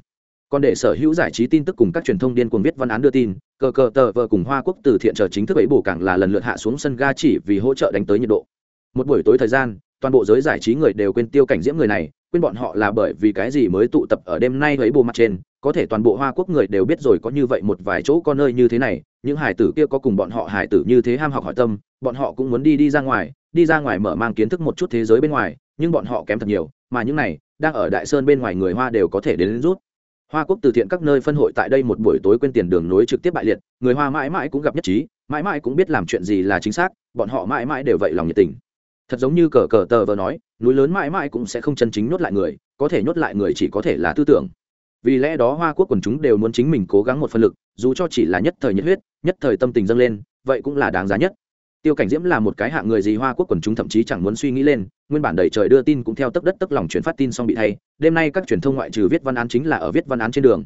Còn để sở hữu giải trí tin tức cùng các truyền thông điên cuồng viết văn án đưa tin, cờ cờ tờ vờ cùng hoa quốc từ thiện chờ chính thức ấy bổ càng là lần lượt hạ xuống sân ga chỉ vì hỗ trợ đánh tới nhiệt độ. Một buổi tối thời gian, toàn bộ giới giải trí người đều quên tiêu cảnh diễm người này, quên bọn họ là bởi vì cái gì mới tụ tập ở đêm nay ấy bồ mặt trên có thể toàn bộ hoa quốc người đều biết rồi có như vậy một vài chỗ có nơi như thế này những hải tử kia có cùng bọn họ hải tử như thế ham học hỏi tâm bọn họ cũng muốn đi đi ra ngoài đi ra ngoài mở mang kiến thức một chút thế giới bên ngoài nhưng bọn họ kém thật nhiều mà những này đang ở đại sơn bên ngoài người hoa đều có thể đến, đến rút. Hoa quốc từ thiện các nơi phân hội tại đây một buổi tối quên tiền đường nối trực tiếp bại liệt người hoa mãi mãi cũng gặp nhất trí mãi mãi cũng biết làm chuyện gì là chính xác bọn họ mãi mãi đều vậy lòng nhiệt tình. Thật giống như cờ cờ tờ vờ nói núi lớn mãi mãi cũng sẽ không chân chính nhốt lại người có thể nhốt lại người chỉ có thể là tư tưởng vì lẽ đó hoa quốc quần chúng đều muốn chính mình cố gắng một phân lực, dù cho chỉ là nhất thời nhiệt huyết, nhất thời tâm tình dâng lên, vậy cũng là đáng giá nhất. Tiêu cảnh diễm là một cái hạng người gì hoa quốc quần chúng thậm chí chẳng muốn suy nghĩ lên, nguyên bản đầy trời đưa tin cũng theo tấp đất tấp lòng chuyển phát tin xong bị thay, đêm nay các truyền thông ngoại trừ viết văn án chính là ở viết văn án trên đường.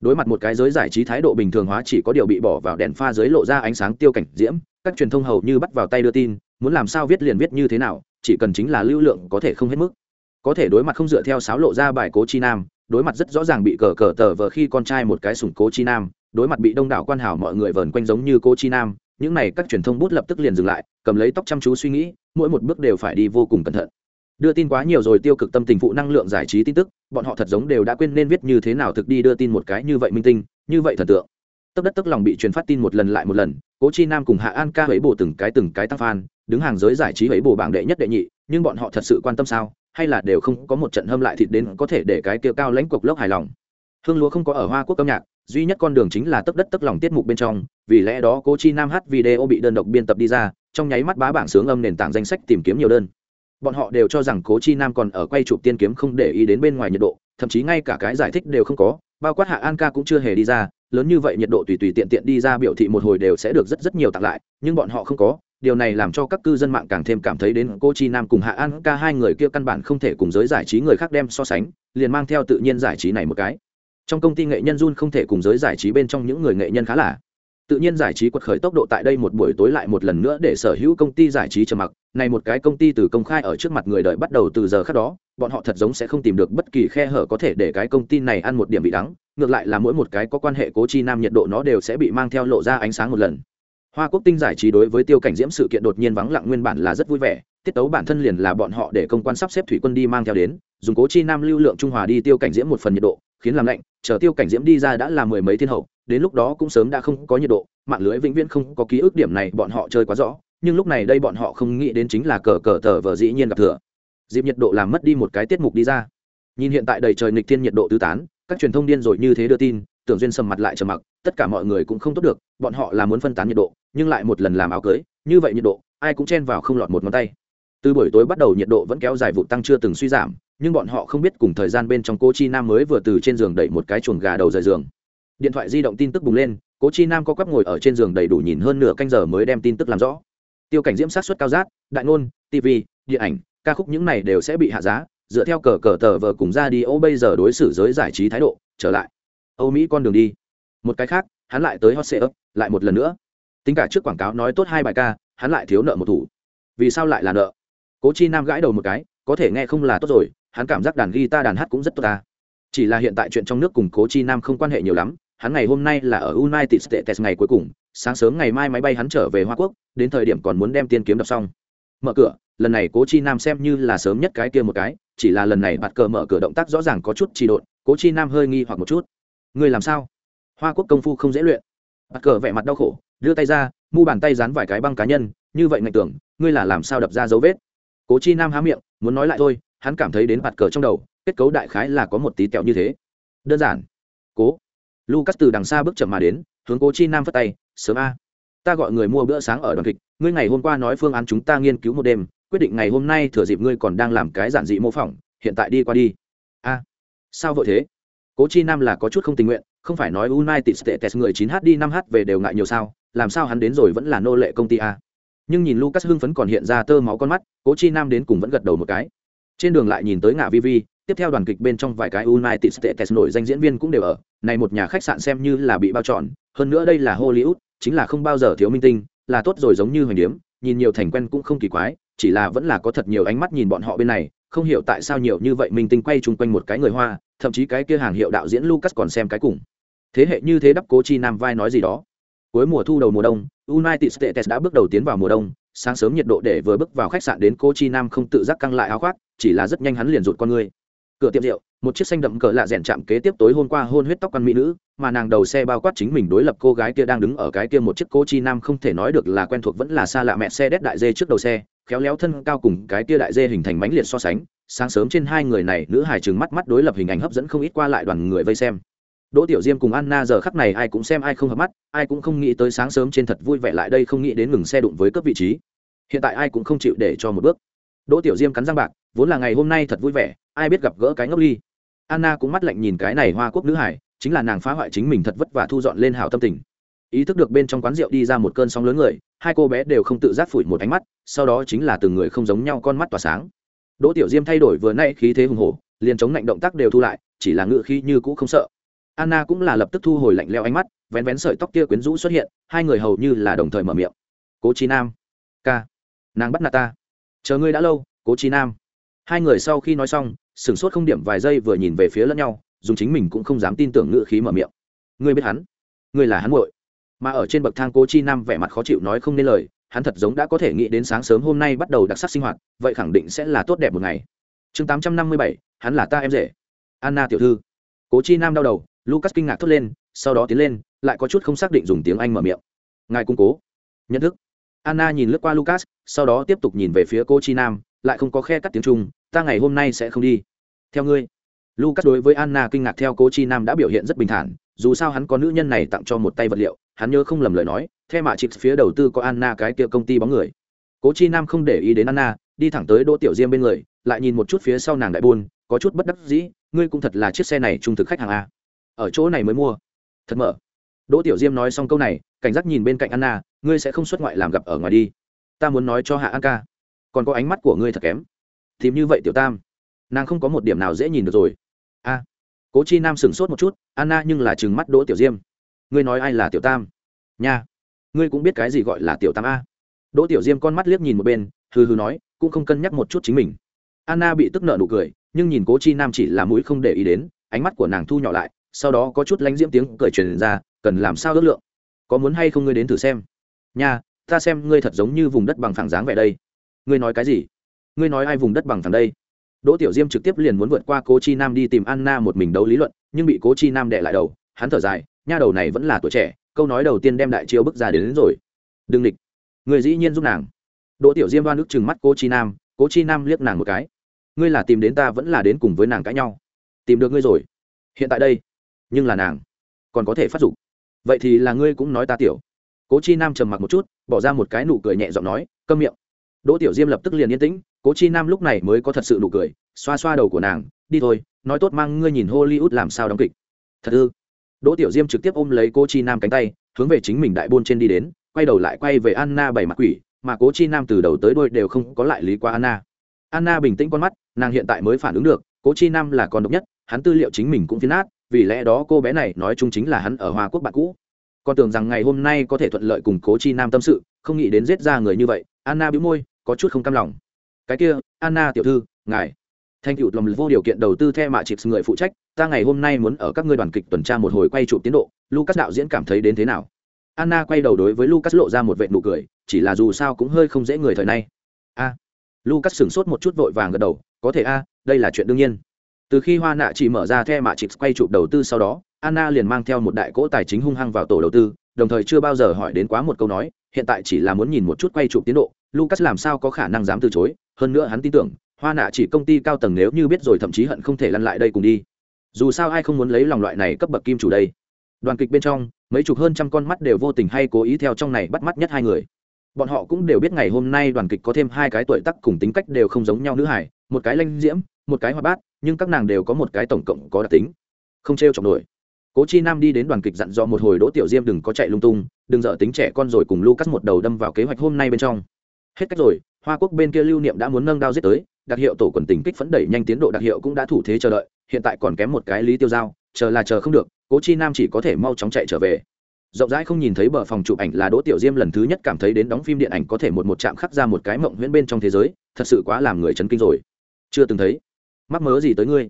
Đối mặt một cái giới giải trí thái độ bình thường hóa chỉ có điều bị bỏ vào đèn pha dưới lộ ra ánh sáng tiêu cảnh diễm, các truyền thông hầu như bắt vào tay đưa tin, muốn làm sao viết liền viết như thế nào, chỉ cần chính là lưu lượng có thể không hết mức. Có thể đối mặt không dựa theo sáo lộ ra bài cố chi nam đối mặt rất rõ ràng bị cờ cờ tờ vờ khi con trai một cái sủng cố chi nam, đối mặt bị đông đảo quan hảo mọi người vờn quanh giống như cố chi nam, những này các truyền thông bút lập tức liền dừng lại, cầm lấy tóc chăm chú suy nghĩ, mỗi một bước đều phải đi vô cùng cẩn thận. Đưa tin quá nhiều rồi tiêu cực tâm tình phụ năng lượng giải trí tin tức, bọn họ thật giống đều đã quên nên viết như thế nào thực đi đưa tin một cái như vậy minh tinh, như vậy thần tượng. Tấp đất tức lòng bị truyền phát tin một lần lại một lần, cố chi nam cùng hạ an ca ấy bổ từng cái từng cái tăng phan đứng hàng giới giải trí ấy bổ bảng đệ nhất đệ nhị, nhưng bọn họ thật sự quan tâm sao? Hay là đều không có một trận hâm lại thịt đến có thể để cái kia cao lãnh cục lốc hài lòng. Hương lúa không có ở hoa quốc âm nhạc, duy nhất con đường chính là tấp đất tấp lòng tiết mục bên trong, vì lẽ đó cố chi nam hát video bị đơn độc biên tập đi ra, trong nháy mắt bá bảng sướng âm nền tảng danh sách tìm kiếm nhiều đơn. Bọn họ đều cho rằng cố chi nam còn ở quay chụp tiên kiếm không để ý đến bên ngoài nhiệt độ, thậm chí ngay cả cái giải thích đều không có, bao quát hạ an ca cũng chưa hề đi ra, lớn như vậy nhiệt độ tùy tùy tiện tiện đi ra biểu thị một hồi đều sẽ được rất rất nhiều tặng lại, nhưng bọn họ không có điều này làm cho các cư dân mạng càng thêm cảm thấy đến cô chi nam cùng hạ an ca hai người kia căn bản không thể cùng giới giải trí người khác đem so sánh, liền mang theo tự nhiên giải trí này một cái. Trong công ty nghệ nhân jun không thể cùng giới giải trí bên trong những người nghệ nhân khá là. Tự nhiên giải trí quật khởi tốc độ tại đây một buổi tối lại một lần nữa để sở hữu công ty giải trí trầm mặc. Này một cái công ty từ công khai ở trước mặt người đợi bắt đầu từ giờ khác đó, bọn họ thật giống sẽ không tìm được bất kỳ khe hở có thể để cái công ty này ăn một điểm bị đắng. Ngược lại là mỗi một cái có quan hệ cố chi nam nhiệt độ nó đều sẽ bị mang theo lộ ra ánh sáng một lần hoa quốc tinh giải trí đối với tiêu cảnh diễm sự kiện đột nhiên vắng lặng nguyên bản là rất vui vẻ, tiết tấu bản thân liền là bọn họ để công quan sắp xếp thủy quân đi mang theo đến, dùng cố chi nam lưu lượng trung hòa đi tiêu cảnh diễm một phần nhiệt độ, khiến làm lạnh, chờ tiêu cảnh diễm đi ra đã là mười mấy thiên hậu, đến lúc đó cũng sớm đã không có nhiệt độ, mạng lưới vĩnh viễn không có ký ức điểm này, bọn họ chơi quá rõ, nhưng lúc này đây bọn họ không nghĩ đến chính là cờ cờ tờ vờ dĩ nhiên gặp thừa. Dịp nhiệt độ làm mất đi một cái tiết mục đi ra. Nhìn hiện tại đầy trời nghịch thiên nhiệt độ tứ tán, các truyền thông điên rồi như thế đưa tin, tưởng duyên sầm mặt lại trầm mặc, tất cả mọi người cũng không tốt được, bọn họ là muốn phân tán nhiệt độ nhưng lại một lần làm áo cưới, như vậy nhiệt độ, ai cũng chen vào không lọt một ngón tay. Từ buổi tối bắt đầu nhiệt độ vẫn kéo dài vụ tăng chưa từng suy giảm, nhưng bọn họ không biết cùng thời gian bên trong cô chi nam mới vừa từ trên giường đẩy một cái chuồng gà đầu rời giường. Điện thoại di động tin tức bùng lên, cố chi nam có quắp ngồi ở trên giường đầy đủ nhìn hơn nửa canh giờ mới đem tin tức làm rõ. Tiêu cảnh diễm sát xuất cao giác đại ngôn tv điện ảnh, ca khúc những này đều sẽ bị hạ giá, dựa theo cờ cờ tờ vờ cùng ra đi, ô, bây giờ đối xử giới giải trí thái độ, trở lại. Âu mỹ con đường đi. Một cái khác, hắn lại tới hot sale lại một lần nữa tính cả trước quảng cáo nói tốt hai bài ca, hắn lại thiếu nợ một thủ. Vì sao lại là nợ? Cố chi nam gãi đầu một cái, có thể nghe không là tốt rồi, hắn cảm giác đàn guitar đàn hát cũng rất tốt ta. Chỉ là hiện tại chuyện trong nước cùng cố chi nam không quan hệ nhiều lắm, hắn ngày hôm nay là ở united states ngày cuối cùng, sáng sớm ngày mai máy bay hắn trở về hoa quốc, đến thời điểm còn muốn đem tiên kiếm đọc xong. Mở cửa, lần này cố chi nam xem như là sớm nhất cái kia một cái, chỉ là lần này bạt cờ mở cửa động tác rõ ràng có chút trì độn, cố chi nam hơi nghi hoặc một chút. Người làm sao? Hoa quốc công phu không dễ luyện. Bạt cờ vẻ mặt đau khổ đưa tay ra, mu bàn tay dán vài cái băng cá nhân, như vậy ngạch tưởng, ngươi là làm sao đập ra dấu vết? Cố chi nam há miệng, muốn nói lại thôi, hắn cảm thấy đến mặt cờ trong đầu, kết cấu đại khái là có một tí kẹo như thế. Đơn giản. Cố. Lucas từ đằng xa bước chậm mà đến, hướng cố chi nam phất tay, sớm a. Ta gọi người mua bữa sáng ở đoàn kịch, ngươi ngày hôm qua nói phương án chúng ta nghiên cứu một đêm, quyết định ngày hôm nay thừa dịp ngươi còn đang làm cái giản dị mô phỏng, hiện tại đi qua đi. A. Sao vội thế? Cố chi nam là có chút không tình nguyện, không phải nói united states người 9 h đi 5 h về đều ngại nhiều sao làm sao hắn đến rồi vẫn là nô lệ công ty a? Nhưng nhìn lucas hưng phấn còn hiện ra tơ máu con mắt, cố chi nam đến cùng vẫn gật đầu một cái. Trên đường lại nhìn tới ngã vi vi, tiếp theo đoàn kịch bên trong vài cái united states nổi danh diễn viên cũng đều ở. Này một nhà khách sạn xem như là bị bao trọn, hơn nữa đây là hollywood, chính là không bao giờ thiếu minh tinh, là tốt rồi giống như hoành điếm, nhìn nhiều thành quen cũng không kỳ quái, chỉ là vẫn là có thật nhiều ánh mắt nhìn bọn họ bên này, không hiểu tại sao nhiều như vậy minh tinh quay chung quanh một cái người hoa, thậm chí cái kia hàng hiệu đạo diễn lucas còn xem cái cùng. Thế hệ như thế đắp cố chi nam vai nói gì đó cuối mùa thu đầu mùa đông, united states đã bước đầu tiến vào mùa đông, sáng sớm nhiệt độ để vừa bước vào khách sạn đến cô chi nam không tự giác căng lại áo khoác, chỉ là rất nhanh hắn liền rụt con người. Cửa tiệm rượu, một chiếc xanh đậm cỡ lạ rèn chạm kế tiếp tối hôm qua hôn huyết tóc con mỹ nữ, mà nàng đầu xe bao quát chính mình đối lập cô gái kia đang đứng ở cái kia một chiếc cô chi nam không thể nói được là quen thuộc vẫn là xa lạ mẹ xe đét đại dê trước đầu xe, khéo léo thân cao cùng cái kia đại dê hình thành mánh liệt so sánh, sáng sớm trên hai người này, nữ hài trừng mắt mắt đối lập hình ảnh hấp dẫn không ít qua lại đoàn người vây xem đỗ tiểu diêm cùng anna giờ khắc này ai cũng xem ai không hợp mắt, ai cũng không nghĩ tới sáng sớm trên thật vui vẻ lại đây không nghĩ đến ngừng xe đụng với cấp vị trí. Hiện tại ai cũng không chịu để cho một bước. Đỗ tiểu diêm cắn răng bạc, vốn là ngày hôm nay thật vui vẻ, ai biết gặp gỡ cái ngốc ly. Anna cũng mắt lạnh nhìn cái này hoa quốc nữ hải, chính là nàng phá hoại chính mình thật vất vả thu dọn lên hảo tâm tình. Ý thức được bên trong quán rượu đi ra một cơn sóng lớn người, hai cô bé đều không tự giác phủi một ánh mắt, sau đó chính là từng người không giống nhau con mắt tỏa sáng. Đỗ tiểu diêm thay đổi vừa nãy khí thế hùng hổ, liền chống lạnh động tác đều thu lại, chỉ là ngựa khí như cũ không sợ anna cũng là lập tức thu hồi lạnh leo ánh mắt, vén vén sợi tóc kia quyến rũ xuất hiện, hai người hầu như là đồng thời mở miệng. Cố chi nam, ca, nàng bắt nạt ta. Chờ ngươi đã lâu, cố chi nam. Hai người sau khi nói xong, sửng sốt không điểm vài giây vừa nhìn về phía lẫn nhau, dùng chính mình cũng không dám tin tưởng ngự khí mở miệng. Ngươi biết hắn? Ngươi là hắn muội. Mà ở trên bậc thang cố chi nam vẻ mặt khó chịu nói không nên lời, hắn thật giống đã có thể nghĩ đến sáng sớm hôm nay bắt đầu đặc sắc sinh hoạt, vậy khẳng định sẽ là tốt đẹp một ngày. Chương tám trăm năm mươi bảy, hắn là ta em rể. Anna tiểu thư. Cố chi nam đau đầu lucas kinh ngạc thốt lên, sau đó tiến lên, lại có chút không xác định dùng tiếng anh mở miệng. Ngài cung cố. Nhận thức. Anna nhìn lướt qua lucas, sau đó tiếp tục nhìn về phía cô chi nam, lại không có khe cắt tiếng trung, ta ngày hôm nay sẽ không đi. Theo ngươi. Lucas đối với anna kinh ngạc theo cô chi nam đã biểu hiện rất bình thản, dù sao hắn có nữ nhân này tặng cho một tay vật liệu, hắn nhớ không lầm lời nói theo mạ chịp phía đầu tư có anna cái kia công ty bóng người. Cố chi nam không để ý đến anna, đi thẳng tới đỗ tiểu diêm bên người, lại nhìn một chút phía sau nàng đại buôn, có chút bất đắc dĩ, ngươi cũng thật là chiếc xe này trung thực khách hàng a ở chỗ này mới mua. Thật mở. Đỗ tiểu diêm nói xong câu này, cảnh giác nhìn bên cạnh anna, ngươi sẽ không xuất ngoại làm gặp ở ngoài đi. Ta muốn nói cho hạ an ca. Còn có ánh mắt của ngươi thật kém. Tìm như vậy tiểu tam, nàng không có một điểm nào dễ nhìn được rồi. A. Cố chi nam sửng sốt một chút, anna nhưng là chừng mắt đỗ tiểu diêm. Ngươi nói ai là tiểu tam? Nha. Ngươi cũng biết cái gì gọi là tiểu tam a. Đỗ tiểu diêm con mắt liếc nhìn một bên, hừ hừ nói, cũng không cân nhắc một chút chính mình. Anna bị tức nợ nụ cười, nhưng nhìn cố chi nam chỉ là mũi không để ý đến, ánh mắt của nàng thu nhỏ lại sau đó có chút lánh diễm tiếng cười truyền ra cần làm sao ước lượng? Có muốn hay không ngươi đến thử xem? Nha ta xem ngươi thật giống như vùng đất bằng phẳng dáng vẻ đây. Ngươi nói cái gì? Ngươi nói ai vùng đất bằng phẳng đây? Đỗ tiểu diêm trực tiếp liền muốn vượt qua cố chi nam đi tìm anna một mình đấu lý luận nhưng bị cố chi nam đệ lại đầu hắn thở dài nha đầu này vẫn là tuổi trẻ câu nói đầu tiên đem đại chiêu bước ra đến, đến rồi. Đừng địch. Người dĩ nhiên giúp nàng. Đỗ tiểu diêm đoan nước chừng mắt cố chi nam cố chi nam liếc nàng một cái. Ngươi là tìm đến ta vẫn là đến cùng với nàng cãi nhau. Tìm được ngươi rồi. Hiện tại đây nhưng là nàng còn có thể phát dục. Vậy thì là ngươi cũng nói ta tiểu. Cố chi nam trầm mặc một chút, bỏ ra một cái nụ cười nhẹ giọng nói, câm miệng. Đỗ tiểu diêm lập tức liền yên tĩnh, cố chi nam lúc này mới có thật sự nụ cười, xoa xoa đầu của nàng, đi thôi, nói tốt mang ngươi nhìn hollywood làm sao đóng kịch. Thật ư? Đỗ tiểu diêm trực tiếp ôm lấy cô chi nam cánh tay, hướng về chính mình đại buôn trên đi đến, quay đầu lại quay về anna bảy mặt quỷ, mà cố chi nam từ đầu tới đôi đều không có lại lý qua anna. Anna bình tĩnh con mắt, nàng hiện tại mới phản ứng được, cố chi nam là con độc nhất, hắn tư liệu chính mình cũng phiến át vì lẽ đó cô bé này nói chung chính là hắn ở hoa quốc bạn cũ. Con tưởng rằng ngày hôm nay có thể thuận lợi cùng cố chi nam tâm sự, không nghĩ đến giết ra người như vậy, anna bĩu môi, có chút không cam lòng. Cái kia, anna tiểu thư, ngài. Thanh cựu lòng vô điều kiện đầu tư theo mạ chịp người phụ trách, ta ngày hôm nay muốn ở các ngươi đoàn kịch tuần tra một hồi quay chụp tiến độ, lucas đạo diễn cảm thấy đến thế nào? Anna quay đầu đối với lucas lộ ra một vệ nụ cười, chỉ là dù sao cũng hơi không dễ người thời nay. A. Lucas sửng sốt một chút vội vàng gật đầu, có thể a, đây là chuyện đương nhiên từ khi hoa nạ chỉ mở ra the mạ chịp quay chụp đầu tư sau đó, anna liền mang theo một đại cỗ tài chính hung hăng vào tổ đầu tư, đồng thời chưa bao giờ hỏi đến quá một câu nói, hiện tại chỉ là muốn nhìn một chút quay chụp tiến độ, lucas làm sao có khả năng dám từ chối, hơn nữa hắn tin tưởng, hoa nạ chỉ công ty cao tầng nếu như biết rồi thậm chí hận không thể lăn lại đây cùng đi. Dù sao ai không muốn lấy lòng loại này cấp bậc kim chủ đây. Đoàn kịch bên trong, mấy chục hơn trăm con mắt đều vô tình hay cố ý theo trong này bắt mắt nhất hai người. Bọn họ cũng đều biết ngày hôm nay đoàn kịch có thêm hai cái tuổi tác cùng tính cách đều không giống nhau nữ hải một cái lanh diễm một cái hoa bát, nhưng các nàng đều có một cái tổng cộng có đặc tính. Không t r e o chọc nổi. Cố chi nam đi đến đoàn kịch dặn dò một hồi đỗ tiểu diêm đừng có chạy lung tung, đừng dở tính trẻ con rồi cùng lucas một đầu đâm vào kế hoạch hôm nay bên trong. Hết cách rồi, hoa quốc bên kia lưu niệm đã muốn nâng đao giết tới, đặc hiệu tổ quần tình kích phấn đẩy nhanh tiến độ đặc hiệu cũng đã thủ thế chờ đợi, hiện tại còn kém một cái lý tiêu giao, chờ là chờ không được, cố chi nam chỉ có thể mau chóng chạy trở về. Rộng rãi không nhìn thấy bờ phòng chụp ảnh là đỗ tiểu diêm lần thứ nhất cảm thấy đến đóng phim điện ảnh có thể một một chạm khắc ra một cái mộng huyễn bên trong thế giới, thật sự quá làm người chấn kinh rồi. Chưa từng thấy mắc mớ gì tới ngươi?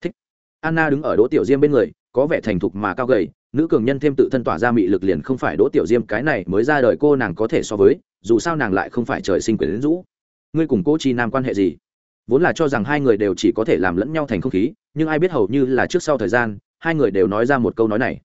Thích. Anna đứng ở đỗ tiểu diêm bên người, có vẻ thành thục mà cao gầy, nữ cường nhân thêm tự thân tỏa ra mị lực liền không phải đỗ tiểu diêm, cái này mới ra đời cô nàng có thể so với, dù sao nàng lại không phải trời sinh quyền đến rũ. Ngươi cùng cô chi nam quan hệ gì? Vốn là cho rằng hai người đều chỉ có thể làm lẫn nhau thành không khí, nhưng ai biết hầu như là trước sau thời gian, hai người đều nói ra một câu nói này.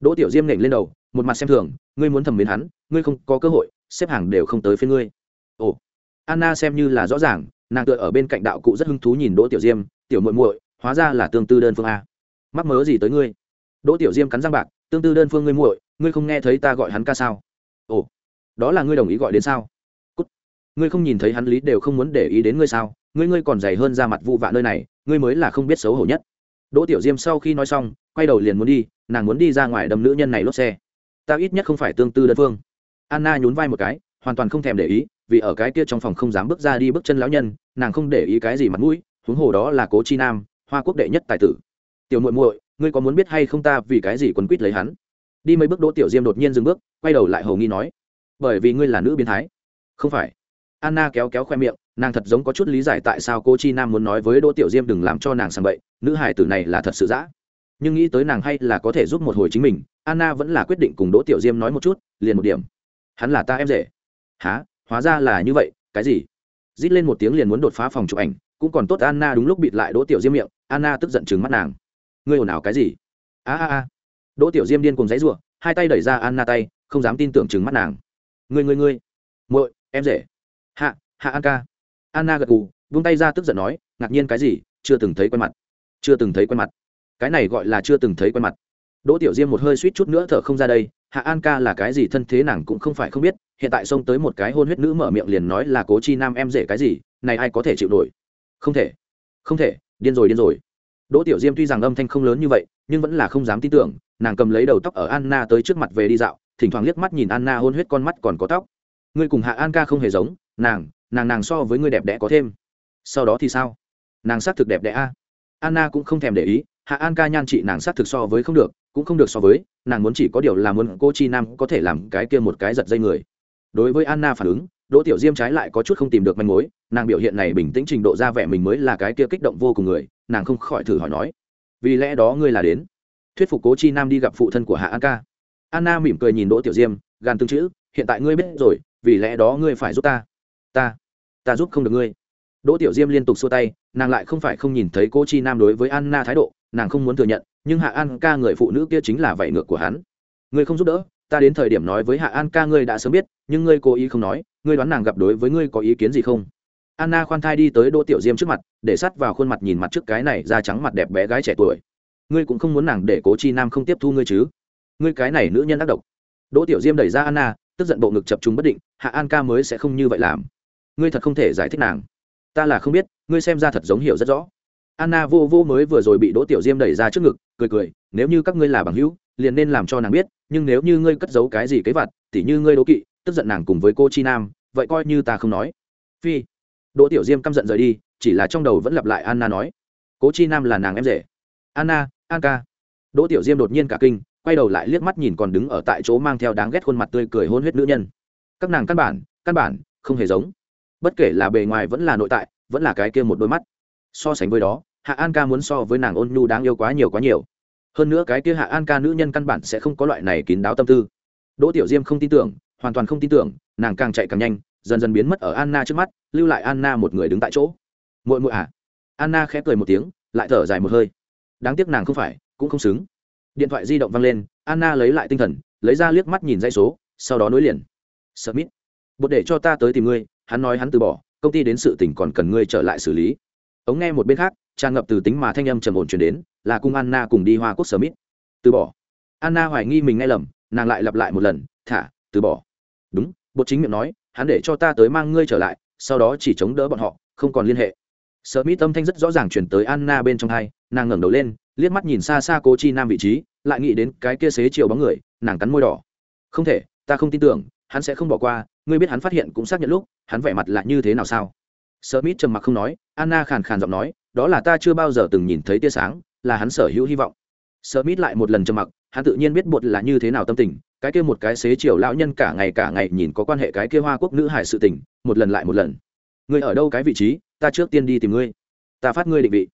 Đỗ tiểu diêm nểnh lên đầu, một mặt xem thường, ngươi muốn thầm mến hắn, ngươi không có cơ hội, xếp hàng đều không tới phía ngươi. Ồ. Anna xem như là rõ ràng nàng tựa ở bên cạnh đạo cụ rất hứng thú nhìn đỗ tiểu diêm, tiểu muội muội, hóa ra là tương tư đơn phương a. Mắc mớ gì tới ngươi? Đỗ tiểu diêm cắn răng bạc, tương tư đơn phương ngươi muội, ngươi không nghe thấy ta gọi hắn ca sao? Ồ, đó là ngươi đồng ý gọi đến sao? Cút. ngươi không nhìn thấy hắn lý đều không muốn để ý đến ngươi sao? Ngươi ngươi còn dày hơn ra mặt vụ vạ nơi này, ngươi mới là không biết xấu hổ nhất. Đỗ tiểu diêm sau khi nói xong, quay đầu liền muốn đi, nàng muốn đi ra ngoài đâm nữ nhân này lốp xe. Ta ít nhất không phải tương tư đơn phương. Anna nhún vai một cái, hoàn toàn không thèm để ý vì ở cái kia trong phòng không dám bước ra đi bước chân lão nhân, nàng không để ý cái gì mặt mũi, huống hồ đó là cố chi nam, hoa quốc đệ nhất tài tử. Tiểu muội muội, ngươi có muốn biết hay không ta vì cái gì quấn quýt lấy hắn? Đi mấy bước đỗ tiểu diêm đột nhiên dừng bước, quay đầu lại hầu nghi nói, bởi vì ngươi là nữ biến thái. Không phải. Anna kéo kéo khoe miệng, nàng thật giống có chút lý giải tại sao cô chi nam muốn nói với đỗ tiểu diêm đừng làm cho nàng sàng bậy, nữ hải tử này là thật sự dã. Nhưng nghĩ tới nàng hay là có thể giúp một hồi chính mình, anna vẫn là quyết định cùng đỗ tiểu diêm nói một chút, liền một điểm. Hắn là ta em rể. Há hóa ra là như vậy, cái gì? Rít lên một tiếng liền muốn đột phá phòng chụp ảnh, cũng còn tốt anna đúng lúc bịt lại đỗ tiểu diêm miệng, anna tức giận chừng mắt nàng. Ngươi ồn ào cái gì? A a a. Đỗ tiểu diêm điên cùng giấy ruộng hai tay đẩy ra anna tay, không dám tin tưởng chừng mắt nàng. Ngươi ngươi ngươi. Muội, em rể. Hạ hạ an ca. Anna gật gù vung tay ra tức giận nói, ngạc nhiên cái gì, chưa từng thấy quen mặt. Chưa từng thấy quen mặt. Cái này gọi là chưa từng thấy quen mặt. Đỗ tiểu diêm một hơi suýt chút nữa thở không ra đây hạ an ca là cái gì thân thế nàng cũng không phải không biết, hiện tại xông tới một cái hôn huyết nữ mở miệng liền nói là cố chi nam em rể cái gì, này ai có thể chịu nổi? Không thể không thể, điên rồi điên rồi. Đỗ tiểu diêm tuy rằng âm thanh không lớn như vậy, nhưng vẫn là không dám tin tưởng, nàng cầm lấy đầu tóc ở anna tới trước mặt về đi dạo, thỉnh thoảng liếc mắt nhìn anna hôn huyết con mắt còn có tóc. Ngươi cùng hạ an ca không hề giống, nàng nàng nàng so với ngươi đẹp đẽ có thêm. Sau đó thì sao? Nàng xác thực đẹp đẽ a. Anna cũng không thèm để ý, hạ an ca nhan chị nàng xác thực so với không được cũng không được so với, nàng muốn chỉ có điều là muốn cô chi nam có thể làm cái kia một cái giật dây người. Đối với anna phản ứng, đỗ tiểu diêm trái lại có chút không tìm được manh mối, nàng biểu hiện này bình tĩnh trình độ ra vẻ mình mới là cái kia kích động vô cùng người, nàng không khỏi thử hỏi nói, vì lẽ đó ngươi là đến? Thuyết phục cố chi nam đi gặp phụ thân của hạ an ca. Anna mỉm cười nhìn đỗ tiểu diêm, gan tương chữ, hiện tại ngươi biết rồi, vì lẽ đó ngươi phải giúp ta. Ta ta giúp không được ngươi. Đỗ tiểu diêm liên tục xua tay, nàng lại không phải không nhìn thấy cô chi nam đối với anna thái độ nàng không muốn thừa nhận, nhưng hạ an ca người phụ nữ kia chính là vảy ngược của hắn. Ngươi không giúp đỡ, ta đến thời điểm nói với hạ an ca ngươi đã sớm biết, nhưng ngươi cố ý không nói, ngươi đoán nàng gặp đối với ngươi có ý kiến gì không? Anna khoan thai đi tới đỗ tiểu diêm trước mặt, để sắt vào khuôn mặt nhìn mặt trước cái này da trắng mặt đẹp bé gái trẻ tuổi. Ngươi cũng không muốn nàng để cố chi nam không tiếp thu ngươi chứ? Ngươi cái này nữ nhân ác độc. Đỗ tiểu diêm đẩy ra anna, tức giận bộ ngực chập chúng bất định, hạ an ca mới sẽ không như vậy làm. Ngươi thật không thể giải thích nàng. Ta là không biết, ngươi xem ra thật giống hiểu rất rõ anna vô vô mới vừa rồi bị đỗ tiểu diêm đẩy ra trước ngực, cười cười, nếu như các ngươi là bằng hữu, liền nên làm cho nàng biết, nhưng nếu như ngươi cất giấu cái gì kế vặt, tỉ như ngươi đố kỵ, tức giận nàng cùng với cô chi nam, vậy coi như ta không nói. Phi. Đỗ tiểu diêm căm giận rời đi, chỉ là trong đầu vẫn lặp lại anna nói cố chi nam là nàng em rể. Anna, an ca. Đỗ tiểu diêm đột nhiên cả kinh, quay đầu lại liếc mắt nhìn còn đứng ở tại chỗ mang theo đáng ghét khuôn mặt tươi cười hôn huyết nữ nhân. Các nàng căn bản căn bản không hề giống. Bất kể là bề ngoài vẫn là nội tại, vẫn là cái kia một đôi mắt. So sánh với đó hạ an ca muốn so với nàng ôn nhu đáng yêu quá nhiều quá nhiều. Hơn nữa cái kia hạ an ca nữ nhân căn bản sẽ không có loại này kín đáo tâm tư. Đỗ tiểu diêm không tin tưởng, hoàn toàn không tin tưởng, nàng càng chạy càng nhanh, dần dần biến mất ở anna trước mắt, lưu lại anna một người đứng tại chỗ. Muội muội à? Anna khẽ cười một tiếng, lại thở dài một hơi. Đáng tiếc nàng không phải, cũng không xứng. Điện thoại di động vang lên, anna lấy lại tinh thần, lấy ra liếc mắt nhìn dây số, sau đó nối liền. Submit. Bột để cho ta tới tìm ngươi, hắn nói hắn từ bỏ, công ty đến sự tỉnh còn cần ngươi trở lại xử lý ống nghe một bên khác tràn ngập từ tính mà thanh âm trầm ổn chuyển đến là cung anna cùng đi hoa quốc sở mít từ bỏ anna hoài nghi mình nghe lầm nàng lại lặp lại một lần thả từ bỏ đúng bột chính miệng nói hắn để cho ta tới mang ngươi trở lại sau đó chỉ chống đỡ bọn họ không còn liên hệ Smith âm thanh rất rõ ràng chuyển tới Anna bên trong hai, nàng ngẩng đầu lên, liếc mắt nhìn xa xa Cố Chi Nam vị trí, lại nghĩ đến cái kia xế chiều bóng người, nàng cắn môi đỏ. Không thể, ta không tin tưởng, hắn sẽ không bỏ qua, ngươi biết hắn phát hiện cũng xác nhận lúc, hắn vẻ mặt là như thế nào sao? Smith trầm mặc không nói, Anna khàn khàn giọng nói, đó là ta chưa bao giờ từng nhìn thấy tia sáng, là hắn sở hữu hy vọng. Smith lại một lần trầm mặc, hắn tự nhiên biết bột là như thế nào tâm tình, cái kia một cái xế chiều lão nhân cả ngày cả ngày nhìn có quan hệ cái kia hoa quốc nữ hải sự tình, một lần lại một lần. Ngươi ở đâu cái vị trí, ta trước tiên đi tìm ngươi ta phát ngươi định vị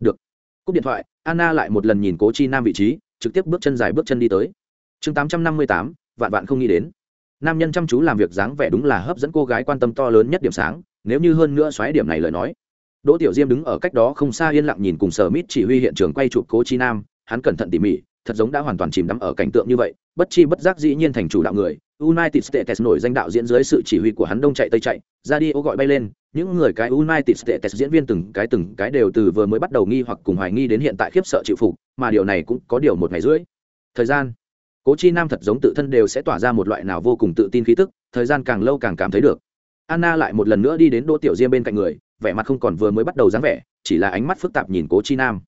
được cúp điện thoại anna lại một lần nhìn cố chi nam vị trí trực tiếp bước chân dài bước chân đi tới chương tám trăm năm mươi tám vạn vạn không nghĩ đến nam nhân chăm chú làm việc dáng vẻ đúng là hấp dẫn cô gái quan tâm to lớn nhất điểm sáng nếu như hơn nữa xoáy điểm này lời nói, đỗ tiểu diêm đứng ở cách đó không xa yên lặng nhìn cùng sở mít chỉ huy hiện trường quay chụp cố chi nam, hắn cẩn thận tỉ mỉ, thật giống đã hoàn toàn chìm đắm ở cảnh tượng như vậy, bất chi bất giác dĩ nhiên thành chủ đạo người. United states nổi danh đạo diễn dưới sự chỉ huy của hắn đông chạy tây chạy, ra đi ô gọi bay lên, những người cái united states diễn viên từng cái từng cái đều từ vừa mới bắt đầu nghi hoặc cùng hoài nghi đến hiện tại khiếp sợ chịu phục, mà điều này cũng có điều một ngày rưỡi. Thời gian, cố chi nam thật giống tự thân đều sẽ tỏa ra một loại nào vô cùng tự tin khí tức, thời gian càng lâu càng cảm thấy được anna lại một lần nữa đi đến đỗ tiểu diêm bên cạnh người, vẻ mặt không còn vừa mới bắt đầu dáng vẻ, chỉ là ánh mắt phức tạp nhìn cố chi nam.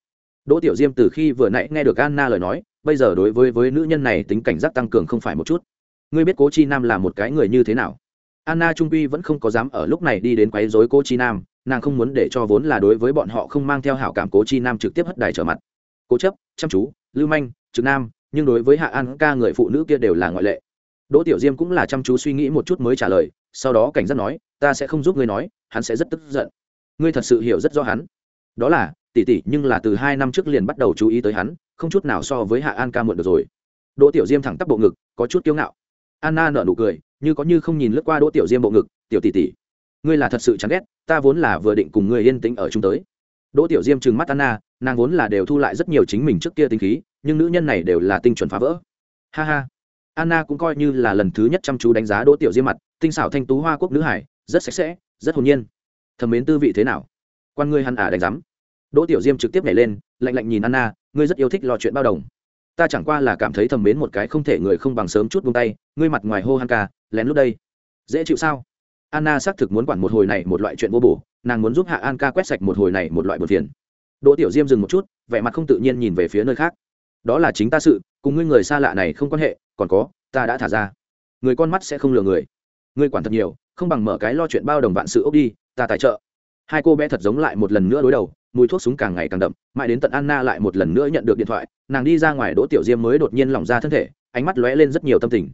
Đỗ tiểu diêm từ khi vừa nãy nghe được anna lời nói, bây giờ đối với với nữ nhân này tính cảnh giác tăng cường không phải một chút. Ngươi biết cố chi nam là một cái người như thế nào? Anna trung quy vẫn không có dám ở lúc này đi đến quấy rối cố chi nam, nàng không muốn để cho vốn là đối với bọn họ không mang theo hảo cảm cố chi nam trực tiếp hất đài trở mặt. Cố chấp, chăm chú, lưu manh, trực nam, nhưng đối với hạ an ca người phụ nữ kia đều là ngoại lệ. Đỗ tiểu diêm cũng là chăm chú suy nghĩ một chút mới trả lời sau đó cảnh giác nói, ta sẽ không giúp ngươi nói, hắn sẽ rất tức giận. Ngươi thật sự hiểu rất rõ hắn. Đó là, tỷ tỷ, nhưng là từ hai năm trước liền bắt đầu chú ý tới hắn, không chút nào so với hạ an ca muộn được rồi. Đỗ tiểu diêm thẳng tắp bộ ngực, có chút kiêu ngạo. Anna nở nụ cười, như có như không nhìn lướt qua đỗ tiểu diêm bộ ngực, tiểu tỷ tỷ, ngươi là thật sự chán ghét, ta vốn là vừa định cùng ngươi yên tĩnh ở chung tới. Đỗ tiểu diêm trừng mắt anna, nàng vốn là đều thu lại rất nhiều chính mình trước kia tính khí, nhưng nữ nhân này đều là tinh chuẩn phá vỡ. Ha ha. Anna cũng coi như là lần thứ nhất chăm chú đánh giá đỗ tiểu diêm mặt tinh xảo thanh tú hoa quốc nữ hải, rất sạch sẽ, rất hồn nhiên. Thầm mến tư vị thế nào? Quan ngươi hăn ả à đánh giám. Đỗ tiểu diêm trực tiếp nhảy lên, lạnh lạnh nhìn anna, ngươi rất yêu thích lo chuyện bao đồng. Ta chẳng qua là cảm thấy thầm mến một cái không thể người không bằng sớm chút buông tay, ngươi mặt ngoài hô han ca, lén lúc đây. Dễ chịu sao? Anna xác thực muốn quản một hồi này một loại chuyện vô bổ, nàng muốn giúp hạ an ca quét sạch một hồi này một loại bột phiền. Đỗ tiểu diêm dừng một chút, vẻ mặt không tự nhiên nhìn về phía nơi khác. Đó là chính ta sự, cùng ngươi người xa lạ này không quan hệ, còn có, ta đã thả ra. Người con mắt sẽ không lừa người ngươi quản thật nhiều, không bằng mở cái lo chuyện bao đồng vạn sự ốc đi, ta tài trợ. Hai cô bé thật giống lại một lần nữa đối đầu, mùi thuốc súng càng ngày càng đậm, mãi đến tận anna lại một lần nữa nhận được điện thoại, nàng đi ra ngoài đỗ tiểu diêm mới đột nhiên lỏng ra thân thể, ánh mắt lóe lên rất nhiều tâm tình.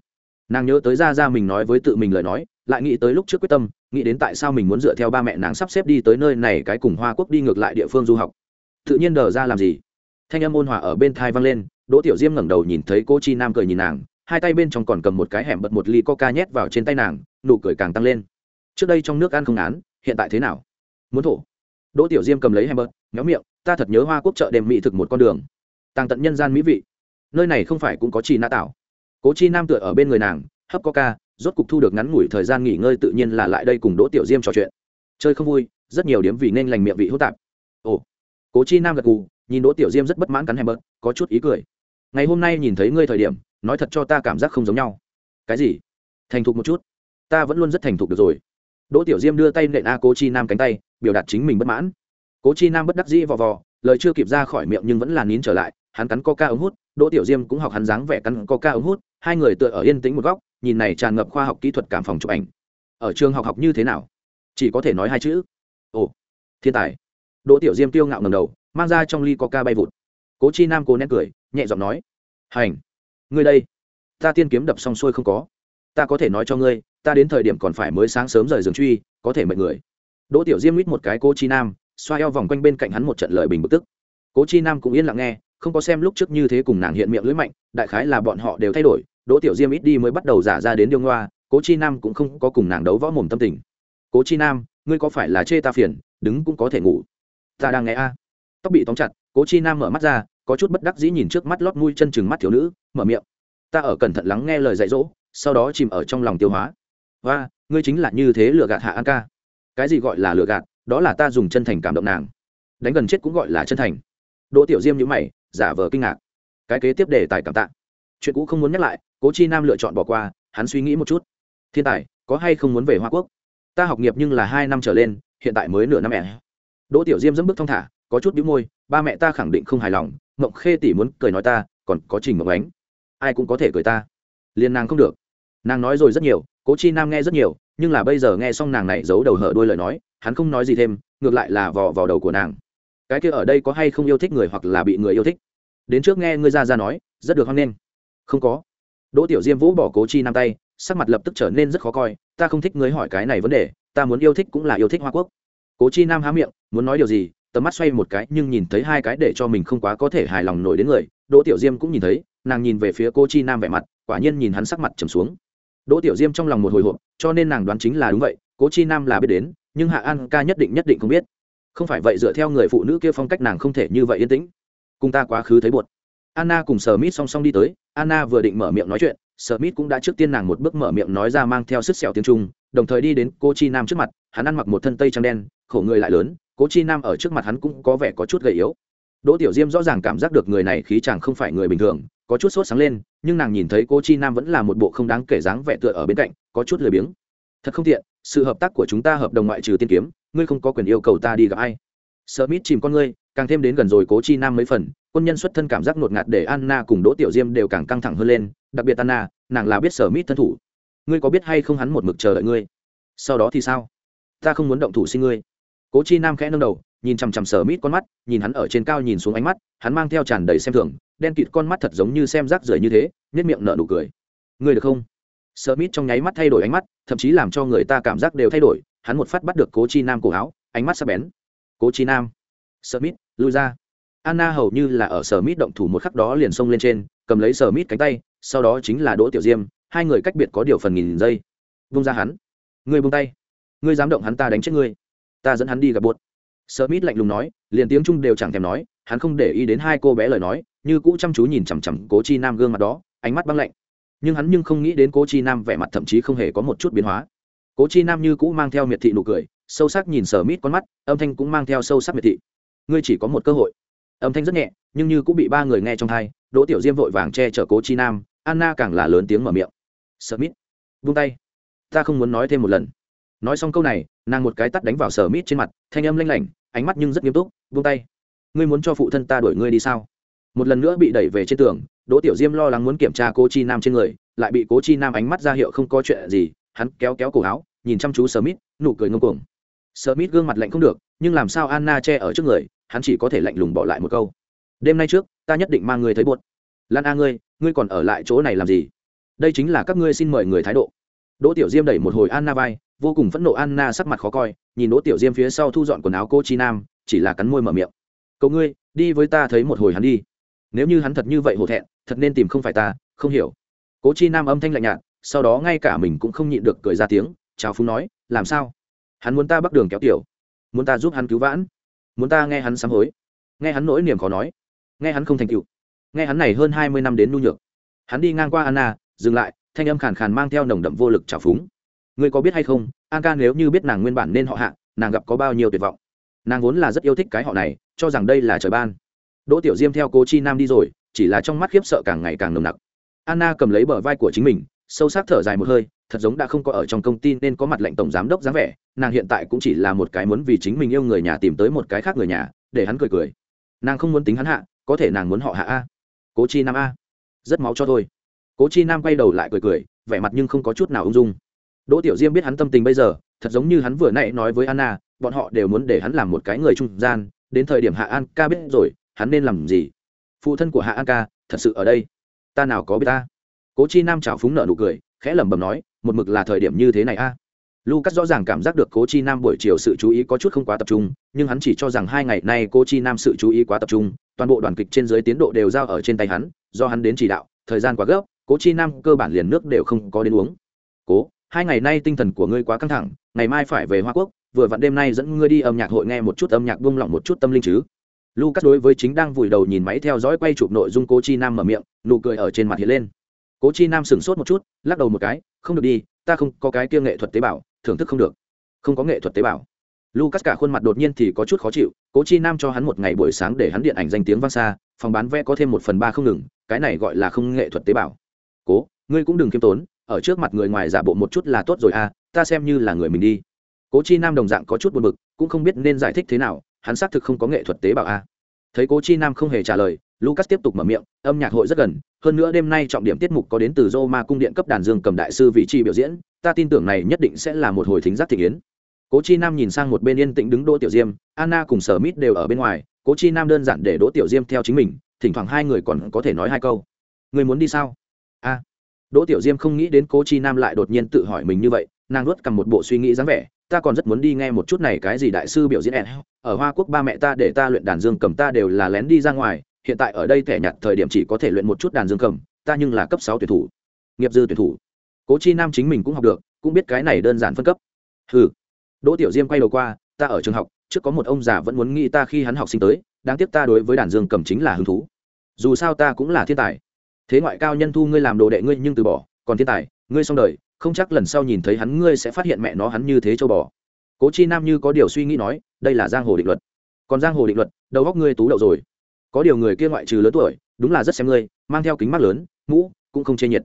Nàng nhớ tới ra ra mình nói với tự mình lời nói, lại nghĩ tới lúc trước quyết tâm, nghĩ đến tại sao mình muốn dựa theo ba mẹ nàng sắp xếp đi tới nơi này cái cùng hoa quốc đi ngược lại địa phương du học. Tự nhiên đờ ra làm gì? Thanh âm ôn hòa ở bên thai vang lên, đỗ tiểu diêm ngẩng đầu nhìn thấy cô chi nam cười nhìn nàng hai tay bên trong còn cầm một cái hẻm bật một ly coca nhét vào trên tay nàng, nụ cười càng tăng lên. Trước đây trong nước ăn không án, hiện tại thế nào? Muốn thổ. Đỗ tiểu diêm cầm lấy hẻm bật nhóm miệng, ta thật nhớ hoa quốc chợ đêm mỹ thực một con đường. Tàng tận nhân gian mỹ vị. Nơi này không phải cũng có chi na tảo. Cố chi nam tựa ở bên người nàng, hấp coca, rốt cục thu được ngắn ngủi thời gian nghỉ ngơi tự nhiên là lại đây cùng đỗ tiểu diêm trò chuyện. Chơi không vui, rất nhiều điểm vì nên lành miệng vị hỗn tạp. Ồ. Cố chi nam gật gù, nhìn đỗ tiểu diêm rất bất mãn cắn hèm bớt có chút ý cười. Ngày hôm nay nhìn thấy ngươi thời điểm nói thật cho ta cảm giác không giống nhau. Cái gì? Thành thục một chút. Ta vẫn luôn rất thành thục được rồi. Đỗ tiểu diêm đưa tay nện a cố chi nam cánh tay, biểu đạt chính mình bất mãn. Cố chi nam bất đắc dĩ vò vò, lời chưa kịp ra khỏi miệng nhưng vẫn là nín trở lại, hắn cắn coca ống hút, đỗ tiểu diêm cũng học hắn dáng vẻ cắn coca ống hút, hai người tựa ở yên tĩnh một góc, nhìn này tràn ngập khoa học kỹ thuật cảm phòng chụp ảnh. Ở trường học học như thế nào? Chỉ có thể nói hai chữ. Ồ, thiên tài. Đỗ tiểu diêm tiêu ngạo ngầm đầu, mang ra trong ly coca bay vụt. Cố chi nam cố nén cười, nhẹ giọng nói, hành ngươi đây, ta tiên kiếm đập xong xuôi không có. Ta có thể nói cho ngươi, ta đến thời điểm còn phải mới sáng sớm rời giường truy, có thể mệt người. Đỗ tiểu diêm mít một cái cô chi nam, xoa eo vòng quanh bên cạnh hắn một trận lời bình bực tức. Cố chi nam cũng yên lặng nghe, không có xem lúc trước như thế cùng nàng hiện miệng lưỡi mạnh, đại khái là bọn họ đều thay đổi, đỗ tiểu diêm ít đi mới bắt đầu giả ra đến điêu ngoa, cố chi nam cũng không có cùng nàng đấu võ mồm tâm tình. Cố chi nam, ngươi có phải là chê ta phiền, đứng cũng có thể ngủ. Ta đang nghe a. Tóc bị tóm chặt, cố chi nam mở mắt ra có chút bất đắc dĩ nhìn trước mắt lót mũi chân chừng mắt thiếu nữ, mở miệng. Ta ở cẩn thận lắng nghe lời dạy dỗ, sau đó chìm ở trong lòng tiêu hóa. Và, ngươi chính là như thế lừa gạt hạ an ca. Cái gì gọi là lừa gạt, đó là ta dùng chân thành cảm động nàng. Đánh gần chết cũng gọi là chân thành. Đỗ tiểu diêm nhữ mày, giả vờ kinh ngạc. Cái kế tiếp đề tài cảm tạ. Chuyện cũ không muốn nhắc lại, cố chi nam lựa chọn bỏ qua, hắn suy nghĩ một chút. Thiên tài, có hay không muốn về hoa quốc? Ta học nghiệp nhưng là hai năm trở lên, hiện tại mới nửa năm mẹ. Đỗ tiểu diêm dẫm bước thong thả, có chút đĩu môi, ba mẹ ta khẳng định không hài lòng mộng khê tỷ muốn cười nói ta, còn có trình mộng ánh. Ai cũng có thể cười ta. Liền nàng không được. Nàng nói rồi rất nhiều, cố chi nam nghe rất nhiều, nhưng là bây giờ nghe xong nàng này giấu đầu hở đôi lời nói, hắn không nói gì thêm, ngược lại là vò vào đầu của nàng. Cái kia ở đây có hay không yêu thích người hoặc là bị người yêu thích? Đến trước nghe ngươi ra ra nói, rất được hoan nghênh. Không có. Đỗ tiểu diêm vũ bỏ cố chi nam tay, sắc mặt lập tức trở nên rất khó coi, ta không thích ngươi hỏi cái này vấn đề, ta muốn yêu thích cũng là yêu thích hoa quốc. Cố chi nam há miệng, muốn nói điều gì tầm mắt xoay một cái nhưng nhìn thấy hai cái để cho mình không quá có thể hài lòng nổi đến người. Đỗ tiểu diêm cũng nhìn thấy, nàng nhìn về phía cô chi nam vẻ mặt, quả nhiên nhìn hắn sắc mặt trầm xuống. Đỗ tiểu diêm trong lòng một hồi hộp, cho nên nàng đoán chính là đúng vậy, cô chi nam là biết đến, nhưng hạ an ca nhất định nhất định không biết. Không phải vậy dựa theo người phụ nữ kia phong cách nàng không thể như vậy yên tĩnh. Cùng ta quá khứ thấy buồn. anna cùng sờ mít song song đi tới, anna vừa định mở miệng nói chuyện sờ mít cũng đã trước tiên nàng một bước mở miệng nói ra mang theo sức sẹo tiếng trung, đồng thời đi đến cô chi nam trước mặt, hắn ăn mặc một thân tây trang đen, khổ người lại lớn cố chi nam ở trước mặt hắn cũng có vẻ có chút gầy yếu. Đỗ tiểu diêm rõ ràng cảm giác được người này khí chàng không phải người bình thường, có chút sốt sáng lên, nhưng nàng nhìn thấy cô chi nam vẫn là một bộ không đáng kể dáng vẻ tựa ở bên cạnh, có chút lười biếng. Thật không tiện, sự hợp tác của chúng ta hợp đồng ngoại trừ tiên kiếm, ngươi không có quyền yêu cầu ta đi gặp ai. Sợ mít chìm con ngươi, càng thêm đến gần rồi cố chi nam mấy phần, quân nhân xuất thân cảm giác ngột ngạt để anna cùng đỗ tiểu diêm đều càng căng thẳng hơn lên, đặc biệt anna, nàng là biết sở mít thân thủ. Ngươi có biết hay không hắn một mực chờ đợi ngươi? Sau đó thì sao? Ta không muốn động thủ xin ngươi cố chi nam khẽ nâng đầu, nhìn chằm chằm sở mít con mắt, nhìn hắn ở trên cao nhìn xuống ánh mắt, hắn mang theo tràn đầy xem thường, đen kịt con mắt thật giống như xem rác rưởi như thế nhất miệng nở nụ cười. Ngươi được không? Sở mít trong nháy mắt thay đổi ánh mắt, thậm chí làm cho người ta cảm giác đều thay đổi, hắn một phát bắt được cố chi nam cổ áo, ánh mắt sắc bén. Cố chi nam. Sở mít, lui ra. Anna hầu như là ở sở mít động thủ một khắc đó liền xông lên trên, cầm lấy sở mít cánh tay, sau đó chính là đỗ tiểu diêm, hai người cách biệt có điều phần nghìn giây. Vung ra hắn. Ngươi buông tay. Ngươi dám động hắn ta đánh chết ngươi ta dẫn hắn đi gặp bột Smith lạnh lùng nói, liền tiếng Trung đều chẳng thèm nói, hắn không để ý đến hai cô bé lời nói, như cũ chăm chú nhìn chằm chằm Cố Chi Nam gương mặt đó, ánh mắt băng lạnh. Nhưng hắn nhưng không nghĩ đến Cố Chi Nam vẻ mặt thậm chí không hề có một chút biến hóa. Cố Chi Nam như cũ mang theo miệt thị nụ cười, sâu sắc nhìn Smith con mắt, âm thanh cũng mang theo sâu sắc miệt thị. Ngươi chỉ có một cơ hội. Âm thanh rất nhẹ, nhưng như cũng bị ba người nghe trong thai Đỗ Tiểu Diêm vội vàng che chở Cố Chi Nam, Anna càng là lớn tiếng mở miệng. Smith, buông tay. Ta không muốn nói thêm một lần nói xong câu này, nàng một cái tắt đánh vào sở mít trên mặt, thanh âm lanh lảnh, ánh mắt nhưng rất nghiêm túc vung tay. Ngươi muốn cho phụ thân ta đuổi ngươi đi sao? Một lần nữa bị đẩy về trên tường, đỗ tiểu diêm lo lắng muốn kiểm tra cô chi nam trên người, lại bị cố chi nam ánh mắt ra hiệu không có chuyện gì, hắn kéo kéo cổ áo, nhìn chăm chú sở mít, nụ cười ngông cuồng. Sở mít gương mặt lạnh không được, nhưng làm sao anna che ở trước người, hắn chỉ có thể lạnh lùng bỏ lại một câu. Đêm nay trước, ta nhất định mang người thấy buồn. lan a ngươi ngươi còn ở lại chỗ này làm gì? Đây chính là các ngươi xin mời người thái độ. Đỗ tiểu diêm đẩy một hồi anna vai vô cùng phẫn nộ anna sắc mặt khó coi, nhìn đỗ tiểu diêm phía sau thu dọn quần áo cô chi nam, chỉ là cắn môi mở miệng. Cậu ngươi, đi với ta thấy một hồi hắn đi. Nếu như hắn thật như vậy hổ thẹn, thật nên tìm không phải ta, không hiểu. Cố chi nam âm thanh lạnh nhạt, sau đó ngay cả mình cũng không nhịn được cười ra tiếng, chào Phúng nói, làm sao? Hắn muốn ta bắt đường kéo tiểu. Muốn ta giúp hắn cứu vãn. Muốn ta nghe hắn sám hối. Nghe hắn nỗi niềm khó nói. Nghe hắn không thành tựu. Nghe hắn này hơn hai mươi năm đến nhu nhược. Hắn đi ngang qua anna, dừng lại, thanh âm khàn khàn mang theo nồng đậm vô lực trào phúng ngươi có biết hay không, an ca nếu như biết nàng nguyên bản nên họ hạ, nàng gặp có bao nhiêu tuyệt vọng. Nàng vốn là rất yêu thích cái họ này, cho rằng đây là trời ban. Đỗ tiểu diêm theo cố chi nam đi rồi, chỉ là trong mắt khiếp sợ càng ngày càng nồng nặc. Anna cầm lấy bờ vai của chính mình, sâu sắc thở dài một hơi, thật giống đã không có ở trong công ty nên có mặt lệnh tổng giám đốc dáng vẻ, nàng hiện tại cũng chỉ là một cái muốn vì chính mình yêu người nhà tìm tới một cái khác người nhà, để hắn cười cười. Nàng không muốn tính hắn hạ, có thể nàng muốn họ hạ a. Cố chi nam a. Rất máu cho thôi. Cố chi nam quay đầu lại cười cười, vẻ mặt nhưng không có chút nào ung dung đỗ tiểu diêm biết hắn tâm tình bây giờ, thật giống như hắn vừa nãy nói với anna, bọn họ đều muốn để hắn làm một cái người trung gian, đến thời điểm hạ an ca biết rồi, hắn nên làm gì? Phụ thân của hạ an ca, thật sự ở đây. Ta nào có biết ta? Cố chi nam trào phúng nợ nụ cười, khẽ lẩm bẩm nói, một mực là thời điểm như thế này a. À. lucas rõ ràng cảm giác được cố chi nam buổi chiều sự chú ý có chút không quá tập trung, nhưng hắn chỉ cho rằng hai ngày nay cố chi nam sự chú ý quá tập trung, toàn bộ đoàn kịch trên dưới tiến độ đều giao ở trên tay hắn, do hắn đến chỉ đạo, thời gian quá gấp, cố chi nam cơ bản liền nước đều không có đến uống. Cố hai ngày nay tinh thần của ngươi quá căng thẳng, ngày mai phải về hoa quốc, vừa vặn đêm nay dẫn ngươi đi âm nhạc hội nghe một chút âm nhạc buông lỏng một chút tâm linh chứ. Lucas đối với chính đang vùi đầu nhìn máy theo dõi quay chụp nội dung cố chi nam mở miệng, nụ cười ở trên mặt hiện lên. Cố chi nam sửng sốt một chút, lắc đầu một cái, không được đi, ta không có cái kia nghệ thuật tế bào, thưởng thức không được. Không có nghệ thuật tế bào. Lucas cả khuôn mặt đột nhiên thì có chút khó chịu, cố chi nam cho hắn một ngày buổi sáng để hắn điện ảnh danh tiếng vang xa, phòng bán vé có thêm một phần ba không ngừng, cái này gọi là không nghệ thuật tế bào. Cố, ngươi cũng đừng kiêm tốn ở trước mặt người ngoài giả bộ một chút là tốt rồi à ta xem như là người mình đi. Cố chi nam đồng dạng có chút buồn bực, cũng không biết nên giải thích thế nào, hắn xác thực không có nghệ thuật tế bào a. Thấy cố chi nam không hề trả lời, lucas tiếp tục mở miệng, âm nhạc hội rất gần, hơn nữa đêm nay trọng điểm tiết mục có đến từ roma cung điện cấp đàn dương cầm đại sư vị trí biểu diễn, ta tin tưởng này nhất định sẽ là một hồi thính giác thị kiến. Cố chi nam nhìn sang một bên yên tĩnh đứng đỗ tiểu diêm, anna cùng sở mít đều ở bên ngoài, cố chi nam đơn giản để đỗ tiểu diêm theo chính mình, thỉnh thoảng hai người còn có thể nói hai câu. Người muốn đi sao? A đỗ tiểu diêm không nghĩ đến cố chi nam lại đột nhiên tự hỏi mình như vậy, nàng nuốt cầm một bộ suy nghĩ dáng vẻ, ta còn rất muốn đi nghe một chút này cái gì đại sư biểu diễn ở hoa quốc ba mẹ ta để ta luyện đàn dương cầm ta đều là lén đi ra ngoài, hiện tại ở đây thẻ nhặt thời điểm chỉ có thể luyện một chút đàn dương cầm, ta nhưng là cấp sáu tuyển thủ. Nghiệp dư tuyển thủ. Cố chi nam chính mình cũng học được, cũng biết cái này đơn giản phân cấp. Ừ đỗ tiểu diêm quay đầu qua, ta ở trường học, trước có một ông già vẫn muốn nghĩ ta khi hắn học sinh tới, đáng tiếc ta đối với đàn dương cầm chính là hứng thú. Dù sao ta cũng là thiên tài thế ngoại cao nhân thu ngươi làm đồ đệ ngươi nhưng từ bỏ, còn thiên tài, ngươi xong đời, không chắc lần sau nhìn thấy hắn ngươi sẽ phát hiện mẹ nó hắn như thế châu bò. Cố chi nam như có điều suy nghĩ nói, đây là giang hồ định luật. Còn giang hồ định luật, đầu góc ngươi tú đậu rồi. Có điều người kia ngoại trừ lớn tuổi, đúng là rất xem ngươi, mang theo kính mắt lớn, mũ, cũng không chê nhiệt.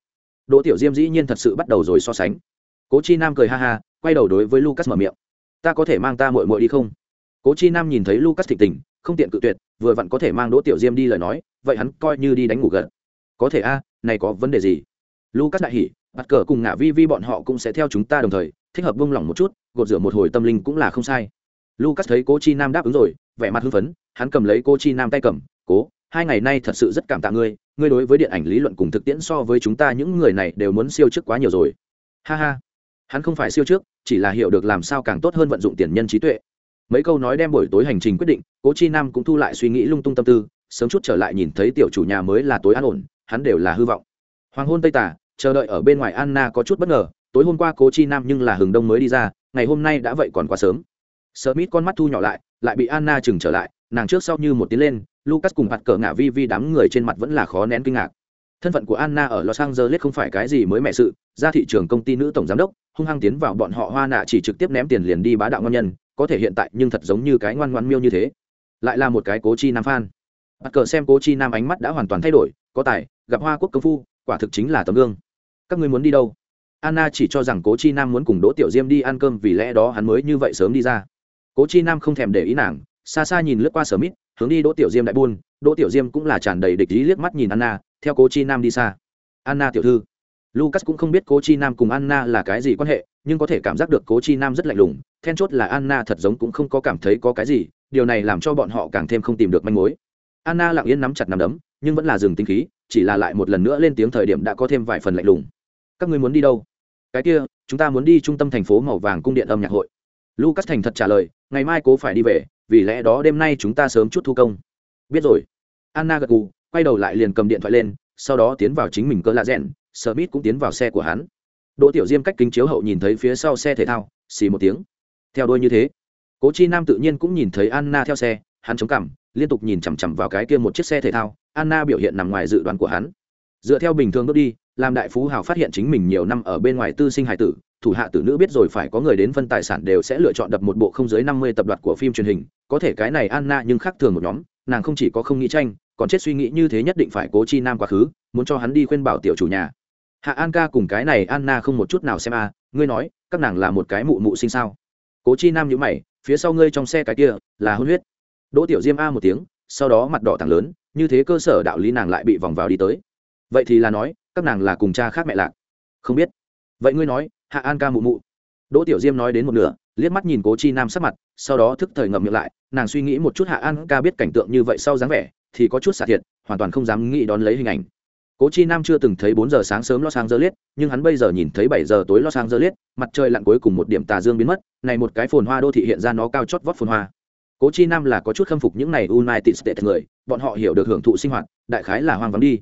Đỗ tiểu diêm dĩ nhiên thật sự bắt đầu rồi so sánh. Cố chi nam cười ha ha, quay đầu đối với lucas mở miệng. Ta có thể mang ta mội mội đi không? Cố chi nam nhìn thấy lucas thịnh tình, không tiện cự tuyệt, vừa vặn có thể mang đỗ tiểu diêm đi lời nói, vậy hắn coi như đi đánh ngủ gật có thể a, này có vấn đề gì? Lucas đại hỉ, bắt cờ cùng ngả vi vi bọn họ cũng sẽ theo chúng ta đồng thời, thích hợp buông lỏng một chút, gột rửa một hồi tâm linh cũng là không sai. Lucas thấy cô chi nam đáp ứng rồi, vẻ mặt hưng phấn, hắn cầm lấy cô chi nam tay cầm, cố, hai ngày nay thật sự rất cảm tạ ngươi ngươi đối với điện ảnh lý luận cùng thực tiễn so với chúng ta những người này đều muốn siêu trước quá nhiều rồi. Ha ha. Hắn không phải siêu trước, chỉ là hiểu được làm sao càng tốt hơn vận dụng tiền nhân trí tuệ. Mấy câu nói đem buổi tối hành trình quyết định cố chi nam cũng thu lại suy nghĩ lung tung tâm tư, sớm chút trở lại nhìn thấy tiểu chủ nhà mới là tối an ổn hắn đều là hư vọng hoàng hôn tây tả chờ đợi ở bên ngoài anna có chút bất ngờ tối hôm qua cố chi nam nhưng là hừng đông mới đi ra ngày hôm nay đã vậy còn quá sớm Smith con mắt thu nhỏ lại, lại bị Anna chừng trở lại, nàng trước sau như một tiếng lên, Lucas cùng mặt cờ ngả vi vi đám người trên mặt vẫn là khó nén kinh ngạc. Thân phận của Anna ở Los Angeles không phải cái gì mới mẹ sự, ra thị trường công ty nữ tổng giám đốc, hung hăng tiến vào bọn họ Hoa nạ chỉ trực tiếp ném tiền liền đi bá đạo ngon nhân, có thể hiện tại nhưng thật giống như cái ngoan ngoãn miêu như thế. Lại là một cái cố chi nam fan. Mặt cờ xem cố chi nam ánh mắt đã hoàn toàn thay đổi, có tài, gặp Hoa quốc công phu, quả thực chính là tấm gương. Các ngươi muốn đi đâu? Anna chỉ cho rằng Cố Chi Nam muốn cùng Đỗ Tiểu Diêm đi ăn cơm vì lẽ đó hắn mới như vậy sớm đi ra. Cố chi nam không thèm để ý nàng xa xa nhìn lướt qua sở mít hướng đi đỗ tiểu diêm đại buôn. Đỗ tiểu diêm cũng là tràn đầy địch ý liếc mắt nhìn anna theo cố chi nam đi xa. Anna tiểu thư. Lucas cũng không biết cố chi nam cùng anna là cái gì quan hệ nhưng có thể cảm giác được cố chi nam rất lạnh lùng then chốt là anna thật giống cũng không có cảm thấy có cái gì điều này làm cho bọn họ càng thêm không tìm được manh mối. Anna lặng yên nắm chặt nắm đấm nhưng vẫn là dừng tinh khí, chỉ là lại một lần nữa lên tiếng thời điểm đã có thêm vài phần lạnh lùng. Các ngươi muốn đi đâu? Cái kia, chúng ta muốn đi trung tâm thành phố màu vàng cung điện âm nhạc hội. Lucas thành thật trả lời, ngày mai cố phải đi về, vì lẽ đó đêm nay chúng ta sớm chút thu công. Biết rồi. Anna gật gù, quay đầu lại liền cầm điện thoại lên, sau đó tiến vào chính mình cơ lạ rẽn smith cũng tiến vào xe của hắn. Đỗ tiểu diêm cách kính chiếu hậu nhìn thấy phía sau xe thể thao, xì một tiếng. Theo đôi như thế, cố chi nam tự nhiên cũng nhìn thấy anna theo xe, hắn chống cằm, liên tục nhìn chằm chằm vào cái kia một chiếc xe thể thao anna biểu hiện nằm ngoài dự đoán của hắn. Dựa theo bình thường bước đi, làm đại phú hào phát hiện chính mình nhiều năm ở bên ngoài tư sinh hải tử, thủ hạ tử nữ biết rồi phải có người đến phân tài sản đều sẽ lựa chọn đập một bộ không dưới năm mươi tập đoạt của phim truyền hình. Có thể cái này anna nhưng khác thường một nhóm, nàng không chỉ có không nghĩ tranh, còn chết suy nghĩ như thế nhất định phải cố chi nam quá khứ, muốn cho hắn đi khuyên bảo tiểu chủ nhà. Hạ an ca cùng cái này anna không một chút nào xem a à, ngươi nói, các nàng là một cái mụ mụ sinh sao? Cố chi nam nhíu mày, phía sau ngươi trong xe cái kia là hôn huyết. Đỗ tiểu diêm a một tiếng sau đó mặt đỏ thẳng lớn, như thế cơ sở đạo lý nàng lại bị vòng vào đi tới. Vậy thì là nói, các nàng là cùng cha khác mẹ lạc. Không biết. Vậy ngươi nói, hạ an ca mụ mụ. Đỗ tiểu diêm nói đến một nửa, liếc mắt nhìn cố chi nam sắc mặt, sau đó thức thời ngậm miệng lại, nàng suy nghĩ một chút hạ an ca biết cảnh tượng như vậy sau dáng vẻ, thì có chút xả thiệt, hoàn toàn không dám nghĩ đón lấy hình ảnh. Cố chi nam chưa từng thấy bốn giờ sáng sớm lo sang dơ liết nhưng hắn bây giờ nhìn thấy bảy giờ tối lo sang dơ liết mặt trời lặn cuối cùng một điểm tà dương biến mất, này một cái phồn hoa đô thị hiện ra nó cao chót vót phồn hoa cố chi nam là có chút khâm phục những này united states người bọn họ hiểu được hưởng thụ sinh hoạt đại khái là hoang vắng đi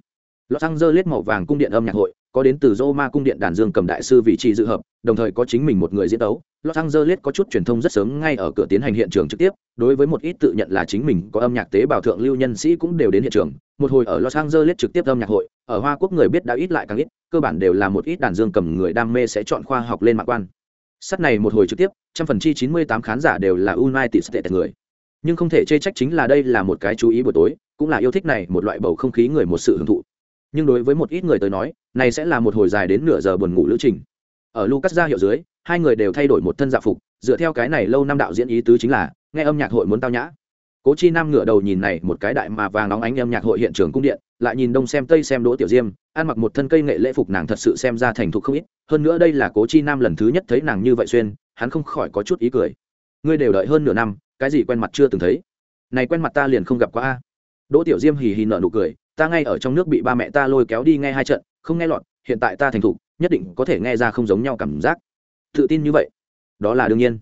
los angeles màu vàng cung điện âm nhạc hội có đến từ Roma cung điện đàn dương cầm đại sư vị trí dự hợp, đồng thời có chính mình một người diễn đấu. Los Angeles có chút truyền thông rất sớm ngay ở cửa tiến hành hiện trường trực tiếp, đối với một ít tự nhận là chính mình có âm nhạc tế bào thượng lưu nhân sĩ cũng đều đến hiện trường. Một hồi ở Los Angeles trực tiếp âm nhạc hội, ở Hoa Quốc người biết đã ít lại càng ít, cơ bản đều là một ít đàn dương cầm người đam mê sẽ chọn khoa học lên mạng quan. Sắt này một hồi trực tiếp, trăm phần chi 98 khán giả đều là United States người. Nhưng không thể chê trách chính là đây là một cái chú ý buổi tối, cũng là yêu thích này một loại bầu không khí người một sự hưởng thụ. Nhưng đối với một ít người tới nói này sẽ là một hồi dài đến nửa giờ buồn ngủ lữ trình. Ở lucas ra hiệu dưới hai người đều thay đổi một thân dạ phục dựa theo cái này lâu năm đạo diễn ý tứ chính là nghe âm nhạc hội muốn tao nhã. Cố chi nam ngửa đầu nhìn này một cái đại mà vàng nóng ánh âm nhạc hội hiện trường cung điện lại nhìn đông xem tây xem đỗ tiểu diêm ăn mặc một thân cây nghệ lễ phục nàng thật sự xem ra thành thục không ít hơn nữa đây là cố chi nam lần thứ nhất thấy nàng như vậy xuyên hắn không khỏi có chút ý cười. Ngươi đều đợi hơn nửa năm cái gì quen mặt chưa từng thấy. Này quen mặt ta liền không gặp qua a. Đỗ tiểu diêm hì hì nở nụ cười, ta ngay ở trong nước bị ba mẹ ta lôi kéo đi nghe hai trận, không nghe lọt, hiện tại ta thành thục, nhất định có thể nghe ra không giống nhau cảm giác. Tự tin như vậy, đó là đương nhiên.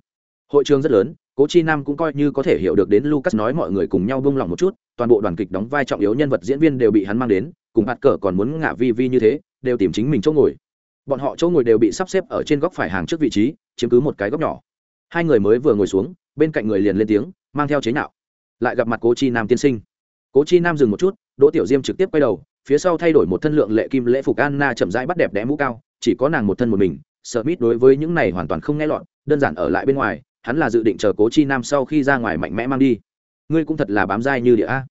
Hội trường rất lớn, cố chi nam cũng coi như có thể hiểu được đến lucas nói mọi người cùng nhau bông lòng một chút, toàn bộ đoàn kịch đóng vai trọng yếu nhân vật diễn viên đều bị hắn mang đến, cùng hạt cờ còn muốn ngả vi vi như thế, đều tìm chính mình chỗ ngồi. Bọn họ chỗ ngồi đều bị sắp xếp ở trên góc phải hàng trước vị trí, chiếm cứ một cái góc nhỏ. Hai người mới vừa ngồi xuống bên cạnh người liền lên tiếng, mang theo chế nhạo. Lại gặp mặt cố chi nam tiên sinh. Cố chi nam dừng một chút, đỗ tiểu diêm trực tiếp quay đầu, phía sau thay đổi một thân lượng lệ kim lễ phục anna chậm rãi bắt đẹp đẽ mũ cao, chỉ có nàng một thân một mình, sợ mít đối với những này hoàn toàn không nghe lọt, đơn giản ở lại bên ngoài, hắn là dự định chờ cố chi nam sau khi ra ngoài mạnh mẽ mang đi. Ngươi cũng thật là bám dai như địa a.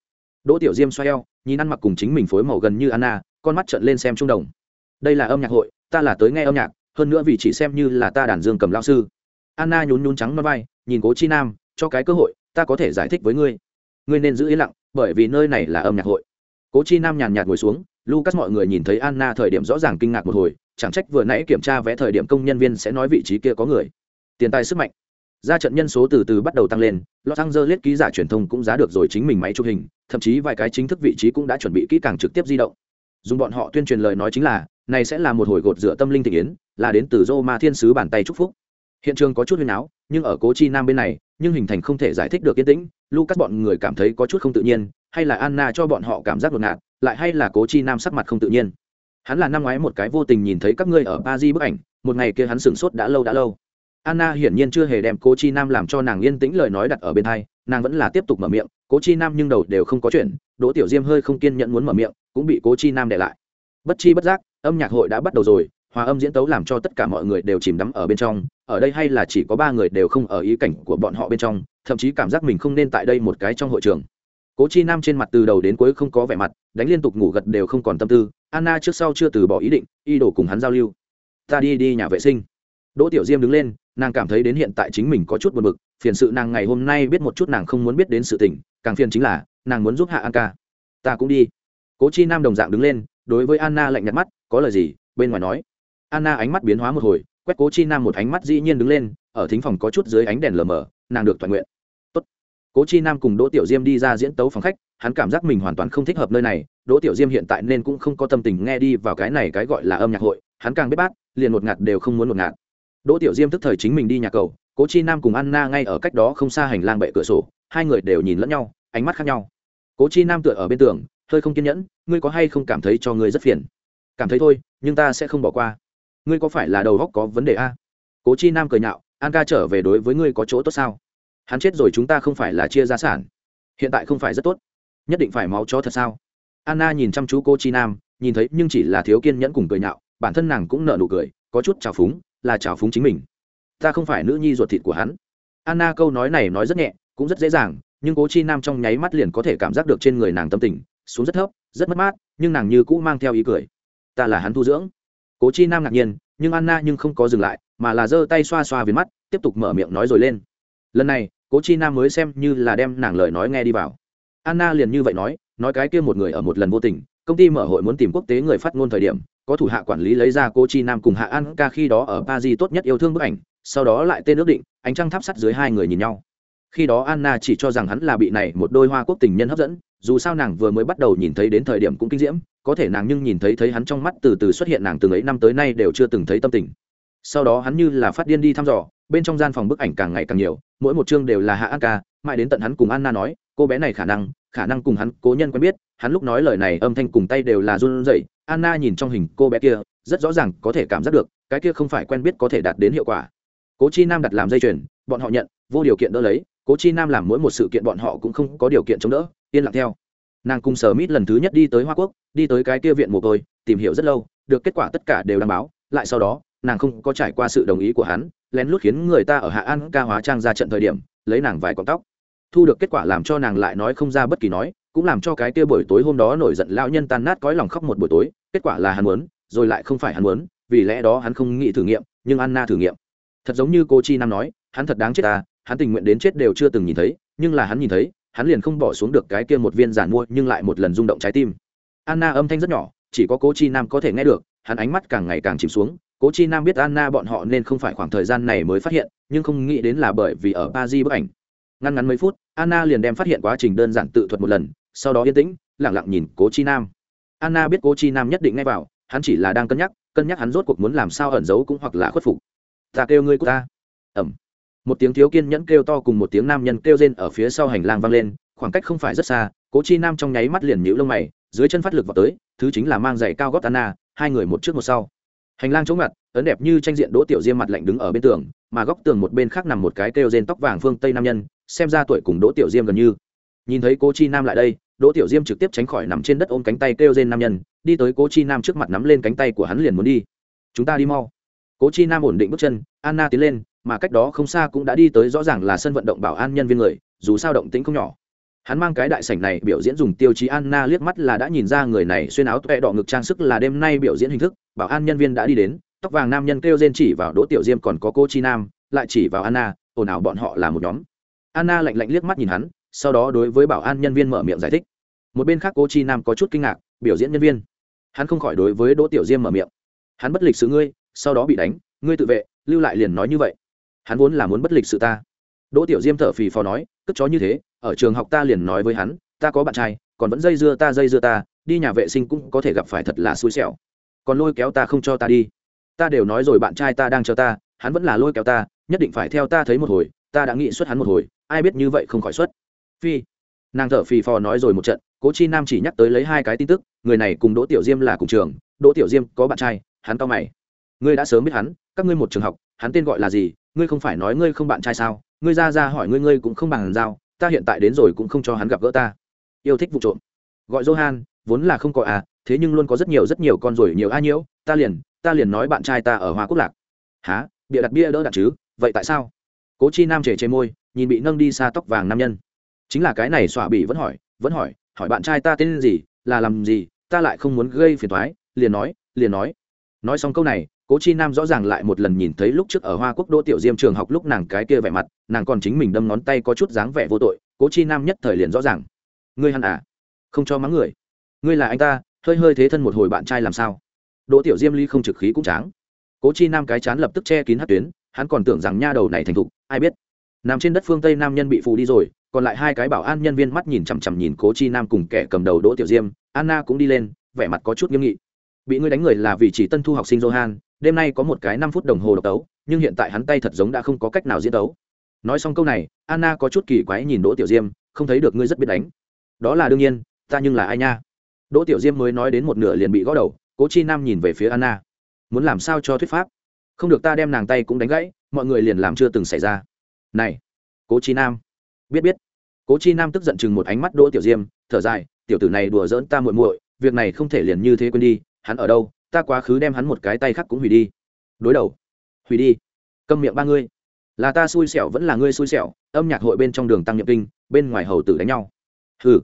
Đỗ tiểu diêm xoay eo, nhìn ăn mặc cùng chính mình phối màu gần như anna, con mắt trợn lên xem trung đồng. Đây là âm nhạc hội, ta là tới nghe âm nhạc, hơn nữa vì chỉ xem như là ta đàn dương cầm lao sư anna nhún nhún trắng nó vai, nhìn cố chi nam, cho cái cơ hội, ta có thể giải thích với ngươi. Ngươi nên giữ yên lặng, bởi vì nơi này là âm nhạc hội. Cố chi nam nhàn nhạt ngồi xuống, lucas mọi người nhìn thấy anna thời điểm rõ ràng kinh ngạc một hồi, chẳng trách vừa nãy kiểm tra vé thời điểm công nhân viên sẽ nói vị trí kia có người. Tiền tài sức mạnh. Ra trận nhân số từ từ bắt đầu tăng lên, los angeles ký giả truyền thông cũng giá được rồi chính mình máy chụp hình, thậm chí vài cái chính thức vị trí cũng đã chuẩn bị kỹ càng trực tiếp di động. Dùng bọn họ tuyên truyền lời nói chính là, này sẽ là một hồi gột rửa tâm linh thị yến, là đến từ Roma thiên sứ bàn tay chúc phúc hiện trường có chút huyền áo, nhưng ở cố chi nam bên này, nhưng hình thành không thể giải thích được yên tĩnh, lucas bọn người cảm thấy có chút không tự nhiên, hay là anna cho bọn họ cảm giác đột ngạt lại hay là cố chi nam sắc mặt không tự nhiên. Hắn là năm ngoái một cái vô tình nhìn thấy các ngươi ở paris bức ảnh, một ngày kia hắn sửng sốt đã lâu đã lâu. Anna hiển nhiên chưa hề đem cố chi nam làm cho nàng yên tĩnh lời nói đặt ở bên thai nàng vẫn là tiếp tục mở miệng, cố chi nam nhưng đầu đều không có chuyện đỗ tiểu diêm hơi không kiên nhẫn muốn mở miệng, cũng bị cố chi nam để lại. Bất chi bất giác, âm nhạc hội đã bắt đầu rồi, hòa âm diễn tấu làm cho tất cả mọi người đều chìm đắm ở bên trong ở đây hay là chỉ có ba người đều không ở ý cảnh của bọn họ bên trong, thậm chí cảm giác mình không nên tại đây một cái trong hội trường. Cố chi nam trên mặt từ đầu đến cuối không có vẻ mặt, đánh liên tục ngủ gật đều không còn tâm tư, anna trước sau chưa từ bỏ ý định y đổ cùng hắn giao lưu. Ta đi đi nhà vệ sinh. Đỗ tiểu diêm đứng lên, nàng cảm thấy đến hiện tại chính mình có chút buồn bực, phiền sự nàng ngày hôm nay biết một chút nàng không muốn biết đến sự tình, càng phiền chính là, nàng muốn giúp hạ an ca. Ta cũng đi. Cố chi nam đồng dạng đứng lên, đối với anna lạnh nhạt mắt, có lời gì? Bên ngoài nói. Anna ánh mắt biến hóa một hồi quét cố chi nam một ánh mắt dĩ nhiên đứng lên, ở thính phòng có chút dưới ánh đèn lờ mờ, nàng được toàn nguyện. Tốt. cố chi nam cùng đỗ tiểu diêm đi ra diễn tấu phòng khách, hắn cảm giác mình hoàn toàn không thích hợp nơi này, đỗ tiểu diêm hiện tại nên cũng không có tâm tình nghe đi vào cái này cái gọi là âm nhạc hội, hắn càng biết bát, liền một ngạt đều không muốn một ngạt. Đỗ tiểu diêm tức thời chính mình đi nhà cầu, cố chi nam cùng anna ngay ở cách đó không xa hành lang bệ cửa sổ, hai người đều nhìn lẫn nhau, ánh mắt khác nhau. Cố chi nam tựa ở bên tường, hơi không kiên nhẫn, ngươi có hay không cảm thấy cho ngươi rất phiền? Cảm thấy thôi, nhưng ta sẽ không bỏ qua ngươi có phải là đầu góc có vấn đề a? Cố chi nam cười nhạo, an ca trở về đối với ngươi có chỗ tốt sao? Hắn chết rồi chúng ta không phải là chia gia sản. Hiện tại không phải rất tốt. Nhất định phải máu cho thật sao? Anna nhìn chăm chú cô chi nam, nhìn thấy nhưng chỉ là thiếu kiên nhẫn cùng cười nhạo, bản thân nàng cũng nợ nụ cười, có chút trào phúng, là trào phúng chính mình. Ta không phải nữ nhi ruột thịt của hắn. Anna câu nói này nói rất nhẹ, cũng rất dễ dàng, nhưng cố chi nam trong nháy mắt liền có thể cảm giác được trên người nàng tâm tình, xuống rất thấp, rất mất mát, nhưng nàng như cũ mang theo ý cười. Ta là hắn thu dưỡng cố chi nam ngạc nhiên, nhưng anna nhưng không có dừng lại, mà là giơ tay xoa xoa viền mắt, tiếp tục mở miệng nói rồi lên. Lần này, cố chi nam mới xem như là đem nàng lời nói nghe đi vào. Anna liền như vậy nói nói cái kia một người ở một lần vô tình, công ty mở hội muốn tìm quốc tế người phát ngôn thời điểm, có thủ hạ quản lý lấy ra cô chi nam cùng hạ an ca khi đó ở paris tốt nhất yêu thương bức ảnh, sau đó lại tên ước định, ánh trăng tháp sắt dưới hai người nhìn nhau. Khi đó anna chỉ cho rằng hắn là bị này một đôi hoa quốc tình nhân hấp dẫn, dù sao nàng vừa mới bắt đầu nhìn thấy đến thời điểm cũng kinh diễm có thể nàng nhưng nhìn thấy thấy hắn trong mắt từ từ xuất hiện nàng từng ấy năm tới nay đều chưa từng thấy tâm tình. Sau đó hắn như là phát điên đi thăm dò, bên trong gian phòng bức ảnh càng ngày càng nhiều, mỗi một chương đều là hạ an ca, mãi đến tận hắn cùng anna nói, cô bé này khả năng khả năng cùng hắn cố nhân quen biết, hắn lúc nói lời này âm thanh cùng tay đều là run rẩy, anna nhìn trong hình cô bé kia, rất rõ ràng có thể cảm giác được, cái kia không phải quen biết có thể đạt đến hiệu quả. Cố chi nam đặt làm dây chuyền, bọn họ nhận, vô điều kiện đỡ lấy, cố chi nam làm mỗi một sự kiện bọn họ cũng không có điều kiện chống đỡ, yên lặng theo nàng cùng sở mít lần thứ nhất đi tới hoa quốc, đi tới cái kia viện mồ côi, tìm hiểu rất lâu, được kết quả tất cả đều đăng báo, lại sau đó, nàng không có trải qua sự đồng ý của hắn, lén lút khiến người ta ở hạ an ca hóa trang ra trận thời điểm, lấy nàng vài con tóc. Thu được kết quả làm cho nàng lại nói không ra bất kỳ nói, cũng làm cho cái kia buổi tối hôm đó nổi giận lão nhân tan nát cõi lòng khóc một buổi tối, kết quả là hắn muốn, rồi lại không phải hắn muốn, vì lẽ đó hắn không nghĩ thử nghiệm, nhưng anna thử nghiệm. Thật giống như cô chi nam nói, hắn thật đáng chết ta hắn tình nguyện đến chết đều chưa từng nhìn thấy, nhưng là hắn nhìn thấy hắn liền không bỏ xuống được cái kia một viên giản mua, nhưng lại một lần rung động trái tim. Anna âm thanh rất nhỏ, chỉ có cố chi nam có thể nghe được, hắn ánh mắt càng ngày càng chìm xuống. Cố chi nam biết anna bọn họ nên không phải khoảng thời gian này mới phát hiện, nhưng không nghĩ đến là bởi vì ở Paris bức ảnh. Ngăn ngắn mấy phút, anna liền đem phát hiện quá trình đơn giản tự thuật một lần, sau đó yên tĩnh lẳng lặng nhìn cố chi nam. Anna biết cố chi nam nhất định nghe vào, hắn chỉ là đang cân nhắc cân nhắc hắn rốt cuộc muốn làm sao ẩn giấu cũng hoặc là khuất phục. Ta kêu ngươi của ta. Ẩm một tiếng thiếu kiên nhẫn kêu to cùng một tiếng nam nhân kêu rên ở phía sau hành lang vang lên, khoảng cách không phải rất xa, cố chi nam trong nháy mắt liền nhũ lông mày, dưới chân phát lực vào tới, thứ chính là mang giày cao gót anna, hai người một trước một sau. Hành lang chống ngặt, ấn đẹp như tranh diện đỗ tiểu diêm mặt lạnh đứng ở bên tường, mà góc tường một bên khác nằm một cái kêu rên tóc vàng phương tây nam nhân, xem ra tuổi cùng đỗ tiểu diêm gần như. Nhìn thấy cố chi nam lại đây, đỗ tiểu diêm trực tiếp tránh khỏi nằm trên đất ôm cánh tay kêu rên nam nhân, đi tới cố chi nam trước mặt nắm lên cánh tay của hắn liền muốn đi. Chúng ta đi mau. Cố chi nam ổn định bước chân, anna tiến lên mà cách đó không xa cũng đã đi tới rõ ràng là sân vận động bảo an nhân viên người, dù sao động tĩnh không nhỏ. Hắn mang cái đại sảnh này, biểu diễn dùng tiêu chí anna liếc mắt là đã nhìn ra người này xuyên áo tuệ đỏ ngực trang sức là đêm nay biểu diễn hình thức, bảo an nhân viên đã đi đến, tóc vàng nam nhân kêu rên chỉ vào đỗ tiểu diêm còn có cô chi nam, lại chỉ vào anna, ồn ào bọn họ là một nhóm. Anna lạnh lạnh liếc mắt nhìn hắn, sau đó đối với bảo an nhân viên mở miệng giải thích. Một bên khác cô chi nam có chút kinh ngạc, biểu diễn nhân viên. Hắn không khỏi đối với đỗ tiểu diêm mở miệng. Hắn bất lịch sự ngươi, sau đó bị đánh, ngươi tự vệ, lưu lại liền nói như vậy hắn vốn là muốn bất lịch sự ta. Đỗ tiểu diêm thở phì phò nói cất chó như thế, ở trường học ta liền nói với hắn, ta có bạn trai, còn vẫn dây dưa ta, dây dưa ta, đi nhà vệ sinh cũng có thể gặp phải thật là xui xẻo. Còn lôi kéo ta không cho ta đi. Ta đều nói rồi bạn trai ta đang chờ ta, hắn vẫn là lôi kéo ta, nhất định phải theo ta thấy một hồi, ta đã nghĩ xuất hắn một hồi, ai biết như vậy không khỏi xuất. Phi. Nàng thở phì phò nói rồi một trận, cố chi nam chỉ nhắc tới lấy hai cái tin tức, người này cùng đỗ tiểu diêm là cùng trường, đỗ tiểu diêm có bạn trai, hắn to mày. Ngươi đã sớm biết hắn, các ngươi một trường học hắn tên gọi là gì, ngươi không phải nói ngươi không bạn trai sao? Ngươi ra ra hỏi ngươi ngươi cũng không bằng giao, ta hiện tại đến rồi cũng không cho hắn gặp gỡ ta. Yêu thích vụ trộm. Gọi johan, vốn là không có à thế nhưng luôn có rất nhiều rất nhiều con rồi, nhiều a nhiễu, ta liền ta liền nói bạn trai ta ở hoa quốc lạc. Há bịa đặt bia đỡ đặt chứ, vậy tại sao? Cố chi nam chề chê môi, nhìn bị nâng đi xa tóc vàng nam nhân. Chính là cái này xỏa bị vẫn hỏi vẫn hỏi hỏi bạn trai ta tên gì, là làm gì, ta lại không muốn gây phiền thoái liền nói liền nói. Nói xong câu này cố chi nam rõ ràng lại một lần nhìn thấy lúc trước ở hoa quốc đỗ tiểu diêm trường học lúc nàng cái kia vẻ mặt, nàng còn chính mình đâm ngón tay có chút dáng vẻ vô tội, cố chi nam nhất thời liền rõ ràng. Ngươi hẳn à? Không cho mắng người. Ngươi là anh ta, hơi hơi thế thân một hồi bạn trai làm sao? Đỗ tiểu diêm ly không trực khí cũng tráng. Cố chi nam cái chán lập tức che kín hát tuyến, hắn còn tưởng rằng nha đầu này thành thục, ai biết. Nằm trên đất phương tây nam nhân bị phù đi rồi, còn lại hai cái bảo an nhân viên mắt nhìn chằm chằm nhìn cố chi nam cùng kẻ cầm đầu đỗ tiểu diêm, anna cũng đi lên, vẻ mặt có chút nghiêm nghị. Bị ngươi đánh người là vì chỉ tân thu học sinh johan đêm nay có một cái năm phút đồng hồ độc tấu, nhưng hiện tại hắn tay thật giống đã không có cách nào diễn tấu. Nói xong câu này, anna có chút kỳ quái nhìn đỗ tiểu diêm, không thấy được ngươi rất biết đánh. Đó là đương nhiên, ta nhưng là ai nha? Đỗ tiểu diêm mới nói đến một nửa liền bị gõ đầu, cố chi nam nhìn về phía anna. Muốn làm sao cho thuyết pháp? Không được ta đem nàng tay cũng đánh gãy, mọi người liền làm chưa từng xảy ra. Này, cố chi nam. Biết biết. Cố chi nam tức giận chừng một ánh mắt đỗ tiểu diêm, thở dài, tiểu tử này đùa giỡn ta muội muội, việc này không thể liền như thế quên đi, hắn ở đâu? Ta quá khứ đem hắn một cái tay khác cũng hủy đi. Đối đầu. Hủy đi. Câm miệng ba ngươi. Là ta xui xẻo vẫn là ngươi xui xẻo, âm nhạc hội bên trong đường tăng nhậm kinh, bên ngoài hầu tử đánh nhau. Hừ.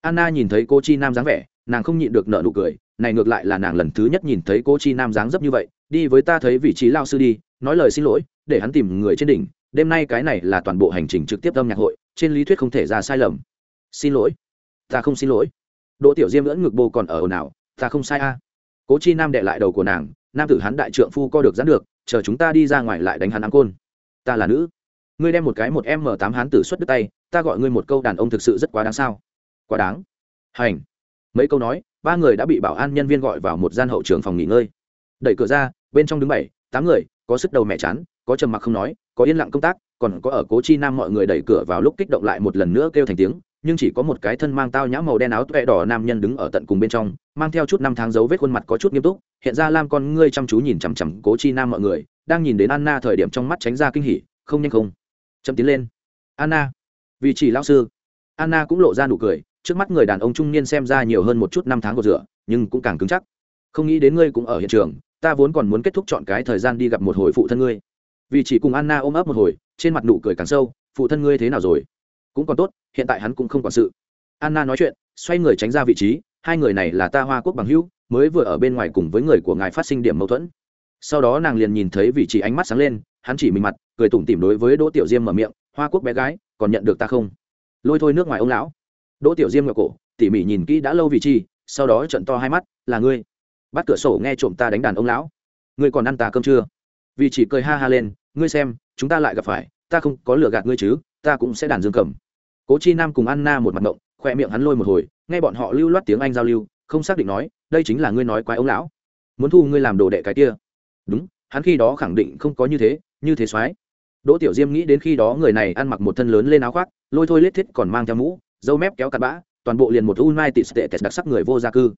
Anna nhìn thấy cô chi nam dáng vẻ, nàng không nhịn được nợ nụ cười, này ngược lại là nàng lần thứ nhất nhìn thấy cô chi nam dáng dấp như vậy, đi với ta thấy vị trí lao sư đi, nói lời xin lỗi, để hắn tìm người trên đỉnh, đêm nay cái này là toàn bộ hành trình trực tiếp âm nhạc hội, trên lý thuyết không thể ra sai lầm. Xin lỗi. Ta không xin lỗi. Đỗ tiểu diêm lẫn ngực bô còn ở ồn ào, ta không sai a cố chi nam đệ lại đầu của nàng, nam tử hắn đại trượng phu co được dán được, chờ chúng ta đi ra ngoài lại đánh hắn áng côn. Ta là nữ. Ngươi đem một cái một m tám hán tử xuất đứt tay, ta gọi ngươi một câu đàn ông thực sự rất quá đáng sao? Quá đáng. Hành. Mấy câu nói, ba người đã bị bảo an nhân viên gọi vào một gian hậu trường phòng nghỉ ngơi. Đẩy cửa ra, bên trong đứng bảy, tám người, có sức đầu mẹ chán, có trầm mặc không nói, có yên lặng công tác, còn có ở cố chi nam mọi người đẩy cửa vào lúc kích động lại một lần nữa kêu thành tiếng nhưng chỉ có một cái thân mang tao nhã màu đen áo tuệ đỏ nam nhân đứng ở tận cùng bên trong, mang theo chút năm tháng dấu vết khuôn mặt có chút nghiêm túc, hiện ra lam con ngươi chăm chú nhìn chằm chằm cố chi nam mọi người, đang nhìn đến anna thời điểm trong mắt tránh ra kinh hỉ, không nhanh không. Chậm tiến lên. Anna. Vì chỉ lão sư. Anna cũng lộ ra nụ cười, trước mắt người đàn ông trung niên xem ra nhiều hơn một chút năm tháng của rửa, nhưng cũng càng cứng chắc. Không nghĩ đến ngươi cũng ở hiện trường, ta vốn còn muốn kết thúc chọn cái thời gian đi gặp một hồi phụ thân ngươi. Vì chỉ cùng anna ôm ấp một hồi, trên mặt nụ cười càng sâu, phụ thân ngươi thế nào rồi? Cũng còn tốt, hiện tại hắn cũng không quản sự. Anna nói chuyện, xoay người tránh ra vị trí, hai người này là ta hoa quốc bằng hữu, mới vừa ở bên ngoài cùng với người của ngài phát sinh điểm mâu thuẫn. Sau đó nàng liền nhìn thấy vị trí ánh mắt sáng lên, hắn chỉ mình mặt, cười tủm tỉm đối với đỗ tiểu diêm mở miệng, hoa quốc bé gái, còn nhận được ta không? Lôi thôi nước ngoài ông lão. Đỗ tiểu diêm ngựa cổ, tỉ mỉ nhìn kỹ đã lâu vị trí, sau đó trận to hai mắt, là ngươi. Bắt cửa sổ nghe trộm ta đánh đàn ông lão. Ngươi còn ăn tà cơm chưa? Vì chỉ cười ha ha lên, ngươi xem, chúng ta lại gặp phải, ta không có lừa gạt ngươi chứ, ta cũng sẽ đàn dương cầm cố chi nam cùng anna một mặt động khoe miệng hắn lôi một hồi, nghe bọn họ lưu loát tiếng anh giao lưu, không xác định nói, đây chính là ngươi nói quái ông lão. Muốn thu ngươi làm đồ đệ cái kia. Đúng, hắn khi đó khẳng định không có như thế như thế soái đỗ tiểu diêm nghĩ đến khi đó người này ăn mặc một thân lớn lên áo khoác, lôi thôi lết thiết còn mang theo mũ, dâu mép kéo cặp bã, toàn bộ liền một u mai tịt tệ tẹt đặc sắc người vô gia cư.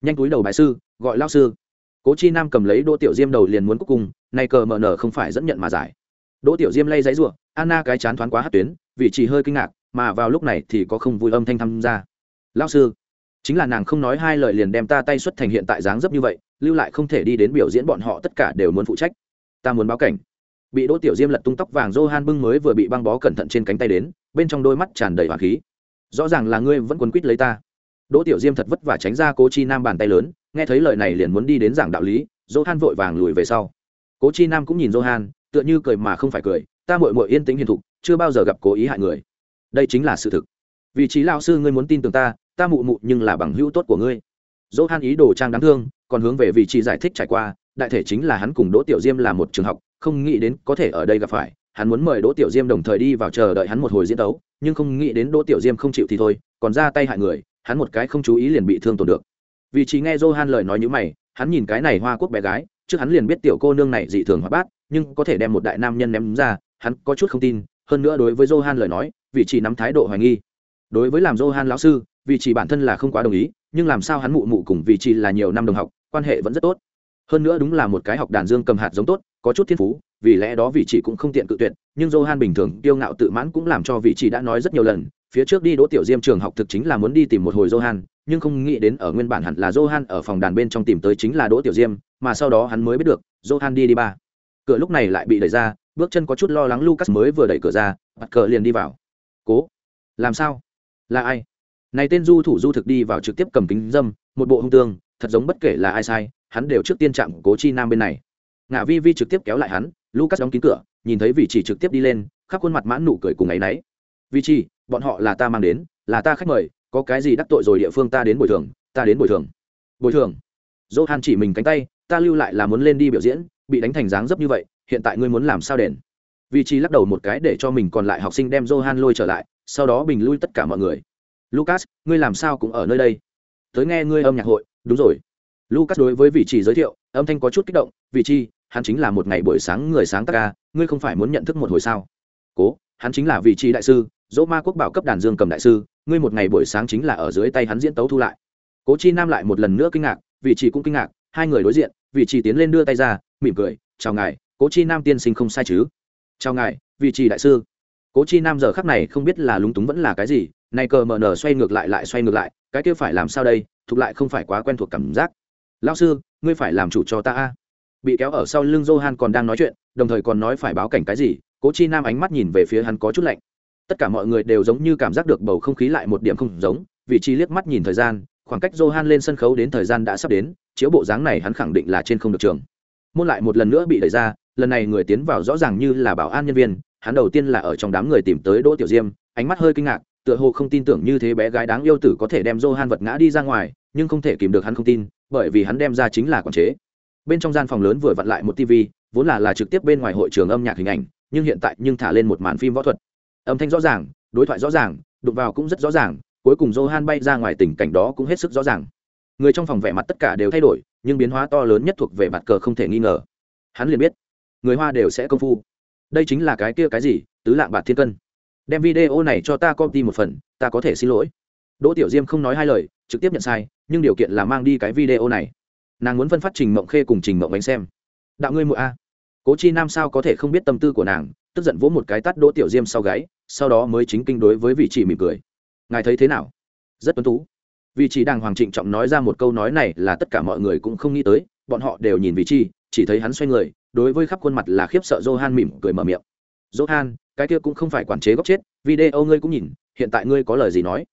Nhanh túi đầu bài sư, gọi lao sư. Cố chi nam cầm lấy đỗ tiểu diêm đầu liền muốn cuối cùng, nay cờ mờ nở không phải dẫn nhận mà giải. Đỗ tiểu diêm lay giấy ruộng anna cái chán thoáng quá hát tuyến vị chỉ hơi kinh ngạc mà vào lúc này thì có không vui âm thanh tham gia. Lao sư, chính là nàng không nói hai lời liền đem ta tay xuất thành hiện tại dáng dấp như vậy, lưu lại không thể đi đến biểu diễn bọn họ tất cả đều muốn phụ trách. Ta muốn báo cảnh. Bị đỗ tiểu diêm lật tung tóc vàng johan bưng mới vừa bị băng bó cẩn thận trên cánh tay đến, bên trong đôi mắt tràn đầy hoàng khí. Rõ ràng là ngươi vẫn quấn quýt lấy ta. Đỗ tiểu diêm thật vất vả tránh ra cố chi nam bàn tay lớn, nghe thấy lời này liền muốn đi đến giảng đạo lý, johan vội vàng lùi về sau. Cố chi nam cũng nhìn johan, tựa như cười mà không phải cười, ta mội mội yên tĩnh hiền thục, chưa bao giờ gặp cố ý hại người đây chính là sự thực. Vị trí lao sư ngươi muốn tin tưởng ta ta mụ mụ nhưng là bằng hữu tốt của ngươi. Dỗ han ý đồ trang đáng thương, còn hướng về vị trí giải thích trải qua, đại thể chính là hắn cùng đỗ tiểu diêm là một trường học, không nghĩ đến có thể ở đây gặp phải. Hắn muốn mời đỗ tiểu diêm đồng thời đi vào chờ đợi hắn một hồi diễn tấu nhưng không nghĩ đến đỗ tiểu diêm không chịu thì thôi, còn ra tay hại người, hắn một cái không chú ý liền bị thương tổn được. Vị trí nghe johan lời nói như mày, hắn nhìn cái này hoa quốc bé gái, trước hắn liền biết tiểu cô nương này dị thường hoa bát, nhưng có thể đem một đại nam nhân ném ra, hắn có chút không tin. Hơn nữa đối với johan lời nói vị chỉ nắm thái độ hoài nghi. Đối với làm johan lão sư, vị chỉ bản thân là không quá đồng ý, nhưng làm sao hắn mụ mụ cùng vị chỉ là nhiều năm đồng học, quan hệ vẫn rất tốt. Hơn nữa đúng là một cái học đàn dương cầm hạt giống tốt, có chút thiên phú, vì lẽ đó vị chỉ cũng không tiện cự tuyệt, nhưng johan bình thường kiêu ngạo tự mãn cũng làm cho vị chỉ đã nói rất nhiều lần, phía trước đi đỗ tiểu diêm trường học thực chính là muốn đi tìm một hồi johan, nhưng không nghĩ đến ở nguyên bản hẳn là johan ở phòng đàn bên trong tìm tới chính là đỗ tiểu diêm, mà sau đó hắn mới biết được, johan đi đi ba. Cửa lúc này lại bị đẩy ra, bước chân có chút lo lắng lucas mới vừa đẩy cửa ra, bắt cờ liền đi vào cố. Làm sao? Là ai? Này tên du thủ du thực đi vào trực tiếp cầm kính dâm, một bộ hung tương, thật giống bất kể là ai sai, hắn đều trước tiên chạm cố chi nam bên này. Ngã vi vi trực tiếp kéo lại hắn, lucas đóng kín cửa, nhìn thấy vị chỉ trực tiếp đi lên, khắp khuôn mặt mãn nụ cười cùng ấ y náy. Vi chi, bọn họ là ta mang đến, là ta khách mời, có cái gì đắc tội rồi địa phương ta đến bồi thường, ta đến bồi thường. Bồi thường? Dỗ hàn chỉ mình cánh tay, ta lưu lại là muốn lên đi biểu diễn, bị đánh thành dáng dấp như vậy, hiện tại ngươi muốn làm sao đền? Vị trí lắc đầu một cái để cho mình còn lại học sinh đem johan lôi trở lại, sau đó bình lui tất cả mọi người. Lucas, ngươi làm sao cũng ở nơi đây? Tới nghe ngươi âm nhạc hội, đúng rồi. Lucas đối với vị trí giới thiệu, âm thanh có chút kích động, vị trí, hắn chính là một ngày buổi sáng người sáng tác ca, ngươi không phải muốn nhận thức một hồi sao? Cố, hắn chính là vị trí đại sư, dỗ ma quốc bảo cấp đàn dương cầm đại sư, ngươi một ngày buổi sáng chính là ở dưới tay hắn diễn tấu thu lại. Cố chi nam lại một lần nữa kinh ngạc, vị trí cũng kinh ngạc, hai người đối diện, vị trí tiến lên đưa tay ra, mỉm cười, chào ngài, cố chi nam tiên sinh không sai chứ? Chào ngài, vị trí đại sư. Cố chi nam giờ khắc này không biết là lúng túng vẫn là cái gì, nay cờ mờ nờ xoay ngược lại lại xoay ngược lại, cái kia phải làm sao đây, thuộc lại không phải quá quen thuộc cảm giác. Lao sư, ngươi phải làm chủ cho ta a. Bị kéo ở sau lưng johan còn đang nói chuyện, đồng thời còn nói phải báo cảnh cái gì, cố chi nam ánh mắt nhìn về phía hắn có chút lạnh. Tất cả mọi người đều giống như cảm giác được bầu không khí lại một điểm không giống, vị trí liếc mắt nhìn thời gian, khoảng cách johan lên sân khấu đến thời gian đã sắp đến, chiếu bộ dáng này hắn khẳng định là trên không được trường. Môn lại một lần nữa bị đẩy ra lần này người tiến vào rõ ràng như là bảo an nhân viên, hắn đầu tiên là ở trong đám người tìm tới đỗ tiểu diêm, ánh mắt hơi kinh ngạc, tựa hồ không tin tưởng như thế bé gái đáng yêu tử có thể đem johan vật ngã đi ra ngoài, nhưng không thể kìm được hắn không tin, bởi vì hắn đem ra chính là quản chế. Bên trong gian phòng lớn vừa vặn lại một tv vốn là là trực tiếp bên ngoài hội trường âm nhạc hình ảnh, nhưng hiện tại nhưng thả lên một màn phim võ thuật. Âm thanh rõ ràng, đối thoại rõ ràng, đụng vào cũng rất rõ ràng, cuối cùng johan bay ra ngoài tình cảnh đó cũng hết sức rõ ràng. Người trong phòng vẻ mặt tất cả đều thay đổi, nhưng biến hóa to lớn nhất thuộc về mặt cờ không thể nghi ngờ. Hắn liền biết người hoa đều sẽ công phu. Đây chính là cái kia cái gì, tứ lạng bạc thiên cân. Đem video này cho ta copy một phần, ta có thể xin lỗi. Đỗ tiểu diêm không nói hai lời, trực tiếp nhận sai, nhưng điều kiện là mang đi cái video này. Nàng muốn phân phát trình mộng khê cùng trình mộng bánh xem. Đạo ngươi mụa a. Cố chi nam sao có thể không biết tâm tư của nàng, tức giận vỗ một cái tắt đỗ tiểu diêm sau gáy, sau đó mới chính kinh đối với vị trí mỉm cười. Ngài thấy thế nào? Rất tuân tú. Vị trí đàng hoàng trịnh trọng nói ra một câu nói này là tất cả mọi người cũng không nghĩ tới, bọn họ đều nhìn vị trí, chỉ thấy hắn xoay người đối với khắp khuôn mặt là khiếp sợ johan mỉm cười mở miệng. Johan, cái kia cũng không phải quản chế góc chết, video ngươi cũng nhìn, hiện tại ngươi có lời gì nói?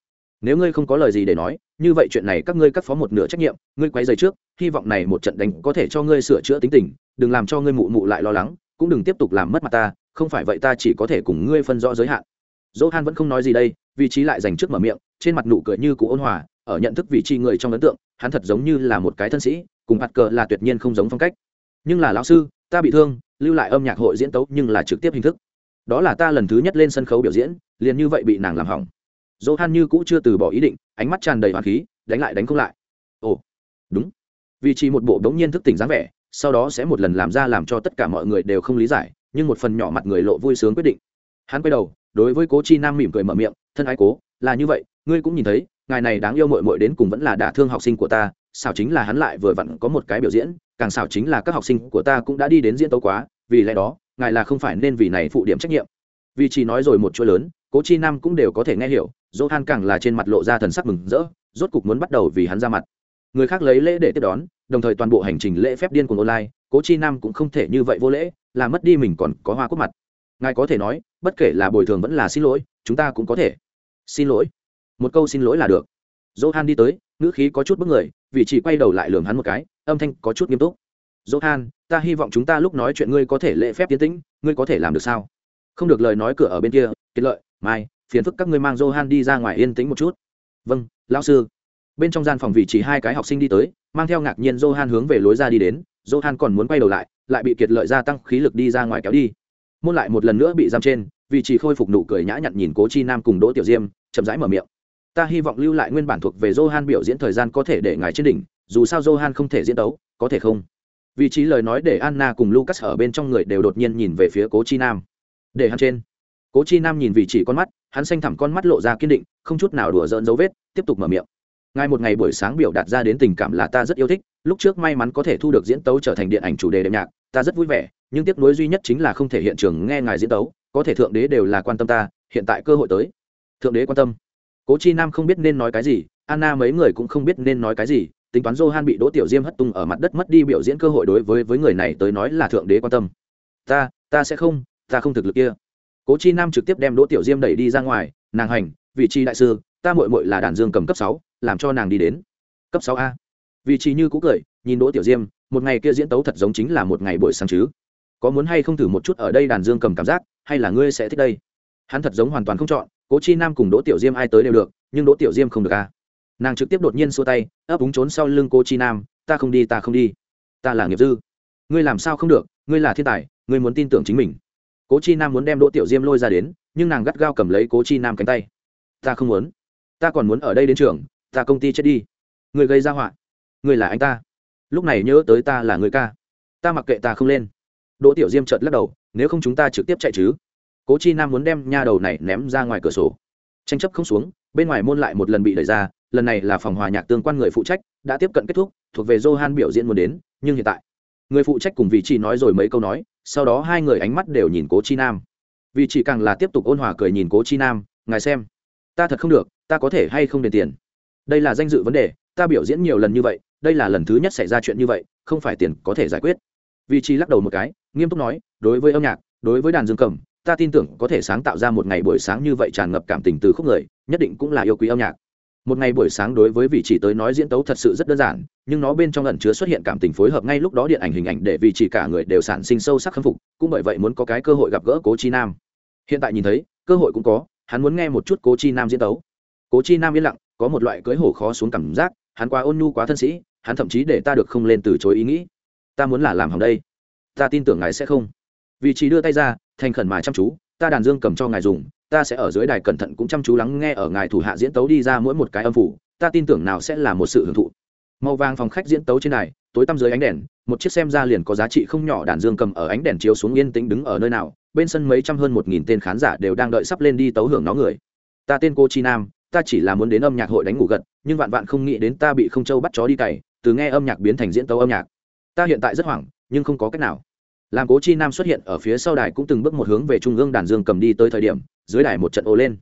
Nếu ngươi không có lời gì để nói, như vậy chuyện này các ngươi cắt phó một nửa trách nhiệm, ngươi quay giày trước, hy vọng này một trận đánh có thể cho ngươi sửa chữa tính tình, đừng làm cho ngươi mụ mụ lại lo lắng, cũng đừng tiếp tục làm mất mặt ta, không phải vậy ta chỉ có thể cùng ngươi phân rõ giới hạn. Johan vẫn không nói gì đây, vị trí lại dành trước mở miệng, trên mặt nụ cười như cũ ôn hòa, ở nhận thức vị trí người trong ấn tượng, hắn thật giống như là một cái thân sĩ, cùng hạt cờ là tuyệt nhiên không giống phong cách. Nhưng là lão sư ta bị thương lưu lại âm nhạc hội diễn tấu nhưng là trực tiếp hình thức đó là ta lần thứ nhất lên sân khấu biểu diễn liền như vậy bị nàng làm hỏng Johan như cũ chưa từ bỏ ý định, ánh mắt tràn đầy hoàng khí, đánh lại đánh không lại. Ồ, đúng. Vì chỉ một bộ đống nhiên thức tỉnh dáng vẻ, sau đó sẽ một lần làm ra làm cho tất cả mọi người đều không lý giải, nhưng một phần nhỏ mặt người lộ vui sướng quyết định. Hắn quay đầu, đối với Cố Chi Nam mỉm cười mở miệng, "Thân ái cố, là như vậy, ngươi cũng nhìn thấy, ngài này đáng yêu muội muội đến cùng vẫn là đả thương học sinh của ta, xảo chính là hắn lại vừa vặn có một cái biểu diễn, càng xảo chính là các học sinh của ta cũng đã đi đến diễn tấu quá, vì lẽ đó, ngài là không phải nên vì này phụ điểm trách nhiệm." vì chỉ nói rồi một chuỗi lớn, Cố Chi Nam cũng đều có thể nghe hiểu, Johan càng là trên mặt lộ ra thần sắc mừng rỡ, rốt cục muốn bắt đầu vì hắn ra mặt. Người khác lấy lễ để tiếp đón, đồng thời toàn bộ hành trình lễ phép điên cuồng online, Cố Chi Nam cũng không thể như vậy vô lễ, là mất đi mình còn có hoa quốc mặt. Ngài có thể nói, bất kể là bồi thường vẫn là xin lỗi, chúng ta cũng có thể. Xin lỗi. Một câu xin lỗi là được. Johan đi tới, ngữ khí có chút bức người, Vị chỉ quay đầu lại lườm hắn một cái, âm thanh có chút nghiêm túc. Johan, ta hy vọng chúng ta lúc nói chuyện ngươi có thể lễ phép tiến tĩnh, ngươi có thể làm được sao? Không được lời nói cửa ở bên kia, kết lợi, mai, phiền phức các ngươi mang Johan đi ra ngoài yên tĩnh một chút. Vâng, lão sư. Bên trong gian phòng vị chỉ hai cái học sinh đi tới, mang theo ngạc nhiên Johan hướng về lối ra đi đến, Johan còn muốn quay đầu lại, lại bị kiệt lợi gia tăng khí lực đi ra ngoài kéo đi. Môn lại một lần nữa bị giam trên, vị chỉ khôi phục nụ cười nhã nhặn nhìn Cố Chi Nam cùng Đỗ Tiểu Diêm, chậm rãi mở miệng. Ta hy vọng lưu lại nguyên bản thuộc về Johan biểu diễn thời gian có thể để ngài trên đỉnh, dù sao Johan không thể diễn đấu, có thể không? Vị trí lời nói để Anna cùng Lucas ở bên trong người đều đột nhiên nhìn về phía Cố Chi Nam. Để hắn trên. Cố Chi Nam nhìn vị trí con mắt, hắn xanh thẳm con mắt lộ ra kiên định không chút nào đùa dỡn dấu vết tiếp tục mở miệng Ngay một ngày buổi sáng biểu đạt ra đến tình cảm là ta rất yêu thích lúc trước may mắn có thể thu được diễn tấu trở thành điện ảnh chủ đề đệm nhạc ta rất vui vẻ nhưng tiếc nuối duy nhất chính là không thể hiện trường nghe ngài diễn tấu có thể thượng đế đều là quan tâm ta hiện tại cơ hội tới thượng đế quan tâm cố chi nam không biết nên nói cái gì, anna mấy người cũng không biết nên nói cái gì, tính toán johan bị đỗ tiểu diêm hất tung ở mặt đất mất đi biểu diễn cơ hội đối với với người này tới nói là thượng đế quan tâm. Ta ta sẽ không, ta không thực lực kia. Cố chi nam trực tiếp đem đỗ tiểu diêm đẩy đi ra ngoài, nàng hành, vị trí đại sư, ta mội mội là đàn dương cầm cấp sáu, làm cho nàng đi đến cấp sáu a. Vị trí như cũ cười, nhìn đỗ tiểu diêm, một ngày kia diễn tấu thật giống chính là một ngày buổi sáng chứ. Có muốn hay không thử một chút ở đây đàn dương cầm cảm giác, hay là ngươi sẽ thích đây? Hắn thật giống hoàn toàn không chọn cố chi nam cùng đỗ tiểu diêm ai tới đều được, nhưng đỗ tiểu diêm không được ca nàng trực tiếp đột nhiên xua tay, ấp úng trốn sau lưng cô chi nam, ta không đi, ta không đi. Ta là nghiệp dư. Ngươi làm sao không được, ngươi là thiên tài, ngươi muốn tin tưởng chính mình. Cố chi nam muốn đem đỗ tiểu diêm lôi ra đến, nhưng nàng gắt gao cầm lấy cố chi nam cánh tay. Ta không muốn. Ta còn muốn ở đây đến trường, ta công ty chết đi. Người gây ra họa. Người là anh ta. Lúc này nhớ tới ta là người ca. Ta mặc kệ ta không lên. Đỗ tiểu diêm chợt lắc đầu, nếu không chúng ta trực tiếp chạy chứ? Cố chi nam muốn đem nha đầu này ném ra ngoài cửa sổ. Tranh chấp không xuống, bên ngoài môn lại một lần bị đẩy ra, lần này là phòng hòa nhạc tương quan người phụ trách, đã tiếp cận kết thúc, thuộc về johan biểu diễn muốn đến, nhưng hiện tại, người phụ trách cùng vị trí nói rồi mấy câu nói, sau đó hai người ánh mắt đều nhìn cố chi nam. Vị chỉ càng là tiếp tục ôn hòa cười nhìn cố chi nam, ngài xem, ta thật không được, ta có thể hay không đền tiền? Đây là danh dự vấn đề, ta biểu diễn nhiều lần như vậy, đây là lần thứ nhất xảy ra chuyện như vậy, không phải tiền có thể giải quyết. Vị trí lắc đầu một cái, nghiêm túc nói, đối với âm nhạc, đối với đàn dương cầm ta tin tưởng có thể sáng tạo ra một ngày buổi sáng như vậy tràn ngập cảm tình từ khúc người, nhất định cũng là yêu quý âm nhạc. Một ngày buổi sáng đối với vị trí tới nói diễn tấu thật sự rất đơn giản, nhưng nó bên trong ẩn chứa xuất hiện cảm tình phối hợp ngay lúc đó điện ảnh hình ảnh để vị chỉ cả người đều sản sinh sâu sắc khâm phục, cũng bởi vậy muốn có cái cơ hội gặp gỡ cố chi nam. Hiện tại nhìn thấy, cơ hội cũng có, hắn muốn nghe một chút cố chi nam diễn tấu. Cố chi nam yên lặng, có một loại cưỡi hổ khó xuống cảm giác, hắn quá ôn nhu quá thân sĩ, hắn thậm chí để ta được không lên từ chối ý nghĩ. Ta muốn là làm hỏng đây. Ta tin tưởng ngài sẽ không. Vị trí đưa tay ra thành khẩn mà chăm chú, ta đàn dương cầm cho ngài dùng, ta sẽ ở dưới đài cẩn thận cũng chăm chú lắng nghe ở ngài thủ hạ diễn tấu đi ra mỗi một cái âm phủ, ta tin tưởng nào sẽ là một sự hưởng thụ. Màu vàng phòng khách diễn tấu trên này tối tăm dưới ánh đèn, một chiếc xem ra liền có giá trị không nhỏ đàn dương cầm ở ánh đèn chiếu xuống yên tĩnh đứng ở nơi nào, bên sân mấy trăm hơn một nghìn tên khán giả đều đang đợi sắp lên đi tấu hưởng nó người. Ta tên cô chi nam, ta chỉ là muốn đến âm nhạc hội đánh ngủ gật, nhưng vạn vạn không nghĩ đến ta bị không châu bắt chó đi cày, từ nghe âm nhạc biến thành diễn tấu âm nhạc. Ta hiện tại rất hoảng, nhưng không có cách nào làm cố chi nam xuất hiện ở phía sau đài cũng từng bước một hướng về trung ương đàn dương cầm đi tới thời điểm, dưới đài một trận ô lên.